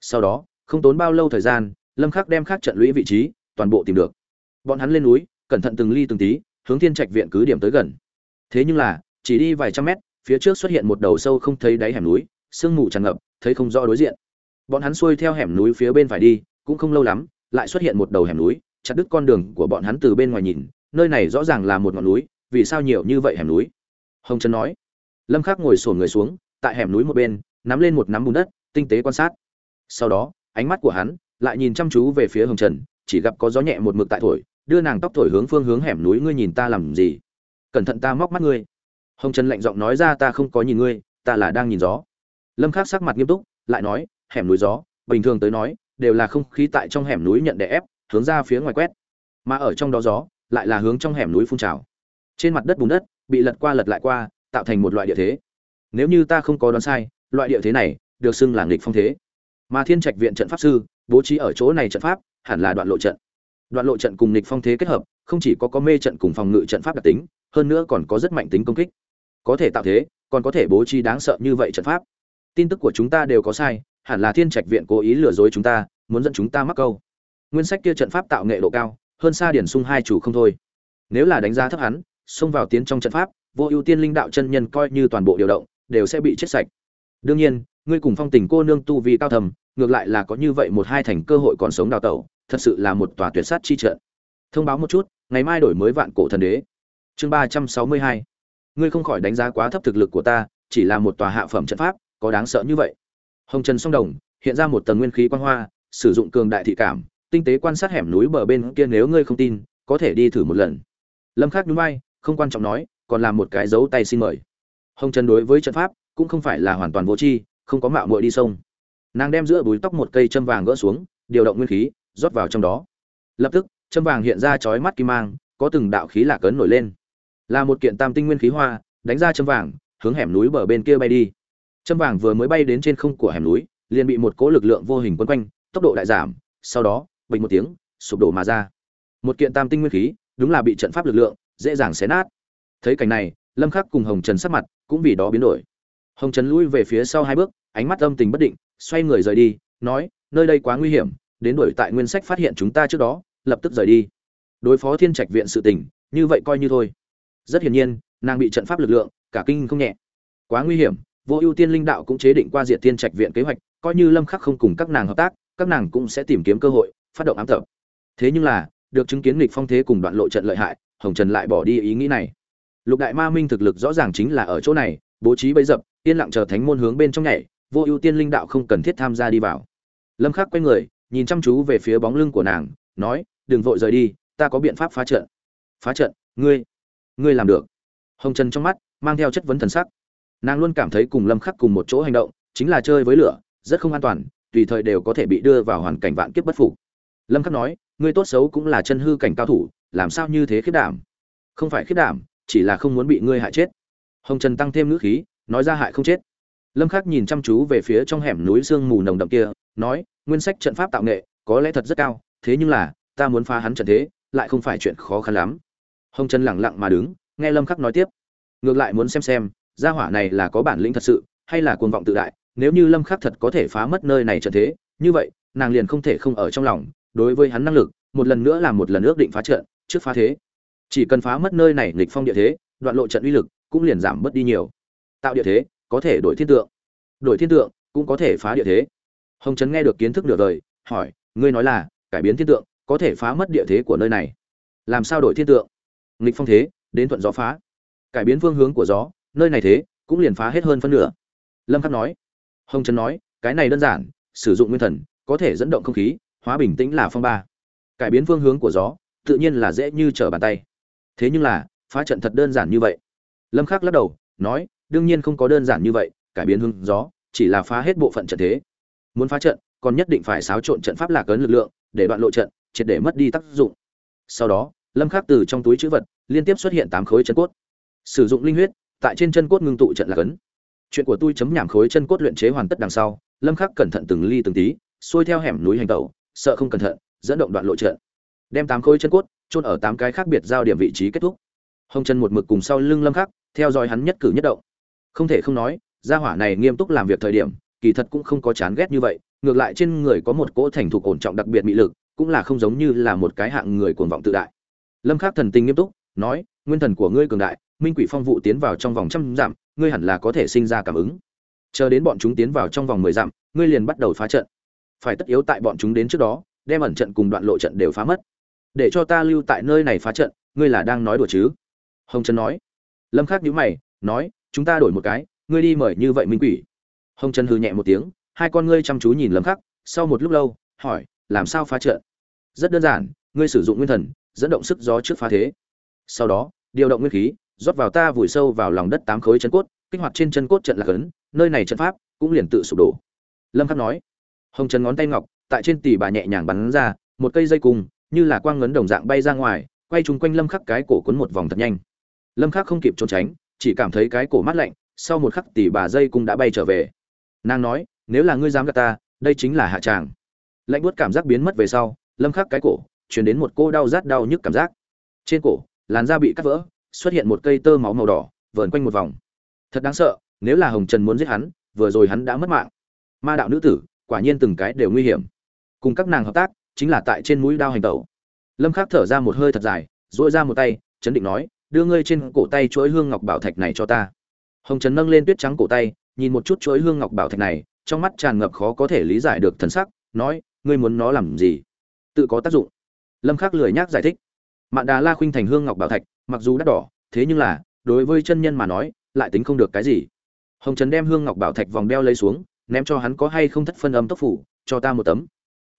[SPEAKER 1] Sau đó, không tốn bao lâu thời gian, lâm khắc đem khắc trận lũy vị trí, toàn bộ tìm được. Bọn hắn lên núi, cẩn thận từng ly từng tí, hướng thiên trạch viện cứ điểm tới gần. Thế nhưng là chỉ đi vài trăm mét, phía trước xuất hiện một đầu sâu không thấy đáy hẻm núi, sương mù tràn ngập, thấy không rõ đối diện. Bọn hắn xuôi theo hẻm núi phía bên phải đi, cũng không lâu lắm, lại xuất hiện một đầu hẻm núi, chặt đứt con đường của bọn hắn từ bên ngoài nhìn, nơi này rõ ràng là một ngọn núi, vì sao nhiều như vậy hẻm núi? Hồng trần nói. Lâm khắc ngồi sổn người xuống, tại hẻm núi một bên, nắm lên một nắm bùn đất, tinh tế quan sát. Sau đó, ánh mắt của hắn lại nhìn chăm chú về phía hồng trần, chỉ gặp có gió nhẹ một mực tại thổi, đưa nàng tóc thổi hướng phương hướng hẻm núi, ngươi nhìn ta làm gì? Cẩn thận ta móc mắt ngươi hồng trần lạnh giọng nói ra, ta không có nhìn ngươi, ta là đang nhìn gió. Lâm khắc sắc mặt nghiêm túc, lại nói, hẻm núi gió, bình thường tới nói, đều là không khí tại trong hẻm núi nhận đè ép, hướng ra phía ngoài quét. Mà ở trong đó gió, lại là hướng trong hẻm núi phun trào. Trên mặt đất bùn đất, bị lật qua lật lại qua, tạo thành một loại địa thế. Nếu như ta không có đoán sai, loại địa thế này được xưng là nghịch phong thế. Mà thiên trạch viện trận pháp sư, bố trí ở chỗ này trận pháp, hẳn là đoạn lộ trận. Đoạn lộ trận cùng nghịch phong thế kết hợp, không chỉ có có mê trận cùng phòng ngự trận pháp đặc tính, hơn nữa còn có rất mạnh tính công kích có thể tạo thế, còn có thể bố trí đáng sợ như vậy trận pháp. Tin tức của chúng ta đều có sai, hẳn là thiên trạch viện cố ý lừa dối chúng ta, muốn dẫn chúng ta mắc câu. Nguyên sách kia trận pháp tạo nghệ độ cao, hơn xa điển sung hai chủ không thôi. Nếu là đánh giá thấp hắn, xông vào tiến trong trận pháp, vô ưu tiên linh đạo chân nhân coi như toàn bộ điều động, đều sẽ bị chết sạch. Đương nhiên, ngươi cùng phong tình cô nương tu vi cao thầm, ngược lại là có như vậy một hai thành cơ hội còn sống đào tẩu, thật sự là một tòa tuyệt sát chi trận. Thông báo một chút, ngày mai đổi mới vạn cổ thần đế. Chương ba trăm sáu mươi hai ngươi không khỏi đánh giá quá thấp thực lực của ta, chỉ là một tòa hạ phẩm trận pháp, có đáng sợ như vậy. Hồng trần song đồng, hiện ra một tầng nguyên khí quan hoa, sử dụng cường đại thị cảm, tinh tế quan sát hẻm núi bờ bên kia nếu ngươi không tin, có thể đi thử một lần. Lâm khắc nhún vai, không quan trọng nói, còn làm một cái dấu tay xin mời. Hồng trần đối với trận pháp, cũng không phải là hoàn toàn vô tri, không có mạo muội đi sông. Nàng đem giữa búi tóc một cây châm vàng gỡ xuống, điều động nguyên khí, rót vào trong đó. Lập tức, châm vàng hiện ra chói mắt kim mang, có từng đạo khí lạc cấn nổi lên là một kiện tam tinh nguyên khí hoa, đánh ra châm vàng, hướng hẻm núi bờ bên kia bay đi. Châm vàng vừa mới bay đến trên không của hẻm núi, liền bị một cỗ lực lượng vô hình quấn quanh, tốc độ đại giảm, sau đó bình một tiếng, sụp đổ mà ra. Một kiện tam tinh nguyên khí, đúng là bị trận pháp lực lượng, dễ dàng xé nát. Thấy cảnh này, lâm khắc cùng hồng trần sắc mặt cũng vì đó biến đổi. Hồng trần lui về phía sau hai bước, ánh mắt âm tình bất định, xoay người rời đi, nói, nơi đây quá nguy hiểm, đến đuổi tại nguyên sách phát hiện chúng ta trước đó, lập tức rời đi. Đối phó thiên trạch viện sự tình, như vậy coi như thôi rất hiển nhiên, nàng bị trận pháp lực lượng, cả kinh không nhẹ. Quá nguy hiểm, vô ưu tiên linh đạo cũng chế định qua diệt thiên trạch viện kế hoạch, coi như lâm khắc không cùng các nàng hợp tác, các nàng cũng sẽ tìm kiếm cơ hội, phát động ám tập. Thế nhưng là, được chứng kiến nghịch phong thế cùng đoạn lộ trận lợi hại, hồng trần lại bỏ đi ý nghĩ này. Lục đại ma minh thực lực rõ ràng chính là ở chỗ này, bố trí bấy dập, yên lặng chờ thánh môn hướng bên trong nhảy, vô ưu tiên linh đạo không cần thiết tham gia đi vào. Lâm khắc quay người, nhìn chăm chú về phía bóng lưng của nàng, nói, đừng vội rời đi, ta có biện pháp phá trận. Phá trận? Ngươi ngươi làm được. Hồng trần trong mắt mang theo chất vấn thần sắc. Nàng luôn cảm thấy cùng lâm khắc cùng một chỗ hành động chính là chơi với lửa, rất không an toàn, tùy thời đều có thể bị đưa vào hoàn cảnh vạn kiếp bất phục. Lâm khắc nói, ngươi tốt xấu cũng là chân hư cảnh cao thủ, làm sao như thế khiết đảm? Không phải khiết đảm, chỉ là không muốn bị ngươi hại chết. Hồng trần tăng thêm ngữ khí, nói ra hại không chết. Lâm khắc nhìn chăm chú về phía trong hẻm núi sương mù nồng đậm kia, nói, nguyên sách trận pháp tạo nghệ, có lẽ thật rất cao, thế nhưng là, ta muốn phá hắn trận thế, lại không phải chuyện khó khăn lắm hồng trần lẳng lặng mà đứng, nghe lâm khắc nói tiếp. Ngược lại muốn xem xem, gia hỏa này là có bản lĩnh thật sự, hay là cuồng vọng tự đại, nếu như lâm khắc thật có thể phá mất nơi này trận thế, như vậy, nàng liền không thể không ở trong lòng, đối với hắn năng lực, một lần nữa làm một lần ước định phá trận, trước phá thế. Chỉ cần phá mất nơi này nghịch phong địa thế, đoạn lộ trận uy lực cũng liền giảm bớt đi nhiều. Tạo địa thế, có thể đổi thiên tượng. Đổi thiên tượng, cũng có thể phá địa thế. Hồng trấn nghe được kiến thức nửa đời, hỏi, ngươi nói là, cải biến thiên tượng, có thể phá mất địa thế của nơi này? Làm sao đổi thiên tượng? Nghịch phong thế, đến thuận gió phá. Cải biến phương hướng của gió, nơi này thế, cũng liền phá hết hơn phân nửa. Lâm khắc nói. Hồng trấn nói, cái này đơn giản, sử dụng nguyên thần, có thể dẫn động không khí, hóa bình tĩnh là phong ba. Cải biến phương hướng của gió, tự nhiên là dễ như trở bàn tay. Thế nhưng là, phá trận thật đơn giản như vậy. Lâm khắc lắc đầu, nói, đương nhiên không có đơn giản như vậy, cải biến hướng gió, chỉ là phá hết bộ phận trận thế. Muốn phá trận, còn nhất định phải xáo trộn trận pháp lạc ấn lực lượng, để đoạn lộ trận, triệt để mất đi tác dụng. Sau đó lâm khắc từ trong túi chữ vật, liên tiếp xuất hiện tám khối chân cốt. Sử dụng linh huyết, tại trên chân cốt ngưng tụ trận là ấn. Chuyện của tôi chấm nhảm khối chân cốt luyện chế hoàn tất đằng sau, lâm khắc cẩn thận từng ly từng tí, xuôi theo hẻm núi hành tẩu, sợ không cẩn thận, dẫn động đoạn lộ trận. Đem tám khối chân cốt, chôn ở tám cái khác biệt giao điểm vị trí kết thúc. Hồng chân một mực cùng sau lưng lâm khắc, theo dõi hắn nhất cử nhất động. Không thể không nói, gia hỏa này nghiêm túc làm việc thời điểm, kỳ thật cũng không có chán ghét như vậy, ngược lại trên người có một cỗ thành thục ổn trọng đặc biệt mị lực, cũng là không giống như là một cái hạng người cuồng vọng tự đại lâm khắc thần tình nghiêm túc, nói, nguyên thần của ngươi cường đại, minh quỷ phong vụ tiến vào trong vòng trăm dặm, ngươi hẳn là có thể sinh ra cảm ứng. Chờ đến bọn chúng tiến vào trong vòng mười dặm, ngươi liền bắt đầu phá trận. Phải tất yếu tại bọn chúng đến trước đó, đem ẩn trận cùng đoạn lộ trận đều phá mất. Để cho ta lưu tại nơi này phá trận, ngươi là đang nói đùa chứ? Hồng trần nói. Lâm khắc nhíu mày, nói, chúng ta đổi một cái, ngươi đi mời như vậy minh quỷ. Hồng trần hừ nhẹ một tiếng, hai con ngươi chăm chú nhìn lâm khắc, sau một lúc lâu, hỏi, làm sao phá trận? Rất đơn giản, ngươi sử dụng nguyên thần dẫn động sức gió trước phá thế. Sau đó, điều động nguyên khí, rót vào ta vùi sâu vào lòng đất tám khối chân cốt, kích hoạt trên chân cốt trận lạc ấn, nơi này trận pháp cũng liền tự sụp đổ. Lâm khắc nói, hồng trần ngón tay ngọc, tại trên tỷ bà nhẹ nhàng bắn ra, một cây dây cung, như là quang ngấn đồng dạng bay ra ngoài, quay chung quanh lâm khắc cái cổ cuốn một vòng thật nhanh. Lâm khắc không kịp trốn tránh, chỉ cảm thấy cái cổ mát lạnh, sau một khắc tỷ bà dây cung đã bay trở về. Nàng nói, nếu là ngươi dám gạt ta, đây chính là hạ tràng. Lạnh buốt cảm giác biến mất về sau, lâm khắc cái cổ truyền đến một cô đau rát đau nhức cảm giác. Trên cổ, làn da bị cắt vỡ, xuất hiện một cây tơ máu màu đỏ, vờn quanh một vòng. Thật đáng sợ, nếu là hồng trần muốn giết hắn, vừa rồi hắn đã mất mạng. Ma đạo nữ tử, quả nhiên từng cái đều nguy hiểm. Cùng các nàng hợp tác, chính là tại trên mũi đao hành tẩu. Lâm khắc thở ra một hơi thật dài, duỗi ra một tay, chấn định nói, đưa ngươi trên cổ tay chuỗi hương ngọc bảo thạch này cho ta. Hồng trần nâng lên tuyết trắng cổ tay, nhìn một chút chuỗi hương ngọc bảo thạch này, trong mắt tràn ngập khó có thể lý giải được thần sắc, nói, ngươi muốn nó làm gì? Tự có tác dụng lâm khắc lười nhác giải thích. Mạn đà la khuynh thành hương ngọc bảo thạch, mặc dù đắt đỏ, thế nhưng là, đối với chân nhân mà nói, lại tính không được cái gì. Hồng trần đem hương ngọc bảo thạch vòng đeo lấy xuống, ném cho hắn có hay không thất phân âm tốc phủ, cho ta một tấm.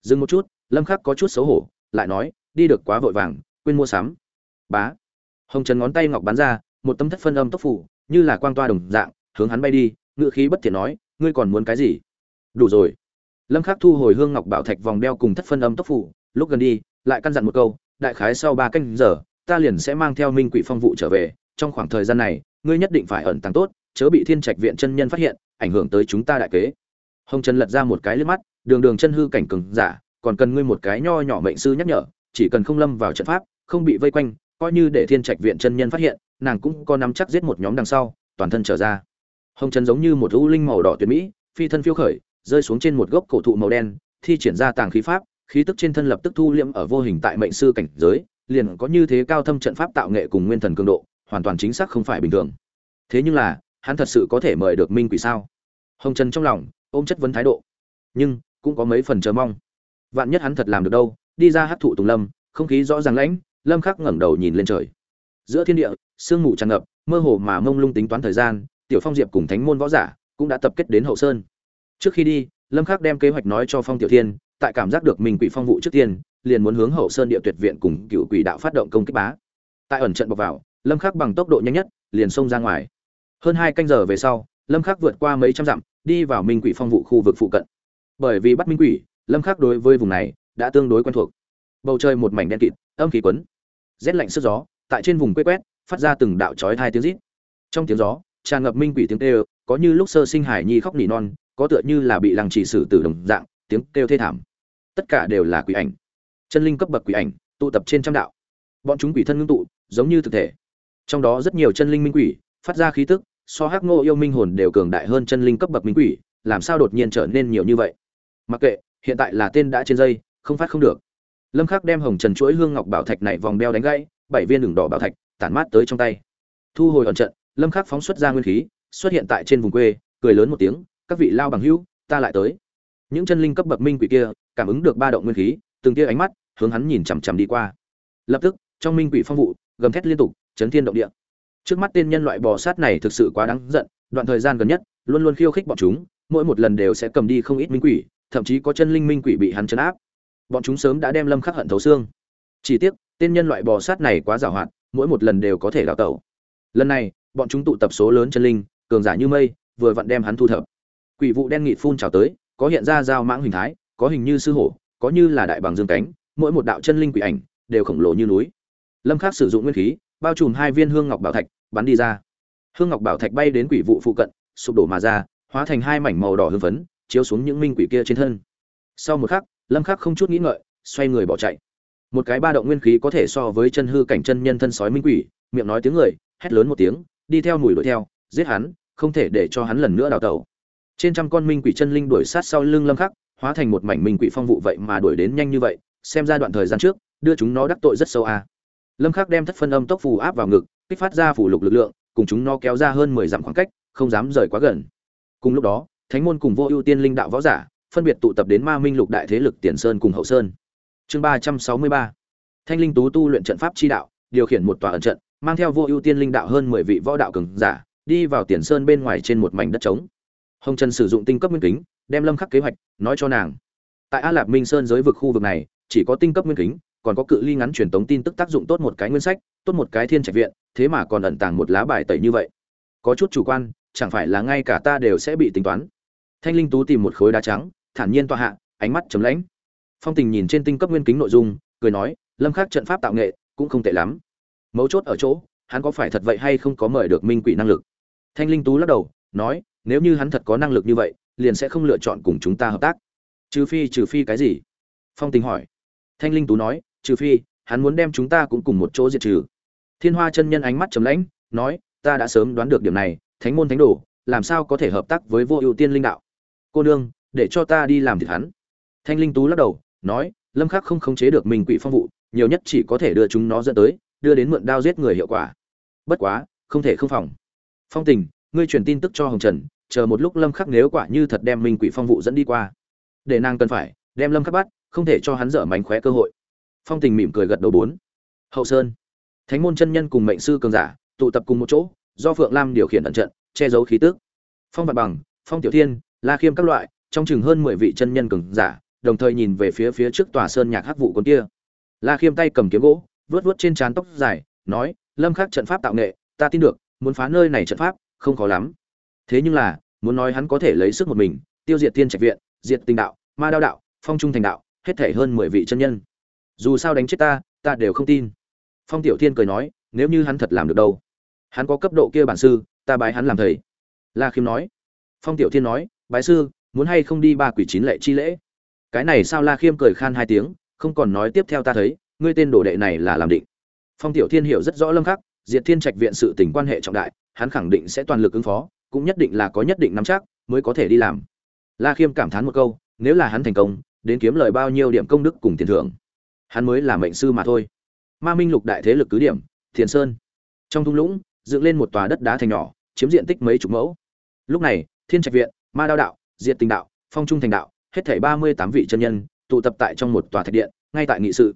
[SPEAKER 1] Dừng một chút, lâm khắc có chút xấu hổ, lại nói, đi được quá vội vàng, quên mua sắm. Bá. Hồng trần ngón tay ngọc bắn ra, một tấm thất phân âm tốc phủ, như là quang toa đồng dạng, hướng hắn bay đi, ngựa khí bất thiện nói, ngươi còn muốn cái gì? Đủ rồi. Lâm khắc thu hồi hương ngọc bảo thạch vòng đeo cùng thất phân âm tốc phủ, lúc gần đi lại căn dặn một câu, đại khái sau ba canh giờ, ta liền sẽ mang theo minh quỷ phong vụ trở về. Trong khoảng thời gian này, ngươi nhất định phải ẩn tàng tốt, chớ bị thiên trạch viện chân nhân phát hiện, ảnh hưởng tới chúng ta đại kế. Hồng trần lật ra một cái liếc mắt, đường đường chân hư cảnh cường giả, còn cần ngươi một cái nho nhỏ mệnh sư nhắc nhở, chỉ cần không lâm vào trận pháp, không bị vây quanh, coi như để thiên trạch viện chân nhân phát hiện, nàng cũng có nắm chắc giết một nhóm đằng sau, toàn thân trở ra. Hồng trần giống như một u linh màu đỏ tuyệt mỹ, phi thân phiêu khởi, rơi xuống trên một gốc cổ thụ màu đen, thi triển ra tàng khí pháp khí tức trên thân lập tức thu liễm ở vô hình tại mệnh sư cảnh giới, liền có như thế cao thâm trận pháp tạo nghệ cùng nguyên thần cường độ, hoàn toàn chính xác không phải bình thường. Thế nhưng là, hắn thật sự có thể mời được minh quỷ sao? Hồng trần trong lòng, ôm chất vấn thái độ. Nhưng, cũng có mấy phần chờ mong. Vạn nhất hắn thật làm được đâu, đi ra hấp thụ tùng lâm, không khí rõ ràng lãnh, lâm khắc ngẩng đầu nhìn lên trời. Giữa thiên địa, sương mù tràn ngập, mơ hồ mà mông lung tính toán thời gian, tiểu phong diệp cùng thánh môn võ giả cũng đã tập kết đến hậu sơn. Trước khi đi, lâm khắc đem kế hoạch nói cho phong tiểu thiên tại cảm giác được mình quỷ phong vụ trước tiên, liền muốn hướng hậu sơn địa tuyệt viện cùng cựu quỷ đạo phát động công kích bá. Tại ẩn trận bọc vào, lâm khắc bằng tốc độ nhanh nhất, liền xông ra ngoài. Hơn hai canh giờ về sau, lâm khắc vượt qua mấy trăm dặm, đi vào minh quỷ phong vụ khu vực phụ cận. Bởi vì bắt minh quỷ, lâm khắc đối với vùng này, đã tương đối quen thuộc. Bầu trời một mảnh đen kịt, âm khí quấn. Rét lạnh sức gió, tại trên vùng quê quét, phát ra từng đạo chói hai tiếng rít. Trong tiếng gió, tràn ngập minh quỷ tiếng kêu, có như lúc sơ sinh hải nhi khóc nỉ non, có tựa như là bị lăng trì xử tử đồng dạng tiếng kêu thê thảm. Tất cả đều là quỷ ảnh. Chân linh cấp bậc quỷ ảnh, tụ tập trên trăm đạo. Bọn chúng quỷ thân ngưng tụ, giống như thực thể. Trong đó rất nhiều chân linh minh quỷ, phát ra khí tức, so hắc ngô yêu minh hồn đều cường đại hơn chân linh cấp bậc minh quỷ, làm sao đột nhiên trở nên nhiều như vậy? Mặc kệ, hiện tại là tên đã trên dây, không phát không được. Lâm khắc đem hồng trần chuỗi hương ngọc bảo thạch này vòng đeo đánh gãy, bảy viên đường đỏ bảo thạch, tản mát tới trong tay. Thu hồi ẩn trận, lâm khắc phóng xuất ra nguyên khí, xuất hiện tại trên vùng quê, cười lớn một tiếng, các vị lao bằng hữu, ta lại tới những chân linh cấp bậc minh quỷ kia cảm ứng được ba động nguyên khí, từng tia ánh mắt hướng hắn nhìn chằm chằm đi qua. Lập tức, trong minh quỷ phong vụ, gầm thét liên tục, chấn thiên động địa. Trước mắt tên nhân loại bò sát này thực sự quá đáng giận, đoạn thời gian gần nhất, luôn luôn khiêu khích bọn chúng, mỗi một lần đều sẽ cầm đi không ít minh quỷ, thậm chí có chân linh minh quỷ bị hắn chấn áp. Bọn chúng sớm đã đem lâm khắc hận thấu xương. Chỉ tiếc, tên nhân loại bò sát này quá giàu hoạt, mỗi một lần đều có thể đào tẩu. Lần này, bọn chúng tụ tập số lớn chân linh, cường giả như mây, vừa vặn đem hắn thu thập. Quỷ vụ đen nghị phun trào tới có hiện ra dao mãng hình thái, có hình như sư hổ, có như là đại bằng dương cánh, mỗi một đạo chân linh quỷ ảnh đều khổng lồ như núi. Lâm khắc sử dụng nguyên khí, bao trùm hai viên hương ngọc bảo thạch, bắn đi ra. Hương ngọc bảo thạch bay đến quỷ vụ phụ cận, sụp đổ mà ra, hóa thành hai mảnh màu đỏ hương phấn, chiếu xuống những minh quỷ kia trên thân. Sau một khắc, lâm khắc không chút nghĩ ngợi, xoay người bỏ chạy. Một cái ba động nguyên khí có thể so với chân hư cảnh chân nhân thân sói minh quỷ, miệng nói tiếng người, hét lớn một tiếng, đi theo mùi đuổi theo, giết hắn, không thể để cho hắn lần nữa đào tẩu trên trăm con minh quỷ chân linh đuổi sát sau lưng lâm khắc, hóa thành một mảnh minh quỷ phong vụ vậy mà đuổi đến nhanh như vậy, xem ra đoạn thời gian trước, đưa chúng nó đắc tội rất sâu à. lâm khắc đem thất phân âm tốc phù áp vào ngực, kích phát ra phủ lục lực lượng, cùng chúng nó kéo ra hơn 10 dặm khoảng cách, không dám rời quá gần. Cùng lúc đó, thánh môn cùng vô ưu tiên linh đạo võ giả, phân biệt tụ tập đến ma minh lục đại thế lực tiền sơn cùng hậu sơn. Chương 363 thanh linh tú tu luyện trận pháp chi đạo, điều khiển một tòa ẩn trận, mang theo vô ưu tiên linh đạo hơn 10 vị võ đạo cường giả, đi vào tiền sơn bên ngoài trên một mảnh đất trống hồng trần sử dụng tinh cấp nguyên kính, đem lâm khắc kế hoạch nói cho nàng. Tại a lạp minh sơn giới vực khu vực này, chỉ có tinh cấp nguyên kính, còn có cự ly ngắn truyền tống tin tức tác dụng tốt một cái nguyên sách, tốt một cái thiên trạch viện, thế mà còn ẩn tàng một lá bài tẩy như vậy. Có chút chủ quan, chẳng phải là ngay cả ta đều sẽ bị tính toán. Thanh linh tú tìm một khối đá trắng, thản nhiên tọa hạ, ánh mắt chấm lãnh. Phong tình nhìn trên tinh cấp nguyên kính nội dung, cười nói, lâm khắc trận pháp tạo nghệ cũng không tệ lắm. Mấu chốt ở chỗ, hắn có phải thật vậy hay không có mời được minh quỷ năng lực? Thanh linh tú lắc đầu, nói nếu như hắn thật có năng lực như vậy, liền sẽ không lựa chọn cùng chúng ta hợp tác. Trừ phi trừ phi cái gì? Phong tình hỏi. Thanh linh tú nói, trừ phi, hắn muốn đem chúng ta cũng cùng một chỗ diệt trừ. Thiên hoa chân nhân ánh mắt chấm lãnh, nói, ta đã sớm đoán được điểm này, thánh môn thánh đồ, làm sao có thể hợp tác với vô ưu tiên linh đạo? Cô nương, để cho ta đi làm thịt hắn. Thanh linh tú lắc đầu, nói, lâm khắc không khống chế được mình quỷ phong vụ, nhiều nhất chỉ có thể đưa chúng nó dẫn tới, đưa đến mượn đao giết người hiệu quả. Bất quá, không thể không phòng. Phong tình, ngươi truyền tin tức cho hồng trần chờ một lúc lâm khắc nếu quả như thật đem minh quỷ phong vụ dẫn đi qua. Để nàng cần phải, đem lâm khắc bắt, không thể cho hắn dở mánh khóe cơ hội. Phong tình mỉm cười gật đầu bốn. Hậu sơn. Thánh môn chân nhân cùng mệnh sư cường giả, tụ tập cùng một chỗ, do phượng lam điều khiển ẩn trận, che giấu khí tức. Phong Vạn bằng, phong tiểu thiên, la khiêm các loại, trong chừng hơn mười vị chân nhân cường giả, đồng thời nhìn về phía phía trước tòa sơn nhạc hắc vụ con kia. La khiêm tay cầm kiếm gỗ, vuốt vuốt trên trán tóc dài, nói, lâm khắc trận pháp tạo nghệ, ta tin được, muốn phá nơi này trận pháp, không khó lắm thế nhưng là, muốn nói hắn có thể lấy sức một mình, tiêu diệt tiên trạch viện, diệt tình đạo, ma đao đạo, phong trung thành đạo, hết thể hơn mười vị chân nhân. Dù sao đánh chết ta ta đều không tin. Phong tiểu thiên cười nói, nếu như hắn thật làm được đâu? Hắn có cấp độ kia bản sư, ta bái hắn làm thầy. La khiêm nói. Phong tiểu thiên nói, bái sư, muốn hay không đi ba quỷ chín lệ chi lễ? Cái này sao la khiêm cười khan hai tiếng, không còn nói tiếp theo ta thấy, ngươi tên đồ đệ này là làm định. Phong tiểu thiên hiểu rất rõ lâm khắc, diệt thiên trạch viện sự tình quan hệ trọng đại, hắn khẳng định sẽ toàn lực ứng phó cũng nhất định là có nhất định nắm chắc, mới có thể đi làm. La khiêm cảm thán một câu, nếu là hắn thành công, đến kiếm lời bao nhiêu điểm công đức cùng tiền thưởng. Hắn mới là mệnh sư mà thôi. Ma minh lục đại thế lực cứ điểm, thiền sơn. Trong thung lũng, dựng lên một tòa đất đá thành nhỏ, chiếm diện tích mấy chục mẫu. Lúc này, thiên trạch viện, ma đao đạo, diệt tình đạo, phong trung thành đạo, hết thảy ba mươi tám vị chân nhân, tụ tập tại trong một tòa thạch điện, ngay tại nghị sự.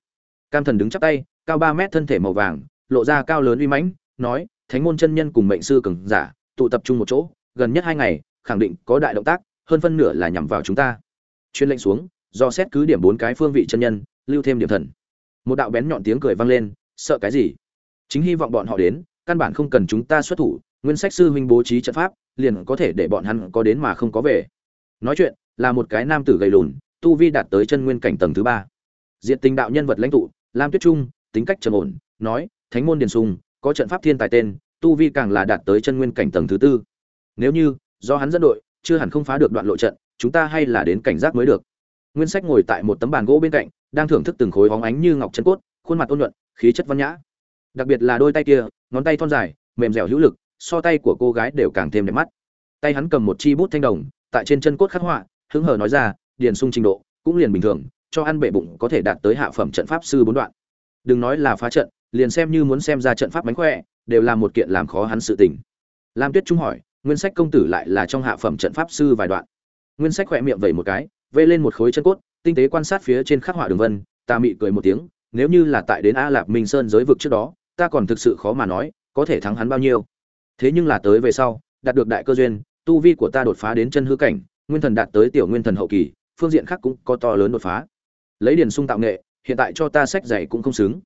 [SPEAKER 1] Cam thần đứng chắp tay, cao ba mét thân thể màu vàng, lộ ra cao lớn uy mãnh, nói, thánh môn chân nhân cùng mệnh sư cường giả tụ tập trung một chỗ, gần nhất hai ngày, khẳng định có đại động tác, hơn phân nửa là nhằm vào chúng ta. Chuyên lệnh xuống, do xét cứ điểm bốn cái phương vị chân nhân, lưu thêm điểm thần. Một đạo bén nhọn tiếng cười vang lên, sợ cái gì? Chính hy vọng bọn họ đến, căn bản không cần chúng ta xuất thủ, nguyên sách sư huynh bố trí trận pháp, liền có thể để bọn hắn có đến mà không có về. Nói chuyện, là một cái nam tử gầy lùn, tu vi đạt tới chân nguyên cảnh tầng thứ ba. Diện tình đạo nhân vật lãnh tụ, lam tuyết trung, tính cách trầm ổn, nói, thánh môn điền sung có trận pháp thiên tài tên tu vi càng là đạt tới chân nguyên cảnh tầng thứ tư. Nếu như, do hắn dẫn đội, chưa hẳn không phá được đoạn lộ trận, chúng ta hay là đến cảnh giác mới được. Nguyên sách ngồi tại một tấm bàn gỗ bên cạnh, đang thưởng thức từng khối hóng ánh như ngọc chân cốt, khuôn mặt ôn nhuận, khí chất văn nhã. Đặc biệt là đôi tay kia, ngón tay thon dài, mềm dẻo hữu lực, so tay của cô gái đều càng thêm đẹp mắt. Tay hắn cầm một chi bút thanh đồng, tại trên chân cốt khắc họa, hứng hờ nói ra, điền sung trình độ, cũng liền bình thường, cho ăn bệ bụng có thể đạt tới hạ phẩm trận pháp sư bốn đoạn. Đừng nói là phá trận, liền xem như muốn xem ra trận pháp mánh khỏe đều là một kiện làm khó hắn sự tình. Lam tuyết trung hỏi, nguyên sách công tử lại là trong hạ phẩm trận pháp sư vài đoạn. Nguyên sách khỏe miệng vẩy một cái vây lên một khối chân cốt, tinh tế quan sát phía trên khắc họa đường vân ta mị cười một tiếng, nếu như là tại đến a lạp minh sơn giới vực trước đó, ta còn thực sự khó mà nói, có thể thắng hắn bao nhiêu. Thế nhưng là tới về sau, đạt được đại cơ duyên, tu vi của ta đột phá đến chân hư cảnh, nguyên thần đạt tới tiểu nguyên thần hậu kỳ, phương diện khác cũng có to lớn đột phá. Lấy điền sung tạo nghệ, hiện tại cho ta sách dạy cũng không xứng.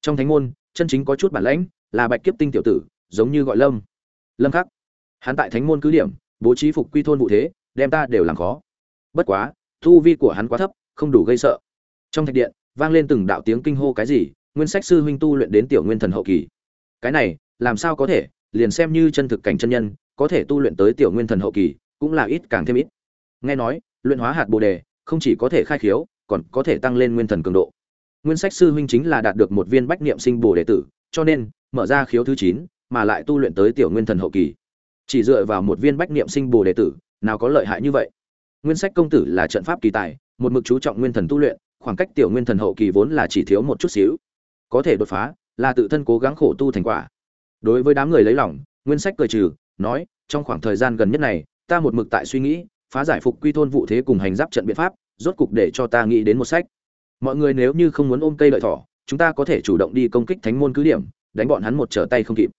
[SPEAKER 1] Trong thánh môn, chân chính có chút bản lãnh là bạch kiếp tinh tiểu tử, giống như gọi lâm. Lâm khắc. Hắn tại thánh môn cứ điểm, bố trí phục quy thôn vụ thế, đem ta đều làm khó. Bất quá thu vi của hắn quá thấp, không đủ gây sợ. Trong thạch điện, vang lên từng đạo tiếng kinh hô cái gì, nguyên sách sư huynh tu luyện đến tiểu nguyên thần hậu kỳ. Cái này, làm sao có thể, liền xem như chân thực cảnh chân nhân, có thể tu luyện tới tiểu nguyên thần hậu kỳ, cũng là ít càng thêm ít. Nghe nói, luyện hóa hạt bồ đề, không chỉ có thể khai khiếu, còn có thể tăng lên nguyên thần cường độ. Nguyên sách sư huynh chính là đạt được một viên bách niệm sinh bồ đề tử, cho nên mở ra khiếu thứ chín, mà lại tu luyện tới tiểu nguyên thần hậu kỳ. Chỉ dựa vào một viên bách niệm sinh bồ đệ tử, nào có lợi hại như vậy? Nguyên sách công tử là trận pháp kỳ tài, một mực chú trọng nguyên thần tu luyện, khoảng cách tiểu nguyên thần hậu kỳ vốn là chỉ thiếu một chút xíu. Có thể đột phá, là tự thân cố gắng khổ tu thành quả. Đối với đám người lấy lòng, nguyên sách cười trừ, nói, trong khoảng thời gian gần nhất này, ta một mực tại suy nghĩ, phá giải phục quy thôn vụ thế cùng hành giáp trận biện pháp, rốt cục để cho ta nghĩ đến một sách. Mọi người nếu như không muốn ôm cây lợi thỏ, chúng ta có thể chủ động đi công kích thánh môn cứ điểm đánh bọn hắn một trở tay không kịp.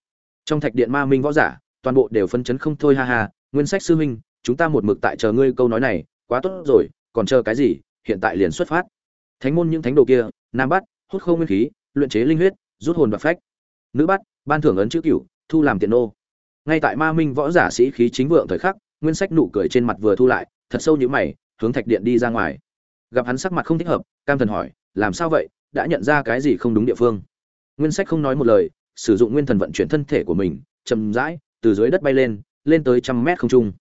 [SPEAKER 1] Trong thạch điện ma minh võ giả, toàn bộ đều phân chấn không thôi, ha ha, nguyên sách sư minh chúng ta một mực tại chờ ngươi câu nói này, quá tốt rồi, còn chờ cái gì, hiện tại liền xuất phát. Thánh môn những thánh đồ kia, nam bắt hút không nguyên khí, luyện chế linh huyết, rút hồn và phách. Nữ bắt ban thưởng ấn chữ cửu, thu làm tiền nô. Ngay tại ma minh võ giả sĩ khí chính vượng thời khắc, nguyên sách nụ cười trên mặt vừa thu lại, thật sâu như mày, hướng thạch điện đi ra ngoài. Gặp hắn sắc mặt không thích hợp, cam thần hỏi, làm sao vậy? Đã nhận ra cái gì không đúng địa phương? Nguyên sách không nói một lời, sử dụng nguyên thần vận chuyển thân thể của mình, chậm rãi, từ dưới đất bay lên lên tới trăm mét không trung.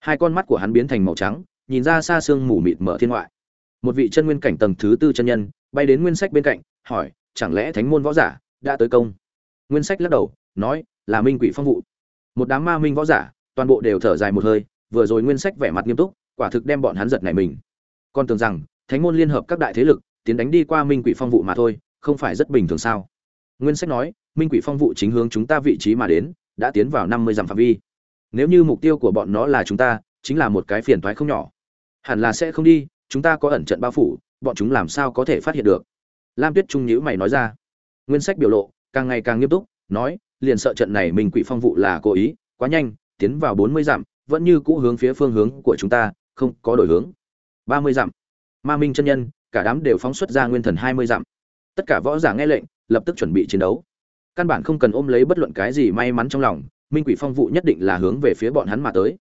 [SPEAKER 1] Hai con mắt của hắn biến thành màu trắng, nhìn ra xa xương mù mịt mở thiên ngoại. Một vị chân nguyên cảnh tầng thứ tư chân nhân, bay đến nguyên sách bên cạnh, hỏi, chẳng lẽ thánh môn võ giả đã tới công? Nguyên sách lắc đầu, nói, là minh quỷ phong vụ một đám ma minh võ giả, toàn bộ đều thở dài một hơi, vừa rồi nguyên sách vẻ mặt nghiêm túc, quả thực đem bọn hắn giật nảy mình. Con tưởng rằng, thánh môn liên hợp các đại thế lực, tiến đánh đi qua minh quỷ phong vụ mà thôi, không phải rất bình thường sao? Nguyên sách nói, minh quỷ phong vụ chính hướng chúng ta vị trí mà đến, đã tiến vào năm mươi dặm phạm vi. Nếu như mục tiêu của bọn nó là chúng ta, chính là một cái phiền toái không nhỏ. Hẳn là sẽ không đi, chúng ta có ẩn trận bao phủ, bọn chúng làm sao có thể phát hiện được? Lam tuyết trung nhữ mày nói ra. Nguyên sách biểu lộ, càng ngày càng nghiêm túc, nói, liền sợ trận này Minh quỷ phong vụ là cố ý, quá nhanh, tiến vào bốn mươi dặm, vẫn như cũ hướng phía phương hướng của chúng ta, không có đổi hướng. ba mươi dặm. Ma minh chân nhân, cả đám đều phóng xuất ra nguyên thần hai mươi dặm tất cả võ giả nghe lệnh, lập tức chuẩn bị chiến đấu. Căn bản không cần ôm lấy bất luận cái gì may mắn trong lòng, minh quỷ phong vụ nhất định là hướng về phía bọn hắn mà tới.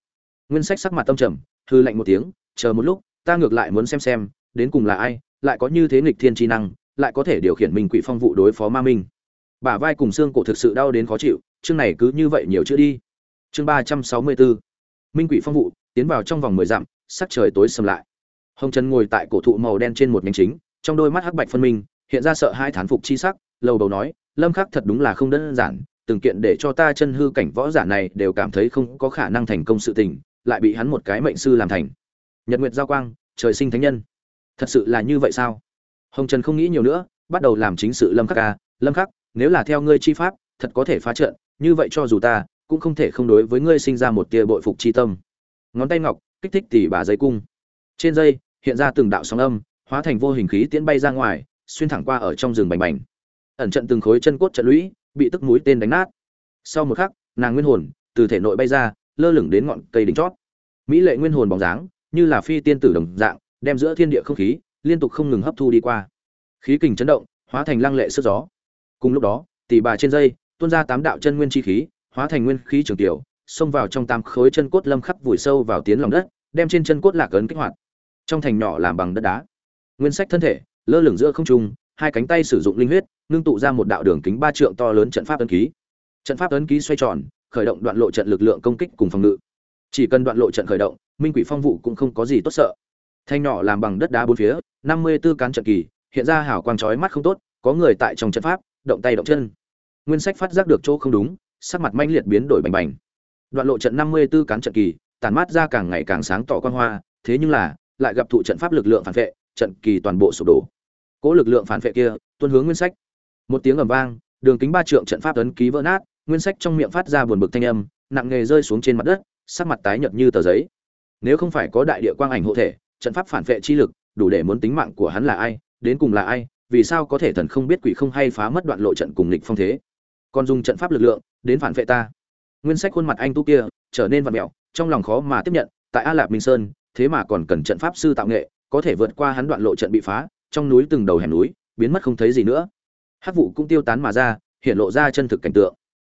[SPEAKER 1] Nguyên sách sắc mặt tâm trầm hư lạnh một tiếng, chờ một lúc, ta ngược lại muốn xem xem, đến cùng là ai, lại có như thế nghịch thiên chi năng, lại có thể điều khiển minh quỷ phong vụ đối phó ma minh. Bả vai cùng xương cổ thực sự đau đến khó chịu, chương này cứ như vậy nhiều chữ đi. Chương ba trăm sáu mươi bốn, minh quỷ phong vụ, tiến vào trong vòng mười dặm, sắc trời tối sầm lại. Hồng trần ngồi tại cổ thụ màu đen trên một nhánh chính, trong đôi mắt hắc bạch phân minh hiện ra sợ hai thán phục chi sắc, lầu đầu nói, lâm khắc thật đúng là không đơn giản, từng kiện để cho ta chân hư cảnh võ giả này đều cảm thấy không có khả năng thành công sự tình, lại bị hắn một cái mệnh sư làm thành. Nhật nguyệt giao quang, trời sinh thánh nhân. Thật sự là như vậy sao? Hồng trần không nghĩ nhiều nữa, bắt đầu làm chính sự lâm khắc ca lâm khắc, nếu là theo ngươi chi pháp, thật có thể phá trận, như vậy cho dù ta, cũng không thể không đối với ngươi sinh ra một tia bội phục chi tâm. Ngón tay ngọc, kích thích tỉ bà dây cung. Trên dây, hiện ra từng đạo sóng âm, hóa thành vô hình khí tiễn bay ra ngoài xuyên thẳng qua ở trong rừng bành bành. Ẩn trận từng khối chân cốt trận lũy, bị tức mũi tên đánh nát. Sau một khắc, nàng nguyên hồn từ thể nội bay ra, lơ lửng đến ngọn cây đỉnh chót. Mỹ lệ nguyên hồn bóng dáng, như là phi tiên tử đồng dạng, đem giữa thiên địa không khí liên tục không ngừng hấp thu đi qua. Khí kình chấn động, hóa thành lăng lệ sức gió. Cùng lúc đó tỷ bà trên dây, tuôn ra tám đạo chân nguyên chi khí, hóa thành nguyên khí trường tiểu, xông vào trong tám khối chân cốt lâm khắc vùi sâu vào tiến lòng đất, đem trên chân cốt lạc ấn kích hoạt. Trong thành nhỏ làm bằng đất đá. Nguyên sách thân thể lơ lửng giữa không trung, hai cánh tay sử dụng linh huyết, ngưng tụ ra một đạo đường kính ba trượng to lớn trận pháp ấn ký. Trận pháp ấn ký xoay tròn, khởi động đoạn lộ trận lực lượng công kích cùng phòng ngự. Chỉ cần đoạn lộ trận khởi động, minh quỷ phong vụ cũng không có gì tốt sợ. Thanh nhỏ làm bằng đất đá bốn phía, năm mươi tư cán trận kỳ, hiện ra hảo quang chói mắt không tốt, có người tại trong trận pháp, động tay động chân. Nguyên sách phát giác được chỗ không đúng, sắc mặt manh liệt biến đổi bành bành. Đoạn lộ trận năm mươi tư cán trận kỳ tàn mát ra càng ngày càng sáng tỏ quan hoa, thế nhưng là, lại gặp thụ trận pháp lực lượng phản vệ, trận kỳ toàn bộ sụp đổ cỗ lực lượng phản vệ kia, tuân hướng nguyên sách. Một tiếng ầm vang, đường kính ba trượng trận pháp ấn ký vỡ nát, nguyên sách trong miệng phát ra buồn bực thanh âm, nặng nghề rơi xuống trên mặt đất, sắc mặt tái nhợt như tờ giấy. Nếu không phải có đại địa quang ảnh hộ thể, trận pháp phản vệ chi lực, đủ để muốn tính mạng của hắn là ai, đến cùng là ai, vì sao có thể thần không biết quỷ không hay phá mất đoạn lộ trận cùng lịch phong thế? Còn dùng trận pháp lực lượng, đến phản vệ ta. Nguyên sách khuôn mặt anh tu kia, trở nên vặn mẹo, trong lòng khó mà tiếp nhận, tại a lạp minh sơn, thế mà còn cần trận pháp sư tạo nghệ, có thể vượt qua hắn đoạn lộ trận bị phá trong núi từng đầu hẻm núi, biến mất không thấy gì nữa. Hát vụ cũng tiêu tán mà ra, hiện lộ ra chân thực cảnh tượng.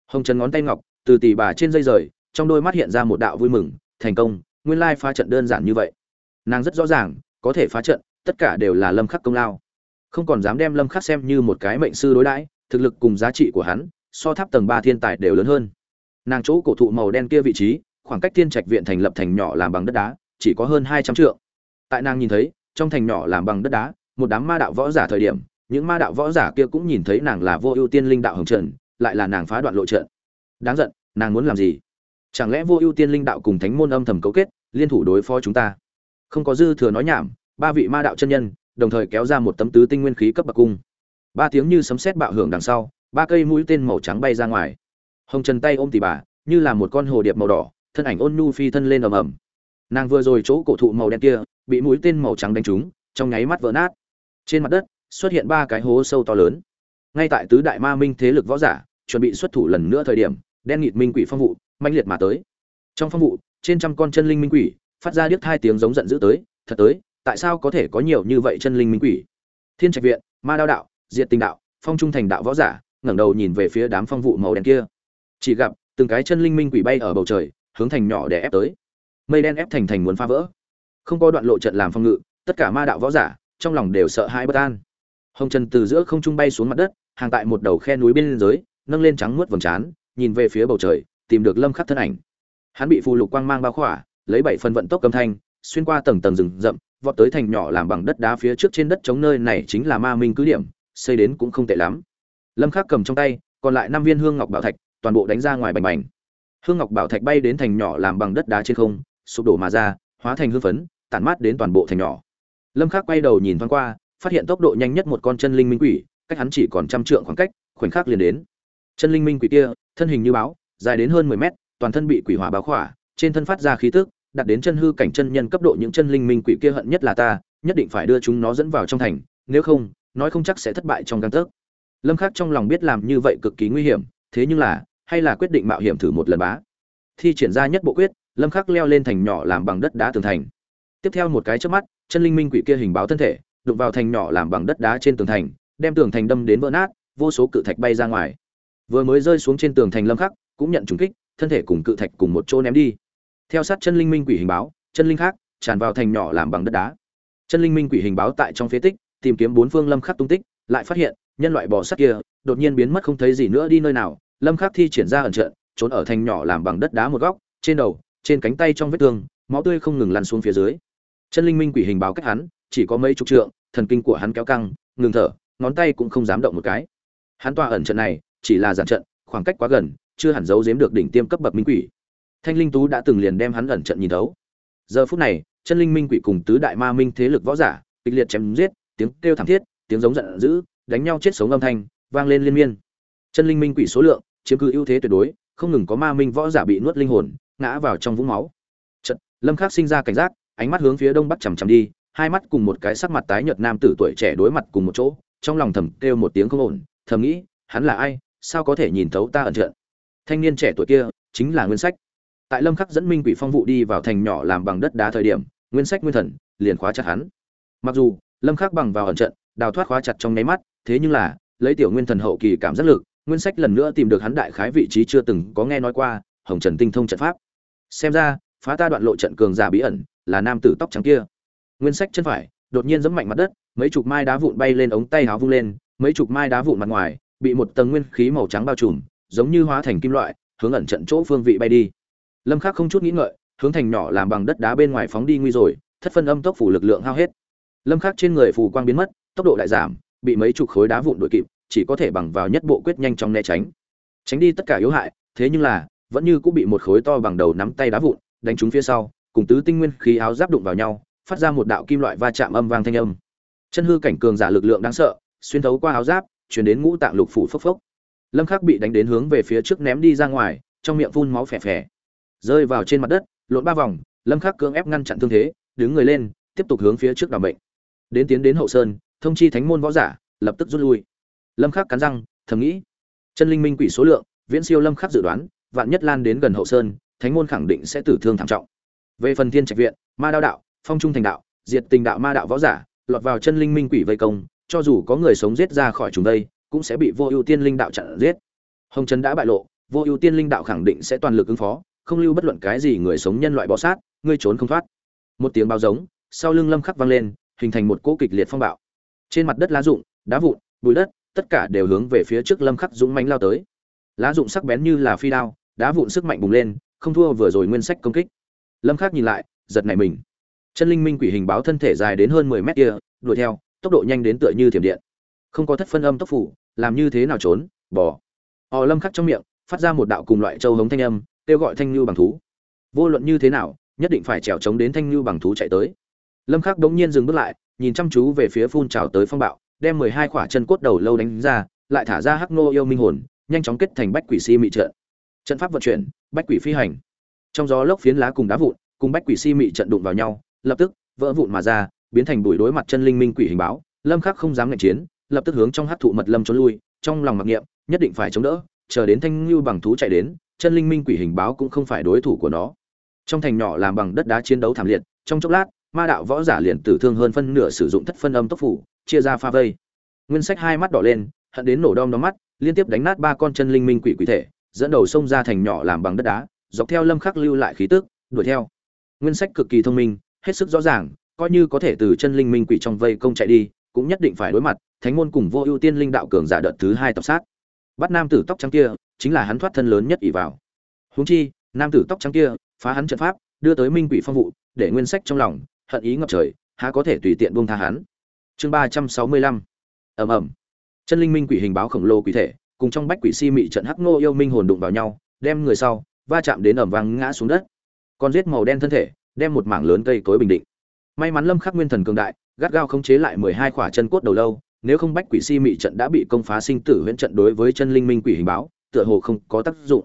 [SPEAKER 1] Hồng trần ngón tay ngọc, từ tỉ bà trên dây rời, trong đôi mắt hiện ra một đạo vui mừng, thành công, nguyên lai phá trận đơn giản như vậy. Nàng rất rõ ràng, có thể phá trận, tất cả đều là lâm khắc công lao. Không còn dám đem lâm khắc xem như một cái mệnh sư đối đãi, thực lực cùng giá trị của hắn, so tháp tầng ba thiên tài đều lớn hơn. Nàng chỗ cổ thụ màu đen kia vị trí, khoảng cách thiên trạch viện thành lập thành nhỏ làm bằng đất đá, chỉ có hơn hai trăm trượng. Tại nàng nhìn thấy, trong thành nhỏ làm bằng đất đá một đám ma đạo võ giả thời điểm, những ma đạo võ giả kia cũng nhìn thấy nàng là vô ưu tiên linh đạo hồng trần, lại là nàng phá đoạn lộ trận. Đáng giận, nàng muốn làm gì? Chẳng lẽ vô ưu tiên linh đạo cùng thánh môn âm thầm cấu kết, liên thủ đối phó chúng ta? Không có dư thừa nói nhảm, ba vị ma đạo chân nhân, đồng thời kéo ra một tấm tứ tinh nguyên khí cấp bậc cung. Ba tiếng như sấm sét bạo hưởng đằng sau, ba cây mũi tên màu trắng bay ra ngoài. Hồng trần tay ôm tỉ bà, như là một con hồ điệp màu đỏ, thân ảnh ôn nhu phi thân lên ầm ầm. Nàng vừa rồi chỗ cổ thụ màu đen kia, bị mũi tên màu trắng đánh trúng, trong nháy mắt vỡ nát trên mặt đất, xuất hiện ba cái hố sâu to lớn. Ngay tại tứ đại ma minh thế lực võ giả chuẩn bị xuất thủ lần nữa thời điểm, đen nghịt minh quỷ phong vụ manh liệt mà tới. Trong phong vụ, trên trăm con chân linh minh quỷ phát ra điếc hai tiếng giống giận dữ tới, thật tới, tại sao có thể có nhiều như vậy chân linh minh quỷ? Thiên trạch viện, ma đao đạo, diệt tình đạo, phong trung thành đạo võ giả ngẩng đầu nhìn về phía đám phong vụ màu đen kia. Chỉ gặp, từng cái chân linh minh quỷ bay ở bầu trời, hướng thành nhỏ để ép tới. Mây đen ép thành thành muốn phá vỡ. Không có đoạn lộ trận làm phong ngự, tất cả ma đạo võ giả trong lòng đều sợ hãi bất an. Hồng trần từ giữa không trung bay xuống mặt đất, hàng tại một đầu khe núi bên dưới, nâng lên trắng muốt vầng trán, nhìn về phía bầu trời, tìm được lâm khắc thân ảnh. Hắn bị phù lục quang mang bao khỏa, lấy bảy phần vận tốc cầm thanh, xuyên qua tầng tầng rừng rậm, vọt tới thành nhỏ làm bằng đất đá phía trước trên đất chống nơi này chính là ma minh cứ điểm, xây đến cũng không tệ lắm. Lâm khắc cầm trong tay, còn lại năm viên hương ngọc bảo thạch, toàn bộ đánh ra ngoài bành bành. Hương ngọc bảo thạch bay đến thành nhỏ làm bằng đất đá trên không, sụp đổ mà ra, hóa thành hương phấn, tản mát đến toàn bộ thành nhỏ lâm khắc quay đầu nhìn thoáng qua, phát hiện tốc độ nhanh nhất một con chân linh minh quỷ, cách hắn chỉ còn trăm trượng khoảng cách, khoảnh khắc liền đến. Chân linh minh quỷ kia, thân hình như báo dài đến hơn 10 mét, toàn thân bị quỷ hỏa báo khỏa, trên thân phát ra khí tức, đặt đến chân hư cảnh chân nhân cấp độ những chân linh minh quỷ kia hận nhất là ta, nhất định phải đưa chúng nó dẫn vào trong thành, nếu không, nói không chắc sẽ thất bại trong gang tấc. Lâm khắc trong lòng biết làm như vậy cực kỳ nguy hiểm, thế nhưng là, hay là quyết định mạo hiểm thử một lần bá. Thi triển ra nhất bộ quyết, lâm khắc leo lên thành nhỏ làm bằng đất đá tường thành. Tiếp theo một cái chớp mắt chân linh minh quỷ kia hình báo thân thể, đụng vào thành nhỏ làm bằng đất đá trên tường thành, đem tường thành đâm đến vỡ nát, vô số cự thạch bay ra ngoài. Vừa mới rơi xuống trên tường thành lâm khắc, cũng nhận trùng kích, thân thể cùng cự thạch cùng một chỗ ném đi. Theo sát chân linh minh quỷ hình báo, chân linh khác, tràn vào thành nhỏ làm bằng đất đá. Chân linh minh quỷ hình báo tại trong phế tích, tìm kiếm bốn phương lâm khắc tung tích, lại phát hiện, nhân loại bò sắt kia, đột nhiên biến mất không thấy gì nữa đi nơi nào, lâm khắc thi triển ra ẩn trận, trốn ở thành nhỏ làm bằng đất đá một góc, trên đầu, trên cánh tay trong vết thương, máu tươi không ngừng lăn xuống phía dưới chân linh minh quỷ hình báo cách hắn chỉ có mấy chục trượng thần kinh của hắn kéo căng ngừng thở ngón tay cũng không dám động một cái. Hắn tòa ẩn trận này chỉ là giản trận khoảng cách quá gần chưa hẳn giấu giếm được đỉnh tiêm cấp bậc minh quỷ. Thanh linh tú đã từng liền đem hắn ẩn trận nhìn thấu. Giờ phút này chân linh minh quỷ cùng tứ đại ma minh thế lực võ giả kịch liệt chém giết tiếng kêu thảm thiết tiếng giống giận dữ đánh nhau chết sống âm thanh vang lên liên miên. Chân linh minh quỷ số lượng chiếm cứ ưu thế tuyệt đối không ngừng có ma minh võ giả bị nuốt linh hồn ngã vào trong vũng máu. Trận, lâm khắc sinh ra cảnh giác ánh mắt hướng phía đông bắc chằm chằm đi, hai mắt cùng một cái sắc mặt tái nhợt nam tử tuổi trẻ đối mặt cùng một chỗ, trong lòng thầm kêu một tiếng không ổn, thầm nghĩ, hắn là ai, sao có thể nhìn thấu ta ẩn trận? Thanh niên trẻ tuổi kia chính là nguyên sách. Tại lâm khắc dẫn minh quỷ phong vụ đi vào thành nhỏ làm bằng đất đá thời điểm, nguyên sách nguyên thần liền khóa chặt hắn. Mặc dù lâm khắc bằng vào ẩn trận, đào thoát khóa chặt trong nháy mắt, thế nhưng là, lấy tiểu nguyên thần hậu kỳ cảm giác lực, nguyên sách lần nữa tìm được hắn đại khái vị trí chưa từng có nghe nói qua, hồng trần tinh thông trận pháp. Xem ra, phá ta đoạn lộ trận cường giả bí ẩn là nam tử tóc trắng kia. Nguyên sách chân phải, đột nhiên giẫm mạnh mặt đất, mấy chục mai đá vụn bay lên ống tay áo vung lên, mấy chục mai đá vụn mặt ngoài, bị một tầng nguyên khí màu trắng bao trùm, giống như hóa thành kim loại, hướng ẩn trận chỗ phương vị bay đi. Lâm khắc không chút nghĩ ngợi, hướng thành nhỏ làm bằng đất đá bên ngoài phóng đi nguy rồi, thất phân âm tốc phủ lực lượng hao hết. Lâm khắc trên người phù quang biến mất, tốc độ lại giảm, bị mấy chục khối đá vụn đuổi kịp, chỉ có thể bằng vào nhất bộ quyết nhanh chóng né tránh. Tránh đi tất cả yếu hại, thế nhưng là, vẫn như cũng bị một khối to bằng đầu nắm tay đá vụn, đánh trúng phía sau cùng tứ tinh nguyên khí áo giáp đụng vào nhau, phát ra một đạo kim loại va chạm âm vang thanh âm. Chân hư cảnh cường giả lực lượng đáng sợ, xuyên thấu qua áo giáp truyền đến ngũ tạng lục phủ phốc phốc. Lâm khắc bị đánh đến hướng về phía trước ném đi ra ngoài, trong miệng phun máu phè phè. Rơi vào trên mặt đất, lộn ba vòng, lâm khắc cưỡng ép ngăn chặn thương thế, đứng người lên, tiếp tục hướng phía trước đảm bệnh đến tiến đến hậu sơn, thông chi thánh môn võ giả, lập tức rút lui. Lâm khắc cắn răng, thầm nghĩ, chân linh minh quỷ số lượng, viễn siêu lâm khắc dự đoán, vạn nhất lan đến gần hậu sơn, thánh môn khẳng định sẽ tử thương thảm trọng về phần thiên trạch viện, ma đao đạo, phong trung thành đạo, diệt tình đạo ma đạo võ giả, lọt vào chân linh minh quỷ vây công, cho dù có người sống giết ra khỏi chúng đây, cũng sẽ bị vô ưu tiên linh đạo chặn giết. Hồng trần đã bại lộ, vô ưu tiên linh đạo khẳng định sẽ toàn lực ứng phó, không lưu bất luận cái gì người sống nhân loại bọ sát, ngươi trốn không thoát. Một tiếng bao giống, sau lưng lâm khắc vang lên, hình thành một cỗ kịch liệt phong bạo. Trên mặt đất lá rụng, đá vụn, bụi đất, tất cả đều hướng về phía trước lâm khắc dũng mãnh lao tới. Lá rụng sắc bén như là phi đao, đá vụn sức mạnh bùng lên, không thua vừa rồi nguyên sách công kích lâm khắc nhìn lại giật nảy mình. Chân linh minh quỷ hình báo thân thể dài đến hơn 10 mét kia đuổi theo tốc độ nhanh đến tựa như thiểm điện. Không có thất phân âm tốc phủ làm như thế nào trốn bỏ họ lâm khắc trong miệng phát ra một đạo cùng loại châu hống thanh âm kêu gọi thanh lưu bằng thú. Vô luận như thế nào nhất định phải trèo chống đến thanh lưu bằng thú chạy tới. Lâm khắc đống nhiên dừng bước lại nhìn chăm chú về phía phun trào tới phong bạo đem mười hai quả chân cốt đầu lâu đánh ra lại thả ra hắc nô yêu minh hồn nhanh chóng kết thành bách quỷ si mị trợ, trận pháp vận chuyển bách quỷ phi hành trong gió lốc phiến lá cùng đá vụn, cùng bách quỷ si mị trận đụng vào nhau, lập tức, vỡ vụn mà ra, biến thành bụi đối mặt chân linh minh quỷ hình báo, lâm khắc không dám ngạnh chiến, lập tức hướng trong hắc thụ mật lâm trốn lui, trong lòng mặc niệm, nhất định phải chống đỡ, chờ đến thanh lưu bằng thú chạy đến, chân linh minh quỷ hình báo cũng không phải đối thủ của nó. Trong thành nhỏ làm bằng đất đá chiến đấu thảm liệt, trong chốc lát, ma đạo võ giả liền tử thương hơn phân nửa sử dụng thất phân âm tốc phủ, chia ra pha vây. Nguyên sách hai mắt đỏ lên, hận đến nổ đom đóm mắt, liên tiếp đánh nát ba con chân linh minh quỷ quỷ thể, dẫn đầu xông ra thành nhỏ làm bằng đất đá dọc theo lâm khắc lưu lại khí tức, đuổi theo. Nguyên sách cực kỳ thông minh, hết sức rõ ràng, coi như có thể từ chân linh minh quỷ trong vây công chạy đi, cũng nhất định phải đối mặt, thánh môn cùng vô ưu tiên linh đạo cường giả đợt thứ hai tập sát. Bắt nam tử tóc trắng kia, chính là hắn thoát thân lớn nhất ỷ vào. Huống chi, nam tử tóc trắng kia, phá hắn trận pháp, đưa tới minh quỷ phong vụ, để nguyên sách trong lòng, hận ý ngập trời, há có thể tùy tiện buông tha hắn. Chương ba trăm sáu mươi lăm. Ầm ầm. Chân linh minh quỷ hình báo khổng lồ quỷ thể, cùng trong bách quỷ si mị trận hắc ngô yêu minh hồn đụng vào nhau, đem người sau va chạm đến ẩm vang ngã xuống đất. Con giết màu đen thân thể, đem một mảng lớn cây cối bình định. May mắn lâm khắc nguyên thần cường đại, gắt gao khống chế lại mười hai khỏa chân cốt đầu lâu, nếu không bách quỷ si mị trận đã bị công phá sinh tử huyễn trận đối với chân linh minh quỷ hình báo, tựa hồ không có tác dụng.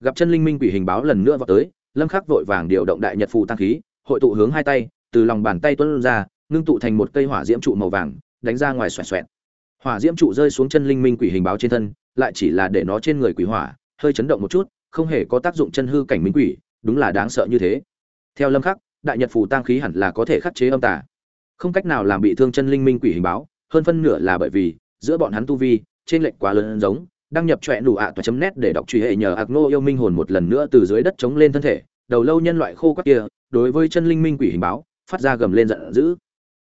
[SPEAKER 1] Gặp chân linh minh quỷ hình báo lần nữa vào tới, lâm khắc vội vàng điều động đại nhật phù tăng khí, hội tụ hướng hai tay, từ lòng bàn tay tuôn ra, ngưng tụ thành một cây hỏa diễm trụ màu vàng, đánh ra ngoài xoẹt xoẹt. Hỏa diễm trụ rơi xuống chân linh minh quỷ hình báo trên thân, lại chỉ là để nó trên người quỷ hỏa, hơi chấn động một chút không hề có tác dụng chân hư cảnh minh quỷ, đúng là đáng sợ như thế. Theo lâm khắc, đại nhật phù tăng khí hẳn là có thể khắc chế âm tà. Không cách nào làm bị thương chân linh minh quỷ hình báo, hơn phân nửa là bởi vì, giữa bọn hắn tu vi, trên lệnh quá lớn giống, đăng nhập trọe đủ ạ toa chấm nét để đọc truy hệ nhờ ạc nô yêu minh hồn một lần nữa từ dưới đất chống lên thân thể, đầu lâu nhân loại khô quắc kia, đối với chân linh minh quỷ hình báo, phát ra gầm lên giận dữ.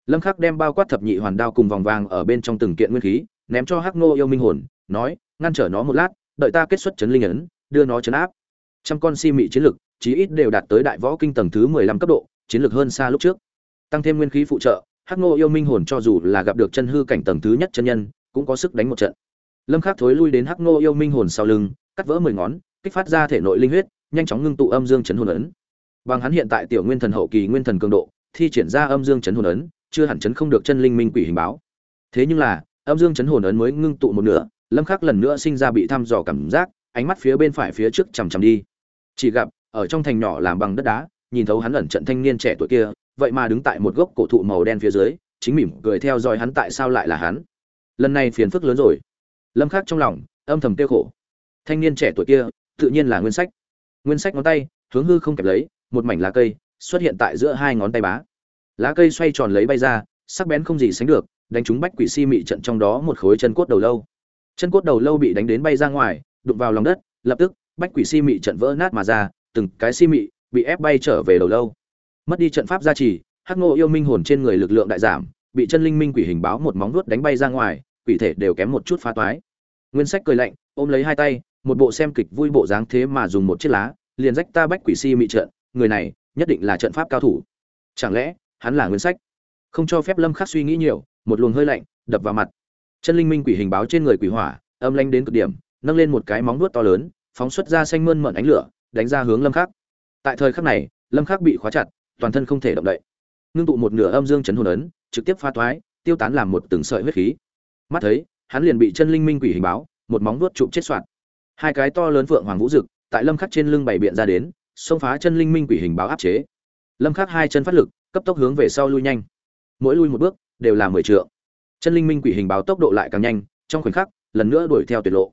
[SPEAKER 1] Lâm khắc đem bao quát thập nhị hoàn đao cùng vòng vàng ở bên trong từng kiện nguyên khí, ném cho hắc nô yêu minh hồn, nói, ngăn trở nó một lát, đợi ta kết xuất chấn linh ấn đưa nó chấn áp. Trăm con si mị chiến lực, chí ít đều đạt tới đại võ kinh tầng thứ mười lăm cấp độ, chiến lực hơn xa lúc trước. Tăng thêm nguyên khí phụ trợ, hắc ngô yêu minh hồn cho dù là gặp được chân hư cảnh tầng thứ nhất chân nhân, cũng có sức đánh một trận. Lâm khắc thối lui đến hắc ngô yêu minh hồn sau lưng, cắt vỡ mười ngón, kích phát ra thể nội linh huyết, nhanh chóng ngưng tụ âm dương chấn hồn ấn. Bằng hắn hiện tại tiểu nguyên thần hậu kỳ nguyên thần cường độ, thi triển ra âm dương chấn hồn ấn, chưa hẳn chấn không được chân linh minh quỷ hình báo. Thế nhưng là, âm dương chấn hồn ấn mới ngưng tụ một nửa, lâm khắc lần nữa sinh ra bị thăm dò cảm giác ánh mắt phía bên phải phía trước chằm chằm đi. Chỉ gặp, ở trong thành nhỏ làm bằng đất đá, nhìn thấu hắn ẩn trận thanh niên trẻ tuổi kia, vậy mà đứng tại một gốc cổ thụ màu đen phía dưới, chính mỉm cười theo dõi hắn tại sao lại là hắn. Lần này phiền phức lớn rồi. Lâm khắc trong lòng, âm thầm tiêu khổ. Thanh niên trẻ tuổi kia, tự nhiên là nguyên sách. Nguyên sách ngón tay, hướng hư không kẹp lấy, một mảnh lá cây, xuất hiện tại giữa hai ngón tay bá. Lá cây xoay tròn lấy bay ra, sắc bén không gì sánh được, đánh trúng bách quỷ si mị trận trong đó một khối chân cốt đầu lâu. Chân cốt đầu lâu bị đánh đến bay ra ngoài đụng vào lòng đất, lập tức, bách quỷ si mị trận vỡ nát mà ra, từng cái si mị bị ép bay trở về đầu lâu. Mất đi trận pháp gia trì, hắc Ngô yêu minh hồn trên người lực lượng đại giảm, bị chân linh minh quỷ hình báo một móng vuốt đánh bay ra ngoài, quỷ thể đều kém một chút phá toái. Nguyên sách cười lạnh, ôm lấy hai tay, một bộ xem kịch vui bộ dáng thế mà dùng một chiếc lá, liền rách ta bách quỷ si mị trận, người này nhất định là trận pháp cao thủ. Chẳng lẽ, hắn là nguyên sách? Không cho phép lâm khắc suy nghĩ nhiều, một luồng hơi lạnh đập vào mặt. Chân linh minh quỷ hình báo trên người quỷ hỏa, âm lanh đến cực điểm nâng lên một cái móng vuốt to lớn, phóng xuất ra xanh mơn mận ánh lửa, đánh ra hướng lâm khắc. Tại thời khắc này, lâm khắc bị khóa chặt, toàn thân không thể động đậy. Ngưng tụ một nửa âm dương chấn hồn ấn, trực tiếp pha toái, tiêu tán làm một từng sợi huyết khí. Mắt thấy, hắn liền bị chân linh minh quỷ hình báo, một móng vuốt chụp chết soạn hai cái to lớn vượng hoàng vũ dực, tại lâm khắc trên lưng bảy biện ra đến, xông phá chân linh minh quỷ hình báo áp chế. Lâm khắc hai chân phát lực, cấp tốc hướng về sau lui nhanh. Mỗi lui một bước, đều là mười trượng. Chân linh minh quỷ hình báo tốc độ lại càng nhanh, trong khoảnh khắc, lần nữa đuổi theo tuyệt lộ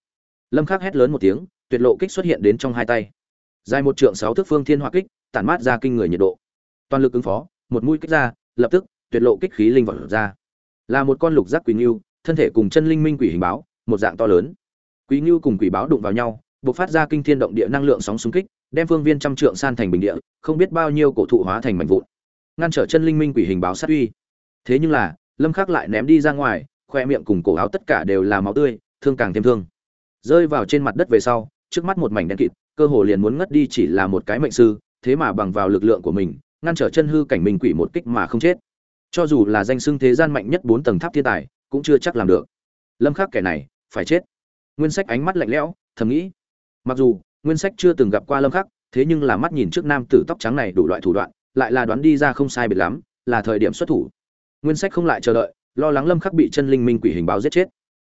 [SPEAKER 1] lâm khắc hét lớn một tiếng, tuyệt lộ kích xuất hiện đến trong hai tay. Dài một trượng sáu thước phương thiên hỏa kích, tản mát ra kinh người nhiệt độ. Toàn lực ứng phó, một mũi kích ra, lập tức, tuyệt lộ kích khí linh vật ra. Là một con lục giác quỷ ngưu, thân thể cùng chân linh minh quỷ hình báo, một dạng to lớn. Quỷ ngưu cùng quỷ báo đụng vào nhau, bộc phát ra kinh thiên động địa năng lượng sóng xung kích, đem phương viên trăm trượng san thành bình địa, không biết bao nhiêu cổ thụ hóa thành mảnh vụn. Ngăn trở chân linh minh quỷ hình báo sát uy. Thế nhưng là, lâm khắc lại ném đi ra ngoài, khoe miệng cùng cổ áo tất cả đều là máu tươi, thương càng thêm thương rơi vào trên mặt đất về sau, trước mắt một mảnh đen kịt, cơ hồ liền muốn ngất đi chỉ là một cái mệnh sư, thế mà bằng vào lực lượng của mình, ngăn trở chân hư cảnh mình quỷ một kích mà không chết. Cho dù là danh xưng thế gian mạnh nhất bốn tầng tháp thiên tài, cũng chưa chắc làm được. Lâm khắc kẻ này, phải chết. Nguyên sách ánh mắt lạnh lẽo, thầm nghĩ. Mặc dù, nguyên sách chưa từng gặp qua lâm khắc, thế nhưng là mắt nhìn trước nam tử tóc trắng này đủ loại thủ đoạn, lại là đoán đi ra không sai biệt lắm, là thời điểm xuất thủ. Nguyên sách không lại chờ đợi, lo lắng lâm khắc bị chân linh minh quỷ hình báo giết chết.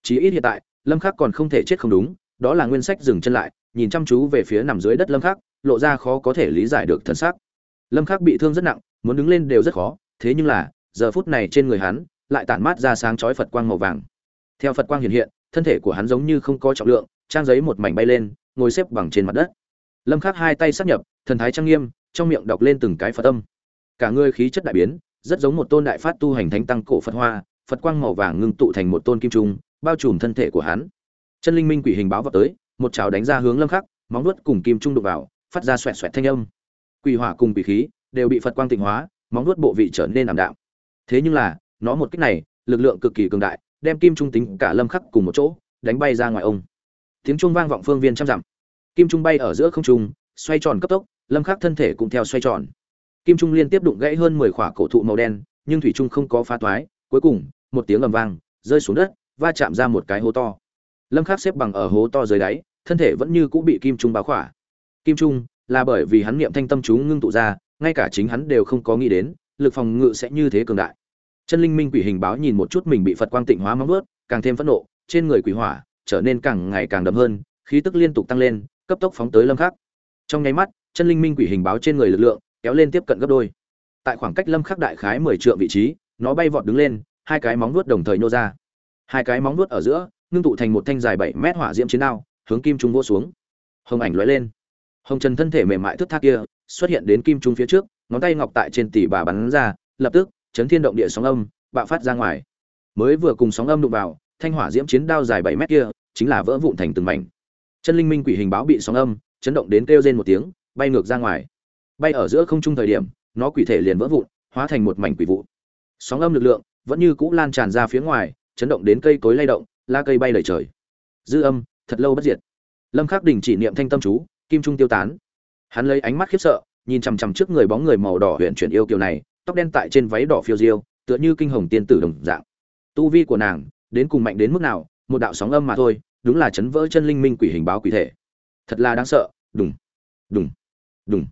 [SPEAKER 1] Chí ít hiện tại lâm khắc còn không thể chết không đúng, đó là nguyên sách dừng chân lại, nhìn chăm chú về phía nằm dưới đất lâm khắc, lộ ra khó có thể lý giải được thần sắc. Lâm khắc bị thương rất nặng, muốn đứng lên đều rất khó, thế nhưng là, giờ phút này trên người hắn, lại tản mát ra sáng chói phật quang màu vàng. Theo phật quang hiện hiện, thân thể của hắn giống như không có trọng lượng, trang giấy một mảnh bay lên, ngồi xếp bằng trên mặt đất. Lâm khắc hai tay sát nhập, thần thái trang nghiêm, trong miệng đọc lên từng cái phật âm. Cả người khí chất đại biến, rất giống một tôn đại phát tu hành thánh tăng cổ phật hoa, phật quang màu vàng ngưng tụ thành một tôn kim trung bao trùm thân thể của hắn. Chân linh minh quỷ hình báo vào tới, một chảo đánh ra hướng lâm khắc, móng nuốt cùng kim trung đụng vào, phát ra xoẹt xoẹt thanh âm. Quỷ hỏa cùng quỷ khí đều bị phật quang tịnh hóa, móng nuốt bộ vị trở nên ảm đạm. Thế nhưng là, nó một kích này, lực lượng cực kỳ cường đại, đem kim trung tính cả lâm khắc cùng một chỗ, đánh bay ra ngoài ông. Tiếng trung vang vọng phương viên trăm dặm. Kim trung bay ở giữa không trung, xoay tròn cấp tốc, lâm khắc thân thể cũng theo xoay tròn. Kim trung liên tiếp đụng gãy hơn 10 khỏa cổ thụ màu đen, nhưng thủy trung không có phá toái, cuối cùng, một tiếng ầm vang, rơi xuống đất va chạm ra một cái hố to. Lâm khắc xếp bằng ở hố to dưới đáy, thân thể vẫn như cũ bị kim trung bao khỏa. Kim trung là bởi vì hắn niệm thanh tâm chú ngưng tụ ra, ngay cả chính hắn đều không có nghĩ đến, lực phòng ngự sẽ như thế cường đại. Chân linh minh quỷ hình báo nhìn một chút mình bị phật quang tịnh hóa móng ướt càng thêm phẫn nộ, trên người quỷ hỏa trở nên càng ngày càng đậm hơn, khí tức liên tục tăng lên, cấp tốc phóng tới lâm khắc. Trong nháy mắt, chân linh minh quỷ hình báo trên người lực lượng kéo lên tiếp cận gấp đôi. Tại khoảng cách lâm khắc đại khái 10 trượng vị trí, nó bay vọt đứng lên, hai cái móng vuốt đồng thời nô ra hai cái móng vuốt ở giữa, ngưng tụ thành một thanh dài bảy mét hỏa diễm chiến đao, hướng kim trung vô xuống. Hồng ảnh lóe lên. Hồng trần thân thể mềm mại thức thác kia, xuất hiện đến kim trung phía trước, ngón tay ngọc tại trên tỷ bà bắn ra, lập tức, chấn thiên động địa sóng âm bạo phát ra ngoài. Mới vừa cùng sóng âm đụng vào, thanh hỏa diễm chiến đao dài bảy mét kia, chính là vỡ vụn thành từng mảnh. Chân linh minh quỷ hình báo bị sóng âm chấn động đến kêu rên một tiếng, bay ngược ra ngoài. Bay ở giữa không trung thời điểm, nó quỷ thể liền vỡ vụn, hóa thành một mảnh quỷ vụ. Sóng âm lực lượng vẫn như cũ lan tràn ra phía ngoài chấn động đến cây cối lay động la cây bay lời trời. Dư âm, thật lâu bất diệt. Lâm khắc đình chỉ niệm thanh tâm chú, kim trung tiêu tán. Hắn lấy ánh mắt khiếp sợ, nhìn chằm chằm trước người bóng người màu đỏ huyện chuyển yêu kiều này, tóc đen tại trên váy đỏ phiêu diêu, tựa như kinh hồng tiên tử đồng dạng. Tu vi của nàng, đến cùng mạnh đến mức nào, một đạo sóng âm mà thôi, đúng là chấn vỡ chân linh minh quỷ hình báo quỷ thể. Thật là đáng sợ, đùng đùng đùng.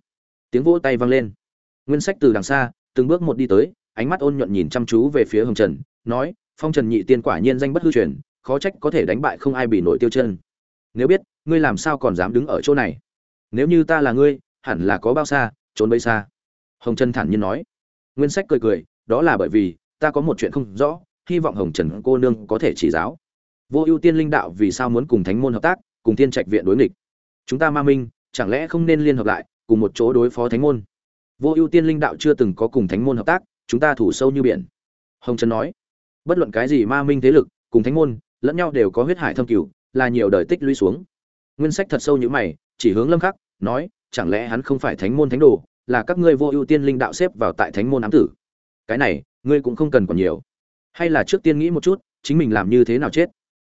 [SPEAKER 1] Tiếng vỗ tay vang lên. Nguyên sách từ đằng xa, từng bước một đi tới, ánh mắt ôn nhuận nhìn chăm chú về phía hồng trần, nói phong trần nhị tiên quả nhiên danh bất hư truyền, khó trách có thể đánh bại không ai bị nổi tiêu chân. Nếu biết, ngươi làm sao còn dám đứng ở chỗ này? Nếu như ta là ngươi, hẳn là có bao xa, trốn bấy xa. Hồng trần thản nhiên nói. Nguyên sách cười cười, đó là bởi vì, ta có một chuyện không rõ, hy vọng hồng trần cô nương có thể chỉ giáo. Vô ưu tiên linh đạo vì sao muốn cùng thánh môn hợp tác, cùng tiên trạch viện đối nghịch? Chúng ta ma minh, chẳng lẽ không nên liên hợp lại, cùng một chỗ đối phó thánh môn? Vô ưu tiên linh đạo chưa từng có cùng thánh môn hợp tác, chúng ta thủ sâu như biển. Hồng trần nói bất luận cái gì ma minh thế lực, cùng thánh môn, lẫn nhau đều có huyết hải thâm cửu, là nhiều đời tích lũy xuống. Nguyên sách thật sâu như mày, chỉ hướng lâm khắc, nói, chẳng lẽ hắn không phải thánh môn thánh đồ, là các ngươi vô ưu tiên linh đạo xếp vào tại thánh môn ám tử? Cái này, ngươi cũng không cần còn nhiều. Hay là trước tiên nghĩ một chút, chính mình làm như thế nào chết?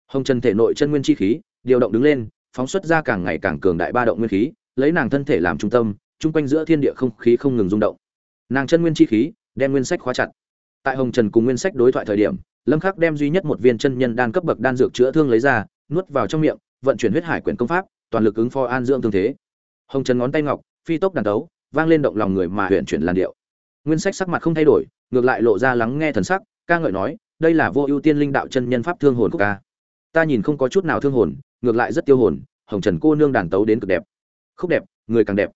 [SPEAKER 1] Hồng trần thể nội chân nguyên chi khí, điều động đứng lên, phóng xuất ra càng ngày càng cường đại ba động nguyên khí, lấy nàng thân thể làm trung tâm, chung quanh giữa thiên địa không khí không ngừng rung động. Nàng chân nguyên chi khí, đem nguyên sách khóa chặt tại hồng trần cùng nguyên sách đối thoại thời điểm, lâm khắc đem duy nhất một viên chân nhân đan cấp bậc đan dược chữa thương lấy ra, nuốt vào trong miệng, vận chuyển huyết hải quyển công pháp, toàn lực ứng phó an dưỡng thương thế. Hồng trần ngón tay ngọc, phi tốc đàn tấu, vang lên động lòng người mà huyện chuyển làn điệu. Nguyên sách sắc mặt không thay đổi, ngược lại lộ ra lắng nghe thần sắc, ca ngợi nói, đây là vô ưu tiên linh đạo chân nhân pháp thương hồn của ca ta nhìn không có chút nào thương hồn, ngược lại rất tiêu hồn, hồng trần cô nương đàn tấu đến cực đẹp. Khúc đẹp, người càng đẹp.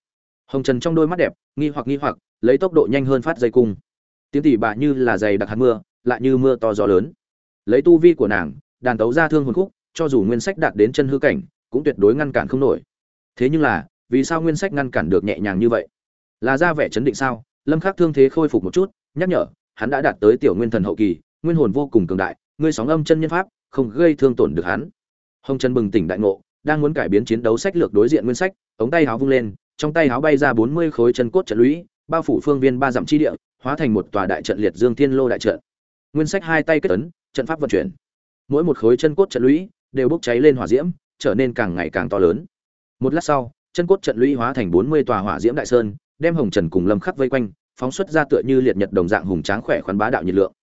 [SPEAKER 1] Hồng trần trong đôi mắt đẹp, nghi hoặc nghi hoặc, lấy tốc độ nhanh hơn phát dây cung tiếng tỉ bà như là dày đặc hạt mưa, lại như mưa to gió lớn. Lấy tu vi của nàng, đàn tấu ra thương hồn khúc, cho dù nguyên sách đạt đến chân hư cảnh, cũng tuyệt đối ngăn cản không nổi. Thế nhưng là, vì sao nguyên sách ngăn cản được nhẹ nhàng như vậy? Là ra vẻ chấn định sao? Lâm khắc thương thế khôi phục một chút, nhắc nhở, hắn đã đạt tới tiểu nguyên thần hậu kỳ, nguyên hồn vô cùng cường đại, ngươi sóng âm chân nhân pháp, không gây thương tổn được hắn. Hồng trần bừng tỉnh đại ngộ, đang muốn cải biến chiến đấu sách lược đối diện nguyên sách, ống tay háo vung lên, trong tay háo bay ra 40 khối chân cốt trận lũy, bao phủ phương viên ba dặm chi địa hóa thành một tòa đại trận liệt dương thiên lô đại trận. Nguyên sách hai tay kết ấn, trận pháp vận chuyển. Mỗi một khối chân cốt trận lũy đều bốc cháy lên hỏa diễm, trở nên càng ngày càng to lớn. Một lát sau, chân cốt trận lũy hóa thành 40 tòa hỏa diễm đại sơn, đem hồng trần cùng lâm khắc vây quanh, phóng xuất ra tựa như liệt nhật đồng dạng hùng tráng khỏe khoắn bá đạo nhiệt lượng.